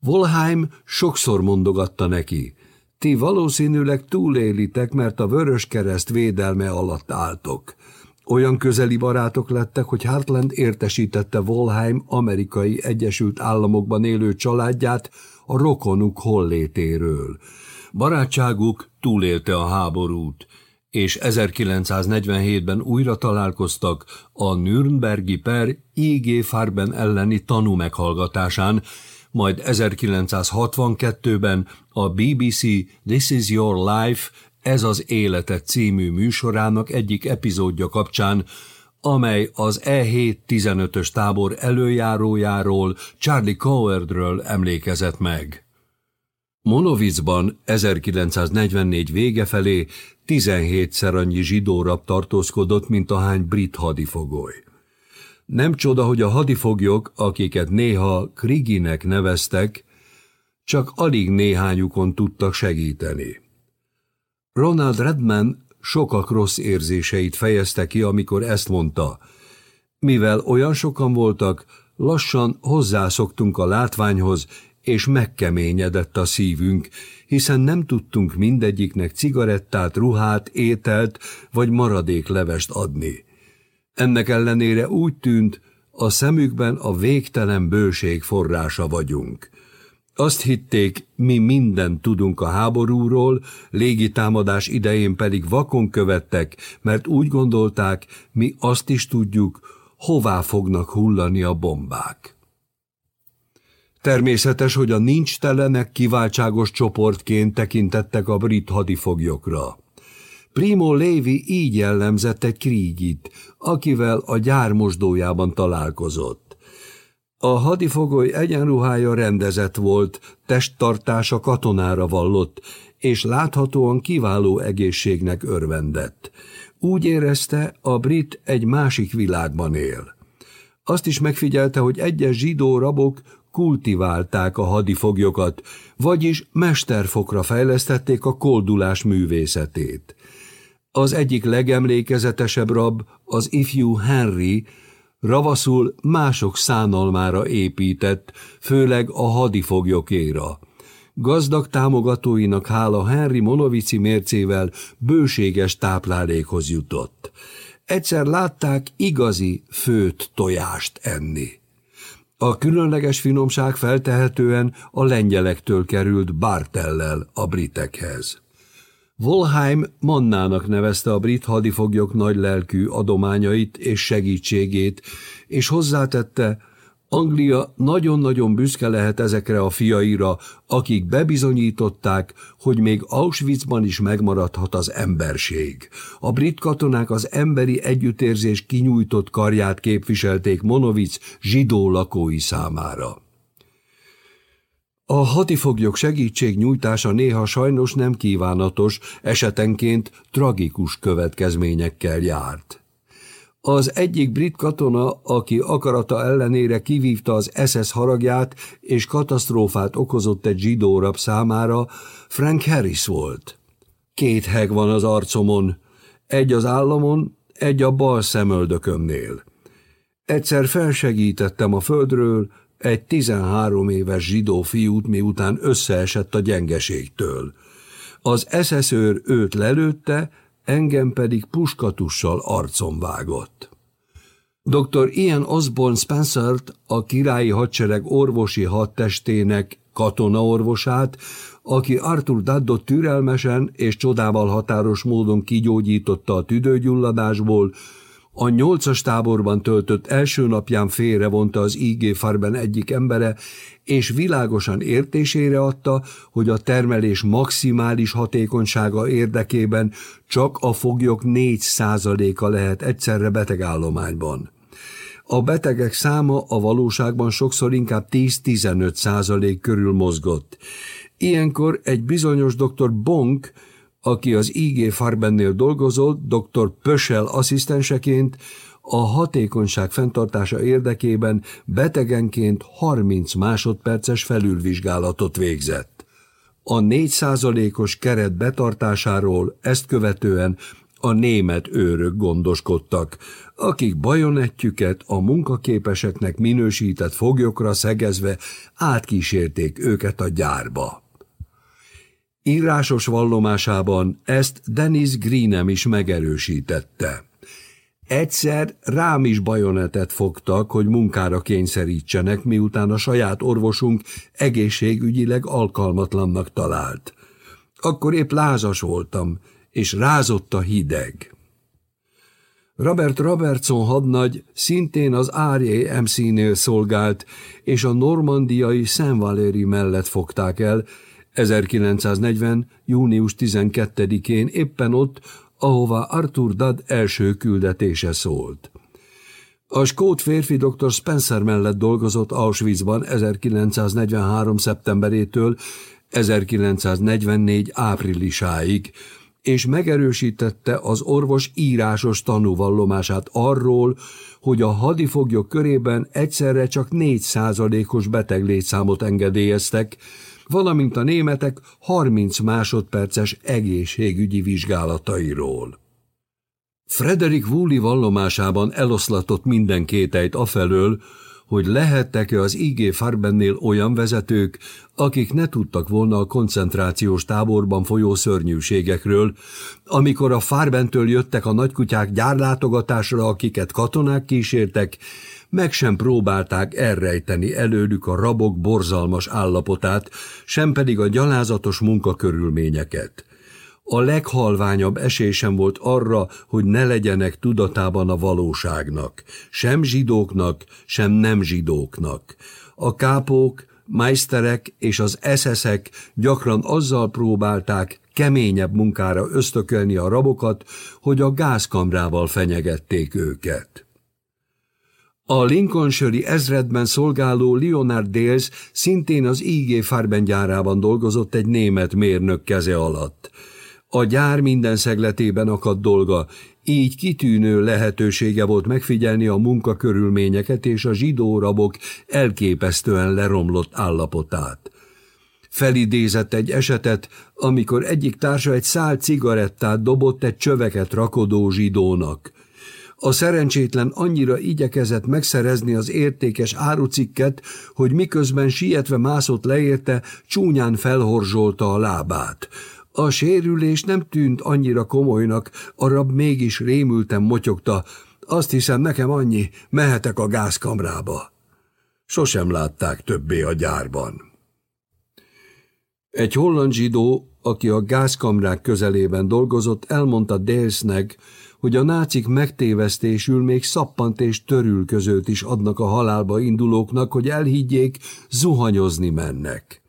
Volheim sokszor mondogatta neki, ti valószínűleg túlélitek, mert a Vörös Kereszt védelme alatt álltok. Olyan közeli barátok lettek, hogy Hartland értesítette Volheim amerikai Egyesült Államokban élő családját a rokonuk hollétéről. Barátságuk túlélte a háborút, és 1947-ben újra találkoztak a Nürnbergi per I.G. Farben elleni tanú meghallgatásán, majd 1962-ben a BBC This is Your Life, ez az életet című műsorának egyik epizódja kapcsán, amely az E7-15-ös tábor előjárójáról, Charlie Cowardről emlékezett meg. Monovicban 1944 vége felé 17-szer annyi zsidó rab tartózkodott, mint ahány brit hadifogoly. Nem csoda, hogy a hadifoglyok, akiket néha Kriginek neveztek, csak alig néhányukon tudtak segíteni. Ronald Redman sokak rossz érzéseit fejezte ki, amikor ezt mondta. Mivel olyan sokan voltak, lassan hozzászoktunk a látványhoz, és megkeményedett a szívünk, hiszen nem tudtunk mindegyiknek cigarettát, ruhát, ételt vagy maradék levest adni. Ennek ellenére úgy tűnt, a szemükben a végtelen bőség forrása vagyunk. Azt hitték, mi mindent tudunk a háborúról, légitámadás idején pedig vakon követtek, mert úgy gondolták, mi azt is tudjuk, hová fognak hullani a bombák. Természetes, hogy a nincs telenek kiváltságos csoportként tekintettek a brit hadifoglyokra. Primo Levi így jellemzette Kriegit, akivel a gyár mosdójában találkozott. A hadifogoly egyenruhája rendezett volt, testtartása katonára vallott, és láthatóan kiváló egészségnek örvendett. Úgy érezte, a brit egy másik világban él. Azt is megfigyelte, hogy egyes zsidó rabok kultiválták a hadifoglyokat, vagyis mesterfokra fejlesztették a koldulás művészetét. Az egyik legemlékezetesebb rab, az ifjú Henry, ravaszul mások szánalmára épített, főleg a hadifoglyokéra. Gazdag támogatóinak hála Henry Monovici mércével bőséges táplálékhoz jutott. Egyszer látták igazi főt tojást enni. A különleges finomság feltehetően a lengyelektől került Bartellel a britekhez. Volheim mannának nevezte a brit hadifoglyok nagy lelkű adományait és segítségét, és hozzátette, Anglia nagyon-nagyon büszke lehet ezekre a fiaira, akik bebizonyították, hogy még Auschwitzban is megmaradhat az emberség. A brit katonák az emberi együttérzés kinyújtott karját képviselték Monovic zsidó lakói számára. A hadifoglyok segítségnyújtása néha sajnos nem kívánatos, esetenként tragikus következményekkel járt. Az egyik brit katona, aki akarata ellenére kivívta az SS haragját és katasztrófát okozott egy zsidó rab számára, Frank Harris volt. Két heg van az arcomon, egy az államon, egy a bal szemöldökömnél. Egyszer felsegítettem a földről egy 13 éves zsidó fiút, miután összeesett a gyengeségtől. Az eszeszőr őt lelőtte, engem pedig puskatussal arcon vágott. Dr. Ian Osborne Spencer-t a királyi hadsereg orvosi hadtestének katonaorvosát, aki Arthur Daddot türelmesen és csodával határos módon kigyógyította a tüdőgyulladásból, a nyolcas táborban töltött első napján félrevonta az IG Farben egyik embere, és világosan értésére adta, hogy a termelés maximális hatékonysága érdekében csak a foglyok 4% a lehet egyszerre betegállományban. A betegek száma a valóságban sokszor inkább 10-15 százalék körül mozgott. Ilyenkor egy bizonyos dr. Bonk, aki az IG Farbennél dolgozott, dr. Pösel asszisztenseként, a hatékonyság fenntartása érdekében betegenként 30 másodperces felülvizsgálatot végzett. A 4%-os keret betartásáról ezt követően a német őrök gondoskodtak, akik bajonettjüket a munkaképeseknek minősített foglyokra szegezve átkísérték őket a gyárba. Írásos vallomásában ezt Dennis Greenem is megerősítette. Egyszer rám is bajonetet fogtak, hogy munkára kényszerítsenek, miután a saját orvosunk egészségügyileg alkalmatlannak talált. Akkor épp lázas voltam, és rázott a hideg. Robert Robertson hadnagy szintén az RAMC-nél szolgált, és a normandiai Saint Valéry mellett fogták el, 1940. június 12-én éppen ott, ahová Arthur Dad első küldetése szólt. A skót férfi dr. Spencer mellett dolgozott Auschwitzban 1943. szeptemberétől 1944. áprilisáig, és megerősítette az orvos írásos tanúvallomását arról, hogy a hadifoglyok körében egyszerre csak 4 százalékos beteg létszámot engedélyeztek, valamint a németek 30 másodperces egészségügyi vizsgálatairól. Frederik Woolley vallomásában eloszlatott minden kételyt afelől, hogy lehettek-e az IG Farbennél olyan vezetők, akik ne tudtak volna a koncentrációs táborban folyó szörnyűségekről, amikor a Farbentől jöttek a nagykutyák gyárlátogatásra, akiket katonák kísértek, meg sem próbálták elrejteni előlük a rabok borzalmas állapotát, sem pedig a gyalázatos munkakörülményeket. A leghalványabb esésem volt arra, hogy ne legyenek tudatában a valóságnak, sem zsidóknak, sem nem zsidóknak. A kápók, meisterek és az eszeszek gyakran azzal próbálták keményebb munkára ösztökölni a rabokat, hogy a gázkamrával fenyegették őket. A Lincolnshire ezredben szolgáló Leonard Dales szintén az IG Farben gyárában dolgozott egy német mérnök keze alatt. A gyár minden szegletében akadt dolga, így kitűnő lehetősége volt megfigyelni a munkakörülményeket és a zsidó elképesztően leromlott állapotát. Felidézett egy esetet, amikor egyik társa egy szál cigarettát dobott egy csöveket rakodó zsidónak. A szerencsétlen annyira igyekezett megszerezni az értékes árucikket, hogy miközben sietve mászott leérte, csúnyán felhorzsolta a lábát. A sérülés nem tűnt annyira komolynak, a rab mégis rémülten motyogta. Azt hiszem, nekem annyi, mehetek a gázkamrába. Sosem látták többé a gyárban. Egy holland zsidó, aki a gázkamrák közelében dolgozott, elmondta Dalesnek, hogy a nácik megtévesztésül még szappant és törülközőt is adnak a halálba indulóknak, hogy elhiggyék, zuhanyozni mennek.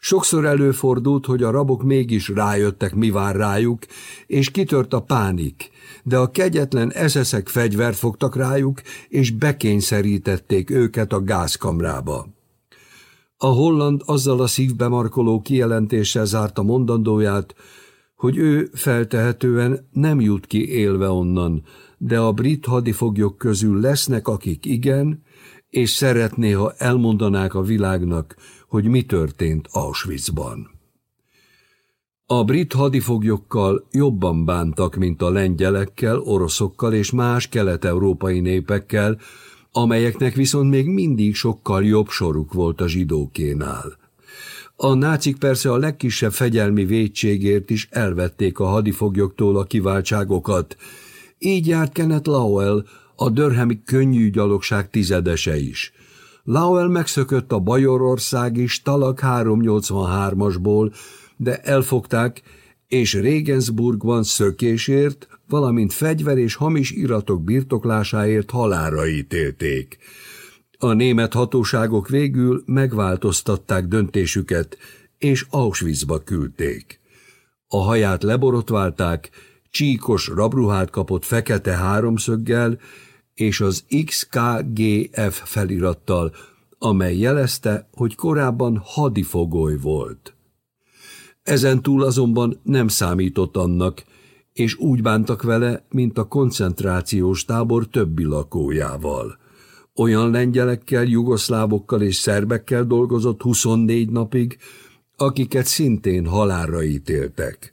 Sokszor előfordult, hogy a rabok mégis rájöttek, mi vár rájuk, és kitört a pánik, de a kegyetlen eszeszek fegyvert fogtak rájuk, és bekényszerítették őket a gázkamrába. A holland azzal a szívbe markoló kijelentéssel zárta mondandóját, hogy ő feltehetően nem jut ki élve onnan, de a brit hadifoglyok közül lesznek, akik igen, és szeretné, ha elmondanák a világnak, hogy mi történt Auschwitzban. A brit hadifoglyokkal jobban bántak, mint a lengyelekkel, oroszokkal és más kelet-európai népekkel, amelyeknek viszont még mindig sokkal jobb soruk volt a zsidókénál. A nácik persze a legkisebb fegyelmi védségért is elvették a hadifoglyoktól a kiváltságokat. Így járt Kenneth Lowell, a Dörhemi könnyű gyalogság tizedese is. Lowell megszökött a Bajorországi Stalag 383-asból, de elfogták, és Regensburgban szökésért, valamint fegyver és hamis iratok birtoklásáért halára ítélték. A német hatóságok végül megváltoztatták döntésüket, és Auschwitzba küldték. A haját leborotválták, csíkos rabruhát kapott fekete háromszöggel, és az XKGF felirattal, amely jelezte, hogy korábban hadifogoly volt. Ezen túl azonban nem számított annak, és úgy bántak vele, mint a koncentrációs tábor többi lakójával. Olyan lengyelekkel, jugoszlávokkal és szerbekkel dolgozott 24 napig, akiket szintén halálra ítéltek.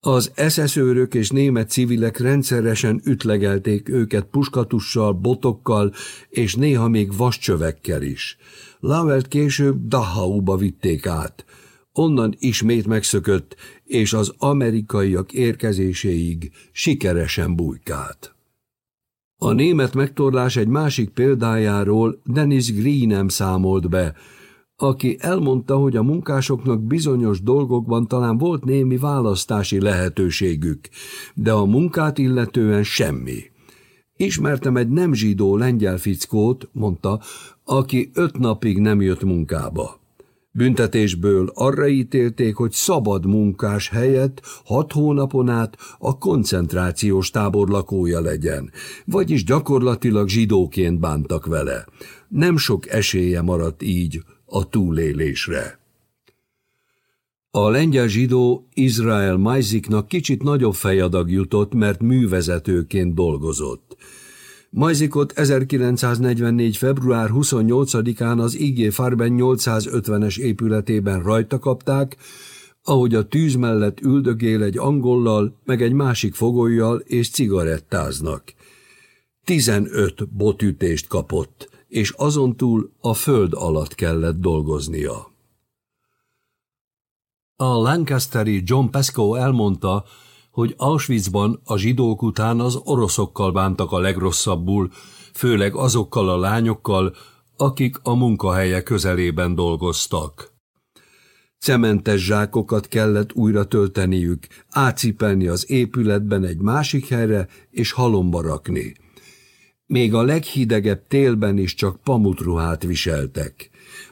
Az SS őrök és német civilek rendszeresen ütlegelték őket puskatussal, botokkal és néha még vascsövekkel is. Lavelt később Dachauba vitték át. Onnan ismét megszökött, és az amerikaiak érkezéséig sikeresen bujkált. A német megtorlás egy másik példájáról Dennis Greenem számolt be, aki elmondta, hogy a munkásoknak bizonyos dolgokban talán volt némi választási lehetőségük, de a munkát illetően semmi. Ismertem egy nem zsidó lengyel fickót, mondta, aki öt napig nem jött munkába. Büntetésből arra ítélték, hogy szabad munkás helyett hat hónapon át a koncentrációs tábor lakója legyen, vagyis gyakorlatilag zsidóként bántak vele. Nem sok esélye maradt így a túlélésre. A lengyel zsidó Izrael Majziknak kicsit nagyobb fejadag jutott, mert művezetőként dolgozott. Majzikot 1944. február 28-án az IG Farben 850-es épületében rajta kapták, ahogy a tűz mellett üldögél egy angollal, meg egy másik fogolyjal és cigarettáznak. 15 botütést kapott, és azon túl a föld alatt kellett dolgoznia. A Lancasteri John Pascoe elmondta, hogy Auschwitzban a zsidók után az oroszokkal bántak a legrosszabbul, főleg azokkal a lányokkal, akik a munkahelye közelében dolgoztak. Cementes zsákokat kellett újra tölteniük, átcipelni az épületben egy másik helyre és halomba rakni. Még a leghidegebb télben is csak pamutruhát viseltek.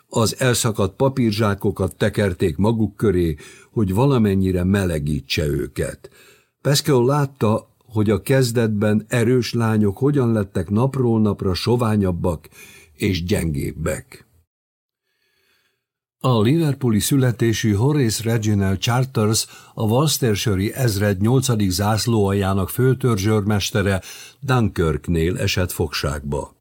Az elszakadt papírzsákokat tekerték maguk köré, hogy valamennyire melegítse őket. Pascal látta, hogy a kezdetben erős lányok hogyan lettek napról napra soványabbak és gyengébbek. A Liverpooli születésű Horace Reginald Charters, a Worcestershire ezred 8. zászlóaljának főtörzsőrmestere Dunkirknél esett fogságba.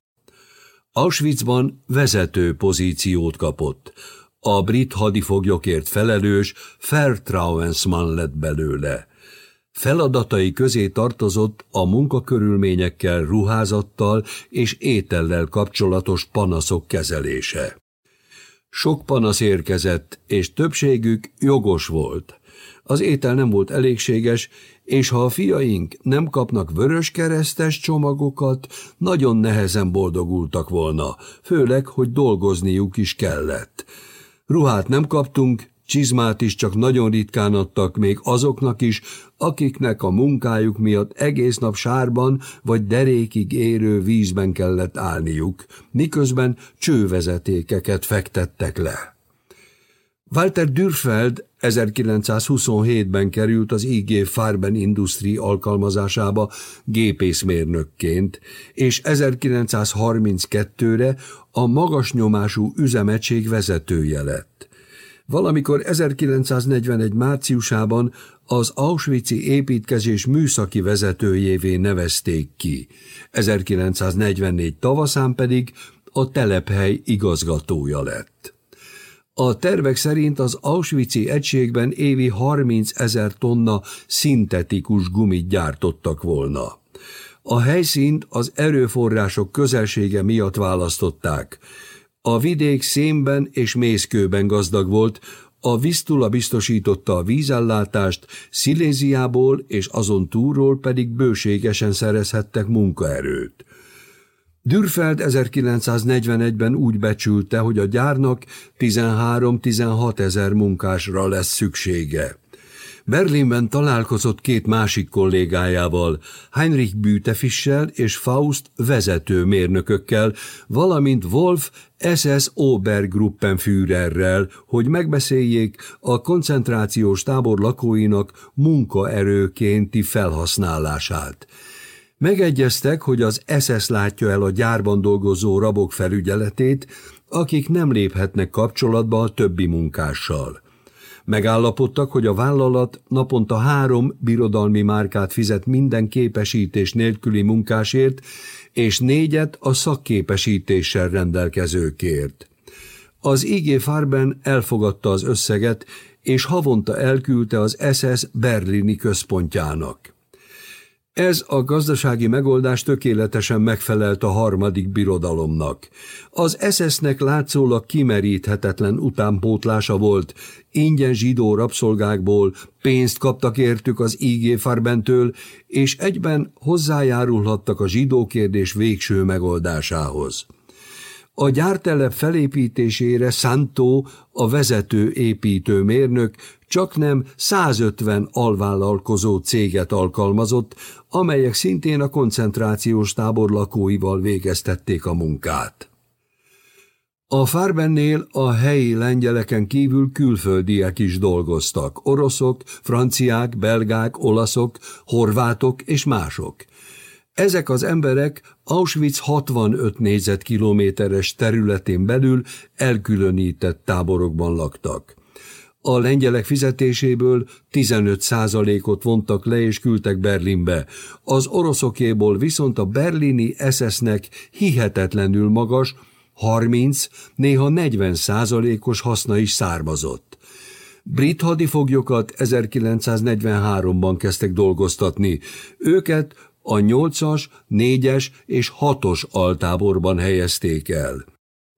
Auschwitzban vezető pozíciót kapott. A brit hadifoglyokért felelős Fairtrauensman lett belőle. Feladatai közé tartozott a munkakörülményekkel, ruházattal és étellel kapcsolatos panaszok kezelése. Sok panasz érkezett, és többségük jogos volt. Az étel nem volt elégséges, és ha a fiaink nem kapnak vörös keresztes csomagokat, nagyon nehezen boldogultak volna, főleg, hogy dolgozniuk is kellett. Ruhát nem kaptunk, Csizmát is csak nagyon ritkán adtak még azoknak is, akiknek a munkájuk miatt egész nap sárban vagy derékig érő vízben kellett állniuk, miközben csővezetékeket fektettek le. Walter Dürfeld 1927-ben került az IG Farben Industri alkalmazásába gépészmérnökként, és 1932-re a magas nyomású üzemegység vezetője lett. Valamikor 1941 márciusában az Auschwitz-i építkezés műszaki vezetőjévé nevezték ki, 1944 tavaszán pedig a telephely igazgatója lett. A tervek szerint az Auschwitz-i egységben évi 30 ezer tonna szintetikus gumit gyártottak volna. A helyszínt az erőforrások közelsége miatt választották, a vidék szénben és mészkőben gazdag volt, a Visztula biztosította a vízellátást, Sziléziából és azon túlról pedig bőségesen szerezhettek munkaerőt. Dürfeld 1941-ben úgy becsülte, hogy a gyárnak 13-16 ezer munkásra lesz szüksége. Berlinben találkozott két másik kollégájával, Heinrich Bütefissel és Faust vezető mérnökökkel, valamint Wolf SS Obergruppenführerrel, hogy megbeszéljék a koncentrációs tábor lakóinak munkaerőkénti felhasználását. Megegyeztek, hogy az SS látja el a gyárban dolgozó rabok felügyeletét, akik nem léphetnek kapcsolatba a többi munkással. Megállapodtak, hogy a vállalat naponta három birodalmi márkát fizet minden képesítés nélküli munkásért, és négyet a szakképesítéssel rendelkezőkért. Az IG Farben elfogadta az összeget, és havonta elküldte az SS berlini központjának. Ez a gazdasági megoldás tökéletesen megfelelt a harmadik birodalomnak. Az SS-nek látszólag kimeríthetetlen utánpótlása volt, ingyen zsidó rabszolgákból pénzt kaptak értük az IG Farbentől, és egyben hozzájárulhattak a zsidó kérdés végső megoldásához. A gyártelep felépítésére Santo, a vezető építőmérnök csak nem 150 alvállalkozó céget alkalmazott, amelyek szintén a koncentrációs tábor lakóival végeztették a munkát. A Farbennél a helyi lengyeleken kívül külföldiek is dolgoztak, oroszok, franciák, belgák, olaszok, horvátok és mások. Ezek az emberek Auschwitz 65 négyzetkilométeres területén belül elkülönített táborokban laktak. A lengyelek fizetéséből 15 százalékot vontak le és küldtek Berlinbe. Az oroszokéból viszont a berlini SS-nek hihetetlenül magas, 30, néha 40 százalékos haszna is származott. Brit hadifoglyokat 1943-ban kezdtek dolgoztatni. Őket a 8-as, 4-es és 6-os altáborban helyezték el.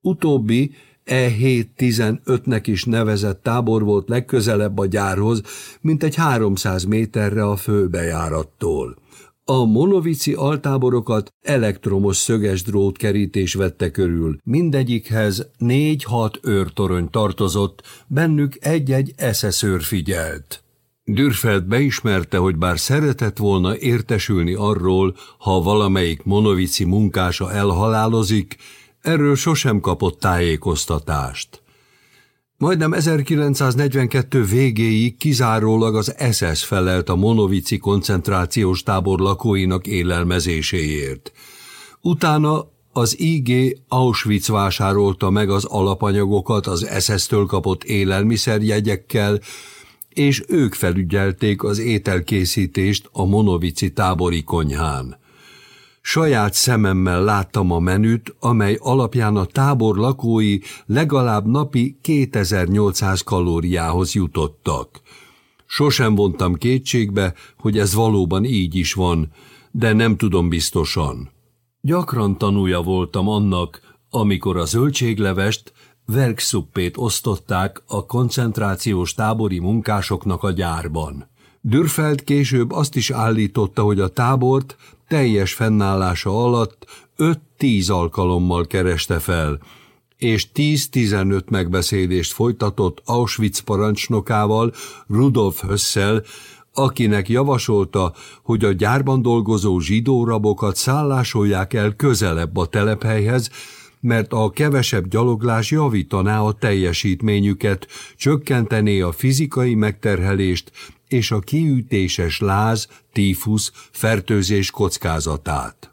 Utóbbi E715-nek is nevezett tábor volt legközelebb a gyárhoz, mint egy 300 méterre a főbejárattól. A monovici altáborokat elektromos szöges drótkerítés vette körül. Mindegyikhez négy-hat őrtorony tartozott, bennük egy-egy eszeszőr figyelt. Dürfeld beismerte, hogy bár szeretett volna értesülni arról, ha valamelyik monovici munkása elhalálozik, erről sosem kapott tájékoztatást. Majdnem 1942 végéig kizárólag az SS felelt a monovici koncentrációs tábor lakóinak élelmezéséért. Utána az IG Auschwitz vásárolta meg az alapanyagokat az SS-től kapott élelmiszerjegyekkel, és ők felügyelték az ételkészítést a monovici tábori konyhán. Saját szememmel láttam a menüt, amely alapján a tábor lakói legalább napi 2800 kalóriához jutottak. Sosem vontam kétségbe, hogy ez valóban így is van, de nem tudom biztosan. Gyakran tanúja voltam annak, amikor a zöldséglevest, verkszuppét osztották a koncentrációs tábori munkásoknak a gyárban. Dürfeld később azt is állította, hogy a tábort teljes fennállása alatt 5-10 alkalommal kereste fel, és 10-15 megbeszélést folytatott Auschwitz parancsnokával, Rudolf Hössel, akinek javasolta, hogy a gyárban dolgozó zsidó rabokat szállásolják el közelebb a telephelyhez, mert a kevesebb gyaloglás javítaná a teljesítményüket, csökkentené a fizikai megterhelést és a kiütéses láz, tífusz, fertőzés kockázatát.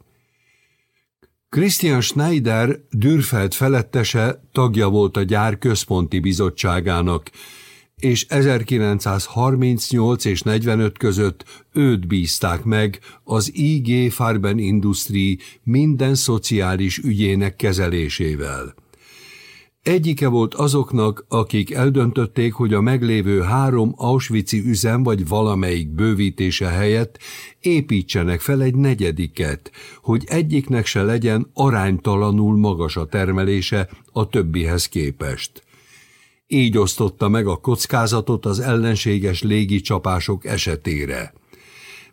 Christian Schneider, Dürfeld felettese tagja volt a gyár központi bizottságának, és 1938 és 45 között őt bízták meg az IG Farben Industrie minden szociális ügyének kezelésével. Egyike volt azoknak, akik eldöntötték, hogy a meglévő három Auschwitz-i üzem vagy valamelyik bővítése helyett építsenek fel egy negyediket, hogy egyiknek se legyen aránytalanul magas a termelése a többihez képest. Így osztotta meg a kockázatot az ellenséges légicsapások esetére.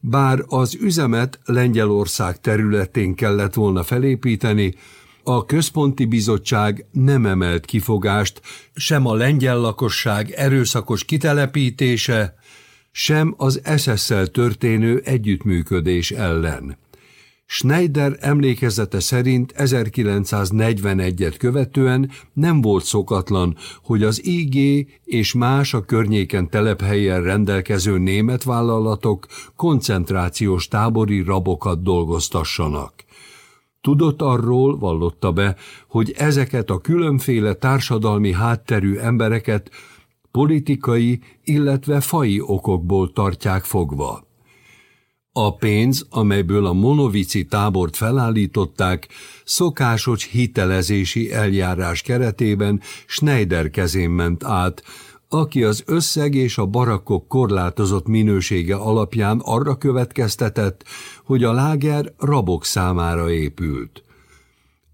bár az üzemet Lengyelország területén kellett volna felépíteni, a központi bizottság nem emelt kifogást sem a lengyel lakosság erőszakos kitelepítése, sem az SS-szel történő együttműködés ellen. Schneider emlékezete szerint 1941-et követően nem volt szokatlan, hogy az IG és más a környéken telephelyen rendelkező német vállalatok koncentrációs tábori rabokat dolgoztassanak. Tudott arról, vallotta be, hogy ezeket a különféle társadalmi hátterű embereket politikai, illetve fai okokból tartják fogva. A pénz, amelyből a monovici tábort felállították, szokásos hitelezési eljárás keretében Schneider kezén ment át, aki az összeg és a barakkok korlátozott minősége alapján arra következtetett, hogy a láger rabok számára épült.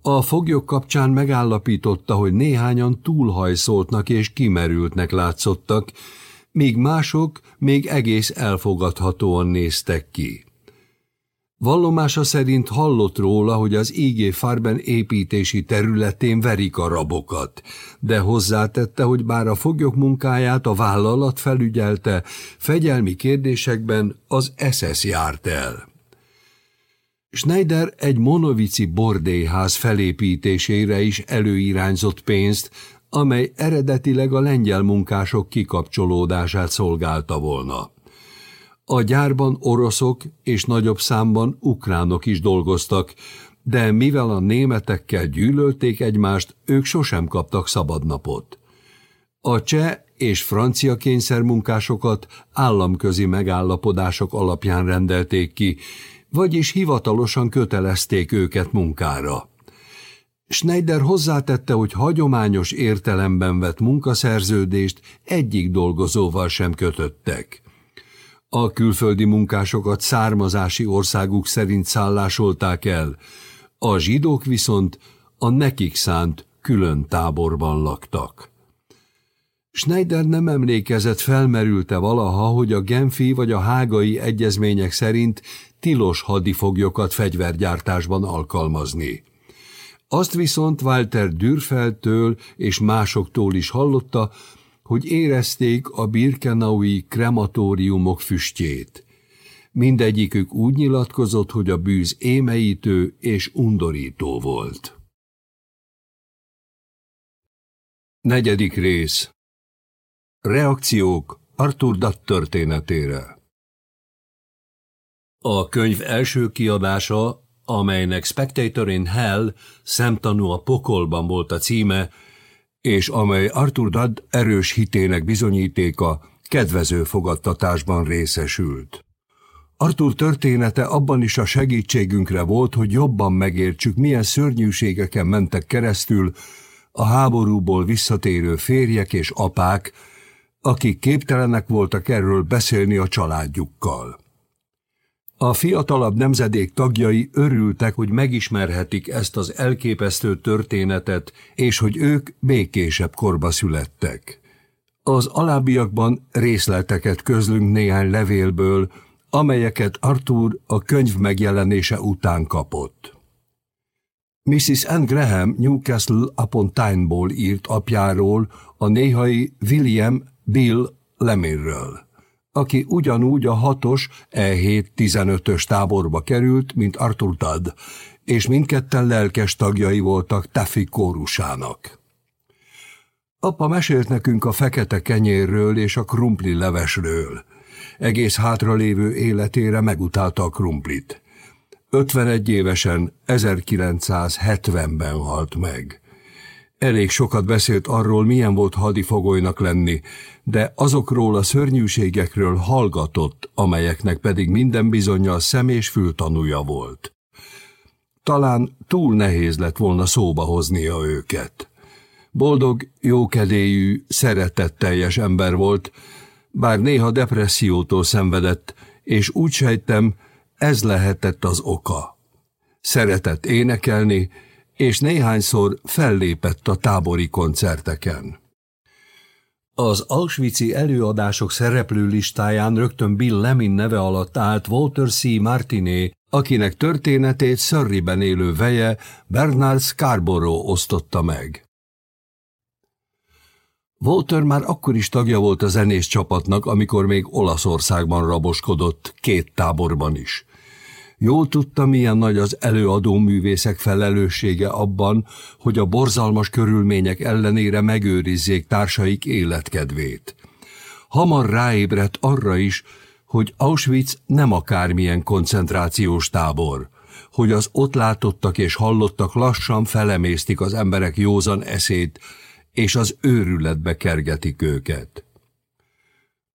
A foglyok kapcsán megállapította, hogy néhányan túlhajszoltnak és kimerültnek látszottak, míg mások még egész elfogadhatóan néztek ki. Vallomása szerint hallott róla, hogy az IG Farben építési területén verik a rabokat, de hozzátette, hogy bár a foglyok munkáját a vállalat felügyelte, fegyelmi kérdésekben az SS járt el. Schneider egy monovici bordélyház felépítésére is előirányzott pénzt, amely eredetileg a lengyel munkások kikapcsolódását szolgálta volna. A gyárban oroszok és nagyobb számban ukránok is dolgoztak, de mivel a németekkel gyűlölték egymást, ők sosem kaptak szabadnapot. A cseh és francia kényszermunkásokat államközi megállapodások alapján rendelték ki, vagyis hivatalosan kötelezték őket munkára. Schneider hozzátette, hogy hagyományos értelemben vett munkaszerződést egyik dolgozóval sem kötöttek. A külföldi munkásokat származási országuk szerint szállásolták el, a zsidók viszont a nekik szánt külön táborban laktak. Schneider nem emlékezett, felmerülte valaha, hogy a Genfi vagy a hágai egyezmények szerint tilos hadifoglyokat fegyvergyártásban alkalmazni. Azt viszont Walter Dürfeltől és másoktól is hallotta, hogy érezték a birkenaui krematóriumok füstjét. Mindegyikük úgy nyilatkozott, hogy a bűz émeítő és undorító volt. Negyedik rész Reakciók Arthur Datt történetére A könyv első kiadása amelynek Spectator in Hell, szemtanú a pokolban volt a címe, és amely Arthur Dodd erős hitének bizonyítéka, kedvező fogadtatásban részesült. Arthur története abban is a segítségünkre volt, hogy jobban megértsük, milyen szörnyűségeken mentek keresztül a háborúból visszatérő férjek és apák, akik képtelenek voltak erről beszélni a családjukkal. A fiatalabb nemzedék tagjai örültek, hogy megismerhetik ezt az elképesztő történetet, és hogy ők békésebb korba születtek. Az alábbiakban részleteket közlünk néhány levélből, amelyeket Arthur a könyv megjelenése után kapott. Mrs. Anne Graham Newcastle upon Tyne-ból írt apjáról, a néhai William Bill Lemirről aki ugyanúgy a hatos E7-15-ös táborba került, mint Arthur Dodd, és mindketten lelkes tagjai voltak Taffy kórusának. Apa mesélt nekünk a fekete kenyérről és a krumpli levesről. Egész hátralévő életére megutálta a krumplit. 51 évesen 1970-ben halt meg. Elég sokat beszélt arról, milyen volt hadifogolynak lenni, de azokról a szörnyűségekről hallgatott, amelyeknek pedig minden bizonyal szem és fültanúja volt. Talán túl nehéz lett volna szóba hoznia őket. Boldog, jókedélyű, szeretetteljes ember volt, bár néha depressziótól szenvedett, és úgy sejtem, ez lehetett az oka. Szeretett énekelni, és néhányszor fellépett a tábori koncerteken. Az Auschwitz-i előadások szereplő listáján rögtön Bill Lemin neve alatt állt Walter C. Martiné, akinek történetét Surreyben élő veje Bernard Scarborough osztotta meg. Walter már akkor is tagja volt a zenés csapatnak, amikor még Olaszországban raboskodott, két táborban is. Jól tudta, milyen nagy az előadó művészek felelőssége abban, hogy a borzalmas körülmények ellenére megőrizzék társaik életkedvét. Hamar ráébredt arra is, hogy Auschwitz nem akármilyen koncentrációs tábor, hogy az ott látottak és hallottak lassan felemésztik az emberek józan eszét, és az őrületbe kergetik őket.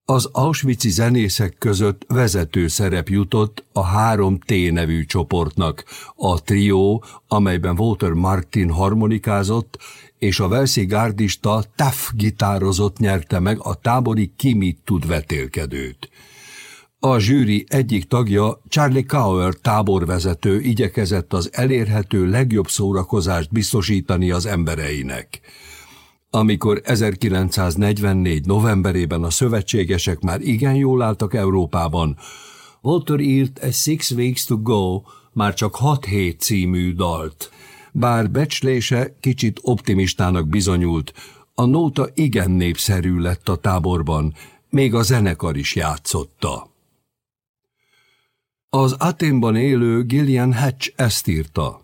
Az Auschwitz-i zenészek között vezető szerep jutott a három T nevű csoportnak, a trió, amelyben Walter Martin harmonikázott, és a Velszi gárdista Taff gitározott nyerte meg a tábori Kimit tud vetélkedőt. A zsűri egyik tagja, Charlie Cower táborvezető igyekezett az elérhető legjobb szórakozást biztosítani az embereinek. Amikor 1944. novemberében a szövetségesek már igen jól álltak Európában, Walter írt egy Six Weeks to Go, már csak 6 hét című dalt. Bár becslése kicsit optimistának bizonyult, a nóta igen népszerű lett a táborban, még a zenekar is játszotta. Az Aténban élő Gillian Hatch ezt írta.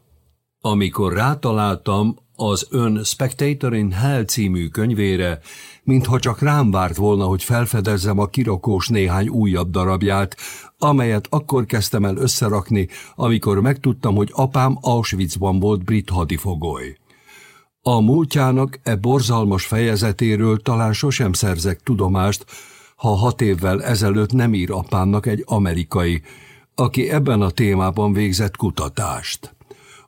Amikor rátaláltam az ön Spectator in Hell című könyvére, mintha csak rám várt volna, hogy felfedezzem a kirakós néhány újabb darabját, amelyet akkor kezdtem el összerakni, amikor megtudtam, hogy apám Auschwitzban volt brit hadifogoly. A múltjának e borzalmas fejezetéről talán sosem szerzek tudomást, ha hat évvel ezelőtt nem ír apámnak egy amerikai, aki ebben a témában végzett kutatást.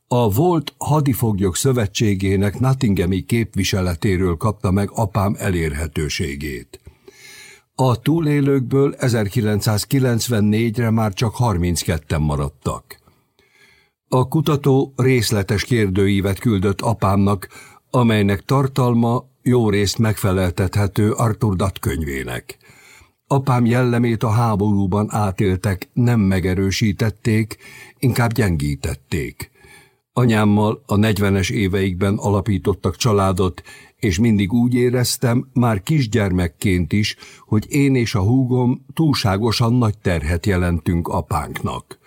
A volt hadifoglyok szövetségének Nottinghami képviseletéről kapta meg apám elérhetőségét. A túlélőkből 1994-re már csak 32-en maradtak. A kutató részletes kérdőívet küldött apámnak, amelynek tartalma jó részt megfeleltethető Arthur Dutt könyvének. Apám jellemét a háborúban átéltek, nem megerősítették, inkább gyengítették. Anyámmal a negyvenes éveikben alapítottak családot, és mindig úgy éreztem, már kisgyermekként is, hogy én és a húgom túlságosan nagy terhet jelentünk apánknak.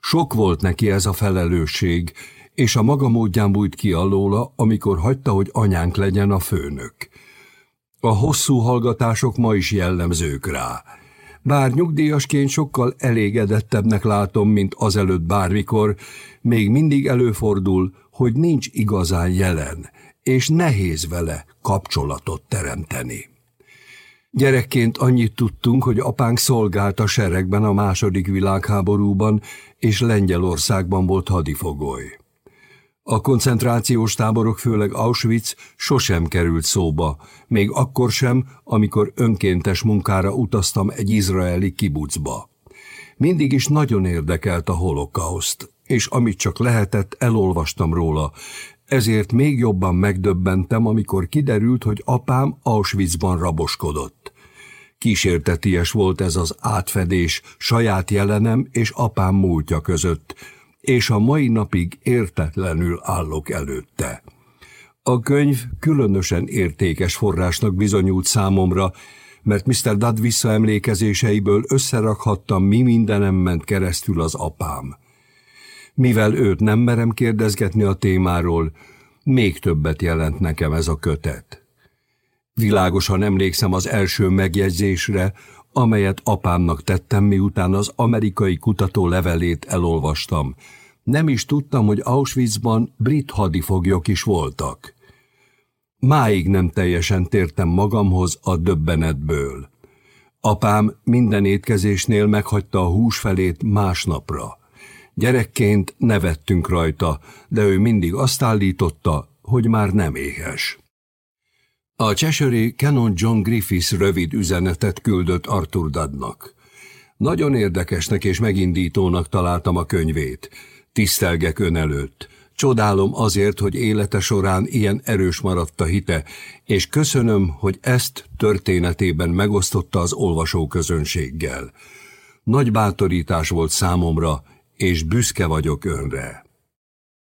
Sok volt neki ez a felelősség, és a maga módján bújt ki alóla, amikor hagyta, hogy anyánk legyen a főnök. A hosszú hallgatások ma is jellemzők rá. Bár nyugdíjasként sokkal elégedettebbnek látom, mint azelőtt bármikor, még mindig előfordul, hogy nincs igazán jelen, és nehéz vele kapcsolatot teremteni. Gyerekként annyit tudtunk, hogy apánk szolgált a seregben a második világháborúban, és Lengyelországban volt hadifogoly. A koncentrációs táborok, főleg Auschwitz sosem került szóba, még akkor sem, amikor önkéntes munkára utaztam egy izraeli kibucba. Mindig is nagyon érdekelt a holokauszt, és amit csak lehetett, elolvastam róla, ezért még jobban megdöbbentem, amikor kiderült, hogy apám Auschwitzban raboskodott. Kísérteties volt ez az átfedés saját jelenem és apám múltja között, és a mai napig értetlenül állok előtte. A könyv különösen értékes forrásnak bizonyult számomra, mert Mr. Dad visszaemlékezéseiből összerakhattam, mi mindenem ment keresztül az apám. Mivel őt nem merem kérdezgetni a témáról, még többet jelent nekem ez a kötet. Világosan emlékszem az első megjegyzésre, amelyet apámnak tettem, miután az amerikai kutató levelét elolvastam. Nem is tudtam, hogy Auschwitzban brit hadifoglyok is voltak. Máig nem teljesen tértem magamhoz a döbbenetből. Apám minden étkezésnél meghagyta a húsfelét másnapra. Gyerekként nevettünk rajta, de ő mindig azt állította, hogy már nem éhes. A Cheshire Canon John Griffiths rövid üzenetet küldött Arthur Dadnak. Nagyon érdekesnek és megindítónak találtam a könyvét. Tisztelgek ön előtt. Csodálom azért, hogy élete során ilyen erős maradt a hite, és köszönöm, hogy ezt történetében megosztotta az olvasóközönséggel. Nagy bátorítás volt számomra, és büszke vagyok önre.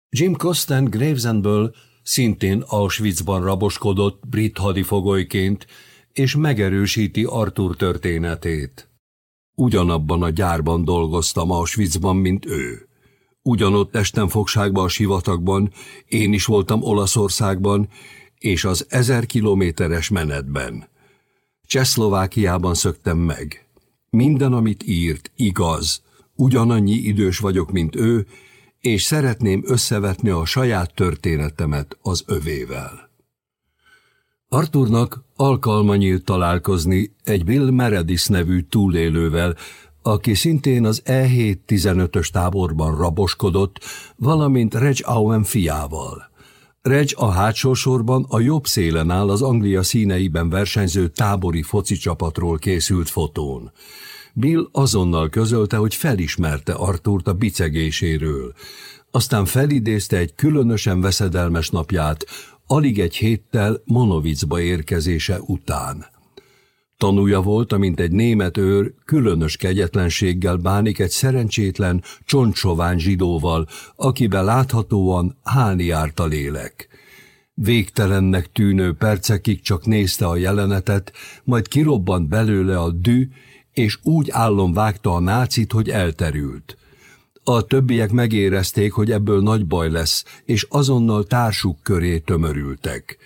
Jim Costen Gravesendből szintén Auschwitzban raboskodott brit hadifogolyként, és megerősíti Arthur történetét. Ugyanabban a gyárban dolgoztam Auschwitzban, mint ő. Ugyanott estem fogságba a sivatagban, én is voltam Olaszországban, és az ezer kilométeres menetben. Csehszlovákiában szöktem meg. Minden, amit írt, igaz. Ugyanannyi idős vagyok, mint ő, és szeretném összevetni a saját történetemet az övével. Arthurnak alkalma nyílt találkozni egy Bill Meredith nevű túlélővel, aki szintén az E7-15-ös táborban raboskodott, valamint Reg Owen fiával. Reg a hátsó sorban a jobb szélen áll az Anglia színeiben versenyző tábori foci csapatról készült fotón. Bill azonnal közölte, hogy felismerte Artúrt a bicegéséről. Aztán felidézte egy különösen veszedelmes napját, alig egy héttel Monovicba érkezése után. Tanúja volt, amint egy német őr különös kegyetlenséggel bánik egy szerencsétlen, csontsovány zsidóval, akiben láthatóan hálni járt a lélek. Végtelennek tűnő percekig csak nézte a jelenetet, majd kirobbant belőle a dű, és úgy állom vágta a nácit, hogy elterült. A többiek megérezték, hogy ebből nagy baj lesz, és azonnal társuk köré tömörültek.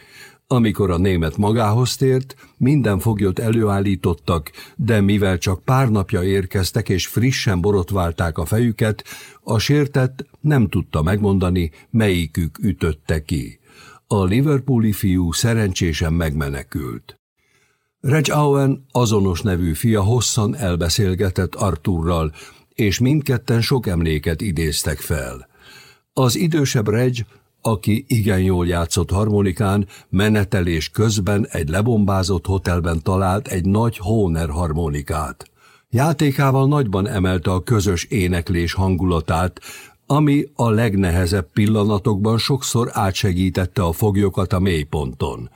Amikor a német magához tért, minden foglyot előállítottak, de mivel csak pár napja érkeztek és frissen borotválták a fejüket, a sértett nem tudta megmondani, melyikük ütötte ki. A Liverpooli fiú szerencsésen megmenekült. Reg Owen azonos nevű fia hosszan elbeszélgetett Arturral, és mindketten sok emléket idéztek fel. Az idősebb Reg aki igen jól játszott harmonikán, menetelés közben egy lebombázott hotelben talált egy nagy Honer harmonikát. Játékával nagyban emelte a közös éneklés hangulatát, ami a legnehezebb pillanatokban sokszor átsegítette a foglyokat a mélyponton.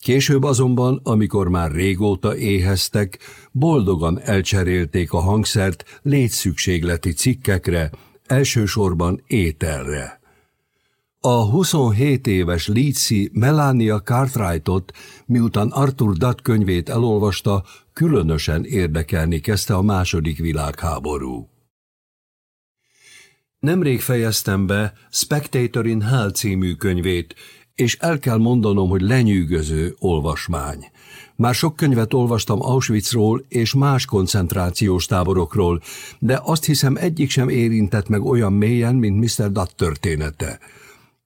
Később azonban, amikor már régóta éheztek, boldogan elcserélték a hangszert létszükségleti cikkekre, elsősorban ételre. A 27 éves Leedsi Melania Cartwrightot, miután Arthur Dutt könyvét elolvasta, különösen érdekelni kezdte a második világháború. Nemrég fejeztem be Spectator in Hell című könyvét, és el kell mondanom, hogy lenyűgöző olvasmány. Már sok könyvet olvastam Auschwitzról és más koncentrációs táborokról, de azt hiszem egyik sem érintett meg olyan mélyen, mint Mr. Dutt története –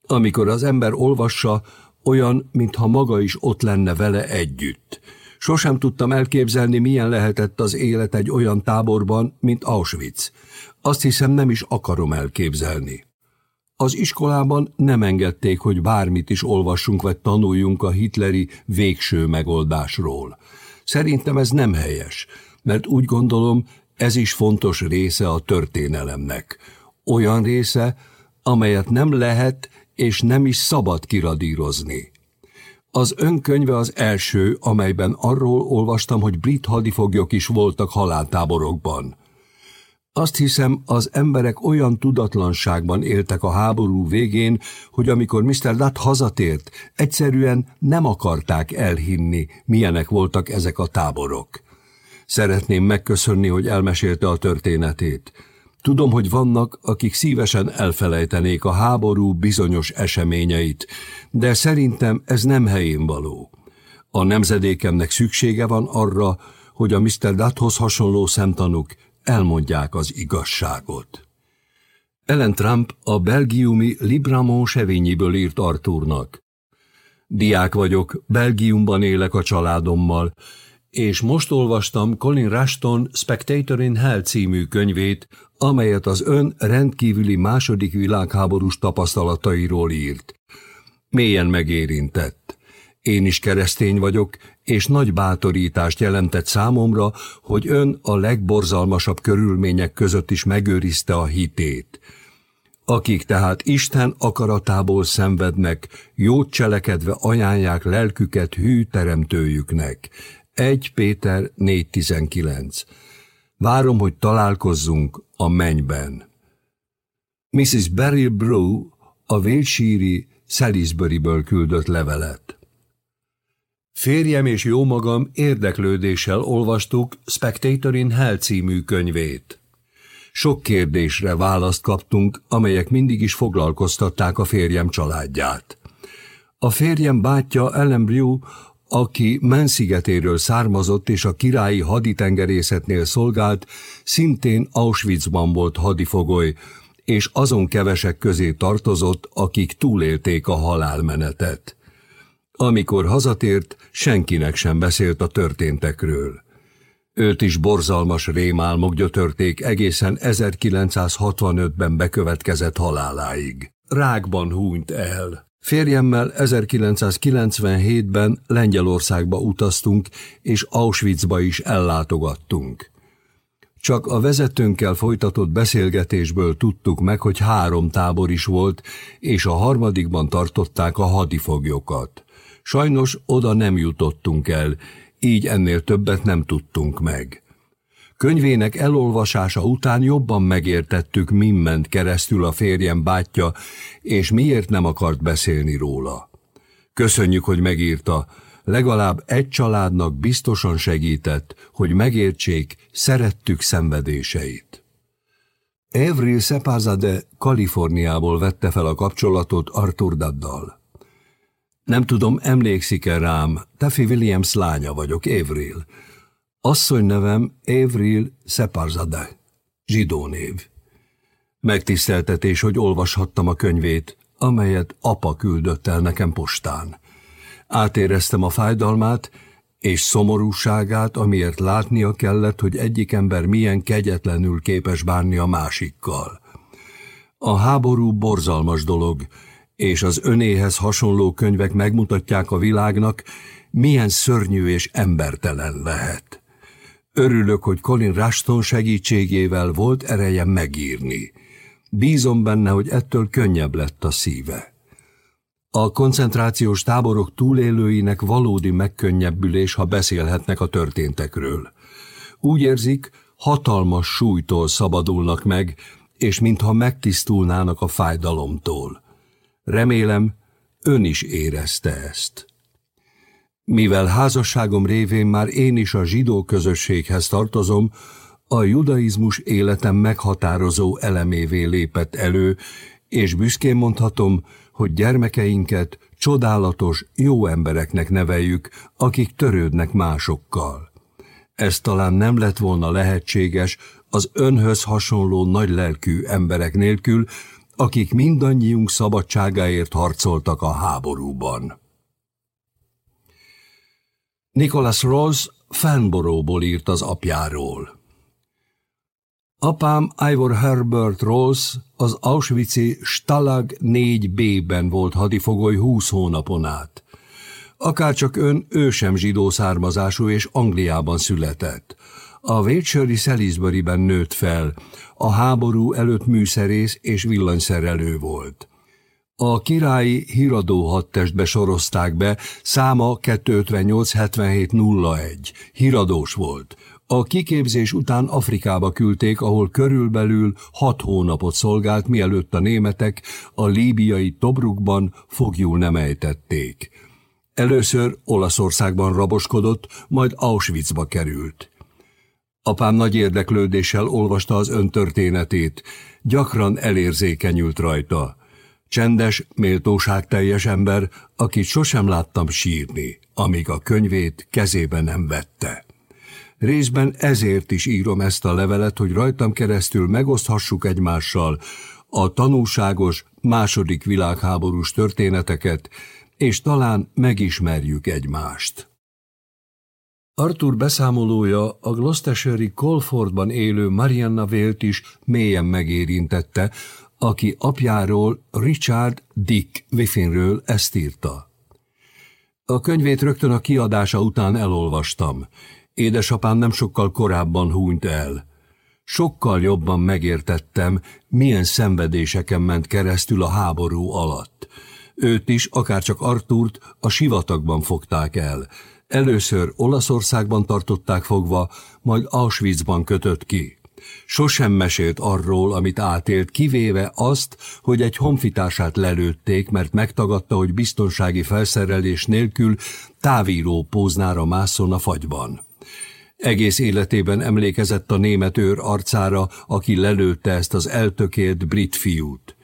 amikor az ember olvassa, olyan, mintha maga is ott lenne vele együtt. Sosem tudtam elképzelni, milyen lehetett az élet egy olyan táborban, mint Auschwitz. Azt hiszem, nem is akarom elképzelni. Az iskolában nem engedték, hogy bármit is olvassunk vagy tanuljunk a hitleri végső megoldásról. Szerintem ez nem helyes, mert úgy gondolom, ez is fontos része a történelemnek. Olyan része, amelyet nem lehet és nem is szabad kiradírozni. Az önkönyve az első, amelyben arról olvastam, hogy brit hadifoglyok is voltak haláltáborokban. Azt hiszem, az emberek olyan tudatlanságban éltek a háború végén, hogy amikor Mr. Dutt hazatért, egyszerűen nem akarták elhinni, milyenek voltak ezek a táborok. Szeretném megköszönni, hogy elmesélte a történetét. Tudom, hogy vannak, akik szívesen elfelejtenék a háború bizonyos eseményeit, de szerintem ez nem helyén való. A nemzedékemnek szüksége van arra, hogy a Mr. Dutthoz hasonló szemtanúk elmondják az igazságot. Ellen Trump a belgiumi Libramon Sevényiből írt Artúrnak. Diák vagyok, Belgiumban élek a családommal, és most olvastam Colin Rushton Spectator in Hell című könyvét, amelyet az ön rendkívüli második világháborús tapasztalatairól írt. Mélyen megérintett. Én is keresztény vagyok, és nagy bátorítást jelentett számomra, hogy ön a legborzalmasabb körülmények között is megőrizte a hitét. akik tehát Isten akaratából szenvednek, jót cselekedve ajánlják lelküket hű teremtőjüknek. 1 Péter 4.19 Várom, hogy találkozzunk a mennyben. Mrs. Beryl Brew a Wiltshire Salisbury-ből küldött levelet. Férjem és jó magam érdeklődéssel olvastuk Spectator in Hell című könyvét. Sok kérdésre választ kaptunk, amelyek mindig is foglalkoztatták a férjem családját. A férjem bátyja Ellen Brew, aki Menszigetéről származott és a királyi haditengerészetnél szolgált, szintén Auschwitzban volt hadifogoly, és azon kevesek közé tartozott, akik túlélték a halálmenetet. Amikor hazatért, senkinek sem beszélt a történtekről. Őt is borzalmas rémálmok gyötörték egészen 1965-ben bekövetkezett haláláig. Rákban húnyt el. Férjemmel 1997-ben Lengyelországba utaztunk, és Auschwitzba is ellátogattunk. Csak a vezetőnkkel folytatott beszélgetésből tudtuk meg, hogy három tábor is volt, és a harmadikban tartották a hadifoglyokat. Sajnos oda nem jutottunk el, így ennél többet nem tudtunk meg. Könyvének elolvasása után jobban megértettük, mi ment keresztül a férjem bátyja, és miért nem akart beszélni róla. Köszönjük, hogy megírta, legalább egy családnak biztosan segített, hogy megértsék, szerettük szenvedéseit. Avril Sepazade Kaliforniából vette fel a kapcsolatot Arthur Daddal. Nem tudom, emlékszik-e rám, Taffy Williams lánya vagyok, Avril. Asszony nevem Avril Separzade, zsidó név. Megtiszteltetés, hogy olvashattam a könyvét, amelyet apa küldött el nekem postán. Átéreztem a fájdalmát és szomorúságát, amiért látnia kellett, hogy egyik ember milyen kegyetlenül képes bánni a másikkal. A háború borzalmas dolog, és az önéhez hasonló könyvek megmutatják a világnak, milyen szörnyű és embertelen lehet. Örülök, hogy Colin Rushton segítségével volt ereje megírni. Bízom benne, hogy ettől könnyebb lett a szíve. A koncentrációs táborok túlélőinek valódi megkönnyebbülés, ha beszélhetnek a történtekről. Úgy érzik, hatalmas súlytól szabadulnak meg, és mintha megtisztulnának a fájdalomtól. Remélem, ön is érezte ezt. Mivel házasságom révén már én is a zsidó közösséghez tartozom, a judaizmus életem meghatározó elemévé lépett elő, és büszkén mondhatom, hogy gyermekeinket csodálatos, jó embereknek neveljük, akik törődnek másokkal. Ez talán nem lett volna lehetséges az önhöz hasonló nagylelkű emberek nélkül, akik mindannyiunk szabadságáért harcoltak a háborúban. Nicholas Rose Fanboróból írt az apjáról. Apám Ivor Herbert Rose az Auschwitz-i Stalag 4B-ben volt hadifogoly húsz hónapon át. Akárcsak ön, ő sem zsidó származású és Angliában született. A Wiltshire Salisbury-ben nőtt fel, a háború előtt műszerész és villanyszerelő volt. A királyi híradó hadtestbe sorozták be, száma 258-77-01. Híradós volt. A kiképzés után Afrikába küldték, ahol körülbelül hat hónapot szolgált, mielőtt a németek a líbiai Tobrukban fogjul nem ejtették. Először Olaszországban raboskodott, majd Auschwitzba került. Apám nagy érdeklődéssel olvasta az öntörténetét, gyakran elérzékenyült rajta. Csendes, méltóságteljes ember, akit sosem láttam sírni, amíg a könyvét kezébe nem vette. Részben ezért is írom ezt a levelet, hogy rajtam keresztül megoszthassuk egymással a tanúságos második világháborús történeteket, és talán megismerjük egymást. Arthur beszámolója a Gloucestershire Colfordban élő Marianna Vélt is mélyen megérintette, aki apjáról Richard Dick Wiffinről ezt írta. A könyvét rögtön a kiadása után elolvastam. Édesapám nem sokkal korábban húnyt el. Sokkal jobban megértettem, milyen szenvedéseken ment keresztül a háború alatt. Őt is, akárcsak Artúrt, a sivatagban fogták el. Először Olaszországban tartották fogva, majd Auschwitzban kötött ki. Sosem mesélt arról, amit átélt, kivéve azt, hogy egy honfitársát lelőtték, mert megtagadta, hogy biztonsági felszerelés nélkül távíró póznára mászon a fagyban. Egész életében emlékezett a német őr arcára, aki lelőtte ezt az eltökélt brit fiút.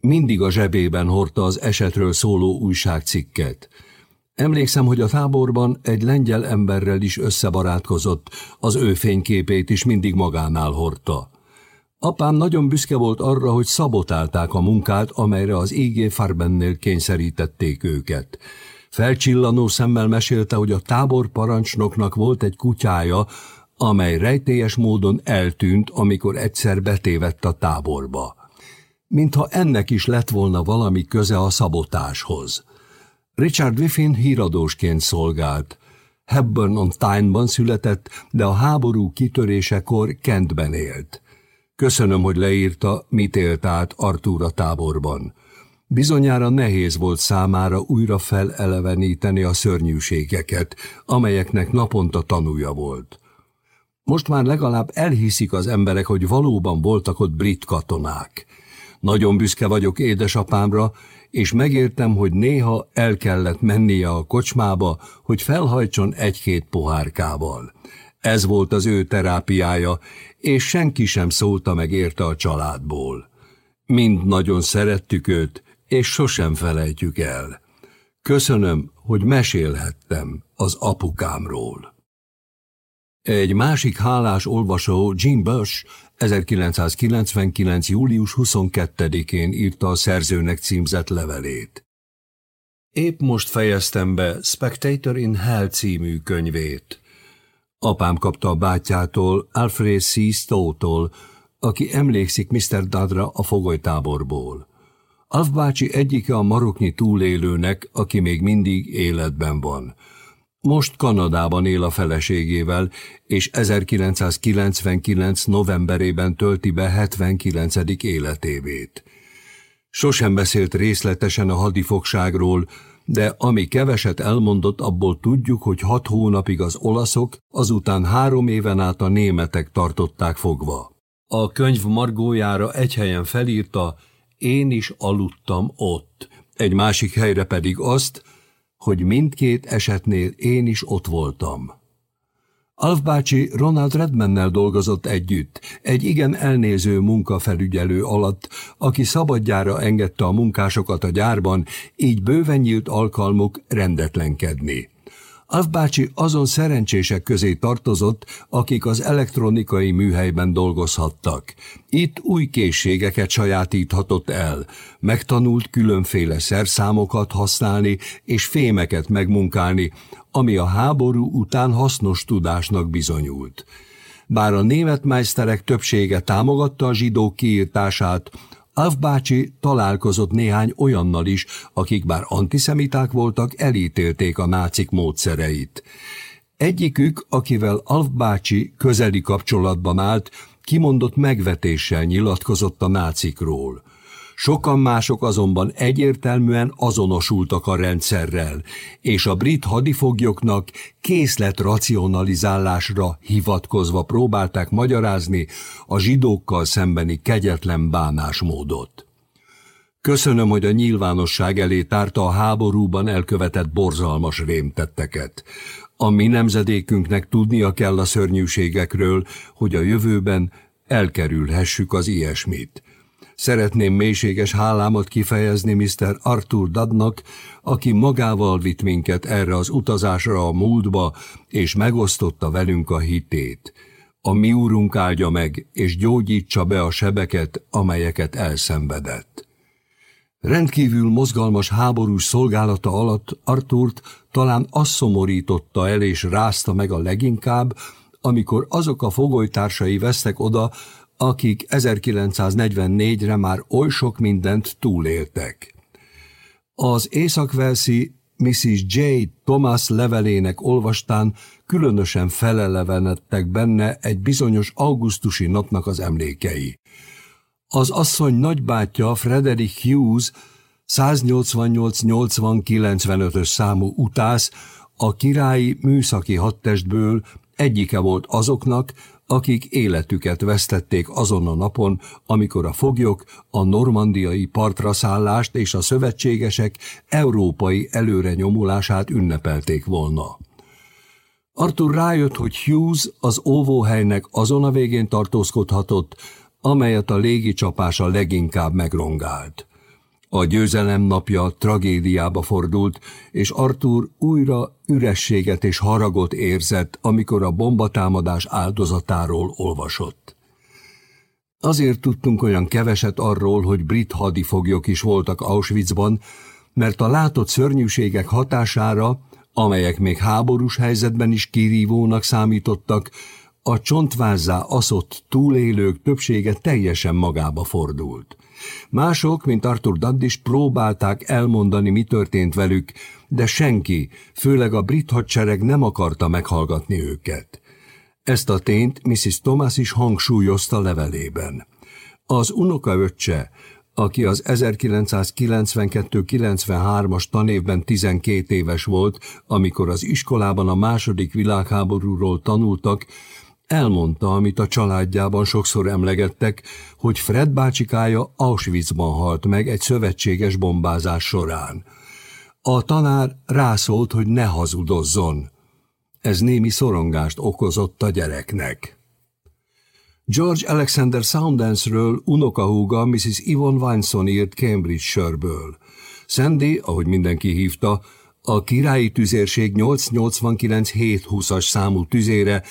Mindig a zsebében hordta az esetről szóló újságcikket. Emlékszem, hogy a táborban egy lengyel emberrel is összebarátkozott, az ő fényképét is mindig magánál hordta. Apám nagyon büszke volt arra, hogy szabotálták a munkát, amelyre az IG Farbennél kényszerítették őket. Felcsillanó szemmel mesélte, hogy a tábor parancsnoknak volt egy kutyája, amely rejtélyes módon eltűnt, amikor egyszer betévett a táborba. Mintha ennek is lett volna valami köze a szabotáshoz. Richard Wiffin híradósként szolgált. Hepburn on Tyne-ban született, de a háború kitörésekor Kentben élt. Köszönöm, hogy leírta, mit élt át Artúra táborban. Bizonyára nehéz volt számára újra feleleveníteni a szörnyűségeket, amelyeknek naponta tanúja volt. Most már legalább elhiszik az emberek, hogy valóban voltak ott brit katonák. Nagyon büszke vagyok édesapámra, és megértem, hogy néha el kellett mennie a kocsmába, hogy felhajtson egy-két pohárkával. Ez volt az ő terápiája, és senki sem szólta meg érte a családból. Mind nagyon szerettük őt, és sosem felejtjük el. Köszönöm, hogy mesélhettem az apukámról. Egy másik hálás olvasó, Jim Bush, 1999. július 22-én írta a szerzőnek címzett levelét. Épp most fejeztem be Spectator in Hell című könyvét. Apám kapta a bátyától, Alfred C. Stowe-tól, aki emlékszik Mr. Dadra a fogolytáborból. Alf bácsi egyike a maroknyi túlélőnek, aki még mindig életben van. Most Kanadában él a feleségével, és 1999. novemberében tölti be 79. életévét. Sosem beszélt részletesen a hadifogságról, de ami keveset elmondott, abból tudjuk, hogy hat hónapig az olaszok, azután három éven át a németek tartották fogva. A könyv margójára egy helyen felírta, én is aludtam ott. Egy másik helyre pedig azt, hogy mindkét esetnél én is ott voltam. Alf bácsi Ronald Redmannel dolgozott együtt, egy igen elnéző munkafelügyelő alatt, aki szabadjára engedte a munkásokat a gyárban, így bőven nyílt alkalmuk rendetlenkedni. Alf azon szerencsések közé tartozott, akik az elektronikai műhelyben dolgozhattak. Itt új készségeket sajátíthatott el, megtanult különféle szerszámokat használni és fémeket megmunkálni, ami a háború után hasznos tudásnak bizonyult. Bár a német meisterek többsége támogatta a zsidók kiírtását, Bácsi találkozott néhány olyannal is, akik bár antiszemiták voltak, elítélték a nácik módszereit. Egyikük, akivel Alf bácsi közeli kapcsolatban állt, kimondott megvetéssel nyilatkozott a nácikról. Sokan mások azonban egyértelműen azonosultak a rendszerrel, és a brit hadifoglyoknak készlet racionalizálásra hivatkozva próbálták magyarázni a zsidókkal szembeni kegyetlen bánásmódot. Köszönöm, hogy a nyilvánosság elé tárta a háborúban elkövetett borzalmas rémtetteket. A mi nemzedékünknek tudnia kell a szörnyűségekről, hogy a jövőben elkerülhessük az ilyesmit. Szeretném mélységes hálámat kifejezni Mr. Arthur Dadnak, aki magával vitt minket erre az utazásra a múltba, és megosztotta velünk a hitét. A mi úrunk áldja meg, és gyógyítsa be a sebeket, amelyeket elszenvedett. Rendkívül mozgalmas háborús szolgálata alatt Artúrt talán az szomorította el és rázta meg a leginkább, amikor azok a fogolytársai vesztek oda, akik 1944-re már oly sok mindent túléltek. Az északvelszi Mrs. J. Thomas levelének olvastán különösen felelevenedtek benne egy bizonyos augusztusi napnak az emlékei. Az asszony nagybátyja Frederick Hughes 188-80-95-ös számú utász a királyi műszaki hadtestből egyike volt azoknak, akik életüket vesztették azon a napon, amikor a foglyok a normandiai partra szállást és a szövetségesek európai előre nyomulását ünnepelték volna. Arthur rájött, hogy Hughes az óvóhelynek azon a végén tartózkodhatott, amelyet a légicsapása leginkább megrongált. A győzelem napja tragédiába fordult, és Arthur újra ürességet és haragot érzett, amikor a bombatámadás áldozatáról olvasott. Azért tudtunk olyan keveset arról, hogy brit hadifoglyok is voltak Auschwitzban, mert a látott szörnyűségek hatására, amelyek még háborús helyzetben is kirívónak számítottak, a csontvázzá aszott túlélők többsége teljesen magába fordult. Mások, mint Arthur Daddis próbálták elmondani, mi történt velük, de senki, főleg a brit hadsereg nem akarta meghallgatni őket. Ezt a tényt Mrs. Thomas is hangsúlyozta levelében. Az unokaöccse, aki az 1992-93-as tanévben 12 éves volt, amikor az iskolában a második világháborúról tanultak, Elmondta, amit a családjában sokszor emlegettek, hogy Fred bácsikája Auschwitzban halt meg egy szövetséges bombázás során. A tanár rászólt, hogy ne hazudozzon. Ez némi szorongást okozott a gyereknek. George Alexander Soundance-ről unokahúga Mrs. Yvonne Wineson írt Cambridge-sörből. Sandy, ahogy mindenki hívta, a királyi tüzérség 889-720-as számú tüzére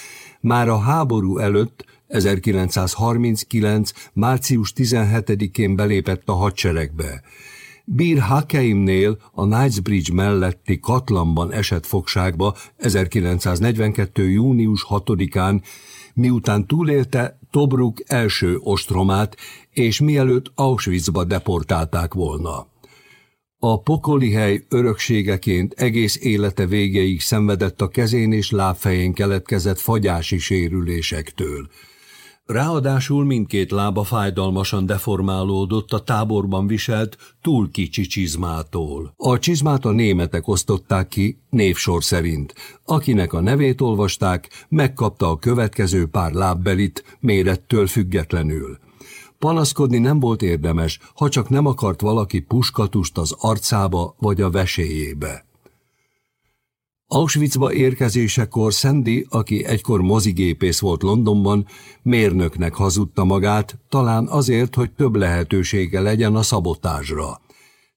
már a háború előtt 1939. március 17-én belépett a hadseregbe. Bir Hakeimnél a Knightsbridge melletti Katlanban esett fogságba 1942. június 6-án, miután túlélte Tobruk első ostromát, és mielőtt Auschwitzba deportálták volna. A pokoli hely örökségeként egész élete végéig szenvedett a kezén és lábfején keletkezett fagyási sérülésektől. Ráadásul mindkét lába fájdalmasan deformálódott a táborban viselt túl kicsi csizmától. A csizmát a németek osztották ki névsor szerint. Akinek a nevét olvasták, megkapta a következő pár lábbelit mérettől függetlenül. Panaszkodni nem volt érdemes, ha csak nem akart valaki puskatust az arcába vagy a veséjébe. Auschwitzba érkezésekor Sandy, aki egykor mozigépész volt Londonban, mérnöknek hazudta magát, talán azért, hogy több lehetősége legyen a szabotásra.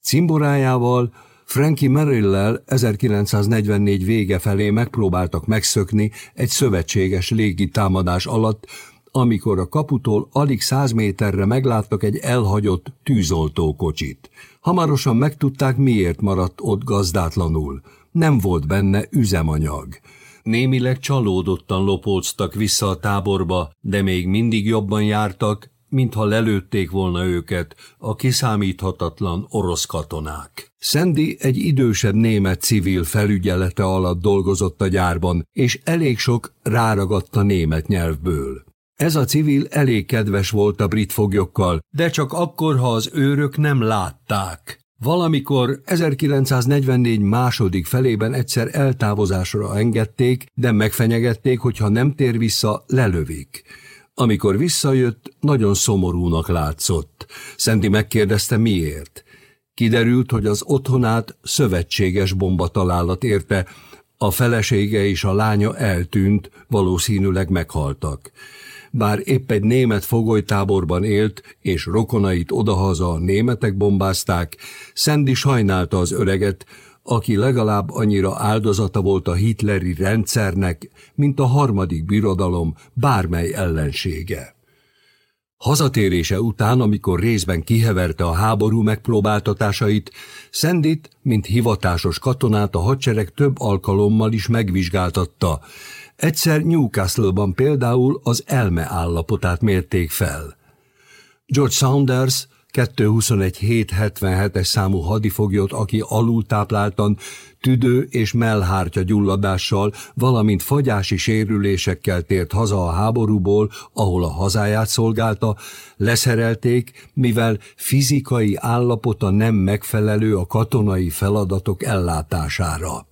Cimborájával Frankie Merrill-lel 1944 vége felé megpróbáltak megszökni egy szövetséges légi támadás alatt, amikor a kaputól alig száz méterre megláttak egy elhagyott tűzoltókocsit. Hamarosan megtudták, miért maradt ott gazdátlanul. Nem volt benne üzemanyag. Némileg csalódottan lopóztak vissza a táborba, de még mindig jobban jártak, mintha lelőtték volna őket a kiszámíthatatlan orosz katonák. Szendi egy idősebb német civil felügyelete alatt dolgozott a gyárban, és elég sok ráragadt a német nyelvből. Ez a civil elég kedves volt a brit foglyokkal, de csak akkor, ha az őrök nem látták. Valamikor 1944 második felében egyszer eltávozásra engedték, de megfenyegették, hogy ha nem tér vissza, lelövik. Amikor visszajött, nagyon szomorúnak látszott. Szenti megkérdezte miért. Kiderült, hogy az otthonát szövetséges bombatalálat érte, a felesége és a lánya eltűnt, valószínűleg meghaltak bár épp egy német fogolytáborban élt, és rokonait odahaza a németek bombázták, Szendi sajnálta az öreget, aki legalább annyira áldozata volt a hitleri rendszernek, mint a harmadik birodalom bármely ellensége. Hazatérése után, amikor részben kiheverte a háború megpróbáltatásait, Szendit, mint hivatásos katonát a hadsereg több alkalommal is megvizsgáltatta, Egyszer Newcastle-ban például az elme állapotát mérték fel. George Saunders 221-777-es számú hadifoglyot, aki alultápláltan, tüdő és mellhártya gyulladással, valamint fagyási sérülésekkel tért haza a háborúból, ahol a hazáját szolgálta, leszerelték, mivel fizikai állapota nem megfelelő a katonai feladatok ellátására.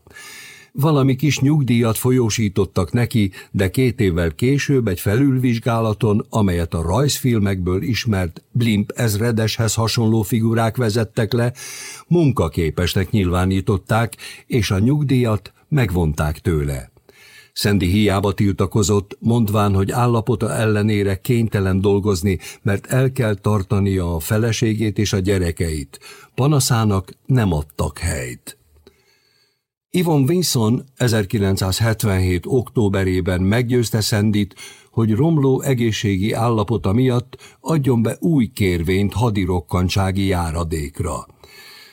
Valami kis nyugdíjat folyósítottak neki, de két évvel később egy felülvizsgálaton, amelyet a rajzfilmekből ismert Blimp ezredeshez hasonló figurák vezettek le, munkaképesnek nyilvánították, és a nyugdíjat megvonták tőle. Szendi hiába tiltakozott, mondván, hogy állapota ellenére kénytelen dolgozni, mert el kell tartania a feleségét és a gyerekeit. Panaszának nem adtak helyt. Ivon Vinson 1977. októberében meggyőzte Szendit, hogy romló egészségi állapota miatt adjon be új kérvényt hadirokkantsági járadékra.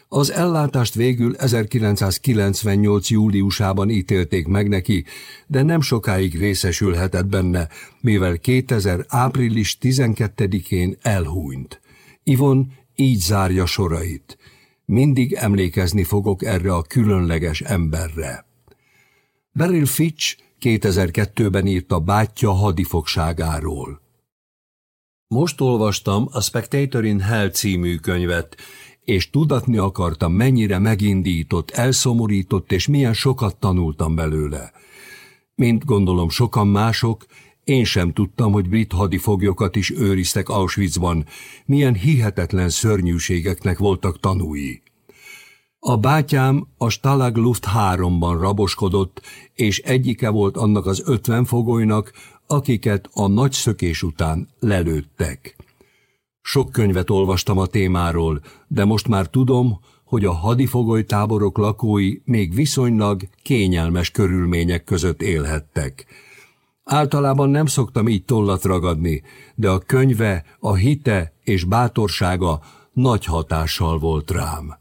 Az ellátást végül 1998. júliusában ítélték meg neki, de nem sokáig részesülhetett benne, mivel 2000. április 12-én elhúnyt. Ivon így zárja sorait. Mindig emlékezni fogok erre a különleges emberre. Beryl Fitch 2002-ben írta bátyja hadifogságáról. Most olvastam a Spectator in Hell című könyvet, és tudatni akartam, mennyire megindított, elszomorított, és milyen sokat tanultam belőle. Mint gondolom sokan mások, én sem tudtam, hogy brit hadifoglyokat is őriztek Auschwitzban, milyen hihetetlen szörnyűségeknek voltak tanúi. A bátyám a Stalag Luft 3-ban raboskodott, és egyike volt annak az ötven fogolynak, akiket a nagy szökés után lelőttek. Sok könyvet olvastam a témáról, de most már tudom, hogy a hadifogoly táborok lakói még viszonylag kényelmes körülmények között élhettek. Általában nem szoktam így tollat ragadni, de a könyve, a hite és bátorsága nagy hatással volt rám.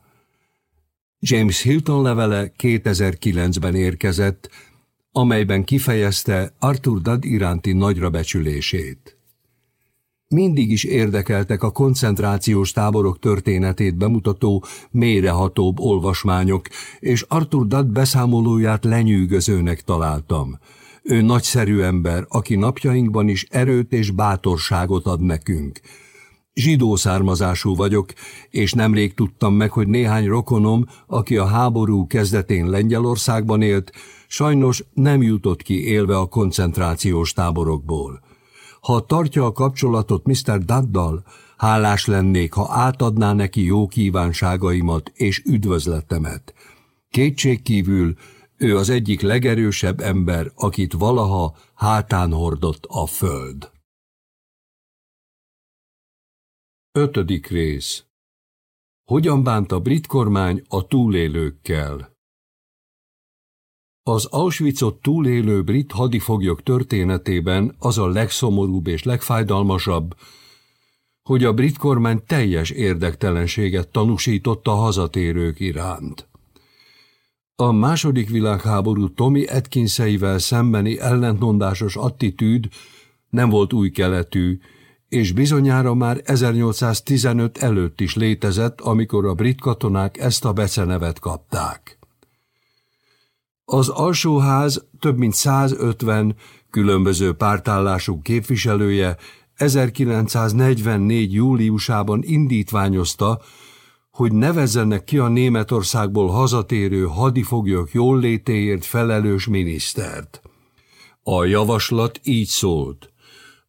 James Hilton levele 2009-ben érkezett, amelyben kifejezte Arthur Dad iránti nagyra becsülését. Mindig is érdekeltek a koncentrációs táborok történetét bemutató, mélyrehatóbb olvasmányok, és Arthur Dad beszámolóját lenyűgözőnek találtam – ő nagyszerű ember, aki napjainkban is erőt és bátorságot ad nekünk. Zsidó származású vagyok, és nemrég tudtam meg, hogy néhány rokonom, aki a háború kezdetén Lengyelországban élt, sajnos nem jutott ki élve a koncentrációs táborokból. Ha tartja a kapcsolatot Mr. Daddal, hálás lennék, ha átadná neki jó kívánságaimat és üdvözletemet. Kétségkívül ő az egyik legerősebb ember, akit valaha hátán hordott a föld. Ötödik rész Hogyan bánt a brit kormány a túlélőkkel? Az Auschwitzot túlélő brit hadifoglyok történetében az a legszomorúbb és legfájdalmasabb, hogy a brit kormány teljes érdektelenséget tanúsított a hazatérők iránt. A második világháború Tommy Atkinseivel szembeni ellentmondásos attitűd nem volt új keletű, és bizonyára már 1815 előtt is létezett, amikor a brit katonák ezt a becenevet kapták. Az alsóház több mint 150 különböző pártállású képviselője 1944. júliusában indítványozta, hogy nevezzenek ki a Németországból hazatérő hadifoglyok jólétéért felelős minisztert. A javaslat így szólt.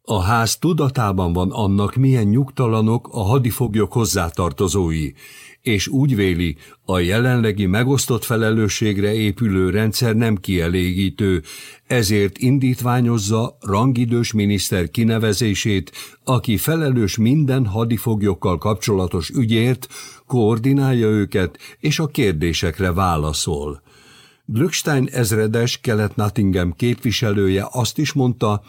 A ház tudatában van annak, milyen nyugtalanok a hadifoglyok hozzátartozói, és úgy véli, a jelenlegi megosztott felelősségre épülő rendszer nem kielégítő, ezért indítványozza rangidős miniszter kinevezését, aki felelős minden hadifoglyokkal kapcsolatos ügyért, koordinálja őket és a kérdésekre válaszol. Glückstein ezredes kelet-Nottingham képviselője azt is mondta,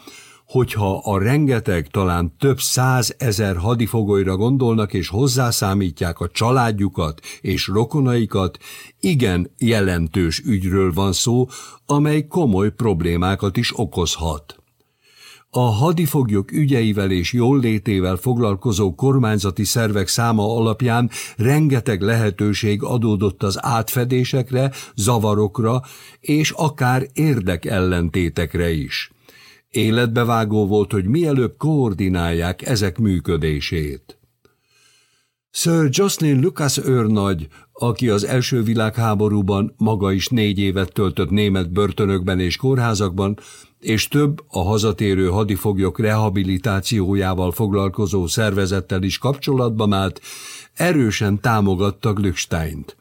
hogyha a rengeteg, talán több százezer hadifogolyra gondolnak és hozzászámítják a családjukat és rokonaikat, igen jelentős ügyről van szó, amely komoly problémákat is okozhat. A hadifoglyok ügyeivel és jóllétével foglalkozó kormányzati szervek száma alapján rengeteg lehetőség adódott az átfedésekre, zavarokra és akár érdekellentétekre is. Életbevágó volt, hogy mielőbb koordinálják ezek működését. Sir Jocelyn Lucas őrnagy, aki az első világháborúban maga is négy évet töltött német börtönökben és kórházakban, és több a hazatérő hadifoglyok rehabilitációjával foglalkozó szervezettel is kapcsolatban állt, erősen támogatta Glücksteint.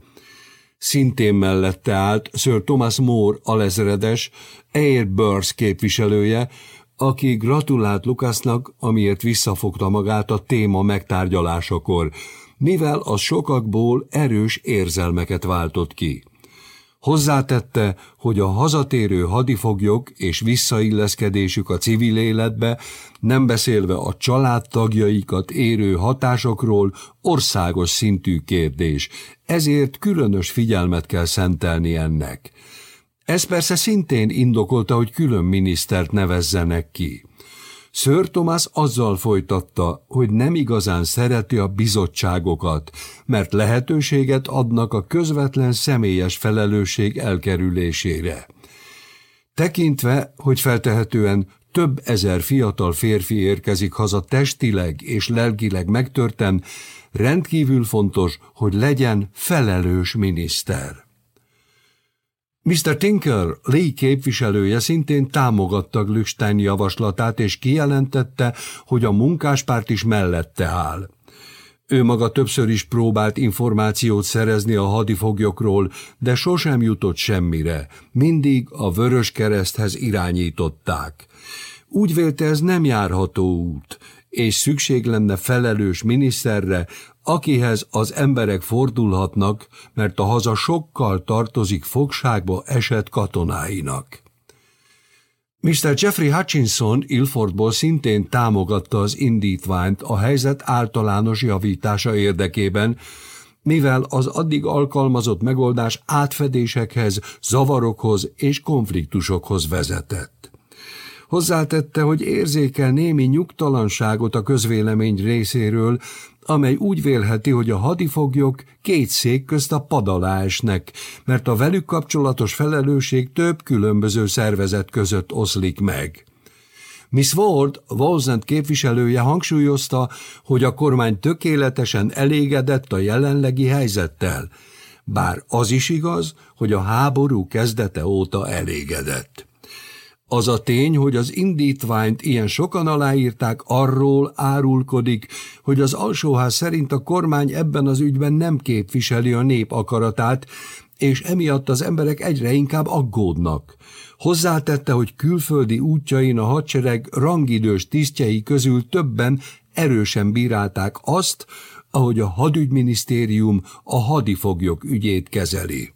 Szintén mellette állt Sir Thomas Moore alezredes, Air Burrs képviselője, aki gratulált Lukasznak, amiért visszafogta magát a téma megtárgyalásakor, mivel az sokakból erős érzelmeket váltott ki. Hozzátette, hogy a hazatérő hadifoglyok és visszailleszkedésük a civil életbe, nem beszélve a családtagjaikat érő hatásokról, országos szintű kérdés, ezért különös figyelmet kell szentelni ennek. Ez persze szintén indokolta, hogy külön minisztert nevezzenek ki. Sir Thomas azzal folytatta, hogy nem igazán szereti a bizottságokat, mert lehetőséget adnak a közvetlen személyes felelősség elkerülésére. Tekintve, hogy feltehetően több ezer fiatal férfi érkezik haza testileg és lelkileg megtörten, rendkívül fontos, hogy legyen felelős miniszter. Mr. Tinker, Lee képviselője szintén támogatta Glückstein javaslatát, és kijelentette, hogy a munkáspárt is mellette áll. Ő maga többször is próbált információt szerezni a hadifoglyokról, de sosem jutott semmire, mindig a Vörös Kereszthez irányították. Úgy vélte ez nem járható út, és szükség lenne felelős miniszterre, akihez az emberek fordulhatnak, mert a haza sokkal tartozik fogságba esett katonáinak. Mr. Jeffrey Hutchinson Ilfordból szintén támogatta az indítványt a helyzet általános javítása érdekében, mivel az addig alkalmazott megoldás átfedésekhez, zavarokhoz és konfliktusokhoz vezetett. Hozzátette, hogy érzékel némi nyugtalanságot a közvélemény részéről, amely úgy vélheti, hogy a hadifoglyok két szék közt a pad mert a velük kapcsolatos felelősség több különböző szervezet között oszlik meg. Miss Ward, Wolzent képviselője hangsúlyozta, hogy a kormány tökéletesen elégedett a jelenlegi helyzettel, bár az is igaz, hogy a háború kezdete óta elégedett. Az a tény, hogy az indítványt ilyen sokan aláírták, arról árulkodik, hogy az alsóház szerint a kormány ebben az ügyben nem képviseli a nép akaratát, és emiatt az emberek egyre inkább aggódnak. Hozzátette, hogy külföldi útjain a hadsereg rangidős tisztjei közül többen erősen bírálták azt, ahogy a hadügyminisztérium a hadifoglyok ügyét kezeli.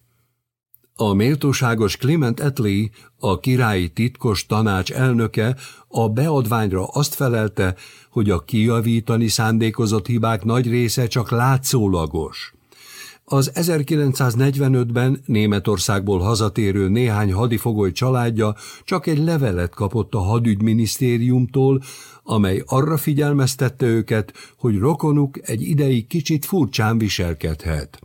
A méltóságos Clement Attlee, a királyi titkos tanács elnöke a beadványra azt felelte, hogy a kijavítani szándékozott hibák nagy része csak látszólagos. Az 1945-ben Németországból hazatérő néhány hadifogoly családja csak egy levelet kapott a hadügyminisztériumtól, amely arra figyelmeztette őket, hogy rokonuk egy ideig kicsit furcsán viselkedhet.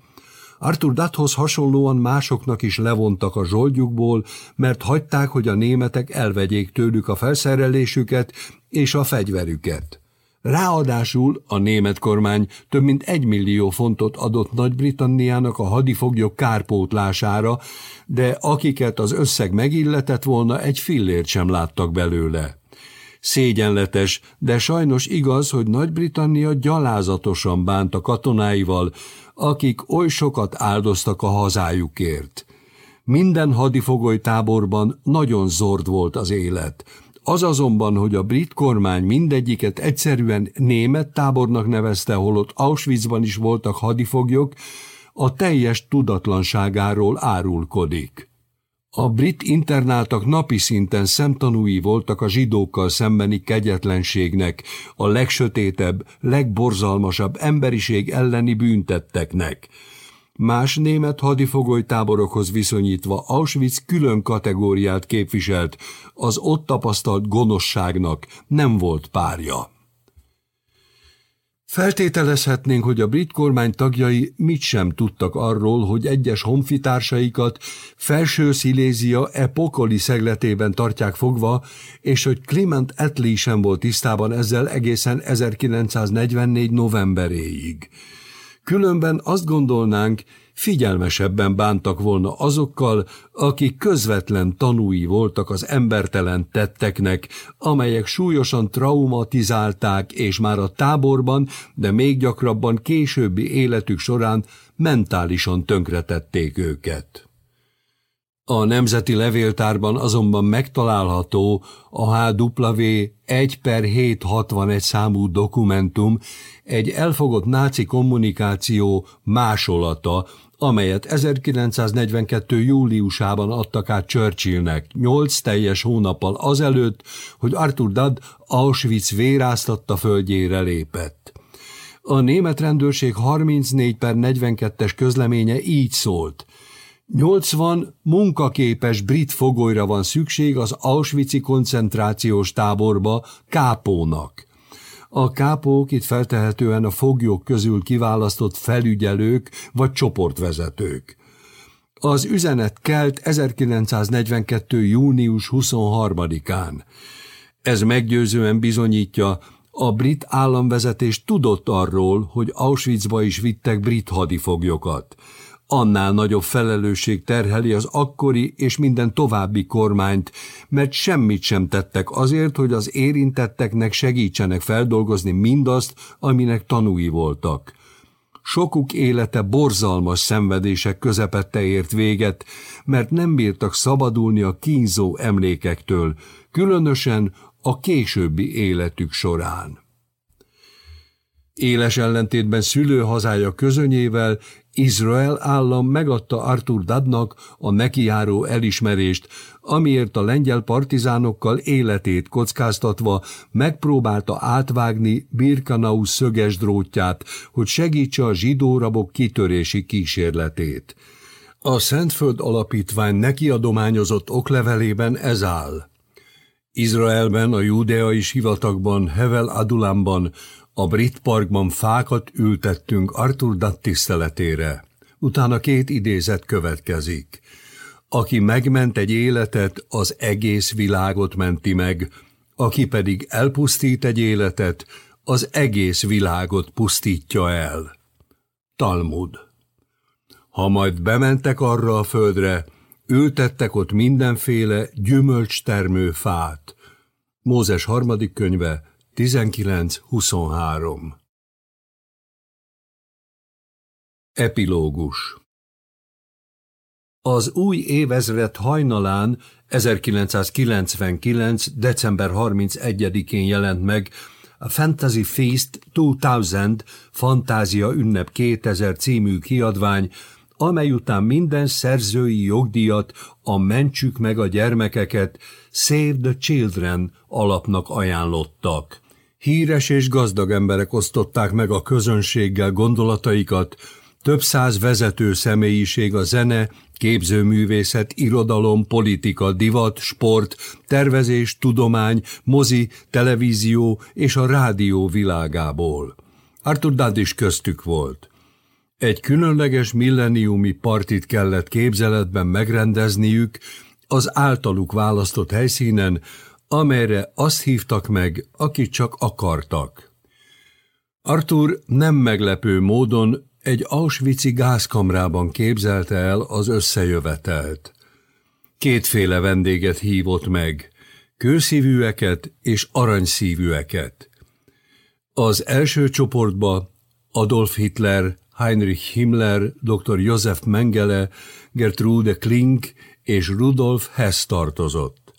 Arthur Dathoz hasonlóan másoknak is levontak a zsoldjukból, mert hagyták, hogy a németek elvegyék tőlük a felszerelésüket és a fegyverüket. Ráadásul a német kormány több mint egy millió fontot adott Nagy-Britanniának a hadifoglyok kárpótlására, de akiket az összeg megilletett volna, egy fillért sem láttak belőle. Szégyenletes, de sajnos igaz, hogy Nagy-Britannia gyalázatosan bánt a katonáival, akik oly sokat áldoztak a hazájukért. Minden hadifogoly táborban nagyon zord volt az élet. Az azonban, hogy a brit kormány mindegyiket egyszerűen német tábornak nevezte, holott Auschwitzban is voltak hadifoglyok, a teljes tudatlanságáról árulkodik. A brit internáltak napi szinten szemtanúi voltak a zsidókkal szembeni kegyetlenségnek, a legsötétebb, legborzalmasabb emberiség elleni büntetteknek. Más német hadifogolytáborokhoz viszonyítva Auschwitz külön kategóriát képviselt, az ott tapasztalt gonoszságnak nem volt párja. Feltételezhetnénk, hogy a brit kormány tagjai mit sem tudtak arról, hogy egyes honfitársaikat felső Szilézia epokoli szegletében tartják fogva, és hogy Clement Attlee sem volt tisztában ezzel egészen 1944 novemberéig. Különben azt gondolnánk, figyelmesebben bántak volna azokkal, akik közvetlen tanúi voltak az embertelen tetteknek, amelyek súlyosan traumatizálták és már a táborban, de még gyakrabban későbbi életük során mentálisan tönkretették őket. A Nemzeti Levéltárban azonban megtalálható a HW 1 per 761 számú dokumentum, egy elfogott náci kommunikáció másolata, amelyet 1942. júliusában adtak át Churchillnek, nyolc teljes hónappal azelőtt, hogy Arthur Dadd Auschwitz véráztatta földjére lépett. A német rendőrség 34 per 42-es közleménye így szólt. 80 munkaképes brit fogolyra van szükség az Auschwitz-i koncentrációs táborba Kápónak. A kápók itt feltehetően a foglyok közül kiválasztott felügyelők vagy csoportvezetők. Az üzenet kelt 1942. június 23-án. Ez meggyőzően bizonyítja, a brit államvezetés tudott arról, hogy Auschwitzba is vittek brit hadifoglyokat annál nagyobb felelősség terheli az akkori és minden további kormányt, mert semmit sem tettek azért, hogy az érintetteknek segítsenek feldolgozni mindazt, aminek tanúi voltak. Sokuk élete borzalmas szenvedések közepette ért véget, mert nem bírtak szabadulni a kínzó emlékektől, különösen a későbbi életük során. Éles ellentétben szülőhazája közönyével Izrael állam megadta Arthur Dadnak a nekiáró elismerést, amiért a lengyel partizánokkal életét kockáztatva megpróbálta átvágni Birkanau szöges drótját, hogy segítse a zsidórabok kitörési kísérletét. A Szentföld Alapítvány neki adományozott oklevelében ez áll. Izraelben, a júdeai sivatagban, Hevel Adulamban a brit parkban fákat ültettünk Arthur Dutt tiszteletére. Utána két idézet következik. Aki megment egy életet, az egész világot menti meg, aki pedig elpusztít egy életet, az egész világot pusztítja el. Talmud Ha majd bementek arra a földre, ültettek ott mindenféle gyümölcstermő fát. Mózes harmadik könyve, 19.23 Epilógus Az új évezred hajnalán 1999. december 31-én jelent meg a Fantasy Feast 2000 Fantázia Ünnep 2000 című kiadvány, amely után minden szerzői jogdíjat a Mentsük meg a gyermekeket Save the Children alapnak ajánlottak. Híres és gazdag emberek osztották meg a közönséggel gondolataikat, több száz vezető személyiség a zene, képzőművészet, irodalom, politika, divat, sport, tervezés, tudomány, mozi, televízió és a rádió világából. Arthur Dudd is köztük volt. Egy különleges milleniumi partit kellett képzeletben megrendezniük az általuk választott helyszínen, amelyre azt hívtak meg, akit csak akartak. Arthur nem meglepő módon egy Auschwitz-i gázkamrában képzelte el az összejövetelt. Kétféle vendéget hívott meg, kőszívűeket és aranyszívűeket. Az első csoportba Adolf Hitler, Heinrich Himmler, dr. Josef Mengele, Gertrude Klink és Rudolf Hess tartozott.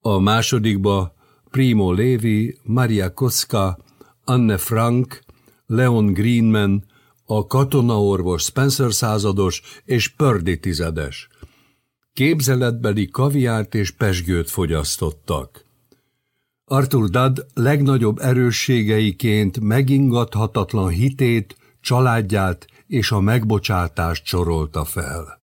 A másodikba Primo Levi, Maria Kocka, Anne Frank, Leon Greenman, a katonaorvos Spencer százados és Pördi tizedes. Képzeletbeli kaviárt és pesgőt fogyasztottak. Arthur Dudd legnagyobb erősségeiként megingathatatlan hitét, családját és a megbocsátást csorolta fel.